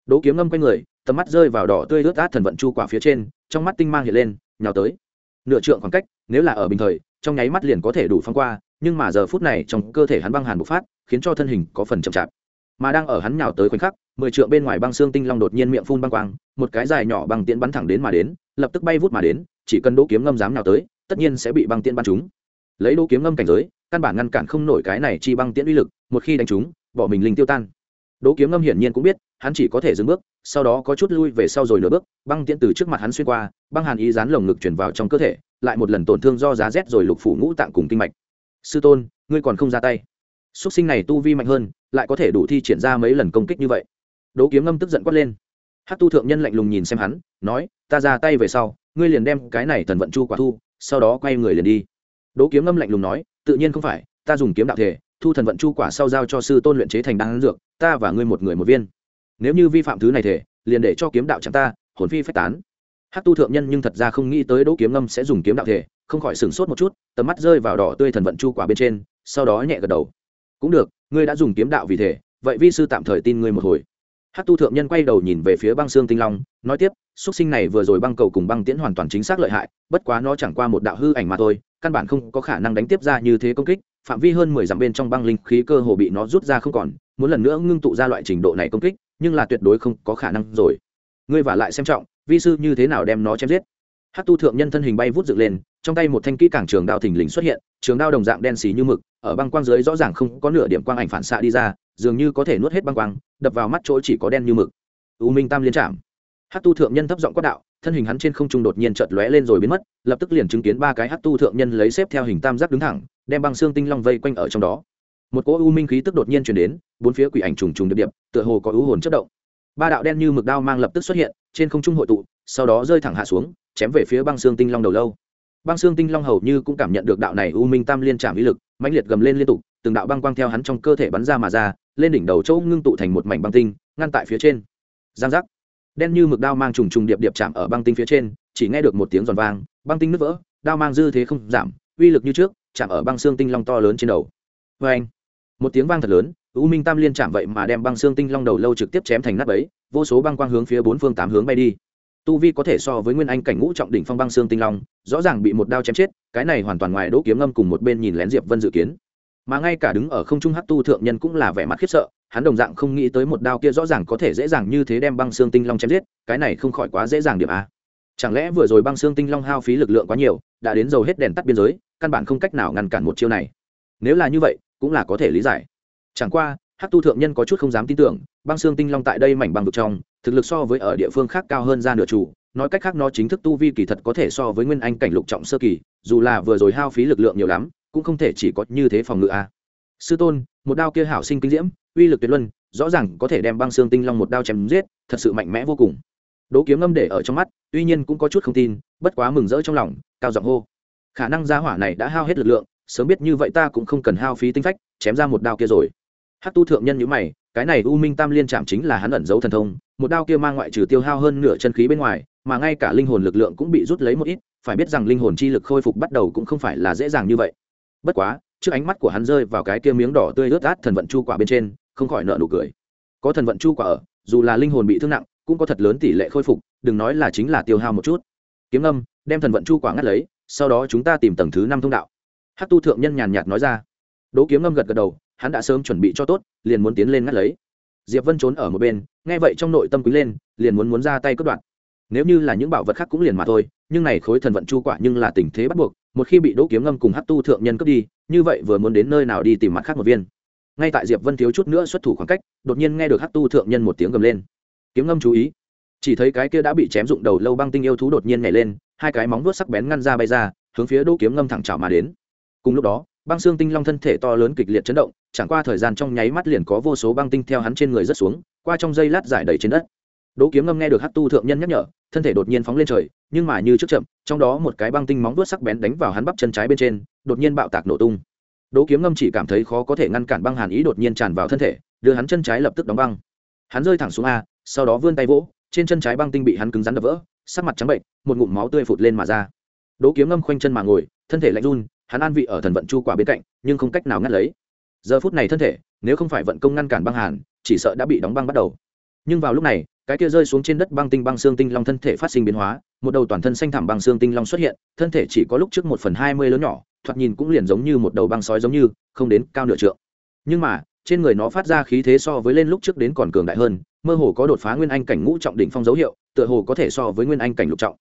Đỗ kiếm ngâm quanh người, tầm mắt rơi vào đỏ tươi ướt át thần vận chu quả phía trên, trong mắt tinh mang hiện lên, nhào tới. Nửa trượng khoảng cách, nếu là ở bình thời, trong nháy mắt liền có thể đủ phong qua, nhưng mà giờ phút này trong cơ thể hắn băng hàn bộc phát, khiến cho thân hình có phần chậm chạp. Mà đang ở hắn nhào tới khoảnh khắc mười trượng bên ngoài băng xương tinh long đột nhiên miệng phun băng quang, một cái dài nhỏ băng tiễn bắn thẳng đến mà đến, lập tức bay vút mà đến, chỉ cần đỗ kiếm ngâm dám nào tới, tất nhiên sẽ bị băng tiễn bắn trúng. Lấy đỗ kiếm ngâm cảnh giới, căn bản ngăn cản không nổi cái này chi băng tiễn uy lực, một khi đánh trúng, bỏ mình linh tiêu tan. Đỗ kiếm ngâm hiển nhiên cũng biết, hắn chỉ có thể dừng bước, sau đó có chút lui về sau rồi nửa bước, băng tiễn từ trước mặt hắn xuyên qua, băng hàn ý dán lồng ngực chuyển vào trong cơ thể, lại một lần tổn thương do giá rét rồi lục phủ ngũ tạng cùng kinh mạch. Sư tôn, ngươi còn không ra tay. Súc sinh này tu vi mạnh hơn, lại có thể đủ thi triển ra mấy lần công kích như vậy đỗ kiếm ngâm tức giận quát lên. Hát tu thượng nhân lạnh lùng nhìn xem hắn, nói, ta ra tay về sau, ngươi liền đem cái này thần vận chu quả thu, sau đó quay người liền đi. Đỗ kiếm ngâm lạnh lùng nói, tự nhiên không phải, ta dùng kiếm đạo thể, thu thần vận chu quả sau giao cho sư tôn luyện chế thành đan dược, ta và ngươi một người một viên. Nếu như vi phạm thứ này thể, liền để cho kiếm đạo chẳng ta, hồn phi phách tán. Hát tu thượng nhân nhưng thật ra không nghĩ tới đỗ kiếm ngâm sẽ dùng kiếm đạo thể, không khỏi sửng sốt một chút, tầm mắt rơi vào đỏ tươi thần vận chu quả bên trên, sau đó nhẹ gật đầu. Cũng được, ngươi đã dùng kiếm đạo vì thể, vậy vi sư tạm thời tin ngươi một hồi hát tu thượng nhân quay đầu nhìn về phía băng xương tinh long, nói tiếp xuất sinh này vừa rồi băng cầu cùng băng tiễn hoàn toàn chính xác lợi hại, bất quá nó chẳng qua một đạo hư ảnh mà thôi, căn bản không có khả năng đánh tiếp ra như thế công kích, phạm vi hơn mười dặm bên trong băng linh khí cơ hồ bị nó rút ra không còn, muốn lần nữa ngưng tụ ra loại trình độ này công kích, nhưng là tuyệt đối không có khả năng rồi. Ngươi và lại xem trọng, vi sư như thế nào đem nó chém giết? Hát tu thượng nhân thân hình bay vút dựng lên trong tay một thanh kỹ càng trường đao thình lình xuất hiện, trường đao đồng dạng đen xì như mực, ở băng quang dưới rõ ràng không có nửa điểm quang ảnh phản xạ đi ra, dường như có thể nuốt hết băng quang, đập vào mắt chỗ chỉ có đen như mực. U minh tam liên trạm hát tu thượng nhân thấp giọng quát đạo, thân hình hắn trên không trung đột nhiên chợt lóe lên rồi biến mất, lập tức liền chứng kiến ba cái hát tu thượng nhân lấy xếp theo hình tam giác đứng thẳng, đem băng xương tinh long vây quanh ở trong đó. Một cỗ u minh khí tức đột nhiên chuyển đến, bốn phía quỷ ảnh trùng trùng điệp điệp, tựa hồ có u hồn chất động. Ba đạo đen như mực đao mang lập tức xuất hiện, trên không trung hội tụ, sau đó rơi thẳng hạ xuống, chém về phía băng xương tinh long đầu lâu băng xương tinh long hầu như cũng cảm nhận được đạo này u minh tam liên trạm ý lực, mãnh liệt gầm lên liên tục, từng đạo băng quang theo hắn trong cơ thể bắn ra mà ra, lên đỉnh đầu chỗ ngưng tụ thành một mảnh băng tinh, ngăn tại phía trên. Giang giác. Đen như mực đao mang trùng trùng điệp điệp chạm ở băng tinh phía trên, chỉ nghe được một tiếng giòn vang, băng tinh nứt vỡ, đao mang dư thế không giảm, uy lực như trước, chạm ở băng xương tinh long to lớn trên đầu. Vê anh một tiếng vang thật lớn, u minh tam liên chạm vậy mà đem băng xương tinh long đầu lâu trực tiếp chém thành nắp ấy vô số băng quang hướng phía bốn phương tám hướng bay đi tu vi có thể so với nguyên anh cảnh ngũ trọng đỉnh phong băng xương tinh long, rõ ràng bị một đao chém chết, cái này hoàn toàn ngoài đỗ kiếm ngâm cùng một bên nhìn lén diệp vân dự kiến. Mà ngay cả đứng ở không trung hắc tu thượng nhân cũng là vẻ mặt khiếp sợ, hắn đồng dạng không nghĩ tới một đao kia rõ ràng có thể dễ dàng như thế đem băng xương tinh long chém giết, cái này không khỏi quá dễ dàng điểm a. Chẳng lẽ vừa rồi băng xương tinh long hao phí lực lượng quá nhiều, đã đến dầu hết đèn tắt biên giới, căn bản không cách nào ngăn cản một chiêu này. Nếu là như vậy, cũng là có thể lý giải. Chẳng qua, hắc tu thượng nhân có chút không dám tin tưởng, băng xương tinh long tại đây mảnh băng vực trong thực lực so với ở địa phương khác cao hơn ra nửa chủ, nói cách khác nó chính thức tu vi kỳ thật có thể so với nguyên anh cảnh lục trọng sơ kỳ, dù là vừa rồi hao phí lực lượng nhiều lắm, cũng không thể chỉ có như thế phòng ngự a. Sư tôn, một đao kia hảo sinh kinh diễm, uy lực tuyệt luân, rõ ràng có thể đem băng xương tinh long một đao chém giết, thật sự mạnh mẽ vô cùng. Đố kiếm ngâm để ở trong mắt, tuy nhiên cũng có chút không tin, bất quá mừng rỡ trong lòng, cao giọng hô. Khả năng gia hỏa này đã hao hết lực lượng, sớm biết như vậy ta cũng không cần hao phí tinh phách, chém ra một đao kia rồi. Hát tu thượng nhân nhữ mày cái này u minh tam liên chạm chính là hắn ẩn giấu thần thông, một đao kia mang ngoại trừ tiêu hao hơn nửa chân khí bên ngoài, mà ngay cả linh hồn lực lượng cũng bị rút lấy một ít, phải biết rằng linh hồn chi lực khôi phục bắt đầu cũng không phải là dễ dàng như vậy. Bất quá, trước ánh mắt của hắn rơi vào cái kia miếng đỏ tươi ướt át thần vận chu quả bên trên, không khỏi nợ nụ cười. Có thần vận chu quả ở, dù là linh hồn bị thương nặng, cũng có thật lớn tỷ lệ khôi phục, đừng nói là chính là tiêu hao một chút. Kiếm âm đem thần vận chu quả ngắt lấy, sau đó chúng ta tìm tầng thứ năm thông đạo. Hát tu thượng nhân nhàn nhạt nói ra. Đỗ kiếm âm gật gật đầu hắn đã sớm chuẩn bị cho tốt, liền muốn tiến lên ngắt lấy. Diệp vân trốn ở một bên, nghe vậy trong nội tâm quý lên, liền muốn muốn ra tay cướp đoạt. Nếu như là những bảo vật khác cũng liền mà thôi, nhưng này khối thần vận chu quả nhưng là tình thế bắt buộc, một khi bị đỗ kiếm ngâm cùng hát tu thượng nhân cướp đi, như vậy vừa muốn đến nơi nào đi tìm mặt khác một viên. Ngay tại diệp vân thiếu chút nữa xuất thủ khoảng cách, đột nhiên nghe được hát tu thượng nhân một tiếng gầm lên. Kiếm ngâm chú ý. Chỉ thấy cái kia đã bị chém dụng đầu lâu băng tinh yêu thú đột nhiên nhảy lên, hai cái móng vuốt sắc bén ngăn ra bay ra, hướng phía đỗ kiếm ngâm thẳng chảo mà đến. Cùng lúc đó băng xương tinh long thân thể to lớn kịch liệt chấn động, chẳng qua thời gian trong nháy mắt liền có vô số băng tinh theo hắn trên người rất xuống, qua trong dây lát giải đầy trên đất. Đỗ kiếm ngâm nghe được hát tu thượng nhân nhắc nhở, thân thể đột nhiên phóng lên trời, nhưng mà như trước chậm, trong đó một cái băng tinh móng vuốt sắc bén đánh vào hắn bắp chân trái bên trên, đột nhiên bạo tạc nổ tung. Đỗ kiếm ngâm chỉ cảm thấy khó có thể ngăn cản băng hàn ý đột nhiên tràn vào thân thể, đưa hắn chân trái lập tức đóng băng. Hắn rơi thẳng xuống a, sau đó vươn tay vỗ, trên chân trái băng tinh bị hắn cứng rắn đập vỡ, sắc mặt trắng bệnh, một ngụm máu tươi phụt lên mà ra. Đỗ kiếm ngâm khoanh chân mà ngồi, thân thể lạnh run hắn an vị ở thần vận chu quả bên cạnh, nhưng không cách nào ngắt lấy. Giờ phút này thân thể, nếu không phải vận công ngăn cản băng hàn, chỉ sợ đã bị đóng băng bắt đầu. Nhưng vào lúc này, cái kia rơi xuống trên đất băng tinh băng xương tinh long thân thể phát sinh biến hóa, một đầu toàn thân xanh thảm băng xương tinh long xuất hiện, thân thể chỉ có lúc trước một phần hai mươi lớn nhỏ, thoạt nhìn cũng liền giống như một đầu băng sói giống như, không đến cao nửa trượng. Nhưng mà, trên người nó phát ra khí thế so với lên lúc trước đến còn cường đại hơn, mơ hồ có đột phá nguyên anh cảnh ngũ trọng đỉnh phong dấu hiệu, tựa hồ có thể so với nguyên anh cảnh lục trọng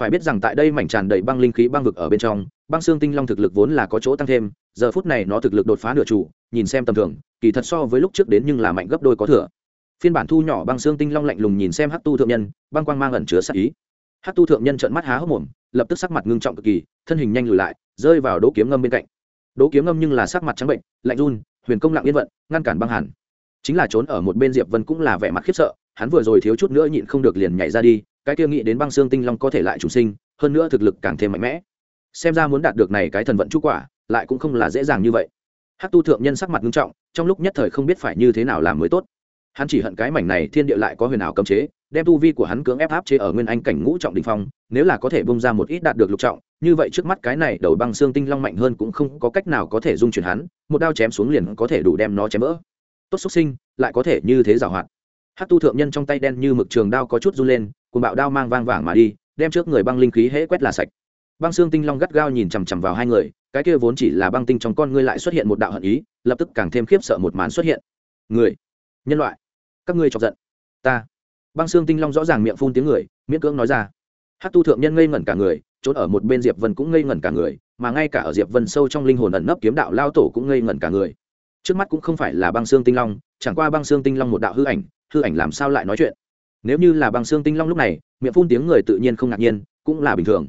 phải biết rằng tại đây mảnh tràn đầy băng linh khí băng vực ở bên trong, băng xương tinh long thực lực vốn là có chỗ tăng thêm, giờ phút này nó thực lực đột phá nửa chủ, nhìn xem tầm thường, kỳ thật so với lúc trước đến nhưng là mạnh gấp đôi có thừa. Phiên bản thu nhỏ băng xương tinh long lạnh lùng nhìn xem hát tu thượng nhân, băng quang mang ẩn chứa sắc ý. Hát tu thượng nhân trợn mắt há hốc mồm, lập tức sắc mặt ngưng trọng cực kỳ, thân hình nhanh lùi lại, rơi vào đỗ kiếm ngâm bên cạnh. Đỗ kiếm ngâm nhưng là sắc mặt trắng bệnh, lạnh run, huyền công lặng yên vận, ngăn cản băng hàn. Chính là trốn ở một bên diệp vân cũng là vẻ mặt khiếp sợ, hắn vừa rồi thiếu chút nữa nhịn không được liền nhảy ra đi cái kia nghĩ đến băng xương tinh long có thể lại chủ sinh, hơn nữa thực lực càng thêm mạnh mẽ. Xem ra muốn đạt được này cái thần vận chú quả, lại cũng không là dễ dàng như vậy. Hát tu thượng nhân sắc mặt nghiêm trọng, trong lúc nhất thời không biết phải như thế nào làm mới tốt. Hắn chỉ hận cái mảnh này thiên địa lại có huyền ảo cấm chế, đem tu vi của hắn cưỡng ép áp chế ở nguyên anh cảnh ngũ trọng đình phong, nếu là có thể bông ra một ít đạt được lục trọng, như vậy trước mắt cái này đầu băng xương tinh long mạnh hơn cũng không có cách nào có thể dung chuyển hắn, một đao chém xuống liền có thể đủ đem nó chém vỡ. Tốt xuất sinh, lại có thể như thế giảo hoạt hát tu thượng nhân trong tay đen như mực trường đao có chút run lên cùng bạo đao mang vang vàng mà đi, đem trước người băng linh khí hễ quét là sạch. Băng xương tinh long gắt gao nhìn chằm chằm vào hai người, cái kia vốn chỉ là băng tinh trong con ngươi lại xuất hiện một đạo hận ý, lập tức càng thêm khiếp sợ một màn xuất hiện. Người, nhân loại, các ngươi chọc giận ta. Băng xương tinh long rõ ràng miệng phun tiếng người, miễn cưỡng nói ra. Hát tu thượng nhân ngây ngẩn cả người, trốn ở một bên diệp vân cũng ngây ngẩn cả người, mà ngay cả ở diệp vân sâu trong linh hồn ẩn nấp kiếm đạo lao tổ cũng ngây ngẩn cả người. Trước mắt cũng không phải là băng xương tinh long, chẳng qua băng xương tinh long một đạo hư ảnh hư ảnh làm sao lại nói chuyện? Nếu như là băng xương tinh long lúc này, miệng phun tiếng người tự nhiên không ngạc nhiên, cũng là bình thường.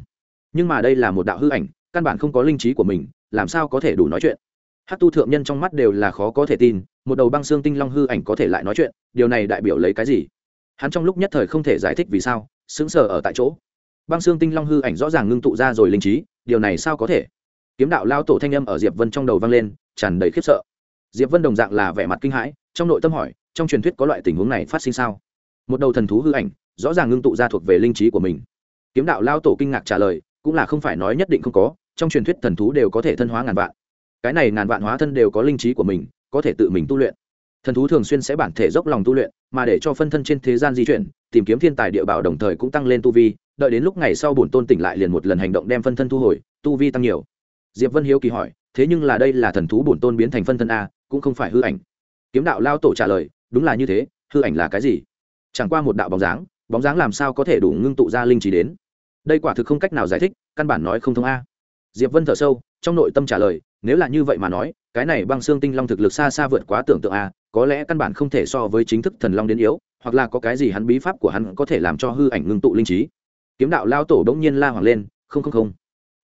Nhưng mà đây là một đạo hư ảnh, căn bản không có linh trí của mình, làm sao có thể đủ nói chuyện? Hát tu thượng nhân trong mắt đều là khó có thể tin, một đầu băng xương tinh long hư ảnh có thể lại nói chuyện, điều này đại biểu lấy cái gì? Hắn trong lúc nhất thời không thể giải thích vì sao, sững sờ ở tại chỗ. Băng xương tinh long hư ảnh rõ ràng ngưng tụ ra rồi linh trí, điều này sao có thể? Kiếm đạo lao tổ thanh âm ở diệp vân trong đầu vang lên, tràn đầy khiếp sợ. Diệp vân đồng dạng là vẻ mặt kinh hãi, trong nội tâm hỏi trong truyền thuyết có loại tình huống này phát sinh sao? Một đầu thần thú hư ảnh, rõ ràng ngưng tụ ra thuộc về linh trí của mình. Kiếm đạo lao tổ kinh ngạc trả lời, cũng là không phải nói nhất định không có, trong truyền thuyết thần thú đều có thể thân hóa ngàn vạn. Cái này ngàn vạn hóa thân đều có linh trí của mình, có thể tự mình tu luyện. Thần thú thường xuyên sẽ bản thể dốc lòng tu luyện, mà để cho phân thân trên thế gian di chuyển, tìm kiếm thiên tài địa bảo đồng thời cũng tăng lên tu vi, đợi đến lúc ngày sau bổn tôn tỉnh lại liền một lần hành động đem phân thân thu hồi, tu vi tăng nhiều. Diệp vân hiếu kỳ hỏi, thế nhưng là đây là thần thú bổn tôn biến thành phân thân a, cũng không phải hư ảnh. Kiếm đạo lao tổ trả lời đúng là như thế, hư ảnh là cái gì? Chẳng qua một đạo bóng dáng bóng dáng làm sao có thể đủ ngưng tụ ra linh trí đến? Đây quả thực không cách nào giải thích, căn bản nói không thông a. Diệp vân thở sâu, trong nội tâm trả lời, nếu là như vậy mà nói, cái này băng xương tinh long thực lực xa xa vượt quá tưởng tượng a, có lẽ căn bản không thể so với chính thức thần long đến yếu, hoặc là có cái gì hắn bí pháp của hắn có thể làm cho hư ảnh ngưng tụ linh trí. Kiếm đạo lao tổ bỗng nhiên la hoàng lên, không không không.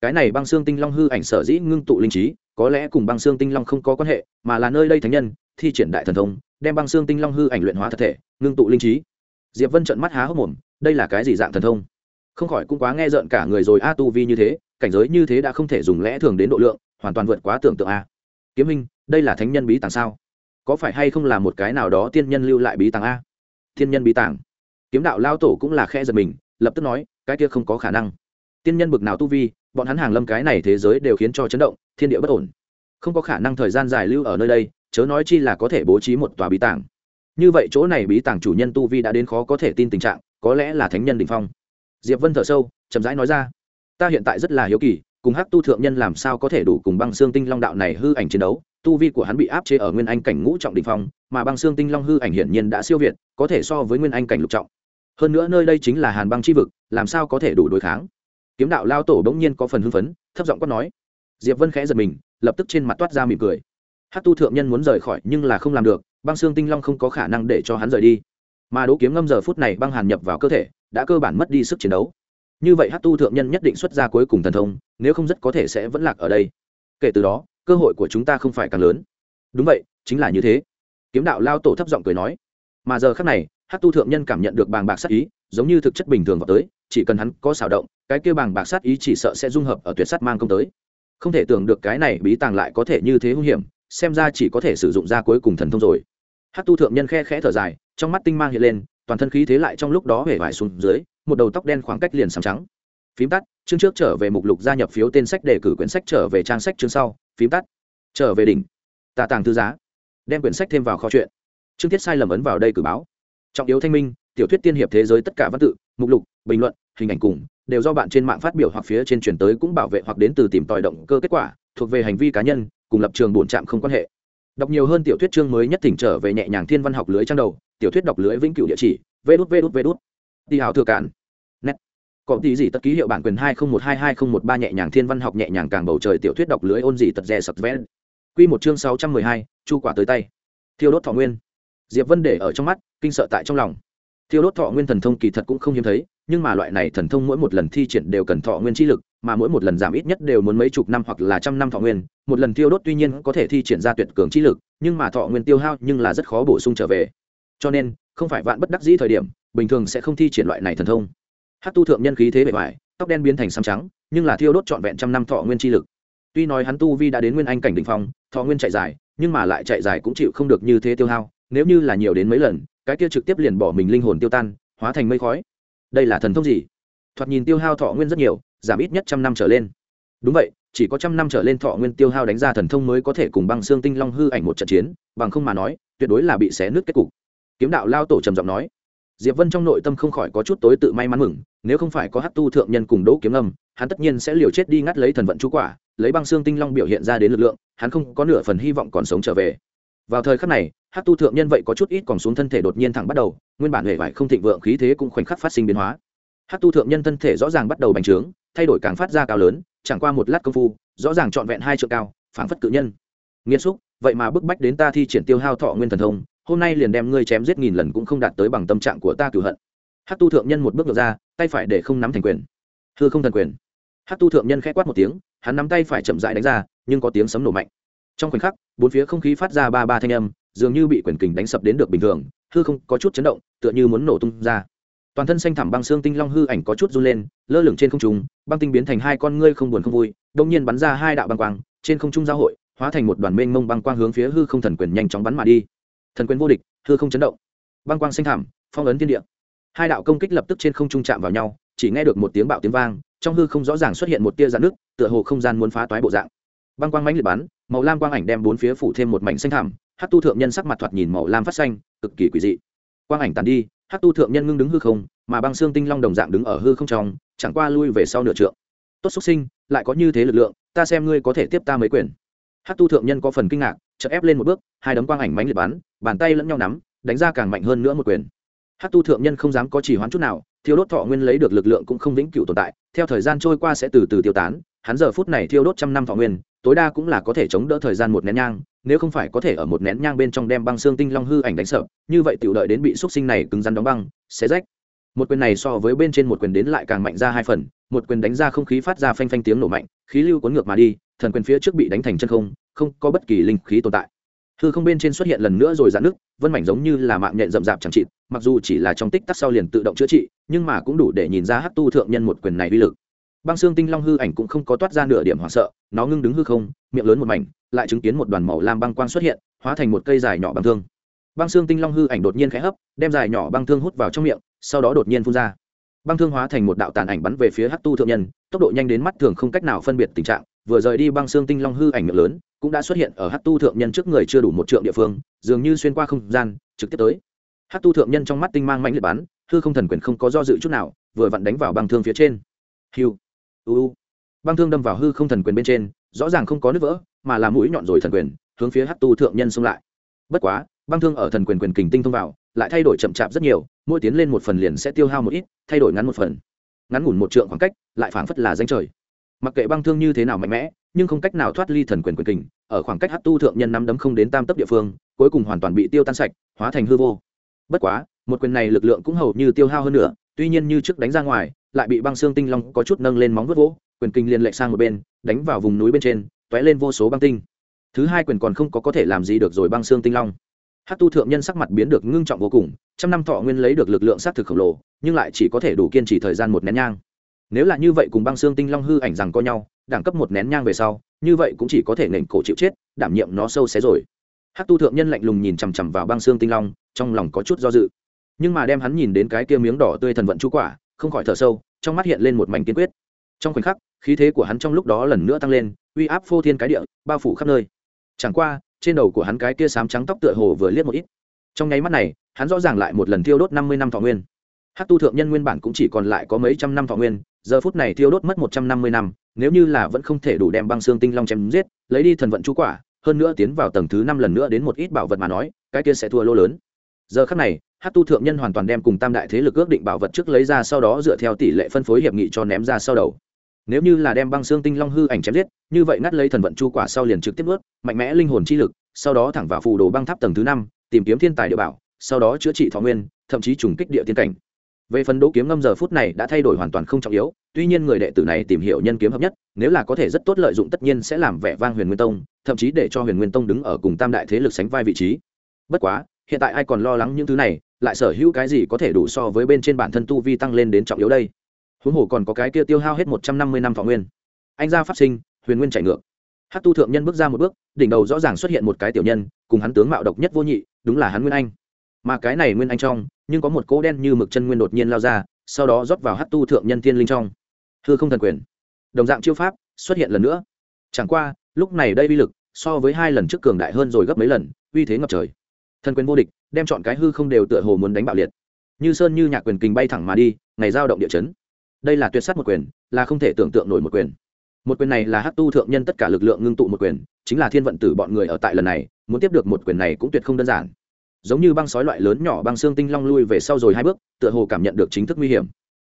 Cái này băng xương tinh long hư ảnh sở dĩ ngưng tụ linh trí, có lẽ cùng băng xương tinh long không có quan hệ, mà là nơi đây thánh nhân, thi triển đại thần thông đem băng xương tinh long hư ảnh luyện hóa thật thể, ngưng tụ linh trí. Diệp vân trận mắt há hốc mồm, đây là cái gì dạng thần thông? Không khỏi cũng quá nghe rợn cả người rồi, a tu vi như thế, cảnh giới như thế đã không thể dùng lẽ thường đến độ lượng, hoàn toàn vượt quá tưởng tượng a. Kiếm minh, đây là thánh nhân bí tàng sao? Có phải hay không là một cái nào đó tiên nhân lưu lại bí tàng a? Thiên nhân bí tàng. Kiếm đạo lao tổ cũng là khe giật mình, lập tức nói, cái kia không có khả năng. Tiên nhân bực nào tu vi, bọn hắn hàng lâm cái này thế giới đều khiến cho chấn động, thiên địa bất ổn. Không có khả năng thời gian dài lưu ở nơi đây chớ nói chi là có thể bố trí một tòa bí tàng. Như vậy chỗ này bí tàng chủ nhân tu vi đã đến khó có thể tin tình trạng, có lẽ là thánh nhân đình phong. Diệp vân thở sâu, chậm rãi nói ra, ta hiện tại rất là hiếu kỳ, cùng hắc tu thượng nhân làm sao có thể đủ cùng băng xương tinh long đạo này hư ảnh chiến đấu? Tu vi của hắn bị áp chế ở nguyên anh cảnh ngũ trọng đình phong, mà băng xương tinh long hư ảnh hiển nhiên đã siêu việt, có thể so với nguyên anh cảnh lục trọng. Hơn nữa nơi đây chính là hàn băng chi vực, làm sao có thể đủ đối kháng? Kiếm đạo lao tổ bỗng nhiên có phần hưng phấn, thấp giọng quát nói. Diệp vân khẽ giật mình, lập tức trên mặt toát ra mỉm cười hát tu thượng nhân muốn rời khỏi nhưng là không làm được, băng xương tinh long không có khả năng để cho hắn rời đi. Mà đỗ kiếm ngâm giờ phút này băng hàn nhập vào cơ thể, đã cơ bản mất đi sức chiến đấu. Như vậy hát tu thượng nhân nhất định xuất ra cuối cùng thần thông, nếu không rất có thể sẽ vẫn lạc ở đây. Kể từ đó, cơ hội của chúng ta không phải càng lớn. Đúng vậy, chính là như thế. Kiếm đạo lao tổ thấp giọng cười nói. Mà giờ khác này hát tu thượng nhân cảm nhận được bàng bạc sát ý, giống như thực chất bình thường vào tới, chỉ cần hắn có xảo động, cái kêu bàng bạc sát ý chỉ sợ sẽ dung hợp ở tuyệt sắt mang công tới. Không thể tưởng được cái này bí tàng lại có thể như thế hung hiểm xem ra chỉ có thể sử dụng ra cuối cùng thần thông rồi. Hát tu thượng nhân khe khẽ thở dài, trong mắt tinh mang hiện lên, toàn thân khí thế lại trong lúc đó hể vải xuống dưới, một đầu tóc đen khoảng cách liền sàm trắng. Phím tắt, chương trước trở về mục lục gia nhập phiếu tên sách đề cử quyển sách trở về trang sách chương sau, phím tắt. Trở về đỉnh. Tà tàng thư giá. Đem quyển sách thêm vào kho chuyện chương tiết sai lầm ấn vào đây cử báo. Trọng yếu thanh minh, tiểu thuyết tiên hiệp thế giới tất cả văn tự, mục lục, bình luận, hình ảnh cùng, đều do bạn trên mạng phát biểu hoặc phía trên truyền tới cũng bảo vệ hoặc đến từ tìm tòi động cơ kết quả, thuộc về hành vi cá nhân cùng lập trường bổn trạm không quan hệ. Đọc nhiều hơn tiểu thuyết chương mới nhất thỉnh trở về nhẹ nhàng thiên văn học lưới trang đầu, tiểu thuyết đọc lưới vĩnh cửu địa chỉ, vê đút vê đút vê đút. Đi hào thừa cản nét có tí gì tất ký hiệu bản quyền hai không một hai hai không một ba nhẹ nhàng thiên văn học nhẹ nhàng càng bầu trời tiểu thuyết đọc lưới ôn gì tật rè sập vén quy một chương sáu trăm mười hai, chu quả tới tay. Thiêu đốt thọ nguyên. Diệp vân để ở trong mắt, kinh sợ tại trong lòng. Thiêu đốt thọ nguyên thần thông kỳ thật cũng không hiếm thấy, nhưng mà loại này thần thông mỗi một lần thi triển đều cần thọ nguyên chi lực mà mỗi một lần giảm ít nhất đều muốn mấy chục năm hoặc là trăm năm thọ nguyên, một lần tiêu đốt tuy nhiên có thể thi triển ra tuyệt cường chi lực, nhưng mà thọ nguyên tiêu hao nhưng là rất khó bổ sung trở về. Cho nên, không phải vạn bất đắc dĩ thời điểm, bình thường sẽ không thi triển loại này thần thông. Hát tu thượng nhân khí thế bề ngoài, tóc đen biến thành xăm trắng, nhưng là thiêu đốt trọn vẹn trăm năm thọ nguyên chi lực. Tuy nói hắn tu vi đã đến nguyên anh cảnh đ ỉ n h phong, thọ nguyên chạy dài, nhưng mà lại chạy dài cũng chịu không được như thế tiêu hao, nếu như là nhiều đến mấy lần, cái kia trực tiếp liền bỏ mình linh hồn tiêu tan, hóa thành mây khói. Đây là thần thông gì? Thoạt nhìn tiêu hao thọ nguyên rất nhiều giảm ít nhất trăm năm trở lên. Đúng vậy, chỉ có trăm năm trở lên thọ nguyên tiêu hao đánh ra thần thông mới có thể cùng băng xương tinh long hư ảnh một trận chiến, bằng không mà nói, tuyệt đối là bị xé nứt kết cục. Kiếm đạo lao tổ trầm giọng nói. Diệp vân trong nội tâm không khỏi có chút tối tự may mắn mừng, nếu không phải có hát tu thượng nhân cùng đỗ kiếm âm, hắn tất nhiên sẽ liều chết đi ngắt lấy thần vận chú quả, lấy băng xương tinh long biểu hiện ra đến lực lượng, hắn không có nửa phần hy vọng còn sống trở về. Vào thời khắc này hát tu thượng nhân vậy có chút ít còn xuống thân thể đột nhiên thẳng bắt đầu, nguyên bản hệ vải không thịnh vượng khí thế cũng khoảnh khắc phát sinh biến hóa hát tu thượng nhân thân thể rõ ràng bắt đầu bành trướng, thay đổi càng phát ra cao lớn, chẳng qua một lát công phu, rõ ràng trọn vẹn hai trượng cao, phảng phất cự nhân. Nghiêm xúc, vậy mà bức bách đến ta thi triển tiêu hao thọ nguyên thần thông, hôm nay liền đem ngươi chém giết nghìn lần cũng không đạt tới bằng tâm trạng của ta cửu hận. Hát tu thượng nhân một bước ngược ra, tay phải để không nắm thành quyền. Hư không thần quyền. Hát tu thượng nhân k h ẽ quát một tiếng, hắn nắm tay phải chậm dại đánh ra, nhưng có tiếng sấm nổ mạnh. Trong khoảnh khắc, bốn phía không khí phát ra ba ba thanh âm, dường như bị quyền kình đánh sập đến được bình thường, hư không có chút chấn động, tựa như muốn nổ tung ra toàn thân xanh thẳm băng xương tinh long hư ảnh có chút run lên, lơ lửng trên không trung, băng tinh biến thành hai con ngươi không buồn không vui đông nhiên bắn ra hai đạo băng quang, trên không trung giao hội, hóa thành một đoàn mênh mông băng quang hướng phía hư không thần quyền nhanh chóng bắn mà đi. Thần quyền vô địch, hư không chấn động. Băng quang xanh thảm phong ấn thiên địa. Hai đạo công kích lập tức trên không trung chạm vào nhau, chỉ nghe được một tiếng bạo tiếng vang, trong hư không rõ ràng xuất hiện một tia dạn nước tựa hồ không gian muốn phá toái bộ dạng. Băng quang mãnh liệt bắn, màu lam quang ảnh đem bốn phía phủ thêm một mảnh xanh thảm hát tu thượng nhân sắc mặt thoạt nhìn màu lam phát xanh, cực kỳ quỷ dị. Quang ảnh tàn đi hát tu thượng nhân ngưng đứng hư không, mà băng xương tinh long đồng dạng đứng ở hư không trong, chẳng qua lui về sau nửa trượng. Tốt xuất sinh, lại có như thế lực lượng, ta xem ngươi có thể tiếp ta mấy quyền. Hát tu thượng nhân có phần kinh ngạc, chợt ép lên một bước, hai đấm quang ảnh mánh liệt bắn, bàn tay lẫn nhau nắm, đánh ra càng mạnh hơn nữa một quyền. Hát tu thượng nhân không dám có chỉ hoán chút nào, thiêu đốt thọ nguyên lấy được lực lượng cũng không vĩnh cửu tồn tại, theo thời gian trôi qua sẽ từ từ tiêu tán, hắn giờ phút này thiêu đốt trăm năm thọ nguyên, tối đa cũng là có thể chống đỡ thời gian một nén nhang nếu không phải có thể ở một nén nhang bên trong đem băng xương tinh long hư ảnh đánh sợ, như vậy tiểu đợi đến bị xúc sinh này cứng rắn đóng băng, sẽ rách. Một quyền này so với bên trên một quyền đến lại càng mạnh ra hai phần, một quyền đánh ra không khí phát ra phanh phanh tiếng nổ mạnh, khí lưu cuốn ngược mà đi, thần quyền phía trước bị đánh thành chân không không có bất kỳ linh khí tồn tại. Hư không bên trên xuất hiện lần nữa rồi giãn nước vân mảnh giống như là mạng nhện rậm rạp chẳng trị mặc dù chỉ là trong tích tắc sau liền tự động chữa trị, nhưng mà cũng đủ để nhìn ra hát tu thượng nhân một quyền này uy lực băng xương tinh long hư ảnh cũng không có toát ra nửa điểm hoảng sợ, nó ngưng đứng hư không, miệng lớn một mảnh, lại chứng kiến một đoàn màu lam băng quang xuất hiện, hóa thành một cây dài nhỏ băng thương. Băng xương tinh long hư ảnh đột nhiên khẽ hấp, đem dài nhỏ băng thương hút vào trong miệng, sau đó đột nhiên phun ra. Băng thương hóa thành một đạo tàn ảnh bắn về phía hát tu thượng nhân, tốc độ nhanh đến mắt thường không cách nào phân biệt tình trạng, vừa rời đi băng xương tinh long hư ảnh miệng lớn, cũng đã xuất hiện ở hát tu thượng nhân trước người chưa đủ một trượng địa phương, dường như xuyên qua không gian, trực tiếp tới. Hát tu thượng nhân trong mắt tinh mang mạnh liệt bắn, hư không thần quyền không có do dự chút nào, vừa vặn đánh vào băng thương phía trên. Hiu u băng thương đâm vào hư không thần quyền bên trên, rõ ràng không có nứt vỡ, mà là mũi nhọn rồi thần quyền, hướng phía hát tu thượng nhân xông lại. Bất quá, băng thương ở thần quyền quyền kình tinh thông vào, lại thay đổi chậm chạp rất nhiều, mỗi tiến lên một phần liền sẽ tiêu hao một ít, thay đổi ngắn một phần. Ngắn ngủn một trượng khoảng cách, lại phảng phất là danh trời. Mặc kệ băng thương như thế nào mạnh mẽ, nhưng không cách nào thoát ly thần quyền quyền kình, ở khoảng cách hát tu thượng nhân năm đấm không đến tam tấp địa phương, cuối cùng hoàn toàn bị tiêu tan sạch, hóa thành hư vô. Bất quá, một quyền này lực lượng cũng hầu như tiêu hao hơn nữa, tuy nhiên như trước đánh ra ngoài lại bị băng xương tinh long có chút nâng lên móng vớt vỗ, quyền kinh liên lệch sang một bên, đánh vào vùng núi bên trên t ó é lên vô số băng tinh. Thứ hai quyền còn không có có thể làm gì được rồi băng xương tinh long. Hát tu thượng nhân sắc mặt biến được ngưng trọng vô cùng, trăm năm thọ nguyên lấy được lực lượng s á t thực khổng lồ, nhưng lại chỉ có thể đủ kiên trì thời gian một nén nhang. Nếu là như vậy cùng băng xương tinh long hư ảnh rằng có nhau, đẳng cấp một nén nhang về sau, như vậy cũng chỉ có thể nền cổ chịu chết, đảm nhiệm nó sâu xé rồi. Hắc tu thượng nhân lạnh lùng nhìn chằm chằm vào băng xương tinh long, trong lòng có chút do dự. Nhưng mà đem hắn nhìn đến cái kia miếng đỏ tươi thần vận chú quả không khỏi thở sâu, trong mắt hiện lên một mảnh kiên quyết. Trong khoảnh khắc, khí thế của hắn trong lúc đó lần nữa tăng lên, uy áp phô thiên cái địa, bao phủ khắp nơi. Chẳng qua, trên đầu của hắn cái kia sám trắng tóc tựa hồ vừa liếc một ít. Trong nháy mắt này, hắn rõ ràng lại một lần thiêu đốt năm mươi năm thọ nguyên. Hát tu thượng nhân nguyên bản cũng chỉ còn lại có mấy trăm năm thọ nguyên, giờ phút này thiêu đốt mất một trăm năm mươi năm, nếu như là vẫn không thể đủ đem băng xương tinh long chém giết, lấy đi thần vận chú quả, hơn nữa tiến vào tầng thứ năm lần nữa đến một ít bảo vật mà nói, cái kia sẽ thua lô lớn giờ khắc này, hát tu thượng nhân hoàn toàn đem cùng tam đại thế lực ước định bảo vật trước lấy ra sau đó dựa theo tỷ lệ phân phối hiệp nghị cho ném ra sau đầu. Nếu như là đem băng xương tinh long hư ảnh chém giết, như vậy ngắt lấy thần vận chu quả sau liền trực tiếp ướt mạnh mẽ linh hồn chi lực, sau đó thẳng vào phù đồ băng tháp tầng thứ năm, tìm kiếm thiên tài địa bảo, sau đó chữa trị thọ nguyên, thậm chí trùng kích địa tiên cảnh. Về phần đỗ kiếm ngâm giờ phút này đã thay đổi hoàn toàn không trọng yếu, tuy nhiên người đệ tử này tìm hiểu nhân kiếm hợp nhất, nếu là có thể rất tốt lợi dụng tất nhiên sẽ làm vẻ vang huyền nguyên tông, thậm chí để cho huyền nguyên tông đứng ở cùng tam đại thế lực sánh vai vị trí. Bất quá hiện tại ai còn lo lắng những thứ này, lại sở hữu cái gì có thể đủ so với bên trên bản thân tu vi tăng lên đến trọng yếu đây? Huống hồ còn có cái kia tiêu hao hết một trăm năm mươi năm thọ nguyên. Anh gia phát sinh, huyền nguyên chạy ngược. Hát tu thượng nhân bước ra một bước, đỉnh đầu rõ ràng xuất hiện một cái tiểu nhân, cùng hắn tướng mạo độc nhất vô nhị, đúng là hắn nguyên anh. Mà cái này nguyên anh trong, nhưng có một cỗ đen như mực chân nguyên đột nhiên lao ra, sau đó rót vào hát tu thượng nhân thiên linh trong. Hư không thần quyền. Đồng dạng chiêu pháp, xuất hiện lần nữa. Chẳng qua, lúc này đây uy lực, so với hai lần trước cường đại hơn rồi gấp mấy lần, uy thế ngập trời thần quyền vô địch, đem chọn cái hư không đều tựa hồ muốn đánh bạo liệt. Như sơn như nhạc quyền kình bay thẳng mà đi, ngày giao động địa chấn. Đây là tuyệt s á t một quyền, là không thể tưởng tượng nổi một quyền. Một quyền này là hát tu thượng nhân tất cả lực lượng ngưng tụ một quyền, chính là thiên vận tử bọn người ở tại lần này, muốn tiếp được một quyền này cũng tuyệt không đơn giản. Giống như băng sói loại lớn nhỏ băng xương tinh long lui về sau rồi hai bước, tựa hồ cảm nhận được chính thức nguy hiểm.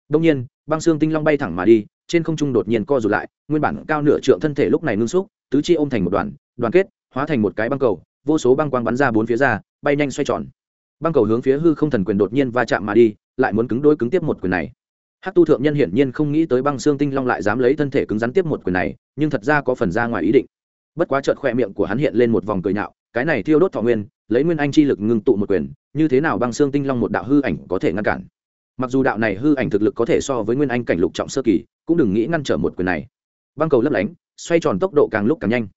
Đông nhiên, băng xương tinh long bay thẳng mà đi, trên không trung đột nhiên co rụt lại, nguyên bản cao nửa trượng thân thể lúc này ngưng xúc, tứ chi ôm thành một đoàn đoàn kết, hóa thành một cái băng cầu vô số băng quang bắn ra bốn phía ra, bay nhanh xoay tròn. Băng cầu hướng phía hư không thần quyền đột nhiên va chạm mà đi, lại muốn cứng đôi cứng tiếp một quyền này. Hát tu thượng nhân hiển nhiên không nghĩ tới băng xương tinh long lại dám lấy thân thể cứng rắn tiếp một quyền này, nhưng thật ra có phần ra ngoài ý định. Bất quá trợt khoe miệng của hắn hiện lên một vòng cười nhạo, cái này thiêu đốt thọ nguyên, lấy nguyên anh chi lực ngưng tụ một quyền, như thế nào băng xương tinh long một đạo hư ảnh có thể ngăn cản? Mặc dù đạo này hư ảnh thực lực có thể so với nguyên anh cảnh lục trọng sơ kỳ, cũng đừng nghĩ ngăn trở một quyền này. Băng cầu lấp lánh, xoay tròn tốc độ càng lúc càng nhanh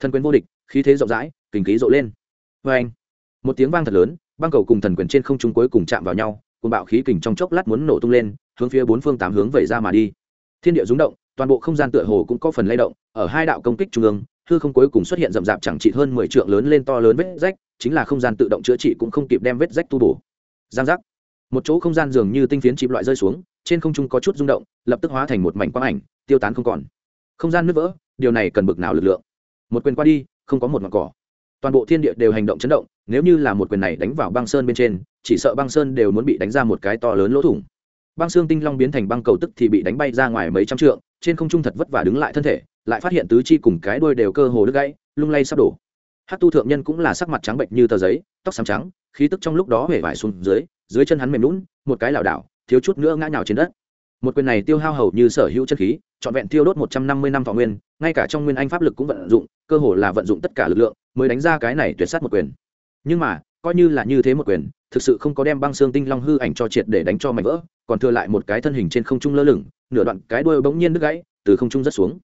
thần quyền vô địch, khí thế rộng rãi, kinh khí rộ lên. Vê anh, một tiếng vang thật lớn, băng cầu cùng thần quyền trên không trung cuối cùng chạm vào nhau cùng bạo khí kình trong chốc lát muốn nổ tung lên, hướng phía bốn phương tám hướng vẩy ra mà đi. Thiên địa rúng động, toàn bộ không gian tựa hồ cũng có phần lay động, ở hai đạo công kích trung ương, hư không cuối cùng xuất hiện rậm rạp chẳng trị hơn mười trượng lớn lên to lớn vết rách, chính là không gian tự động chữa trị cũng không kịp đem vết rách tu bổ. Giang giác. Một chỗ không gian dường như tinh phiến chìm loại rơi xuống, trên không trung có chút rung động, lập tức hóa thành một mảnh quang ảnh, tiêu tán không còn. Không gian nứt vỡ, điều này cần bực nào lực lượng? Một quyền qua đi, không có một ngọn cỏ. Toàn bộ thiên địa đều hành động chấn động, nếu như là một quyền này đánh vào băng sơn bên trên, chỉ sợ băng sơn đều muốn bị đánh ra một cái to lớn lỗ thủng. Băng xương tinh long biến thành băng cầu tức thì bị đánh bay ra ngoài mấy trăm trượng, trên không trung thật vất vả đứng lại thân thể, lại phát hiện tứ chi cùng cái đuôi đều cơ hồ đứt gãy, lung lay sắp đổ. Hát tu thượng nhân cũng là sắc mặt trắng bệnh như tờ giấy, tóc xám trắng, khí tức trong lúc đó hể vải xuống dưới dưới chân hắn mềm lún một cái lảo đảo, thiếu chút nữa ngã nhào trên đất một quyền này tiêu hao hầu như sở hữu chân khí, trọn vẹn tiêu đốt một trăm năm mươi năm thọ nguyên, ngay cả trong nguyên anh pháp lực cũng vận dụng, cơ hồ là vận dụng tất cả lực lượng, mới đánh ra cái này tuyệt sát một quyền. Nhưng mà, coi như là như thế một quyền, thực sự không có đem băng xương tinh long hư ảnh cho triệt để đánh cho mảnh vỡ, còn thừa lại một cái thân hình trên không trung lơ lửng, nửa đoạn cái đuôi bỗng nhiên đứt gãy, từ không trung rất xuống.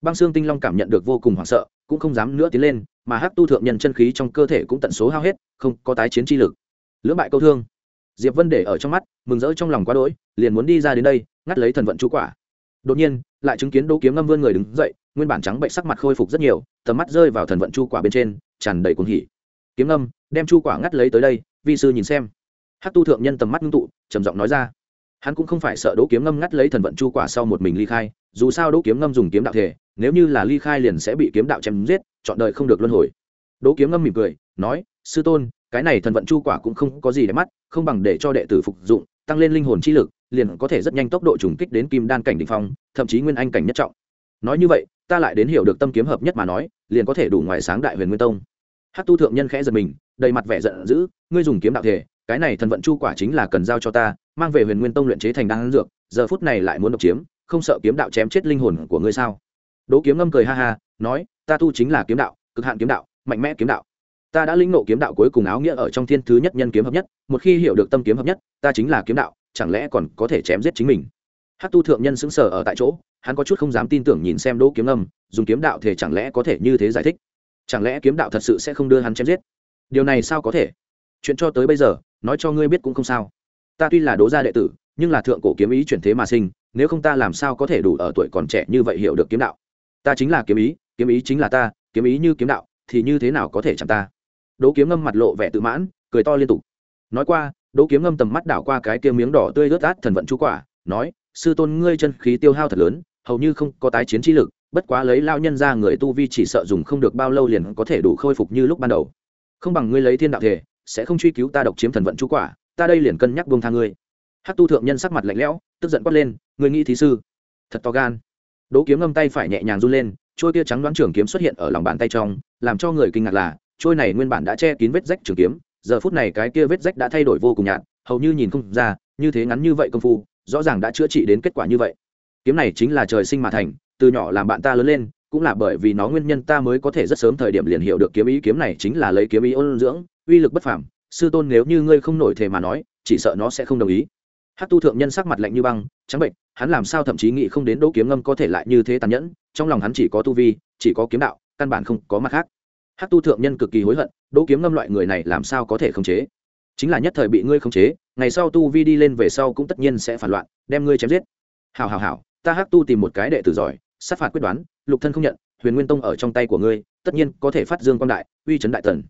Băng xương tinh long cảm nhận được vô cùng hoảng sợ, cũng không dám nữa tiến lên, mà hắc tu thượng nhân chân khí trong cơ thể cũng tận số hao hết, không có tái chiến chi lực. Lưỡng bại câu thương diệp vân để ở trong mắt, mừng rỡ trong lòng quá đỗi, liền muốn đi ra đến đây, ngắt lấy thần vận chú quả. Đột nhiên, lại chứng kiến đỗ kiếm ngâm vươn người đứng dậy, nguyên bản trắng bệnh sắc mặt khôi phục rất nhiều, tầm mắt rơi vào thần vận chu quả bên trên, tràn đầy cuồng hỉ. Kiếm ngâm, đem chu quả ngắt lấy tới đây, vi sư nhìn xem. Hát tu thượng nhân tầm mắt ngưng tụ, trầm giọng nói ra. Hắn cũng không phải sợ đỗ kiếm ngâm ngắt lấy thần vận chu quả sau một mình ly khai, dù sao đỗ kiếm ngâm dùng kiếm đạo thể, nếu như là ly khai liền sẽ bị kiếm đạo chém giết, chọn đời không được luân hồi. Đỗ kiếm ngâm mỉm cười, nói, sư tôn cái này thần vận chu quả cũng không có gì để mắt, không bằng để cho đệ tử phục dụng, tăng lên linh hồn chi lực, liền có thể rất nhanh tốc độ trùng kích đến kim đan cảnh đ ỉ n h phong, thậm chí nguyên anh cảnh nhất trọng. Nói như vậy, ta lại đến hiểu được tâm kiếm hợp nhất mà nói, liền có thể đủ ngoài sáng đại huyền nguyên tông. Hát tu thượng nhân khẽ giật mình, đầy mặt vẻ giận dữ, ngươi dùng kiếm đạo thể, cái này thần vận chu quả chính là cần giao cho ta, mang về huyền nguyên tông luyện chế thành đan dược, giờ phút này lại muốn độc chiếm, không sợ kiếm đạo chém chết linh hồn của ngươi sao? Đỗ kiếm ngâm cười ha ha, nói, ta tu chính là kiếm đạo, cực hạn kiếm đạo, mạnh mẽ kiếm đạo ta đã lĩnh nộ kiếm đạo cuối cùng áo nghĩa ở trong thiên thứ nhất nhân kiếm hợp nhất, một khi hiểu được tâm kiếm hợp nhất, ta chính là kiếm đạo, chẳng lẽ còn có thể chém giết chính mình? Hát tu thượng nhân xứng sờ ở tại chỗ, hắn có chút không dám tin tưởng nhìn xem đỗ kiếm âm, dùng kiếm đạo thể chẳng lẽ có thể như thế giải thích? Chẳng lẽ kiếm đạo thật sự sẽ không đưa hắn chém giết? Điều này sao có thể? Chuyện cho tới bây giờ, nói cho ngươi biết cũng không sao. Ta tuy là đố gia đệ tử, nhưng là thượng cổ kiếm ý chuyển thế mà sinh, nếu không ta làm sao có thể đủ ở tuổi còn trẻ như vậy hiểu được kiếm đạo? Ta chính là kiếm ý kiếm ý chính là ta, kiếm ý như kiếm đạo, thì như thế nào có thể chẳng ta? Đỗ kiếm ngâm mặt lộ vẻ tự mãn, cười to liên tục. Nói qua, đỗ kiếm ngâm tầm mắt đảo qua cái kia miếng đỏ tươi rớt át thần vận chú quả, nói, sư tôn, ngươi chân khí tiêu hao thật lớn, hầu như không có tái chiến trí lực, bất quá lấy lao nhân ra người tu vi chỉ sợ dùng không được bao lâu liền có thể đủ khôi phục như lúc ban đầu. Không bằng ngươi lấy thiên đạo thể, sẽ không truy cứu ta độc chiếm thần vận chú quả, ta đây liền cân nhắc buông tha ngươi. Hát tu thượng nhân sắc mặt lạnh lẽo, tức giận quát lên, ngươi nghĩ thí sư? Thật to gan. Đỗ kiếm ngâm tay phải nhẹ nhàng run lên trôi kia trắng đoán trường kiếm xuất hiện ở lòng bàn tay trong, làm cho người kinh ngạc là trôi này nguyên bản đã che kín vết rách trường kiếm, giờ phút này cái kia vết rách đã thay đổi vô cùng nhạt, hầu như nhìn không ra, như thế ngắn như vậy công phu, rõ ràng đã chữa trị đến kết quả như vậy. Kiếm này chính là trời sinh mà thành, từ nhỏ làm bạn ta lớn lên, cũng là bởi vì nó nguyên nhân ta mới có thể rất sớm thời điểm liền hiểu được kiếm ý, kiếm này chính là lấy kiếm ý ôn dưỡng, uy lực bất phàm, sư tôn nếu như ngươi không nổi thể mà nói, chỉ sợ nó sẽ không đồng ý. Hát tu thượng nhân sắc mặt lạnh như băng, trắng bệnh, hắn làm sao thậm chí nghĩ không đến đỗ kiếm ngâm có thể lại như thế tàn nhẫn, trong lòng hắn chỉ có tu vi, chỉ có kiếm đạo, căn bản không có mặt khác hát tu thượng nhân cực kỳ hối hận, đỗ kiếm ngâm loại người này làm sao có thể khống chế? Chính là nhất thời bị ngươi khống chế, ngày sau tu vi đi lên về sau cũng tất nhiên sẽ phản loạn, đem ngươi chém giết. Hào hào hào ta hát tu tìm một cái đệ tử giỏi, sát phạt quyết đoán, lục thân không nhận, huyền nguyên tông ở trong tay của ngươi, tất nhiên có thể phát dương quan đại, uy chấn đại tần.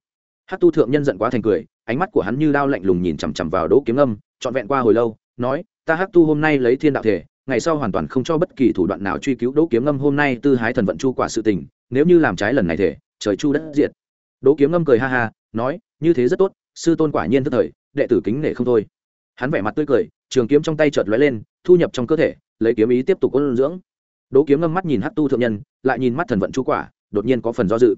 Hát tu thượng nhân giận quá thành cười, ánh mắt của hắn như đao lạnh lùng nhìn chằm chằm vào đỗ kiếm âm trọn vẹn qua hồi lâu, nói, ta hát tu hôm nay lấy thiên đạo thể, ngày sau hoàn toàn không cho bất kỳ thủ đoạn nào truy cứu đỗ kiếm ngâm hôm nay tư hái thần vận chu quả sự tình, nếu như làm trái lần này thể trời chu đất diệt. Đỗ kiếm ngâm cười ha ha, nói, như thế rất tốt, sư tôn quả nhiên tức thời, đệ tử kính nể không thôi. Hắn vẻ mặt tươi cười, trường kiếm trong tay chợt lóe lên, thu nhập trong cơ thể, lấy kiếm ý tiếp tục ôn dưỡng. Đỗ kiếm ngâm mắt nhìn hát tu thượng nhân, lại nhìn mắt thần vận chu quả, đột nhiên có phần do dự.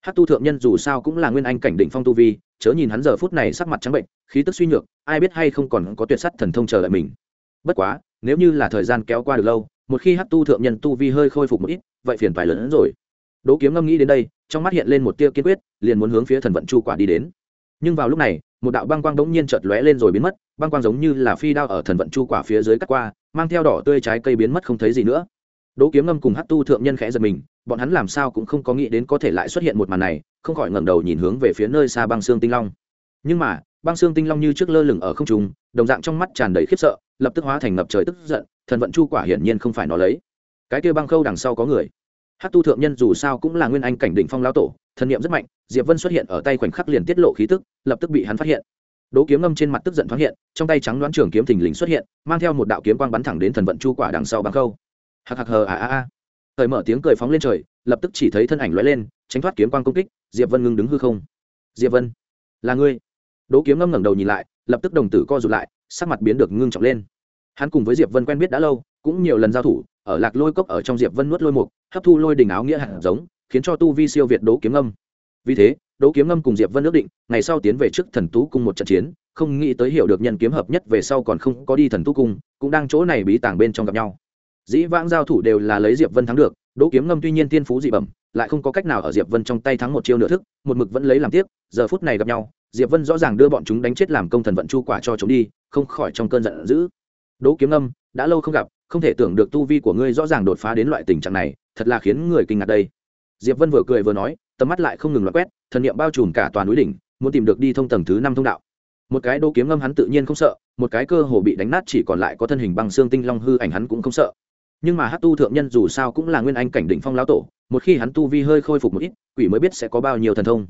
Hát tu thượng nhân dù sao cũng là nguyên anh cảnh đỉnh phong tu vi, chớ nhìn hắn giờ phút này sắc mặt trắng bệnh, khí tức suy nhược, ai biết hay không còn có tuyệt sắt thần thông chờ lại mình. Bất quá, nếu như là thời gian kéo qua được lâu, một khi hát tu thượng nhân tu vi hơi khôi phục một ít, vậy phiền phải lớn hơn rồi đỗ kiếm ngâm nghĩ đến đây, trong mắt hiện lên một tia kiên quyết, liền muốn hướng phía thần vận chu quả đi đến. Nhưng vào lúc này, một đạo băng quang đống nhiên chợt lóe lên rồi biến mất, băng quang giống như là phi đao ở thần vận chu quả phía dưới cắt qua, mang theo đỏ tươi trái cây biến mất không thấy gì nữa. Đỗ kiếm ngâm cùng hát tu thượng nhân khẽ giật mình, bọn hắn làm sao cũng không có nghĩ đến có thể lại xuất hiện một màn này, không khỏi ngẩng đầu nhìn hướng về phía nơi xa băng xương tinh long. Nhưng mà, băng xương tinh long như trước lơ lửng ở không trung, đồng dạng trong mắt tràn đầy khiếp sợ, lập tức hóa thành ngập trời tức giận, thần vận chu quả hiển nhiên không phải nó lấy. Cái kia băng khâu đằng sau có người hát tu thượng nhân dù sao cũng là nguyên anh cảnh đỉnh phong lão tổ thần niệm rất mạnh, diệp vân xuất hiện ở tay khoảnh khắc liền tiết lộ khí tức, lập tức bị hắn phát hiện. Đố kiếm ngâm trên mặt tức giận thoáng hiện, trong tay trắng đoán trường kiếm thình lình xuất hiện, mang theo một đạo kiếm quang bắn thẳng đến thần vận chu quả đằng sau băng khâu. Hạc hạc hờ à à à thời mở tiếng cười phóng lên trời, lập tức chỉ thấy thân ảnh lóe lên, tránh thoát kiếm quang công kích, diệp vân ngưng đứng hư không. Diệp vân, là ngươi. Đỗ kiếm ngâm ngẩng đầu nhìn lại, lập tức đồng tử co rụt lại, sắc mặt biến được ngưng trọng lên. Hắn cùng với diệp vân quen biết đã lâu, cũng nhiều lần giao thủ ở lạc lôi cốc ở trong diệp vân nuốt lôi mục, hấp thu lôi đình áo nghĩa hạt giống, khiến cho tu vi siêu việt đố kiếm ngâm. Vì thế đố kiếm ngâm cùng diệp vân ước định, ngày sau tiến về trước thần tú cung một trận chiến, không nghĩ tới hiểu được nhân kiếm hợp nhất về sau còn không có đi thần tú cung, cũng đang chỗ này bí tàng bên trong gặp nhau. Dĩ vãng giao thủ đều là lấy diệp vân thắng được, đỗ kiếm ngâm tuy nhiên tiên phú dị bẩm, lại không có cách nào ở diệp vân trong tay thắng một chiêu nửa thức, một mực vẫn lấy làm tiếc, giờ phút này gặp nhau, diệp vân rõ ràng đưa bọn chúng đánh chết làm công thần vận chu quả cho chúng đi, không khỏi trong cơn giận dữ. Đỗ kiếm ngâm, đã lâu không gặp không thể tưởng được tu vi của ngươi rõ ràng đột phá đến loại tình trạng này, thật là khiến người kinh ngạc đây. Diệp vân vừa cười vừa nói, tầm mắt lại không ngừng loạt quét, thần niệm bao trùm cả toàn núi đỉnh, muốn tìm được đi thông tầng thứ năm thông đạo. Một cái đô kiếm ngâm hắn tự nhiên không sợ, một cái cơ hồ bị đánh nát chỉ còn lại có thân hình bằng xương tinh long hư ảnh hắn cũng không sợ. Nhưng mà hát tu thượng nhân dù sao cũng là nguyên anh cảnh đỉnh phong lão tổ, một khi hắn tu vi hơi khôi phục một ít, quỷ mới biết sẽ có bao nhiêu thần thông.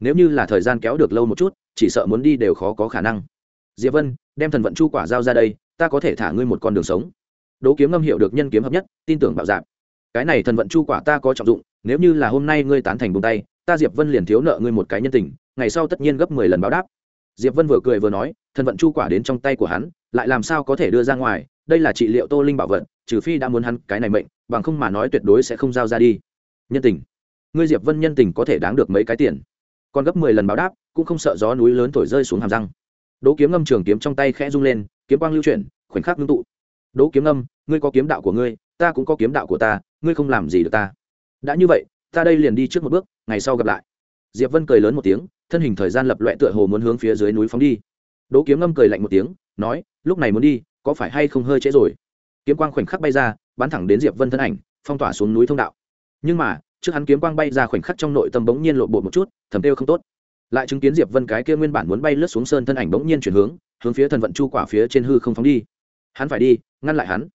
Nếu như là thời gian kéo được lâu một chút, chỉ sợ muốn đi đều khó có khả năng. Diệp vân, đem thần vận chu quả giao ra đây, ta có thể thả ngươi một con đường sống đố kiếm ngâm hiệu được nhân kiếm hợp nhất, tin tưởng bảo giảm. Cái này thần vận chu quả ta có trọng dụng, nếu như là hôm nay ngươi tán thành bông tay, ta diệp vân liền thiếu nợ ngươi một cái nhân tình, ngày sau tất nhiên gấp mười lần báo đáp. Diệp vân vừa cười vừa nói, thần vận chu quả đến trong tay của hắn, lại làm sao có thể đưa ra ngoài, đây là trị liệu tô linh bảo vật, trừ phi đã muốn hắn cái này mệnh, bằng không mà nói tuyệt đối sẽ không giao ra đi. Nhân tình. Ngươi diệp vân nhân tình có thể đáng được mấy cái tiền? Còn gấp mười lần báo đáp, cũng không sợ gió núi lớn thổi rơi xuống hàm răng. Đỗ kiếm ngâm trường kiếm trong tay khẽ rung lên, kiếm quang lưu chuyển, khoảnh khắc ngưng tụ. Đỗ kiếm ngâm ngươi có kiếm đạo của ngươi, ta cũng có kiếm đạo của ta, ngươi không làm gì được ta. Đã như vậy, ta đây liền đi trước một bước, ngày sau gặp lại. Diệp vân cười lớn một tiếng, thân hình thời gian lập loẹ tựa hồ muốn hướng phía dưới núi phóng đi. Đỗ kiếm ngâm cười lạnh một tiếng, nói, lúc này muốn đi, có phải hay không hơi trễ rồi? Kiếm quang khoảnh khắc bay ra, bắn thẳng đến diệp vân thân ảnh, phong tỏa xuống núi thông đạo. Nhưng mà, trước hắn kiếm quang bay ra khoảnh khắc trong nội tâm bỗng nhiên lộ bộ một chút, thầm tiêu không tốt. Lại chứng kiến diệp vân cái kia nguyên bản muốn bay lướt xuống sơn thân ảnh bỗng nhiên chuyển hướng hướng phía thần vận chu quả phía trên hư không phóng đi. Hắn phải đi, ngăn lại hắn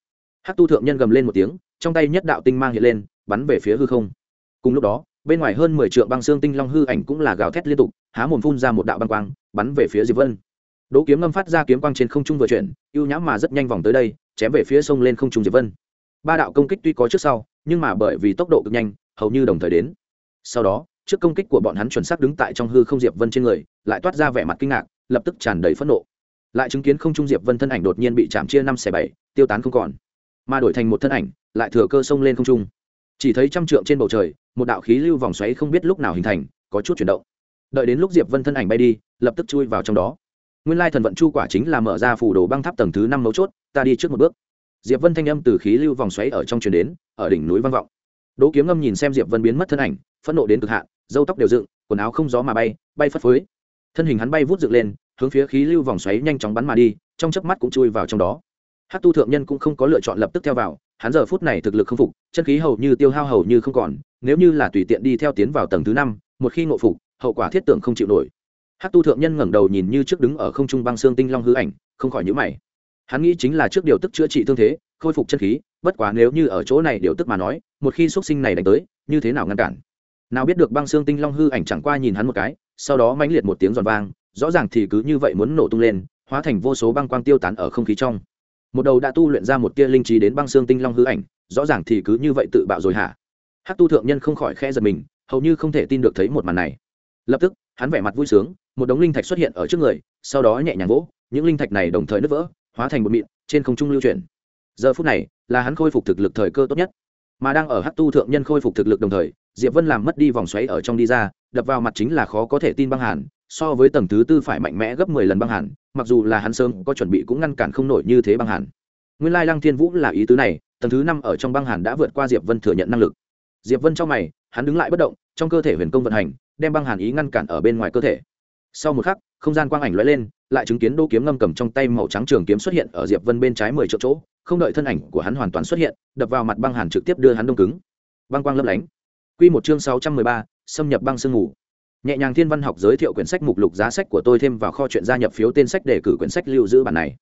hắc tu thượng nhân gầm lên một tiếng, trong tay nhất đạo tinh mang hiện lên, bắn về phía hư không. Cùng lúc đó, bên ngoài hơn mười trượng băng xương tinh long hư ảnh cũng là gào thét liên tục, há mồm phun ra một đạo băng quang, bắn về phía diệp vân. Đỗ kiếm ngâm phát ra kiếm quang trên không trung vừa chuyển, ưu nhãm mà rất nhanh vòng tới đây, chém về phía sông lên không trung diệp vân. Ba đạo công kích tuy có trước sau, nhưng mà bởi vì tốc độ cực nhanh, hầu như đồng thời đến. Sau đó, trước công kích của bọn hắn chuẩn xác đứng tại trong hư không diệp vân trên người, lại toát ra vẻ mặt kinh ngạc, lập tức tràn đầy phẫn nộ. Lại chứng kiến không trung diệp vân thân ảnh đột nhiên bị chạm chia năm xẻ bảy, tiêu tán không còn mà đổi thành một thân ảnh, lại thừa cơ sông lên không trung. Chỉ thấy trăm trượng trên bầu trời, một đạo khí lưu vòng xoáy không biết lúc nào hình thành, có chút chuyển động. Đợi đến lúc diệp vân thân ảnh bay đi, lập tức chui vào trong đó. Nguyên lai thần vận chu quả chính là mở ra phủ đồ băng tháp tầng thứ năm mấu chốt, ta đi trước một bước. Diệp vân thanh âm từ khí lưu vòng xoáy ở trong truyền đến, ở đỉnh núi vang vọng. Đỗ kiếm ngâm nhìn xem diệp vân biến mất thân ảnh, phẫn nộ đến cực hạn dâu tóc đều dựng, quần áo không gió mà bay bay phất phới. Thân hình hắn bay vút dựng lên, hướng phía khí lưu vòng xoáy nhanh chóng bắn mà đi, trong chớp mắt cũng chui vào trong đó hát tu thượng nhân cũng không có lựa chọn lập tức theo vào, hắn giờ phút này thực lực không phục, chân khí hầu như tiêu hao hầu như không còn, nếu như là tùy tiện đi theo tiến vào tầng thứ năm, một khi ngộ phục, hậu quả thiết tưởng không chịu nổi. Hát tu thượng nhân ngẩng đầu nhìn như trước đứng ở không trung băng xương tinh long hư ảnh, không khỏi nhữ mày. Hắn nghĩ chính là trước điều tức chữa trị thương thế, khôi phục chân khí, bất quá nếu như ở chỗ này điều tức mà nói, một khi x sinh này đánh tới, như thế nào ngăn cản? Nào biết được băng xương tinh long hư ảnh chẳng qua nhìn hắn một cái, sau đó mãnh liệt một tiếng giòn vang, rõ ràng thì cứ như vậy muốn nổ tung lên, hóa thành vô số băng quang tiêu tán ở không khí trong một đầu đã tu luyện ra một tia linh trí đến băng xương tinh long hư ảnh, rõ ràng thì cứ như vậy tự bạo rồi hả? Hát tu thượng nhân không khỏi khe giật mình, hầu như không thể tin được thấy một màn này. Lập tức, hắn vẻ mặt vui sướng, một đống linh thạch xuất hiện ở trước người, sau đó nhẹ nhàng vỗ, những linh thạch này đồng thời nứt vỡ, hóa thành một mịn, trên không trung lưu chuyển. Giờ phút này, là hắn khôi phục thực lực thời cơ tốt nhất. Mà đang ở hát tu thượng nhân khôi phục thực lực đồng thời, diệp vân làm mất đi vòng xoáy ở trong đi ra, đập vào mặt chính là khó có thể tin băng hàn so với tầng thứ tư phải mạnh mẽ gấp mười lần băng hàn mặc dù là hắn sớm có chuẩn bị cũng ngăn cản không nổi như thế băng hàn. Nguyên lai lăng thiên vũ là ý tứ này tầng thứ năm ở trong băng hàn đã vượt qua diệp vân thừa nhận năng lực. Diệp vân trong mày hắn đứng lại bất động trong cơ thể huyền công vận hành đem băng hàn ý ngăn cản ở bên ngoài cơ thể. Sau một khắc không gian quang ảnh lóe lên lại chứng kiến đô kiếm ngâm cầm trong tay màu trắng trường kiếm xuất hiện ở diệp vân bên trái mười chỗ chỗ không đợi thân ảnh của hắn hoàn toàn xuất hiện đập vào mặt băng hàn trực tiếp đưa hắn đông cứng. Băng quang lấp lánh. Quy một chương sáu trăm mười ba, xâm nhập băng sương ngủ nhẹ nhàng thiên văn học giới thiệu quyển sách mục lục giá sách của tôi thêm vào kho chuyện gia nhập phiếu tên sách để cử quyển sách lưu giữ bản này.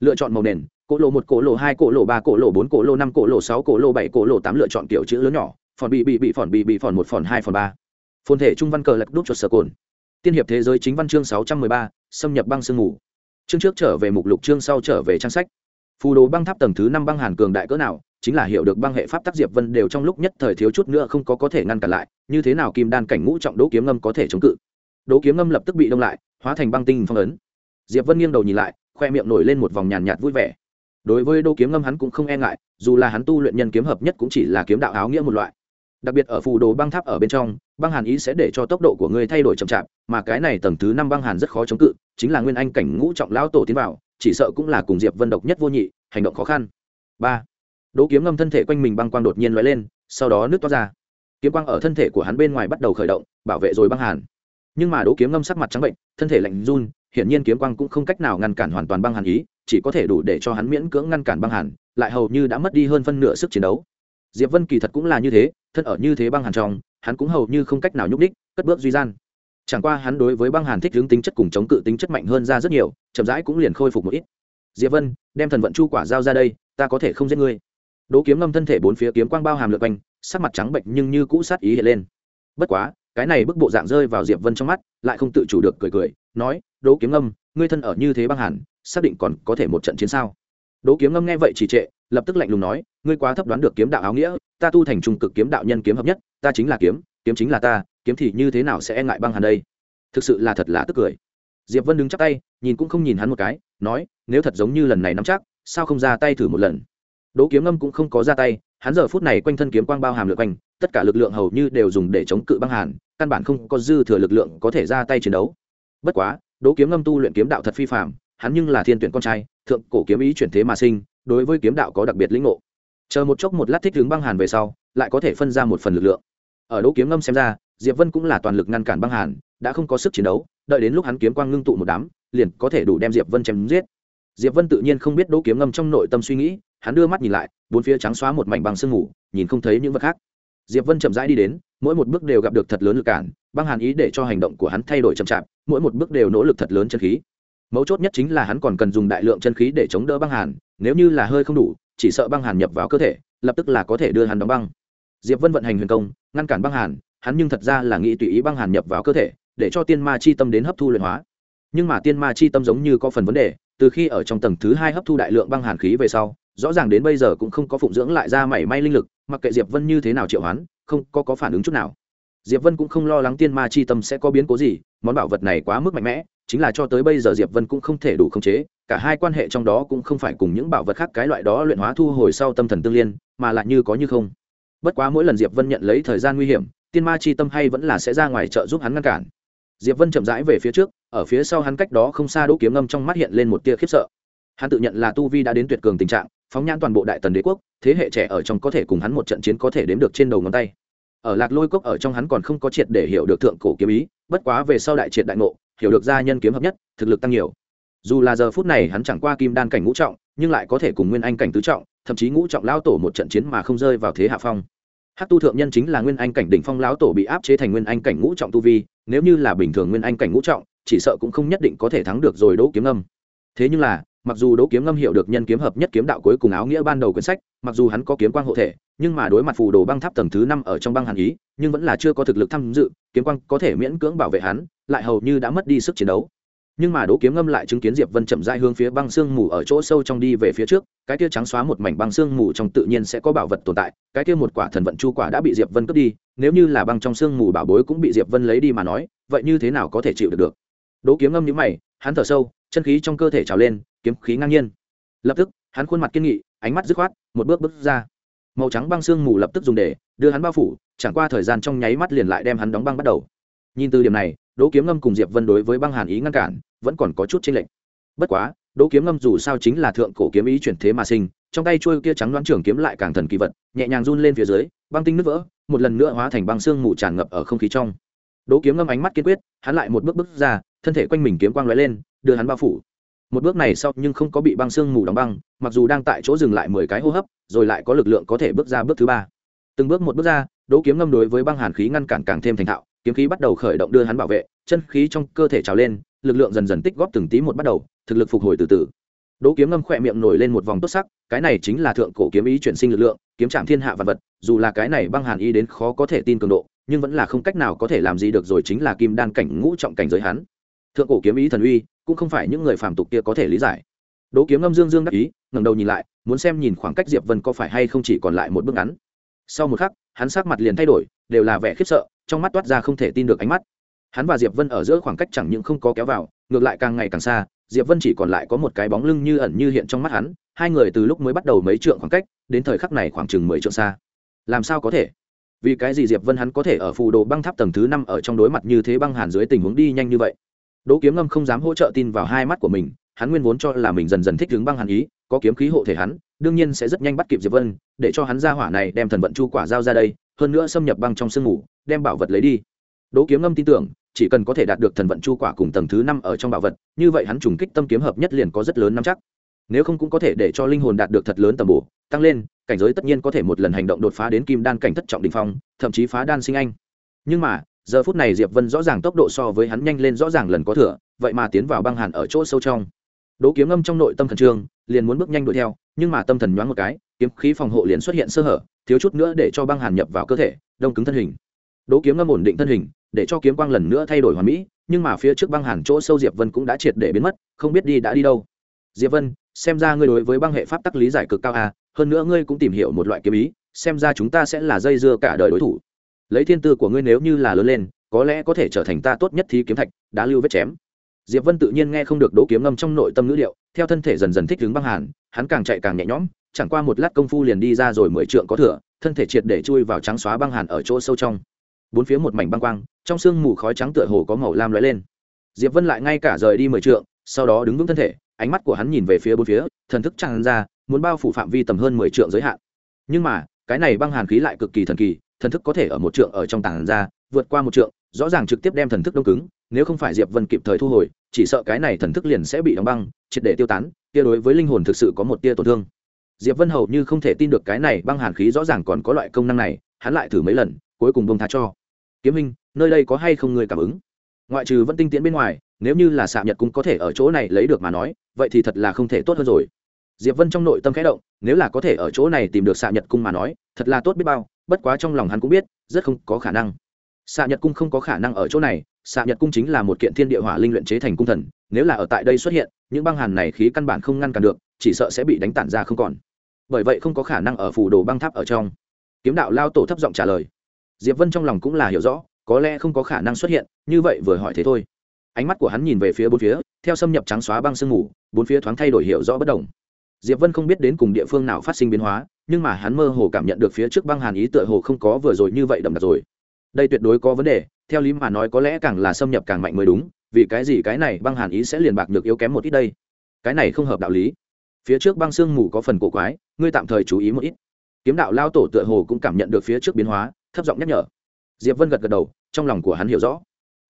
Lựa chọn màu nền, cỗ lộ một, cỗ lộ hai, cỗ lộ ba, cỗ lộ bốn, cỗ lộ năm, cỗ lộ sáu, cỗ lộ bảy, cỗ lộ tám lựa chọn kiểu chữ lớn nhỏ, phòn bị bị bị, phòn bị bị, phòn một, phòn hai, phòn ba. Phồn thể trung văn cờ lật đúc chuột sơ cồn. Tiên hiệp thế giới chính văn chương sáu trăm mười ba, xâm nhập băng sương ngủ chương trước trở về mục lục, chương sau trở về trang sách. Phù đồ băng tháp tầng thứ năm băng hàn cường đại cỡ nào chính là hiểu được băng hệ pháp tác diệp vân đều trong lúc nhất thời thiếu chút nữa không có có thể ngăn cản lại, như thế nào kim đan cảnh ngũ trọng đỗ kiếm ngâm có thể chống cự? Đỗ kiếm ngâm lập tức bị đông lại, hóa thành băng tinh phong ấn. Diệp vân nghiêng đầu nhìn lại, khoe miệng nổi lên một vòng nhàn nhạt vui vẻ. Đối với đỗ kiếm ngâm hắn cũng không e ngại, dù là hắn tu luyện nhân kiếm hợp nhất cũng chỉ là kiếm đạo áo nghĩa một loại. Đặc biệt ở phù đồ băng tháp ở bên trong, băng hàn ý sẽ để cho tốc độ của ngươi thay đổi chậm chạp, mà cái này tầng thứ năm băng hàn rất khó chống cự, chính là nguyên anh cảnh ngũ trọng lão tổ tiến vào, chỉ sợ cũng là cùng diệp vân độc nhất vô nhị, hành động khó khăn. Ba đỗ kiếm ngâm thân thể quanh mình băng quang đột nhiên lóe lên, sau đó nước toát ra. Kiếm quang ở thân thể của hắn bên ngoài bắt đầu khởi động, bảo vệ rồi băng hàn. Nhưng mà đỗ kiếm ngâm sắc mặt trắng bệnh, thân thể lạnh run, hiển nhiên kiếm quang cũng không cách nào ngăn cản hoàn toàn băng hàn ý, chỉ có thể đủ để cho hắn miễn cưỡng ngăn cản băng hàn, lại hầu như đã mất đi hơn phân nửa sức chiến đấu. Diệp vân kỳ thật cũng là như thế, thân ở như thế băng hàn trong, hắn cũng hầu như không cách nào nhúc đích cất bước duy gian. Chẳng qua hắn đối với băng hàn thích hướng tính chất cùng chống cự tính chất mạnh hơn ra rất nhiều, chậm rãi cũng liền khôi phục một ít. Diệp vân, đem thần vận chu quả giao ra đây, ta có thể không giết ngươi đố kiếm ngâm thân thể bốn phía kiếm quang bao hàm lượt quanh, sắc mặt trắng bệnh nhưng như cũ sát ý hiện lên. Bất quá, cái này bức bộ dạng rơi vào diệp vân trong mắt, lại không tự chủ được cười cười, nói đố kiếm ngâm, ngươi thân ở như thế băng hàn xác định còn có thể một trận chiến sao? Đố kiếm ngâm nghe vậy chỉ trệ, lập tức lạnh lùng nói, ngươi quá thấp đoán được kiếm đạo áo nghĩa, ta tu thành trung cực kiếm đạo nhân kiếm hợp nhất, ta chính là kiếm kiếm chính là ta, kiếm thì như thế nào sẽ e ngại băng hàn đây? Thực sự là thật là tức cười. Diệp vân đứng chắp tay, nhìn cũng không nhìn hắn một cái, nói, nếu thật giống như lần này nắm chắc, sao không ra tay thử một lần? Đỗ kiếm ngâm cũng không có ra tay, hắn giờ phút này quanh thân kiếm quang bao hàm lượt quanh tất cả lực lượng hầu như đều dùng để chống cự băng hàn, căn bản không có dư thừa lực lượng có thể ra tay chiến đấu. Bất quá, đỗ kiếm ngâm tu luyện kiếm đạo thật phi phạm hắn nhưng là thiên tuyển con trai, thượng cổ kiếm ý chuyển thế mà sinh, đối với kiếm đạo có đặc biệt lĩnh ngộ. Chờ một chốc một lát thích hướng băng hàn về sau, lại có thể phân ra một phần lực lượng. Ở đỗ kiếm ngâm xem ra, diệp vân cũng là toàn lực ngăn cản băng hàn, đã không có sức chiến đấu, đợi đến lúc hắn kiếm quang ngưng tụ một đám, liền có thể đủ đem diệp vân chém giết. Diệp vân tự nhiên không biết đỗ kiếm ngâm trong nội tâm suy nghĩ hắn đưa mắt nhìn lại, bốn phía trắng xóa một mảnh bằng sương mù, nhìn không thấy những vật khác. Diệp vân chậm rãi đi đến, mỗi một bước đều gặp được thật lớn lực cản, băng hàn ý để cho hành động của hắn thay đổi chậm chạp, mỗi một bước đều nỗ lực thật lớn chân khí. Mấu chốt nhất chính là hắn còn cần dùng đại lượng chân khí để chống đỡ băng hàn, nếu như là hơi không đủ, chỉ sợ băng hàn nhập vào cơ thể, lập tức là có thể đưa hắn đóng băng. Diệp vân vận hành huyền công, ngăn cản băng hàn, hắn nhưng thật ra là nghĩ tùy ý băng hàn nhập vào cơ thể, để cho tiên ma chi tâm đến hấp thu luyện hóa. Nhưng mà tiên ma chi tâm giống như có phần vấn đề, từ khi ở trong tầng thứ hai hấp thu đại lượng băng hàn khí về sau rõ ràng đến bây giờ cũng không có phụng dưỡng lại ra mảy may linh lực mặc kệ diệp vân như thế nào triệu hoán không có, có phản ứng chút nào. Diệp vân cũng không lo lắng tiên ma chi tâm sẽ có biến cố gì món bảo vật này quá mức mạnh mẽ chính là cho tới bây giờ diệp vân cũng không thể đủ khống chế cả hai quan hệ trong đó cũng không phải cùng những bảo vật khác cái loại đó luyện hóa thu hồi sau tâm thần tương liên mà lại như có như không. Bất quá mỗi lần diệp vân nhận lấy thời gian nguy hiểm tiên ma chi tâm hay vẫn là sẽ ra ngoài trợ giúp hắn ngăn cản. Diệp vân chậm rãi về phía trước ở phía sau hắn cách đó không xa đỗ kiếm ngâm trong mắt hiện lên một tia khiếp sợ hắn tự nhận là tu vi đã đến tuyệt cường tình trạng, phóng nhãn toàn bộ đại tần đế quốc, thế hệ trẻ ở trong có thể cùng hắn một trận chiến có thể đếm được trên đầu ngón tay. Ở lạc lôi cốc ở trong hắn còn không có triệt để hiểu được thượng cổ kiếm ý, bất quá về sau đại triệt đại ngộ, hiểu được gia nhân kiếm hợp nhất, thực lực tăng nhiều. Dù là giờ phút này hắn chẳng qua kim đan cảnh ngũ trọng, nhưng lại có thể cùng nguyên anh cảnh tứ trọng, thậm chí ngũ trọng lao tổ một trận chiến mà không rơi vào thế hạ phong. Hát tu thượng nhân chính là nguyên anh cảnh đỉnh phong lão tổ bị áp chế thành nguyên anh cảnh ngũ trọng tu vi, nếu như là bình thường nguyên anh cảnh ngũ trọng, chỉ sợ cũng không nhất định có thể thắng được rồi đỗ kiếm âm. Thế nhưng là mặc dù đỗ kiếm ngâm hiểu được nhân kiếm hợp nhất kiếm đạo cuối cùng áo nghĩa ban đầu quyển sách, mặc dù hắn có kiếm quang hộ thể, nhưng mà đối mặt phù đồ băng tháp tầng thứ năm ở trong băng hàn ý, nhưng vẫn là chưa có thực lực tham dự, kiếm quang có thể miễn cưỡng bảo vệ hắn, lại hầu như đã mất đi sức chiến đấu. Nhưng mà đỗ kiếm ngâm lại chứng kiến diệp vân chậm rãi hướng phía băng xương mù ở chỗ sâu trong đi về phía trước, cái kia trắng xóa một mảnh băng xương mù trong tự nhiên sẽ có bảo vật tồn tại, cái kia một quả thần vận chu quả đã bị diệp vân cướp đi, nếu như là băng trong xương mù bảo bối cũng bị diệp vân lấy đi mà nói, vậy như thế nào có thể chịu được được? Đỗ kiếm ngâm nhíu mày, hắn thở sâu, chân khí trong cơ thể trào lên kiếm khí ngang nhiên. Lập tức, hắn khuôn mặt kiên nghị, ánh mắt dứt khoát, một bước bước ra. Màu trắng băng xương mù lập tức dùng để đưa hắn bao phủ, chẳng qua thời gian trong nháy mắt liền lại đem hắn đóng băng bắt đầu. Nhìn từ điểm này, đỗ kiếm ngâm cùng diệp vân đối với băng hàn ý ngăn cản, vẫn còn có chút chênh lệch. Bất quá, đỗ kiếm ngâm dù sao chính là thượng cổ kiếm ý chuyển thế mà sinh, trong tay chuôi kia trắng đoán trưởng kiếm lại càng thần kỳ vật, nhẹ nhàng run lên phía dưới, băng tinh nứt vỡ, một lần nữa hóa thành băng xương mù tràn ngập ở không khí trong. Đỗ kiếm ngâm ánh mắt kiên quyết, hắn lại một bước bước ra, thân thể quanh mình kiếm quang lóe lên, đưa hắn bao phủ một bước này sau nhưng không có bị băng xương mù đóng băng, mặc dù đang tại chỗ dừng lại mười cái hô hấp, rồi lại có lực lượng có thể bước ra bước thứ ba. Từng bước một bước ra, đỗ kiếm ngâm đối với băng hàn khí ngăn cản càng thêm thành thạo, kiếm khí bắt đầu khởi động đưa hắn bảo vệ, chân khí trong cơ thể trào lên, lực lượng dần dần tích góp từng tí một bắt đầu, thực lực phục hồi từ từ. Đỗ kiếm ngâm khỏe miệng nổi lên một vòng tốt sắc, cái này chính là thượng cổ kiếm ý chuyển sinh lực lượng, kiếm trạm thiên hạ vật vật, dù là cái này băng hàn y đến khó có thể tin cường độ, nhưng vẫn là không cách nào có thể làm gì được rồi chính là kim đan cảnh ngũ trọng cảnh giới hắn. Thượng cổ kiếm ý thần uy cũng không phải những người phàm tục kia có thể lý giải. Đỗ kiếm ngâm dương dương đắc ý, ngẩng đầu nhìn lại, muốn xem nhìn khoảng cách diệp vân có phải hay không chỉ còn lại một bước ngắn. Sau một khắc, hắn sắc mặt liền thay đổi, đều là vẻ khiếp sợ, trong mắt toát ra không thể tin được ánh mắt. Hắn và diệp vân ở giữa khoảng cách chẳng những không có kéo vào, ngược lại càng ngày càng xa, diệp vân chỉ còn lại có một cái bóng lưng như ẩn như hiện trong mắt hắn, hai người từ lúc mới bắt đầu mấy trượng khoảng cách, đến thời khắc này khoảng chừng mười trượng xa. Làm sao có thể? Vì cái gì diệp vân hắn có thể ở phù đồ băng tháp tầng thứ năm ở trong đối mặt như thế băng hàn dưới tình huống đi nhanh như vậy? Đỗ kiếm ngâm không dám hỗ trợ tin vào hai mắt của mình hắn nguyên vốn cho là mình dần dần thích đứng băng hàn ý có kiếm khí hộ thể hắn đương nhiên sẽ rất nhanh bắt kịp diệp vân để cho hắn ra hỏa này đem thần vận chu quả giao ra đây hơn nữa xâm nhập băng trong sương ngủ, đem bảo vật lấy đi. Đỗ kiếm ngâm tin tưởng chỉ cần có thể đạt được thần vận chu quả cùng tầng thứ năm ở trong bảo vật như vậy hắn trùng kích tâm kiếm hợp nhất liền có rất lớn nắm chắc. Nếu không cũng có thể để cho linh hồn đạt được thật lớn tầm bổ tăng lên cảnh giới tất nhiên có thể một lần hành động đột phá đến kim đan cảnh thất trọng đỉnh phong thậm chí phá đan sinh anh. Nhưng mà giờ phút này diệp vân rõ ràng tốc độ so với hắn nhanh lên rõ ràng lần có thừa, vậy mà tiến vào băng hàn ở chỗ sâu trong. Đỗ kiếm ngâm trong nội tâm thần trương, liền muốn bước nhanh đuổi theo, nhưng mà tâm thần nhoáng một cái, kiếm khí phòng hộ liền xuất hiện sơ hở, thiếu chút nữa để cho băng hàn nhập vào cơ thể, đông cứng thân hình. Đỗ kiếm ngâm ổn định thân hình, để cho kiếm quang lần nữa thay đổi hoàn mỹ, nhưng mà phía trước băng hàn chỗ sâu diệp vân cũng đã triệt để biến mất, không biết đi đã đi đâu. Diệp vân, xem ra ngươi đối với băng hệ pháp tắc lý giải cực cao à hơn nữa ngươi cũng tìm hiểu một loại kiếm ý, xem ra chúng ta sẽ là dây dưa cả đời đối thủ lấy thiên tư của ngươi nếu như là lớn lên có lẽ có thể trở thành ta tốt nhất thi kiếm thạch đá lưu vết chém. Diệp vân tự nhiên nghe không được đỗ kiếm ngâm trong nội tâm ngữ liệu, theo thân thể dần dần thích ứng băng hàn hắn càng chạy càng nhẹ nhõm chẳng qua một lát công phu liền đi ra rồi mười trượng có thừa thân thể triệt để chui vào trắng xóa băng hàn ở chỗ sâu trong. Bốn phía một mảnh băng quang trong sương mù khói trắng tựa hồ có màu lam lóe lên. Diệp vân lại ngay cả rời đi mười trượng sau đó đứng vững thân thể ánh mắt của hắn nhìn về phía bốn phía thần thức tràn ra muốn bao phủ phạm vi tầm hơn mười trượng giới hạn. Nhưng mà cái này băng hàn khí lại cực kỳ thần kỳ thần thức có thể ở một trượng ở trong tảng ra, vượt qua một trượng, rõ ràng trực tiếp đem thần thức đông cứng, nếu không phải diệp vân kịp thời thu hồi, chỉ sợ cái này thần thức liền sẽ bị đóng băng, triệt để tiêu tán, kia đối với linh hồn thực sự có một tia tổn thương. Diệp vân hầu như không thể tin được cái này băng hàn khí rõ ràng còn có loại công năng này, hắn lại thử mấy lần, cuối cùng bông tha cho. Kiếm hình nơi đây có hay không người cảm ứng? Ngoại trừ vẫn tinh tiễn bên ngoài, nếu như là xạ nhật cũng có thể ở chỗ này lấy được mà nói, vậy thì thật là không thể tốt hơn rồi. Diệp vân trong nội tâm khẽ động, nếu là có thể ở chỗ này tìm được xạ nhật cung mà nói, thật là tốt biết bao bất quá trong lòng hắn cũng biết, rất không có khả năng. Xạ nhật cung không có khả năng ở chỗ này, xạ nhật cung chính là một kiện thiên địa hỏa linh luyện chế thành cung thần, nếu là ở tại đây xuất hiện, những băng hàn này khí căn bản không ngăn cản được, chỉ sợ sẽ bị đánh tản ra không còn. Bởi vậy không có khả năng ở phủ đồ băng tháp ở trong. Kiếm đạo lao tổ thấp giọng trả lời. Diệp vân trong lòng cũng là hiểu rõ, có lẽ không có khả năng xuất hiện, như vậy vừa hỏi thế thôi. Ánh mắt của hắn nhìn về phía bốn phía, theo xâm nhập trắng xóa băng sương mù, bốn phía thoáng thay đổi hiểu rõ bất đồng. Diệp vân không biết đến cùng địa phương nào phát sinh biến hóa nhưng mà hắn mơ hồ cảm nhận được phía trước băng hàn ý tựa hồ không có vừa rồi như vậy đậm đặc rồi. Đây tuyệt đối có vấn đề, theo lý mà nói có lẽ càng là xâm nhập càng mạnh mới đúng, vì cái gì cái này băng hàn ý sẽ liền bạc được yếu kém một ít đây? Cái này không hợp đạo lý. Phía trước băng sương mù có phần cổ quái, ngươi tạm thời chú ý một ít. Kiếm đạo lao tổ tựa hồ cũng cảm nhận được phía trước biến hóa, thấp giọng nhắc nhở. Diệp vân gật gật đầu, trong lòng của hắn hiểu rõ.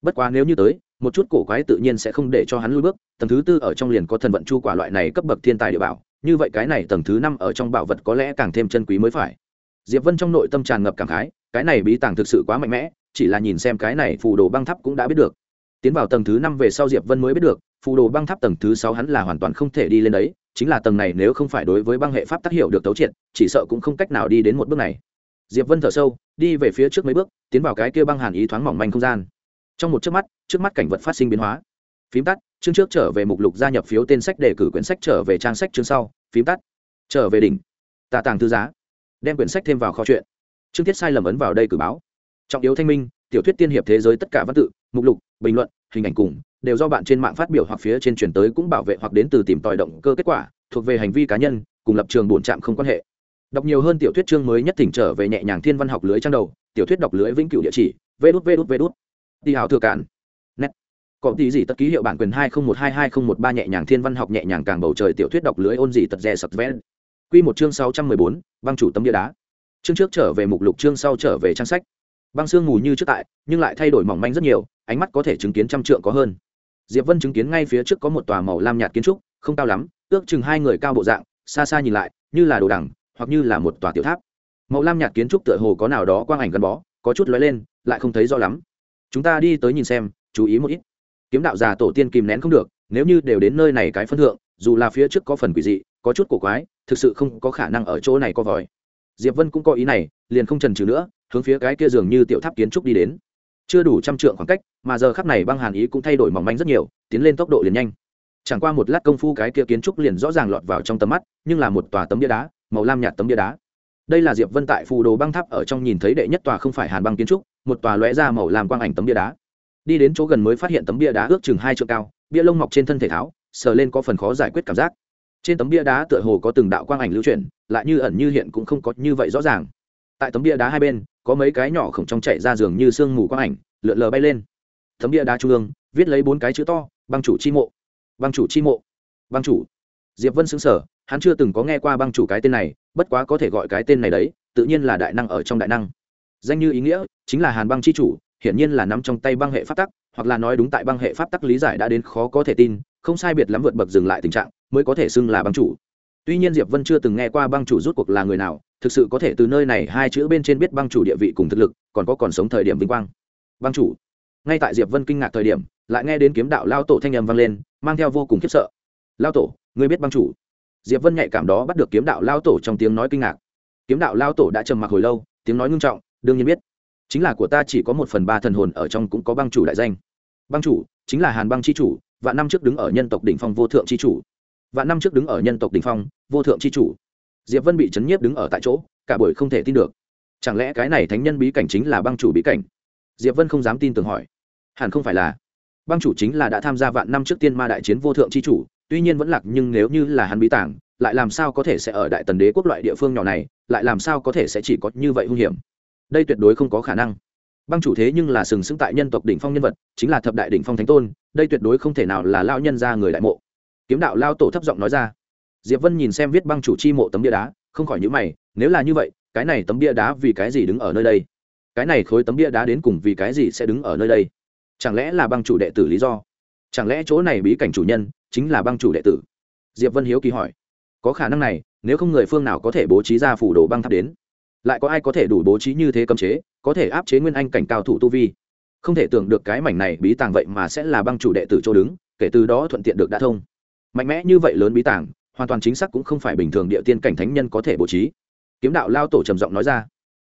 Bất quá nếu như tới, một chút cổ quái tự nhiên sẽ không để cho hắn lui bước, tầng thứ tư ở trong liền có thần vận chu quả loại này cấp bậc thiên tài địa bảo như vậy cái này tầng thứ năm ở trong bảo vật có lẽ càng thêm chân quý mới phải. Diệp vân trong nội tâm tràn ngập cảm khái, cái này bí tàng thực sự quá mạnh mẽ, chỉ là nhìn xem cái này phù đồ băng tháp cũng đã biết được. Tiến vào tầng thứ năm về sau diệp vân mới biết được, phù đồ băng tháp tầng thứ sáu hắn là hoàn toàn không thể đi lên đấy, chính là tầng này nếu không phải đối với băng hệ pháp tác hiệu được tấu triệt, chỉ sợ cũng không cách nào đi đến một bước này. Diệp vân thở sâu, đi về phía trước mấy bước, tiến vào cái kia băng hàn ý thoáng mỏng manh không gian. Trong một chớp mắt, trước mắt cảnh vật phát sinh biến hóa. Phím tắt chương trước trở về mục lục gia nhập phiếu tên sách để cử quyển sách trở về trang sách chương sau, phím tắt. Trở về đỉnh. Tà tàng thư giá. Đem quyển sách thêm vào kho chuyện. Chương tiết sai lầm ấn vào đây cử báo. Trọng yếu thanh minh, tiểu thuyết tiên hiệp thế giới tất cả văn tự, mục lục, bình luận, hình ảnh cùng, đều do bạn trên mạng phát biểu hoặc phía trên truyền tới cũng bảo vệ hoặc đến từ tìm tòi động cơ kết quả, thuộc về hành vi cá nhân, cùng lập trường bổn trạm không quan hệ. Đọc nhiều hơn tiểu thuyết chương mới nhất thỉnh trở về nhẹ nhàng thiên văn học lưới trang đầu, tiểu thuyết đọc lưới vĩnh cửu địa chỉ, vê đút vê đút vê đút. Đi hào thừa cản có tí gì tất ký hiệu bản quyền hai không một hai hai không một ba nhẹ nhàng thiên văn học nhẹ nhàng càng bầu trời tiểu thuyết đọc lưới ôn gì tật rẻ sập vẽ. Quy một chương sáu trăm mười bốn, băng chủ tấm địa đá. Chương trước trở về mục lục, chương sau trở về trang sách. Băng xương mù như trước tại, nhưng lại thay đổi mỏng manh rất nhiều, ánh mắt có thể chứng kiến trăm trượng có hơn. Diệp vân chứng kiến ngay phía trước có một tòa màu lam nhạt kiến trúc, không cao lắm, ước chừng hai người cao bộ dạng, xa xa nhìn lại, như là đồ đằng, hoặc như là một tòa tiểu tháp. Màu lam nhạt kiến trúc tựa hồ có nào đó quang ảnh gắn bó, có chút lóe lên, lại không thấy rõ lắm. Chúng ta đi tới nhìn xem, chú ý một ít kiếm đạo già tổ tiên kìm nén không được, nếu như đều đến nơi này cái phân thượng, dù là phía trước có phần quỷ dị, có chút cổ quái, thực sự không có khả năng ở chỗ này có vòi. Diệp vân cũng có ý này, liền không trần trừ nữa, hướng phía cái kia dường như tiểu tháp kiến trúc đi đến. Chưa đủ trăm trượng khoảng cách, mà giờ khắc này băng hàn ý cũng thay đổi mỏng manh rất nhiều, tiến lên tốc độ liền nhanh. Chẳng qua một lát công phu cái kia kiến trúc liền rõ ràng lọt vào trong tầm mắt, nhưng là một tòa tấm bia đá, màu lam nhạt tấm bia đá. Đây là diệp vân tại phù đồ băng tháp ở trong nhìn thấy đệ nhất tòa không phải hàn băng kiến trúc, một tòa lóe ra màu lam quang ảnh tấm bia đá đi đến chỗ gần mới phát hiện tấm bia đá ước chừng hai trượng cao, bia lông mọc trên thân thể tháo, sờ lên có phần khó giải quyết cảm giác. Trên tấm bia đá tựa hồ có từng đạo quang ảnh lưu chuyển, lại như ẩn như hiện cũng không có như vậy rõ ràng. Tại tấm bia đá hai bên, có mấy cái nhỏ khổng trong chạy ra giường như sương mù quang ảnh, lượn lờ bay lên. Tấm bia đá trung ương, viết lấy bốn cái chữ to, băng chủ chi mộ. Băng chủ chi mộ. Băng chủ. Diệp vân xứng sở hắn chưa từng có nghe qua băng chủ cái tên này, bất quá có thể gọi cái tên này đấy, tự nhiên là đại năng ở trong đại năng. Danh như ý nghĩa chính là hàn băng chi chủ hiển nhiên là nắm trong tay băng hệ pháp tắc, hoặc là nói đúng tại băng hệ pháp tắc lý giải đã đến khó có thể tin, không sai biệt lắm vượt bậc dừng lại tình trạng, mới có thể xưng là băng chủ. Tuy nhiên diệp vân chưa từng nghe qua băng chủ rút cuộc là người nào, thực sự có thể từ nơi này hai chữ bên trên biết băng chủ địa vị cùng thực lực, còn có còn sống thời điểm vinh quang. Băng chủ. Ngay tại diệp vân kinh ngạc thời điểm, lại nghe đến kiếm đạo lao tổ thanh âm vang lên, mang theo vô cùng khiếp sợ. Lao tổ, ngươi biết băng chủ? Diệp vân nhạy cảm đó bắt được kiếm đạo lao tổ trong tiếng nói kinh ngạc. Kiếm đạo lao tổ đã trầm mặc hồi lâu, tiếng nói ngưng trọng, đương nhiên biết chính là của ta chỉ có một phần ba thần hồn ở trong cũng có băng chủ đại danh. Băng chủ chính là hàn băng c h i chủ và năm trước đứng ở nhân tộc đỉnh phong vô thượng c h i chủ. Và năm trước đứng ở nhân tộc đỉnh phong vô thượng c h i chủ. Diệp vân bị chấn nhiếp đứng ở tại chỗ, cả buổi không thể tin được. Chẳng lẽ cái này thánh nhân bí cảnh chính là băng chủ bí cảnh? Diệp vân không dám tin tưởng hỏi. Hẳn không phải là. Băng chủ chính là đã tham gia vạn năm trước tiên ma đại chiến vô thượng c h i chủ, tuy nhiên vẫn lạc nhưng nếu như là hắn bí tảng, lại làm sao có thể sẽ ở đại tần đế quốc loại địa phương nhỏ này, lại làm sao có thể sẽ chỉ có như vậy hung hiểm? Đây tuyệt đối không có khả năng. Băng chủ thế nhưng là sừng sững tại nhân tộc đỉnh phong nhân vật, chính là thập đại đỉnh phong thánh tôn, đây tuyệt đối không thể nào là lao nhân ra người đại mộ. Kiếm đạo lao tổ thấp giọng nói ra. Diệp vân nhìn xem viết băng chủ chi mộ tấm bia đá, không khỏi nhữ mày, nếu là như vậy, cái này tấm bia đá vì cái gì đứng ở nơi đây? Cái này khối tấm bia đá đến cùng vì cái gì sẽ đứng ở nơi đây? Chẳng lẽ là băng chủ đệ tử lý do? Chẳng lẽ chỗ này bí cảnh chủ nhân chính là băng chủ đệ tử? Diệp vân hiếu kỳ hỏi. Có khả năng này, nếu không người phương nào có thể bố trí ra phủ đồ băng tháp đến? Lại có ai có thể đủ bố trí như thế cấm chế, có thể áp chế nguyên anh cảnh cao thủ tu vi? Không thể tưởng được cái mảnh này bí tàng vậy mà sẽ là băng chủ đệ tử chỗ đứng, kể từ đó thuận tiện được đã thông. Mạnh mẽ như vậy lớn bí tàng, hoàn toàn chính xác cũng không phải bình thường địa tiên cảnh thánh nhân có thể bố trí. Kiếm đạo lao tổ trầm giọng nói ra.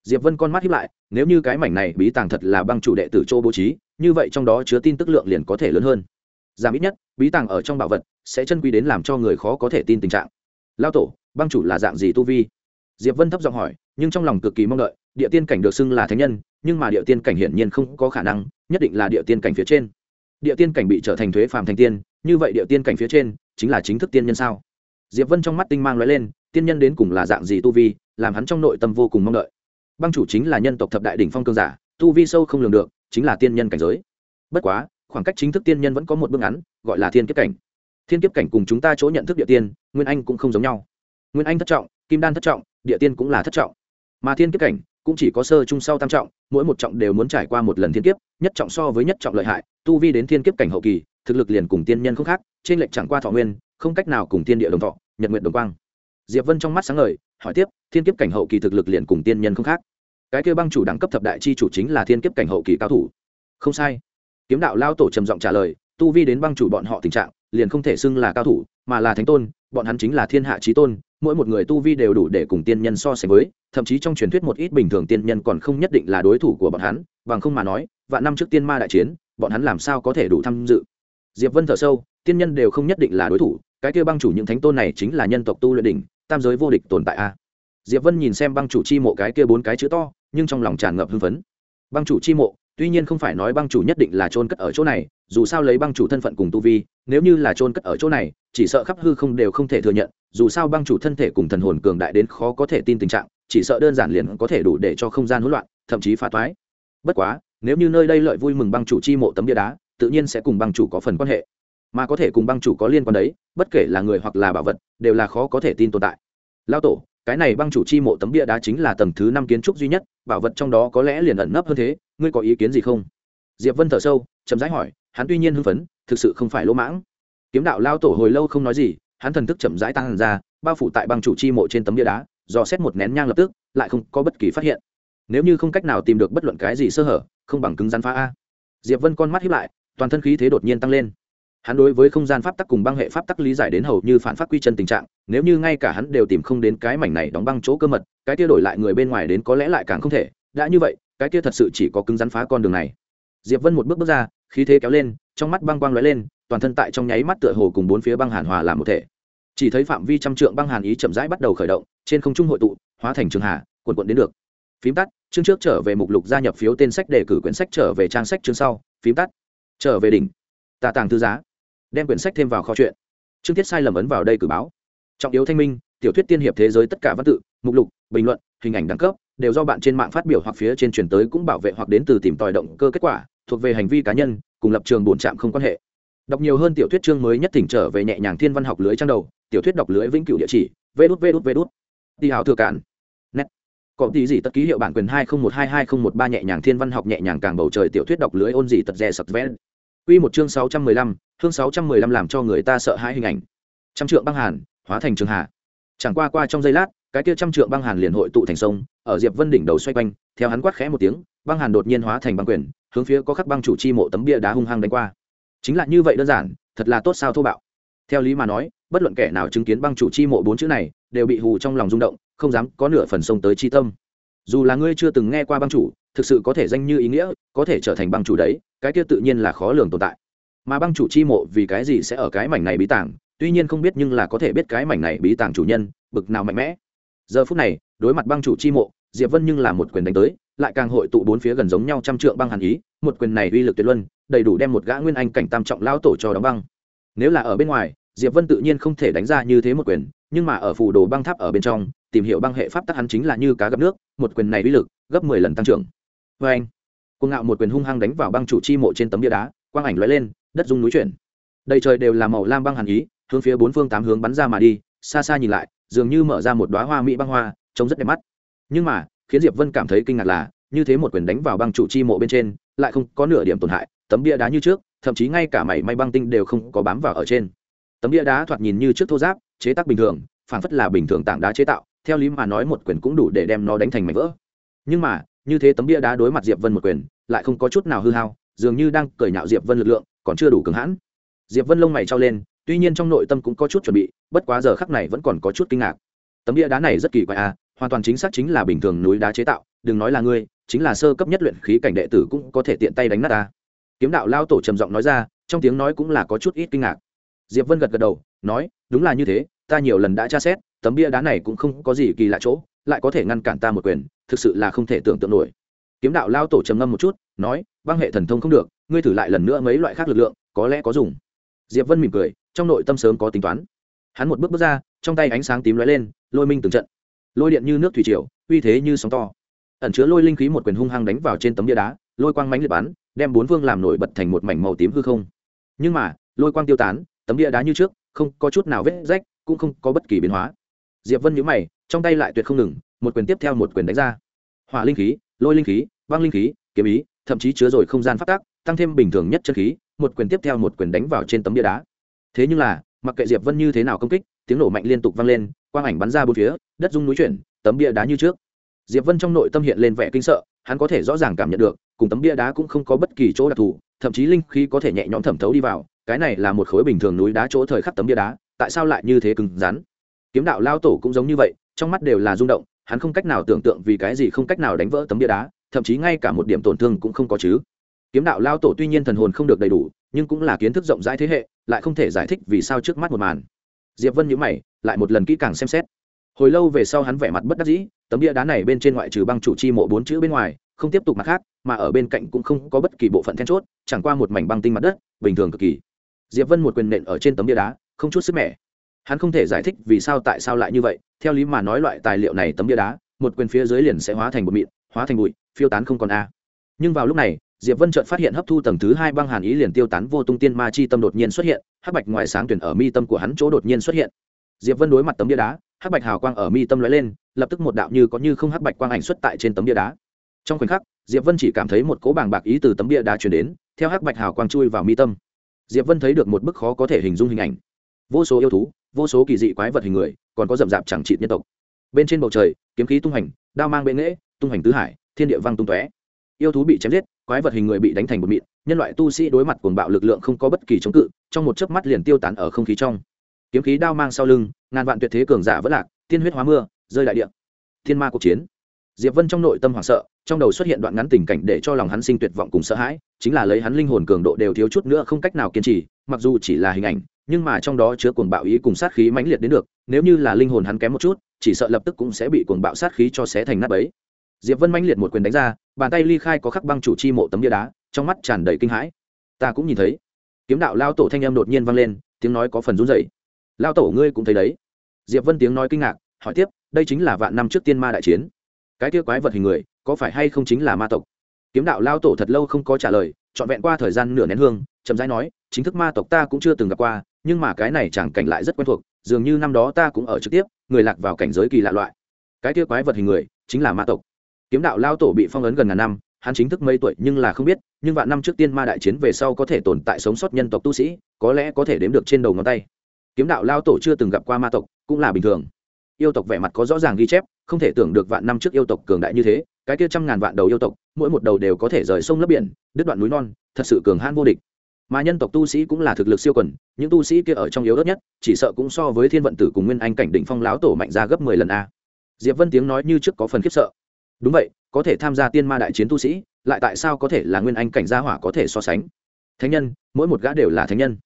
Diệp vân con mắt hiếp lại, nếu như cái mảnh này bí tàng thật là băng chủ đệ tử chỗ bố trí, như vậy trong đó chứa tin tức lượng liền có thể lớn hơn. Giảm ít nhất, bí tàng ở trong bảo vật sẽ chân quy đến làm cho người khó có thể tin tình trạng. Lao tổ, băng chủ là dạng gì tu vi? Diệp vân thấp giọng hỏi nhưng trong lòng cực kỳ mong đợi, địa tiên cảnh được xưng là thánh nhân, nhưng mà địa tiên cảnh hiển nhiên không có khả năng, nhất định là địa tiên cảnh phía trên. Địa tiên cảnh bị trở thành thuế phàm thành tiên, như vậy địa tiên cảnh phía trên chính là chính thức tiên nhân sao? Diệp vân trong mắt tinh mang lóe lên, tiên nhân đến cùng là dạng gì tu vi, làm hắn trong nội tâm vô cùng mong đợi. Băng chủ chính là nhân tộc thập đại đỉnh phong cương giả, tu vi sâu không lường được, chính là tiên nhân cảnh giới. Bất quá, khoảng cách chính thức tiên nhân vẫn có một bước ngắn, gọi là thiên kiếp cảnh. Thiên kiếp cảnh cùng chúng ta chỗ nhận thức địa tiên, nguyên anh cũng không giống nhau. Nguyên anh thất trọng, kim đan thất trọng, địa tiên cũng là thất trọng mà thiên kiếp cảnh cũng chỉ có sơ trung sau tam trọng, mỗi một trọng đều muốn trải qua một lần thiên kiếp, nhất trọng so với nhất trọng lợi hại, tu vi đến thiên kiếp cảnh hậu kỳ, thực lực liền cùng tiên nhân không khác, trên lệnh chẳng qua thọ nguyên, không cách nào cùng tiên địa đồng thọ, nhật nguyện đồng quang. Diệp vân trong mắt sáng ngời, hỏi tiếp, thiên kiếp cảnh hậu kỳ thực lực liền cùng tiên nhân không khác? Cái kêu băng chủ đẳng cấp thập đại chi chủ chính là thiên kiếp cảnh hậu kỳ cao thủ. Không sai. Kiếm đạo lao tổ trầm giọng trả lời, tu vi đến băng chủ bọn họ tình trạng, liền không thể xưng là cao thủ, mà là thánh tôn, bọn hắn chính là thiên hạ trí tôn mỗi một người tu vi đều đủ để cùng tiên nhân so sánh với, thậm chí trong truyền thuyết một ít bình thường tiên nhân còn không nhất định là đối thủ của bọn hắn, bằng không mà nói, vạn năm trước tiên ma đại chiến, bọn hắn làm sao có thể đủ tham dự? Diệp vân thở sâu, tiên nhân đều không nhất định là đối thủ, cái kia băng chủ những thánh tôn này chính là nhân tộc tu luyện đỉnh, tam giới vô địch tồn tại a. Diệp vân nhìn xem băng chủ chi mộ cái kia bốn cái chữ to, nhưng trong lòng tràn ngập hưng phấn. Băng chủ chi mộ, tuy nhiên không phải nói băng chủ nhất định là trôn cất ở chỗ này dù sao lấy băng chủ thân phận cùng tu vi, nếu như là trôn cất ở chỗ này, chỉ sợ khắp hư không đều không thể thừa nhận, dù sao băng chủ thân thể cùng thần hồn cường đại đến khó có thể tin tình trạng, chỉ sợ đơn giản liền có thể đủ để cho không gian hỗn loạn, thậm chí phá toái. Bất quá, nếu như nơi đây lợi vui mừng băng chủ chi mộ tấm bia đá, tự nhiên sẽ cùng băng chủ có phần quan hệ. Mà có thể cùng băng chủ có liên quan đấy, bất kể là người hoặc là bảo vật, đều là khó có thể tin tồn tại. Lao tổ, cái này băng chủ chi mộ tấm bia đá chính là tầng thứ năm kiến trúc duy nhất, bảo vật trong đó có lẽ liền ẩn nấp hơn thế, ngươi có ý kiến gì không? Diệp vân thở sâu, chậm rãi hỏi hắn tuy nhiên hưng phấn, thực sự không phải lỗ mãng. Kiếm đạo lao tổ hồi lâu không nói gì, hắn thần thức chậm rãi tăng ra, bao phủ tại băng chủ chi mộ trên tấm bia đá, dò xét một nén nhang lập tức, lại không có bất kỳ phát hiện. Nếu như không cách nào tìm được bất luận cái gì sơ hở, không bằng cứng rắn phá a. Diệp vân con mắt hiếp lại, toàn thân khí thế đột nhiên tăng lên. Hắn đối với không gian pháp tắc cùng băng hệ pháp tắc lý giải đến hầu như phản phát quy chân tình trạng, nếu như ngay cả hắn đều tìm không đến cái mảnh này đóng băng chỗ cơ mật, cái kia đổi lại người bên ngoài đến có lẽ lại càng không thể. Đã như vậy, cái kia thật sự chỉ có cứng rắn phá con đường này. Diệp vân một bước bước ra khí thế kéo lên, trong mắt băng quang lóe lên, toàn thân tại trong nháy mắt tựa hồ cùng bốn phía băng hàn hòa làm một thể. Chỉ thấy phạm vi trăm trượng băng hàn ý chậm rãi bắt đầu khởi động, trên không trung hội tụ, hóa thành trường hà quần quận đến được. Phím tắt, chương trước trở về mục lục gia nhập phiếu tên sách đề cử quyển sách trở về trang sách chương sau, phím tắt. Trở về đỉnh. Tà tàng thư giá. Đem quyển sách thêm vào kho chuyện chương tiết sai lầm ấn vào đây cử báo. Trọng yếu thanh minh, tiểu thuyết tiên hiệp thế giới tất cả văn tự, mục lục, bình luận, hình ảnh đẳng cấp, đều do bạn trên mạng phát biểu hoặc phía trên truyền tới cũng bảo vệ hoặc đến từ tìm tòi động cơ kết quả thuộc về hành vi cá nhân, cùng lập trường bổn trạm không quan hệ. Đọc nhiều hơn tiểu thuyết chương mới nhất thỉnh trở về nhẹ nhàng thiên văn học lưới trang đầu, tiểu thuyết đọc lưới vĩnh cửu địa chỉ vê đút vê đút vê đút đi hào thừa cản nét có tí gì tất ký hiệu bản quyền hai không một hai hai không một ba nhẹ nhàng thiên văn học nhẹ nhàng càng bầu trời tiểu thuyết đọc lưới ôn gì tật rè sập vẽ. Quy một chương sáu trăm mười lăm, hương sáu trăm mười lăm làm cho người ta sợ hãi hình ảnh. Trăm trượng băng hàn, hóa thành trường hạ. chẳng qua qua trong giây lát, cái kia trăm trượng băng hàn liền hội tụ thành sông, ở diệp vân đỉnh đầu xoay quanh, theo hắn quát khẽ một tiếng băng hàn đột nhiên hóa thành băng quyền, hướng phía có khắc băng chủ chi mộ tấm bia đá hung hăng đánh qua. Chính là như vậy đơn giản, thật là tốt sao thô bạo. Theo lý mà nói, bất luận kẻ nào chứng kiến băng chủ chi mộ bốn chữ này, đều bị hù trong lòng rung động, không dám có nửa phần sông tới chi tâm. Dù là ngươi chưa từng nghe qua băng chủ, thực sự có thể danh như ý nghĩa, có thể trở thành băng chủ đấy, cái kia tự nhiên là khó lường tồn tại. Mà băng chủ chi mộ vì cái gì sẽ ở cái mảnh này bí tàng, tuy nhiên không biết nhưng là có thể biết cái mảnh này bí tàng chủ nhân, bực nào mạnh mẽ. Giờ phút này, đối mặt băng chủ chi mộ, diệp vân nhưng là một quyền đánh tới lại càng hội tụ bốn phía gần giống nhau trăm trượng băng hàn ý, một quyền này uy lực tuyệt luân, đầy đủ đem một gã nguyên anh cảnh tam trọng lão tổ cho đóng băng. Nếu là ở bên ngoài, diệp vân tự nhiên không thể đánh ra như thế một quyền, nhưng mà ở phù đồ băng tháp ở bên trong, tìm hiểu băng hệ pháp tắc hắn chính là như cá gặp nước, một quyền này uy lực gấp mười lần tăng trưởng. Vê anh. Cuồng ngạo một quyền hung hăng đánh vào băng chủ chi mộ trên tấm bia đá, quang ảnh lóe lên, đất rung núi chuyển. Đầy trời đều là màu lam băng hàn ý, hướng phía bốn phương tám hướng bắn ra mà đi, xa xa nhìn lại, dường như mở ra một đóa hoa mỹ băng hoa, trông rất đẹp mắt. Nhưng mà khiến diệp vân cảm thấy kinh ngạc là, như thế một quyền đánh vào băng chủ chi mộ bên trên, lại không có nửa điểm tổn hại, tấm bia đá như trước, thậm chí ngay cả mảy may băng tinh đều không có bám vào ở trên. Tấm bia đá thoạt nhìn như trước thô giáp, chế tác bình thường phản phất là bình thường tảng đá chế tạo, theo lý mà nói một quyền cũng đủ để đem nó đánh thành mảnh vỡ. Nhưng mà, như thế tấm bia đá đối mặt diệp vân một quyền, lại không có chút nào hư hao, dường như đang cởi nhạo diệp vân lực lượng, còn chưa đủ cứng hãn. Diệp vân lông mày trao lên, tuy nhiên trong nội tâm cũng có chút chuẩn bị, bất quá giờ khắc này vẫn còn có chút kinh ngạc. Tấm bia đá này rất kỳ quái à hoàn toàn chính xác chính là bình thường núi đá chế tạo, đừng nói là ngươi, chính là sơ cấp nhất luyện khí cảnh đệ tử cũng có thể tiện tay đánh nát ta. Kiếm đạo lao tổ trầm giọng nói ra, trong tiếng nói cũng là có chút ít kinh ngạc. Diệp vân gật gật đầu, nói, đúng là như thế, ta nhiều lần đã tra xét, tấm bia đá này cũng không có gì kỳ lạ chỗ, lại có thể ngăn cản ta một quyền, thực sự là không thể tưởng tượng nổi. Kiếm đạo lao tổ trầm ngâm một chút, nói, băng hệ thần thông không được, ngươi thử lại lần nữa mấy loại khác lực lượng, có lẽ có dùng. Diệp vân mỉm cười, trong nội tâm sớm có tính toán. Hắn một bước bước ra, trong tay ánh sáng tím lóe lên, lôi minh từng trận lôi điện như nước thủy triều, uy thế như sóng to. Ẩn chứa lôi linh khí một quyền hung hăng đánh vào trên tấm bia đá, lôi quang mánh liệt bắn, đem bốn vương làm nổi bật thành một mảnh màu tím hư không. Nhưng mà, lôi quang tiêu tán, tấm bia đá như trước, không có chút nào vết rách, cũng không có bất kỳ biến hóa. Diệp vân nhíu mày, trong tay lại tuyệt không ngừng, một quyền tiếp theo một quyền đánh ra. Hỏa linh khí, lôi linh khí, băng linh khí, kiếm ý, thậm chí chứa rồi không gian phát tác, tăng thêm bình thường nhất chân khí, một quyền tiếp theo một quyền đánh vào trên tấm bia đá. Thế nhưng là, mặc kệ diệp vân như thế nào công kích, tiếng nổ mạnh liên tục vang lên quang ảnh bắn ra bốn phía, đất rung núi chuyển, tấm bia đá như trước. Diệp vân trong nội tâm hiện lên vẻ kinh sợ, hắn có thể rõ ràng cảm nhận được, cùng tấm bia đá cũng không có bất kỳ chỗ đặc thù, thậm chí linh khí có thể nhẹ nhõm thẩm thấu đi vào, cái này là một khối bình thường núi đá chỗ thời khắc tấm bia đá, tại sao lại như thế cứng rắn? Kiếm đạo lao tổ cũng giống như vậy, trong mắt đều là rung động, hắn không cách nào tưởng tượng vì cái gì không cách nào đánh vỡ tấm bia đá, thậm chí ngay cả một điểm tổn thương cũng không có chứ. Kiếm đạo lao tổ tuy nhiên thần hồn không được đầy đủ, nhưng cũng là kiến thức rộng rãi thế hệ, lại không thể giải thích vì sao trước mắt một màn. Diệp vân nhíu mày lại một lần kỹ càng xem xét. Hồi lâu về sau hắn vẻ mặt bất đắc dĩ, tấm bia đá này bên trên ngoại trừ băng chủ chi mộ bốn chữ bên ngoài, không tiếp tục mặt khác, mà ở bên cạnh cũng không có bất kỳ bộ phận then chốt, chẳng qua một mảnh băng tinh mặt đất, bình thường cực kỳ. Diệp vân một quyền nện ở trên tấm bia đá, không chút sức mẻ. Hắn không thể giải thích vì sao tại sao lại như vậy, theo lý mà nói loại tài liệu này tấm bia đá, một quyền phía dưới liền sẽ hóa thành bột mịn, hóa thành bụi, phiêu tán không còn a. Nhưng vào lúc này, diệp vân chợt phát hiện hấp thu tầng thứ hai băng hàn ý liền tiêu tán vô tung tiên ma chi tâm đột nhiên xuất hiện, hắc bạch ngoài sáng tuyển ở mi tâm của hắn chỗ đột nhiên xuất hiện diệp vân đối mặt tấm bia đá, hắc bạch hào quang ở mi tâm lóe lên, lập tức một đạo như có như không hắc bạch quang ảnh xuất tại trên tấm bia đá. Trong khoảnh khắc, diệp vân chỉ cảm thấy một cỗ bàng bạc ý từ tấm bia đá truyền đến, theo hắc bạch hào quang chui vào mi tâm. Diệp vân thấy được một bức khó có thể hình dung hình ảnh. Vô số yêu thú, vô số kỳ dị quái vật hình người, còn có rậm rạp chẳng trị nhân tộc. Bên trên bầu trời, kiếm khí tung hành, đao mang bệ nghễ, tung hành tứ hải, thiên địa vang tung tóe. Yêu thú bị chém giết, quái vật hình người bị đánh thành một mịn, nhân loại tu sĩ đối mặt cuồng bạo lực lượng không có bất kỳ chống cự, trong một chớp mắt liền tiêu tán ở không khí trong kiếm khí đao mang sau lưng, ngàn vạn tuyệt thế cường giả vẫn lạc, tiên huyết hóa mưa, rơi đại địa. Thiên ma cuộc chiến. Diệp vân trong nội tâm hoảng sợ, trong đầu xuất hiện đoạn ngắn tình cảnh để cho lòng hắn sinh tuyệt vọng cùng sợ hãi, chính là lấy hắn linh hồn cường độ đều thiếu chút nữa không cách nào kiên trì, mặc dù chỉ là hình ảnh, nhưng mà trong đó chứa cuồng bạo ý cùng sát khí mãnh liệt đến được, nếu như là linh hồn hắn kém một chút, chỉ sợ lập tức cũng sẽ bị cuồng bạo sát khí cho xé thành nát bấy. Diệp vân mãnh liệt một quyền đánh ra, bàn tay ly khai có khắc băng chủ chi mộ tấm bia đá, trong mắt tràn đầy kinh hãi. Ta cũng nhìn thấy. Kiếm đạo lao tổ thanh âm đột nhiên vang lên, tiếng nói có phần run rẩy lao tổ ngươi cũng thấy đấy. Diệp vân tiếng nói kinh ngạc, hỏi tiếp, đây chính là vạn năm trước tiên ma đại chiến. Cái kia quái vật hình người, có phải hay không chính là ma tộc? Kiếm đạo lao tổ thật lâu không có trả lời, trọn vẹn qua thời gian nửa nén hương, chậm rãi nói, chính thức ma tộc ta cũng chưa từng gặp qua, nhưng mà cái này chẳng cảnh lại rất quen thuộc, dường như năm đó ta cũng ở trực tiếp, người lạc vào cảnh giới kỳ lạ loại. Cái kia quái vật hình người, chính là ma tộc. Kiếm đạo lao tổ bị phong ấn gần ngàn năm, hắn chính thức mấy tuổi nhưng là không biết, nhưng vạn năm trước tiên ma đại chiến về sau có thể tồn tại sống sót nhân tộc tu sĩ, có lẽ có thể đếm được trên đầu ngón tay kiếm đạo lao tổ chưa từng gặp qua ma tộc, cũng là bình thường. Yêu tộc vẻ mặt có rõ ràng ghi chép, không thể tưởng được vạn năm trước yêu tộc cường đại như thế, cái kia trăm ngàn vạn đầu yêu tộc, mỗi một đầu đều có thể rời sông lấp biển, đứt đoạn núi non, thật sự cường hãn vô địch. Mà nhân tộc tu sĩ cũng là thực lực siêu quần, những tu sĩ kia ở trong yếu đất nhất, chỉ sợ cũng so với thiên vận tử cùng nguyên anh cảnh đỉnh phong láo tổ mạnh ra gấp mười lần a. Diệp vân tiếng nói như trước có phần khiếp sợ. Đúng vậy, có thể tham gia tiên ma đại chiến tu sĩ, lại tại sao có thể là nguyên anh cảnh gia hỏa có thể so sánh? Thánh nhân, mỗi một gã đều là thánh nhân.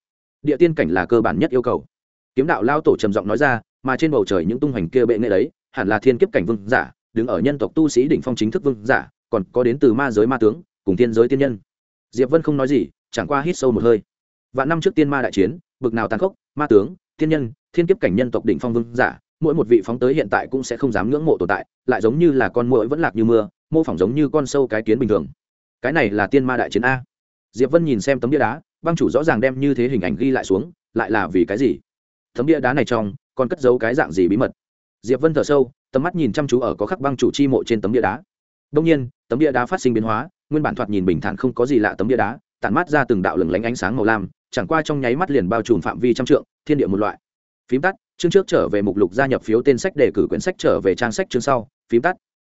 Địa tiên cảnh là cơ bản nhất yêu cầu kiếm đạo lao tổ trầm giọng nói ra, mà trên bầu trời những tung hoành kia bệ nghệ đấy, hẳn là thiên kiếp cảnh vương giả, đứng ở nhân tộc tu sĩ đỉnh phong chính thức vương giả, còn có đến từ ma giới ma tướng, cùng thiên giới tiên nhân. Diệp vân không nói gì, chẳng qua hít sâu một hơi. Vạn năm trước tiên ma đại chiến, bực nào tàn khốc, ma tướng thiên nhân, thiên kiếp cảnh nhân tộc đỉnh phong vương giả, mỗi một vị phóng tới hiện tại cũng sẽ không dám ngưỡng mộ tồn tại, lại giống như là con muỗi vẫn lạc như mưa, mô phỏng giống như con sâu cái kiến bình thường. Cái này là tiên ma đại chiến a. Diệp vân nhìn xem tấm bia đá, băng chủ rõ ràng đem như thế hình ảnh ghi lại xuống, lại là vì cái gì? Tấm bia đá này trong, còn cất giấu cái dạng gì bí mật? Diệp vân thở sâu, tầm mắt nhìn chăm chú ở có khắc băng chủ chi mộ trên tấm bia đá. Đông nhiên, tấm bia đá phát sinh biến hóa, nguyên bản thoạt nhìn bình thản không có gì lạ tấm bia đá, tản mát ra từng đạo lừng lánh ánh sáng màu lam, chẳng qua trong nháy mắt liền bao trùm phạm vi trăm trượng, thiên địa một loại. Phím tắt, chương trước trở về mục lục gia nhập phiếu tên sách để cử quyển sách trở về trang sách chương sau, phím tắt.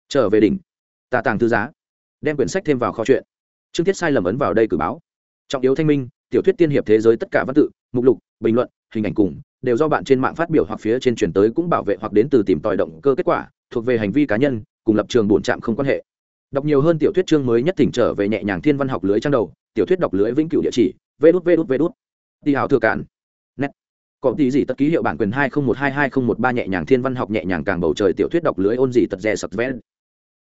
Trở về đỉnh. Tà tàng thư giá. Đem quyển sách thêm vào kho chuyện chương tiết sai lầm ấn vào đây cử báo. Trọng yếu thanh minh, tiểu thuyết tiên hiệp thế giới tất cả văn tự, mục lục, bình luận hình ảnh cùng, đều do bạn trên mạng phát biểu hoặc phía trên truyền tới cũng bảo vệ hoặc đến từ tìm tòi động cơ kết quả, thuộc về hành vi cá nhân, cùng lập trường bổn trạm không quan hệ. Đọc nhiều hơn tiểu thuyết chương mới nhất tỉnh trở về nhẹ nhàng thiên văn học lưới trang đầu, tiểu thuyết đọc lưới vĩnh cửu địa chỉ vê đút vê đút vê đút đi hào thừa cản nét có tí gì tất ký hiệu bản quyền hai không một hai hai không một ba nhẹ nhàng thiên văn học nhẹ nhàng càng bầu trời tiểu thuyết đọc lưới ôn gì tật rè sập vén